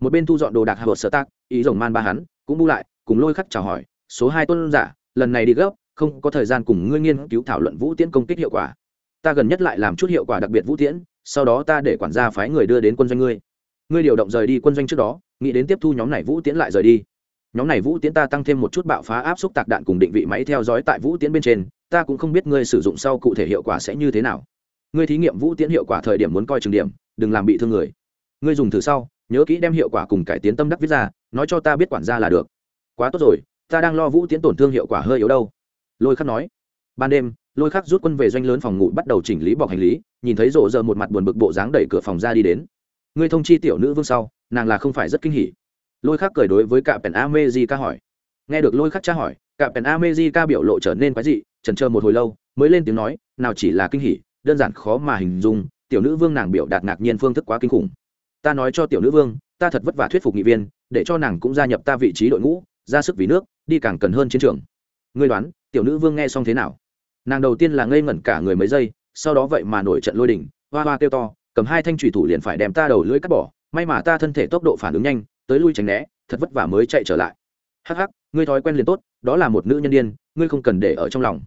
Một bên thu dọn đồ đạc hạ vợt sơ tác ý rồng man ba hắn, cũng bu lại, cùng lôi khắc chào hỏi, số hai tôn giả, lần này đi gấp, không có thời gian cùng ngươi nghiên cứu thảo luận vũ tiễn công kích hiệu quả ta gần nhất lại làm chút hiệu quả đặc biệt vũ tiễn, sau đó ta để quản gia phái người đưa đến quân doanh ngươi. Ngươi điều động rời đi quân doanh trước đó, nghĩ đến tiếp thu nhóm này vũ tiễn lại rời đi. Nhóm này vũ tiễn ta tăng thêm một chút bạo phá áp xúc tạc đạn cùng định vị máy theo dõi tại vũ tiễn bên trên, ta cũng không biết ngươi sử dụng sau cụ thể hiệu quả sẽ như thế nào. Ngươi thí nghiệm vũ tiễn hiệu quả thời điểm muốn coi trường điểm, đừng làm bị thương người. Ngươi dùng thử sau, nhớ kỹ đem hiệu quả cùng cải tiến tâm đắc viết ra, nói cho ta biết quản gia là được. Quá tốt rồi, ta đang lo vũ tiễn tổn thương hiệu quả hơi yếu đâu. Lôi khắc nói. Ban đêm lôi khắc rút quân về doanh lớn phòng ngủ bắt đầu chỉnh lý bọc hành lý, nhìn thấy rộ giờ một mặt buồn bực bộ dáng đẩy cửa phòng ra đi đến. Ngươi thông chi tiểu nữ vương sau, nàng là không phải rất kinh hỉ. Lôi khắc cười đối với cả pèn amezi ca hỏi. Nghe được lôi khắc tra hỏi cả pèn amezi ca biểu lộ trở nên quái dị trần trơ một hồi lâu, mới lên tiếng nói, nào chỉ là kinh hỉ, đơn giản khó mà hình dung, tiểu nữ vương nàng biểu đạt ngạc nhiên phương thức quá kinh khủng. Ta nói cho tiểu nữ vương, ta thật vất vả thuyết phục nghị viên, để cho nàng cũng gia nhập ta vị trí đội ngũ, ra sức vì nước, đi càng cần hơn chiến trường. Ngươi đoán, tiểu nữ vương nghe xong thế nào? Nàng đầu tiên là ngây ngẩn cả người mấy giây sau đó vậy mà nổi trận lôi đỉnh hoa hoa kêu to cầm hai thanh thủy thủ liền phải đem ta đầu lưỡi cắt bỏ may mà ta thân thể tốc độ phản ứng nhanh tới lui tránh né thật vất vả mới chạy trở lại. Hắc hắc ngươi thói quen liền tốt đó là một nữ nhân điên, ngươi không cần để ở trong lòng.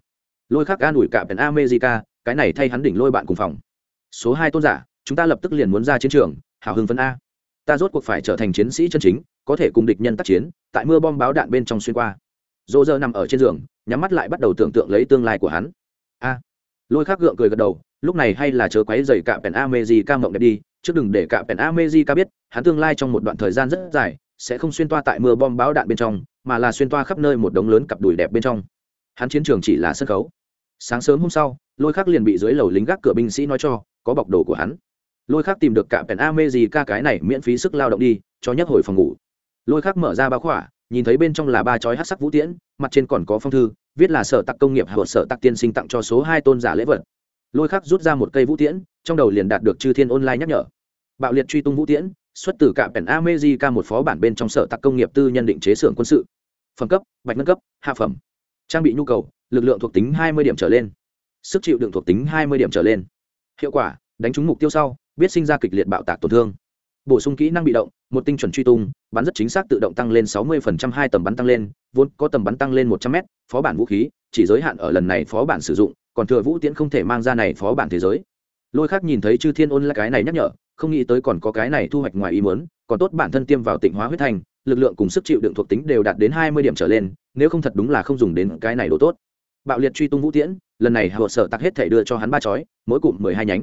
Lôi khắc an ủi cả pèn america cái này thay hắn đỉnh lôi bạn cùng phòng. Số hai tôn giả chúng ta lập tức liền muốn ra chiến trường hào hưng phân a. Ta rốt cuộc phải trở thành chiến sĩ chân chính có thể cùng địch nhân tác chiến tại mưa bom báo đạn bên trong xuyên qua dỗ dơ nằm ở trên giường, nhắm mắt lại bắt đầu tưởng tượng lấy tương lai của hắn. A. Lôi khắc gượng cười gật đầu, lúc này hay là chớ quấy dày cả pèn america mộng đẹp đi, trước đừng để cả pèn america biết, hắn tương lai trong một đoạn thời gian rất dài, sẽ không xuyên toa tại mưa bom bão đạn bên trong, mà là xuyên toa khắp nơi một đống lớn cặp đùi đẹp bên trong. Hắn chiến trường chỉ là sân khấu. Sáng sớm hôm sau, lôi khắc liền bị dưới lầu lính gác cửa binh sĩ nói cho, có bọc đồ của hắn. Lôi khắc tìm được cả pèn a mê gì ca cái này miễn phí sức lao động đi, cho nhấc hồi phòng ngủ. Lôi khắc mở ra bao khỏa nhìn thấy bên trong là ba chói hát sắc vũ tiễn mặt trên còn có phong thư viết là sở tặc công nghiệp hoặc sở tặc tiên sinh tặng cho số hai tôn giả lễ vật lôi khắc rút ra một cây vũ tiễn trong đầu liền đạt được chư thiên online nhắc nhở bạo liệt truy tung vũ tiễn xuất từ cạm pèn America một phó bản bên trong sở tạc công nghiệp tư nhân định chế xưởng quân sự. Phẩm cấp, bạch nâng cấp, hạ phẩm. Trang bị nhu cầu, lực lượng thuộc tính 20 điểm trở lên. Sức chịu đựng thuộc tính 20 điểm trở lên. Hiệu quả, đánh trúng mục tiêu sau, biết sinh ra kịch liệt bạo tạc tổn thương. Bổ sung kỹ năng bị động, một tinh chuẩn truy tung, bắn rất chính xác tự động tăng lên 60% hai tầm bắn tăng lên, vốn có tầm bắn tăng lên 100m, phó bản vũ khí, chỉ giới hạn ở lần này phó bản sử dụng, còn thừa vũ tiễn không thể mang ra này phó bản thế giới. Lôi Khắc nhìn thấy Chư Thiên Ôn là cái này nhắc nhở, không nghĩ tới còn có cái này thu hoạch ngoài ý muốn, còn tốt bản thân tiêm vào tịnh hóa huyết thành, lực lượng cùng sức chịu đựng thuộc tính đều đạt đến hai mươi điểm trở lên, nếu không thật đúng là không dùng đến cái này đồ tốt. Bạo liệt truy tung vũ tiễn, lần này Hạ Sở Tặc hết thể đưa cho hắn ba chói, mỗi cụm mười hai nhánh.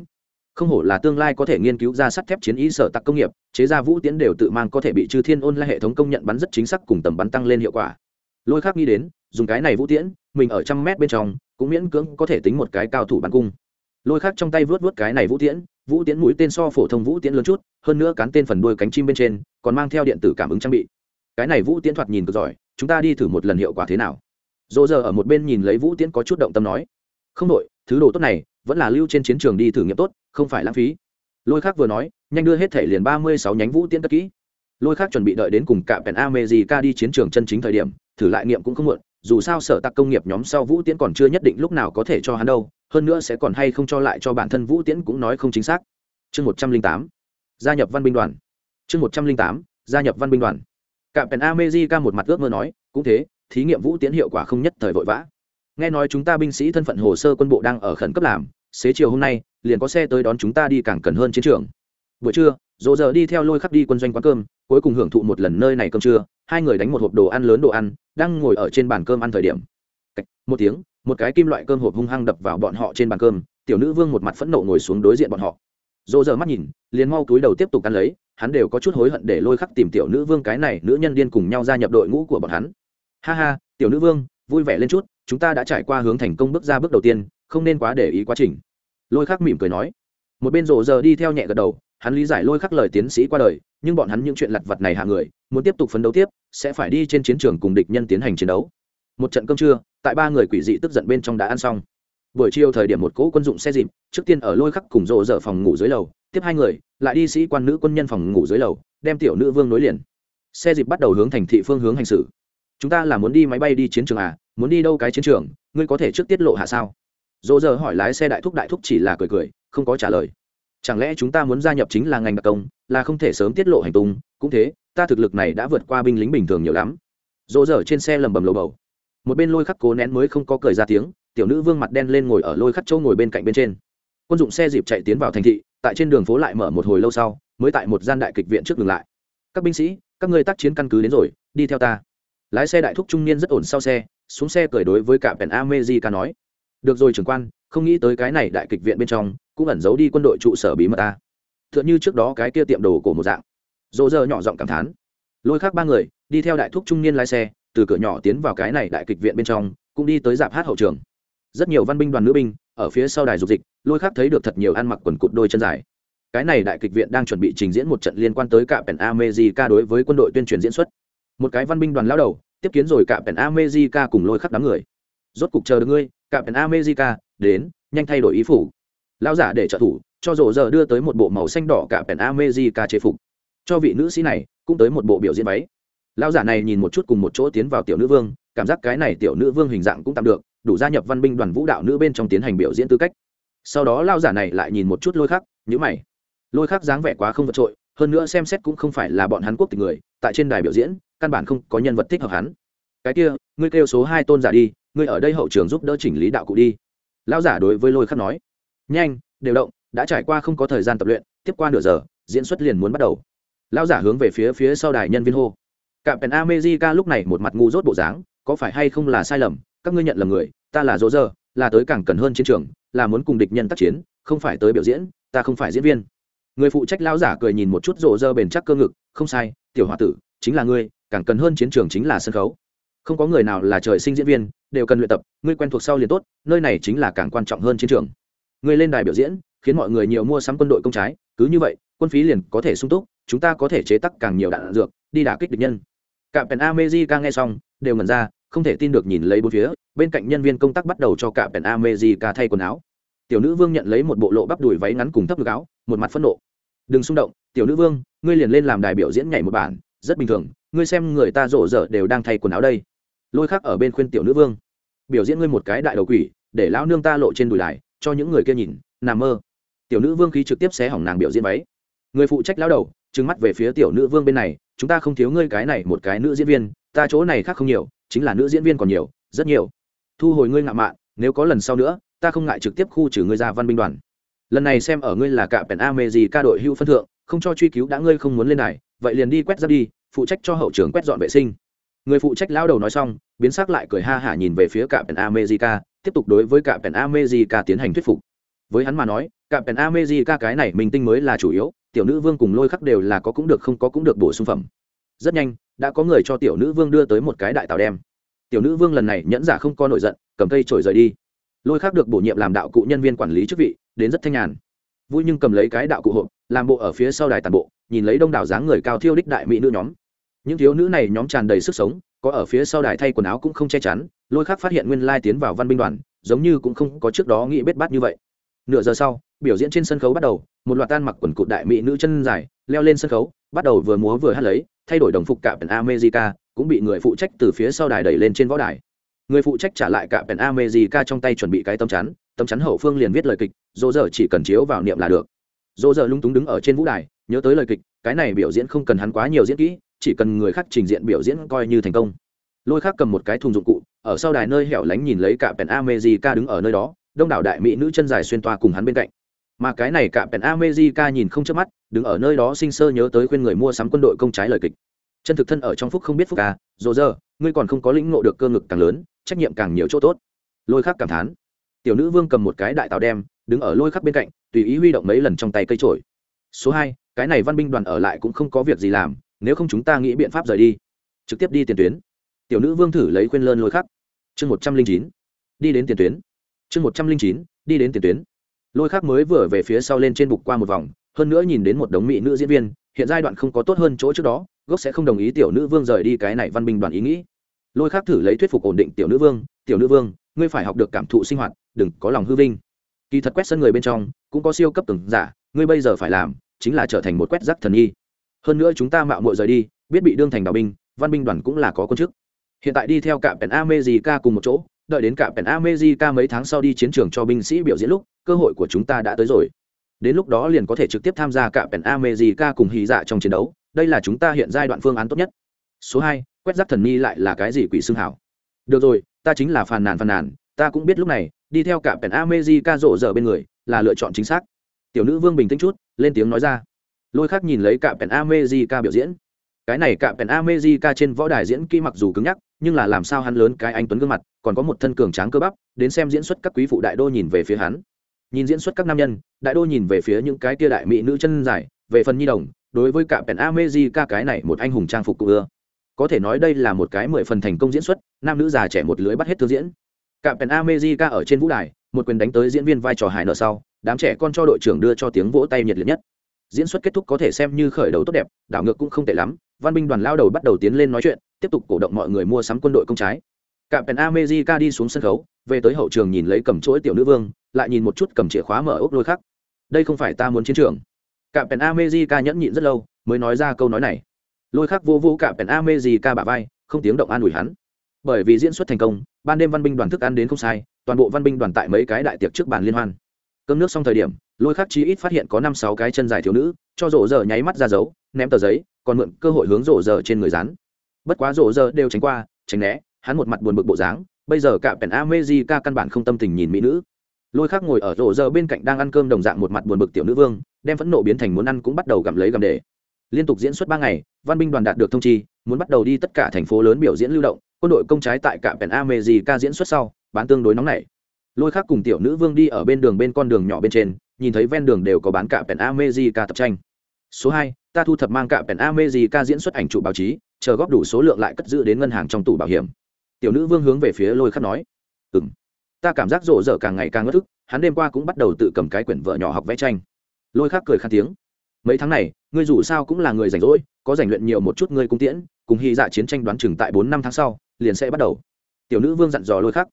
Không hổ là tương lai có thể nghiên cứu ra sắt thép chiến ý sở tặc công nghiệp, chế ra vũ tiễn đều tự mang có thể bị Chư Thiên ôn lại hệ thống công nhận bắn rất chính xác cùng tầm bắn tăng lên hiệu quả. Lôi khác nghĩ đến, dùng cái này vũ tiễn, mình ở trăm mét bên trong, cũng miễn cưỡng có thể tính một cái cao thủ bắn cung. Lôi khác trong tay vớt vớt cái này vũ tiễn, vũ tiễn mũi tên so phổ thông vũ tiễn lớn chút hơn nữa cán tên phần đuôi cánh chim bên trên còn mang theo điện tử cảm ứng trang bị cái này vũ tiễn thoạt nhìn cực giỏi chúng ta đi thử một lần hiệu quả thế nào dỗ giờ ở một bên nhìn lấy vũ tiễn có chút động tâm nói không đội thứ đồ tốt này vẫn là lưu trên chiến trường đi thử nghiệm tốt, không phải lãng phí. Lôi khác vừa nói, nhanh đưa hết thể liền ba mươi sáu nhánh vũ tiễn cất kỹ. Lôi khác chuẩn bị đợi đến cùng cả pèn a mê gì ca đi chiến trường chân chính thời điểm, thử lại nghiệm cũng không muộn, dù sao sở tạc công nghiệp nhóm sau vũ tiễn còn chưa nhất định lúc nào có thể cho hắn đâu, hơn nữa sẽ còn hay không cho lại cho bản thân vũ tiễn cũng nói không chính xác. Chương một trăm linh tám, gia nhập văn binh đoàn. Chương một trăm linh tám, gia nhập văn binh đoàn. Cạm pèn amejica một mặt ước mơ nói, cũng thế, thí nghiệm vũ tiễn hiệu quả không nhất thời vội vã nghe nói chúng ta binh sĩ thân phận hồ sơ quân bộ đang ở khẩn cấp làm, xế chiều hôm nay, liền có xe tới đón chúng ta đi càng cần hơn chiến trường. Buổi trưa, dỗ giờ đi theo lôi khắc đi quân doanh quán cơm, cuối cùng hưởng thụ một lần nơi này cơm trưa, hai người đánh một hộp đồ ăn lớn đồ ăn, đang ngồi ở trên bàn cơm ăn thời điểm. Một tiếng, một cái kim loại cơm hộp hung hăng đập vào bọn họ trên bàn cơm, tiểu nữ vương một mặt phẫn nộ ngồi xuống đối diện bọn họ. Dỗ giờ mắt nhìn, liền mau túi đầu tiếp tục ăn lấy, hắn đều có chút hối hận để lôi khắc tìm tiểu nữ vương cái này nữ nhân điên cùng nhau gia nhập đội ngũ của bọn hắn. Ha ha, tiểu nữ vương, vui vẻ lên chút chúng ta đã trải qua hướng thành công bước ra bước đầu tiên, không nên quá để ý quá trình. Lôi khắc mỉm cười nói. Một bên rộ giờ đi theo nhẹ gật đầu, hắn lý giải lôi khắc lời tiến sĩ qua đời, nhưng bọn hắn những chuyện lặt vặt này hạ người, muốn tiếp tục phấn đấu tiếp, sẽ phải đi trên chiến trường cùng địch nhân tiến hành chiến đấu. Một trận cơm trưa, tại ba người quỷ dị tức giận bên trong đã ăn xong. Buổi chiều thời điểm một cỗ quân dụng xe dịp, trước tiên ở lôi khắc cùng rộ dở phòng ngủ dưới lầu, tiếp hai người, lại đi sĩ quan nữ quân nhân phòng ngủ dưới lầu, đem tiểu nữ vương nối liền. Xe dịp bắt đầu hướng thành thị phương hướng hành xử chúng ta là muốn đi máy bay đi chiến trường à? Muốn đi đâu cái chiến trường? Ngươi có thể trước tiết lộ hạ sao? Dỗ giờ hỏi lái xe đại thúc đại thúc chỉ là cười cười, không có trả lời. Chẳng lẽ chúng ta muốn gia nhập chính là ngành đặc công, là không thể sớm tiết lộ hành tung? Cũng thế, ta thực lực này đã vượt qua binh lính bình thường nhiều lắm. Dỗ dở trên xe lầm bầm lầu bầu. Một bên lôi khắc cố nén mới không có cười ra tiếng, tiểu nữ vương mặt đen lên ngồi ở lôi khắc châu ngồi bên cạnh bên trên. Quân dụng xe dịp chạy tiến vào thành thị, tại trên đường phố lại mở một hồi lâu sau, mới tại một gian đại kịch viện trước ngừng lại. Các binh sĩ, các ngươi tác chiến căn cứ đến rồi, đi theo ta lái xe đại thúc trung niên rất ổn sau xe, xuống xe cười đối với cả pèn amejica nói, được rồi trưởng quan, không nghĩ tới cái này đại kịch viện bên trong cũng ẩn giấu đi quân đội trụ sở bí mật ta. T h ư ợ n h ư trước đó cái kia tiệm đồ của một dạng. Dỗ dơ nhỏ giọng cảm thán, lôi khác ba người đi theo đại thúc trung niên lái xe, từ cửa nhỏ tiến vào cái này đại kịch viện bên trong, cũng đi tới dạp hát hậu trường. Rất nhiều văn binh đoàn nữ binh ở phía sau đài dục dịch, lôi khác thấy được thật nhiều ăn mặc quần cụt đôi chân dài. Cái này đại kịch viện đang chuẩn bị trình diễn một trận liên quan tới cả pèn amejica đối với quân đội tuyên truyền diễn xuất một cái văn binh đoàn lao đầu, tiếp kiến rồi cả pèn amejica cùng lôi khắc đám người. Rốt cục chờ được ngươi cả pèn amejica đến, nhanh thay đổi ý phủ. Lao giả để trợ thủ, cho rổ giờ đưa tới một bộ màu xanh đỏ cả pèn amejica chế phục. Cho vị nữ sĩ này, cũng tới một bộ biểu diễn váy. Lao giả này nhìn một chút cùng một chỗ tiến vào tiểu nữ vương, cảm giác cái này tiểu nữ vương hình dạng cũng tạm được, đủ gia nhập văn binh đoàn vũ đạo nữ bên trong tiến hành biểu diễn tư cách. Sau đó lao giả này lại nhìn một chút lôi khắc nhữ mày. Lôi khắc dáng vẻ quá không vượt trội, hơn nữa xem xét cũng không phải là bọn hắn quốc tịch người, tại trên đài biểu diễn căn bản không có nhân vật thích hợp hắn. Cái kia, ngươi kêu số hai tôn giả đi, ngươi ở đây hậu trường giúp đỡ chỉnh lý đạo cụ đi. Lão giả đối với lôi khắc nói. Nhanh, đều động, đã trải qua không có thời gian tập luyện, tiếp qua nửa giờ, diễn xuất liền muốn bắt đầu. Lão giả hướng về phía phía sau đài nhân viên hô. Cạm pèn amejica lúc này một mặt ngu dốt bộ dáng, có phải hay không là sai lầm? Các ngươi nhận lầm người, ta là dỗ dơ là tới càng cần hơn chiến trường, là muốn cùng địch nhân tác chiến, không phải tới biểu diễn, ta không phải diễn viên. Người phụ trách lão giả cười nhìn một chút rộ dơ bền chắc cơ ngực, không sai, tiểu h o a tử, chính là ngươi càng cần hơn chiến trường chính là sân khấu. Không có người nào là trời sinh diễn viên, đều cần luyện tập, ngươi quen thuộc sau liền tốt, nơi này chính là càng quan trọng hơn chiến trường. Ngươi lên đài biểu diễn, khiến mọi người nhiều mua sắm quân đội công trái, cứ như vậy, quân phí liền có thể sung túc, chúng ta có thể chế tắc càng nhiều đạn dược, đi đả kích địch nhân. Cả pèn amejica nghe xong, đều ngẩn ra, không thể tin được nhìn lấy bốn phía, bên cạnh nhân viên công tác bắt đầu cho cả pèn amejica thay quần áo. Tiểu nữ vương nhận lấy một bộ lộ bắp đùi váy ngắn cùng thấp ngực áo, một mặt phẫn nộ. Đừng xung động, tiểu nữ vương, ngươi liền lên làm đài biểu diễn nhảy một bản, rất bình thường ngươi xem người ta rộ rỡ đều đang thay quần áo đây. Lôi khắc ở bên khuyên tiểu nữ vương. Biểu diễn ngươi một cái đại đầu quỷ, để lão nương ta lộ trên đùi đài cho những người kia nhìn, nằm mơ. Tiểu nữ vương khí trực tiếp xé hỏng nàng biểu diễn váy. Người phụ trách lão đầu, trừng mắt về phía tiểu nữ vương bên này, chúng ta không thiếu ngươi cái này một cái nữ diễn viên, ta chỗ này khác không nhiều, chính là nữ diễn viên còn nhiều, rất nhiều. Thu hồi ngươi ngạo mạn, nếu có lần sau nữa, ta không ngại trực tiếp khu trừ ngươi ra văn binh đoàn. Lần này xem ở ngươi là cả pèn a mê gì ca đội hưu phân thượng, không cho truy cứu đã ngươi không muốn lên này vậy liền đi quét ra đi phụ trách cho hậu trưởng quét dọn vệ sinh. Người phụ trách lao đầu nói xong, biến sắc lại cười ha hả nhìn về phía cả pèn america, tiếp tục đối với cả pèn america tiến hành thuyết phục. Với hắn mà nói cả pèn america cái này mình tinh mới là chủ yếu, tiểu nữ vương cùng lôi khắc đều là có cũng được không có cũng được bổ sung phẩm. Rất nhanh, đã có người cho tiểu nữ vương đưa tới một cái đại tàu đem. Tiểu nữ vương lần này nhẫn giả không có nổi giận, cầm cây trổi rời đi. Lôi khắc được bổ nhiệm làm đạo cụ nhân viên quản lý chức vị, đến rất thanh nhàn. Vui nhưng cầm lấy cái đạo cụ hộp, làm bộ ở phía sau đài tàn bộ, nhìn lấy đông đảo dáng người cao thiêu đích đại mỹ nữ nhóm những thiếu nữ này nhóm tràn đầy sức sống, có ở phía sau đài thay quần áo cũng không che chắn, lôi khác phát hiện nguyên lai tiến vào văn binh đoàn, giống như cũng không có trước đó nghĩ bết bát như vậy. Nửa giờ sau, biểu diễn trên sân khấu bắt đầu, một loạt tan mặc quần cụt đại mỹ nữ chân dài, leo lên sân khấu, bắt đầu vừa múa vừa hát lấy, thay đổi đồng phục cạm pèn america, cũng bị người phụ trách từ phía sau đài đẩy lên trên võ đài. Người phụ trách trả lại cạm pèn america trong tay chuẩn bị cái tấm chắn tấm chắn hậu phương liền viết lời kịch, dỗ dở chỉ cần chiếu vào niệm là được. Dỗ dở lung túng đứng ở trên vũ đài, nhớ tới lời kịch, cái này biểu diễn không cần hắn quá nhiều diễn kỹ chỉ cần người khác trình diện biểu diễn coi như thành công. Lôi khác cầm một cái thùng dụng cụ, ở sau đài nơi hẻo lánh nhìn lấy cả pèn amejica đứng ở nơi đó, đông đảo đại mỹ nữ chân dài xuyên toa cùng hắn bên cạnh. Mà cái này cả pèn amejica nhìn không chớp mắt, đứng ở nơi đó sinh sơ nhớ tới khuyên người mua sắm quân đội công trái lời kịch. Chân thực thân ở trong phúc không biết phúc ca dồ dơ ngươi còn không có lĩnh ngộ được cơ ngực càng lớn, trách nhiệm càng nhiều chỗ tốt. Lôi khác cảm thán. Tiểu nữ vương cầm một cái đại tàu đem, đứng ở lôi khắc bên cạnh, tùy ý huy động mấy lần trong tay cây trổi số hai, cái này văn binh đoàn ở lại cũng không có việc gì làm nếu không chúng ta nghĩ biện pháp rời đi. Trực tiếp đi tiền tuyến. Tiểu nữ vương thử lấy khuyên lơn lôi khắc. Chương một trăm linh chín. Đi đến tiền tuyến. Chương một trăm linh chín, đi đến tiền tuyến. Lôi khắc mới vừa về phía sau lên trên bục qua một vòng, hơn nữa nhìn đến một đống mỹ nữ diễn viên, hiện giai đoạn không có tốt hơn chỗ trước đó, gốc sẽ không đồng ý tiểu nữ vương rời đi cái này văn minh đoàn ý nghĩ. Lôi khắc thử lấy thuyết phục ổn định tiểu nữ vương, tiểu nữ vương, ngươi phải học được cảm thụ sinh hoạt, đừng có lòng hư vinh. Kỳ thật quét sân người bên trong, cũng có siêu cấp từng giả, ngươi bây giờ phải làm, chính là trở thành một quét rác thần y hơn nữa chúng ta mạo muội rời đi, biết bị đương thành đạo binh, văn binh đoàn cũng là có quân chức. Hiện tại đi theo cạm pèn amejica cùng một chỗ, đợi đến cạm pèn amejica mấy tháng sau đi chiến trường cho binh sĩ biểu diễn lúc, cơ hội của chúng ta đã tới rồi. Đến lúc đó liền có thể trực tiếp tham gia cạm pèn amejica cùng hy dạ trong chiến đấu, đây là chúng ta hiện giai đoạn phương án tốt nhất. Số hai, quét rác thần ni lại là cái gì quỷ xương hảo? Được rồi, ta chính là phàn nàn phàn nàn, ta cũng biết lúc này, đi theo cạm pèn amejica rộ rỡ bên người, là lựa chọn chính xác. Tiểu nữ vương bình tĩnh chút, lên tiếng nói ra lôi khác nhìn lấy cạm pèn amejica biểu diễn. Cái này cạm pèn amejica trên võ đài diễn kỹ mặc dù cứng nhắc, nhưng là làm sao hắn lớn cái anh tuấn gương mặt, còn có một thân cường tráng cơ bắp, đến xem diễn xuất các quý phụ đại đô nhìn về phía hắn. Nhìn diễn xuất các nam nhân, đại đô nhìn về phía những cái tia đại mỹ nữ chân dài, về phần nhi đồng, đối với cạm pèn amejica cái này một anh hùng trang phục cụ ưa. Có thể nói đây là một cái mười phần thành công diễn xuất, nam nữ già trẻ một lưới bắt hết thương diễn. Cạm pèn amejica ở trên vũ đài, một quyền đánh tới diễn viên vai trò hài nợ sau, đám trẻ con cho đội trưởng đưa cho tiếng vỗ tay nhiệt liệt nhất diễn xuất kết thúc có thể xem như khởi đầu tốt đẹp, đảo ngược cũng không tệ lắm. Văn binh đoàn lao đầu bắt đầu tiến lên nói chuyện, tiếp tục cổ động mọi người mua sắm quân đội công trái. Cạm pèn amejica đi xuống sân khấu, về tới hậu trường nhìn lấy cầm chuỗi tiểu nữ vương, lại nhìn một chút cầm chìa khóa mở ốc lôi khắc. Đây không phải ta muốn chiến trường. Cạm pèn amejica nhẫn nhịn rất lâu, mới nói ra câu nói này. Lôi khắc vô vô cạm pèn amejica bả vai, không tiếng động an ủi hắn. Bởi vì diễn xuất thành công, ban đêm văn binh đoàn thức ăn đến không sai, toàn bộ văn binh đoàn tại mấy cái đại tiệc trước bàn liên hoan. Cơm nước xong thời điểm lôi khắc chi ít phát hiện có năm sáu cái chân dài thiếu nữ, cho rổ giờ nháy mắt ra dấu, ném tờ giấy, còn mượn cơ hội hướng rổ giờ trên người rán bất quá rổ giờ đều tránh qua, tránh né, hắn một mặt buồn bực bộ dáng, bây giờ cả pèn amejica căn bản không tâm tình nhìn mỹ nữ. Lôi khắc ngồi ở rổ giờ bên cạnh đang ăn cơm đồng dạng một mặt buồn bực tiểu nữ vương, đem phẫn nộ biến thành muốn ăn cũng bắt đầu gặm lấy gặm để. Liên tục diễn xuất ba ngày, văn binh đoàn đạt được thông chi, muốn bắt đầu đi tất cả thành phố lớn biểu diễn lưu động, quân đội công trái tại cả pèn amejica diễn xuất sau, bán tương đối nóng nảy. Lôi khác cùng tiểu nữ vương đi ở bên đường bên con đường nhỏ bên trên nhìn thấy ven đường đều có bán cả pèn America tập tranh. Số hai ta thu thập mang cả pèn America diễn xuất ảnh trụ báo chí chờ góp đủ số lượng lại cất giữ đến ngân hàng trong tủ bảo hiểm. Tiểu nữ vương hướng về phía lôi khắc nói. "Ừm, ta cảm giác rộ rỡ càng ngày càng ngất thức hắn đêm qua cũng bắt đầu tự cầm cái quyển vợ nhỏ học vẽ tranh. Lôi khắc cười khan tiếng. Mấy tháng này ngươi dù sao cũng là người rảnh rỗi có rảnh luyện nhiều một chút ngươi cung tiễn cùng hy dạ chiến tranh đoán chừng tại bốn năm tháng sau liền sẽ bắt đầu. Tiểu nữ vương dặn dò lôi khắc.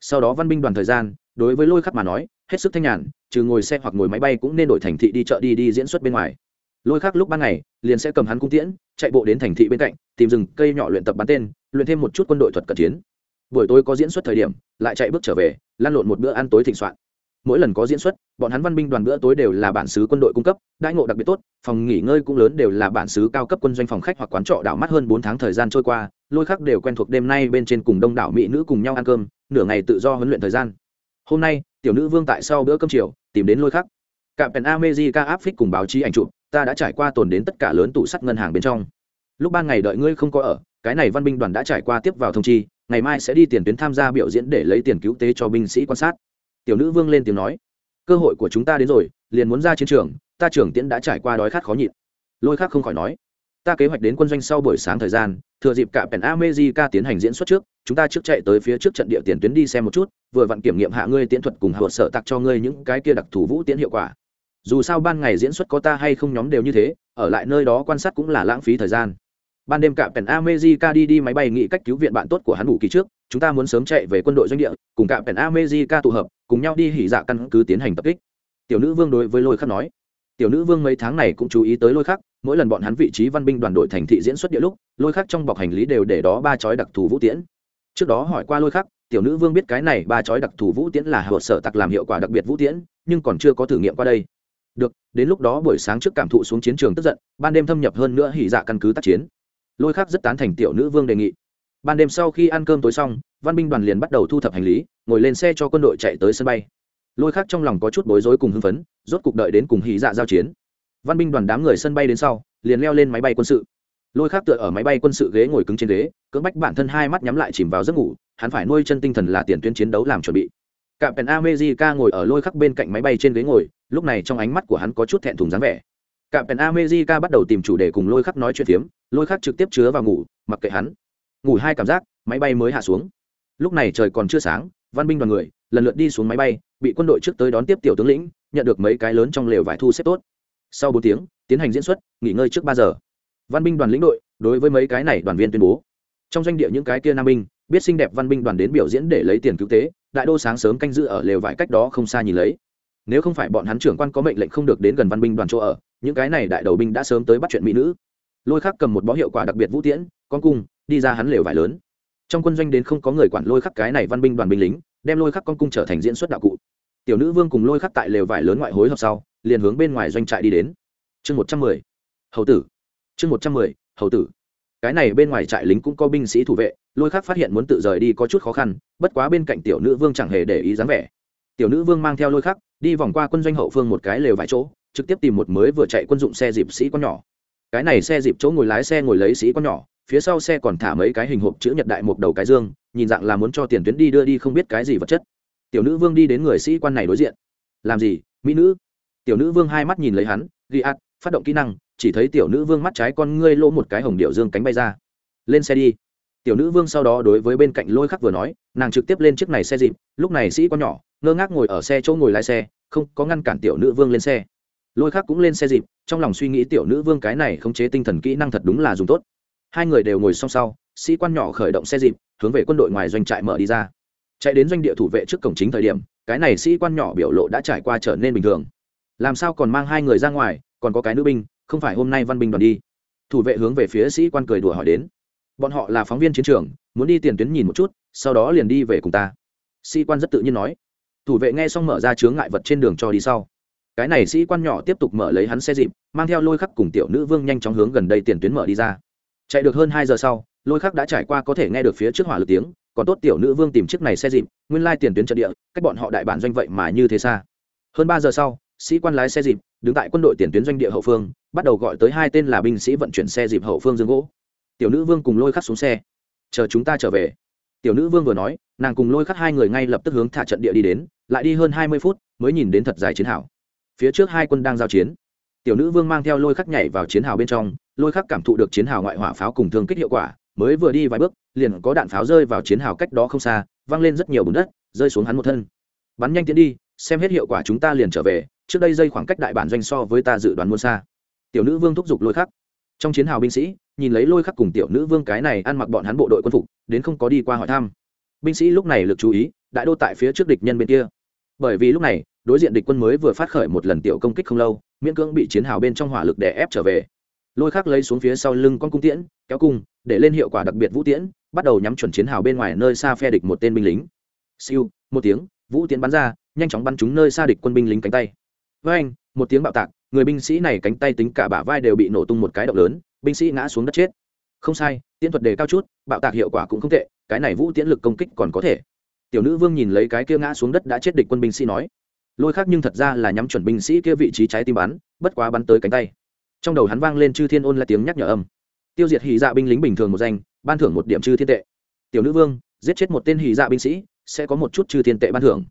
Sau đó văn binh đoàn thời gian đối với lôi khắc mà nói, hết sức thanh nhàn, trừ ngồi xe hoặc ngồi máy bay cũng nên đổi thành thị đi chợ đi đi diễn xuất bên ngoài. Lôi khắc lúc ban ngày, liền sẽ cầm hắn cung tiễn, chạy bộ đến thành thị bên cạnh, tìm rừng, cây nhỏ luyện tập bắn tên, luyện thêm một chút quân đội thuật cận chiến. Buổi tối có diễn xuất thời điểm, lại chạy bước trở về lan lộn một bữa ăn tối thịnh soạn. Mỗi lần có diễn xuất, bọn hắn văn binh đoàn bữa tối đều là bản xứ quân đội cung cấp, đãi ngộ đặc biệt tốt, phòng nghỉ ngơi cũng lớn đều là bản xứ cao cấp quân doanh phòng khách hoặc quán trọ đảo mắt hơn bốn tháng thời gian trôi qua, lôi khắc đều quen thuộc đêm nay bên trên cùng đông đảo mỹ nữ cùng nhau ăn cơm, nửa ngày tự do huấn luyện thời gian hôm nay, tiểu nữ vương tại sau bữa cơm chiều, tìm đến lôi khắc. Cạm pèn amejica áp phích cùng báo chí ảnh chụp, ta đã trải qua tồn đến tất cả lớn tủ sắt ngân hàng bên trong. Lúc ban ngày đợi ngươi không có ở, cái này văn binh đoàn đã trải qua tiếp vào thông chi, ngày mai sẽ đi tiền tuyến tham gia biểu diễn để lấy tiền cứu tế cho binh sĩ quan sát. Tiểu nữ vương lên tiếng nói, cơ hội của chúng ta đến rồi, liền muốn ra chiến trường, ta trưởng tiễn đã trải qua đói khát khó nhịn. Lôi khắc không khỏi nói ta kế hoạch đến quân doanh sau buổi sáng thời gian, thừa dịp cả pèn amejica tiến hành diễn xuất trước, chúng ta trước chạy tới phía trước trận địa tiền tuyến đi xem một chút, vừa vặn kiểm nghiệm hạ ngươi tiễn thuật cùng hạ sợ tặc cho ngươi những cái kia đặc thù vũ tiễn hiệu quả. Dù sao ban ngày diễn xuất có ta hay không nhóm đều như thế, ở lại nơi đó quan sát cũng là lãng phí thời gian. Ban đêm cả pèn amejica đi đi máy bay nghị cách cứu viện bạn tốt của hắn ngủ kỳ trước, chúng ta muốn sớm chạy về quân đội doanh địa, cùng cả pèn amejica tụ hợp, cùng nhau đi hỉ dạ căn cứ tiến hành tập kích. Tiểu nữ vương đối với lôi khắc nói tiểu nữ vương mấy tháng này cũng chú ý tới lôi khắc, mỗi lần bọn hắn vị trí văn binh đoàn đội thành thị diễn xuất địa lúc, lôi khắc trong bọc hành lý đều để đó ba chói đặc thù vũ tiễn. Trước đó hỏi qua lôi khắc, tiểu nữ vương biết cái này ba chói đặc thù vũ tiễn là hợp sở tặc làm hiệu quả đặc biệt vũ tiễn, nhưng còn chưa có thử nghiệm qua đây. Được, đến lúc đó buổi sáng trước cảm thụ xuống chiến trường tức giận, ban đêm thâm nhập hơn nữa hỉ dạ căn cứ tác chiến. Lôi khắc rất tán thành tiểu nữ vương đề nghị. Ban đêm sau khi ăn cơm tối xong, văn binh đoàn liền bắt đầu thu thập hành lý, ngồi lên xe cho quân đội chạy tới sân bay lôi khắc trong lòng có chút bối rối cùng hưng phấn, rốt cục đợi đến cùng hy dạ giao chiến. Văn binh đoàn đám người sân bay đến sau, liền leo lên máy bay quân sự. Lôi khắc tựa ở máy bay quân sự ghế ngồi cứng trên ghế, cưỡng bách bản thân hai mắt nhắm lại chìm vào giấc ngủ, hắn phải nuôi chân tinh thần là tiền tuyến chiến đấu làm chuẩn bị. Cạm pèn amejica ngồi ở lôi khắc bên cạnh máy bay trên ghế ngồi, lúc này trong ánh mắt của hắn có chút thẹn thùng dáng vẻ. Cạm pèn amejica bắt đầu tìm chủ đề cùng lôi khắc nói chuyện phiếm, lôi khắc trực tiếp chứa vào ngủ, mặc kệ hắn. Ngủ hai cảm giác, máy bay mới hạ xuống. Lúc này trời còn chưa sáng, văn binh đoàn người, lần lượt đi xuống máy bay bị quân đội trước tới đón tiếp tiểu tướng lĩnh, nhận được mấy cái lớn trong lều vải thu xếp tốt. Sau bốn tiếng, tiến hành diễn xuất, nghỉ ngơi trước ba giờ. Văn binh đoàn lĩnh đội, đối với mấy cái này đoàn viên tuyên bố. Trong doanh địa những cái kia nam binh, biết xinh đẹp văn binh đoàn đến biểu diễn để lấy tiền cứu tế, đại đô sáng sớm canh giữ ở lều vải cách đó không xa nhìn lấy. Nếu không phải bọn hắn trưởng quan có mệnh lệnh không được đến gần văn binh đoàn chỗ ở, những cái này đại đầu binh đã sớm tới bắt chuyện mỹ nữ. Lôi khắc cầm một bó hiệu quả đặc biệt vũ tiễn, con cung, đi ra hắn lều vải lớn. Trong quân doanh đến không có người quản lôi khắc cái này văn binh đoàn binh lính, đem lôi khắc con cung trở thành diễn xuất đạo cụ tiểu nữ vương cùng lôi khắc tại lều vải lớn ngoại hối hợp sau, liền hướng bên ngoài doanh trại đi đến. Chương một trăm mười, hầu tử. Chương một trăm mười, hầu tử. Cái này bên ngoài trại lính cũng có binh sĩ thủ vệ, lôi khắc phát hiện muốn tự rời đi có chút khó khăn, bất quá bên cạnh tiểu nữ vương chẳng hề để ý dáng vẻ. Tiểu nữ vương mang theo lôi khắc, đi vòng qua quân doanh hậu phương một cái lều vài chỗ, trực tiếp tìm một mới vừa chạy quân dụng xe dịp sĩ con nhỏ. Cái này xe dịp chỗ ngồi lái xe ngồi lấy sĩ con nhỏ, phía sau xe còn thả mấy cái hình hộp chữ nhật đại một đầu cái dương, nhìn dạng là muốn cho tiền tuyến đi đưa đi không biết cái gì vật chất tiểu nữ vương đi đến người sĩ quan này đối diện. Làm gì, mỹ nữ? Tiểu nữ vương hai mắt nhìn lấy hắn, ghi ạt phát động kỹ năng, chỉ thấy tiểu nữ vương mắt trái con ngươi lỗ một cái hồng điệu dương cánh bay ra. Lên xe đi. Tiểu nữ vương sau đó đối với bên cạnh lôi khắc vừa nói, nàng trực tiếp lên chiếc này xe dịp, lúc này sĩ con nhỏ, ngơ ngác ngồi ở xe chỗ ngồi lái xe, không có ngăn cản tiểu nữ vương lên xe. Lôi khắc cũng lên xe dịp, trong lòng suy nghĩ tiểu nữ vương cái này khống chế tinh thần kỹ năng thật đúng là dùng tốt. Hai người đều ngồi song sau, sĩ quan nhỏ khởi động xe dịp, hướng về quân đội ngoài doanh trại mở đi ra chạy đến doanh địa thủ vệ trước cổng chính thời điểm, cái này sĩ quan nhỏ biểu lộ đã trải qua trở nên bình thường. Làm sao còn mang hai người ra ngoài, còn có cái nữ binh, không phải hôm nay văn binh đoàn đi. Thủ vệ hướng về phía sĩ quan cười đùa hỏi đến. Bọn họ là phóng viên chiến trường, muốn đi tiền tuyến nhìn một chút, sau đó liền đi về cùng ta. Sĩ quan rất tự nhiên nói. Thủ vệ nghe xong mở ra chướng ngại vật trên đường cho đi sau. Cái này sĩ quan nhỏ tiếp tục mở lấy hắn xe dịp, mang theo lôi khắc cùng tiểu nữ vương nhanh chóng hướng gần đây tiền tuyến mở đi ra. Chạy được hơn hai giờ sau, lôi khắc đã trải qua có thể nghe được phía trước hỏa lực tiếng còn tốt tiểu nữ vương tìm chiếc này xe dịp, nguyên lai tiền tuyến trận địa, cách bọn họ đại bản doanh vậy mà như thế xa. Hơn ba giờ sau, sĩ quan lái xe dịp, đứng tại quân đội tiền tuyến doanh địa hậu phương, bắt đầu gọi tới hai tên là binh sĩ vận chuyển xe dịp hậu phương dương gỗ. Tiểu nữ vương cùng lôi khắc xuống xe. Chờ chúng ta trở về. Tiểu nữ vương vừa nói, nàng cùng lôi khắc hai người ngay lập tức hướng thả trận địa đi đến, lại đi hơn hai mươi phút mới nhìn đến thật dài chiến hào. Phía trước hai quân đang giao chiến. Tiểu nữ vương mang theo lôi khắc nhảy vào chiến hào bên trong, lôi khắc cảm thụ được chiến hào ngoại hỏa pháo cùng thương kích hiệu quả, mới vừa đi vài bước liền có đạn pháo rơi vào chiến hào cách đó không xa văng lên rất nhiều bùn đất, rơi xuống hắn một thân. Bắn nhanh tiến đi, xem hết hiệu quả chúng ta liền trở về, trước đây dây khoảng cách đại bản doanh so với ta dự đoán muôn xa. Tiểu nữ vương thúc giục lôi khắc. Trong chiến hào binh sĩ, nhìn lấy lôi khắc cùng tiểu nữ vương cái này ăn mặc bọn hắn bộ đội quân phục, đến không có đi qua hỏi thăm. Binh sĩ lúc này lực chú ý đại đô tại phía trước địch nhân bên kia. Bởi vì lúc này, đối diện địch quân mới vừa phát khởi một lần tiểu công kích không lâu, miễn cưỡng bị chiến hào bên trong hỏa lực đè ép trở về. Lôi khắc lấy xuống phía sau lưng con cung tiễn, kéo cung, để lên hiệu quả đặc biệt vũ tiễn bắt đầu nhắm chuẩn chiến hào bên ngoài nơi xa phe địch một tên binh lính. Siêu, một tiếng, vũ tiến bắn ra, nhanh chóng bắn trúng nơi xa địch quân binh lính cánh tay. Với anh, một tiếng bạo tạc, người binh sĩ này cánh tay tính cả bả vai đều bị nổ tung một cái động lớn, binh sĩ ngã xuống đất chết. Không sai tiễn thuật đề cao chút, bạo tạc hiệu quả cũng không tệ, cái này vũ tiễn lực công kích còn có thể. Tiểu nữ vương nhìn lấy cái kia ngã xuống đất đã chết địch quân binh sĩ nói, lôi khác nhưng thật ra là nhắm chuẩn binh sĩ kia vị trí trái tim bắn, bất quá bắn tới cánh tay. Trong đầu hắn vang lên chư thiên ôn là tiếng nhắc nhở âm. Tiêu diệt hì dạ binh lính bình thường một danh ban thưởng một điểm chư thiên tệ. Tiểu nữ vương, giết chết một tên hì dạ binh sĩ, sẽ có một chút chư thiên tệ ban thưởng.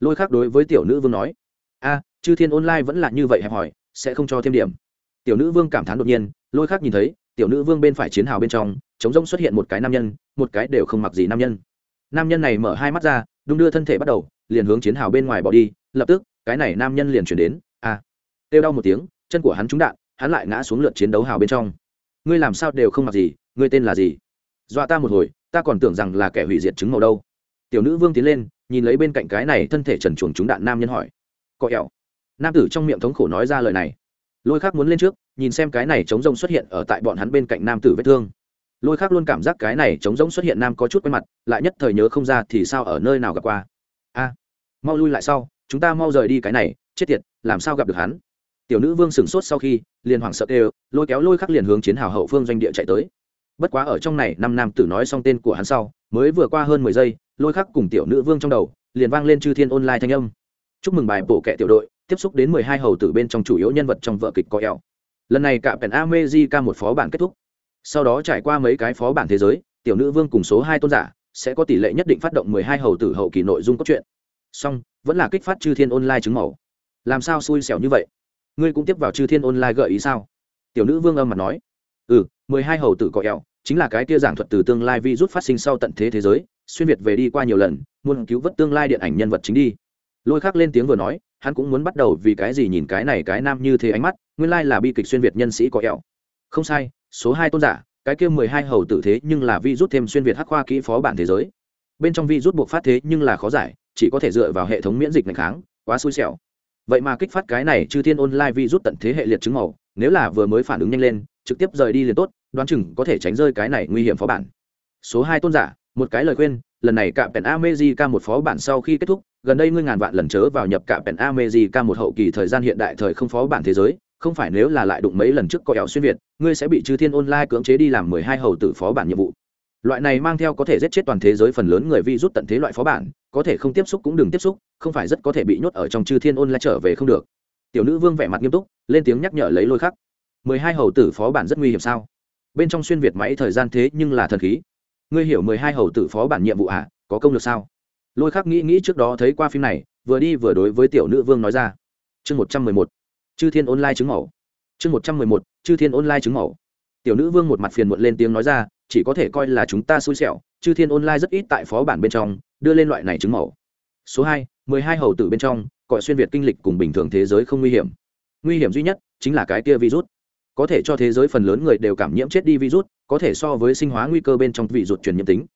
Lôi khác đối với tiểu nữ vương nói, a, chư thiên online vẫn là như vậy hẹp hỏi sẽ không cho thêm điểm. Tiểu nữ vương cảm thán đột nhiên, lôi khác nhìn thấy, tiểu nữ vương bên phải chiến hào bên trong chống rông xuất hiện một cái nam nhân, một cái đều không mặc gì nam nhân. Nam nhân này mở hai mắt ra, đung đưa thân thể bắt đầu, liền hướng chiến hào bên ngoài bỏ đi, lập tức, cái này nam nhân liền chuyển đến, a. À. kêu đau một tiếng, chân của hắn trúng đạn, hắn lại ngã xuống lượt chiến đấu hào bên trong. Ngươi làm sao đều không mặc gì, ngươi tên là gì? Dọa ta một hồi, ta còn tưởng rằng là kẻ hủy diệt chứng màu đâu. Tiểu nữ vương tiến lên, nhìn lấy bên cạnh cái này thân thể trần chuồng trúng đạn nam nhân hỏi. Cọ ẹo nam tử trong miệng thống khổ nói ra lời này. Lôi khác muốn lên trước, nhìn xem cái này chống rông xuất hiện ở tại bọn hắn bên cạnh nam tử vết thương. Lôi khác luôn cảm giác cái này chống rông xuất hiện nam có chút quen mặt, lại nhất thời nhớ không ra thì sao ở nơi nào gặp qua. A, mau lui lại sau, chúng ta mau rời đi cái này, chết tiệt, làm sao gặp được hắn? Tiểu nữ vương sửng sốt sau khi, liền hoảng sợ kêu, lôi kéo lôi khắc liền hướng chiến hào hậu phương doanh địa chạy tới bất quá ở trong này, năm nam tử nói xong tên của hắn sau, mới vừa qua hơn mười giây, lôi khắc cùng tiểu nữ vương trong đầu, liền vang lên chư thiên online thanh âm. Chúc mừng bài bổ kệ tiểu đội, tiếp xúc đến mười hai hầu tử bên trong chủ yếu nhân vật trong vợ kịch có eo. Lần này cả pèn amejica một phó bản kết thúc. Sau đó trải qua mấy cái phó bản thế giới, tiểu nữ vương cùng số hai tôn giả sẽ có tỷ lệ nhất định phát động mười hai hầu tử hậu kỳ nội dung cốt truyện. Song, vẫn là kích phát chư thiên online chứng màu. Làm sao xui xẻo như vậy? Ngươi cũng tiếp vào chư thiên online gợi ý sao? Tiểu nữ vương âm mặt nói ừ mười hai hầu tử có eo, chính là cái kia giảng thuật từ tương lai vi rút phát sinh sau tận thế thế giới, xuyên việt về đi qua nhiều lần, muốn cứu vớt tương lai điện ảnh nhân vật chính đi. Lôi khắc lên tiếng vừa nói, hắn cũng muốn bắt đầu vì cái gì nhìn cái này cái nam như thế ánh mắt, nguyên lai là bi kịch xuyên việt nhân sĩ có eo. Không sai, số hai tôn giả, cái kia mười hai hầu tử thế nhưng là vi rút thêm xuyên việt hắc khoa kỹ phó bản thế giới. Bên trong vi rút buộc phát thế nhưng là khó giải, chỉ có thể dựa vào hệ thống miễn dịch ngày kháng, quá xui xẻo. Vậy mà kích phát cái này chư thiên online vi rút tận thế hệ liệt chứng màu, nếu là vừa mới phản ứng nhanh lên trực tiếp rời đi liền tốt, đoán chừng có thể tránh rơi cái này nguy hiểm phó bản. Số hai tôn giả, một cái lời khuyên, lần này cạm pèn amejica một phó bản sau khi kết thúc, gần đây ngươi ngàn vạn lần chớ vào nhập cạm pèn amejica một hậu kỳ thời gian hiện đại thời không phó bản thế giới, không phải nếu là lại đụng mấy lần trước có ẻo xuyên việt, ngươi sẽ bị chư thiên online cưỡng chế đi làm mười hai hầu tử phó bản nhiệm vụ. Loại này mang theo có thể giết chết toàn thế giới phần lớn người vi rút tận thế loại phó bản, có thể không tiếp xúc cũng đừng tiếp xúc, không phải rất có thể bị nhốt ở trong chư thiên ôn lại trở về không được. Tiểu nữ vương vẻ mặt nghiêm túc, lên tiếng nhắc nhở lấy lôi khắc mười hai hầu tử phó bản rất nguy hiểm sao? Bên trong xuyên việt máy thời gian thế nhưng là thần khí. Ngươi hiểu mười hai hầu tử phó bản nhiệm vụ ạ à? có công được sao? Lôi khắc nghĩ nghĩ trước đó thấy qua phim này, vừa đi vừa đối với tiểu nữ vương nói ra. Chương một trăm mười một, chư thiên online chứng mẫu. Chương một trăm mười một, chư thiên online chứng mẫu. Tiểu nữ vương một mặt phiền muộn lên tiếng nói ra, chỉ có thể coi là chúng ta xui xẻo, chư thiên online rất ít tại phó bản bên trong, đưa lên loại này chứng mẫu. Số hai, mười hai hầu tử bên trong, cõi xuyên việt kinh lịch cùng bình thường thế giới không nguy hiểm. Nguy hiểm duy nhất chính là cái kia virus có thể cho thế giới phần lớn người đều cảm nhiễm chết đi virus, có thể so với sinh hóa nguy cơ bên trong vị ruột truyền nhiễm tính.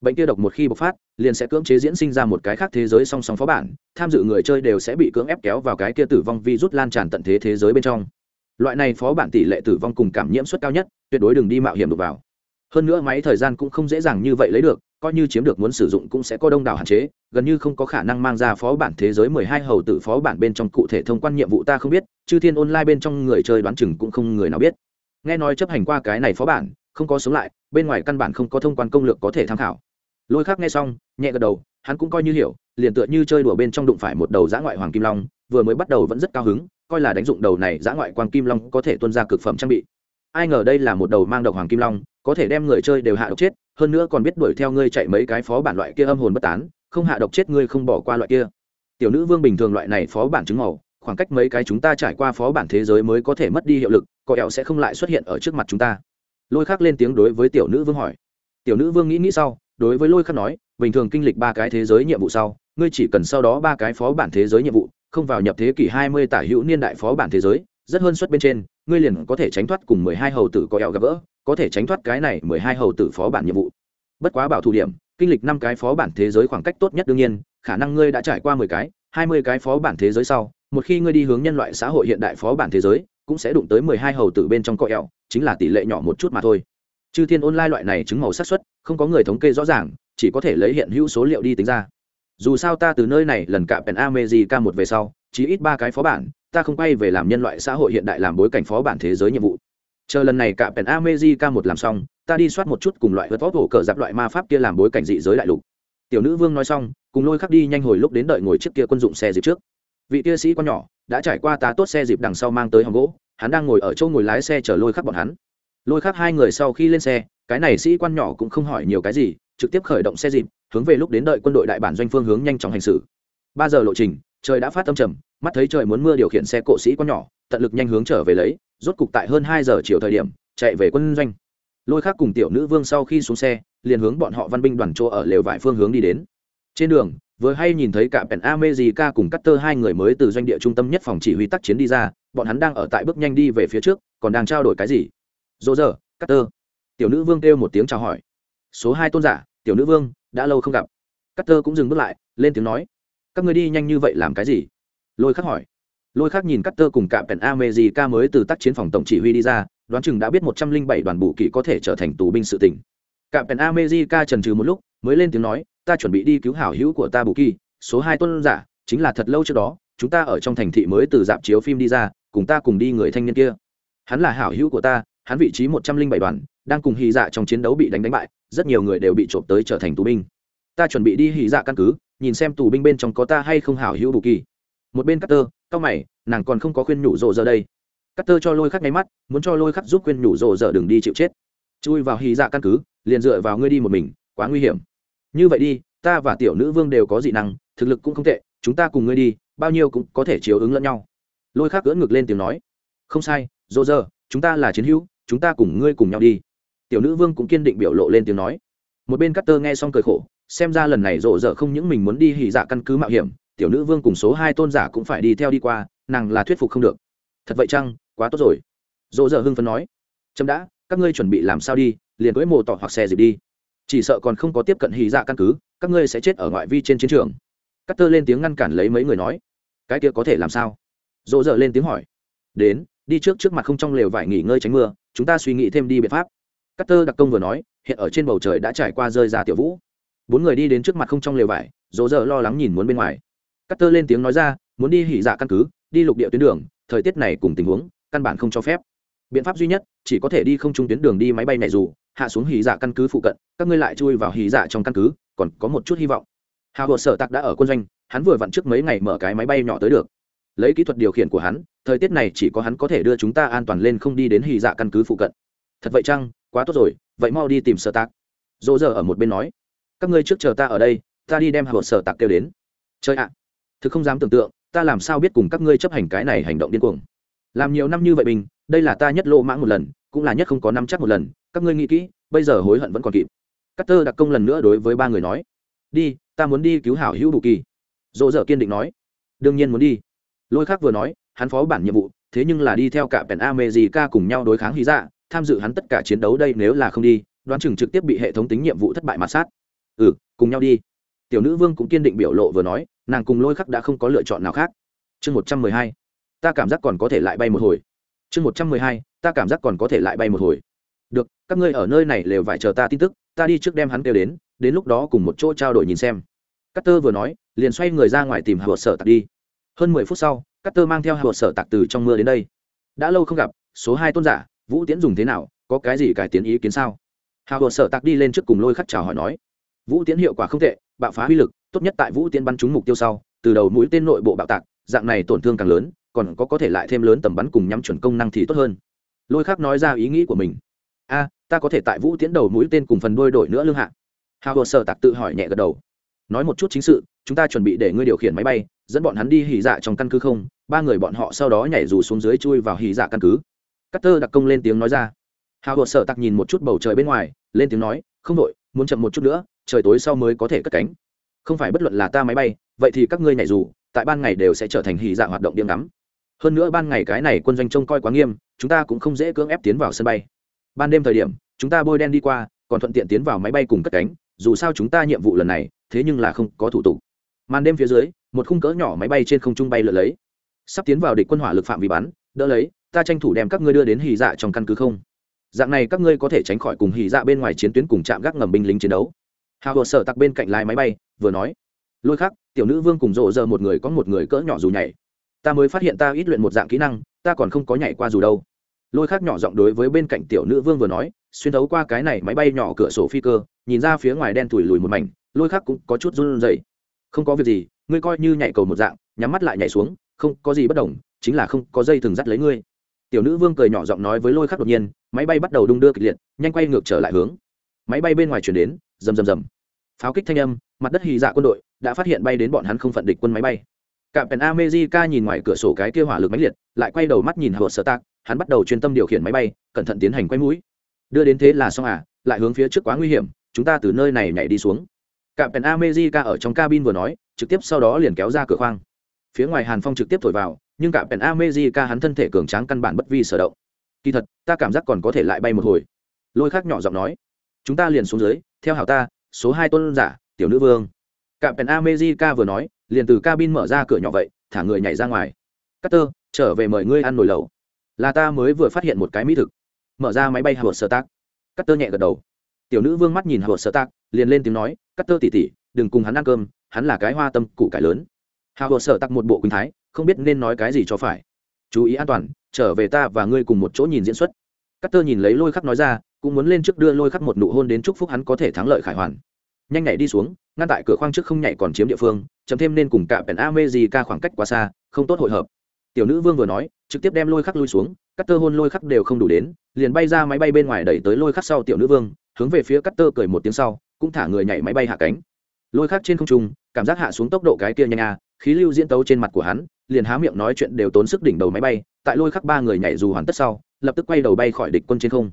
Bệnh kia độc một khi bộc phát, liền sẽ cưỡng chế diễn sinh ra một cái khác thế giới song song phó bản, tham dự người chơi đều sẽ bị cưỡng ép kéo vào cái kia tử vong virus lan tràn tận thế thế giới bên trong. Loại này phó bản tỷ lệ tử vong cùng cảm nhiễm suất cao nhất, tuyệt đối đừng đi mạo hiểm đục vào. Hơn nữa máy thời gian cũng không dễ dàng như vậy lấy được coi như chiếm được muốn sử dụng cũng sẽ có đông đảo hạn chế, gần như không có khả năng mang ra phó bản thế giới mười hai hầu tử phó bản bên trong cụ thể thông quan nhiệm vụ ta không biết, chư thiên online bên trong người chơi đoán chừng cũng không người nào biết. Nghe nói chấp hành qua cái này phó bản, không có sống lại, bên ngoài căn bản không có thông quan công lược có thể tham khảo. Lôi khác nghe xong, nhẹ gật đầu, hắn cũng coi như hiểu, liền tựa như chơi đùa bên trong đụng phải một đầu giã ngoại hoàng kim long, vừa mới bắt đầu vẫn rất cao hứng, coi là đánh dụng đầu này giã ngoại quang kim long có thể tuân ra cực phẩm trang bị. Ai ngờ đây là một đầu mang độc hoàng kim long có thể đem người chơi đều hạ độc chết, hơn nữa còn biết đuổi theo ngươi chạy mấy cái phó bản loại kia âm hồn bất tán, không hạ độc chết ngươi không bỏ qua loại kia. Tiểu nữ vương bình thường loại này phó bản chứng màu, khoảng cách mấy cái chúng ta trải qua phó bản thế giới mới có thể mất đi hiệu lực, có ẹo sẽ không lại xuất hiện ở trước mặt chúng ta. Lôi khắc lên tiếng đối với tiểu nữ vương hỏi. Tiểu nữ vương nghĩ nghĩ sau, đối với lôi khắc nói, bình thường kinh lịch ba cái thế giới nhiệm vụ sau, ngươi chỉ cần sau đó ba cái phó bản thế giới nhiệm vụ, không vào nhập thế kỷ hai mươi tả hữu niên đại phó bản thế giới rất hơn suất bên trên, ngươi liền có thể tránh thoát cùng mười hai hầu tử có eo gặp gỡ, có thể tránh thoát cái này mười hai hầu tử phó bản nhiệm vụ. Bất quá bảo thủ điểm, kinh lịch năm cái phó bản thế giới khoảng cách tốt nhất đương nhiên, khả năng ngươi đã trải qua mười cái, hai mươi cái phó bản thế giới sau, một khi ngươi đi hướng nhân loại xã hội hiện đại phó bản thế giới, cũng sẽ đụng tới mười hai hầu tử bên trong cọ eo, chính là tỷ lệ nhỏ một chút mà thôi. Chư thiên online loại này chứng màu xác suất, không có người thống kê rõ ràng, chỉ có thể lấy hiện hữu số liệu đi tính ra. Dù sao ta từ nơi này lần cạm pèn amejica một về sau chỉ ít ba cái phó bản ta không quay về làm nhân loại xã hội hiện đại làm bối cảnh phó bản thế giới nhiệm vụ. Chờ lần này cả pèn amejica một làm xong, ta đi soát một chút cùng loại vật vót hổ cờ dạp loại ma pháp kia làm bối cảnh dị giới đại lục. Tiểu nữ vương nói xong, cùng lôi khắc đi nhanh hồi lúc đến đợi ngồi trước kia quân dụng xe dịp trước. Vị kia sĩ con nhỏ đã trải qua tá tốt xe dịp đằng sau mang tới hòng gỗ, hắn đang ngồi ở chỗ ngồi lái xe chở lôi khắc bọn hắn. Lôi khắc hai người sau khi lên xe, cái này sĩ quan nhỏ cũng không hỏi nhiều cái gì, trực tiếp khởi động xe dịp, hướng về lúc đến đợi quân đội đại bản doanh phương hướng nhanh chóng hành xử. Ba giờ lộ trình, trời đã phát tâm trầm mắt thấy trời muốn mưa điều khiển xe cộ sĩ con nhỏ, tận lực nhanh hướng trở về lấy, rốt cục tại hơn hai giờ chiều thời điểm, chạy về quân doanh. Lôi khác cùng tiểu nữ vương sau khi xuống xe, liền hướng bọn họ văn binh đoàn chỗ ở lều vải phương hướng đi đến. Trên đường, vừa hay nhìn thấy cả pèn amejica cùng cắt tơ hai người mới từ doanh địa trung tâm nhất phòng chỉ huy tác chiến đi ra, bọn hắn đang ở tại bước nhanh đi về phía trước, còn đang trao đổi cái gì? Dỗ dở cắt tơ tiểu nữ vương kêu một tiếng chào hỏi. Số hai tôn giả, tiểu nữ vương, đã lâu không gặp. Cắt tơ cũng dừng bước lại, lên tiếng nói. Các người đi nhanh như vậy làm cái gì? Lôi khắc hỏi. Lôi khắc nhìn cắt tơ cùng cạm pèn amejica mới từ tác chiến phòng tổng chỉ huy đi ra, đoán chừng đã biết một trăm linh bảy đoàn bù kỵ có thể trở thành tù binh sự tỉnh. Cạm pèn amejica trần trừ một lúc, mới lên tiếng nói, ta chuẩn bị đi cứu hảo hữu của ta bù kỳ số hai tuân giả, chính là thật lâu trước đó, chúng ta ở trong thành thị mới từ dạp chiếu phim đi ra, cùng ta cùng đi người thanh niên kia. Hắn là hảo hữu của ta, hắn vị trí một trăm linh bảy đoàn, đang cùng hy dạ trong chiến đấu bị đánh đánh bại, rất nhiều người đều bị trộm tới trở thành tù binh. Ta chuẩn bị đi hy dạ căn cứ, nhìn xem tù binh bên trong có ta hay không hảo hữu bù kỳ một bên cắt tơ cao mày, nàng còn không có khuyên nhủ rộ giờ đây. Cutter cho lôi khắc nháy mắt, muốn cho lôi khắc giúp khuyên nhủ rộ giờ đừng đi chịu chết. Chui vào hy dạ căn cứ, liền dựa vào ngươi đi một mình, quá nguy hiểm. Như vậy đi, ta và tiểu nữ vương đều có dị năng, thực lực cũng không tệ, chúng ta cùng ngươi đi, bao nhiêu cũng có thể chiếu ứng lẫn nhau. Lôi khắc cưỡn ngực lên tiếng nói. Không sai dỗ giờ chúng ta là chiến hữu, chúng ta cùng ngươi cùng nhau đi. Tiểu nữ vương cũng kiên định biểu lộ lên tiếng nói. Một bên cắt tơ nghe xong cười khổ, xem ra lần này rộ rợ không những mình muốn đi hỉ dạ căn cứ mạo hiểm tiểu nữ vương cùng số hai tôn giả cũng phải đi theo đi qua, nàng là thuyết phục không được. Thật vậy chăng? Quá tốt rồi. Dỗ dở hưng phấn nói. Chấm đã, các ngươi chuẩn bị làm sao đi, liền cưỡi mồ tỏ hoặc xe dịp đi. Chỉ sợ còn không có tiếp cận hy dạ căn cứ, các ngươi sẽ chết ở ngoại vi trên chiến trường. Cắt tơ lên tiếng ngăn cản lấy mấy người nói. Cái kia có thể làm sao? Dỗ dở lên tiếng hỏi. Đến, đi trước trước mặt không trong lều vải nghỉ ngơi tránh mưa, chúng ta suy nghĩ thêm đi biện pháp. Cắt tơ đặc công vừa nói, hiện ở trên bầu trời đã trải qua rơi ra tiểu vũ. Bốn người đi đến trước mặt không trong lều vải, dỗ dở lo lắng nhìn muốn bên ngoài cắt tơ lên tiếng nói ra, muốn đi hỉ dạ căn cứ, đi lục địa tuyến đường, thời tiết này cùng tình huống, căn bản không cho phép. Biện pháp duy nhất, chỉ có thể đi không trung tuyến đường đi máy bay này dù, hạ xuống hỉ dạ căn cứ phụ cận, các ngươi lại chui vào hỉ dạ trong căn cứ, còn có một chút hy vọng. Hào hồ sở tạc đã ở quân doanh, hắn vừa vặn trước mấy ngày mở cái máy bay nhỏ tới được. Lấy kỹ thuật điều khiển của hắn, thời tiết này chỉ có hắn có thể đưa chúng ta an toàn lên không đi đến hỉ dạ căn cứ phụ cận. Thật vậy chăng? Quá tốt rồi, vậy mau đi tìm sở tạc. Dỗ giờ ở một bên nói. Các ngươi trước chờ ta ở đây, ta đi đem hào sở tạc kêu đến. Chơi ạ thực không dám tưởng tượng, ta làm sao biết cùng các ngươi chấp hành cái này hành động điên cuồng. Làm nhiều năm như vậy bình, đây là ta nhất lô mãng một lần, cũng là nhất không có năm chắc một lần, các ngươi nghĩ kỹ, bây giờ hối hận vẫn còn kịp. Cắt tơ đặc công lần nữa đối với ba người nói, đi, ta muốn đi cứu hảo hữu bù kỳ. Dỗ dở kiên định nói, đương nhiên muốn đi. Lôi khác vừa nói, hắn phó bản nhiệm vụ, thế nhưng là đi theo cả pèn ca cùng nhau đối kháng hy dạ tham dự hắn tất cả chiến đấu đây nếu là không đi, đoán chừng trực tiếp bị hệ thống tính nhiệm vụ thất bại mà sát. Ừ cùng nhau đi. Tiểu nữ vương cũng kiên định biểu lộ vừa nói nàng cùng lôi khắc đã không có lựa chọn nào khác. Chương một trăm mười hai, ta cảm giác còn có thể lại bay một hồi. Chương một trăm mười hai, ta cảm giác còn có thể lại bay một hồi. Được, các ngươi ở nơi này lều vải chờ ta tin tức, ta đi trước đem hắn kêu đến đến lúc đó cùng một chỗ trao đổi nhìn xem. Cắt tơ vừa nói, liền xoay người ra ngoài tìm hạ sở tạc đi. Hơn mười phút sau cắt tơ mang theo hạ sở tạc từ trong mưa đến đây. Đã lâu không gặp, số hai tôn giả, vũ tiễn dùng thế nào, có cái gì cải tiến ý kiến sao? Hạ sở tạc đi lên trước cùng lôi khắc chào hỏi nói. Vũ tiễn hiệu quả không tệ bạo phá uy lực, tốt nhất tại vũ tiên bắn trúng mục tiêu sau, từ đầu mũi tên nội bộ bạo tạc, dạng này tổn thương càng lớn, còn có có thể lại thêm lớn tầm bắn cùng nhắm chuẩn công năng thì tốt hơn. Lôi khác nói ra ý nghĩ của mình. A, ta có thể tại vũ tiễn đầu mũi tên cùng phần đôi đổi nữa lương hạ. Hào hồ sở tạc tự hỏi nhẹ gật đầu. Nói một chút chính sự, chúng ta chuẩn bị để ngươi điều khiển máy bay, dẫn bọn hắn đi hỉ dạ trong căn cứ không? Ba người bọn họ sau đó nhảy dù xuống dưới chui vào hỉ dạ căn cứ. Cắt tơ đặc công lên tiếng nói ra. Hào hồ sở tạc nhìn một chút bầu trời bên ngoài, lên tiếng nói, không đội, muốn chậm một chút nữa trời tối sau mới có thể cất cánh. Không phải bất luận là ta máy bay, vậy thì các ngươi nhảy dù, tại ban ngày đều sẽ trở thành hỉ dạ hoạt động điểm ngắm. Hơn nữa ban ngày cái này quân doanh trông coi quá nghiêm, chúng ta cũng không dễ cưỡng ép tiến vào sân bay. Ban đêm thời điểm, chúng ta bôi đen đi qua, còn thuận tiện tiến vào máy bay cùng cất cánh, dù sao chúng ta nhiệm vụ lần này, thế nhưng là không có thủ tục. Màn đêm phía dưới, một khung cỡ nhỏ máy bay trên không trung bay lượn lấy. Sắp tiến vào địch quân hỏa lực phạm vi bắn, đỡ lấy, ta tranh thủ đem các ngươi đưa đến hì dạ trong căn cứ không? Dạng này các ngươi có thể tránh khỏi cùng hì dạ bên ngoài chiến tuyến cùng chạm gác ngầm binh lính chiến đấu hào hồ sở tặc bên cạnh lái máy bay, vừa nói, lôi khắc, tiểu nữ vương cùng rộ giờ một người có một người cỡ nhỏ dù nhảy. Ta mới phát hiện ta ít luyện một dạng kỹ năng, ta còn không có nhảy qua dù đâu. Lôi khắc nhỏ giọng đối với bên cạnh tiểu nữ vương vừa nói, xuyên thấu qua cái này máy bay nhỏ cửa sổ phi cơ, nhìn ra phía ngoài đen thủi lùi một mảnh, lôi khắc cũng có chút run rẩy. Không có việc gì, ngươi coi như nhảy cầu một dạng, nhắm mắt lại nhảy xuống, không có gì bất đồng, chính là không có dây thừng dắt lấy ngươi. Tiểu nữ vương cười nhỏ giọng nói với lôi khắc đột nhiên, máy bay bắt đầu đung đưa kịch liệt, nhanh quay ngược trở lại hướng máy bay bên ngoài chuyển đến, rầm rầm rầm. Pháo kích thanh âm, mặt đất hy dạ quân đội đã phát hiện bay đến bọn hắn không phận địch quân máy bay. Cạm pèn amejica nhìn ngoài cửa sổ cái kia hỏa lực máy liệt, lại quay đầu mắt nhìn hờ sơ tạc hắn bắt đầu chuyên tâm điều khiển máy bay, cẩn thận tiến hành quay mũi. Đưa đến thế là xong à lại hướng phía trước quá nguy hiểm, chúng ta từ nơi này nhảy đi xuống. Cạm pèn amejica ở trong cabin vừa nói, trực tiếp sau đó liền kéo ra cửa khoang. Phía ngoài hàn phong trực tiếp thổi vào, nhưng cạm pèn amejica hắn thân thể cường tráng căn bản bất vi sở động. Kỳ thật, ta cảm giác còn có thể lại bay một hồi. Lôi khác nhỏ giọng nói chúng ta liền xuống dưới theo hảo ta số hai tôn giả tiểu nữ vương. Cạm pèn amejica vừa nói liền từ cabin mở ra cửa nhỏ vậy thả người nhảy ra ngoài. Cutter, trở về mời ngươi ăn nồi lẩu. Là ta mới vừa phát hiện một cái mỹ thực. Mở ra máy bay hào sơ tác Cutter nhẹ gật đầu. Tiểu nữ vương mắt nhìn hào sơ tác liền lên tiếng nói Cutter tỉ tỉ đừng cùng hắn ăn cơm hắn là cái hoa tâm củ cải lớn. Hào sơ tác một bộ quỳnh thái không biết nên nói cái gì cho phải. Chú ý an toàn trở về ta và ngươi cùng một chỗ nhìn diễn xuất. Cutter nhìn lấy lôi khắc nói ra cũng muốn lên trước đưa lôi khắc một nụ hôn đến chúc phúc hắn có thể thắng lợi khải hoàn. Nhanh nhảy đi xuống, ngăn tại cửa khoang trước không nhảy còn chiếm địa phương chấm thêm nên cùng cả pèn a mê gì ca khoảng cách quá xa, không tốt hội hợp. Tiểu nữ vương vừa nói, trực tiếp đem lôi khắc lui xuống cắt tơ hôn lôi khắc đều không đủ đến, liền bay ra máy bay bên ngoài đẩy tới lôi khắc sau tiểu nữ vương, hướng về phía cắt tơ cười một tiếng sau, cũng thả người nhảy máy bay hạ cánh. Lôi khắc trên không trung, cảm giác hạ xuống tốc độ cái kia nhanh à khí lưu diễn tấu trên mặt của hắn, liền há miệng nói chuyện đều tốn sức đỉnh đầu máy bay, tại lôi khắc ba người nhảy dù hoàn tất sau, lập tức quay đầu bay khỏi địch quân trên không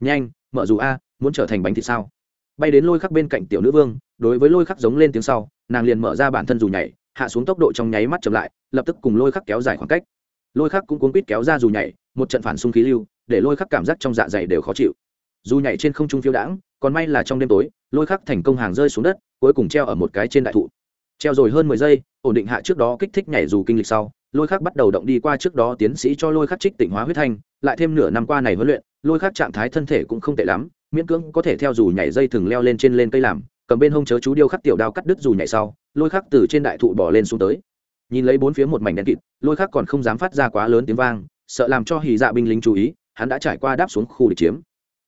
nhanh, mở dù a, muốn trở thành bánh thì sao? Bay đến lôi khắc bên cạnh tiểu nữ vương, đối với lôi khắc giống lên tiếng sau, nàng liền mở ra bản thân dù nhảy, hạ xuống tốc độ trong nháy mắt chậm lại, lập tức cùng lôi khắc kéo dài khoảng cách. Lôi khắc cũng cuốn quýt kéo ra dù nhảy, một trận phản xung khí lưu, để lôi khắc cảm giác trong dạ dày đều khó chịu. Dù nhảy trên không trung phiêu đãng, còn may là trong đêm tối, lôi khắc thành công hàng rơi xuống đất, cuối cùng treo ở một cái trên đại thụ. Treo rồi hơn mười giây, ổn định hạ trước đó kích thích nhảy dù kinh lịch sau lôi khắc bắt đầu động đi qua trước đó tiến sĩ cho lôi khắc trích tỉnh hóa huyết thanh, lại thêm nửa năm qua này huấn luyện, lôi khắc trạng thái thân thể cũng không tệ lắm, miễn cưỡng có thể theo dù nhảy dây thừng leo lên trên lên cây làm, cầm bên hông chớ chú điêu khắc tiểu đao cắt đứt dù nhảy sau, lôi khắc từ trên đại thụ bỏ lên xuống tới. Nhìn lấy bốn phía một mảnh đen kịt, lôi khắc còn không dám phát ra quá lớn tiếng vang, sợ làm cho hì dạ binh lính chú ý, hắn đã trải qua đáp xuống khu địch chiếm.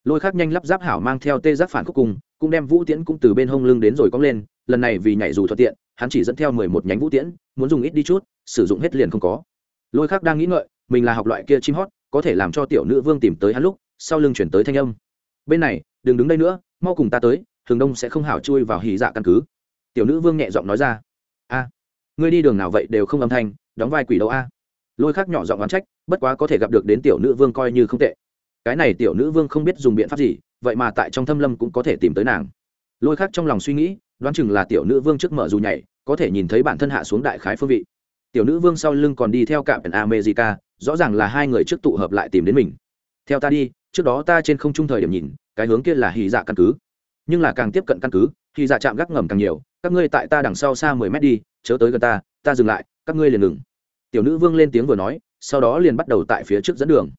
Lôi khắc nhanh lắp giáp hảo mang theo tê giác phản khúc cùng, cũng đem vũ tiễn cũng từ bên hông lưng đến rồi cong lên lần này vì nhảy dù thuận tiện, hắn chỉ dẫn theo mười một nhánh vũ tiễn, muốn dùng ít đi chút, sử dụng hết liền không có. Lôi khắc đang nghĩ ngợi, mình là học loại kia chim hót, có thể làm cho tiểu nữ vương tìm tới hắn lúc, sau lưng chuyển tới thanh âm. Bên này, đừng đứng đây nữa, mau cùng ta tới, thường đông sẽ không hảo chui vào hì dạ căn cứ. Tiểu nữ vương nhẹ giọng nói ra. A, ngươi đi đường nào vậy đều không âm thanh, đóng vai quỷ đâu a? Lôi khác nhỏ giọng oán trách, bất quá có thể gặp được đến tiểu nữ vương coi như không tệ. Cái này tiểu nữ vương không biết dùng biện pháp gì, vậy mà tại trong thâm lâm cũng có thể tìm tới nàng lôi khác trong lòng suy nghĩ, đoán chừng là tiểu nữ vương trước mở dù nhảy, có thể nhìn thấy bản thân hạ xuống đại khái phương vị. Tiểu nữ vương sau lưng còn đi theo cạm america, rõ ràng là hai người trước tụ hợp lại tìm đến mình. Theo ta đi, trước đó ta trên không trung thời điểm nhìn, cái hướng kia là hy dạ căn cứ. Nhưng là càng tiếp cận căn cứ hy dạ chạm gác ngầm càng nhiều, các ngươi tại ta đằng sau xa mười mét đi, chớ tới gần ta ta dừng lại, các ngươi liền ngừng. Tiểu nữ vương lên tiếng vừa nói, sau đó liền bắt đầu tại phía trước dẫn đường.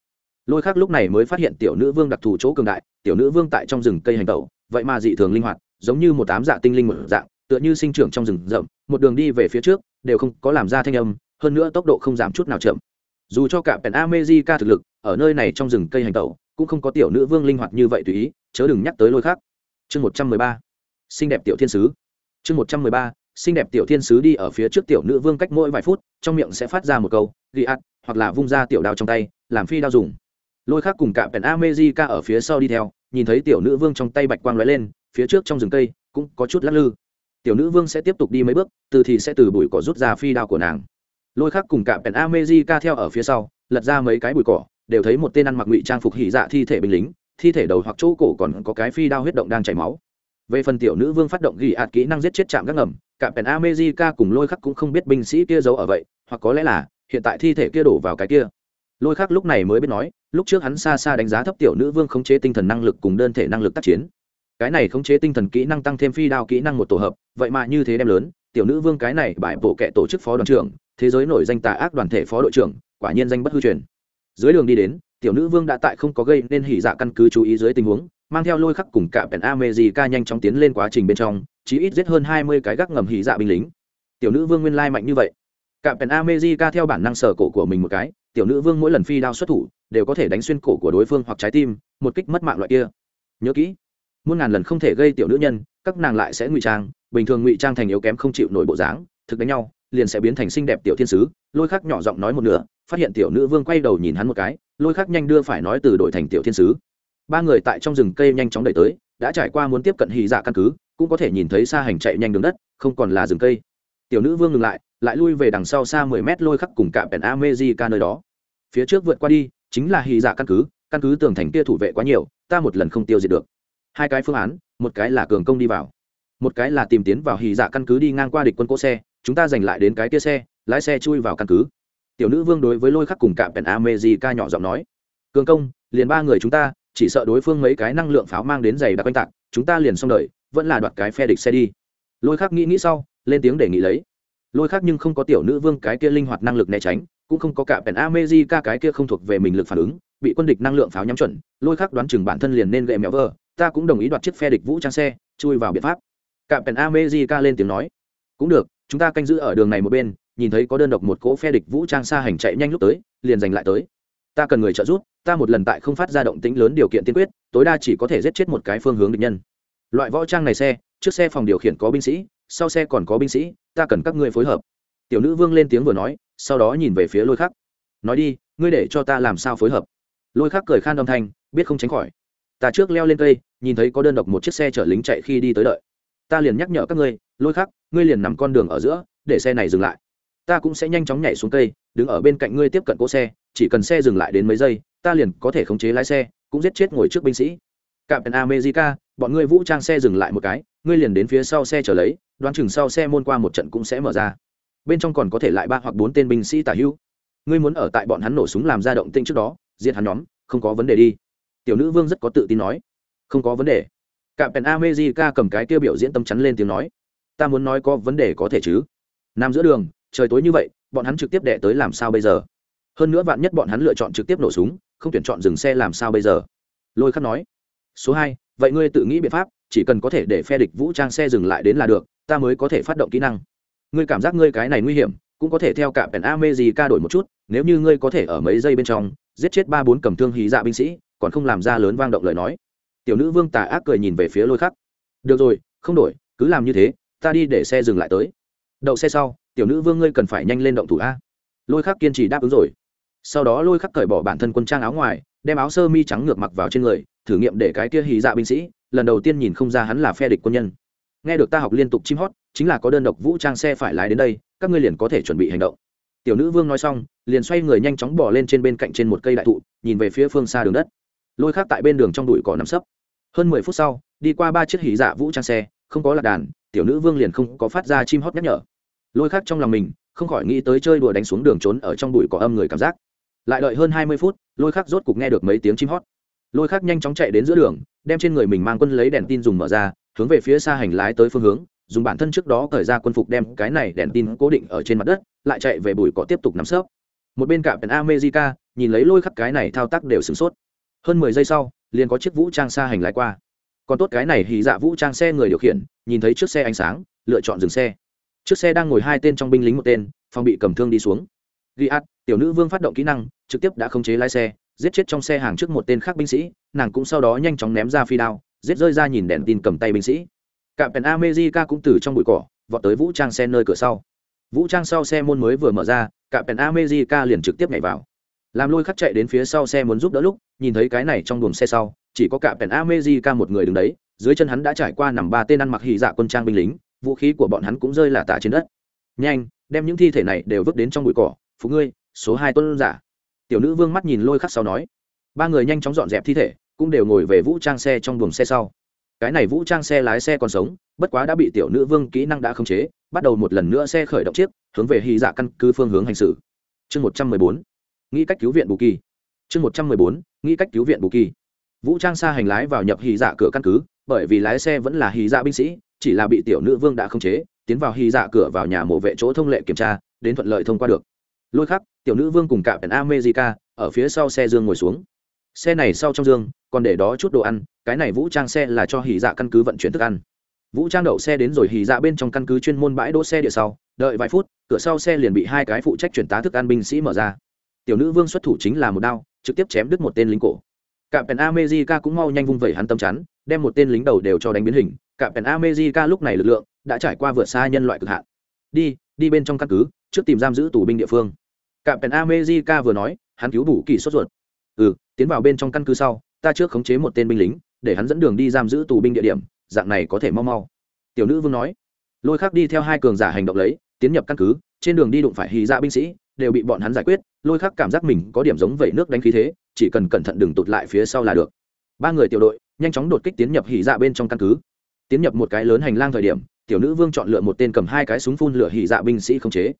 Lôi khác lúc này mới phát hiện tiểu nữ vương đặc thù chỗ cường đại, tiểu nữ vương tại trong rừng cây hành tẩu, vậy mà dị thường linh hoạt giống như một tám dạ tinh linh một dạng, tựa như sinh trưởng trong rừng rậm, một đường đi về phía trước, đều không có làm ra thanh âm, hơn nữa tốc độ không giảm chút nào chậm. Dù cho cả pèn amejica thực lực ở nơi này trong rừng cây hành tẩu, cũng không có tiểu nữ vương linh hoạt như vậy tùy ý, chớ đừng nhắc tới lôi khác chương một trăm mười ba, xinh đẹp tiểu thiên sứ. Chương một trăm mười ba, xinh đẹp tiểu thiên sứ đi ở phía trước tiểu nữ vương cách mỗi vài phút, trong miệng sẽ phát ra một câu, ghi ạt hoặc là vung ra tiểu đao trong tay, làm phi đao dùng. Lôi khác cùng cả pèn amejica ở phía sau đi theo, nhìn thấy tiểu nữ vương trong tay bạch quang lóe lên phía trước trong rừng cây cũng có chút lắc lư. Tiểu nữ vương sẽ tiếp tục đi mấy bước, từ thì sẽ từ bụi cỏ rút ra phi đao của nàng. Lôi khắc cùng cả pèn amejica theo ở phía sau, lật ra mấy cái bụi cỏ, đều thấy một tên ăn mặc ngụy trang phục hỉ dạ thi thể binh lính, thi thể đầu hoặc chỗ cổ còn có cái phi đao huyết động đang chảy máu. Về phần tiểu nữ vương phát động ghi ạt kỹ năng giết chết chạm các ngầm, cả pèn amejica cùng lôi khắc cũng không biết binh sĩ kia giấu ở vậy, hoặc có lẽ là hiện tại thi thể kia đổ vào cái kia. Lôi khắc lúc này mới biết nói, lúc trước hắn xa xa đánh giá thấp tiểu nữ vương khống chế tinh thần năng lực cùng đơn thể năng lực tác chiến cái này khống chế tinh thần kỹ năng tăng thêm phi đao kỹ năng một tổ hợp, vậy mà như thế đem lớn, tiểu nữ vương cái này bại bộ kệ tổ chức phó đoàn trưởng, thế giới nổi danh tà ác đoàn thể phó đội trưởng, quả nhiên danh bất hư truyền. Dưới đường đi đến, tiểu nữ vương đã tại không có gây nên hỉ dạ căn cứ chú ý dưới tình huống, mang theo lôi khắc cùng cả pèn amejica nhanh chóng tiến lên quá trình bên trong, chí ít giết hơn hai mươi cái gác ngầm hỉ dạ binh lính. Tiểu nữ vương nguyên lai mạnh như vậy. Cả pèn amejica theo bản năng sở cổ của mình một cái, tiểu nữ vương mỗi lần phi đao xuất thủ, đều có thể đánh xuyên cổ của đối phương hoặc trái tim, một kích mất mạng loại kia. Nhớ kỹ muôn ngàn lần không thể gây tiểu nữ nhân, các nàng lại sẽ ngụy trang, bình thường ngụy trang thành yếu kém không chịu nổi bộ dáng, thực đánh nhau, liền sẽ biến thành xinh đẹp tiểu thiên sứ. Lôi khắc nhỏ giọng nói một nửa, phát hiện tiểu nữ vương quay đầu nhìn hắn một cái, lôi khắc nhanh đưa phải nói từ đổi thành tiểu thiên sứ. Ba người tại trong rừng cây nhanh chóng đẩy tới, đã trải qua muốn tiếp cận hy dạ căn cứ, cũng có thể nhìn thấy xa hành chạy nhanh đường đất, không còn là rừng cây. Tiểu nữ vương ngừng lại lại lui về đằng sau xa mười mét lôi khắc cùng cạm pèn amejica nơi đó. Phía trước vượt qua đi, chính là hy dạ căn cứ căn cứ tường thành kia thủ vệ quá nhiều, ta một lần không tiêu diệt được hai cái phương án, một cái là cường công đi vào, một cái là tìm tiến vào hì dạ căn cứ đi ngang qua địch quân cỗ xe, chúng ta giành lại đến cái kia xe, lái xe chui vào căn cứ. Tiểu nữ vương đối với lôi khắc cùng cạm pèn amejica nhỏ giọng nói, cường công, liền ba người chúng ta, chỉ sợ đối phương mấy cái năng lượng pháo mang đến giày đặc oanh tạc, chúng ta liền xong đời, vẫn là đoạt cái phe địch xe đi. Lôi khắc nghĩ nghĩ sau, lên tiếng đề nghị lấy. Lôi khắc nhưng không có tiểu nữ vương cái kia linh hoạt năng lực né tránh, cũng không có cả pèn amejica cái kia không thuộc về mình lực phản ứng, bị quân địch năng lượng pháo nhắm chuẩn, lôi khắc đoán chừng bản thân liền nên gậy mẹo vơ ta cũng đồng ý đoạt chiếc phe địch vũ trang xe, chui vào biện pháp. Cạm pèn amejica lên tiếng nói. Cũng được, chúng ta canh giữ ở đường này một bên, nhìn thấy có đơn độc một cỗ phe địch vũ trang xa hành chạy nhanh lúc tới, liền giành lại tới. Ta cần người trợ giúp, ta một lần tại không phát ra động tĩnh lớn điều kiện tiên quyết, tối đa chỉ có thể giết chết một cái phương hướng địch nhân. Loại võ trang này xe, trước xe phòng điều khiển có binh sĩ, sau xe còn có binh sĩ, ta cần các ngươi phối hợp. Tiểu nữ vương lên tiếng vừa nói, sau đó nhìn về phía lôi khắc. Nói đi, ngươi để cho ta làm sao phối hợp? Lôi khắc cười khan âm thanh, biết không tránh khỏi ta trước leo lên cây, nhìn thấy có đơn độc một chiếc xe chở lính chạy khi đi tới đợi. Ta liền nhắc nhở các ngươi, lôi khắc, ngươi liền nằm con đường ở giữa, để xe này dừng lại. Ta cũng sẽ nhanh chóng nhảy xuống cây, đứng ở bên cạnh ngươi tiếp cận cỗ xe, chỉ cần xe dừng lại đến mấy giây, ta liền có thể khống chế lái xe, cũng giết chết ngồi trước binh sĩ. Cạm pèn america, bọn ngươi vũ trang xe dừng lại một cái, ngươi liền đến phía sau xe trở lấy, đoán chừng sau xe môn qua một trận cũng sẽ mở ra. Bên trong còn có thể lại ba hoặc bốn tên binh sĩ tả hữu. Ngươi muốn ở tại bọn hắn nổ súng làm ra động tinh trước đó, diệt hắn nhóm, không có vấn đề đi tiểu nữ vương rất có tự tin nói. Không có vấn đề. Cạm pèn america cầm cái tiêu biểu diễn tâm chắn lên tiếng nói. Ta muốn nói có vấn đề có thể chứ. Nằm giữa đường, trời tối như vậy, bọn hắn trực tiếp đẻ tới làm sao bây giờ? Hơn nữa vạn nhất bọn hắn lựa chọn trực tiếp nổ súng, không tuyển chọn dừng xe làm sao bây giờ? Lôi khắc nói. Số hai, vậy ngươi tự nghĩ biện pháp, chỉ cần có thể để phe địch vũ trang xe dừng lại đến là được, ta mới có thể phát động kỹ năng. Ngươi cảm giác ngươi cái này nguy hiểm, cũng có thể theo cả pèn a mê gì ca đổi một chút, nếu như ngươi có thể ở mấy giây bên trong, giết chết ba bốn cầm thương hí dạ binh sĩ còn không làm ra lớn vang động lời nói. Tiểu nữ vương tà ác cười nhìn về phía lôi khắc. Được rồi, không đổi, cứ làm như thế, ta đi để xe dừng lại tới. Đậu xe sau, tiểu nữ vương ngươi cần phải nhanh lên động thủ a. Lôi khắc kiên trì đáp ứng rồi. Sau đó lôi khắc cởi bỏ bản thân quân trang áo ngoài, đem áo sơ mi trắng ngược mặc vào trên người, thử nghiệm để cái kia hì dạ binh sĩ, lần đầu tiên nhìn không ra hắn là phe địch quân nhân. Nghe được ta học liên tục chim hót, chính là có đơn độc vũ trang xe phải lái đến đây, các ngươi liền có thể chuẩn bị hành động. Tiểu nữ vương nói xong, liền xoay người nhanh chóng bỏ lên trên bên cạnh trên một cây đại thụ, nhìn về phía phương xa đường đất lôi khác tại bên đường trong đùi cỏ nằm sấp. Hơn mười phút sau, đi qua ba chiếc hỉ dạ vũ trang xe, không có lạc đàn, tiểu nữ vương liền không có phát ra chim hót nhắc nhở. Lôi khác trong lòng mình, không khỏi nghĩ tới chơi đùa đánh xuống đường trốn ở trong bụi cỏ âm người cảm giác. Lại đợi hơn hai mươi phút, lôi khác rốt cục nghe được mấy tiếng chim hót. Lôi khác nhanh chóng chạy đến giữa đường, đem trên người mình mang quân lấy đèn tin dùng mở ra, hướng về phía xa hành lái tới phương hướng, dùng bản thân trước đó cởi ra quân phục đem cái này đèn tin cố định ở trên mặt đất, lại chạy về bụi cỏ tiếp tục nắm sớp một bên cạm pèn america, nhìn lấy lôi khắc cái này thao tác đều sửng sốt hơn mười giây sau, liền có chiếc vũ trang xa hành lái qua. Còn tốt cái này hì dạ vũ trang xe người điều khiển, nhìn thấy trước xe ánh sáng, lựa chọn dừng xe. Chiếc xe đang ngồi hai tên trong binh lính một tên, phòng bị cầm thương đi xuống. Ghi át tiểu nữ vương phát động kỹ năng, trực tiếp đã khống chế lái xe, giết chết trong xe hàng trước một tên khác binh sĩ, nàng cũng sau đó nhanh chóng ném ra phi đao, giết rơi ra nhìn đèn tin cầm tay binh sĩ. Cả pèn amejica cũng từ trong bụi cỏ, vọt tới vũ trang xe nơi cửa sau. Vũ trang sau xe môn mới vừa mở ra cả pèn amejica liền trực tiếp nhảy vào làm lôi khắc chạy đến phía sau xe muốn giúp đỡ lúc, nhìn thấy cái này trong buồng xe sau, chỉ có cả pèn amejica một người đứng đấy, dưới chân hắn đã trải qua nằm ba tên ăn mặc hì dạ quân trang binh lính, vũ khí của bọn hắn cũng rơi là tả trên đất. Nhanh, đem những thi thể này đều vứt đến trong bụi cỏ phú ngươi, số hai tuân giả. Tiểu nữ vương mắt nhìn lôi khắc sau nói. Ba người nhanh chóng dọn dẹp thi thể, cũng đều ngồi về vũ trang xe trong buồng xe sau. Cái này vũ trang xe lái xe còn sống, bất quá đã bị tiểu nữ vương kỹ năng đã khống chế, bắt đầu một lần nữa xe khởi động chiếc, hướng về hy dạ căn cứ phương hướng hành xử. Chương một trăm mười bốn nghĩ cách cứu viện bù kỳ. Chương một trăm mười bốn, nghĩ cách cứu viện bù kỳ. Vũ trang xa hành lái vào nhập hy dạ cửa căn cứ, bởi vì lái xe vẫn là hy dạ binh sĩ, chỉ là bị tiểu nữ vương đã khống chế, tiến vào hy dạ cửa vào nhà mộ vệ chỗ thông lệ kiểm tra, đến thuận lợi thông qua được. Lôi khắc, tiểu nữ vương cùng cả pèn america ở phía sau xe dương ngồi xuống. Xe này sau trong dương, còn để đó chút đồ ăn, cái này vũ trang xe là cho hì dạ căn cứ vận chuyển thức ăn. Vũ trang đậu xe đến rồi hì dạ bên trong căn cứ chuyên môn bãi đỗ xe địa sau, đợi vài phút, cửa sau xe liền bị hai cái phụ trách chuyển tá thức ăn binh sĩ mở ra tiểu nữ vương xuất thủ chính là một đao, trực tiếp chém đứt một tên lính cổ. Cả pèn amejica cũng mau nhanh vung vẩy hắn tâm chắn, đem một tên lính đầu đều cho đánh biến hình. Cả pèn amejica lúc này lực lượng đã trải qua vượt xa nhân loại cực hạn. Đi đi bên trong căn cứ, trước tìm giam giữ tù binh địa phương. Cả pèn amejica vừa nói, hắn cứu bù kỳ sốt ruột. Ừ tiến vào bên trong căn cứ sau, ta trước khống chế một tên binh lính, để hắn dẫn đường đi giam giữ tù binh địa điểm, dạng này có thể mau mau. Tiểu nữ vương nói. Lôi khác đi theo hai cường giả hành động lấy, tiến nhập căn cứ, trên đường đi đụng phải hy dạ binh sĩ đều bị bọn hắn giải quyết, lôi khắc cảm giác mình có điểm giống vẩy nước đánh khí thế, chỉ cần cẩn thận đừng tụt lại phía sau là được. Ba người tiểu đội nhanh chóng đột kích tiến nhập hỉ dạ bên trong căn cứ. Tiến nhập một cái lớn hành lang thời điểm, tiểu nữ vương chọn lựa một tên cầm hai cái súng phun lửa hỉ dạ binh sĩ không chế.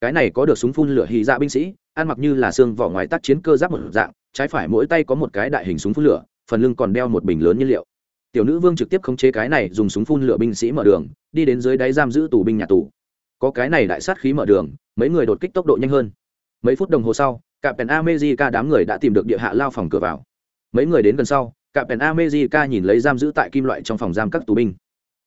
Cái này có được súng phun lửa hỉ dạ binh sĩ, ăn mặc như là xương vỏ ngoài tác chiến cơ giáp một dạng, trái phải mỗi tay có một cái đại hình súng phun lửa, phần lưng còn đeo một bình lớn nhiên liệu. Tiểu nữ vương trực tiếp khống chế cái này dùng súng phun lửa binh sĩ mở đường, đi đến dưới đáy giam giữ tù binh nhà tù có cái này đại sát khí mở đường, mấy người đột kích tốc độ nhanh hơn. Mấy phút đồng hồ sau cả pèn amejica đám người đã tìm được địa hạ lao phòng cửa vào. Mấy người đến gần sau cả pèn amejica nhìn lấy giam giữ tại kim loại trong phòng giam các tù binh.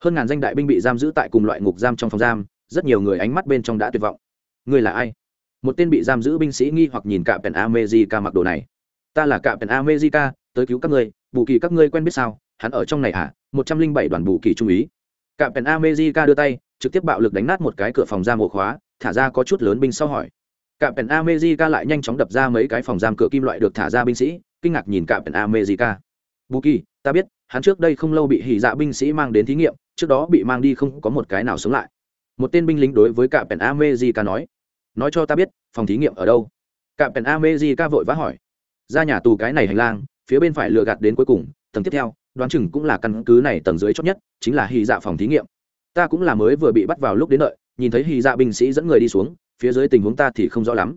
Hơn ngàn danh đại binh bị giam giữ tại cùng loại ngục giam trong phòng giam, rất nhiều người ánh mắt bên trong đã tuyệt vọng. Người là ai? Một tên bị giam giữ binh sĩ nghi hoặc nhìn cả pèn amejica mặc đồ này. Ta là cả pèn amejica tới cứu các ngươi, bù kỳ các ngươi quen biết sao? Hắn ở trong này à một trăm linh bảy đoàn bù kỳ trung úy cả pèn America đưa tay, trực tiếp bạo lực đánh nát một cái cửa phòng giam ổ khóa, thả ra có chút lớn binh sau hỏi. Cả pèn America lại nhanh chóng đập ra mấy cái phòng giam cửa kim loại được thả ra binh sĩ, kinh ngạc nhìn cả pèn America. bù kỳ ta biết, hắn trước đây không lâu bị hỉ dạ binh sĩ mang đến thí nghiệm, trước đó bị mang đi không có một cái nào sống lại. Một tên binh lính đối với cả pèn America nói. Nói cho ta biết, phòng thí nghiệm ở đâu? Cả pèn America vội vã hỏi. Ra nhà tù cái này hành lang, phía bên phải lừa gạt đến cuối cùng, tầng tiếp theo đoán chừng cũng là căn cứ này tầng dưới chót nhất, chính là hy dạ phòng thí nghiệm. Ta cũng là mới vừa bị bắt vào lúc đến đợi, nhìn thấy hy dạ binh sĩ dẫn người đi xuống, phía dưới tình huống ta thì không rõ lắm.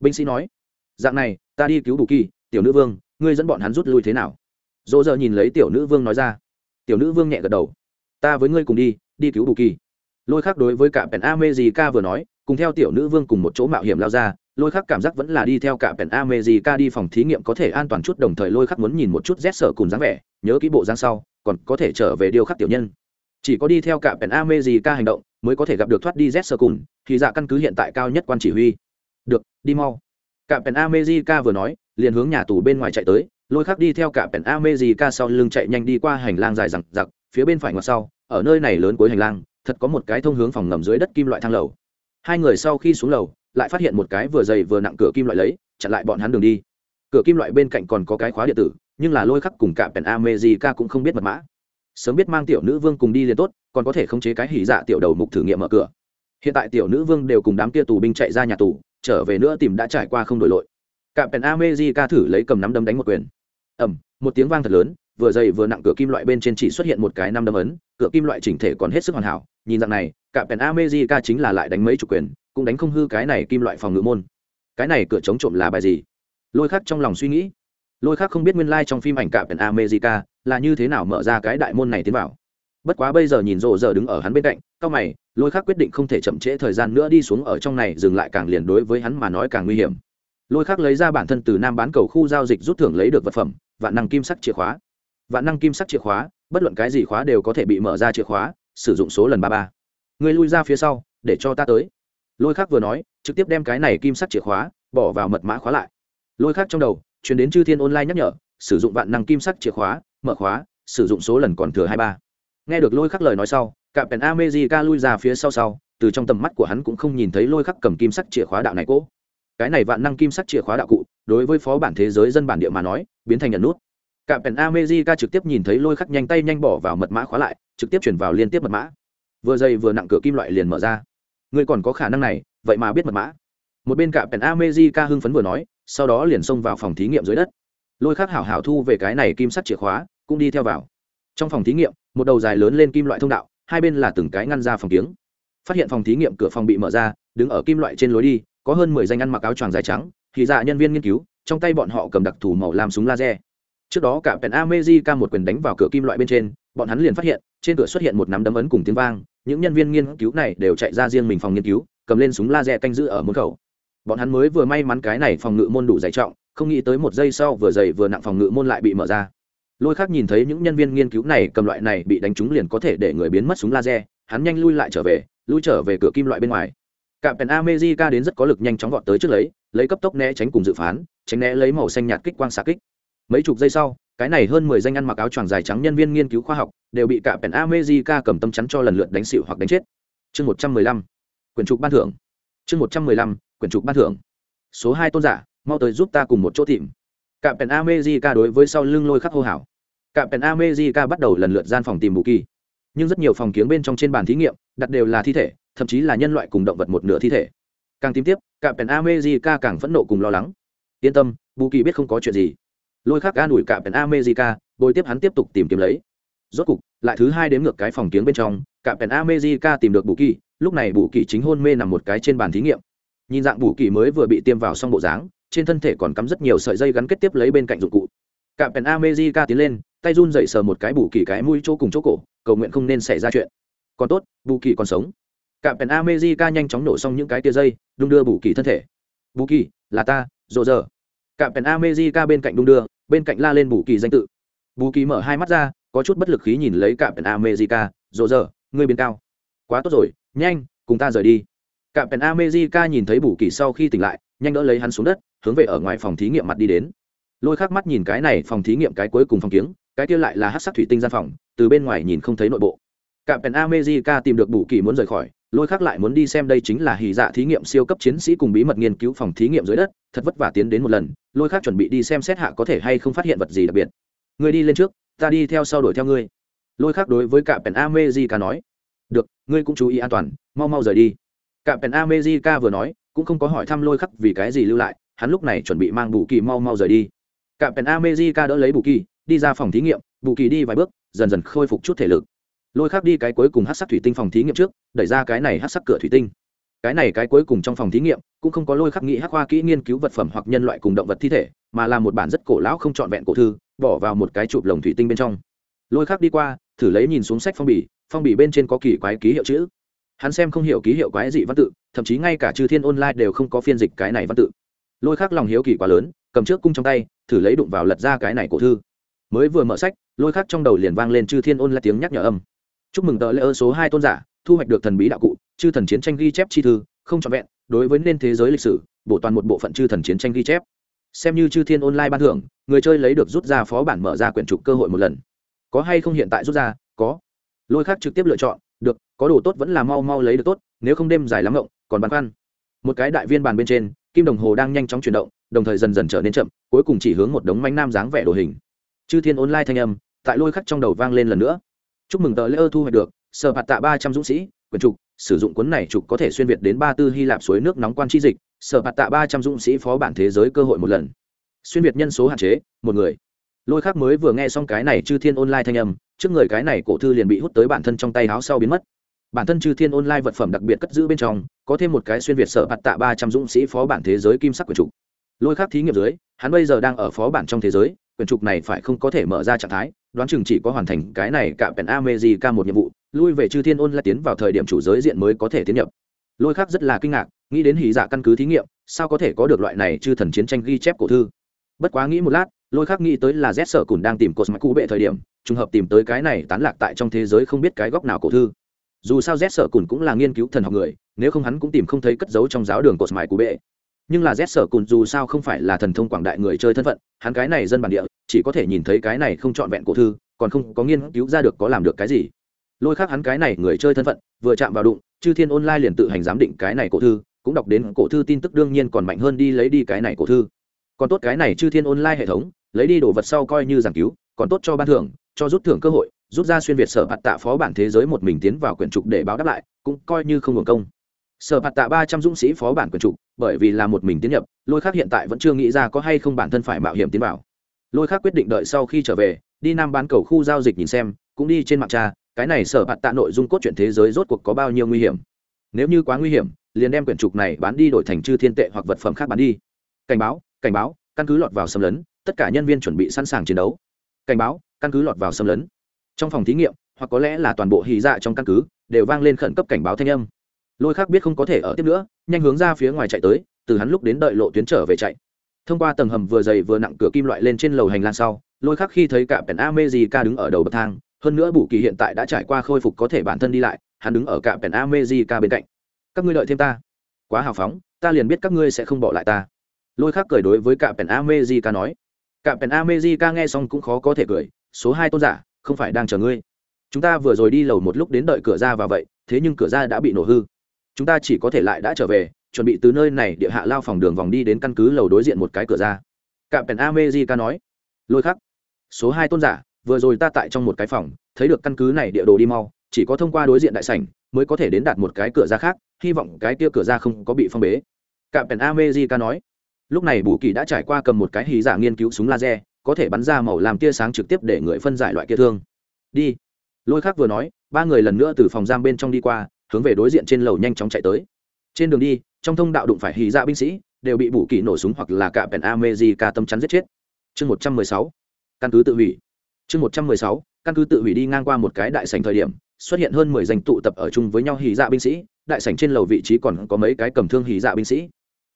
Binh sĩ nói, dạng này, ta đi cứu bù kỳ, tiểu nữ vương, ngươi dẫn bọn hắn rút lui thế nào? Dỗ giờ nhìn lấy tiểu nữ vương nói ra. Tiểu nữ vương nhẹ gật đầu. Ta với ngươi cùng đi đi cứu bù kỳ. Lôi khác đối với cả pèn a mê gì ca vừa nói, cùng theo tiểu nữ vương cùng một chỗ mạo hiểm lao ra lôi khắc cảm giác vẫn là đi theo cả pèn amejica đi phòng thí nghiệm có thể an toàn chút, đồng thời lôi khắc muốn nhìn một chút rét sợ cùng dáng vẻ, nhớ kỹ bộ dáng sau, còn có thể trở về điêu khắc tiểu nhân. Chỉ có đi theo cả pèn amejica hành động, mới có thể gặp được thoát đi rét sợ cùng, thì dạ căn cứ hiện tại cao nhất quan chỉ huy. Được, đi mau. Cả pèn amejica vừa nói, liền hướng nhà tù bên ngoài chạy tới, lôi khắc đi theo cả pèn amejica sau lưng chạy nhanh đi qua hành lang dài rằng giặc phía bên phải ngoặt sau, ở nơi này lớn cuối hành lang, thật có một cái thông hướng phòng ngầm dưới đất kim loại thang lầu. Hai người sau khi xuống lầu lại phát hiện một cái vừa dày vừa nặng cửa kim loại lấy, chặn lại bọn hắn đường đi. Cửa kim loại bên cạnh còn có cái khóa điện tử, nhưng là lôi khắc cùng cả pèn amejica cũng không biết mật mã. Sớm biết mang tiểu nữ vương cùng đi liền tốt, còn có thể khống chế cái hỉ dạ tiểu đầu mục thử nghiệm mở cửa. Hiện tại tiểu nữ vương đều cùng đám kia tù binh chạy ra nhà tù, trở về nữa tìm đã trải qua không đổi lội cả pèn amejica thử lấy cầm nắm đấm đánh một quyền. Ẩm một tiếng vang thật lớn, vừa dày vừa nặng cửa kim loại bên trên chỉ xuất hiện một cái năm đấm ấn, cửa kim loại chỉnh thể còn hết sức hoàn hảo, nhìn dạng này, cả pèn amejica chính là lại đánh mấy chục quyền cũng đánh không hư cái này kim loại phòng ngự môn. Cái này cửa chống trộm là bài gì? Lôi khắc trong lòng suy nghĩ. Lôi khắc không biết nguyên lai、like、trong phim ảnh cạm pèn america là như thế nào mở ra cái đại môn này tiến vào. Bất quá bây giờ nhìn rộ giờ đứng ở hắn bên cạnh c mày, lôi khắc quyết định không thể chậm trễ thời gian nữa đi xuống ở trong này, dừng lại càng liền đối với hắn mà nói càng nguy hiểm. Lôi khác lấy ra bản thân từ nam bán cầu khu giao dịch rút thưởng lấy được vật phẩm, vạn năng kim sắc chìa khóa. Vạn năng kim sắc chìa khóa, bất luận cái gì khóa đều có thể bị mở ra chìa khóa, sử dụng số lần ba ba. Người lui ra phía sau, để cho ta tới lôi khác vừa nói, trực tiếp đem cái này kim sắc chìa khóa bỏ vào mật mã khóa lại. Lôi khác trong đầu chuyển đến chư thiên online nhắc nhở, sử dụng vạn năng kim sắc chìa khóa, mở khóa, sử dụng số lần còn thừa hai ba. Nghe được lôi khắc lời nói sau, cạm pèn amejica lui ra phía sau sau, từ trong tầm mắt của hắn cũng không nhìn thấy lôi khắc cầm kim sắc chìa khóa đạo này cỗ cái này vạn năng kim sắc chìa khóa đạo cụ, đối với phó bản thế giới dân bản địa mà nói, biến thành nhận nút. Cạm pèn amejica trực tiếp nhìn thấy lôi khắc nhanh tay nhanh bỏ vào mật mã khóa lại, trực tiếp chuyển vào liên tiếp mật mã. Vừa dày vừa nặng cửa kim loại liền mở ra ngươi còn có khả năng này, vậy mà biết mật mã. Một bên cạm pèn amejica hưng phấn vừa nói, sau đó liền xông vào phòng thí nghiệm dưới đất. Lôi khắc hảo hảo thu về cái này kim sắt chìa khóa, cũng đi theo vào. Trong phòng thí nghiệm, một đầu dài lớn lên kim loại thông đạo, hai bên là từng cái ngăn ra phòng tiếng phát hiện phòng thí nghiệm cửa phòng bị mở ra, đứng ở kim loại trên lối đi, có hơn mười danh ăn mặc áo choàng dài trắng, thì dạ nhân viên nghiên cứu, trong tay bọn họ cầm đặc thù màu làm súng laser. Trước đó cả pèn amejica một quyền đánh vào cửa kim loại bên trên, bọn hắn liền phát hiện, trên cửa xuất hiện một nắm đấm ấn cùng tiếng vang những nhân viên nghiên cứu này đều chạy ra riêng mình phòng nghiên cứu, cầm lên súng laser canh giữ ở môn khẩu. Bọn hắn mới vừa may mắn cái này phòng ngự môn đủ dày trọng, không nghĩ tới một giây sau vừa dày vừa nặng phòng ngự môn lại bị mở ra. Lôi khác nhìn thấy những nhân viên nghiên cứu này cầm loại này bị đánh trúng liền có thể để người biến mất súng laser, hắn nhanh lui lại trở về, lui trở về cửa kim loại bên ngoài. Cạm pèn amejica đến rất có lực nhanh chóng gọn tới trước lấy lấy cấp tốc né tránh cùng dự phán, tránh né lấy màu xanh nhạt kích quang xạ kích. Mấy chục giây sau, cái này hơn mười danh ăn mặc áo choàng dài trắng nhân viên nghiên cứu khoa học đều bị cả pèn America cầm tâm chắn cho lần lượt đánh xỉu hoặc đánh chết. Chương một trăm mười lăm quyển trục ban thưởng. Chương một trăm mười lăm quyển trục ban thưởng. Số hai tôn giả mau tới giúp ta cùng một chỗ tìm. Cả pèn America đối với sau lưng lôi khắc hô hào. Cả pèn America bắt đầu lần lượt gian phòng tìm bù kỳ nhưng rất nhiều phòng kiếng bên trong trên bàn thí nghiệm đặt đều là thi thể thậm chí là nhân loại cùng động vật một nửa thi thể. Càng tìm tiếp cả pèn America càng phẫn nộ cùng lo lắng. Yên tâm bù kỳ biết không có chuyện gì. Lôi khắc an ủi cả pèn America, bồi tiếp hắn tiếp tục tìm kiếm lấy rốt cục, lại thứ hai đến ngược cái phòng kiếng bên trong, cả pèn amejica tìm được bù kỳ lúc này bù kỳ chính hôn mê nằm một cái trên bàn thí nghiệm. Nhìn dạng bù kỳ mới vừa bị tiêm vào xong bộ dáng, trên thân thể còn cắm rất nhiều sợi dây gắn kết tiếp lấy bên cạnh dụng cụ. Cả pèn amejica tiến lên, tay run dậy sờ một cái bù kỳ cái mũi chỗ cùng chỗ cổ, cầu nguyện không nên xảy ra chuyện. Còn tốt, bù kỳ còn sống. Cả pèn amejica nhanh chóng nổ xong những cái tia dây, đung đưa bù kỳ thân thể. Bù kỳ là ta rộ rờ cả pèn amejica bên cạnh đung đưa, bên cạnh la lên bù kỳ danh tự. Bù kỳ mở hai mắt ra có chút bất lực khí nhìn lấy cạm pèn America, rộ rờ ngươi biến cao. Quá tốt rồi nhanh cùng ta rời đi. Cạm pèn America nhìn thấy bù kỳ sau khi tỉnh lại nhanh đỡ lấy hắn xuống đất hướng về ở ngoài phòng thí nghiệm mặt đi đến. Lôi khắc mắt nhìn cái này phòng thí nghiệm cái cuối cùng phòng kiếng cái kia lại là hát sắc thủy tinh gian phòng từ bên ngoài nhìn không thấy nội bộ. Cạm pèn America tìm được bù kỳ muốn rời khỏi lôi khắc lại muốn đi xem đây chính là hì dạ thí nghiệm siêu cấp chiến sĩ cùng bí mật nghiên cứu phòng thí nghiệm dưới đất thật vất vả tiến đến một lần lôi khắc chuẩn bị đi xem xét hạ có thể hay không phát hiện vật gì đặc biệt. Ngươi đi lên trước ta đi theo sau đuổi theo ngươi. Lôi khắc đối với cả pèn amejica nói. Được, ngươi cũng chú ý an toàn, mau mau rời đi. Cả pèn amejica vừa nói, cũng không có hỏi thăm lôi khắc vì cái gì lưu lại, hắn lúc này chuẩn bị mang bù kỳ mau mau rời đi. Cả pèn amejica đỡ lấy bù kỳ, đi ra phòng thí nghiệm, bù kỳ đi vài bước, dần dần khôi phục chút thể lực. Lôi khác đi cái cuối cùng hát sắc thủy tinh phòng thí nghiệm trước, đẩy ra cái này hát sắc cửa thủy tinh. Cái này cái cuối cùng trong phòng thí nghiệm, cũng không có lôi khắc nghĩ hắc hoa kỹ nghiên cứu vật phẩm hoặc nhân loại cùng động vật thi thể, mà là một bản rất cổ lão không trọn vẹn cổ thư bỏ vào một cái chụp lồng thủy tinh bên trong. Lôi khắc đi qua, thử lấy nhìn xuống sách phong bì phong bì bên trên có kỳ quái ký hiệu chữ. Hắn xem không hiểu ký hiệu quái dị văn tự, thậm chí ngay cả chư thiên online đều không có phiên dịch cái này văn tự. Lôi khắc lòng hiếu kỳ quá lớn, cầm trước cung trong tay, thử lấy đụng vào lật ra cái này cổ thư. Mới vừa mở sách, lôi khắc trong đầu liền vang lên chư thiên ôn là tiếng nhắc nhở âm. Chúc mừng tờ lễ ơ số hai tôn giả, thu hoạch được thần bí đạo cụ, chư thần chiến tranh ghi chép chi thư, không trọn vẹn, đối với nên thế giới lịch sử, bổ toàn một bộ phận chư thần chiến tranh ghi chép xem như chư thiên online ban thưởng, người chơi lấy được rút ra phó bản mở ra quyển trục cơ hội một lần. Có hay không hiện tại rút ra? Có. Lôi khác trực tiếp lựa chọn, được, có đồ tốt vẫn là mau mau lấy được tốt, nếu không đêm dài lắm ngộng, còn băn khoăn. Một cái đại viên bàn bên trên, kim đồng hồ đang nhanh chóng chuyển động, đồng thời dần dần trở nên chậm, cuối cùng chỉ hướng một đống manh nam dáng vẻ đồ hình. Chư thiên online thanh âm, tại lôi khắc trong đầu vang lên lần nữa. Chúc mừng tờ lễ ơ thu hoạch được, sở phạt tạ ba trăm dũng sĩ quyền trục, sử dụng cuốn này trục có thể xuyên việt đến ba tư hy lạp suối nước nóng quan chi dịch, sở bạt tạ ba trăm dũng sĩ phó bản thế giới cơ hội một lần. Xuyên việt nhân số hạn chế, một người. Lôi khác mới vừa nghe xong cái này chư thiên online thanh âm, trước người cái này cổ thư liền bị hút tới bản thân trong tay áo sau biến mất. Bản thân chư thiên online vật phẩm đặc biệt cất giữ bên trong, có thêm một cái xuyên việt sở bạt tạ ba trăm dũng sĩ phó bản thế giới kim sắc quyền trục. Lôi khác thí nghiệm dưới, hắn bây giờ đang ở phó bản trong thế giới, quyền trục này phải không có thể mở ra trạng thái, đoán chừng chỉ có hoàn thành cái này cả pèn amejica một nhiệm vụ lui về chư thiên ôn lại tiến vào thời điểm chủ giới diện mới có thể tiến nhập. Lôi khác rất là kinh ngạc, nghĩ đến hỉ dạ căn cứ thí nghiệm, sao có thể có được loại này chư thần chiến tranh ghi chép cổ thư? Bất quá nghĩ một lát, lôi khác nghĩ tới là z sở cùn đang tìm cột mạch cụ bệ thời điểm, trùng hợp tìm tới cái này tán lạc tại trong thế giới không biết cái góc nào cổ thư. Dù sao z sở cùn cũng là nghiên cứu thần học người, nếu không hắn cũng tìm không thấy cất giấu trong giáo đường cột mạch cụ bệ. Nhưng là z sở cùn dù sao không phải là thần thông quảng đại người chơi thân phận, hắn cái này dân bản địa, chỉ có thể nhìn thấy cái này không trọn vẹn cổ thư, còn không có nghiên cứu ra được có làm được cái gì lôi khác hắn cái này người chơi thân phận, vừa chạm vào đụng, chư thiên online liền tự hành giám định cái này cổ thư, cũng đọc đến cổ thư tin tức đương nhiên còn mạnh hơn đi lấy đi cái này cổ thư. Còn tốt cái này chư thiên online hệ thống, lấy đi đồ vật sau coi như giảng cứu, còn tốt cho ban thưởng, cho rút thưởng cơ hội, rút ra xuyên việt sở hạt tạ phó bản thế giới một mình tiến vào quyển trục để báo đáp lại, cũng coi như không hưởng công. Sở hạt tạ ba trăm dũng sĩ phó bản quyển trục, bởi vì là một mình tiến nhập, lôi khác hiện tại vẫn chưa nghĩ ra có hay không bản thân phải mạo hiểm tiến vào. Lôi khác quyết định đợi sau khi trở về, đi nam bán cầu khu giao dịch nhìn xem cũng đi trên mạng tra, cái này sở bạt tạ nội dung cốt truyện thế giới rốt cuộc có bao nhiêu nguy hiểm? Nếu như quá nguy hiểm, liền đem quyển trục này bán đi đổi thành chư thiên tệ hoặc vật phẩm khác bán đi. Cảnh báo cảnh báo, căn cứ lọt vào xâm lấn, tất cả nhân viên chuẩn bị sẵn sàng chiến đấu. Cảnh báo, căn cứ lọt vào xâm lấn. Trong phòng thí nghiệm, hoặc có lẽ là toàn bộ hì dạ trong căn cứ, đều vang lên khẩn cấp cảnh báo thanh âm. Lôi khác biết không có thể ở tiếp nữa, nhanh hướng ra phía ngoài chạy tới, từ hắn lúc đến đợi lộ tuyến trở về chạy. Thông qua tầng hầm vừa dày vừa nặng cửa kim loại lên trên lầu hành lang sau, lôi khác khi thấy cả pèn amejica đứng ở đầu bậc thang hơn nữa bù kỳ hiện tại đã trải qua khôi phục có thể bản thân đi lại, hắn đứng ở cạm pèn amejica bên cạnh. Các ngươi đợi thêm ta. Quá hào phóng, ta liền biết các ngươi sẽ không bỏ lại ta. Lôi khác cười đối với cạm pèn amejica nói. Cạm pèn amejica nghe xong cũng khó có thể cười, số hai tôn giả, không phải đang chờ ngươi. Chúng ta vừa rồi đi lầu một lúc đến đợi cửa ra và vậy, thế nhưng cửa ra đã bị nổ hư. Chúng ta chỉ có thể lại đã trở về, chuẩn bị từ nơi này địa hạ lao phòng đường vòng đi đến căn cứ lầu đối diện một cái cửa ra. Cạm pèn amejica nói. Lôi khắc, số hai tôn giả vừa rồi ta tại trong một cái phòng, thấy được căn cứ này địa đồ đi mau, chỉ có thông qua đối diện đại sảnh mới có thể đến đạt một cái cửa ra khác, hy vọng cái kia cửa ra không có bị phong bế. Cạm pèn amejica nói. Lúc này bù kỳ đã trải qua cầm một cái hí giả nghiên cứu súng laser, có thể bắn ra màu làm tia sáng trực tiếp để người phân giải loại kia thương. Đi. Lôi khác vừa nói, ba người lần nữa từ phòng giam bên trong đi qua, hướng về đối diện trên lầu nhanh chóng chạy tới. Trên đường đi, trong thông đạo đụng phải hí dạ binh sĩ, đều bị bù kỳ nổ súng hoặc là cả pèn amejica tâm chắn giết chết. Chương một trăm mười sáu. Căn cứ tự hủy chương một trăm mười sáu, căn cứ tự hủy đi ngang qua một cái đại sành thời điểm, xuất hiện hơn mười danh tụ tập ở chung với nhau hì dạ binh sĩ, đại sảnh trên lầu vị trí còn có mấy cái cầm thương hì dạ binh sĩ.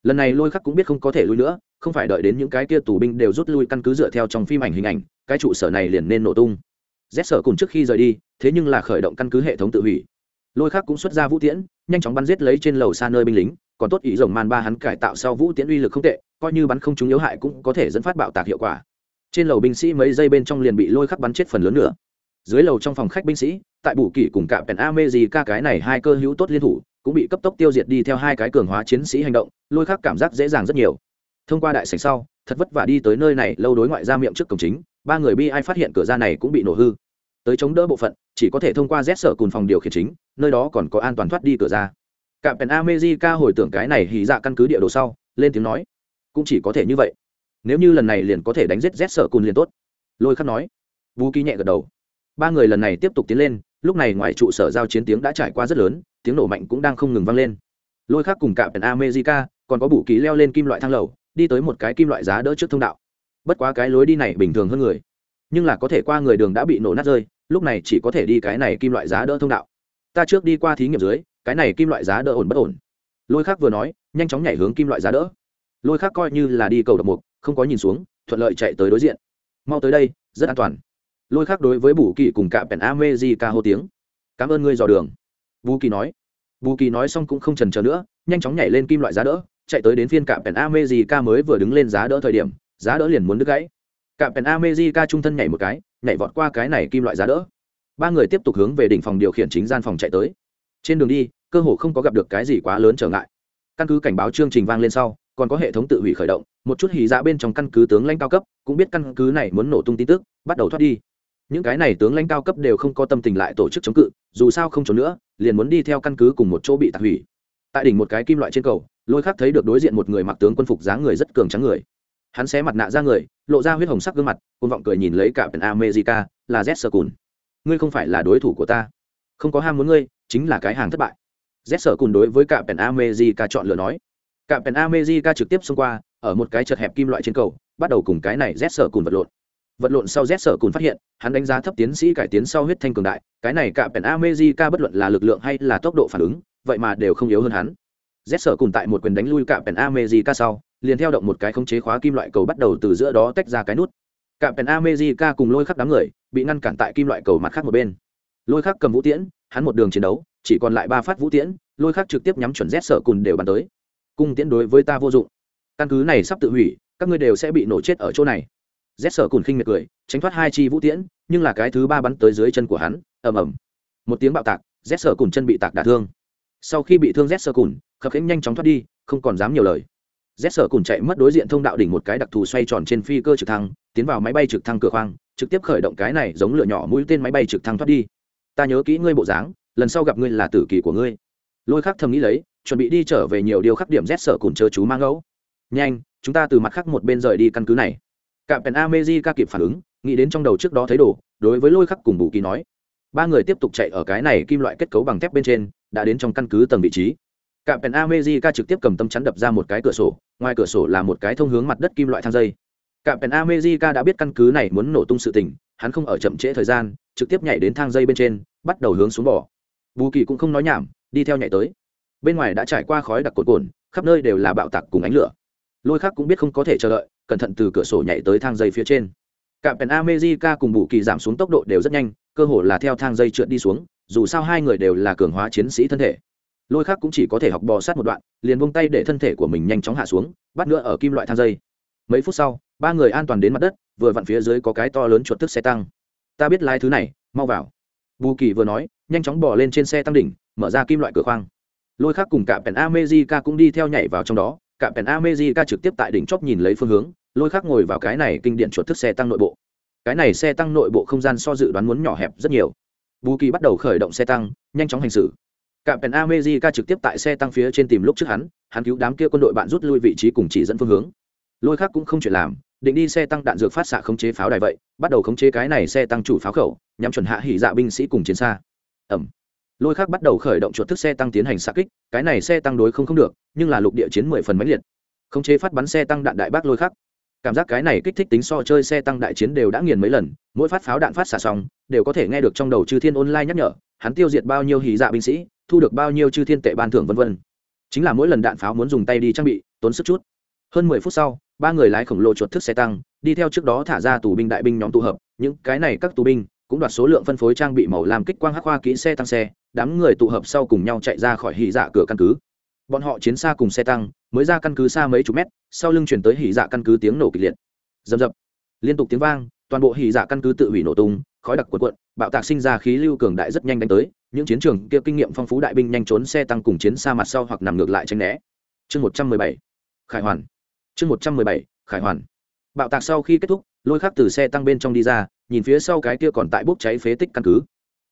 Lần này lôi khắc cũng biết không có thể lui nữa, không phải đợi đến những cái kia tù binh đều rút lui căn cứ dựa theo trong phim ảnh hình ảnh, cái trụ sở này liền nên nổ tung. Rét sở cùng trước khi rời đi, thế nhưng là khởi động căn cứ hệ thống tự hủy. Lôi khắc cũng xuất ra vũ tiễn, nhanh chóng bắn giết lấy trên lầu xa nơi binh lính, còn tốt ý rồng man ba hắn cải tạo sau vũ tiễn uy lực không tệ, coi như bắn không chúng yếu hại cũng có thể dẫn phát bạo tạc hiệu quả trên lầu binh sĩ mấy giây bên trong liền bị lôi khắc bắn chết phần lớn nữa. Dưới lầu trong phòng khách binh sĩ, tại bù kỳ cùng cả pèn ame gì ca cái này hai cơ hữu tốt liên thủ, cũng bị cấp tốc tiêu diệt đi theo hai cái cường hóa chiến sĩ hành động, lôi khắc cảm giác dễ dàng rất nhiều. Thông qua đại sảnh sau, thật vất vả đi tới nơi này lâu đối ngoại ra miệng trước cổng chính, ba người bi ai phát hiện cửa ra này cũng bị nổ hư. Tới chống đỡ bộ phận, chỉ có thể thông qua rét sở cùng phòng điều khiển chính, nơi đó còn có an toàn thoát đi cửa ra. Cả pèn amejica hồi tưởng cái này hì dạ căn cứ địa đồ sau, lên tiếng nói, cũng chỉ có thể như vậy nếu như lần này liền có thể đánh giết rét sợ cùn liền tốt. Lôi khắc nói. Vũ ký nhẹ gật đầu. Ba người lần này tiếp tục tiến lên, lúc này ngoài trụ sở giao chiến tiếng đã trải qua rất lớn, tiếng nổ mạnh cũng đang không ngừng vang lên. Lôi khắc cùng cạm pèn america, còn có bù ký leo lên kim loại thang lầu, đi tới một cái kim loại giá đỡ trước thông đạo. Bất quá cái lối đi này bình thường hơn người. Nhưng là có thể qua người đường đã bị nổ nát rơi, lúc này chỉ có thể đi cái này kim loại giá đỡ thông đạo. Ta trước đi qua thí nghiệm dưới, cái này kim loại giá đỡ ổn bất ổn? Lôi khác vừa nói, nhanh chóng nhảy hướng kim loại giá đỡ. Lôi khác coi như là đi cầu độc mục không có nhìn xuống, thuận lợi chạy tới đối diện. Mau tới đây, rất an toàn. Lôi khác đối với bù kỳ cùng cả pèn ame di ca hô tiếng. Cảm ơn ngươi dò đường. Bù kỳ nói. Bù kỳ nói xong cũng không trần trờ nữa, nhanh chóng nhảy lên kim loại giá đỡ, chạy tới đến phiên cả pèn ame di ca mới vừa đứng lên giá đỡ thời điểm, giá đỡ liền muốn đứt gãy. Cả pèn ame di ca trung thân nhảy một cái, nhảy vọt qua cái này kim loại giá đỡ. Ba người tiếp tục hướng về đỉnh phòng điều khiển chính gian phòng chạy tới. Trên đường đi, cơ hồ không có gặp được cái gì quá lớn trở ngại. Căn cứ cảnh báo chương trình vang lên sau còn có hệ thống tự hủy khởi động, một chút hì dạ bên trong căn cứ tướng lãnh cao cấp, cũng biết căn cứ này muốn nổ tung tin tức, bắt đầu thoát đi. Những cái này tướng lãnh cao cấp đều không có tâm tình lại tổ chức chống cự, dù sao không trốn nữa, liền muốn đi theo căn cứ cùng một chỗ bị tạc hủy. Tại đỉnh một cái kim loại trên cầu, lôi khắc thấy được đối diện một người mặc tướng quân phục dáng người rất cường trắng người. Hắn xé mặt nạ ra người, lộ ra huyết hồng sắc gương mặt côn vọng cười nhìn lấy cả pèn america, là z sơ cùn. Ngươi không phải là đối thủ của ta. Không có ham muốn ngươi, chính là cái hàng thất bại. Z sơ cùn đối với cả pèn america chọn lựa nói cạm pèn amejica trực tiếp xông qua, ở một cái chật hẹp kim loại trên cầu, bắt đầu cùng cái này rét sở cùn vật lộn. Vật lộn sau rét sở cùn phát hiện, hắn đánh giá thấp tiến sĩ cải tiến sau huyết thanh cường đại, cái này cạm pèn amejica bất luận là lực lượng hay là tốc độ phản ứng, vậy mà đều không yếu hơn hắn. Rét sở cùng tại một quyền đánh lui cạm pèn amejica sau, liền theo động một cái khống chế khóa kim loại cầu bắt đầu từ giữa đó tách ra cái nút. Cạm pèn amejica cùng lôi khắc đám người, bị ngăn cản tại kim loại cầu mặt khác một bên. Lôi khắc cầm vũ tiễn, hắn một đường chiến đấu, chỉ còn lại ba phát vũ tiễn, lôi khắc trực tiếp nhắm chuẩn rét sở cùng đều bắn tới cung tiễn đối với ta vô dụng. Căn cứ này sắp tự hủy, các ngươi đều sẽ bị nổ chết ở chỗ này. Z sở cùn khinh miệt cười, tránh thoát hai chi vũ tiễn, nhưng là cái thứ ba bắn tới dưới chân của hắn, ầm ầm. Một tiếng bạo tạc, z sở cùn chân bị tạc đả thương. Sau khi bị thương z sở cùn, khập khiễng nhanh chóng thoát đi, không còn dám nhiều lời. Z sở cùn chạy mất đối diện thông đạo đỉnh một cái đặc thù xoay tròn trên phi cơ trực thăng, tiến vào máy bay trực thăng cửa khoang, trực tiếp khởi động cái này giống lửa nhỏ mũi tên máy bay trực thăng thoát đi. Ta nhớ kỹ ngươi bộ dáng, lần sau gặp ngươi là tử kỳ của ngươi. Lôi khắc thầm nghĩ lấy chuẩn bị đi trở về nhiều điều khắc điểm rét sở cùn chớ chú mang ngẫu nhanh, chúng ta từ mặt khác một bên rời đi căn cứ này. Cạm pèn amejica kịp phản ứng, nghĩ đến trong đầu trước đó thấy đồ, đối với lôi khắc cùng bù kỳ nói. Ba người tiếp tục chạy ở cái này kim loại kết cấu bằng thép bên trên, đã đến trong căn cứ tầng vị trí. Cạm pèn amejica trực tiếp cầm tâm chắn đập ra một cái cửa sổ, ngoài cửa sổ là một cái thông hướng mặt đất kim loại thang dây. Cạm pèn amejica đã biết căn cứ này muốn nổ tung sự tình, hắn không ở chậm trễ thời gian, trực tiếp nhảy đến thang dây bên trên, bắt đầu hướng xuống bỏ bù kỳ cũng không nói nhảm, đi theo nhảy tới bên ngoài đã trải qua khói đặc cột cồn khắp nơi đều là bạo tạc cùng ánh lửa. Lôi khác cũng biết không có thể chờ đợi, cẩn thận từ cửa sổ nhảy tới thang dây phía trên. Cả pèn amejica cùng bù kỳ giảm xuống tốc độ đều rất nhanh, cơ hồ là theo thang dây trượt đi xuống, dù sao hai người đều là cường hóa chiến sĩ thân thể. Lôi khác cũng chỉ có thể học bò sát một đoạn, liền bông tay để thân thể của mình nhanh chóng hạ xuống, bắt nữa ở kim loại thang dây. Mấy phút sau, ba người an toàn đến mặt đất, vừa vặn phía dưới có cái to lớn chuột tức xe tăng. Ta biết lái thứ này, mau vào. Bù kỳ vừa nói, nhanh chóng bỏ lên trên xe tăng đỉnh, mở ra kim loại cửa khoang lôi khác cùng cả pèn amejica cũng đi theo nhảy vào trong đó. Cả pèn amejica trực tiếp tại đỉnh chóp nhìn lấy phương hướng. Lôi khác ngồi vào cái này kinh điện chuột thức xe tăng nội bộ. Cái này xe tăng nội bộ không gian so dự đoán muốn nhỏ hẹp rất nhiều. Bù kỳ bắt đầu khởi động xe tăng, nhanh chóng hành xử. Cả pèn amejica trực tiếp tại xe tăng phía trên tìm lúc trước hắn hắn cứu đám kia quân đội bạn rút lui vị trí cùng chỉ dẫn phương hướng. Lôi khác cũng không chuyện làm, định đi xe tăng đạn dược phát xạ khống chế pháo đài vậy, bắt đầu khống chế cái này xe tăng chủ pháo khẩu nhằm chuẩn hạ hỉ dạ binh sĩ cùng chiến xa. Ẩm lôi khác bắt đầu khởi động chuột thức xe tăng tiến hành xa kích, cái này xe tăng đối không không được, nhưng là lục địa chiến mười phần máy liệt. Khống chế phát bắn xe tăng đạn đại bác lôi khác. Cảm giác cái này kích thích tính so chơi xe tăng đại chiến đều đã nghiền mấy lần, mỗi phát pháo đạn phát xả xong, đều có thể nghe được trong đầu chư thiên online nhắc nhở, hắn tiêu diệt bao nhiêu hì dạ binh sĩ, thu được bao nhiêu chư thiên tệ ban thưởng vân vân. Chính là mỗi lần đạn pháo muốn dùng tay đi trang bị, tốn sức chút. Hơn mười phút sau, ba người lái khổng lồ chuột thức xe tăng, đi theo trước đó thả ra tù binh đại binh nhóm tụ hợp, những cái này các tù binh cũng đoạt số lượng phân phối trang bị màu làm kích quang hắc hoa kỹ xe tăng xe đám người tụ hợp sau cùng nhau chạy ra khỏi hỉ dạ cửa căn cứ. Bọn họ chiến xa cùng xe tăng, mới ra căn cứ xa mấy chục mét, sau lưng chuyển tới hỉ dạ căn cứ tiếng nổ kịch liệt. Dầm dập liên tục tiếng vang, toàn bộ hỉ dạ căn cứ tự hủy nổ tung, khói đặc cuộn cuộn, bạo tạc sinh ra khí lưu cường đại rất nhanh đánh tới, những chiến trường kia kinh nghiệm phong phú đại binh nhanh trốn xe tăng cùng chiến xa mặt sau hoặc nằm ngược lại tránh né. Chương một trăm mười bảy. Khải hoàn. Chương một trăm mười bảy. Khải hoàn. Bạo tạc sau khi kết thúc, lôi khắc từ xe tăng bên trong đi ra, nhìn phía sau cái kia còn tại bốc cháy phế tích căn cứ.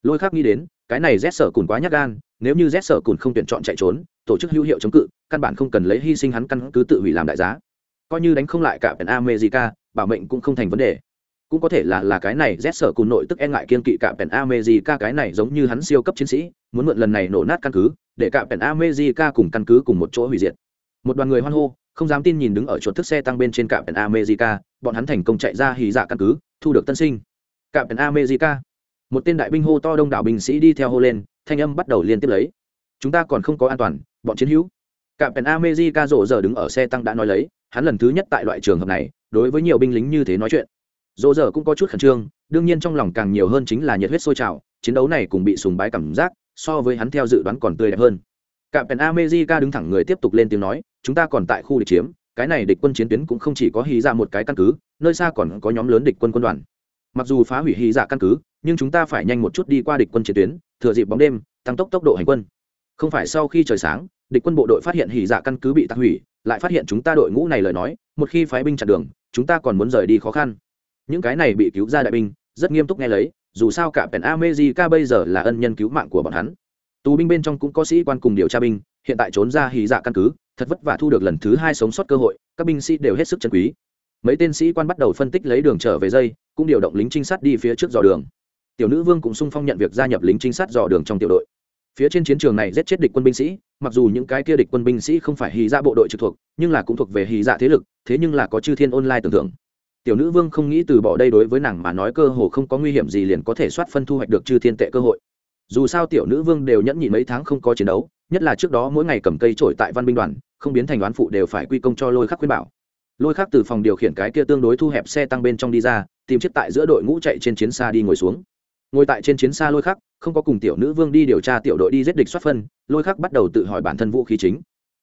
Lôi khắc nghĩ đến cái này rét sở cùn quá nhát gan, nếu như rét sở cùn không tuyển chọn chạy trốn, tổ chức hữu hiệu chống cự, căn bản không cần lấy hy sinh hắn căn cứ tự hủy làm đại giá. Coi như đánh không lại cả pèn america bảo mệnh cũng không thành vấn đề. Cũng có thể là là cái này rét sở cùn nội tức e ngại kiên kỵ cả pèn america cái này giống như hắn siêu cấp chiến sĩ, muốn mượn lần này nổ nát căn cứ, để cả pèn america cùng căn cứ cùng một chỗ hủy diệt. Một đoàn người hoan hô, không dám tin nhìn đứng ở chuột thức xe tăng bên trên cả pèn america bọn hắn thành công chạy ra hì dạ căn cứ, thu được tân sinh. Cả pèn america một tên đại binh hô to đông đảo binh sĩ đi theo hô lên, thanh âm bắt đầu liên tiếp lấy. Chúng ta còn không có an toàn, bọn chiến hữu. Cạm pèn america rộ giờ đứng ở xe tăng đã nói lấy, hắn lần thứ nhất tại loại trường hợp này, đối với nhiều binh lính như thế nói chuyện. Rộ giờ cũng có chút khẩn trương, đương nhiên trong lòng càng nhiều hơn chính là nhiệt huyết sôi trào, chiến đấu này cùng bị sùng bái cảm giác, so với hắn theo dự đoán còn tươi đẹp hơn. Cạm pèn america đứng thẳng người tiếp tục lên tiếng nói, chúng ta còn tại khu địch chiếm, cái này địch quân chiến tuyến cũng không chỉ có hí ra dạ một cái căn cứ, nơi xa còn có nhóm lớn địch quân quân đoàn mặc dù phá hủy hy dạ căn cứ, nhưng chúng ta phải nhanh một chút đi qua địch quân chiến tuyến, thừa dịp bóng đêm, tăng tốc tốc độ hành quân. Không phải sau khi trời sáng, địch quân bộ đội phát hiện hỉ dạ căn cứ bị tạc hủy, lại phát hiện chúng ta đội ngũ này lời nói, một khi phái binh chặn đường, chúng ta còn muốn rời đi khó khăn. Những cái này bị cứu ra đại binh, rất nghiêm túc nghe lấy, dù sao cả pèn amejica bây giờ là ân nhân cứu mạng của bọn hắn. Tù binh bên trong cũng có sĩ quan cùng điều tra binh, hiện tại trốn ra hỉ dạ căn cứ, thật vất vả thu được lần thứ hai sống sót cơ hội, các binh sĩ đều hết sức chân quý mấy tên sĩ quan bắt đầu phân tích lấy đường trở về dây, cũng điều động lính trinh sát đi phía trước dò đường. Tiểu nữ vương cũng sung phong nhận việc gia nhập lính trinh sát dò đường trong tiểu đội. Phía trên chiến trường này giết chết địch quân binh sĩ, mặc dù những cái kia địch quân binh sĩ không phải hì dạ bộ đội trực thuộc, nhưng là cũng thuộc về hì dạ thế lực, thế nhưng là có chư thiên online tưởng tượng. Tiểu nữ vương không nghĩ từ bỏ đây đối với nàng mà nói cơ hồ không có nguy hiểm gì liền có thể soát phân thu hoạch được chư thiên tệ cơ hội. Dù sao tiểu nữ vương đều nhẫn nhịn mấy tháng không có chiến đấu, nhất là trước đó mỗi ngày cầm cây trổi tại văn binh đoàn, không biến thành đoán phụ đều phải quy công cho lôi khắc khuyên bảo lôi khắc từ phòng điều khiển cái kia tương đối thu hẹp xe tăng bên trong đi ra, tìm chiếc tại giữa đội ngũ chạy trên chiến xa đi ngồi xuống. Ngồi tại trên chiến xa lôi khắc, không có cùng tiểu nữ vương đi điều tra tiểu đội đi giết địch xuất phân, lôi khắc bắt đầu tự hỏi bản thân vũ khí chính.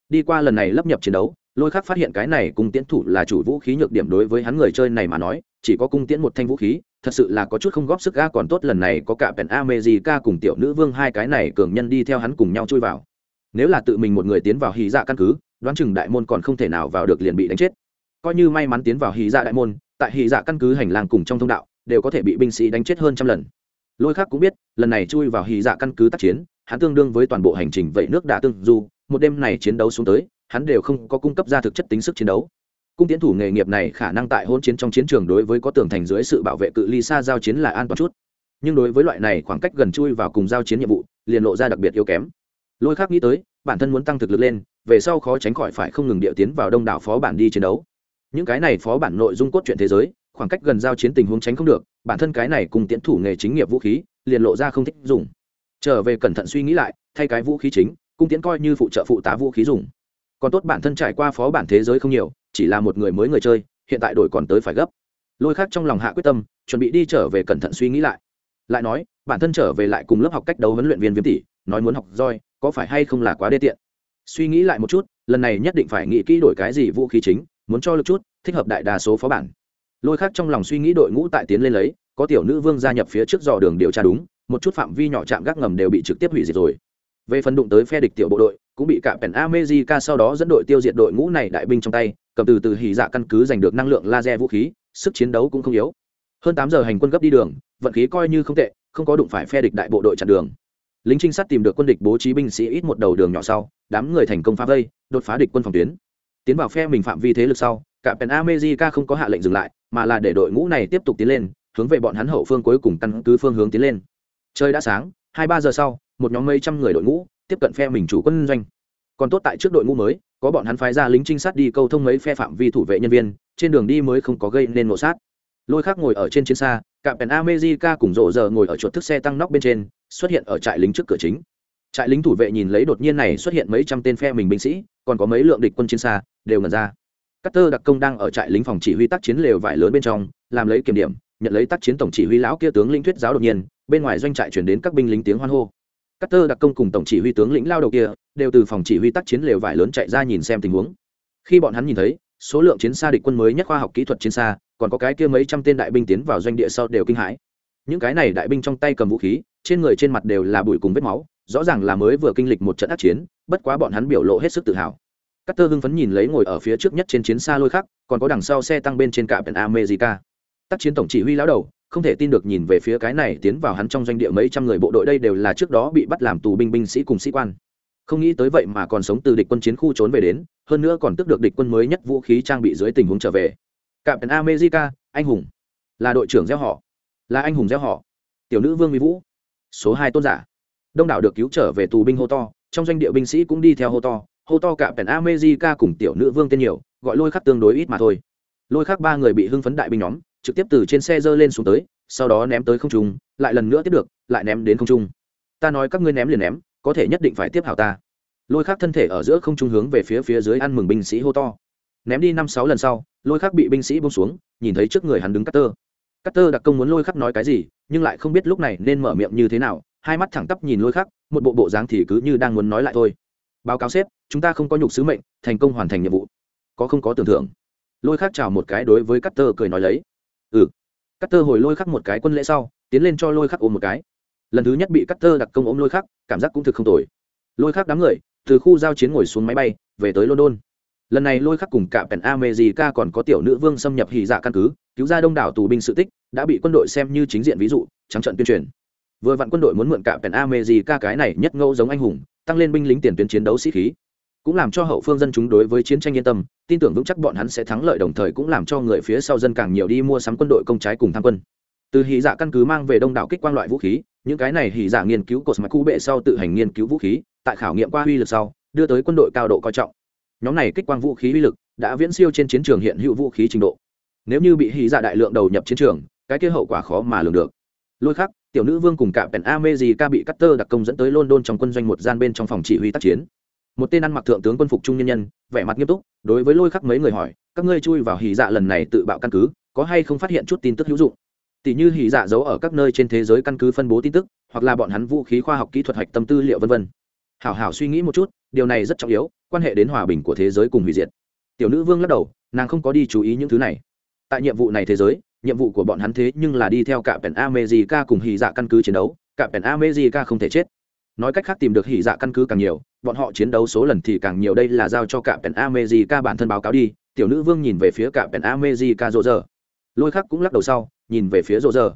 Đi qua lần này lấp nhập chiến đấu, lôi khắc phát hiện cái này cung tiễn thủ là chủ vũ khí nhược điểm đối với hắn người chơi này mà nói, chỉ có cung tiễn một thanh vũ khí, thật sự là có chút không góp sức ga, còn tốt lần này có cả pèn amejica cùng tiểu nữ vương hai cái này cường nhân đi theo hắn cùng nhau chui vào. Nếu là tự mình một người tiến vào hì dạ căn cứ, đoán chừng đại môn còn không thể nào vào được liền bị đánh chết coi như may mắn tiến vào hì dạ đại môn, tại hì dạ căn cứ hành lang cùng trong thông đạo, đều có thể bị binh sĩ đánh chết hơn trăm lần. Lôi khác cũng biết, lần này chui vào hì dạ căn cứ tác chiến, hắn tương đương với toàn bộ hành trình vậy nước đã tương du, một đêm này chiến đấu xuống tới, hắn đều không có cung cấp ra thực chất tính sức chiến đấu. Cung tiến thủ nghề nghiệp này khả năng tại hôn chiến trong chiến trường đối với có tường thành dưới sự bảo vệ cự ly xa giao chiến là an toàn chút. Nhưng đối với loại này khoảng cách gần chui vào cùng giao chiến nhiệm vụ, liền lộ ra đặc biệt yếu kém. Lôi khác nghĩ tới, bản thân muốn tăng thực lực lên, về sau khó tránh khỏi phải không ngừng địa tiến vào đông đảo phó bản đi chiến đấu những cái này phó bản nội dung cốt truyện thế giới, khoảng cách gần giao chiến tình huống tránh không được, bản thân cái này cùng tiến thủ nghề chính nghiệp vũ khí, liền lộ ra không thích dùng. Trở về cẩn thận suy nghĩ lại, thay cái vũ khí chính, cung tiến coi như phụ trợ phụ tá vũ khí dùng. Còn tốt bản thân trải qua phó bản thế giới không nhiều, chỉ là một người mới người chơi, hiện tại đổi còn tới phải gấp. Lôi khác trong lòng hạ quyết tâm, chuẩn bị đi trở về cẩn thận suy nghĩ lại. Lại nói, bản thân trở về lại cùng lớp học cách đấu huấn luyện viên viêm tỷ, nói muốn học roi, có phải hay không là quá đê tiện? Suy nghĩ lại một chút, lần này nhất định phải nghĩ kỹ đổi cái gì vũ khí chính muốn cho lực chút, thích hợp đại đa số phó bản. Lôi khác trong lòng suy nghĩ đội ngũ tại tiến lên lấy, có tiểu nữ vương gia nhập phía trước dò đường điều tra đúng, một chút phạm vi nhỏ chạm gác ngầm đều bị trực tiếp hủy diệt rồi. Về phần đụng tới phe địch tiểu bộ đội, cũng bị cả pèn amejica sau đó dẫn đội tiêu diệt đội ngũ này đại binh trong tay, cầm từ từ hỉ dạ căn cứ giành được năng lượng laser vũ khí, sức chiến đấu cũng không yếu. Hơn tám giờ hành quân gấp đi đường, vận khí coi như không tệ, không có đụng phải phe địch đại bộ đội chặn đường. Lính trinh sát tìm được quân địch bố trí binh sĩ ít một đầu đường nhỏ sau, đám người thành công phá vây, đột phá địch quân phòng tuyến tiến vào phe mình phạm vi thế lực sau, cả pèn amejica không có hạ lệnh dừng lại, mà là để đội ngũ này tiếp tục tiến lên, hướng về bọn hắn hậu phương cuối cùng căn cứ phương hướng tiến lên. Trời đã sáng, hai ba giờ sau, một nhóm mấy trăm người đội ngũ tiếp cận phe mình chủ quân doanh. Còn tốt tại trước đội ngũ mới, có bọn hắn phái ra lính trinh sát đi câu thông mấy phe phạm vi thủ vệ nhân viên, trên đường đi mới không có gây nên nổ sát. Lôi khác ngồi ở trên chiến xa cạm pèn amejica cùng rộ giờ ngồi ở chuột thức xe tăng nóc bên trên, xuất hiện ở trại lính trước cửa chính trại lính thủ vệ nhìn lấy đột nhiên này xuất hiện mấy trăm tên phe mình binh sĩ còn có mấy lượng địch quân chiến xa đều ngần ra Cutter đặc công đang ở trại lính phòng chỉ huy tác chiến lều vải lớn bên trong, làm lấy kiểm điểm, nhận lấy tác chiến tổng chỉ huy lão kia tướng lĩnh thuyết giáo đột nhiên, bên ngoài doanh trại truyền đến các binh lính tiếng hoan hô. Cutter đặc công cùng tổng chỉ huy tướng lĩnh lao đầu kia, đều từ phòng chỉ huy tác chiến lều vải lớn chạy ra nhìn xem tình huống. Khi bọn hắn nhìn thấy, số lượng chiến xa địch quân mới nhất khoa học kỹ thuật chiến xa, còn có cái kia mấy trăm tên đại binh tiến vào doanh địa sau đều kinh hãi. Những cái này đại binh trong tay cầm vũ khí, trên người trên mặt đều là bụi cùng vết máu, rõ ràng là mới vừa kinh lịch một trận ác chiến, bất quá bọn hắn biểu lộ hết sức tự hào. Cát Tơ hưng phấn nhìn lấy ngồi ở phía trước nhất trên chiến xa lôi khắc, còn có đằng sau xe tăng bên trên cả Pen America. Tác chiến tổng chỉ huy lão đầu, không thể tin được nhìn về phía cái này tiến vào hắn trong doanh địa mấy trăm người bộ đội đây đều là trước đó bị bắt làm tù binh binh sĩ cùng sĩ quan. Không nghĩ tới vậy mà còn sống từ địch quân chiến khu trốn về đến, hơn nữa còn tức được địch quân mới nhất vũ khí trang bị dưới tình huống trở về. Cả Pen America, anh hùng, là đội trưởng gieo họ, là anh hùng gieo họ. Tiểu nữ Vương Mỹ Vũ, số hai tôn giả. Đông đảo được cứu trở về tù binh hô to, trong doanh địa binh sĩ cũng đi theo hô to, hô to cả pèn amejica cùng tiểu nữ vương tên nhiều gọi lôi khắc tương đối ít mà thôi. Lôi khắc ba người bị hưng phấn đại binh nhóm trực tiếp từ trên xe dơ lên xuống tới sau đó ném tới không trung lại lần nữa tiếp được lại ném đến không trung. Ta nói các ngươi ném liền ném có thể nhất định phải tiếp hảo ta. Lôi khắc thân thể ở giữa không trung hướng về phía phía dưới ăn mừng binh sĩ hô to. Ném đi năm sáu lần sau lôi khắc bị binh sĩ bông xuống nhìn thấy trước người hắn đứng cắt tơ cắt tơ đặc công muốn lôi khắc nói cái gì nhưng lại không biết lúc này nên mở miệng như thế nào hai mắt thẳng tắp nhìn lôi khắc, một bộ bộ dáng thì cứ như đang muốn nói lại thôi. Báo cáo sếp, chúng ta không có nhục sứ mệnh, thành công hoàn thành nhiệm vụ. Có không có tưởng thưởng? Lôi khắc chào một cái đối với cắt tơ cười nói lấy. Ừ. Cắt tơ hồi lôi khắc một cái quân lễ sau, tiến lên cho lôi khắc ôm một cái. Lần thứ nhất bị cắt tơ đặc công ôm lôi khắc, cảm giác cũng thực không tồi. Lôi khắc đám người, từ khu giao chiến ngồi xuống máy bay, về tới london. Lần này lôi khắc cùng cả pèn amejica còn có tiểu nữ vương xâm nhập hì dạ căn cứ, cứu ra đông đảo tù binh sự tích, đã bị quân đội xem như chính diện ví dụ, trắng trận tuyên truyền vừa vặn quân đội muốn mượn cả pèn amejica cái này nhất ngẫu giống anh hùng, tăng lên binh lính tiền tuyến chiến đấu sĩ khí. Cũng làm cho hậu phương dân chúng đối với chiến tranh yên tâm, tin tưởng vững chắc bọn hắn sẽ thắng lợi đồng thời cũng làm cho người phía sau dân càng nhiều đi mua sắm quân đội công trái cùng tham quân. Từ hỉ dạ căn cứ mang về đông đảo kích quang loại vũ khí, những cái này hỉ dạ nghiên cứu cột mạch cũ bệ sau tự hành nghiên cứu vũ khí, tại khảo nghiệm qua uy lực sau, đưa tới quân đội cao độ coi trọng. Nhóm này kích quang vũ khí uy lực đã viễn siêu trên chiến trường hiện hữu vũ khí trình độ. Nếu như bị hỉ dạ đại lượng đầu nhập chiến trường, cái kia hậu quả khó mà lường được. Lôi khắc tiểu nữ vương cùng cả pèn America bị Carter đặc công dẫn tới London trong quân doanh một gian bên trong phòng chỉ huy tác chiến. Một tên ăn mặc thượng tướng quân phục trung nhân nhân, vẻ mặt nghiêm túc, đối với lôi khắc mấy người hỏi, các ngươi chui vào hỉ dạ lần này tự bạo căn cứ, có hay không phát hiện chút tin tức hữu dụng? Tỷ như hỉ dạ giấu ở các nơi trên thế giới căn cứ phân bố tin tức, hoặc là bọn hắn vũ khí khoa học kỹ thuật hạch tâm tư liệu vân vân. Hảo hảo suy nghĩ một chút, điều này rất trọng yếu, quan hệ đến hòa bình của thế giới cùng hủy diệt. Tiểu nữ vương lắc đầu, nàng không có đi chú ý những thứ này. Tại nhiệm vụ này thế giới, nhiệm vụ của bọn hắn thế nhưng là đi theo cả pèn America cùng hỉ dạ căn cứ chiến đấu, cả pèn America không thể chết. Nói cách khác tìm được hỉ dạ căn cứ càng nhiều, bọn họ chiến đấu số lần thì càng nhiều đây là giao cho cả pèn America bản thân báo cáo đi. Tiểu nữ vương nhìn về phía cả pèn America rộ giờ. Lôi khắc cũng lắc đầu sau, nhìn về phía rộ giờ.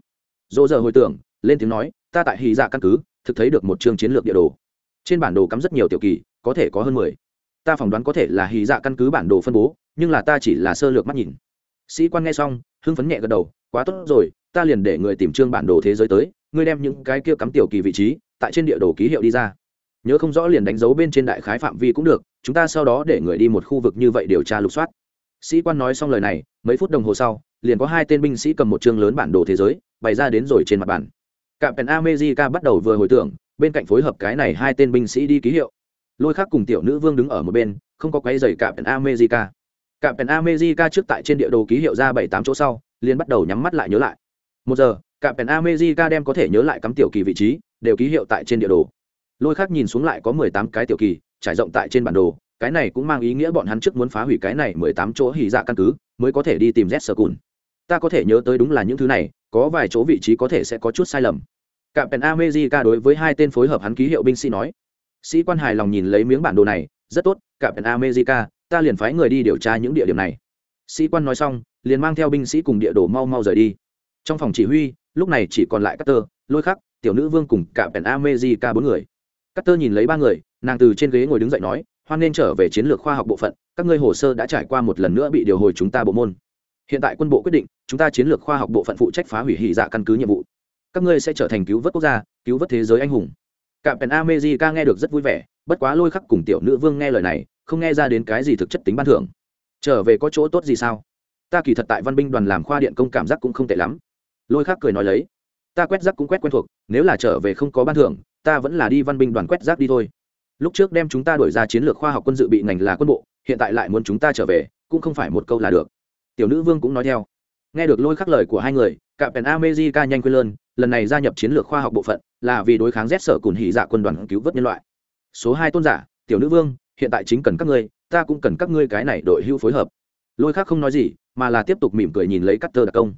Rộ giờ hồi tưởng, lên tiếng nói, ta tại hỉ dạ căn cứ, thực thấy được một chương chiến lược địa đồ. Trên bản đồ cắm rất nhiều tiểu kỳ, có thể có hơn mười. Ta phỏng đoán có thể là hỉ dạ căn cứ bản đồ phân bố, nhưng là ta chỉ là sơ lược mắt nhìn sĩ quan nghe xong, hưng phấn nhẹ gật đầu, quá tốt rồi, ta liền để người tìm trương bản đồ thế giới tới, ngươi đem những cái kia cắm tiểu kỳ vị trí, tại trên địa đồ ký hiệu đi ra. Nhớ không rõ liền đánh dấu bên trên đại khái phạm vi cũng được, chúng ta sau đó để người đi một khu vực như vậy điều tra lục soát. Sĩ quan nói xong lời này, mấy phút đồng hồ sau, liền có hai tên binh sĩ cầm một chương lớn bản đồ thế giới, bày ra đến rồi trên mặt bản cạm pèn amejica bắt đầu vừa hồi tưởng, bên cạnh phối hợp cái này hai tên binh sĩ đi ký hiệu. Lôi khác cùng tiểu nữ vương đứng ở một bên, không có quay dày cạm pèn amejica cả pèn America trước tại trên địa đồ ký hiệu ra bảy tám chỗ sau, liền bắt đầu nhắm mắt lại nhớ lại. Một giờ, cả pèn America đem có thể nhớ lại cắm tiểu kỳ vị trí, đều ký hiệu tại trên địa đồ. Lôi khác nhìn xuống lại có mười tám cái tiểu kỳ, trải rộng tại trên bản đồ, cái này cũng mang ý nghĩa bọn hắn trước muốn phá hủy cái này mười tám chỗ hỉ dạ căn cứ, mới có thể đi tìm Z sơ Cùn. Ta có thể nhớ tới đúng là những thứ này, có vài chỗ vị trí có thể sẽ có chút sai lầm. Cả pèn America đối với hai tên phối hợp hắn ký hiệu binh sĩ nói. Sĩ quan hài lòng nhìn lấy miếng bản đồ này, rất tốt, cả pèn America, ta liền phái người đi điều tra những địa điểm này. Sĩ quan nói xong liền mang theo binh sĩ cùng địa đồ mau mau rời đi. Trong phòng chỉ huy lúc này chỉ còn lại Cutter, lôi khắc tiểu nữ vương cùng cả pèn amejica bốn người. Cutter nhìn lấy ba người nàng từ trên ghế ngồi đứng dậy nói hoan nên trở về chiến lược khoa học bộ phận các ngươi hồ sơ đã trải qua một lần nữa bị điều hồi chúng ta bộ môn. Hiện tại quân bộ quyết định chúng ta chiến lược khoa học bộ phận phụ trách phá hủy hỉ dạ căn cứ nhiệm vụ. Các ngươi sẽ trở thành cứu vớt quốc gia cứu vớt thế giới anh hùng. Cả pèn amejica nghe được rất vui vẻ bất quá lôi khắc cùng tiểu nữ vương nghe lời này không nghe ra đến cái gì thực chất tính ban thưởng. Trở về có chỗ tốt gì sao? Ta kỳ thật tại văn binh đoàn làm khoa điện công cảm giác cũng không tệ lắm. Lôi khác cười nói lấy, ta quét rác cũng quét quen thuộc, nếu là trở về không có ban thưởng, ta vẫn là đi văn binh đoàn quét rác đi thôi. Lúc trước đem chúng ta đổi ra chiến lược khoa học quân dự bị ngành là quân bộ, hiện tại lại muốn chúng ta trở về, cũng không phải một câu là được. Tiểu nữ vương cũng nói theo. Nghe được lôi khắc lời của hai người, cạm pèn amejica nhanh quên lơn, lần này gia nhập chiến lược khoa học bộ phận là vì đối kháng rét sở cùn hỉ dạ quân đoàn cứu vớt nhân loại. Số hai tôn giả, tiểu nữ vương hiện tại chính cần các ngươi, ta cũng cần các ngươi cái này đội hưu phối hợp. Lôi khác không nói gì, mà là tiếp tục mỉm cười nhìn lấy cắt tơ đặc công.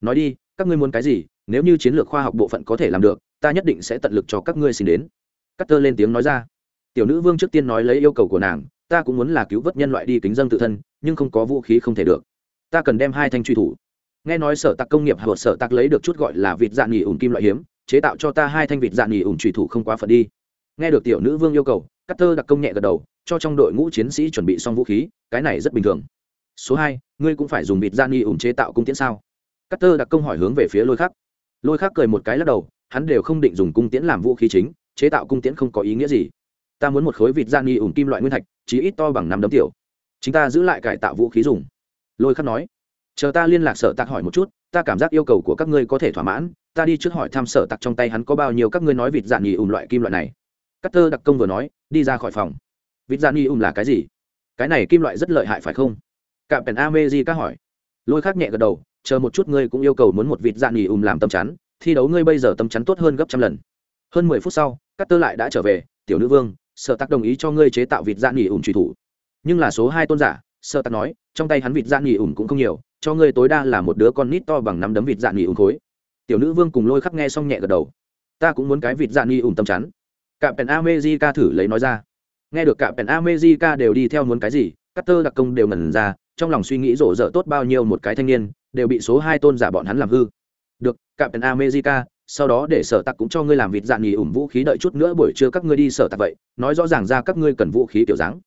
Nói đi, các ngươi muốn cái gì, nếu như chiến lược khoa học bộ phận có thể làm được, ta nhất định sẽ tận lực cho các ngươi xin đến. Cắt tơ lên tiếng nói ra. Tiểu nữ vương trước tiên nói lấy yêu cầu của nàng, ta cũng muốn là cứu vớt nhân loại đi kính dân tự thân, nhưng không có vũ khí không thể được. Ta cần đem hai thanh truy thủ. Nghe nói sở tạc công nghiệp hoặc sở tạc lấy được chút gọi là vịt dạng nghỉ ủng kim loại hiếm, chế tạo cho ta hai thanh vịt dạng nghỉ ủng truy thủ không quá phận đi. Nghe được tiểu nữ vương yêu cầu cắt tơ đặc công nhẹ gật đầu cho trong đội ngũ chiến sĩ chuẩn bị xong vũ khí, cái này rất bình thường. Số hai, ngươi cũng phải dùng bịt gian nghi ủng chế tạo cung tiễn sao? Cắt tơ đặc công hỏi hướng về phía lôi khắc. Lôi khắc cười một cái lắc đầu, hắn đều không định dùng cung tiễn làm vũ khí chính, chế tạo cung tiễn không có ý nghĩa gì. Ta muốn một khối vịt gian nghi ủng kim loại nguyên thạch, chí ít to bằng năm đấm tiểu. Chúng ta giữ lại cải tạo vũ khí dùng. Lôi khắc nói. Chờ ta liên lạc sở tạc hỏi một chút, ta cảm giác yêu cầu của các ngươi có thể thỏa mãn, ta đi trước hỏi thăm sở tạc trong tay hắn có bao nhiêu các ngươi nói vịt dạn nghỉ ủng loại kim loại này. Cắt tơ đặc công vừa nói, đi ra khỏi phòng vịt gian y um là cái gì? Cái này kim loại rất lợi hại phải không? Cạm pèn ameji các hỏi. Lôi khác nhẹ gật đầu, chờ một chút ngươi cũng yêu cầu muốn một vịt dạn y um làm tâm chắn, thi đấu ngươi bây giờ tâm chắn tốt hơn gấp trăm lần. Hơn mười phút sau các tơ lại đã trở về, tiểu nữ vương, sợ tắc đồng ý cho ngươi chế tạo vịt dạn nghỉ ủng truy thủ. Nhưng là số hai tôn giả, sợ tắc nói, trong tay hắn vịt dạn nghỉ ủng cũng không nhiều, cho ngươi tối đa là một đứa con nít to bằng năm đấm vịt dạn nghỉ ủng khối. Tiểu nữ vương cùng lôi khắc nghe xong nhẹ gật đầu. Ta cũng muốn cái vịt dạn nghỉ ủng tâm chắn. Cạm pèn ca thử lấy nói ra nghe được cả pèn amejica đều đi theo muốn cái gì cutter đặc công đều ngẩn ra, trong lòng suy nghĩ rổ rỡ tốt bao nhiêu một cái thanh niên, đều bị số hai tôn giả bọn hắn làm hư. Được, cả pèn amejica sau đó để sở tặc cũng cho ngươi làm vịt dạng nghỉ ủng vũ khí đợi chút nữa buổi trưa các ngươi đi sở tặc vậy, nói rõ ràng ra các ngươi cần vũ khí tiểu dáng.